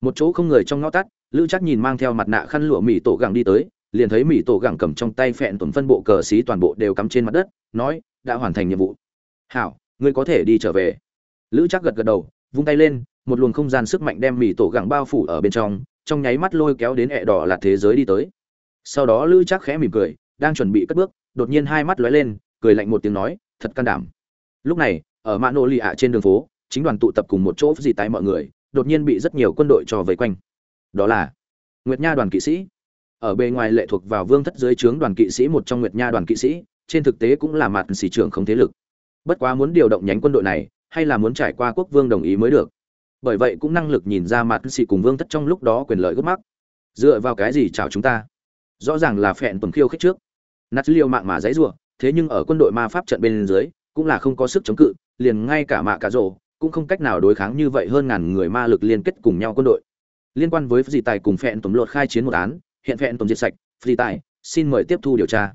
Một chỗ không người trong ngõ tắt, lữ chắc nhìn mang theo mặt nạ khăn lụa mỹ tổ gẳng đi tới, liền thấy mỹ tổ gẳng cầm trong tay phẹn tuần phân bộ cờ xí toàn bộ đều cắm trên mặt đất, nói, đã hoàn thành nhiệm vụ. Hảo, ngươi có thể đi trở về. Lữ chắc gật gật đầu, vung tay lên một luồng không gian sức mạnh đem mì tổ gẳng bao phủ ở bên trong trong nháy mắt lôi kéo đến ẹ đỏ là thế giới đi tới. Sau đó lữ chắc khẽ mỉm cười, đang chuẩn bị cất bước, đột nhiên hai mắt lóe lên, cười lạnh một tiếng nói, thật can đảm. Lúc này, ở mã nô lì ạ trên đường phố, chính đoàn tụ tập cùng một chỗ gì tại mọi người, đột nhiên bị rất nhiều quân đội cho vây quanh. Đó là nguyệt nha đoàn kỵ sĩ. Ở bề ngoài lệ thuộc vào vương thất dưới trướng đoàn kỵ sĩ một trong nguyệt nha đoàn kỵ sĩ, trên thực tế cũng là mặt sĩ trưởng không thế lực. Bất quá muốn điều động nhánh quân đội này, hay là muốn trải qua quốc vương đồng ý mới được bởi vậy cũng năng lực nhìn ra mặt sĩ cùng vương thất trong lúc đó quyền lợi gấp mắc. Dựa vào cái gì chào chúng ta? Rõ ràng là phẹn tuần khiêu khích trước. Nát liêu mạng mà dãy rủa thế nhưng ở quân đội ma pháp trận bên dưới, cũng là không có sức chống cự, liền ngay cả mạ cả rổ cũng không cách nào đối kháng như vậy hơn ngàn người ma lực liên kết cùng nhau quân đội. Liên quan với phi tài cùng phẹn tuần lột khai chiến một án, hiện phẹn tuần diệt sạch phi tài, xin mời tiếp thu điều tra.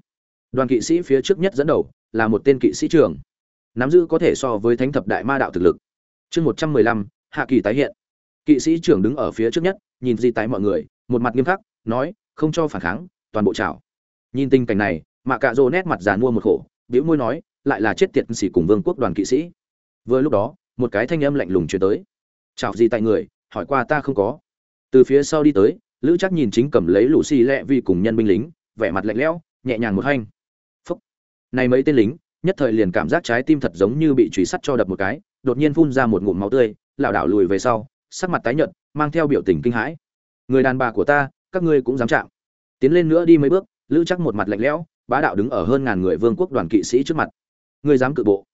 Đoàn kỵ sĩ phía trước nhất dẫn đầu là một tên kỵ sĩ trưởng, nắm giữ có thể so với thánh thập đại ma đạo thực lực. Chương một trăm mười lăm hạ kỳ tái hiện. Kỵ sĩ trưởng đứng ở phía trước nhất, nhìn di tái mọi người, một mặt nghiêm khắc, nói, không cho phản kháng, toàn bộ chảo nhìn tình cảnh này, mạ cạ rô nét mặt giàn mua một khổ, bĩu môi nói, lại là chết tiệt xỉ cùng vương quốc đoàn kỵ sĩ. Vừa lúc đó, một cái thanh âm lạnh lùng truyền tới. Chào gì tại người, hỏi qua ta không có. Từ phía sau đi tới, lữ chắc nhìn chính cầm lấy lũ xì lẹ vì cùng nhân binh lính, vẻ mặt lạnh lẽo, nhẹ nhàng một hanh. Phúc. Này mấy tên lính, nhất thời liền cảm giác trái tim thật giống như bị truy sắt cho đập một cái, đột nhiên phun ra một ngụm máu tươi lảo đảo lùi về sau, sắc mặt tái nhợt, mang theo biểu tình kinh hãi. Người đàn bà của ta, các ngươi cũng dám chạm. Tiến lên nữa đi mấy bước, lữ chắc một mặt lạnh lẽo, bá đạo đứng ở hơn ngàn người vương quốc đoàn kỵ sĩ trước mặt. Ngươi dám cự bộ.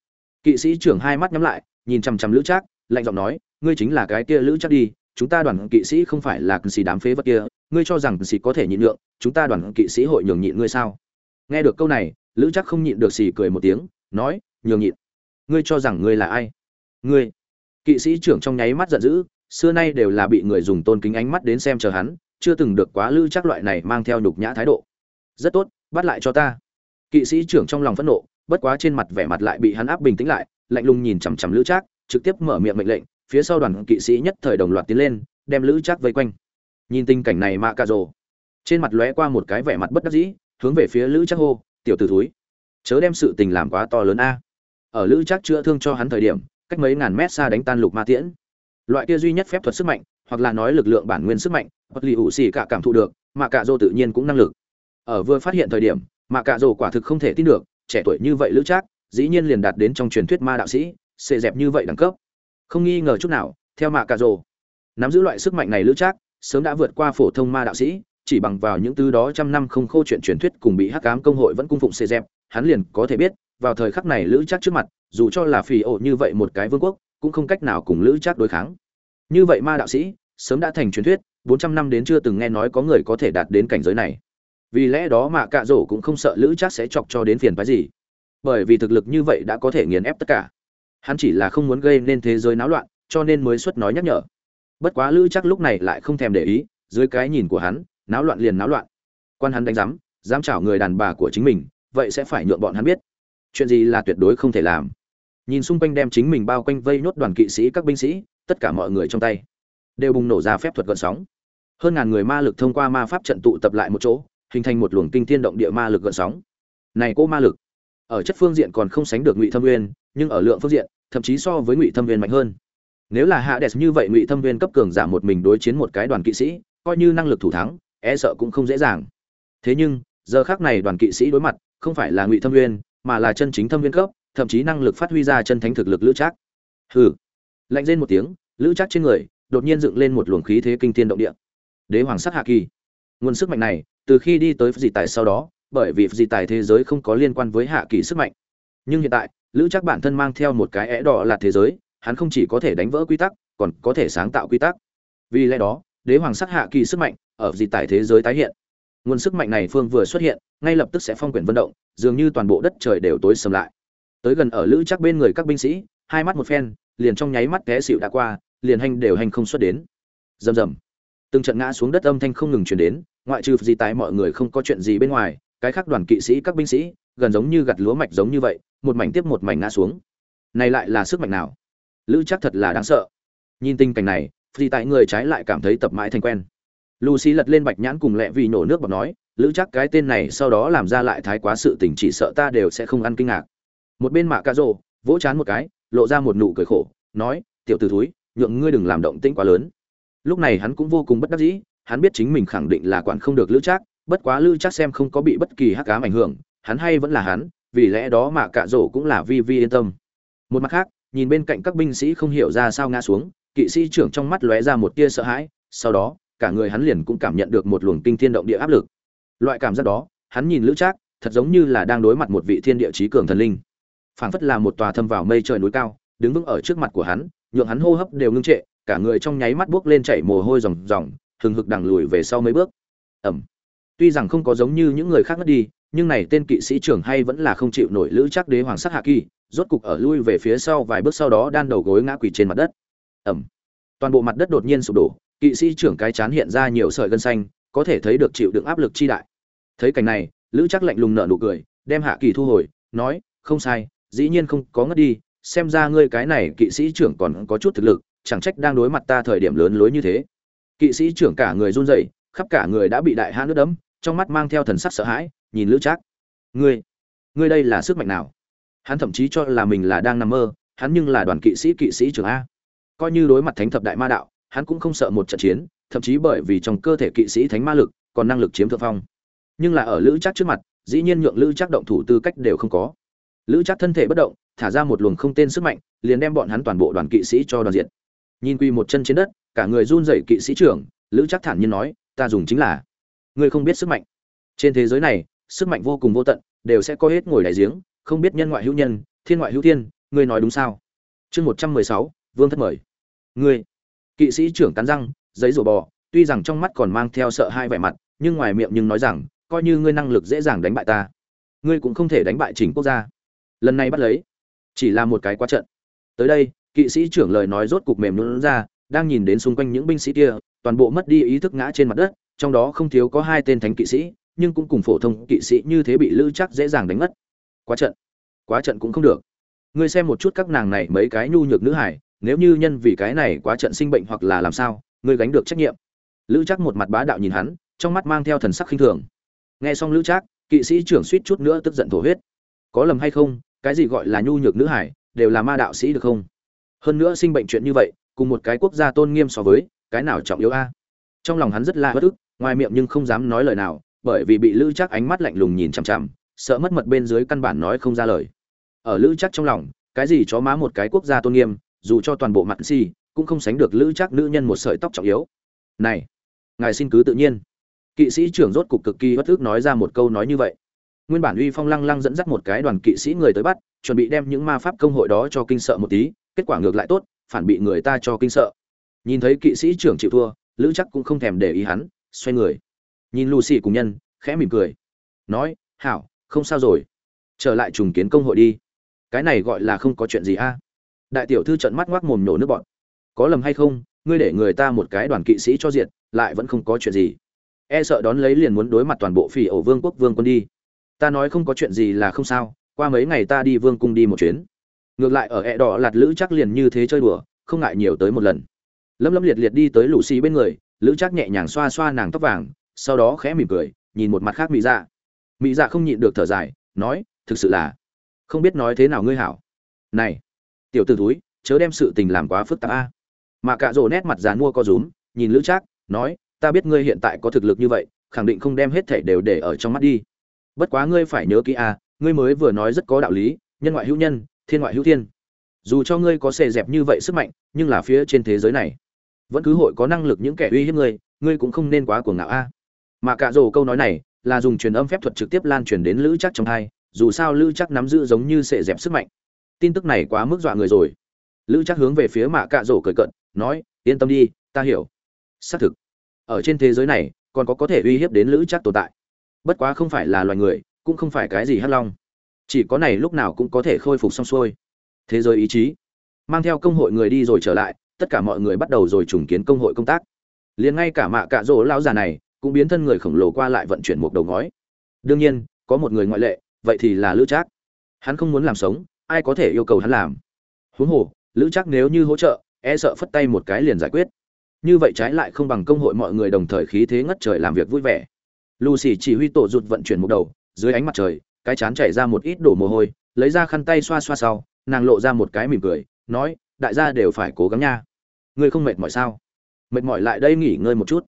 Kỵ sĩ trưởng hai mắt nhắm lại, nhìn chằm chằm lữ trác, lạnh giọng nói, ngươi chính là cái kia lữ trác đi, chúng ta đoàn kỵ sĩ không phải là xì đám phế vật kia, ngươi cho rằng xì có thể nhịn lượng chúng ta đoàn kỵ sĩ hội nhường nhịn ngươi sao? Nghe được câu này, lữ chắc không nhịn được xì cười một tiếng, nói, nhường nhịn. Ngươi cho rằng ngươi là ai? Ngươi kỵ sĩ trưởng trong nháy mắt giận dữ, xưa nay đều là bị người dùng tôn kính ánh mắt đến xem chờ hắn, chưa từng được quá lữ chắc loại này mang theo nhục nhã thái độ. Rất tốt, bắt lại cho ta. Kỵ sĩ trưởng trong lòng phẫn nộ, bất quá trên mặt vẻ mặt lại bị hắn áp bình tĩnh lại, lạnh lùng nhìn chằm chằm lữ trác trực tiếp mở miệng mệnh lệnh, phía sau đoàn kỵ sĩ nhất thời đồng loạt tiến lên, đem lữ trác vây quanh. Nhìn tình cảnh này mạ cà rồ. Trên mặt lóe qua một cái vẻ mặt bất đắc dĩ, hướng về phía lữ trác hô, tiểu tử thúi, chớ đem sự tình làm quá to lớn a. Ở lữ trác chữa thương cho hắn thời điểm cách mấy ngàn mét xa đánh tan lục ma tiễn. Loại kia duy nhất phép thuật sức mạnh, hoặc là nói lực lượng bản nguyên sức mạnh, hoặc lì ủ xì cả cảm thụ được, mà cả dô tự nhiên cũng năng lực. Ở vừa phát hiện thời điểm, mà cả dô quả thực không thể tin được, trẻ tuổi như vậy lữ trác, dĩ nhiên liền đạt đến trong truyền thuyết ma đạo sĩ xệ dẹp như vậy đẳng cấp. Không nghi ngờ chút nào, theo mạ cả rồ, nắm giữ loại sức mạnh này lữ trác, sớm đã vượt qua phổ thông ma đạo sĩ, chỉ bằng vào những thứ đó trăm năm không khô chuyện truyền thuyết cùng bị hắc ám công hội vẫn cung phụng xệ dẹp, hắn liền có thể biết vào thời khắc này lữ chắc trước mặt, dù cho là phì ổ như vậy một cái vương quốc, cũng không cách nào cùng lữ chắc đối kháng. Như vậy ma đạo sĩ, sớm đã thành truyền thuyết, bốn trăm năm đến chưa từng nghe nói có người có thể đạt đến cảnh giới này. Vì lẽ đó mà cạ rổ cũng không sợ lữ chắc sẽ chọc cho đến phiền phái gì. Bởi vì thực lực như vậy đã có thể nghiền ép tất cả. Hắn chỉ là không muốn gây nên thế giới náo loạn, cho nên mới xuất nói nhắc nhở. Bất quá lữ chắc lúc này lại không thèm để ý, dưới cái nhìn của hắn, náo loạn liền náo loạn. Quan hắn đánh giám, dám chảo người đàn bà của chính mình, vậy sẽ phải nhượng bọn hắn biết chuyện gì là tuyệt đối không thể làm. Nhìn xung quanh đem chính mình bao quanh vây nhốt đoàn kỵ sĩ, các binh sĩ, tất cả mọi người trong tay, đều bùng nổ ra phép thuật gợn sóng. Hơn ngàn người ma lực thông qua ma pháp trận tụ tập lại một chỗ, hình thành một luồng kinh thiên động địa ma lực gợn sóng. Này cô ma lực, ở chất phương diện còn không sánh được ngụy thâm nguyên, nhưng ở lượng phương diện, thậm chí so với ngụy thâm nguyên mạnh hơn. Nếu là hạ đẹp như vậy, ngụy thâm nguyên cấp cường giảm một mình đối chiến một cái đoàn kỵ sĩ, coi như năng lực thủ thắng e sợ cũng không dễ dàng. Thế nhưng, giờ khác này đoàn kỵ sĩ đối mặt, không phải là ngụy thâm nguyên mà là chân chính thâm viên cấp, thậm chí năng lực phát huy ra chân thánh thực lực lữ trác. Hừ. Lạnh rên một tiếng, lữ trác trên người đột nhiên dựng lên một luồng khí thế kinh thiên động địa. Đế hoàng sắc hạ kỳ. Nguồn sức mạnh này, từ khi đi tới dị tài sau đó, bởi vì dị tài thế giới không có liên quan với hạ kỳ sức mạnh. Nhưng hiện tại, lữ trác bản thân mang theo một cái é đỏ là thế giới, hắn không chỉ có thể đánh vỡ quy tắc, còn có thể sáng tạo quy tắc. Vì lẽ đó, đế hoàng sắc hạ kỳ sức mạnh ở dị tài thế giới tái hiện nguồn sức mạnh này phương vừa xuất hiện, ngay lập tức sẽ phong quyển vận động, dường như toàn bộ đất trời đều tối sầm lại. Tới gần ở lữ chắc bên người các binh sĩ, hai mắt một phen, liền trong nháy mắt té xịu đã qua, liền hành đều hành không xuất đến. Rầm rầm. Từng trận ngã xuống đất âm thanh không ngừng truyền đến, ngoại trừ gì tái mọi người không có chuyện gì bên ngoài, cái khác đoàn kỵ sĩ, các binh sĩ, gần giống như gặt lúa mạch giống như vậy, một mảnh tiếp một mảnh ngã xuống. Này lại là sức mạnh nào? Lữ chắc thật là đáng sợ. Nhìn tình cảnh này phi tại người trái lại cảm thấy tập mãi thành quen lucy lật lên bạch nhãn cùng lẹ vì nổ nước bọt nói, lữ chắc cái tên này sau đó làm ra lại thái quá sự tình, chỉ sợ ta đều sẽ không ăn kinh ngạc. Một bên mạ ca rồ, vỗ chán một cái, lộ ra một nụ cười khổ, nói, tiểu t ử thúi, nhượng ngươi đừng làm động tĩnh quá lớn. Lúc này hắn cũng vô cùng bất đắc dĩ, hắn biết chính mình khẳng định là quản không được lữ chắc bất quá lữ chắc xem không có bị bất kỳ hắc cám ảnh hưởng, hắn hay vẫn là hắn, vì lẽ đó mạ cạ rổ cũng là vi vi yên tâm. Một mặt khác, nhìn bên cạnh các binh sĩ không hiểu ra sao ngã xuống, kỵ sĩ trưởng trong mắt lóe ra một tia sợ hãi, sau đó cả người hắn liền cũng cảm nhận được một luồng kinh thiên động địa áp lực. Loại cảm giác đó, hắn nhìn lữ trác, thật giống như là đang đối mặt một vị thiên địa chí cường thần linh. Phảng phất là một tòa thâm vào mây trời núi cao, đứng vững ở trước mặt của hắn, nhượng hắn hô hấp đều ngưng trệ, cả người trong nháy mắt buốc lên chảy mồ hôi ròng ròng, hừng hực đằng lùi về sau mấy bước. Ẩm. Tuy rằng không có giống như những người khác ngất đi, nhưng này tên kỵ sĩ trưởng hay vẫn là không chịu nổi lữ trác đế hoàng sắc hạ kỳ, rốt cục ở lui về phía sau vài bước sau đó đan đầu gối ngã quỳ trên mặt đất. Ẩm. Toàn bộ mặt đất đột nhiên sụp đổ kỵ sĩ trưởng cái chán hiện ra nhiều sợi gân xanh, có thể thấy được chịu đựng áp lực chi đại. Thấy cảnh này, lữ chắc lạnh lùng nở nụ cười, đem hạ kỳ thu hồi, nói, không sai, dĩ nhiên không có ngất đi, xem ra ngươi cái này kỵ sĩ trưởng còn có chút thực lực, chẳng trách đang đối mặt ta thời điểm lớn lối như thế. Kỵ sĩ trưởng cả người run rẩy, khắp cả người đã bị đại hạ nước đấm trong mắt mang theo thần sắc sợ hãi, nhìn lữ trác. Ngươi ngươi đây là sức mạnh nào? Hắn thậm chí cho là mình là đang nằm mơ, hắn nhưng là đoàn kỵ sĩ kỵ sĩ trưởng a. Coi như đối mặt thánh thập đại ma đạo hắn cũng không sợ một trận chiến, thậm chí bởi vì trong cơ thể kỵ sĩ thánh ma lực, còn năng lực chiếm thượng phong. Nhưng là ở lữ chắc trước mặt, dĩ nhiên nhượng lữ chắc động thủ tư cách đều không có. Lữ chắc thân thể bất động, thả ra một luồng không tên sức mạnh, liền đem bọn hắn toàn bộ đoàn kỵ sĩ cho đoàn diện nhìn quy một chân trên đất, cả người run rẩy kỵ sĩ trưởng, lữ chắc thản nhiên nói, ta dùng chính là, ngươi không biết sức mạnh. Trên thế giới này, sức mạnh vô cùng vô tận, đều sẽ có hết ngồi đại giếng, không biết nhân ngoại hữu nhân, thiên ngoại hữu thiên, ngươi nói đúng sao? Chương một trăm mười sáu, vương thất mời. Ngươi kỵ sĩ trưởng cắn răng, giấy rùa bò, tuy rằng trong mắt còn mang theo sợ hai vẻ mặt, nhưng ngoài miệng nhưng nói rằng, coi như ngươi năng lực dễ dàng đánh bại ta, ngươi cũng không thể đánh bại chính quốc gia. Lần này bắt lấy, chỉ là một cái quá trận. Tới đây, kỵ sĩ trưởng lời nói rốt cục mềm luôn ra, đang nhìn đến xung quanh những binh sĩ kia, toàn bộ mất đi ý thức ngã trên mặt đất, trong đó không thiếu có hai tên thánh kỵ sĩ, nhưng cũng cùng phổ thông kỵ sĩ như thế bị lữ chắc dễ dàng đánh mất. Quá trận. Quá trận cũng không được. Ngươi xem một chút các nàng này mấy cái nhu nhược nữ hải nếu như nhân vì cái này quá trận sinh bệnh hoặc là làm sao, ngươi gánh được trách nhiệm. Lữ chắc một mặt bá đạo nhìn hắn, trong mắt mang theo thần sắc khinh thường. Nghe xong lữ trác, kỵ sĩ trưởng suýt chút nữa tức giận thổ huyết. Có lầm hay không, cái gì gọi là nhu nhược nữ hải, đều là ma đạo sĩ được không? Hơn nữa sinh bệnh chuyện như vậy, cùng một cái quốc gia tôn nghiêm so với, cái nào trọng yếu a? Trong lòng hắn rất là bất ức, ngoài miệng nhưng không dám nói lời nào, bởi vì bị lữ chắc ánh mắt lạnh lùng nhìn chằm chằm, sợ mất mật bên dưới căn bản nói không ra lời. Ở lữ chắc trong lòng, cái gì chó má một cái quốc gia tôn nghiêm dù cho toàn bộ mặt si cũng không sánh được lữ chắc nữ nhân một sợi tóc trọng yếu. Này, ngài xin cứ tự nhiên. Kỵ sĩ trưởng rốt cục cực kỳ bất ức nói ra một câu nói như vậy. Nguyên bản uy phong lăng lăng dẫn dắt một cái đoàn kỵ sĩ người tới bắt, chuẩn bị đem những ma pháp công hội đó cho kinh sợ một tí, kết quả ngược lại tốt, phản bị người ta cho kinh sợ. Nhìn thấy kỵ sĩ trưởng chịu thua, lữ chắc cũng không thèm để ý hắn, xoay người. Nhìn lucy cùng nhân, khẽ mỉm cười. Nói, hảo, không sao rồi. Trở lại trùng kiến công hội đi. Cái này gọi là không có chuyện gì a đại tiểu thư trận mắt ngoác mồm nhổ nước bọn có lầm hay không, ngươi để người ta một cái đoàn kỵ sĩ cho diện lại vẫn không có chuyện gì. E sợ đón lấy liền muốn đối mặt toàn bộ phỉ ổ vương quốc vương quân đi. Ta nói không có chuyện gì là không sao, qua mấy ngày ta đi vương cung đi một chuyến. Ngược lại ở e đỏ lạt lữ chắc liền như thế chơi đùa, không ngại nhiều tới một lần. Lâm lâm liệt liệt đi tới lũ xì bên người, lữ chắc nhẹ nhàng xoa xoa nàng tóc vàng, sau đó khẽ mỉm cười, nhìn một mặt khác mỹ dạ. Mỹ dạ không nhịn được thở dài, nói, thực sự là, không biết nói thế nào ngươi hảo. Này tiểu t ử túi chớ đem sự tình làm quá phức tạp a. Mà cạ rỗ nét mặt dán mua co rúm, nhìn lữ trác, nói, ta biết ngươi hiện tại có thực lực như vậy, khẳng định không đem hết thảy đều để ở trong mắt đi. Bất quá ngươi phải nhớ kỹ a, ngươi mới vừa nói rất có đạo lý, nhân ngoại hữu nhân, thiên ngoại hữu thiên. Dù cho ngươi có xề dẹp như vậy sức mạnh, nhưng là phía trên thế giới này, vẫn cứ hội có năng lực những kẻ uy hiếp ngươi ngươi cũng không nên quá cuồng ngạo a. Mà cạ rồ câu nói này là dùng truyền âm phép thuật trực tiếp lan truyền đến lữ chắc trong hai dù sao lữ chắc nắm giữ giống như sệ dẹp sức mạnh tin tức này quá mức dọa người rồi. Lữ chắc hướng về phía mạ cạ rổ cười cận nói, yên tâm đi, ta hiểu. Xác thực, ở trên thế giới này, còn có có thể uy hiếp đến lữ chắc tồn tại. Bất quá không phải là loài người, cũng không phải cái gì hắc long. Chỉ có này lúc nào cũng có thể khôi phục xong xuôi. Thế giới ý chí mang theo công hội người đi rồi trở lại, tất cả mọi người bắt đầu rồi trùng kiến công hội công tác. Liền ngay cả mạ cạ rỗ lão già này cũng biến thân người khổng lồ qua lại vận chuyển một đầu ngói. Đương nhiên, có một người ngoại lệ, vậy thì là lữ trác. Hắn không muốn làm sống ai có thể yêu cầu hắn làm? Huống hồ, lữ chắc nếu như hỗ trợ e sợ phất tay một cái liền giải quyết. Như vậy trái lại không bằng công hội mọi người đồng thời khí thế ngất trời làm việc vui vẻ. Lucy chỉ huy tổ rụt vận chuyển một đầu, dưới ánh mặt trời, cái chán chảy ra một ít đổ mồ hôi, lấy ra khăn tay xoa xoa sau, nàng lộ ra một cái mỉm cười, nói, đại gia đều phải cố gắng nha. Ngươi không mệt mỏi sao? Mệt mỏi lại đây nghỉ ngơi một chút.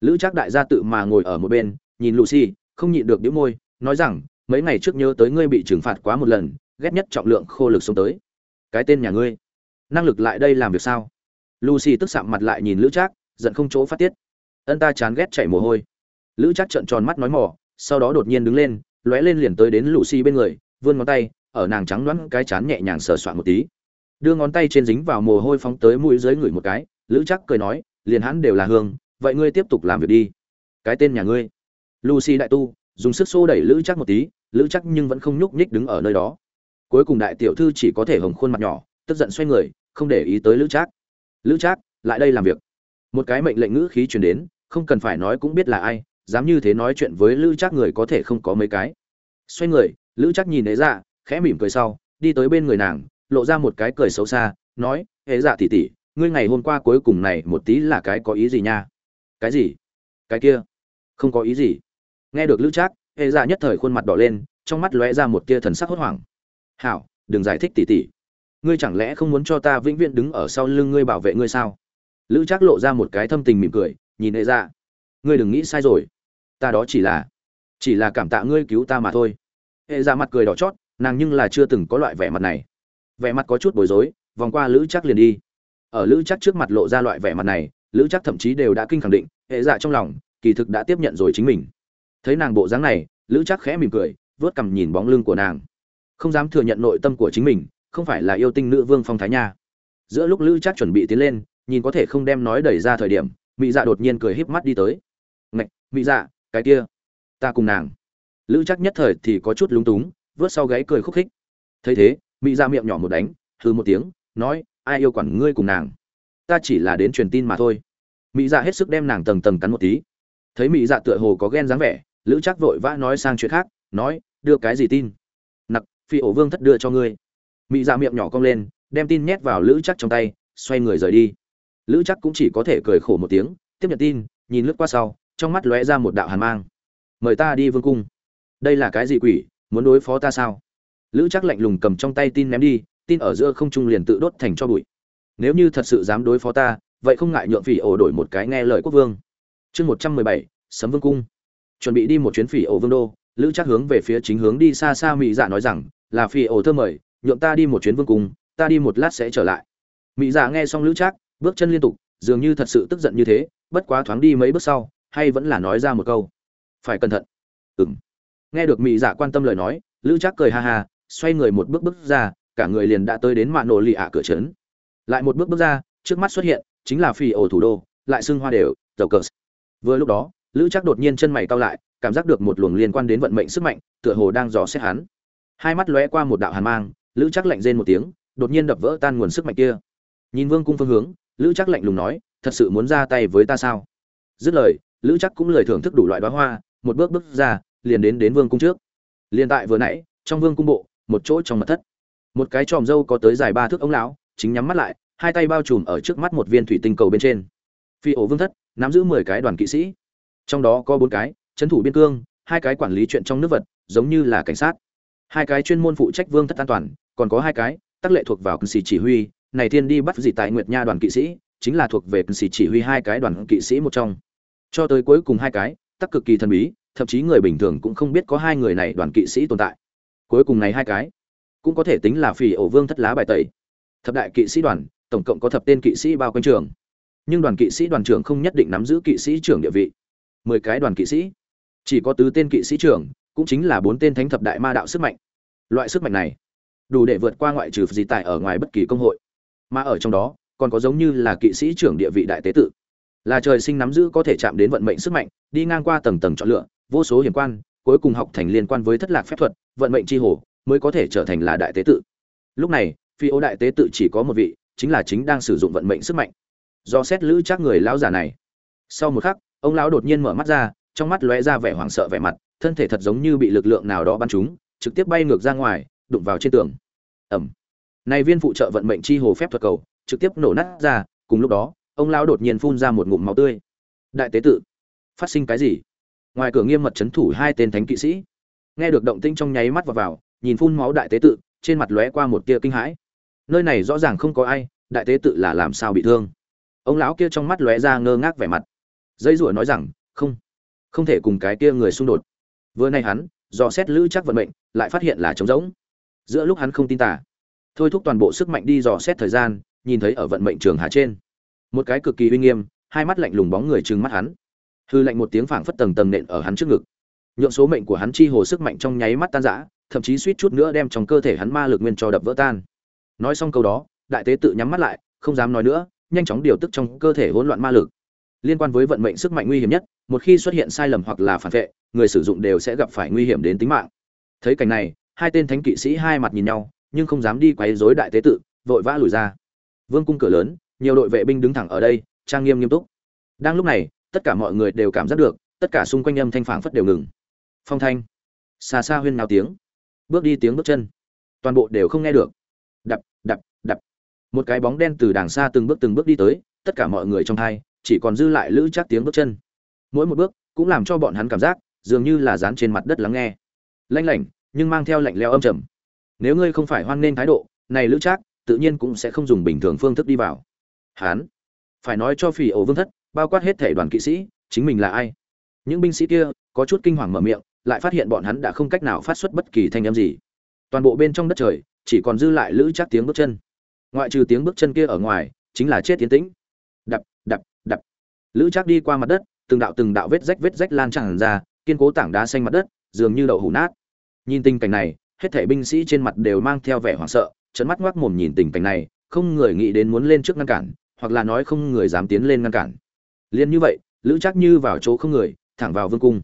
Lữ chắc đại gia tự mà ngồi ở một bên, nhìn lucy, không nhịn được đĩu môi, nói rằng, mấy ngày trước nhớ tới ngươi bị trừng phạt quá một lần ghét nhất trọng lượng khô lực xuống tới. Cái tên nhà ngươi, năng lực lại đây làm việc sao? Lucy tức sạm mặt lại nhìn lữ trác, giận không chỗ phát tiết. Ân ta chán ghét chảy mồ hôi. Lữ trác trợn tròn mắt nói mỏ, sau đó đột nhiên đứng lên, lóe lên liền tới đến lucy bên người, vươn ngón tay, ở nàng trắng đoán cái chán nhẹ nhàng sờ soạn một tí. Đưa ngón tay trên dính vào mồ hôi phóng tới mũi dưới người một cái, lữ Trác cười nói, liền hắn đều là hương, vậy ngươi tiếp tục làm việc đi. Cái tên nhà ngươi. Lucy đại tu, dùng sức xô đẩy lữ Trác một tí, lữ Trác nhưng vẫn không nhúc nhích đứng ở nơi đó cuối cùng đại tiểu thư chỉ có thể hồng khuôn mặt nhỏ, tức giận xoay người, không để ý tới lữ trác. Lữ trác, lại đây làm việc. Một cái mệnh lệnh ngữ khí truyền đến, không cần phải nói cũng biết là ai, dám như thế nói chuyện với lữ trác người có thể không có mấy cái. Xoay người, lữ trác nhìn ấy ra dạ, khẽ mỉm cười sau, đi tới bên người nàng, lộ ra một cái cười xấu xa, nói hễ dạ tỉ tỉ ngươi ngày hôm qua cuối cùng này một tí là cái có ý gì nha? Cái gì? Cái kia? Không có ý gì. Nghe được lữ trác hệ dạ nhất thời khuôn mặt đỏ lên, trong mắt lóe ra một tia thần sắc hốt hoảng hảo, đừng giải thích tỉ tỉ. Ngươi chẳng lẽ không muốn cho ta vĩnh viễn đứng ở sau lưng ngươi bảo vệ ngươi sao? Lữ trác lộ ra một cái thâm tình mỉm cười, nhìn hệ dạ. Ngươi đừng nghĩ sai rồi. Ta đó chỉ là chỉ là cảm tạ ngươi cứu ta mà thôi. Hệ dạ mặt cười đỏ chót, nàng nhưng là chưa từng có loại vẻ mặt này. Vẻ mặt có chút bối rối, vòng qua lữ chắc liền đi. Ở lữ chắc trước mặt lộ ra loại vẻ mặt này, lữ chắc thậm chí đều đã kinh khẳng định hệ dạ trong lòng, kỳ thực đã tiếp nhận rồi chính mình. Thấy nàng bộ dáng này, lữ chắc khẽ mỉm cười vớt cằm nhìn bóng lưng của nàng không dám thừa nhận nội tâm của chính mình, không phải là yêu tinh nữ vương phong thái nha. Giữa lúc lữ chắc chuẩn bị tiến lên, nhìn có thể không đem nói đẩy ra thời điểm mỹ dạ đột nhiên cười híp mắt đi tới. Ngạch mỹ dạ cái kia, ta cùng nàng. Lữ chắc nhất thời thì có chút lúng túng, vớt sau gáy cười khúc khích. Thấy thế mỹ dạ miệng nhỏ một đánh hư một tiếng, nói, ai yêu quản ngươi cùng nàng? Ta chỉ là đến truyền tin mà thôi. Mỹ dạ hết sức đem nàng tầng tầng cắn một tí. Thấy mỹ dạ tựa hồ có ghen dáng vẻ, lữ chắc vội vã nói sang chuyện khác, nói, đưa cái gì tin? Phi ổ vương thất đưa cho ngươi. Mỹ dạ miệng nhỏ cong lên, đem tin nhét vào lữ chắc trong tay, xoay người rời đi. Lữ chắc cũng chỉ có thể cười khổ một tiếng, tiếp nhận tin, nhìn lướt qua sau, trong mắt lóe ra một đạo hàn mang. Mời ta đi vương cung. Đây là cái gì quỷ, muốn đối phó ta sao? Lữ chắc lạnh lùng cầm trong tay tin ném đi, tin ở giữa không trung liền tự đốt thành cho bụi. Nếu như thật sự dám đối phó ta, vậy không ngại nhượng phỉ ổ đổi một cái nghe lời quốc vương. Chương một trăm mười bảy, sấm vương cung. Chuẩn bị đi một chuyến phỉ ổ vương đô, lữ chắc hướng về phía chính hướng đi xa xa mỹ dạ nói rằng là phi ổ thơ mời nhượng ta đi một chuyến vương cung ta đi một lát sẽ trở lại. Mỹ dạ nghe xong lữ Trác, bước chân liên tục dường như thật sự tức giận như thế bất quá thoáng đi mấy bước sau hay vẫn là nói ra một câu. Phải cẩn thận. Ừng nghe được mỹ dạ quan tâm lời nói lữ Trác cười ha ha xoay người một bước bước ra cả người liền đã tới đến mạ nổ lì ạ cửa trấn. Lại một bước bước ra trước mắt xuất hiện chính là phi ổ thủ đô lại xưng hoa đều tàu cờ. Vừa lúc đó lữ Trác đột nhiên chân mày cao lại cảm giác được một luồng liên quan đến vận mệnh sức mạnh tựa hồ đang dò xét hắn hai mắt lóe qua một đạo hàn mang, lữ chắc lạnh rên một tiếng, đột nhiên đập vỡ tan nguồn sức mạnh kia. Nhìn vương cung phương hướng, lữ chắc lạnh lùng nói, thật sự muốn ra tay với ta sao? Dứt lời, lữ chắc cũng lời thưởng thức đủ loại đoá hoa, một bước bước ra, liền đến đến vương cung trước. Liền tại vừa nãy, trong vương cung bộ, một chỗ trong mật thất, một cái tròm dâu có tới dài ba thước ống lão, chính nhắm mắt lại, hai tay bao trùm ở trước mắt một viên thủy tinh cầu bên trên. Phi ổ vương thất, nắm giữ mười cái đoàn kỵ sĩ. Trong đó có bốn cái, trấn thủ biên cương, hai cái quản lý chuyện trong nước vật, giống như là cảnh sát hai cái chuyên môn phụ trách vương thất an toàn, còn có hai cái, tắc lệ thuộc vào cân sĩ chỉ huy. Này thiên đi bắt gì tại nguyệt nha đoàn kỵ sĩ, chính là thuộc về cân sĩ chỉ huy hai cái đoàn kỵ sĩ một trong. Cho tới cuối cùng hai cái, tắc cực kỳ thần bí, thậm chí người bình thường cũng không biết có hai người này đoàn kỵ sĩ tồn tại. Cuối cùng này hai cái, cũng có thể tính là phỉ ổ vương thất lá bài tẩy. Thập đại kỵ sĩ đoàn, tổng cộng có thập tên kỵ sĩ bao quanh trường. Nhưng đoàn kỵ sĩ đoàn trưởng không nhất định nắm giữ kỵ sĩ trưởng địa vị. Mười cái đoàn kỵ sĩ, chỉ có tứ tên kỵ sĩ trưởng cũng chính là bốn tên thánh thập đại ma đạo sức mạnh. Loại sức mạnh này, đủ để vượt qua ngoại trừ gì tại ở ngoài bất kỳ công hội. Mà ở trong đó, còn có giống như là kỵ sĩ trưởng địa vị đại tế tự. Là trời sinh nắm giữ có thể chạm đến vận mệnh sức mạnh, đi ngang qua tầng tầng chọn lựa, vô số hiểm quan, cuối cùng học thành liên quan với thất lạc phép thuật, vận mệnh tri hồ, mới có thể trở thành là đại tế tự. Lúc này, phi ô đại tế tự chỉ có một vị, chính là chính đang sử dụng vận mệnh sức mạnh. Do xét lữ chắc người lão giả này. Sau một khắc, ông lão đột nhiên mở mắt ra, trong mắt lóe ra vẻ hoảng sợ vẻ mặt thân thể thật giống như bị lực lượng nào đó bắn trúng, trực tiếp bay ngược ra ngoài, đụng vào trên tường. Ẩm này viên phụ trợ vận mệnh chi hồ phép thuật cầu, trực tiếp nổ nát ra, cùng lúc đó, ông lão đột nhiên phun ra một ngụm máu tươi. Đại tế tự, phát sinh cái gì? Ngoài cửa nghiêm mật chấn thủ hai tên thánh kỵ sĩ. Nghe được động tĩnh trong nháy mắt vào vào, nhìn phun máu đại tế tự, trên mặt lóe qua một tia kinh hãi. Nơi này rõ ràng không có ai, đại tế tự là làm sao bị thương? Ông lão kia trong mắt lóe ra ngơ ngác vẻ mặt. Dây rủa nói rằng, không không thể cùng cái kia người xung đột vừa nay hắn, dò xét lữ chắc vận mệnh, lại phát hiện là trống rỗng. Giữa lúc hắn không tin tả thôi thúc toàn bộ sức mạnh đi dò xét thời gian, nhìn thấy ở vận mệnh trường hà trên. Một cái cực kỳ uy nghiêm, hai mắt lạnh lùng bóng người trừng mắt hắn. Hư lạnh một tiếng phảng phất tầng tầng nện ở hắn trước ngực. Nhượng số mệnh của hắn chi hồ sức mạnh trong nháy mắt tan rã, thậm chí suýt chút nữa đem trong cơ thể hắn ma lực nguyên cho đập vỡ tan. Nói xong câu đó, đại tế tự nhắm mắt lại, không dám nói nữa, nhanh chóng điều tức trong cơ thể hỗn loạn ma lực liên quan với vận mệnh sức mạnh nguy hiểm nhất, một khi xuất hiện sai lầm hoặc là phản vệ, người sử dụng đều sẽ gặp phải nguy hiểm đến tính mạng. Thấy cảnh này, hai tên thánh kỵ sĩ hai mặt nhìn nhau, nhưng không dám đi quấy rối đại tế tự, vội vã lùi ra. Vương cung cửa lớn, nhiều đội vệ binh đứng thẳng ở đây, trang nghiêm nghiêm túc. Đang lúc này, tất cả mọi người đều cảm giác được, tất cả xung quanh âm thanh phảng phất đều ngừng. Phong thanh. Xa xa huyên nào tiếng. Bước đi tiếng bước chân. Toàn bộ đều không nghe được. Đập đập đập. Một cái bóng đen từ đàng xa từng bước từng bước đi tới, tất cả mọi người trong thai chỉ còn dư lại lữ chắc tiếng bước chân. Mỗi một bước cũng làm cho bọn hắn cảm giác dường như là dán trên mặt đất lắng nghe. Lanh lảnh, nhưng mang theo lạnh leo âm trầm. Nếu ngươi không phải hoan nghênh thái độ, này lữ trác tự nhiên cũng sẽ không dùng bình thường phương thức đi vào. Hán phải nói cho phỉ ổ vương thất, bao quát hết thể đoàn kỵ sĩ, chính mình là ai? Những binh sĩ kia có chút kinh hoàng mở miệng, lại phát hiện bọn hắn đã không cách nào phát xuất bất kỳ thanh âm gì. Toàn bộ bên trong đất trời chỉ còn dư lại lữ chắc tiếng bước chân. Ngoại trừ tiếng bước chân kia ở ngoài, chính là chết tiến tĩnh lữ Trác đi qua mặt đất, từng đạo từng đạo vết rách vết rách lan tràn ra, kiên cố tảng đá xanh mặt đất, dường như đậu hủ nát. Nhìn tình cảnh này, hết thảy binh sĩ trên mặt đều mang theo vẻ hoảng sợ trận mắt ngoác mồm nhìn tình cảnh này, không người nghĩ đến muốn lên trước ngăn cản, hoặc là nói không người dám tiến lên ngăn cản. Liền như vậy, lữ Trác như vào chỗ không người, thẳng vào vương cung.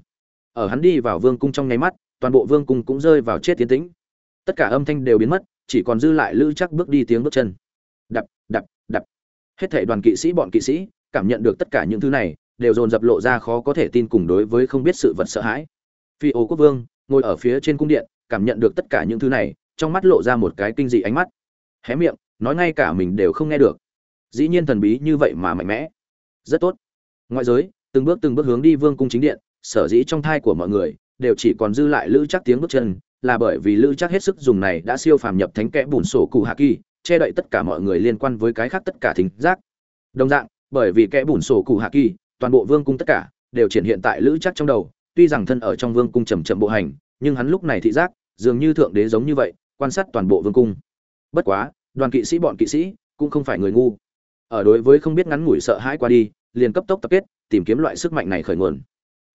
Ở hắn đi vào vương cung trong nháy mắt, toàn bộ vương cung cũng rơi vào chết tiến tĩnh. Tất cả âm thanh đều biến mất, chỉ còn dư lại lữ chắc bước đi tiếng bước chân. Đập đập đập. Hết thảy đoàn kỵ sĩ, bọn kỵ sĩ cảm nhận được tất cả những thứ này, đều dồn dập lộ ra khó có thể tin cùng đối với không biết sự vật sợ hãi. Phi ô quốc vương, ngồi ở phía trên cung điện, cảm nhận được tất cả những thứ này, trong mắt lộ ra một cái kinh dị ánh mắt. Hé miệng, nói ngay cả mình đều không nghe được. Dĩ nhiên thần bí như vậy mà mạnh mẽ. Rất tốt. Ngoại giới, từng bước từng bước hướng đi vương cung chính điện, sở dĩ trong thai của mọi người, đều chỉ còn dư lại lữ chắc tiếng bước chân, là bởi vì lữ chắc hết sức dùng này đã siêu phàm nhập thánh kẽ bùn sổ cụ hạ kỳ, che đậy tất cả mọi người liên quan với cái khác tất cả thính giác. Đồng dạng bởi vì kẽ bùn sổ cụ hạ kỳ, toàn bộ vương cung tất cả đều triển hiện tại lữ chắc trong đầu, tuy rằng thân ở trong vương cung chầm chậm bộ hành, nhưng hắn lúc này thị giác dường như thượng đế giống như vậy, quan sát toàn bộ vương cung. Bất quá, đoàn kỵ sĩ bọn kỵ sĩ cũng không phải người ngu. Ở đối với không biết ngắn ngủi sợ hãi qua đi, liền cấp tốc tập kết, tìm kiếm loại sức mạnh này khởi nguồn.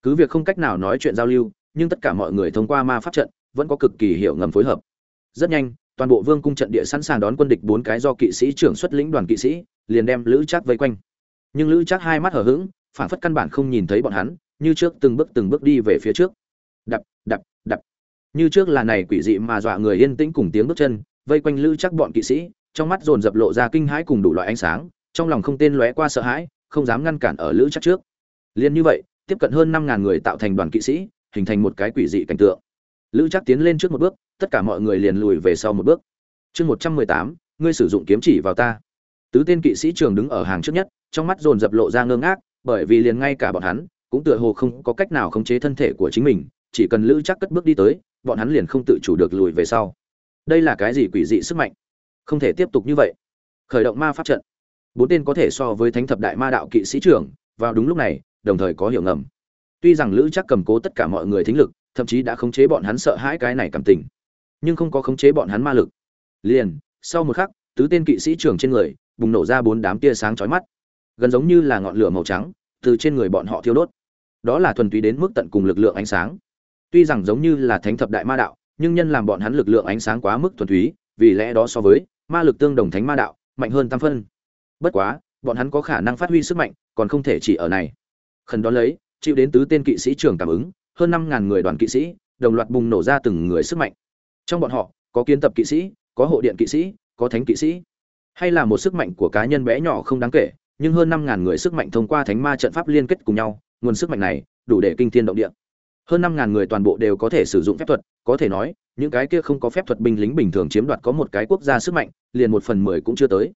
Cứ việc không cách nào nói chuyện giao lưu, nhưng tất cả mọi người thông qua ma pháp trận vẫn có cực kỳ hiểu ngầm phối hợp. Rất nhanh, toàn bộ vương cung trận địa sẵn sàng đón quân địch bốn cái do kỵ sĩ trưởng xuất lĩnh đoàn kỵ sĩ, liền đem lữ trác vây quanh nhưng lữ chắc hai mắt hở hững phản phất căn bản không nhìn thấy bọn hắn, như trước từng bước từng bước đi về phía trước. Đập đập đập. Như trước là này quỷ dị mà dọa người yên tĩnh cùng tiếng bước chân, vây quanh lữ chắc bọn kỵ sĩ, trong mắt dồn dập lộ ra kinh hãi cùng đủ loại ánh sáng, trong lòng không tên lóe qua sợ hãi, không dám ngăn cản ở lữ chắc trước. Liền như vậy, tiếp cận hơn năm ngàn người tạo thành đoàn kỵ sĩ, hình thành một cái quỷ dị cảnh tượng. Lữ chắc tiến lên trước một bước, tất cả mọi người liền lùi về sau một bước. Chương một trăm mười tám, ngươi sử dụng kiếm chỉ vào ta. Tứ tên kỵ sĩ trường đứng ở hàng trước nhất trong mắt dồn dập lộ ra ngơ ngác, bởi vì liền ngay cả bọn hắn cũng tựa hồ không có cách nào khống chế thân thể của chính mình, chỉ cần lữ chắc cất bước đi tới, bọn hắn liền không tự chủ được lùi về sau. Đây là cái gì quỷ dị sức mạnh? Không thể tiếp tục như vậy. Khởi động ma pháp trận. Bốn tên có thể so với thánh thập đại ma đạo kỵ sĩ trưởng, vào đúng lúc này, đồng thời có hiểu ngầm. Tuy rằng lữ chắc cầm cố tất cả mọi người thính lực, thậm chí đã khống chế bọn hắn sợ hãi cái này cảm tình, nhưng không có khống chế bọn hắn ma lực. Liền, sau một khắc, tứ tên kỵ sĩ trưởng trên người bùng nổ ra bốn đám tia sáng chói mắt gần giống như là ngọn lửa màu trắng, từ trên người bọn họ thiêu đốt. Đó là thuần túy đến mức tận cùng lực lượng ánh sáng. Tuy rằng giống như là thánh thập đại ma đạo, nhưng nhân làm bọn hắn lực lượng ánh sáng quá mức thuần túy, vì lẽ đó so với ma lực tương đồng thánh ma đạo, mạnh hơn tam phân. Bất quá, bọn hắn có khả năng phát huy sức mạnh, còn không thể chỉ ở này. Khẩn đó lấy, chịu đến tứ tên kỵ sĩ trưởng cảm ứng, hơn năm ngàn người đoàn kỵ sĩ, đồng loạt bùng nổ ra từng người sức mạnh. Trong bọn họ, có kiến tập kỵ sĩ, có hộ điện kỵ sĩ, có thánh kỵ sĩ. Hay là một sức mạnh của cá nhân bé nhỏ không đáng kể nhưng hơn năm ngàn người sức mạnh thông qua thánh ma trận pháp liên kết cùng nhau, nguồn sức mạnh này đủ để kinh thiên động địa. Hơn năm ngàn người toàn bộ đều có thể sử dụng phép thuật, có thể nói, những cái kia không có phép thuật binh lính bình thường chiếm đoạt có một cái quốc gia sức mạnh, liền một phần mười cũng chưa tới.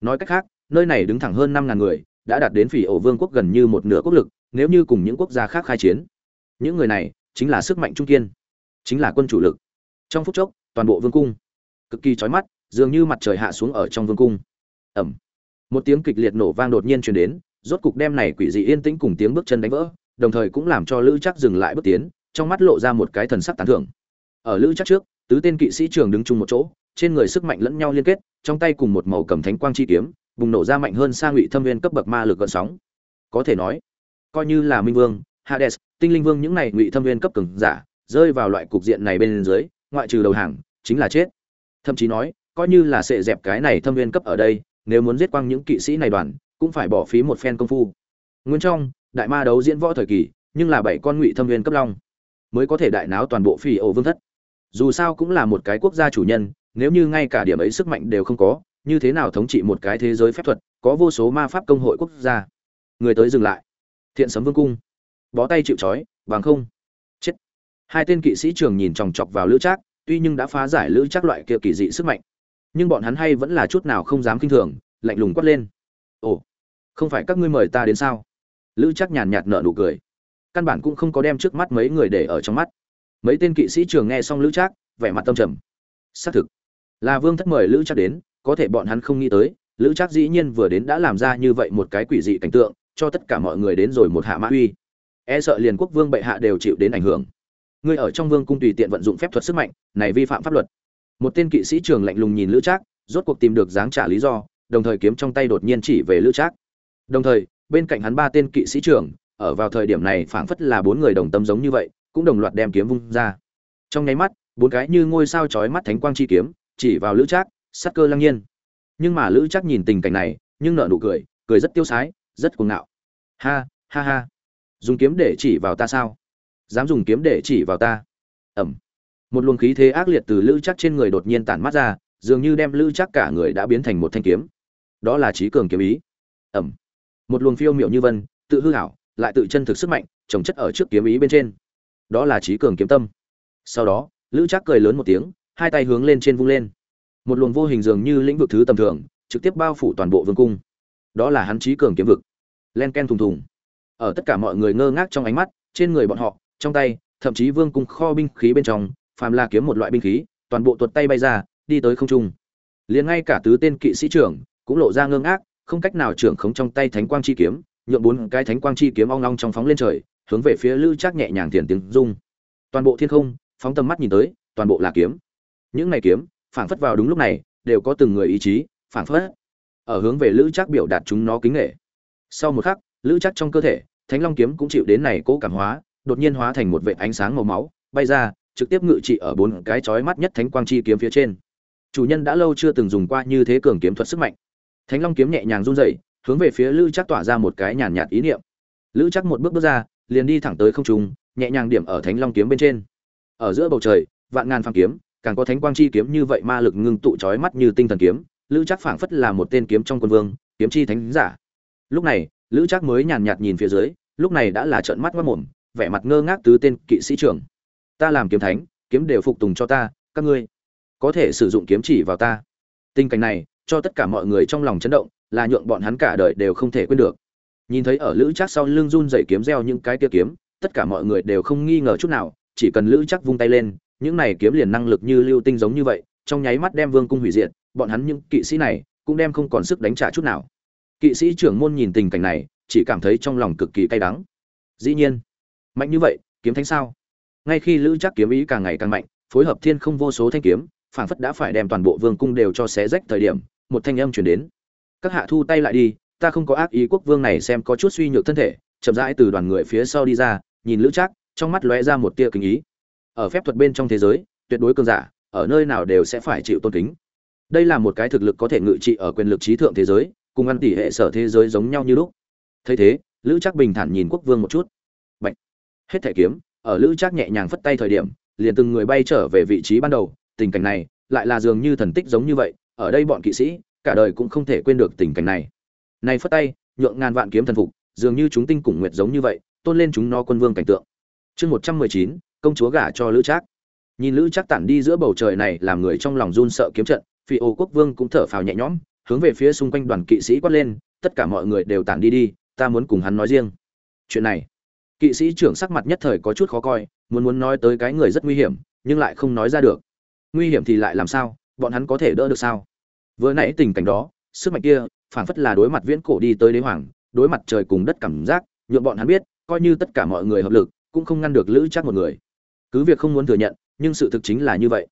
Nói cách khác, nơi này đứng thẳng hơn năm ngàn người, đã đạt đến phỉ ổ vương quốc gần như một nửa quốc lực, nếu như cùng những quốc gia khác khai chiến. Những người này chính là sức mạnh trung kiên, chính là quân chủ lực. Trong phút chốc, toàn bộ vương cung cực kỳ chói mắt, dường như mặt trời hạ xuống ở trong vương cung. Ẩm một tiếng kịch liệt nổ vang đột nhiên truyền đến, rốt cục đem này quỷ dị yên tĩnh cùng tiếng bước chân đánh vỡ, đồng thời cũng làm cho lữ chắc dừng lại bước tiến, trong mắt lộ ra một cái thần sắc tán thưởng. Ở lữ chắc trước, tứ tên kỵ sĩ trường đứng chung một chỗ, trên người sức mạnh lẫn nhau liên kết, trong tay cùng một màu cầm thánh quang chi kiếm, bùng nổ ra mạnh hơn xa ngụy thâm viên cấp bậc ma lực gợn sóng. Có thể nói, coi như là minh vương, hades, tinh linh vương những này ngụy thâm viên cấp cường giả, rơi vào loại cục diện này bên dưới, ngoại trừ đầu hàng, chính là chết. Thậm chí nói, coi như là sệ dẹp cái này thâm viên cấp ở đây nếu muốn giết quang những kỵ sĩ này đoàn, cũng phải bỏ phí một phen công phu. Nguyên trong, đại ma đấu diễn võ thời kỳ, nhưng là bảy con ngụy thâm viên cấp long, mới có thể đại náo toàn bộ phi ổ vương thất. Dù sao cũng là một cái quốc gia chủ nhân, nếu như ngay cả điểm ấy sức mạnh đều không có, như thế nào thống trị một cái thế giới phép thuật, có vô số ma pháp công hội quốc gia. Người tới dừng lại. Thiện sấm vương cung. Bó tay chịu trói, bằng không. Chết. Hai tên kỵ sĩ trường nhìn chòng chọc vào lữ trác, tuy nhưng đã phá giải lữ trác loại kia kỳ dị sức mạnh nhưng bọn hắn hay vẫn là chút nào không dám kinh thường, lạnh lùng quát lên. Ồ, không phải các ngươi mời ta đến sao? Lữ chắc nhàn nhạt nở nụ cười. Căn bản cũng không có đem trước mắt mấy người để ở trong mắt. Mấy tên kỵ sĩ trường nghe xong lữ trác, vẻ mặt tâm trầm. Xác thực, là vương thất mời lữ trác đến, có thể bọn hắn không nghĩ tới, lữ trác dĩ nhiên vừa đến đã làm ra như vậy một cái quỷ dị cảnh tượng, cho tất cả mọi người đến rồi một hạ mã uy. E sợ liền quốc vương bệ hạ đều chịu đến ảnh hưởng. Ngươi ở trong vương cung tùy tiện vận dụng phép thuật sức mạnh, này vi phạm pháp luật một tên kỵ sĩ trường lạnh lùng nhìn lữ trác, rốt cuộc tìm được dáng trả lý do, đồng thời kiếm trong tay đột nhiên chỉ về lữ trác. Đồng thời, bên cạnh hắn ba tên kỵ sĩ trưởng, ở vào thời điểm này phảng phất là bốn người đồng tâm giống như vậy, cũng đồng loạt đem kiếm vung ra. Trong nháy mắt, bốn cái như ngôi sao chói mắt thánh quang chi kiếm, chỉ vào lữ trác, sắc cơ lăng nhiên. Nhưng mà lữ trác nhìn tình cảnh này, nhưng nở nụ cười cười rất tiêu sái, rất cuồng ngạo. Ha ha ha. Dùng kiếm để chỉ vào ta sao? Dám dùng kiếm để chỉ vào ta. Ẩm một luồng khí thế ác liệt từ lữ chắc trên người đột nhiên tản mắt ra, dường như đem lữ chắc cả người đã biến thành một thanh kiếm. Đó là trí cường kiếm ý. Ẩm. Một luồng phiêu miệu như vân, tự hư hảo lại tự chân thực sức mạnh trồng chất ở trước kiếm ý bên trên. Đó là trí cường kiếm tâm. Sau đó, lữ chắc cười lớn một tiếng, hai tay hướng lên trên vung lên. Một luồng vô hình dường như lĩnh vực thứ tầm thường, trực tiếp bao phủ toàn bộ vương cung. Đó là hắn trí cường kiếm vực. Len ken thùng thùng. Ở tất cả mọi người ngơ ngác trong ánh mắt, trên người bọn họ, trong tay, thậm chí vương cung kho binh khí bên trong phàm là kiếm một loại binh khí, toàn bộ tuột tay bay ra, đi tới không trung. Liền ngay cả tứ tên kỵ sĩ trưởng cũng lộ ra ngơ ngác không cách nào trưởng khống trong tay thánh quang chi kiếm, nhượng bốn cái thánh quang chi kiếm ong long trong phóng lên trời, hướng về phía lữ trác nhẹ nhàng thiền tiếng rung. Toàn bộ thiên không, phóng tầm mắt nhìn tới, toàn bộ là kiếm. Những này kiếm, phảng phất vào đúng lúc này, đều có từng người ý chí, phảng phất ở hướng về lữ trác biểu đạt chúng nó kính nghệ sau một khắc, lữ trác trong cơ thể, thánh long kiếm cũng chịu đến này cố cảm hóa, đột nhiên hóa thành một vệt ánh sáng màu máu, bay ra trực tiếp ngự trị ở bốn cái chói mắt nhất thánh quang chi kiếm phía trên. Chủ nhân đã lâu chưa từng dùng qua như thế cường kiếm thuật sức mạnh. Thánh long kiếm nhẹ nhàng run rẩy, hướng về phía lữ chắc tỏa ra một cái nhàn nhạt ý niệm. Lữ chắc một bước bước ra, liền đi thẳng tới không trung, nhẹ nhàng điểm ở thánh long kiếm bên trên. Ở giữa bầu trời, vạn ngàn phàm kiếm, càng có thánh quang chi kiếm như vậy ma lực ngưng tụ chói mắt như tinh thần kiếm, lữ chắc phảng phất là một tên kiếm trong quân vương, kiếm chi thánh giả. Lúc này, lữ chắc mới nhàn nhạt nhìn phía dưới, lúc này đã là trợn mắt quát mồm, vẻ mặt ngơ ngác tứ tên kỵ sĩ trưởng ta làm kiếm thánh, kiếm đều phục tùng cho ta, các ngươi có thể sử dụng kiếm chỉ vào ta. Tình cảnh này, cho tất cả mọi người trong lòng chấn động, là nhượng bọn hắn cả đời đều không thể quên được. Nhìn thấy ở lữ chắc sau lưng run dậy kiếm gieo những cái kia kiếm, tất cả mọi người đều không nghi ngờ chút nào, chỉ cần lữ chắc vung tay lên, những này kiếm liền năng lực như lưu tinh giống như vậy, trong nháy mắt đem vương cung hủy diệt, bọn hắn những kỵ sĩ này cũng đem không còn sức đánh trả chút nào. Kỵ sĩ trưởng môn nhìn tình cảnh này, chỉ cảm thấy trong lòng cực kỳ cay đắng. Dĩ nhiên, mạnh như vậy, kiếm thánh sao? Ngay khi lữ chắc kiếm ý càng ngày càng mạnh, phối hợp thiên không vô số thanh kiếm, phảng phất đã phải đem toàn bộ vương cung đều cho xé rách thời điểm, một thanh âm chuyển đến. Các hạ thu tay lại đi, ta không có ác ý quốc vương này xem có chút suy nhược thân thể. Chậm rãi từ đoàn người phía sau đi ra, nhìn lữ chắc trong mắt lóe ra một tia kính ý. Ở phép thuật bên trong thế giới, tuyệt đối cường giả, ở nơi nào đều sẽ phải chịu tôn kính. Đây là một cái thực lực có thể ngự trị ở quyền lực trí thượng thế giới, cùng ăn tỷ hệ sở thế giới giống nhau như lúc. Thấy thế, lữ chắc bình thản nhìn quốc vương một chút. Bạch. hết thể kiếm ở lữ trác nhẹ nhàng phất tay thời điểm, liền từng người bay trở về vị trí ban đầu. Tình cảnh này, lại là dường như thần tích giống như vậy, ở đây bọn kỵ sĩ, cả đời cũng không thể quên được tình cảnh này. Này phất tay, nhượng ngàn vạn kiếm thần phục, dường như chúng tinh cùng nguyệt giống như vậy, tôn lên chúng nó quân vương cảnh tượng. Chương một trăm mười chín, công chúa gả cho lữ trác. Nhìn lữ trác tản đi giữa bầu trời này, làm người trong lòng run sợ kiếm trận, phi ô quốc vương cũng thở phào nhẹ nhõm, hướng về phía xung quanh đoàn kỵ sĩ quát lên, tất cả mọi người đều tản đi đi, ta muốn cùng hắn nói riêng. Chuyện này kỵ sĩ trưởng sắc mặt nhất thời có chút khó coi, muốn muốn nói tới cái người rất nguy hiểm, nhưng lại không nói ra được. Nguy hiểm thì lại làm sao? Bọn hắn có thể đỡ được sao? Vừa nãy tình cảnh đó, sức mạnh kia, phảng phất là đối mặt viễn cổ đi tới đế hoàng, đối mặt trời cùng đất cảm giác, nhượng bọn hắn biết, coi như tất cả mọi người hợp lực, cũng không ngăn được lữ chắc một người. Cứ việc không muốn thừa nhận, nhưng sự thực chính là như vậy.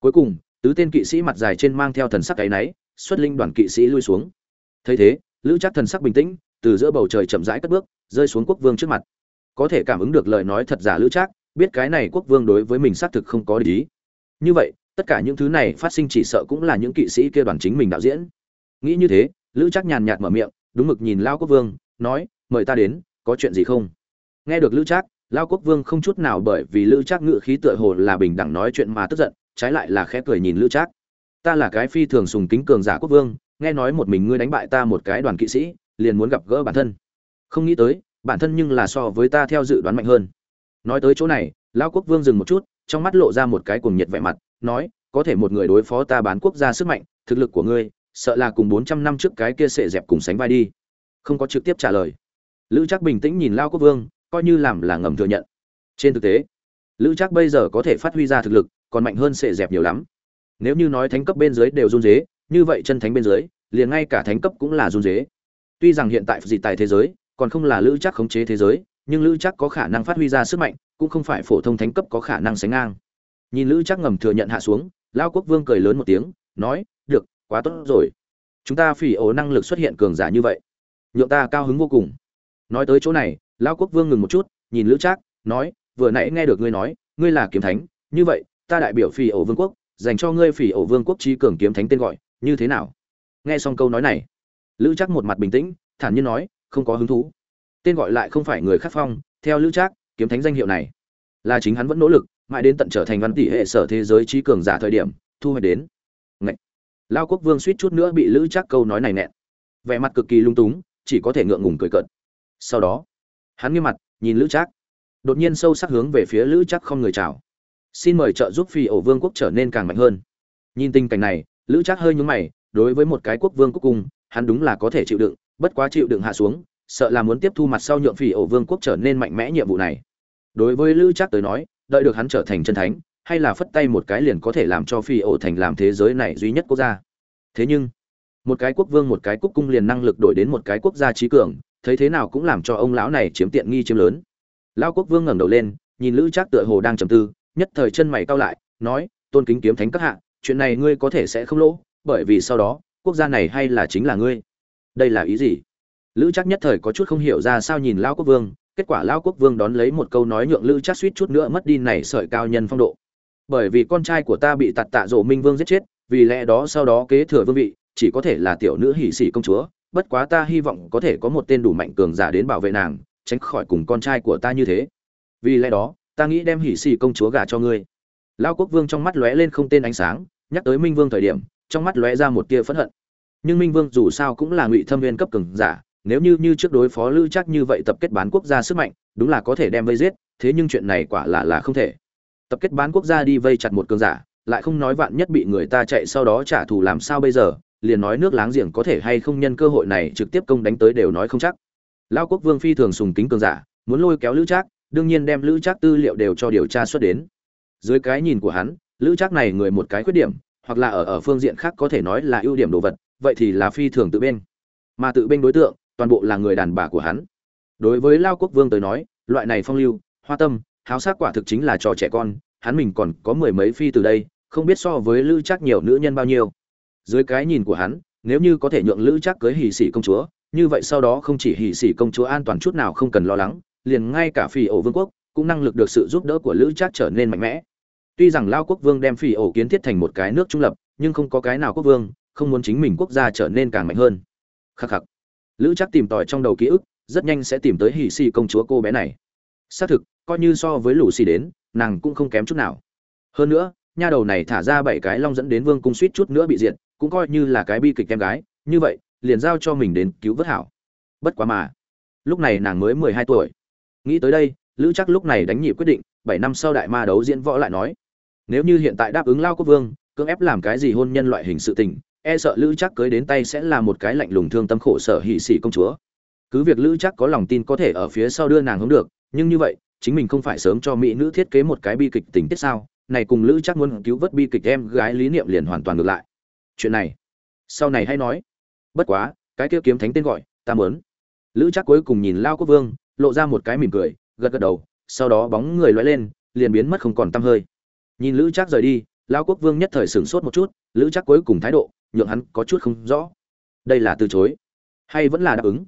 Cuối cùng, tứ tên kỵ sĩ mặt dài trên mang theo thần sắc cái náy xuất linh đoàn kỵ sĩ lui xuống. Thấy thế, lữ chắc thần sắc bình tĩnh, từ giữa bầu trời chậm rãi cất bước, rơi xuống quốc vương trước mặt có thể cảm ứng được lời nói thật giả lữ trác, biết cái này quốc vương đối với mình xác thực không có lý như vậy, tất cả những thứ này phát sinh chỉ sợ cũng là những kỵ sĩ kia đoàn chính mình đạo diễn. Nghĩ như thế, lữ trác nhàn nhạt mở miệng, đúng mực nhìn lao quốc vương, nói, mời ta đến, có chuyện gì không? Nghe được lữ trác, lao quốc vương không chút nào bởi vì lữ trác ngự khí tựa hồ là bình đẳng nói chuyện mà tức giận, trái lại là khẽ cười nhìn lữ trác. Ta là cái phi thường sùng kính cường giả quốc vương, nghe nói một mình ngươi đánh bại ta một cái đoàn kỵ sĩ, liền muốn gặp gỡ bản thân. Không nghĩ tới bản thân nhưng là so với ta theo dự đoán mạnh hơn. Nói tới chỗ này, lão quốc vương dừng một chút, trong mắt lộ ra một cái cuồng nhiệt vẻ mặt, nói, có thể một người đối phó ta bán quốc gia sức mạnh, thực lực của ngươi, sợ là cùng bốn trăm năm trước cái kia sệ dẹp cùng sánh vai đi. Không có trực tiếp trả lời. Lữ chắc bình tĩnh nhìn lao quốc vương, coi như làm là ngầm thừa nhận. Trên thực tế, lữ chắc bây giờ có thể phát huy ra thực lực, còn mạnh hơn sệ dẹp nhiều lắm. Nếu như nói thánh cấp bên dưới đều run dế như vậy chân thánh bên dưới, liền ngay cả thánh cấp cũng là run dế tuy rằng hiện tại dị tài thế giới còn không là lữ chắc khống chế thế giới, nhưng lữ chắc có khả năng phát huy ra sức mạnh, cũng không phải phổ thông thánh cấp có khả năng sánh ngang. Nhìn lữ chắc ngầm thừa nhận hạ xuống, lao quốc vương cười lớn một tiếng, nói, được, quá tốt rồi. Chúng ta phỉ ổ năng lực xuất hiện cường giả như vậy, nhượng ta cao hứng vô cùng. Nói tới chỗ này, lao quốc vương ngừng một chút, nhìn lữ trác nói, vừa nãy nghe được ngươi nói, ngươi là kiếm thánh, như vậy, ta đại biểu phỉ ổ vương quốc, dành cho ngươi phỉ ổ vương quốc chi cường kiếm thánh tên gọi, như thế nào? Nghe xong câu nói này, lữ trác một mặt bình tĩnh, thản nhiên nói không có hứng thú. Tên gọi lại không phải người khác phong, theo lữ trác, kiếm thánh danh hiệu này. Là chính hắn vẫn nỗ lực, mãi đến tận trở thành văn tỷ hệ sở thế giới trí cường giả thời điểm, thu hoạch đến. Ngậy! lao quốc vương suýt chút nữa bị lữ trác câu nói này nẹn. Vẻ mặt cực kỳ lung túng, chỉ có thể ngượng ngùng cười cợt. Sau đó, hắn nghiêm mặt, nhìn lữ trác. Đột nhiên sâu sắc hướng về phía lữ trác không người chào. Xin mời trợ giúp phi ổ vương quốc trở nên càng mạnh hơn. Nhìn tình cảnh này, lữ trác hơi nhúng mày, đối với một cái quốc vương quốc cung, hắn đúng là có thể chịu đựng bất quá chịu đựng hạ xuống, sợ là muốn tiếp thu mặt sau nhượng phỉ ổ vương quốc trở nên mạnh mẽ nhiệm vụ này. Đối với lữ trác tới nói, đợi được hắn trở thành chân thánh, hay là phất tay một cái liền có thể làm cho phi ổ thành làm thế giới này duy nhất quốc gia. Thế nhưng, một cái quốc vương một cái quốc cung liền năng lực đổi đến một cái quốc gia trí cường, thấy thế nào cũng làm cho ông lão này chiếm tiện nghi chiếm lớn. Lão quốc vương ngẩng đầu lên, nhìn lữ trác tựa hồ đang trầm tư, nhất thời chân mày cau lại, nói, tôn kính kiếm thánh các hạ, chuyện này ngươi có thể sẽ không lỗ, bởi vì sau đó, quốc gia này hay là chính là ngươi đây là ý gì? Lữ trác nhất thời có chút không hiểu ra sao nhìn lao quốc vương, kết quả lao quốc vương đón lấy một câu nói nhượng lữ trác suýt chút nữa mất đi này sợi cao nhân phong độ. Bởi vì con trai của ta bị tạt tạ rộ minh vương giết chết, vì lẽ đó sau đó kế thừa vương vị, chỉ có thể là tiểu nữ hỷ sĩ công chúa, bất quá ta hy vọng có thể có một tên đủ mạnh cường giả đến bảo vệ nàng, tránh khỏi cùng con trai của ta như thế. Vì lẽ đó, ta nghĩ đem hỷ sĩ công chúa gả cho ngươi. Lao quốc vương trong mắt lóe lên không tên ánh sáng, nhắc tới minh vương thời điểm, trong mắt lóe ra một tia phẫn hận nhưng minh vương dù sao cũng là ngụy thâm viên cấp cường giả, nếu như như trước đối phó lữ chắc như vậy tập kết bán quốc gia sức mạnh, đúng là có thể đem vây giết, thế nhưng chuyện này quả là là không thể. Tập kết bán quốc gia đi vây chặt một cường giả, lại không nói vạn nhất bị người ta chạy sau đó trả thù làm sao bây giờ, liền nói nước láng giềng có thể hay không nhân cơ hội này trực tiếp công đánh tới đều nói không chắc. Lao quốc vương phi thường sùng kính cường giả, muốn lôi kéo lữ trác, đương nhiên đem lữ trác tư liệu đều cho điều tra xuất đến. Dưới cái nhìn của hắn, lữ trác này người một cái khuyết điểm, hoặc là ở ở phương diện khác có thể nói là ưu điểm đồ vật vậy thì là phi thường tự bên. Mà tự bên đối tượng, toàn bộ là người đàn bà của hắn. Đối với lao quốc vương tới nói, loại này phong lưu, hoa tâm, háo sắc quả thực chính là trò trẻ con, hắn mình còn có mười mấy phi từ đây, không biết so với lữ chắc nhiều nữ nhân bao nhiêu. Dưới cái nhìn của hắn, nếu như có thể nhượng lữ chắc cưới hỷ sĩ công chúa, như vậy sau đó không chỉ hỷ sĩ công chúa an toàn chút nào không cần lo lắng, liền ngay cả phi ổ vương quốc cũng năng lực được sự giúp đỡ của lữ chắc trở nên mạnh mẽ. Tuy rằng lao quốc vương đem phi ổ kiến thiết thành một cái nước trung lập, nhưng không có cái nào quốc vương không muốn chính mình quốc gia trở nên càng mạnh hơn. Khắc khắc. Lữ chắc tìm tòi trong đầu ký ức, rất nhanh sẽ tìm tới hì xì công chúa cô bé này. Xác thực, coi như so với lũ xì đến, nàng cũng không kém chút nào. Hơn nữa, nha đầu này thả ra bảy cái long dẫn đến vương cung suýt chút nữa bị diệt, cũng coi như là cái bi kịch em gái, như vậy, liền giao cho mình đến cứu vớt hảo. Bất quá mà, lúc này nàng mới mười hai tuổi. Nghĩ tới đây, lữ chắc lúc này đánh nhị quyết định, bảy năm sau đại ma đấu diễn võ lại nói, nếu như hiện tại đáp ứng lao quốc vương, cưỡng ép làm cái gì hôn nhân loại hình sự tình e sợ lữ chắc cưới đến tay sẽ là một cái lạnh lùng thương tâm khổ sở hỷ sĩ công chúa. Cứ việc lữ chắc có lòng tin có thể ở phía sau đưa nàng hướng được, nhưng như vậy, chính mình không phải sớm cho mỹ nữ thiết kế một cái bi kịch tình tiết sao? Này cùng lữ chắc muốn cứu vớt bi kịch em gái lý niệm liền hoàn toàn ngược lại. Chuyện này, sau này hay nói. Bất quá, cái kia kiếm thánh tên gọi, ta mớn lữ chắc cuối cùng nhìn lao quốc vương, lộ ra một cái mỉm cười, gật gật đầu, sau đó bóng người loay lên, liền biến mất không còn t hơi. Nhìn lữ chắc rời đi, lao quốc vương nhất thời sửng sốt một chút, lữ chắc cuối cùng thái độ nhượng hắn có chút không rõ. Đây là từ chối, hay vẫn là đáp ứng?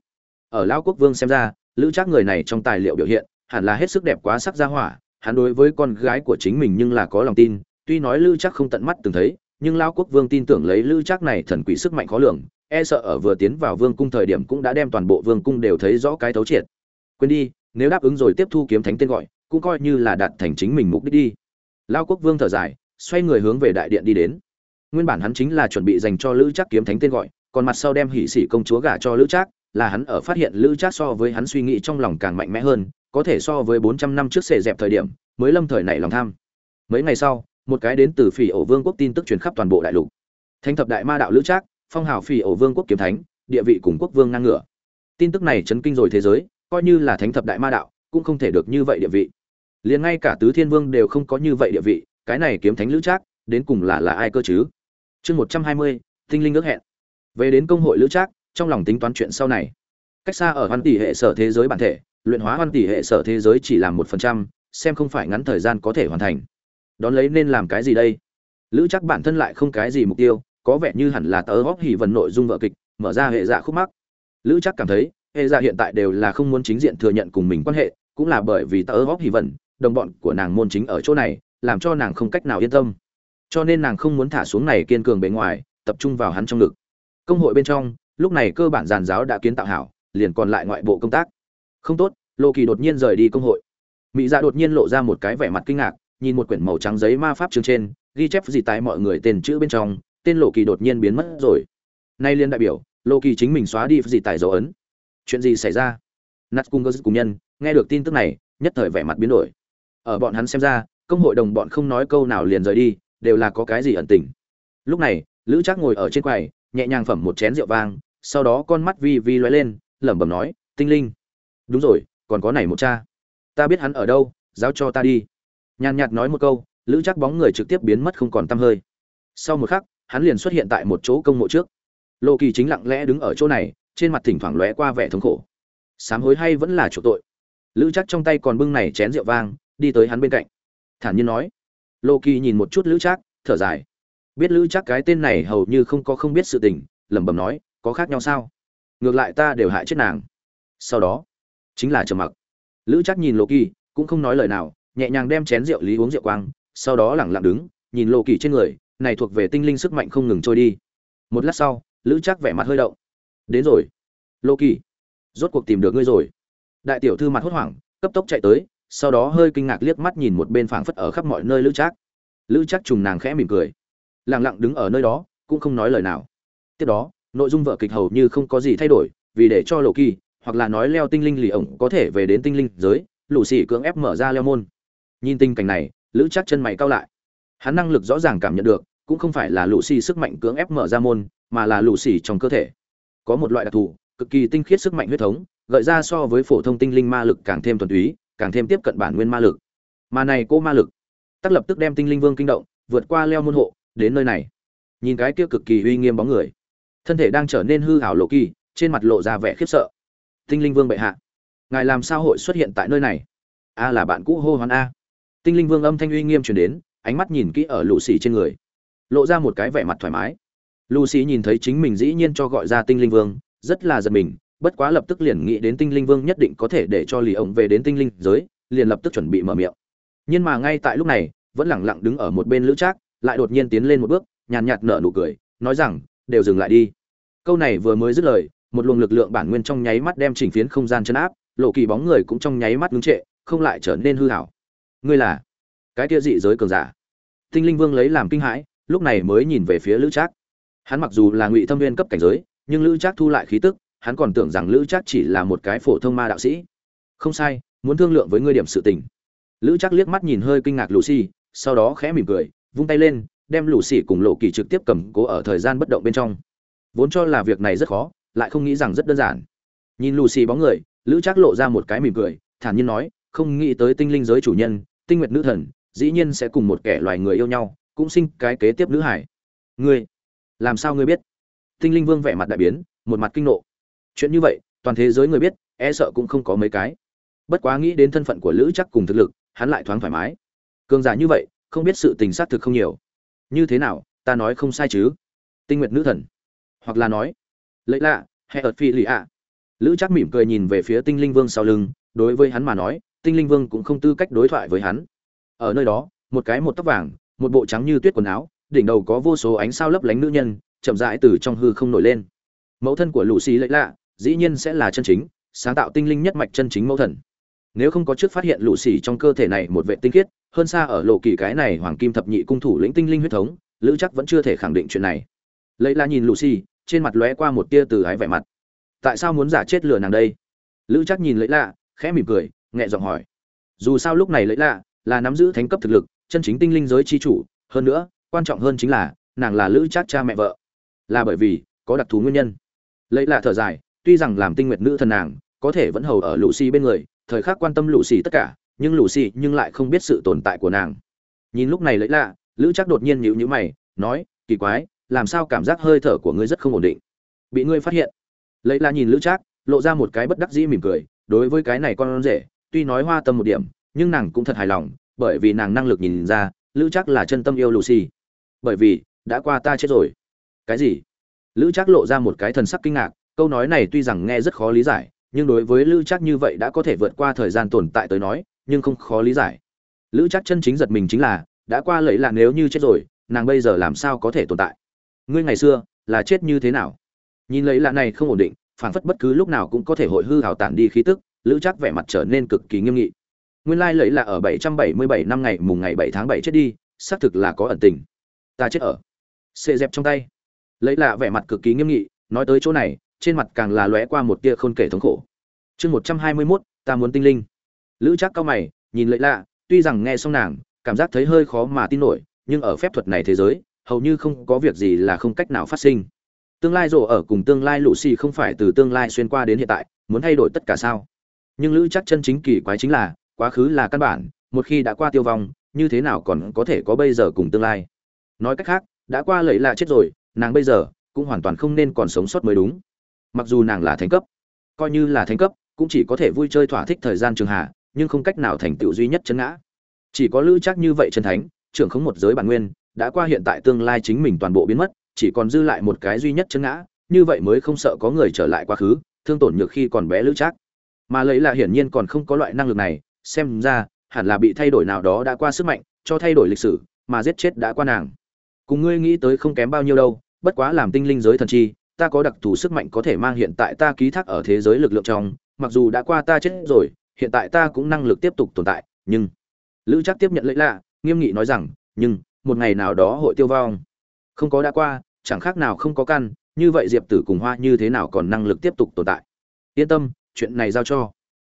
Ở lao quốc vương xem ra, lữ Trác người này trong tài liệu biểu hiện, hẳn là hết sức đẹp quá sắc ra hỏa, hắn đối với con gái của chính mình nhưng là có lòng tin, tuy nói lữ Trác không tận mắt từng thấy, nhưng lao quốc vương tin tưởng lấy lữ Trác này thần quỷ sức mạnh khó lường e sợ ở vừa tiến vào vương cung thời điểm cũng đã đem toàn bộ vương cung đều thấy rõ cái thấu triệt. Quên đi, nếu đáp ứng rồi tiếp thu kiếm thánh tên gọi, cũng coi như là đạt thành chính mình mục đích đi. Lao quốc vương thở dài, xoay người hướng về đại điện đi đến nguyên bản hắn chính là chuẩn bị dành cho lữ Trác kiếm thánh tên gọi còn mặt sau đem hỷ sĩ công chúa gả cho lữ trác là hắn ở phát hiện lữ trác so với hắn suy nghĩ trong lòng càng mạnh mẽ hơn có thể so với 400 năm trước xệ dẹp thời điểm, mới lâm thời này lòng tham. Mấy ngày sau, một cái đến từ Phỉ Ổ Vương quốc tin tức truyền khắp toàn bộ đại lục. Thánh thập đại ma đạo lữ trác, phong hào Phỉ Ổ Vương quốc kiếm thánh, địa vị cùng quốc vương ngang ngửa. Tin tức này chấn kinh rồi thế giới, coi như là thánh thập đại ma đạo, cũng không thể được như vậy địa vị. Liền ngay cả tứ thiên vương đều không có như vậy địa vị, cái này kiếm thánh lữ trác, đến cùng là là ai cơ chứ? Chương 120, tinh linh ước hẹn. Về đến công hội lữ trác, trong lòng tính toán chuyện sau này. Cách xa ở hoàn tỷ hệ sở thế giới bản thể, luyện hóa hoàn tỷ hệ sở thế giới chỉ làm một phần trăm xem không phải ngắn thời gian có thể hoàn thành đón lấy nên làm cái gì đây lữ chắc bản thân lại không cái gì mục tiêu có vẻ như hẳn là tớ góp hỉ vần nội dung vợ kịch mở ra hệ dạ khúc mắc lữ chắc cảm thấy hệ dạ hiện tại đều là không muốn chính diện thừa nhận cùng mình quan hệ cũng là bởi vì tớ góp hỉ vần đồng bọn của nàng môn chính ở chỗ này làm cho nàng không cách nào yên tâm cho nên nàng không muốn thả xuống này kiên cường bề ngoài, tập trung vào hắn trong ngực. Công hội bên trong, lúc này cơ bản giàn giáo đã kiến tạo hảo, liền còn lại ngoại bộ công tác. Không tốt lộ kỳ đột nhiên rời đi công hội. Mỹ dạ đột nhiên lộ ra một cái vẻ mặt kinh ngạc, nhìn một quyển màu trắng giấy ma pháp chương trên, ghi chép gì tại mọi người tên chữ bên trong, tên lộ kỳ đột nhiên biến mất rồi. Nay liên đại biểu lộ kỳ chính mình xóa đi gì tại dấu ấn. Chuyện gì xảy ra? Nát cung cơ cùng nhân, nghe được tin tức này, nhất thời vẻ mặt biến đổi. Ở bọn hắn xem ra, công hội đồng bọn không nói câu nào liền rời đi đều là có cái gì ẩn tình. Lúc này, lữ trác ngồi ở trên quầy, nhẹ nhàng phẩm một chén rượu vang, sau đó con mắt vi vi lóe lên, lẩm bẩm nói, tinh linh. Đúng rồi, còn có này một cha. Ta biết hắn ở đâu, giao cho ta đi. Nhàn nhạt nói một câu, lữ Trác bóng người trực tiếp biến mất không còn t hơi. Sau một khắc, hắn liền xuất hiện tại một chỗ công mộ trước. Lô kỳ chính lặng lẽ đứng ở chỗ này, trên mặt thỉnh thoảng lóe qua vẻ thống khổ. Sám hối hay vẫn là chỗ tội. Lữ chắc trong tay còn bưng này chén rượu vang, đi tới hắn bên cạnh. Thản nhiên nói lô kỳ nhìn một chút lữ Trác, thở dài. Biết lữ Trác cái tên này hầu như không có không biết sự tình lẩm bẩm nói có khác nhau sao? Ngược lại ta đều hại chết nàng. Sau đó chính là trầm mặc. Lữ Trác nhìn lô kỳ cũng không nói lời nào nhẹ nhàng đem chén rượu lý uống rượu quang sau đó lẳng lặng đứng nhìn lô kỳ trên người này thuộc về tinh linh sức mạnh không ngừng trôi đi. Một lát sau lữ Trác vẻ mặt hơi động. Đến rồi lô kỳ rốt cuộc tìm được ngươi rồi. Đại tiểu thư mặt hốt hoảng cấp tốc chạy tới sau đó hơi kinh ngạc liếc mắt nhìn một bên phảng phất ở khắp mọi nơi lữ trác. Lữ trác trùng nàng khẽ mỉm cười. Lặng lặng đứng ở nơi đó, cũng không nói lời nào. Tiếp đó, nội dung vở kịch hầu như không có gì thay đổi, vì để cho lộ kỳ, hoặc là nói leo tinh linh lì ổng có thể về đến tinh linh giới, lũ xỉ cưỡng ép mở ra leo môn. Nhìn tình cảnh này, lữ chắc chân mày cao lại. Hắn năng lực rõ ràng cảm nhận được, cũng không phải là lũ xỉ sức mạnh cưỡng ép mở ra môn, mà là lũ xỉ trong cơ thể. Có một loại đặc thù, cực kỳ tinh khiết sức mạnh huyết thống, gợi ra so với phổ thông tinh linh ma lực càng thêm thuần túy càng thêm tiếp cận bản nguyên ma lực. Mà này cô ma lực tác lập tức đem tinh linh vương kinh động, vượt qua leo môn hộ, đến nơi này. Nhìn cái kia cực kỳ uy nghiêm bóng người, thân thể đang trở nên hư hảo lộ kỳ, trên mặt lộ ra vẻ khiếp sợ. Tinh linh vương bệ hạ, ngài làm sao hội xuất hiện tại nơi này? A là bạn cũ hô hoán a. Tinh linh vương âm thanh uy nghiêm truyền đến, ánh mắt nhìn kỹ ở lũ xì trên người, lộ ra một cái vẻ mặt thoải mái. Lucy xì nhìn thấy chính mình dĩ nhiên cho gọi ra tinh linh vương, rất là giật mình bất quá lập tức liền nghĩ đến tinh linh vương nhất định có thể để cho lì ổng về đến tinh linh giới, liền lập tức chuẩn bị mở miệng. Nhưng mà ngay tại lúc này, vẫn lẳng lặng đứng ở một bên lữ trác, lại đột nhiên tiến lên một bước, nhàn nhạt nở nụ cười, nói rằng, đều dừng lại đi. Câu này vừa mới dứt lời, một luồng lực lượng bản nguyên trong nháy mắt đem chỉnh phiến không gian chân áp, lộ kỳ bóng người cũng trong nháy mắt ngưng trệ, không lại trở nên hư hảo. Ngươi là cái kia dị giới cường giả? Tinh linh vương lấy làm kinh hãi, lúc này mới nhìn về phía lữ trác. Hắn mặc dù là ngụy thâm viên cấp cảnh giới, nhưng lữ trác thu lại khí tức hắn còn tưởng rằng lữ chắc chỉ là một cái phổ thông ma đạo sĩ. Không sai, muốn thương lượng với ngươi điểm sự tình. Lữ chắc liếc mắt nhìn hơi kinh ngạc lucy, sau đó khẽ mỉm cười, vung tay lên, đem lucy cùng lộ kỳ trực tiếp cầm cố ở thời gian bất động bên trong. Vốn cho là việc này rất khó, lại không nghĩ rằng rất đơn giản. Nhìn lucy bóng người, lữ chắc lộ ra một cái mỉm cười, thản nhiên nói, không nghĩ tới tinh linh giới chủ nhân, tinh nguyệt nữ thần, dĩ nhiên sẽ cùng một kẻ loài người yêu nhau, cũng sinh cái kế tiếp nữ hải. Ngươi, làm sao ngươi biết? Tinh linh vương vẻ mặt đại biến, một mặt kinh nộ chuyện như vậy, toàn thế giới người biết e sợ cũng không có mấy cái. Bất quá nghĩ đến thân phận của lữ chắc cùng thực lực, hắn lại thoáng thoải mái. Cường giả như vậy, không biết sự tình xác thực không nhiều. Như thế nào, ta nói không sai chứ? Tinh nguyệt nữ thần. Hoặc là nói lấy lạ hay ợt phi lì ạ. Lữ chắc mỉm cười nhìn về phía tinh linh vương sau lưng, đối với hắn mà nói, tinh linh vương cũng không tư cách đối thoại với hắn. Ở nơi đó, một cái một tóc vàng, một bộ trắng như tuyết quần áo, đỉnh đầu có vô số ánh sao lấp lánh nữ nhân, chậm rãi từ trong hư không nổi lên. Mẫu thân của lũ xì lấy lạ dĩ nhiên sẽ là chân chính, sáng tạo tinh linh nhất mạch chân chính mẫu thần. Nếu không có trước phát hiện lũ xỉ trong cơ thể này một vệ tinh khiết, hơn xa ở lộ kỳ cái này hoàng kim thập nhị cung thủ lĩnh tinh linh huyết thống, lữ chắc vẫn chưa thể khẳng định chuyện này. Lấy la nhìn lũ xỉ trên mặt lóe qua một tia từ ái vẻ mặt. Tại sao muốn giả chết lừa nàng đây? Lữ chắc nhìn lấy lạ, khẽ mỉm cười, nhẹ giọng hỏi. Dù sao lúc này lấy lạ là nắm giữ thánh cấp thực lực, chân chính tinh linh giới chi chủ, hơn nữa, quan trọng hơn chính là, nàng là lữ chắc cha mẹ vợ. Là bởi vì có đặc thù nguyên nhân. Lấy lạ thở dài tuy rằng làm tinh nguyệt nữ thần nàng, có thể vẫn hầu ở lũ xì bên người, thời khắc quan tâm lũ xì tất cả, nhưng lũ xì nhưng lại không biết sự tồn tại của nàng. Nhìn lúc này lấy lạ, lữ chắc đột nhiên nhíu nhíu mày, nói, kỳ quái, làm sao cảm giác hơi thở của ngươi rất không ổn định? Bị ngươi phát hiện. Lấy lạ nhìn lữ chắc lộ ra một cái bất đắc dĩ mỉm cười, đối với cái này con rể, tuy nói hoa tâm một điểm, nhưng nàng cũng thật hài lòng, bởi vì nàng năng lực nhìn ra, lữ chắc là chân tâm yêu lucy. Bởi vì, đã qua ta chết rồi. Cái gì? Lữ chắc lộ ra một cái thần sắc kinh ngạc câu nói này tuy rằng nghe rất khó lý giải, nhưng đối với lữ chắc như vậy đã có thể vượt qua thời gian tồn tại tới nói, nhưng không khó lý giải. Lữ chắc chân chính giật mình chính là, đã qua lẫy là nếu như chết rồi, nàng bây giờ làm sao có thể tồn tại? Ngươi ngày xưa, là chết như thế nào? Nhìn lấy lạ này không ổn định phản phất bất cứ lúc nào cũng có thể hội hư hào tản đi khí tức, lữ chắc vẻ mặt trở nên cực kỳ nghiêm nghị. Nguyên lai lấy là ở 777 năm ngày mùng ngày 7 tháng 7 chết đi, xác thực là có ẩn tình. Ta chết ở. Xê dẹp trong tay. Lấy lạ vẻ mặt cực kỳ nghiêm nghị, nói tới chỗ này trên mặt càng là lóe qua một tia khôn kể thống khổ. Chương 121, ta muốn tinh linh. Lữ chắc cao mày nhìn lấy lạ tuy rằng nghe xong nàng cảm giác thấy hơi khó mà tin nổi nhưng ở phép thuật này thế giới hầu như không có việc gì là không cách nào phát sinh. Tương lai rổ ở cùng tương lai lũ xì không phải từ tương lai xuyên qua đến hiện tại muốn thay đổi tất cả sao? Nhưng lữ chắc chân chính kỳ quái chính là quá khứ là căn bản một khi đã qua tiêu vong như thế nào còn có thể có bây giờ cùng tương lai? Nói cách khác đã qua lẫy lạ chết rồi nàng bây giờ cũng hoàn toàn không nên còn sống sót mới đúng mặc dù nàng là thánh cấp, coi như là thánh cấp, cũng chỉ có thể vui chơi thỏa thích thời gian trường hạ, nhưng không cách nào thành tựu duy nhất chân ngã. Chỉ có lữ chắc như vậy chân thánh, trưởng không một giới bản nguyên, đã qua hiện tại tương lai chính mình toàn bộ biến mất, chỉ còn dư lại một cái duy nhất chân ngã, như vậy mới không sợ có người trở lại quá khứ, thương tổn nhược khi còn bé lữ chắc. Mà lấy là hiển nhiên còn không có loại năng lực này, xem ra, hẳn là bị thay đổi nào đó đã qua sức mạnh, cho thay đổi lịch sử, mà giết chết đã qua nàng. Cùng ngươi nghĩ tới không kém bao nhiêu đâu, bất quá làm tinh linh giới thần chi ta có đặc thù sức mạnh có thể mang hiện tại ta ký thác ở thế giới lực lượng trong, mặc dù đã qua ta chết rồi, hiện tại ta cũng năng lực tiếp tục tồn tại, nhưng lữ chắc tiếp nhận lễ lạ, nghiêm nghị nói rằng, nhưng, một ngày nào đó hội tiêu vong. Không có đã qua, chẳng khác nào không có căn, như vậy diệp tử cùng hoa như thế nào còn năng lực tiếp tục tồn tại? Yên tâm, chuyện này giao cho.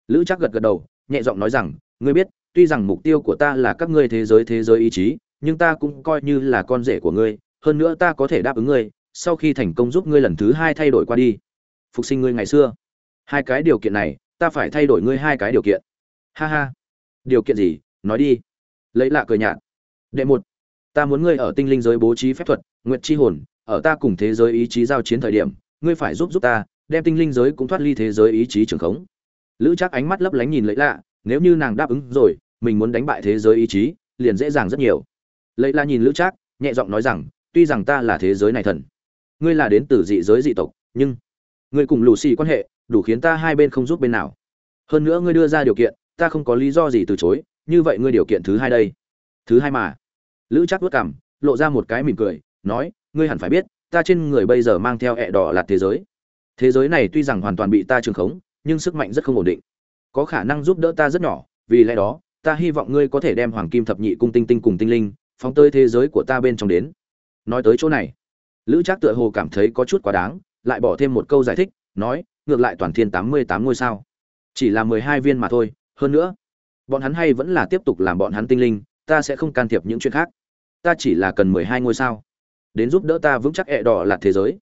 Lữ chắc gật gật đầu, nhẹ giọng nói rằng, ngươi biết, tuy rằng mục tiêu của ta là các ngươi thế giới thế giới ý chí, nhưng ta cũng coi như là con rể của ngươi, hơn nữa ta có thể đáp ứng ngươi sau khi thành công giúp ngươi lần thứ hai thay đổi qua đi. Phục sinh ngươi ngày xưa. Hai cái điều kiện này, ta phải thay đổi ngươi hai cái điều kiện. Ha ha. Điều kiện gì? Nói đi. Lấy lạ cười nhạt. Đệ một, ta muốn ngươi ở tinh linh giới bố trí phép thuật nguyện chi hồn, ở ta cùng thế giới ý chí giao chiến thời điểm, ngươi phải giúp giúp ta, đem tinh linh giới cũng thoát ly thế giới ý chí trường khống. Lữ chắc ánh mắt lấp lánh nhìn lấy lạ, nếu như nàng đáp ứng rồi, mình muốn đánh bại thế giới ý chí, liền dễ dàng rất nhiều. Lấy lạ nhìn lữ trác, nhẹ giọng nói rằng, tuy rằng ta là thế giới này thần ngươi là đến từ dị giới dị tộc, nhưng ngươi cùng lù xì quan hệ đủ khiến ta hai bên không giúp bên nào. Hơn nữa ngươi đưa ra điều kiện, ta không có lý do gì từ chối, như vậy ngươi điều kiện thứ hai đây. Thứ hai mà. Lữ chắc vất cảm lộ ra một cái mỉm cười, nói, ngươi hẳn phải biết, ta trên người bây giờ mang theo ẹ đỏ là thế giới. Thế giới này tuy rằng hoàn toàn bị ta trường khống, nhưng sức mạnh rất không ổn định. Có khả năng giúp đỡ ta rất nhỏ, vì lẽ đó, ta hy vọng ngươi có thể đem hoàng kim thập nhị cung tinh tinh cùng tinh linh phóng tới thế giới của ta bên trong đến. Nói tới chỗ này lữ trác tựa hồ cảm thấy có chút quá đáng, lại bỏ thêm một câu giải thích, nói, ngược lại toàn thiên tám mươi tám ngôi sao. Chỉ là mười hai viên mà thôi, hơn nữa, bọn hắn hay vẫn là tiếp tục làm bọn hắn tinh linh, ta sẽ không can thiệp những chuyện khác. Ta chỉ là cần mười hai ngôi sao. Đến giúp đỡ ta vững chắc ẹ đỏ là thế giới.